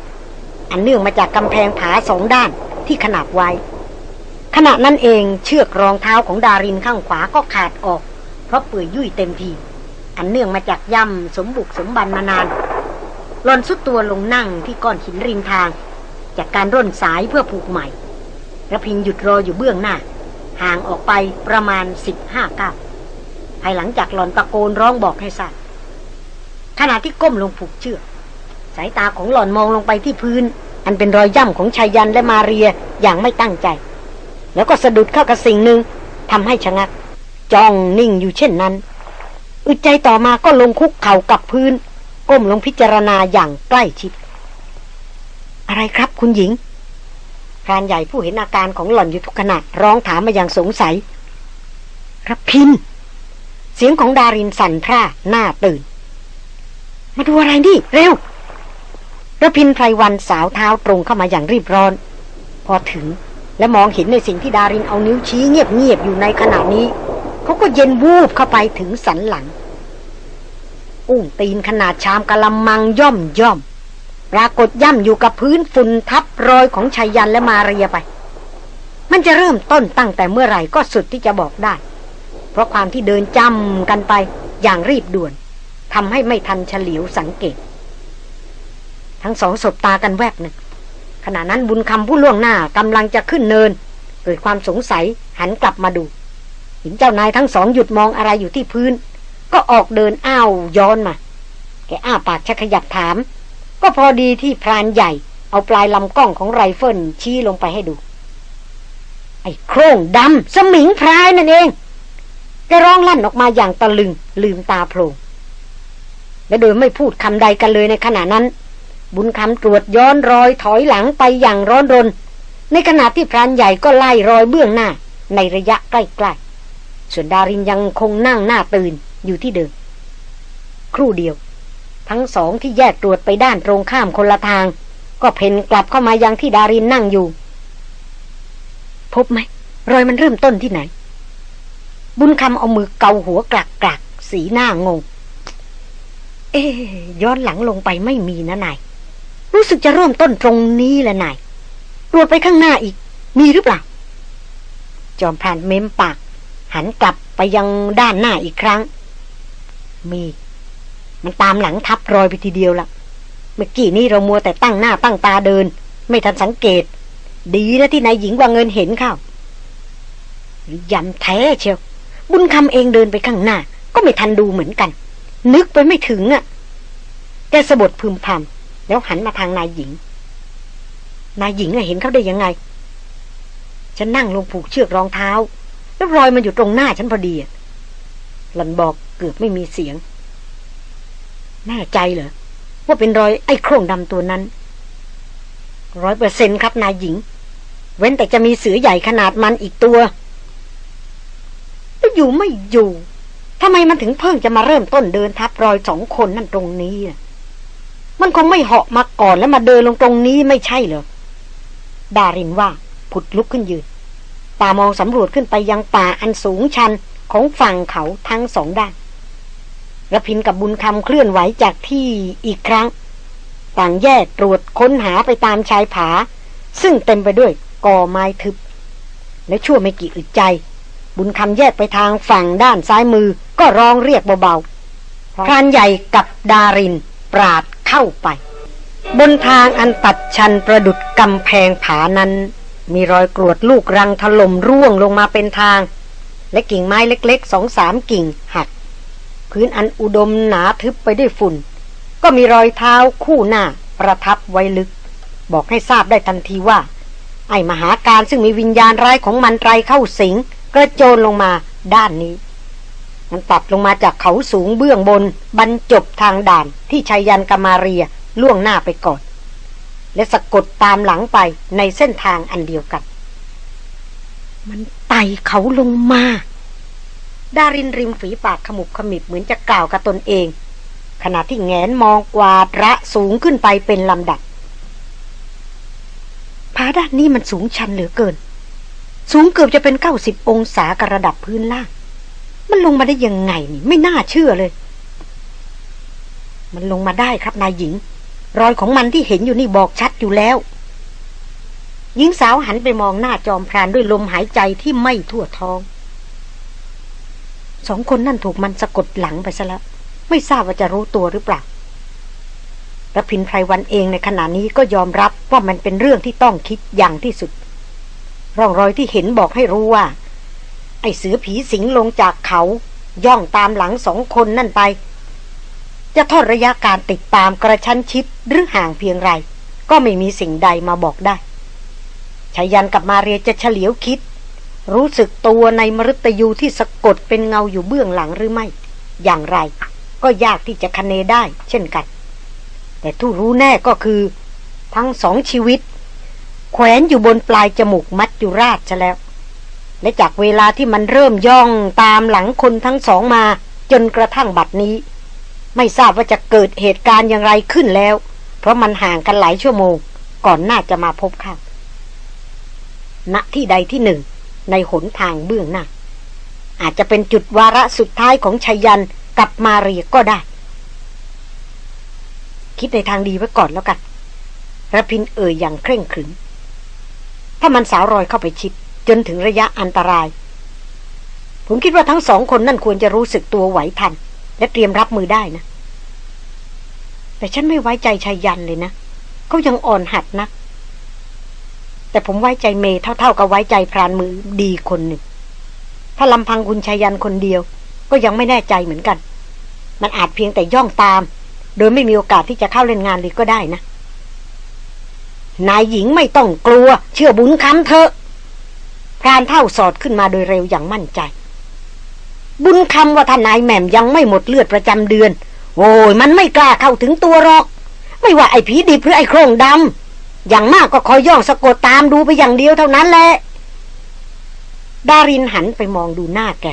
อันเนื่องมาจากกำแพงผาสองด้านที่ขนาบไว้ ขณะนั้นเองเชือกรองเท้าของดารินข้างขวาก็ขาดออก เพราะเปื่อยยุ่ยเต็มที อันเนื่องมาจากย่ำสมบุกสมบันมานานหลอนสุดตัวลงนั่งที่ก้อนหินริมทาง จากการร่นสายเพื่อผูกใหม่ระพินหยุดรออยู่เบื้องหน้า ห่างออกไปประมาณสิบห้าก้าวภายหลังจากหลอนตะโกนร้องบอกให้ทราบขณะที่ก้มลงผูกเชือกสายตาของหล่อนมองลงไปที่พื้น อันเป็นรอยย่ำของชายยันและมาเรียอย่างไม่ตั้งใจ แล้วก็สะดุดเข้ากับสิ่งหนึ่งทำให้ชะงัก จ้องนิ่งอยู่เช่นนั้น อึดใจต่อมาก็ลงคุกเข่ากับพื้น ก้มลงพิจารณาอย่างใกล้ชิด อะไรครับคุณหญิงพรานใหญ่ผู้เห็นอาการของหล่อนอยู่ทุกขณะร้องถามมาอย่างสงสัยรับพิน เสียงของดารินสั่นพร่าหน้าตื่น มาดูอะไรนี่ เร็วระพินไพรวันสาวเท้าตรงเข้ามาอย่างรีบร้อน พอถึง และมองเห็นในสิ่งที่ดารินเอานิ้วชี้เงียบๆอยู่ในขณะนี้ เขาก็เย็นวูบเข้าไปถึงสันหลัง อุ้งตีนขนาดชามกะละมังย่อมย่อม ปรากฏย่ำอยู่กับพื้นฝุ่นทับรอยของชายันและมาเรียไป มันจะเริ่มต้นตั้งแต่เมื่อไหร่ก็สุดที่จะบอกได้ เพราะความที่เดินจำกันไปอย่างรีบด่วนทำให้ไม่ทันเฉลียวสังเกต ทั้งสองสบตากันแวบหนึ่ง ขณะนั้นบุญคำผู้ล่วงหน้ากำลังจะขึ้นเนิน เกิดความสงสัยหันกลับมาดู เห็นเจ้านายทั้งสองหยุดมองอะไรอยู่ที่พื้น ก็ออกเดินอ้าวย้อนมา แกอ้าปากชักขยับถาม ก็พอดีที่พรานใหญ่ เอาปลายลำกล้องของไรเฟิลชี้ลงไปให้ดู ไอ้โครงดำสมิงพรายนั่นเองแกร้องลั่นออกมาอย่างตะลึงลืมตาโพลงและโดยไม่พูดคำใดกันเลยในขณะนั้น บุญคำตรวจย้อนรอยถอยหลังไปอย่างร้อนรน ในขณะที่พรานใหญ่ก็ไล่รอยเบื้องหน้า ในระยะใกล้ๆ ส่วนดารินยังคงนั่งหน้าตื่นอยู่ที่เดิม ครู่เดียว ทั้งสองที่แยกตรวจไปด้านตรงข้ามคนละทาง ก็เพ่นกลับเข้ามายังที่ดารินนั่งอยู่ พบไหม รอยมันเริ่มต้นที่ไหน บุญคำเอามือเกาหัวกลักกลักสีหน้างง เอ๊ยย้อนหลังลงไปไม่มีนะนาย รู้สึกจะเริ่มต้นตรงนี้แหละนายตรวจไปข้างหน้าอีก มีหรือเปล่า จอมพรานเม้มปาก หันกลับไปยังด้านหน้าอีกครั้ง มี มันตามหลังทับรอยไปทีเดียวละเมื่อกี้นี้เรามัวแต่ตั้งหน้าตั้งตาเดิน ไม่ทันสังเกต ดีนะที่นายหญิงว่าเงินเห็นเข้าหรือยำแท้เชียว บุญคำเองเดินไปข้างหน้า ก็ไม่ทันดูเหมือนกัน นึกไปไม่ถึงอะ่ะแกสะบดพึมพำ แล้วหันมาทางนายหญิง นายหญิงเห็นเขาได้ยังไง ฉันนั่งลงผูกเชือกรองเท้า แล้วรอยมันอยู่ตรงหน้าฉันพอดีหลันบอกเกือบไม่มีเสียง แน่ใจเหรอ ว่าเป็นรอยไอ้โครงดำตัวนั้นร้อยเปอร์เซ็นครับนายหญิง เว้นแต่จะมีเสือใหญ่ขนาดมันอีกตัวแล้วอยู่ไม่อยู่ทำไมมันถึงเพิ่งจะมาเริ่มต้นเดินทับรอยสองคนนั่นตรงนี้อะ มันคงไม่เหาะมาก่อนแล้วมาเดินลงตรงนี้ไม่ใช่เหรอ ดารินว่า ผุดลุกขึ้นยืน ตามองสำรวจขึ้นไปยังป่าอันสูงชันของฝั่งเขาทั้งสองด้านระพินกับบุญคำเคลื่อนไหวจากที่อีกครั้ง ต่างแยกตรวจค้นหาไปตามชายผา ซึ่งเต็มไปด้วยกอไม้ทึบ และชั่วไม่กี่อึดใจ บุญคำแยกไปทางฝั่งด้านซ้ายมือก็ร้องเรียกเบาๆพรานใหญ่กับดาริน ปราด เข้าไป บนทางอันตัดชันประดุดกำแพงผานั้น มีรอยกรวดลูกรังถล่มร่วงลงมาเป็นทาง และกิ่งไม้เล็กๆสองสามกิ่งหัก พื้นอันอุดมหนาทึบไปด้วยฝุ่น ก็มีรอยเท้าคู่หน้าประทับไว้ลึก บอกให้ทราบได้ทันทีว่า ไอ้มหาการซึ่งมีวิญญาณร้ายของมันไรเข้าสิงกระโจนลงมาด้านนี้ มันตัดลงมาจากเขาสูงเบื้องบน บรรจบทางด่านที่ชัยยันกามาเรียล่วงหน้าไปก่อน และสะกดตามหลังไปในเส้นทางอันเดียวกัน มันไต่เขาลงมา ดารินริมฝีปากขมุบขมิบเหมือนจะกล่าวกับตนเอง ขณะที่แงนมองกวาดระสูงขึ้นไปเป็นลำดับผาด้านนี้มันสูงชันเหลือเกิน สูงเกือบจะเป็นเก้าสิบองศากระดับพื้นล่าง มันลงมาได้ยังไงนี่ ไม่น่าเชื่อเลย มันลงมาได้ครับนายหญิง รอยของมันที่เห็นอยู่นี่บอกชัดอยู่แล้ว หญิงสาวหันไปมองหน้าจอมพรานด้วยลมหายใจที่ไม่ทั่วท้อง สองคนนั่นถูกมันสะกดหลังไปซะแล้ว ไม่ทราบว่าจะรู้ตัวหรือเปล่าระพินไพรวันเองในขณะนี้ก็ยอมรับว่ามันเป็นเรื่องที่ต้องคิดอย่างที่สุด ร่องรอยที่เห็นบอกให้รู้ว่า อเสือผีสิงลงจากเขา ย่องตามหลังสองคนนั่นไป จะทอดระยะการติดตามกระชั้นชิดหรือห่างเพียงไร ก็ไม่มีสิ่งใดมาบอกได้ชายันกับมาเรียจะเฉลียวคิด รู้สึกตัวในมฤตยูที่สะกดเป็นเงาอยู่เบื้องหลังหรือไม่ อย่างไร ก็ยากที่จะคเนได้ เช่นกัน แต่ทู่รู้แน่ก็คือ ทั้งสองชีวิต แขวนอยู่บนปลายจมูกมัจจุราชซะแล้ว และจากเวลาที่มันเริ่มย่องตามหลังคนทั้งสองมา จนกระทั่งบัดนี้ ไม่ทราบว่าจะเกิดเหตุการณ์อย่างไรขึ้นแล้ว เพราะมันห่างกันหลายชั่วโมง ก่อนน่าจะมาพบข้าณที่ใดที่หนึ่ง ในหนทางเบื้องหน้าอาจจะเป็นจุดวาระสุดท้ายของชายันกับมาเรียก็ได้ คิดในทางดีไว้ก่อนแล้วกันระพินเอ่ยอย่างเคร่งขรึม ถ้ามันสาวรอยเข้าไปชิด จนถึงระยะอันตราย ผมคิดว่าทั้งสองคนนั่นควรจะรู้สึกตัวไหวทัน และเตรียมรับมือได้นะ แต่ฉันไม่ไว้ใจชายยันเลยนะเขายังอ่อนหัดนะแต่ผมไว้ใจเมย์เท่าๆกับไว้ใจพรานมือดีคนหนึ่ง ถ้าลำพังคุณชายันคนเดียว ก็ยังไม่แน่ใจเหมือนกัน มันอาจเพียงแต่ย่องตาม โดยไม่มีโอกาสที่จะเข้าเล่นงานเลยก็ได้นะ นายหญิงไม่ต้องกลัว เชื่อบุญคำเถอะ พรานเท่าสอดขึ้นมาโดยเร็วอย่างมั่นใจ บุญคำว่าทนายแหม่มยังไม่หมดเลือดประจำเดือน โอ้ยมันไม่กล้าเข้าถึงตัวหรอก ไม่ว่าไอ้ผีดิบหรือไอ้โครงดำอย่างมากก็คอยย่องสะกดตามดูไปอย่างเดียวเท่านั้นแหละดารินหันไปมองดูหน้าแก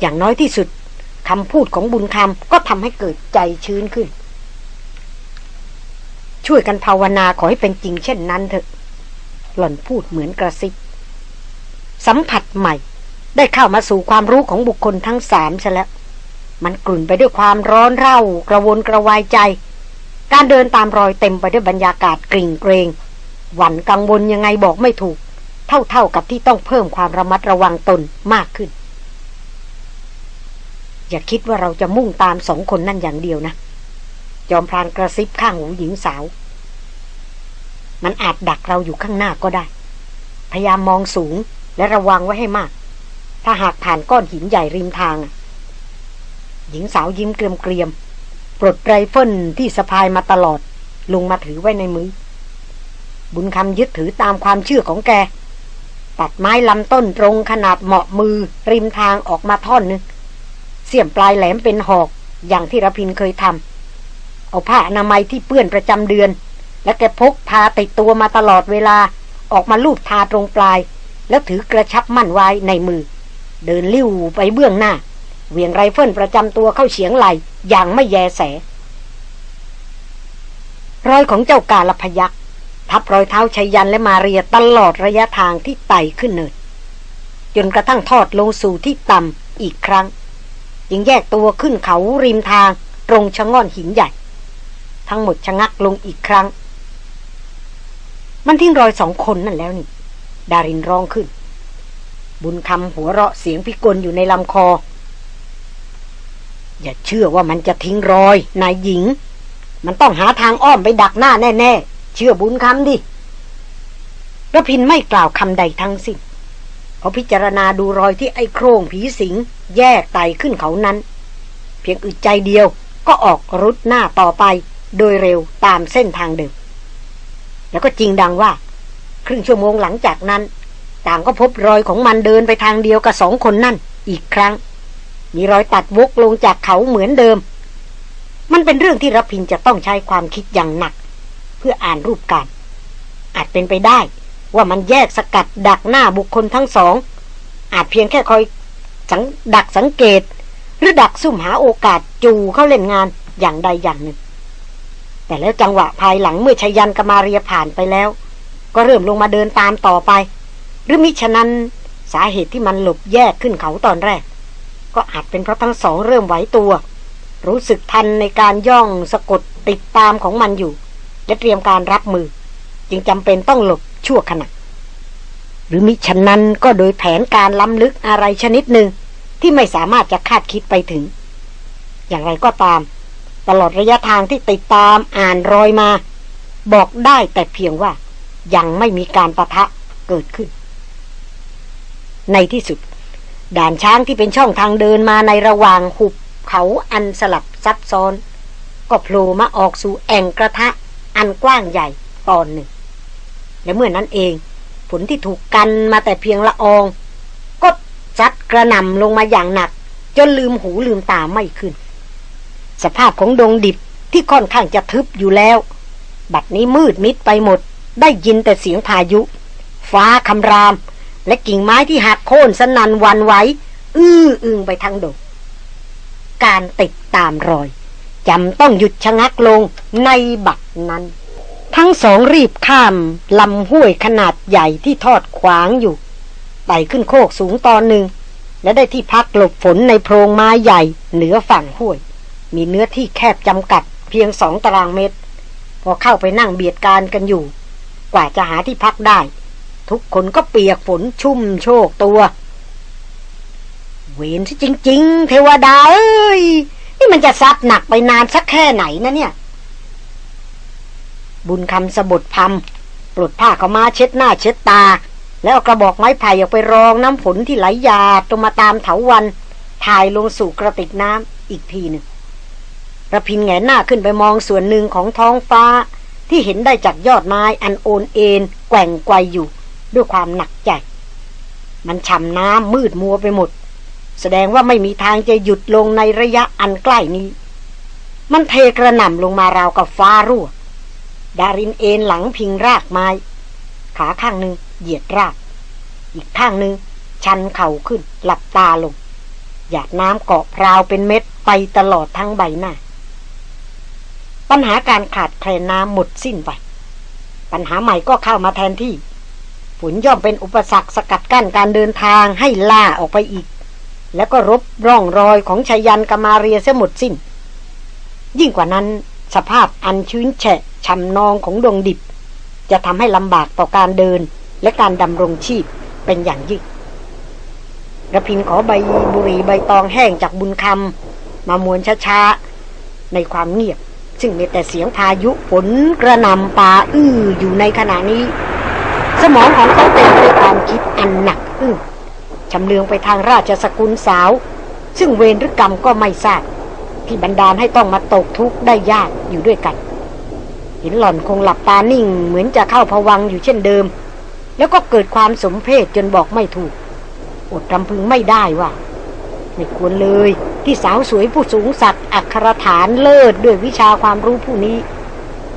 อย่างน้อยที่สุดคำพูดของบุญคำก็ทำให้เกิดใจชื้นขึ้น ช่วยกันภาวนาขอให้เป็นจริงเช่นนั้นเถอะ หล่อนพูดเหมือนกระซิบ สัมผัสใหม่ ได้เข้ามาสู่ความรู้ของบุคคลทั้งสามซะแล้ว มันกลุ่นไปด้วยความร้อนเร่ากระวนกระวายใจ การเดินตามรอยเต็มไปด้วยบรรยากาศกริ่งเกรง หวั่นกังวลยังไงบอกไม่ถูก เท่าๆกับที่ต้องเพิ่มความระมัดระวังตนมากขึ้น อย่าคิดว่าเราจะมุ่งตามสองคนนั่นอย่างเดียวนะ จอมพรานกระซิบข้างหูหญิงสาว มันอาจดักเราอยู่ข้างหน้าก็ได้ พยายามมองสูง และระวังไว้ให้มาก ถ้าหากผ่านก้อนหินใหญ่ริมทาง หญิงสาวยิ้มเกรียมๆปลดไรเฟิลที่สะพายมาตลอด ลงมาถือไว้ในมือ บุญคำยึดถือตามความเชื่อของแก ตัดไม้ลำต้นตรงขนาดเหมาะมือ ริมทางออกมาท่อนนึง เสียมปลายแหลมเป็นหอก อย่างที่ระพินเคยทำเอาผ้าอนามัยที่เปื้อนประจำเดือน และแกพกพาติดตัวมาตลอดเวลาออกมาลูบทาตรงปลาย แล้วถือกระชับมั่นไว้ในมือ เดินลิ้วไปเบื้องหน้า เวียงไรเฟิลประจำตัวเข้าเฉียงไหลอย่างไม่แยแส รอยของเจ้ากาลพยักทับรอยเท้าชัยยันและมาเรียตลอดระยะทางที่ไต่ขึ้นเนินจนกระทั่งทอดลงสู่ที่ต่ำอีกครั้ง จึงแยกตัวขึ้นเขาริมทางตรงชะง่อนหินใหญ่ ทั้งหมดชะงักลงอีกครั้ง มันทิ้งรอยสองคนนั่นแล้วนี่ ดารินร้องขึ้น บุญคำหัวเราะเสียงพิกลอยู่ในลำคอ อย่าเชื่อว่ามันจะทิ้งรอย นายหญิง มันต้องหาทางอ้อมไปดักหน้าแน่ ๆ เชื่อบุญคำดิระพินไม่กล่าวคำใดทั้งสิ้นเขาพิจารณาดูรอยที่ไอ้โครงผีสิง แยกไตขึ้นเขานั้น เพียงอึดใจเดียวก็ออกรุดหน้าต่อไปโดยเร็วตามเส้นทางเดิม แล้วก็จริงดังว่า ครึ่งชั่วโมงหลังจากนั้น ต่างก็พบรอยของมันเดินไปทางเดียวกับสองคนนั่น อีกครั้ง มีรอยตัดวกลงจากเขาเหมือนเดิม มันเป็นเรื่องที่รพินจะต้องใช้ความคิดอย่างหนัก เพื่ออ่านรูปการ อาจเป็นไปได้ ว่ามันแยกสกัดดักหน้าบุคคลทั้งสอง อาจเพียงแค่คอยสังดักสังเกต หรือดักซุ่มหาโอกาสจูเข้าเล่นงานอย่างใดอย่างหนึ่ง แต่แล้วจังหวะภายหลังเมื่อชยันกมาเรียผ่านไปแล้ว ก็เริ่มลงมาเดินตามต่อไป หรือมิฉะนั้นสาเหตุที่มันหลบแยกขึ้นเขาตอนแรก ก็อาจเป็นเพราะทั้งสองเริ่มไหวตัว รู้สึกทันในการย่องสะกดติดตามของมันอยู่ และเตรียมการรับมือ จึงจำเป็นต้องหลบชั่วขณะหรือมิฉะนั้นก็โดยแผนการล้ำลึกอะไรชนิดหนึ่งที่ไม่สามารถจะคาดคิดไปถึง อย่างไรก็ตาม ตลอดระยะทางที่ติดตามอ่านรอยมา บอกได้แต่เพียงว่า ยังไม่มีการประทะเกิดขึ้น ในที่สุด ด่านช้างที่เป็นช่องทางเดินมาในระหว่างหุบเขาอันสลับซับซ้อน ก็โผล่มาออกสู่แอ่งกระทะอันกว้างใหญ่ตอนหนึ่ง และเมื่อนั้นเองฝนที่ถูกกันมาแต่เพียงละออง ก็ซัดกระหน่ำลงมาอย่างหนัก จนลืมหูลืมตาไม่ขึ้น สภาพของดงดิบที่ค่อนข้างจะทึบอยู่แล้ว บัดนี้มืดมิดไปหมด ได้ยินแต่เสียงพายุ ฟ้าคำราม และกิ่งไม้ที่หักโค่นสนันวันไหวอื้ออึงไปทั้งดงการติดตามรอยจำต้องหยุดชะงักลงในบัดนั้น ทั้งสองรีบข้ามลำห้วยขนาดใหญ่ที่ทอดขวางอยู่ไต่ขึ้นโคกสูงตอนหนึ่ง และได้ที่พักหลบฝนในโพรงไม้ใหญ่เหนือฝั่งห้วย มีเนื้อที่แคบจำกัดเพียงสองตารางเมตร พอเข้าไปนั่งเบียดการกันอยู่ กว่าจะหาที่พักได้ ทุกคนก็เปียกฝนชุ่มโชกตัว เวนซะจริง ๆ เทวดาเอ้ย นี่มันจะซัดหนักไปนานสักแค่ไหนนะเนี่ย บุญคำสะบดพำปลดผ้าเขามาเช็ดหน้าเช็ดตา แล้วกระบอกไม้ไผ่ออกไปรองน้ำฝนที่ไหลหยาดลงมาตามเถาวันถ่ายลงสู่กระติกน้ำอีกทีหนึ่งระพินแงหน้าขึ้นไปมองส่วนหนึ่งของท้องฟ้า ที่เห็นได้จากยอดไม้อันโอนเอ็นแกว่งไกวอยู่ ด้วยความหนักใจ มันฉ่ำน้ำมืดมัวไปหมด แสดงว่าไม่มีทางจะหยุดลงในระยะอันใกล้นี้ มันเทกระหน่ำลงมาราวกับฟ้ารั่ว ดารินเอ็นหลังพิงรากไม้ ขาข้างหนึ่งเหยียดราก อีกข้างหนึ่งชันเข่าขึ้นหลับตาลง หยาดน้ำเกาะพราวเป็นเม็ดไปตลอดทั้งใบหน้า ปัญหาการขาดแคลนน้ำหมดสิ้นไป ปัญหาใหม่ก็เข้ามาแทนที่ ฝนย่อมเป็นอุปสรรคสกัดกั้นการเดินทางให้ล่าออกไปอีก แล้วก็รบร่องรอยของชายันกามาเรียเสียหมดสิ้น ยิ่งกว่านั้นสภาพอันชื้นแฉะชำนองของดวงดิบ จะทำให้ลำบากต่อการเดินและการดำรงชีพเป็นอย่างยิ่งระพินขอใบบุหรี่ใบตองแห้งจากบุญคำมามวนช้าๆ ในความเงียบ ซึ่งมีแต่เสียงพายุฝนกระนำปาอื้ออยู่ในขณะนี้ สมองของเขาเต็มไปด้วยความคิดอันหนักอึ้งชำเลืองไปทางราชสกุลสาว ซึ่งเวรหรือกรรมก็ไม่ทราบที่บันดาลให้ต้องมาตกทุกข์ได้ยากอยู่ด้วยกันเห็นหล่อนคงหลับตานิ่งเหมือนจะเข้าพวังอยู่เช่นเดิม แล้วก็เกิดความสมเพชจนบอกไม่ถูก อดรำพึงไม่ได้ว่า ไม่ควรเลยที่สาวสวยผู้สูงสักดิ์อัครฐานเลิศด้วยวิชาความรู้ผู้นี้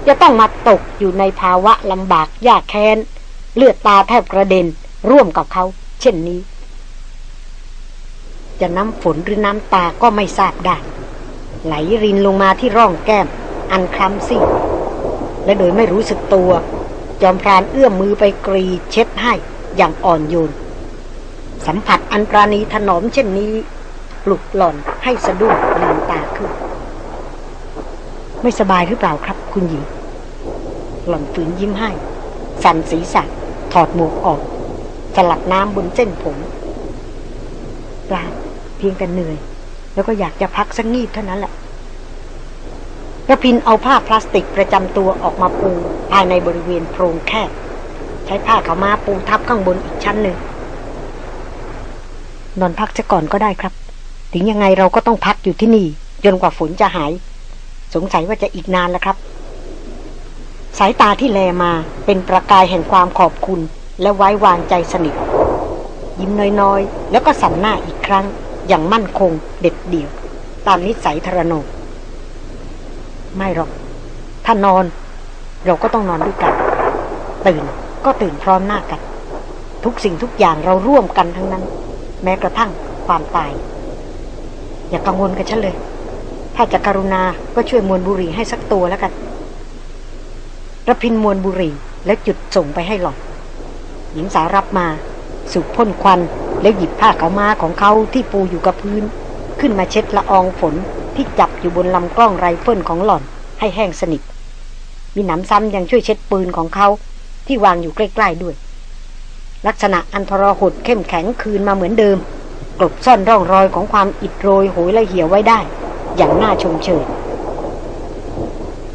จะต้องมาตกอยู่ในภาวะลำบากยากแค้น เลือดตาแทบกระเด็น ร่วมกับเขา เช่นนี้ จะน้ำฝนหรือน้ำตาก็ไม่ทราบได้ ไหลรินลงมาที่ร่องแก้ม อันคล้ำซีดและโดยไม่รู้สึกตัว จอมพรานเอื้อมมือไปกรีเช็ดให้อย่างอ่อนโยนสัมผัสอันปราณีถนอมเช่นนี้ ปลุกหล่อนให้สะดุ้งลืมตาขึ้น ไม่สบายหรือเปล่าครับ คุณหญิง หล่อนฝืนยิ้มให้ สั่นศีรษะถอดหมวกออกสลัดน้ำบนเส้นผมปล่าเพียงแต่เหนื่อย แล้วก็อยากจะพักสักงีบเท่านั้นแหละระพินเอาผ้าพลาสติกประจำตัวออกมาปูภายในบริเวณโพรงแคบ ใช้ผ้าขาวม้าปูทับข้างบนอีกชั้นหนึ่งนอนพักซะก่อนก็ได้ครับ ถึงยังไงเราก็ต้องพักอยู่ที่นี่ จนกว่าฝนจะหาย สงสัยว่าจะอีกนานแล้วครับ สายตาที่แลมาเป็นประกายแห่งความขอบคุณ และไว้วางใจสนิท ยิ้มน้อยๆ แล้วก็สั่นหน้าอีกครั้ง อย่างมั่นคงเด็ดเดี่ยว ตามนิสัยทรนงไม่หรอก ถ้านอน เราก็ต้องนอนด้วยกัน ตื่นก็ตื่นพร้อมหน้ากัน ทุกสิ่งทุกอย่างเราร่วมกันทั้งนั้น แม้กระทั่งความตาย อย่ากังวลกับฉันเลย ถ้าจะกรุณาก็ช่วยมวนบุหรี่ให้สักตัวแล้วกันระพินมวนบุหรี่แล้วจุดส่งไปให้หล่อนหญิงสาวรับมาสุกพ่นควันแล้วหยิบผ้าเขาวมาของเขาที่ปูอยู่กับพื้น ขึ้นมาเช็ดละอองฝนที่จับอยู่บนลำกล้องไรเฟิลของหล่อนให้แห้งสนิท มิหนำซ้ำยังช่วยเช็ดปืนของเขาที่วางอยู่ใกล้ ๆด้วย ลักษณะอันทรหดเข้มแข็งคืนมาเหมือนเดิม กลบซ่อนร่องรอยของความอิดโรยโหยละเหี่ยวไว้ได้ อย่างน่าชมเชย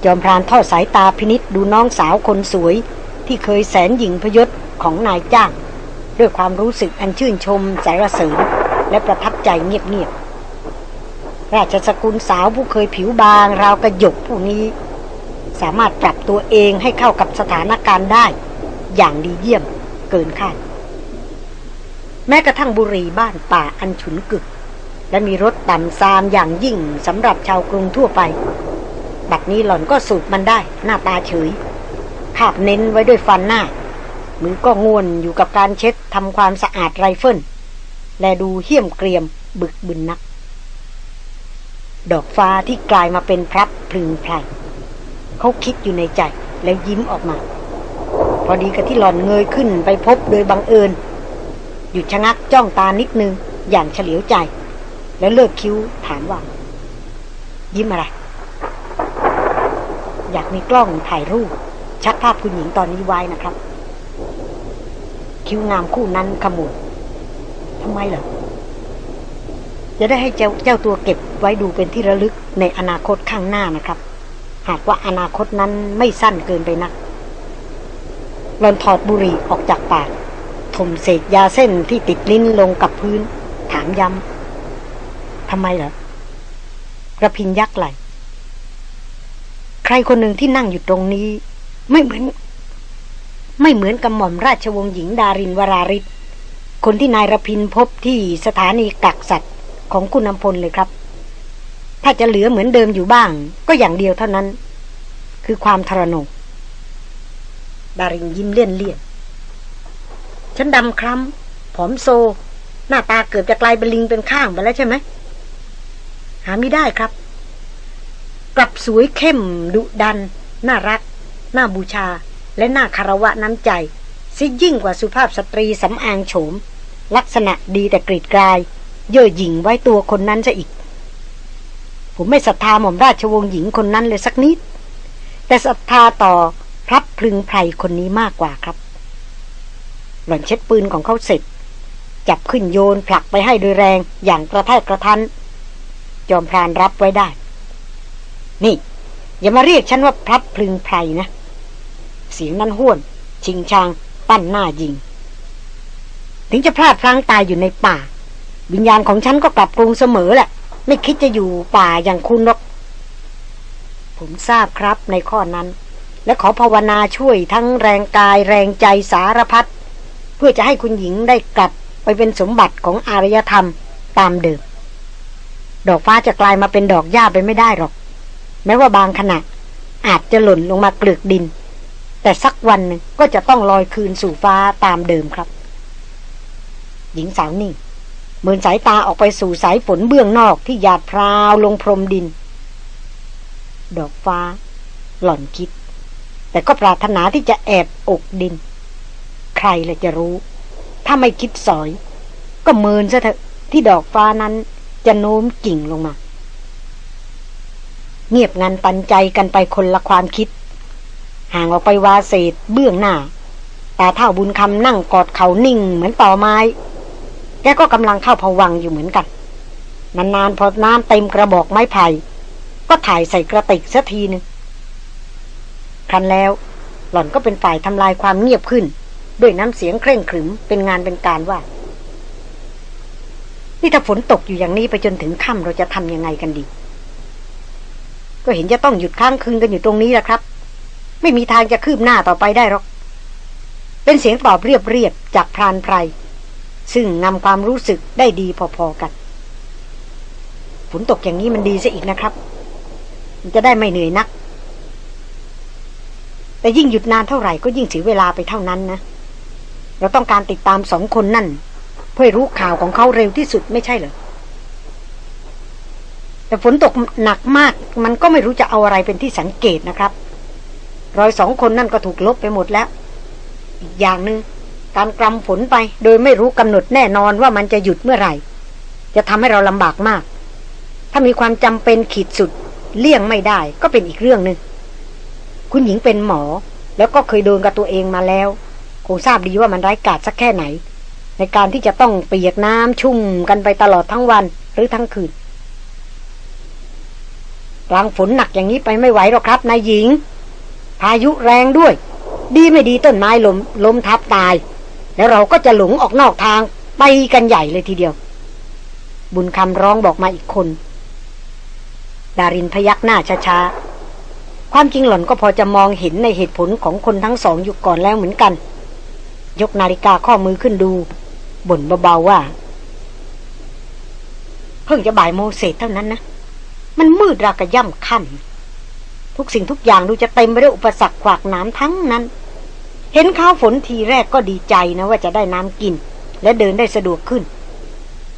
จอมพรานทอดสายตาพินิจดูน้องสาวคนสวย ที่เคยแสนหยิ่งพยศของนายจ้าง ด้วยความรู้สึกอันชื่นชมสรรเสริญและประทับใจเงียบๆราชสกุลสาวผู้เคยผิวบางราวกระหยกผู้นี้ สามารถปรับตัวเองให้เข้ากับสถานการณ์ได้ อย่างดีเยี่ยมเกินคาด แม้กระทั่งบุรีบ้านป่าอันฉุนกึก และมีรถต่ำซามอย่างยิ่งสำหรับชาวกรุงทั่วไป บัดนี้หล่อนก็สูบมันได้ หน้าตาเฉยคาบเน้นไว้ด้วยฟันหน้า มือก็ง่วนอยู่กับการเช็ดทำความสะอาดไรเฟิลและดูเหี้ยมเกรียมบึกบึนนัก ดอกฟ้าที่กลายมาเป็นพลับพลึงไพรเขาคิดอยู่ในใจแล้วยิ้มออกมา พอดีกับที่หล่อนเงยขึ้นไปพบโดยบังเอิญ หยุดชะงักจ้องตานิดนึง อย่างเฉลียวใจ แล้วเลิกคิ้วถามว่า ยิ้มอะไร อยากมีกล้องถ่ายรูป ชัดภาพคุณหญิงตอนนี้ไว้นะครับ คิ้วงามคู่นั้นขมุนทำไมเหรอจะได้ให้เจ้าเจ้าตัวเก็บไว้ดูเป็นที่ระลึกในอนาคตข้างหน้านะครับ หากว่าอนาคตนั้นไม่สั้นเกินไปนักหลอนถอดบุหรี่ออกจากปาก ถมเศษยาเส้นที่ติดลิ้นลงกับพื้น ถามย้ำทำไมเหรอกระพินยักไหลใครคนหนึ่งที่นั่งอยู่ตรงนี้ ไม่เหมือน ไม่เหมือนกับหม่อมราชวงศ์หญิงดารินวราริศคนที่นายระพินพบที่สถานีกักสัตว์ของคุณนำพลเลยครับ ถ้าจะเหลือเหมือนเดิมอยู่บ้าง ก็อย่างเดียวเท่านั้น คือความทรนงดารินยิ้มเลี่ยนเลี่ยน ฉันดำคล้ำผอมโซ หน้าตาเกือบจะกลายเป็นลิงเป็นข้างไปแล้วใช่ไหม หาไม่ได้ครับ กลับสวยเข้ม ดุดัน น่ารัก น่าบูชา และน่าคารวะน้ำใจซิยิ่งกว่าสุภาพสตรีสำอางโฉม ลักษณะดีแต่กรีดกลาย เย่อหยิ่งไว้ตัวคนนั้นซะอีก ผมไม่ศรัทธาหม่อมราชวงศ์หญิงคนนั้นเลยสักนิด แต่ศรัทธาต่อพรับพลึงไพรคนนี้มากกว่าครับ ล่อนเช็ดปืนของเขาเสร็จ จับขึ้นโยนผลักไปให้โดยแรงอย่างกระแทกกระทัน จอมพรานรับไว้ได้ นี่ อย่ามาเรียกฉันว่าพรับพลึงไพรนะ เสียงนั้นห้วน ชิงชาง ปั้นหน้ายิง ถึงจะพลาดพลั้งตายอยู่ในป่า วิญญาณของฉันก็กลับกรุงเสมอแหละ ไม่คิดจะอยู่ป่าอย่างคุณหรอก ผมทราบครับในข้อนั้นและขอภาวนาช่วยทั้งแรงกายแรงใจสารพัด พื่อจะให้คุณหญิงได้กลับไปเป็นสมบัติของอารยธรรมตามเดิม ดอกฟ้าจะกลายมาเป็นดอกหญ้าไปไม่ได้หรอก แม้ว่าบางขณะอาจจะหล่นลงมาเกลือกดิน แต่สักวันหนึ่งก็จะต้องลอยคืนสู่ฟ้าตามเดิมครับ หญิงสาวนิ่งเหมือนสายตาออกไปสู่สายฝนเบื้องนอกที่หยาดพราวลงพรมดิน ดอกฟ้า หล่อนคิด แต่ก็ปรารถนาที่จะแอบอกดิน ใครละจะรู้ ถ้าไม่คิดสอย ก็เมินซะเถอะที่ดอกฟ้านั้นจะโน้มกิ่งลงมา เงียบงันตันใจกันไปคนละความคิด ห่างออกไปวาเศษเบื้องหน้าตาเท่าบุญคำนั่งกอดเขานิ่งเหมือนต่อไม้ แกก็กำลังเข้าผวังอยู่เหมือนกัน นานๆพอน้ำเต็มกระบอกไม้ไผ่ก็ถ่ายใส่กระติกสักทีนึงครั้นแล้ว หล่อนก็เป็นฝ่ายทำลายความเงียบขึ้น ด้วยน้ำเสียงเคร่งขรึมเป็นงานเป็นการว่า นี่ถ้าฝนตกอยู่อย่างนี้ไปจนถึงค่ำเราจะทำยังไงกันดี ก็เห็นจะต้องหยุดค้างคืนกันอยู่ตรงนี้แหละครับ ไม่มีทางจะคืบหน้าต่อไปได้หรอก เป็นเสียงตอบเรียบๆจากพรานไพรซึ่งนำความรู้สึกได้ดีพอๆกันฝนตกอย่างนี้มันดีซะอีกนะครับ มันจะได้ไม่เหนื่อยนัก แต่ยิ่งหยุดนานเท่าไหร่ก็ยิ่งเสียเวลาไปเท่านั้นนะ เราต้องการติดตามสองคนนั่น เพื่อรู้ข่าวของเขาเร็วที่สุดไม่ใช่เหรอ แต่ฝนตกหนักมาก มันก็ไม่รู้จะเอาอะไรเป็นที่สังเกตนะครับ รอยสองคนนั่นก็ถูกลบไปหมดแล้ว อีกอย่างหนึง่งการกรำฝนไป โดยไม่รู้กำหนดแน่นอนว่ามันจะหยุดเมื่อไหร่ จะทำให้เราลำบากมาก ถ้ามีความจำเป็นขีดสุด เลี่ยงไม่ได้ก็เป็นอีกเรื่องหนึง่งคุณหญิงเป็นหมอ แล้วก็เคยโดนกับตัวเองมาแล้ว คงทราบดีว่ามันร้ายกาจสักแค่ไหน ในการที่จะต้องเปียกน้ำชุ่มกันไปตลอดทั้งวันหรือทั้งคืนกลางฝนหนักอย่างนี้ไปไม่ไหวหรอกครับนายหญิง พายุแรงด้วย ดีไม่ดีต้นไม้ล้มล้มทับตาย แล้วเราก็จะหลงออกนอกทางไปกันใหญ่เลยทีเดียว บุญคำร้องบอกมาอีกคน ดารินพยักหน้าช้าๆ ความจริงหล่อนก็พอจะมองเห็นในเหตุผลของคนทั้งสองอยู่ก่อนแล้วเหมือนกัน ยกนาฬิกาข้อมือขึ้นดู บ่นเบาๆว่า เพิ่งจะบ่ายโมงเศษเท่านั้นนะ มันมืดรากระย่ำค่ำทุกสิ่งทุกอย่างดูจะเต็มไปด้วยอุปสรรคขวากน้ำทั้งนั้น เห็นข้าวฝนทีแรกก็ดีใจนะว่าจะได้น้ำกิน และเดินได้สะดวกขึ้น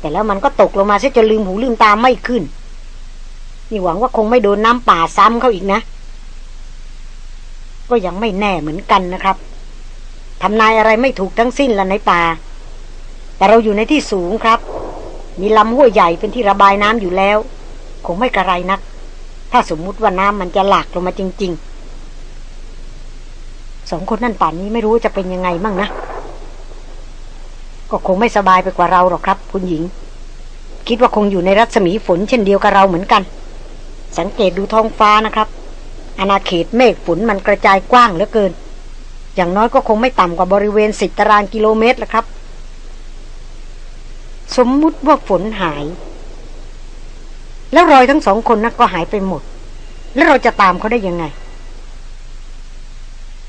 แต่แล้วมันก็ตกลงมาเสียจนลืมหูลืมตาไม่ขึ้น นี่หวังว่าคงไม่โดนน้ำป่าซ้ำเขาอีกนะ ก็ยังไม่แน่เหมือนกันนะครับ ทำนายอะไรไม่ถูกทั้งสิ้นละในป่า แต่เราอยู่ในที่สูงครับ มีลำห้วยใหญ่เป็นที่ระบายน้ำอยู่แล้ว คงไม่กระไรนัก ถ้าสมมุติว่าน้ำมันจะหลากลงมาจริง ๆ สองคนนั่นป่านนี้ไม่รู้จะเป็นยังไงมั่งนะ ก็คงไม่สบายไปกว่าเราหรอกครับ คุณหญิง คิดว่าคงอยู่ในรัศมีฝนเช่นเดียวกับเราเหมือนกัน สังเกตดูท้องฟ้านะครับอาณาเขตเมฆฝนมันกระจายกว้างเหลือเกิน อย่างน้อยก็คงไม่ต่ำกว่าบริเวณสิบตารางกิโลเมตรละครับ สมมุติว่าฝนหาย แล้วรอยทั้งสองคนนั้นก็หายไปหมด แล้วเราจะตามเขาได้ยังไง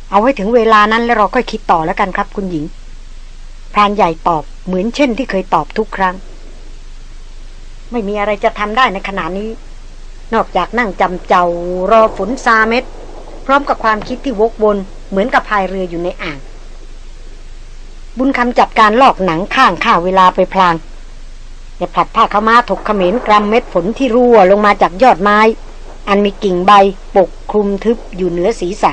เอาไว้ถึงเวลานั้นแล้วเราค่อยคิดต่อแล้วกันครับ คุณหญิงพรานใหญ่ตอบเหมือนเช่นที่เคยตอบทุกครั้ง ไม่มีอะไรจะทำได้ในขณะนี้ นอกจากนั่งจำเจ้ารอฝนซาเม็ดพร้อมกับความคิดที่วกวน เหมือนกับพายเรืออยู่ในอ่าง บุญคำจัดการลอกหนังข้างข้าเวลาไปพลางแต่ผลัดผ้าขาวมาถกเขมรกรัมเม็ดฝนที่รั่วลงมาจากยอดไม้ อันมีกิ่งใบปกคลุมทึบอยู่เหนือศีรษะ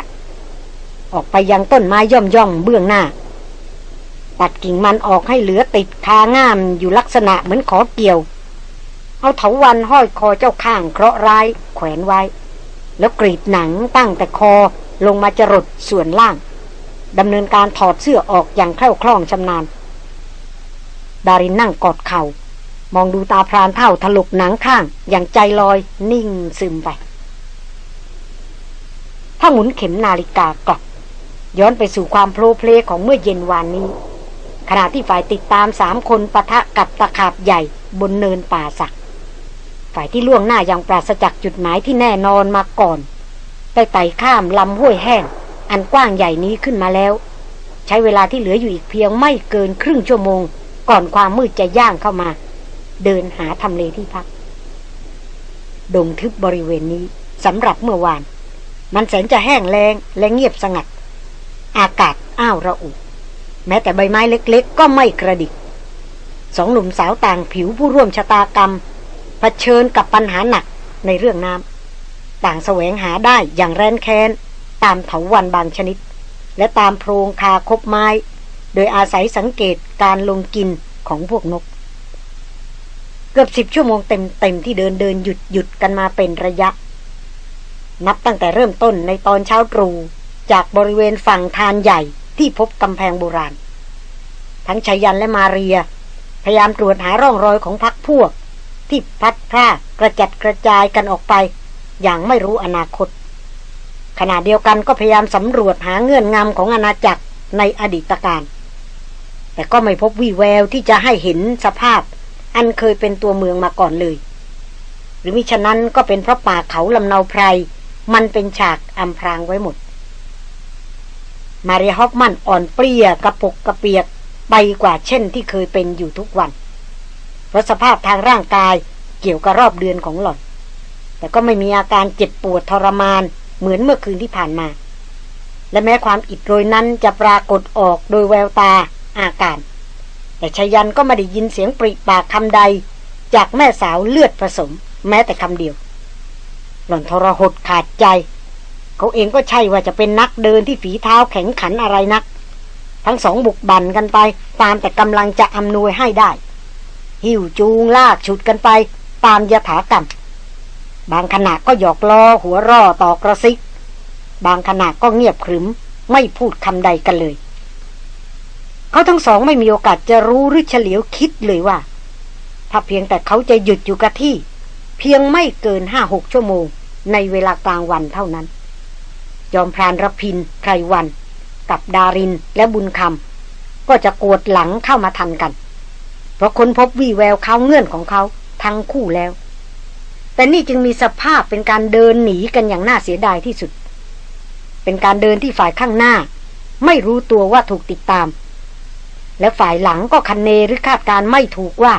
ออกไปยังต้นไม้ย่อมย่องเบื้องหน้า ตัดกิ่งมันออกให้เหลือติดคาง่ามอยู่ลักษณะเหมือนขอเกี่ยว เอาเถาวันห้อยคอเจ้าข้างเคราะห์ร้ายแขวนไว้ แล้วกรีดหนังตั้งแต่คอ ลงมาจรดส่วนล่างดำเนินการถอดเสื้อออกอย่างแคล่วคล่องชำนาญ ดารินนั่งกอดเขา่ามองดูตาพรานเท่าถลกหนังข้างอย่างใจลอยนิ่งซึมไป ถ้าหมุนเข็มนาฬิกากลับ ย้อนไปสู่ความโพลเพลของเมื่อเย็นวานนี้ ขณะที่ฝ่ายติดตามสามคนปะทะกับตะขาบใหญ่บนเนินป่าสัก ฝ่ายที่ล่วงหน้าอยังปราศจากจุดหมายที่แน่นอนมาก่อน ได้ไต่ข้ามลำห้วยแห้ง อันกว้างใหญ่นี้ขึ้นมาแล้ว ใช้เวลาที่เหลืออยู่อีกเพียงไม่เกินครึ่งชั่วโมง ก่อนความมืดจะย่างเข้ามา เดินหาทำเลที่พัก ดงทึบบริเวณนี้สำหรับเมื่อวาน มันแสนจะแห้งแล้งและเงียบสงัด อากาศอ้าวระอุ แม้แต่ใบไม้เล็กๆ ก็ไม่กระดิก สองหนุ่มสาวต่างผิวผู้ร่วมชะตากรรมเผชิญกับปัญหาหนักในเรื่องน้ำ ต่างแสวงหาได้อย่างแร้นแค้น ตามเถาวันบางชนิด และตามโพรงคาคบไม้ โดยอาศัยสังเกตการลงกินของพวกนก เกือบสิบชั่วโมงเต็มๆที่เดินเดินหยุดหยุดกันมาเป็นระยะ นับตั้งแต่เริ่มต้นในตอนเช้าตรู่จากบริเวณฝั่งทานใหญ่ที่พบกำแพงโบราณ ทั้งชายันและมาเรีย พยายามตรวจหาร่องรอยของพักพวก ที่พัดพรากกระจัดกระจายกันออกไป อย่างไม่รู้อนาคต ขณะเดียวกันก็พยายามสำรวจหาเงื่อนงำของอาณาจักรในอดีตการ แต่ก็ไม่พบวี่แววที่จะให้เห็นสภาพ อันเคยเป็นตัวเมืองมาก่อนเลย หรือมิฉะนั้นก็เป็นเพราะป่าเขาลำเนาไพร มันเป็นฉากอำพรางไว้หมด มารีฮอฟมันอ่อนเปรี้ยกระปกกระเปียกไปกว่าเช่นที่เคยเป็นอยู่ทุกวัน เพราะสภาพทางร่างกายเกี่ยวกับรอบเดือนของหล่อน แต่ก็ไม่มีอาการเจ็บปวดทรมานเหมือนเมื่อคืนที่ผ่านมา และแม้ความอิดโรยนั้นจะปรากฏออกโดยแววตาอาการ แต่ชยันก็ไม่ได้ยินเสียงปริปากคำใด จากแม่สาวเลือดผสม แม้แต่คำเดียว หล่อนทรหดขาดใจ เขาเองก็ใช่ว่าจะเป็นนักเดินที่ฝีเท้าแข็งขันอะไรนัก ทั้งสองบุกบันกันไป ตามแต่กำลังจะอำนวยให้ได้ หิวจูงลากฉุดกันไป ตามยถากรรม บางขณะก็หยอกล้อหัวร่อต่อกระซิก บางขณะก็เงียบขรึม ไม่พูดคำใดกันเลย เขาทั้งสองไม่มีโอกาสจะรู้หรือเฉลียวคิดเลยว่า ถ้าเพียงแต่เขาจะหยุดอยู่กับที่ เพียงไม่เกินห้าหกชั่วโมง ในเวลากลางวันเท่านั้น ยอมพรานรพินไพรวัน กับดารินและบุญคำก็จะกวดหลังเข้ามาทันกัน เพราะค้นพบวี่แววเขาเงื่อนของเขาทั้งคู่แล้ว แต่นี่จึงมีสภาพเป็นการเดินหนีกันอย่างน่าเสียดายที่สุด เป็นการเดินที่ฝ่ายข้างหน้า ไม่รู้ตัวว่าถูกติดตาม และฝ่ายหลังก็คันเนหรือคาดการไม่ถูกว่า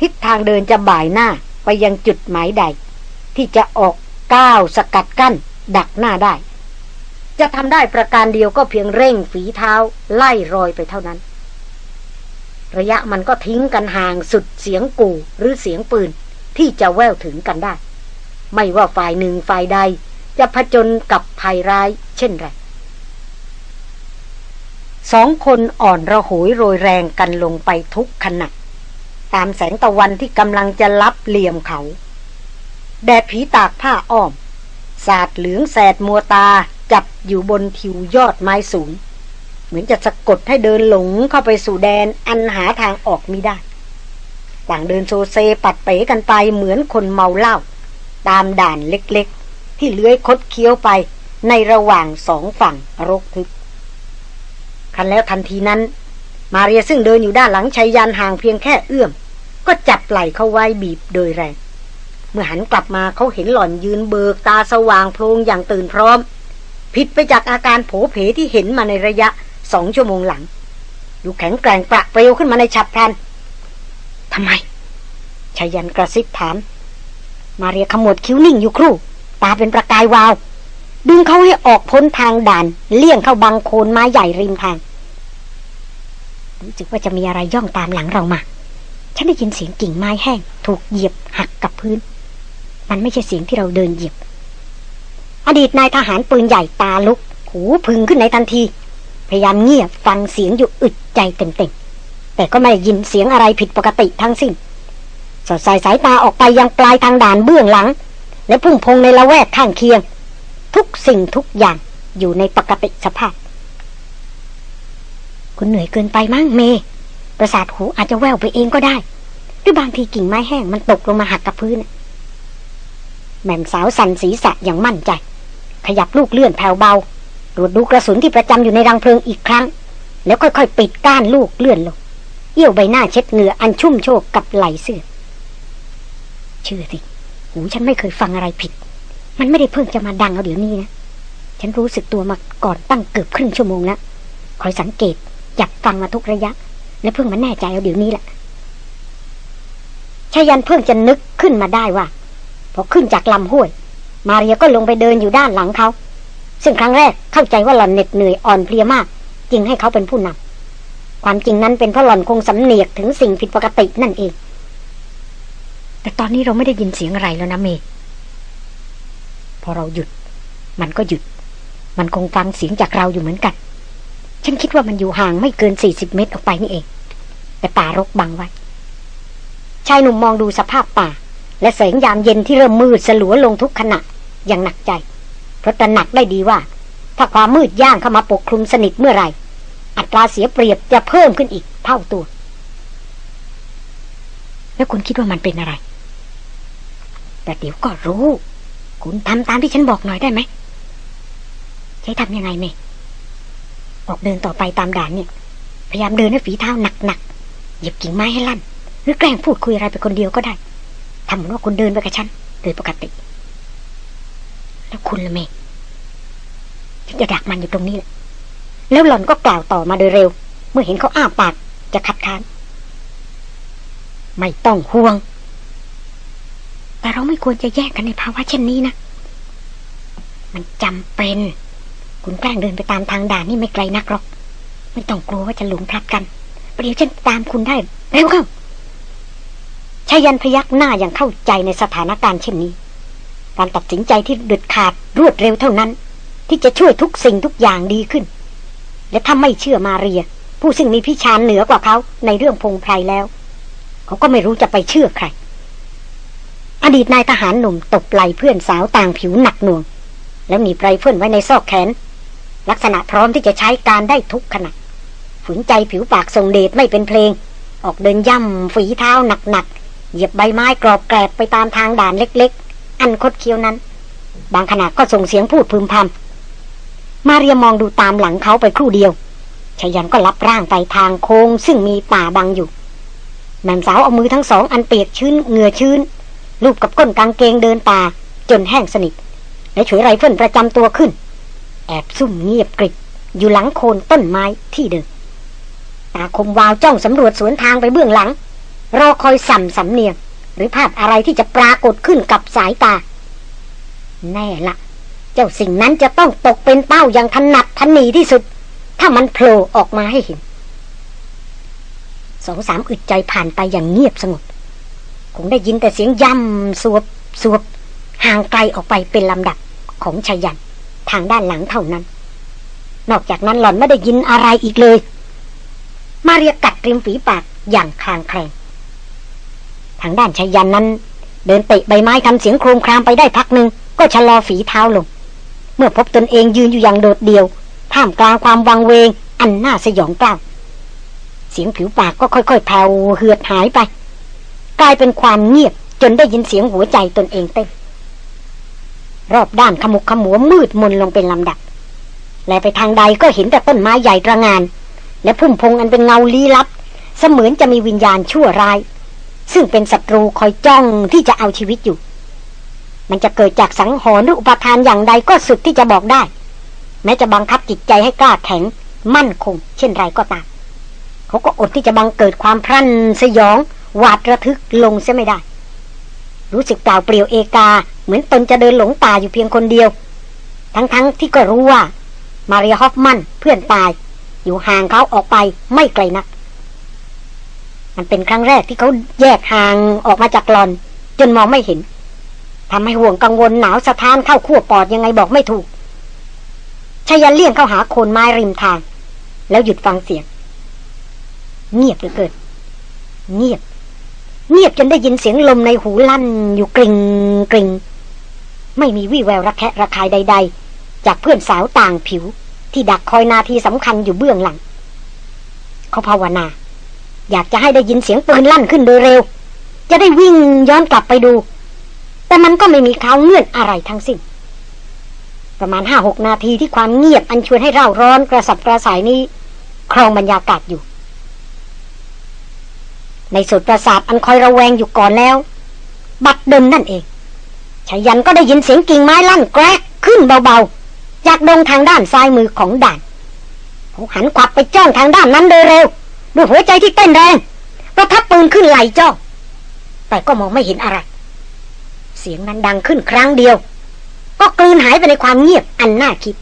ทิศทางเดินจะบ่ายหน้าไปยังจุดหมายใด ที่จะออกก้าวสกัดกั้น ดักหน้าได้ จะทำได้ประการเดียวก็เพียงเร่งฝีเท้า ไล่รอยไปเท่านั้น ระยะมันก็ทิ้งกันห่างสุดเสียงกู่หรือเสียงปืน ที่จะแววถึงกันได้ ไม่ว่าฝ่ายหนึ่งฝ่ายใด จะผจญกับภัยร้ายเช่นไรสองคนอ่อนระหยโรยแรงกันลงไปทุกขณะตามแสงตะวันที่กำลังจะลับเหลี่ยมเขา แดดผีตากผ้าอ้อม สาดเหลืองแสดมัวตาจับอยู่บนทิวยอดไม้สูง เหมือนจะสะกดให้เดินหลงเข้าไปสู่แดนอันหาทางออกมิได้ ต่างเดินโซเซปัดเป๋กันไปเหมือนคนเมาเหล้าตามด่านเล็กๆ ที่เลื้อยคดเคี้ยวไปในระหว่างสองฝั่งรกทึบคันแล้วทันทีนั้น มาเรียซึ่งเดินอยู่ด้านหลังชัยยันห่างเพียงแค่เอื้อม ก็จับไหล่เขาไว้บีบโดยแรง เมื่อหันกลับมาเขาเห็นหล่อนยืนเบิกตาสว่างโพลงอย่างตื่นพร้อม ผิดไปจากอาการโผเพที่เห็นมาในระยะสองชั่วโมงหลัง ดูแข็งแกร่งประเปรียวขึ้นมาในฉับพลัน ทำไมชายันกระซิบถาม มาเรียขมวดคิ้วนิ่งอยู่ครู่ ตาเป็นประกายวาว ดึงเขาให้ออกพ้นทางด่าน เลี่ยงเข้าบังโคนไม้ใหญ่ริมทาง รู้สึกว่าจะมีอะไรย่องตามหลังเรามา ฉันได้ยินเสียงกิ่งไม้แห้ง ถูกเหยียบหักกับพื้น มันไม่ใช่เสียงที่เราเดินเหยียบ อดีตนายทหารปืนใหญ่ตาลุก หูพึงขึ้นในทันที พยายามเงียบฟังเสียงอยู่อึดใจเต็มๆ แต่ก็ไม่ยินเสียงอะไรผิดปกติทั้งสิ้น สอดสายสายตาออกไปยังปลายทางด่านเบื้องหลัง และพุ่งพงในละแวกข้างเคียง ทุกสิ่งทุกอย่างอยู่ในปกติสภาพ คุณเหนื่อยเกินไปมั้งเม ประสาทหูอาจจะแววไปเองก็ได้ หรือบางทีกิ่งไม้แห้งมันตกลงมาหักกับพื้น แม่มสาวสั่นศีรษะอย่างมั่นใจ ขยับลูกเลื่อนแผ่วเบาตรวจดูกระสุนที่ประจำอยู่ในรังเพลิงอีกครั้ง แล้วค่อยๆ ปิดก้านลูกเลื่อนลง เอี้ยวใบหน้าเช็ดเหงื่ออันชุ่มโชกกับไหลเสื้อเชื่อสิหูฉันไม่เคยฟังอะไรผิด มันไม่ได้เพิ่งจะมาดังเอาเดี๋ยวนี้นะ ฉันรู้สึกตัวมาก่อนตั้งเกือบครึ่งชั่วโมงแล้วคอยสังเกตจับฟังมาทุกระยะ และเพิ่งมาแน่ใจเอาเดี๋ยวนี้แหละชายันเพิ่งจะนึกขึ้นมาได้ว่า พอขึ้นจากลำห้วย มาเรียก็ลงไปเดินอยู่ด้านหลังเขา ซึ่งครั้งแรกเข้าใจว่าหล่อนเหน็ดเหนื่อยอ่อนเพลียมาก จึงให้เขาเป็นผู้นำ ความจริงนั้นเป็นเพราะหล่อนคงสำเนียกถึงสิ่งผิดปกตินั่นเอง แต่ตอนนี้เราไม่ได้ยินเสียงอะไรแล้วนะเมย์พอเราหยุด มันก็หยุด มันคงฟังเสียงจากเราอยู่เหมือนกัน ฉันคิดว่ามันอยู่ห่างไม่เกินสี่สิบเมตรออกไปนี่เอง แต่ป่ารกบังไว้ชายหนุ่มมองดูสภาพป่า และแสงยามเย็นที่เริ่มมืดสลัวลงทุกขณะอย่างหนักใจ เพราะตระหนักได้ดีว่า ถ้าความมืดย่างเข้ามาปกคลุมสนิทเมื่อไหร่ อัตราเสียเปรียบจะเพิ่มขึ้นอีกเท่าตัว แล้วคุณคิดว่ามันเป็นอะไร แต่เดี๋ยวก็รู้ คุณทำตามที่ฉันบอกหน่อยได้ไหมใช้ทำยังไงเมย์ออกเดินต่อไปตามด่านเนี่ย พยายามเดินให้ฝีเท้าหนักๆเหยียบกิ่งไม้ให้ลั่น หรือแกล้งพูดคุยอะไรไปคนเดียวก็ได้ทำเหมือนว่าคุณเดินไปกับฉันโดยปกติ แล้วคุณละเมย์ฉันจะดักมันอยู่ตรงนี้แหละ แล้วหล่อนก็กล่าวต่อมาโดยเร็ว เมื่อเห็นเขาอ้าปากจะคัดค้าน ไม่ต้องห่วง แต่เราไม่ควรจะแยกกันในภาวะเช่นนี้นะ มันจำเป็น คุณแกล้งเดินไปตามทางด่านนี่ไม่ไกลนักหรอก ไม่ต้องกลัวว่าจะหลงพลัดกันประเดี๋ยวฉันตามคุณได้ เร็วเข้าชายันพยักหน้าอย่างเข้าใจในสถานการณ์เช่นนี้ การตัดสินใจที่เด็ดขาดรวดเร็วเท่านั้น ที่จะช่วยทุกสิ่งทุกอย่างดีขึ้น และถ้าไม่เชื่อมาเรีย ผู้ซึ่งมีพิชานเหนือกว่าเขาในเรื่องพงไพรแล้ว เขาก็ไม่รู้จะไปเชื่อใคร อดีตนายทหารหนุ่มตบไหลเพื่อนสาวต่างผิวหนักหน่วง แล้วหนีไรเฟิลไว้ในซอกแขน ลักษณะพร้อมที่จะใช้การได้ทุกขณะฝืนใจผิวปากทรงเดชไม่เป็นเพลง ออกเดินย่ำฝีเท้าหนักๆเหยียบใบไม้กรอบแกรบไปตามทางด่านเล็ก ๆ อันคดเคี้ยวนั้น บางขณะก็ส่งเสียงพูดพึมพำ มาเรียมองดูตามหลังเขาไปครู่เดียวชายันก็รับร่างไปทางโค้งซึ่งมีป่าบังอยู่ แม่สาวเอามือทั้งสองอันเปียกชื้นเหงื่อชื้นลูบกับก้นกางเกงเดินป่าจนแห้งสนิท และฉวยไรเฟิลประจำตัวขึ้น แอบซุ่มเงียบกริบอยู่หลังโคนต้นไม้ที่เดิมตาคมวาวจ้องสำรวจสวนทางไปเบื้องหลัง รอคอยสั่มสำเนียง หรือภาพอะไรที่จะปรากฏขึ้นกับสายตา แน่ละ เจ้าสิ่งนั้นจะต้องตกเป็นเป้าอย่างถนัดทันนีที่สุด ถ้ามันโผล่ออกมาให้เห็นสองสามอึดใจผ่านไปอย่างเงียบสงบคงได้ยินแต่เสียงย่ำสวบสวบห่างไกลออกไปเป็นลำดับของชายัน ทางด้านหลังเท่านั้น นอกจากนั้นหล่อนไม่ได้ยินอะไรอีกเลย มาเรียกัดริมฝีปากอย่างคลางแคลงทางด้านชายันนั้น เดินเตะใบไม้ทำเสียงโครมครามไปได้พักหนึ่งก็ชะลอฝีเท้าลง มื่อพบตนเองยืนอยู่อย่างโดดเดี่ยว ท่ามกลางความวังเวง อันน่าสยองกล้าวเสียงผิวปากก็ค่อยๆแผ่วเหือดหายไป กลายเป็นความเงียบจนได้ยินเสียงหัวใจตนเองเต้นรอบด้านขมุกขมัวมืดมนลงเป็นลำดับ และไปทางใดก็เห็นแต่ต้นไม้ใหญ่ระงาน และพุ่มพงอันเป็นเงาลี้ลับ เสมือนจะมีวิญญาณชั่วร้าย ซึ่งเป็นศัตรูคอยจ้องที่จะเอาชีวิตอยู่ มันจะเกิดจากสังหรณ์หรืออุปทานอย่างใดก็สุดที่จะบอกได้ แม้จะบังคับจิตใจให้กล้าแข็ง มั่นคง เช่นไรก็ตามเขาก็อดที่จะบังเกิดความพรั่นสยอง หวาดระทึกลงเสียไม่ได้ รู้สึกเปล่าเปลี่ยวเอกา เหมือนตนจะเดินหลงป่าอยู่เพียงคนเดียว ทั้งๆทที่ก็รู้ว่า มารียฮอฟมันเพื่อนตาย อยู่ห่างเขาออกไปไม่ไกลนักมันเป็นครั้งแรกที่เขาแยกห่างออกมาจากหลอน จนมองไม่เห็น ทำให้ห่วงกังวลหนาวสะท้านเข้าขั้วปอดยังไงบอกไม่ถูกชายันเลี่ยงเข้าหาโคนไม้ริมทาง แล้วหยุดฟังเสียง เงียบเหลือเกินเงียบ เงียบจนได้ยินเสียงลมในหูลั่นอยู่กริงกริงไม่มีวี่แววระแคะระคายใด ๆ จากเพื่อนสาวต่างผิว ที่ดักคอยนาทีสำคัญอยู่เบื้องหลัง เขาภาวนา อยากจะให้ได้ยินเสียงปืนลั่นขึ้นโดยเร็ว จะได้วิ่งย้อนกลับไปดู แต่มันก็ไม่มีข่าวเงื่อนอะไรทั้งสิ้น ประมาณห้าหกนาทีที่ความเงียบอันชวนให้เร่าร้อนกระสับกระส่ายนี้ ครองบรรยากาศอยู่ ในสุดประสาทอันคอยระแวงอยู่ก่อนแล้ว บัดเดิมนั่นเองชายันก็ได้ยินเสียงกิ่งไม้ลั่นแกรกขึ้นเบาๆ จากดงทางด้านซ้ายมือของด่านเขาหันขวับไปจ้องทางด้านนั้นโดยเร็วด้วยหัวใจที่เต้นแรงประทับปืนขึ้นไหลจ้องแต่ก็มองไม่เห็นอะไร เสียงนั้นดังขึ้นครั้งเดียว ก็กลืนหายไปในความเงียบอันน่าคิด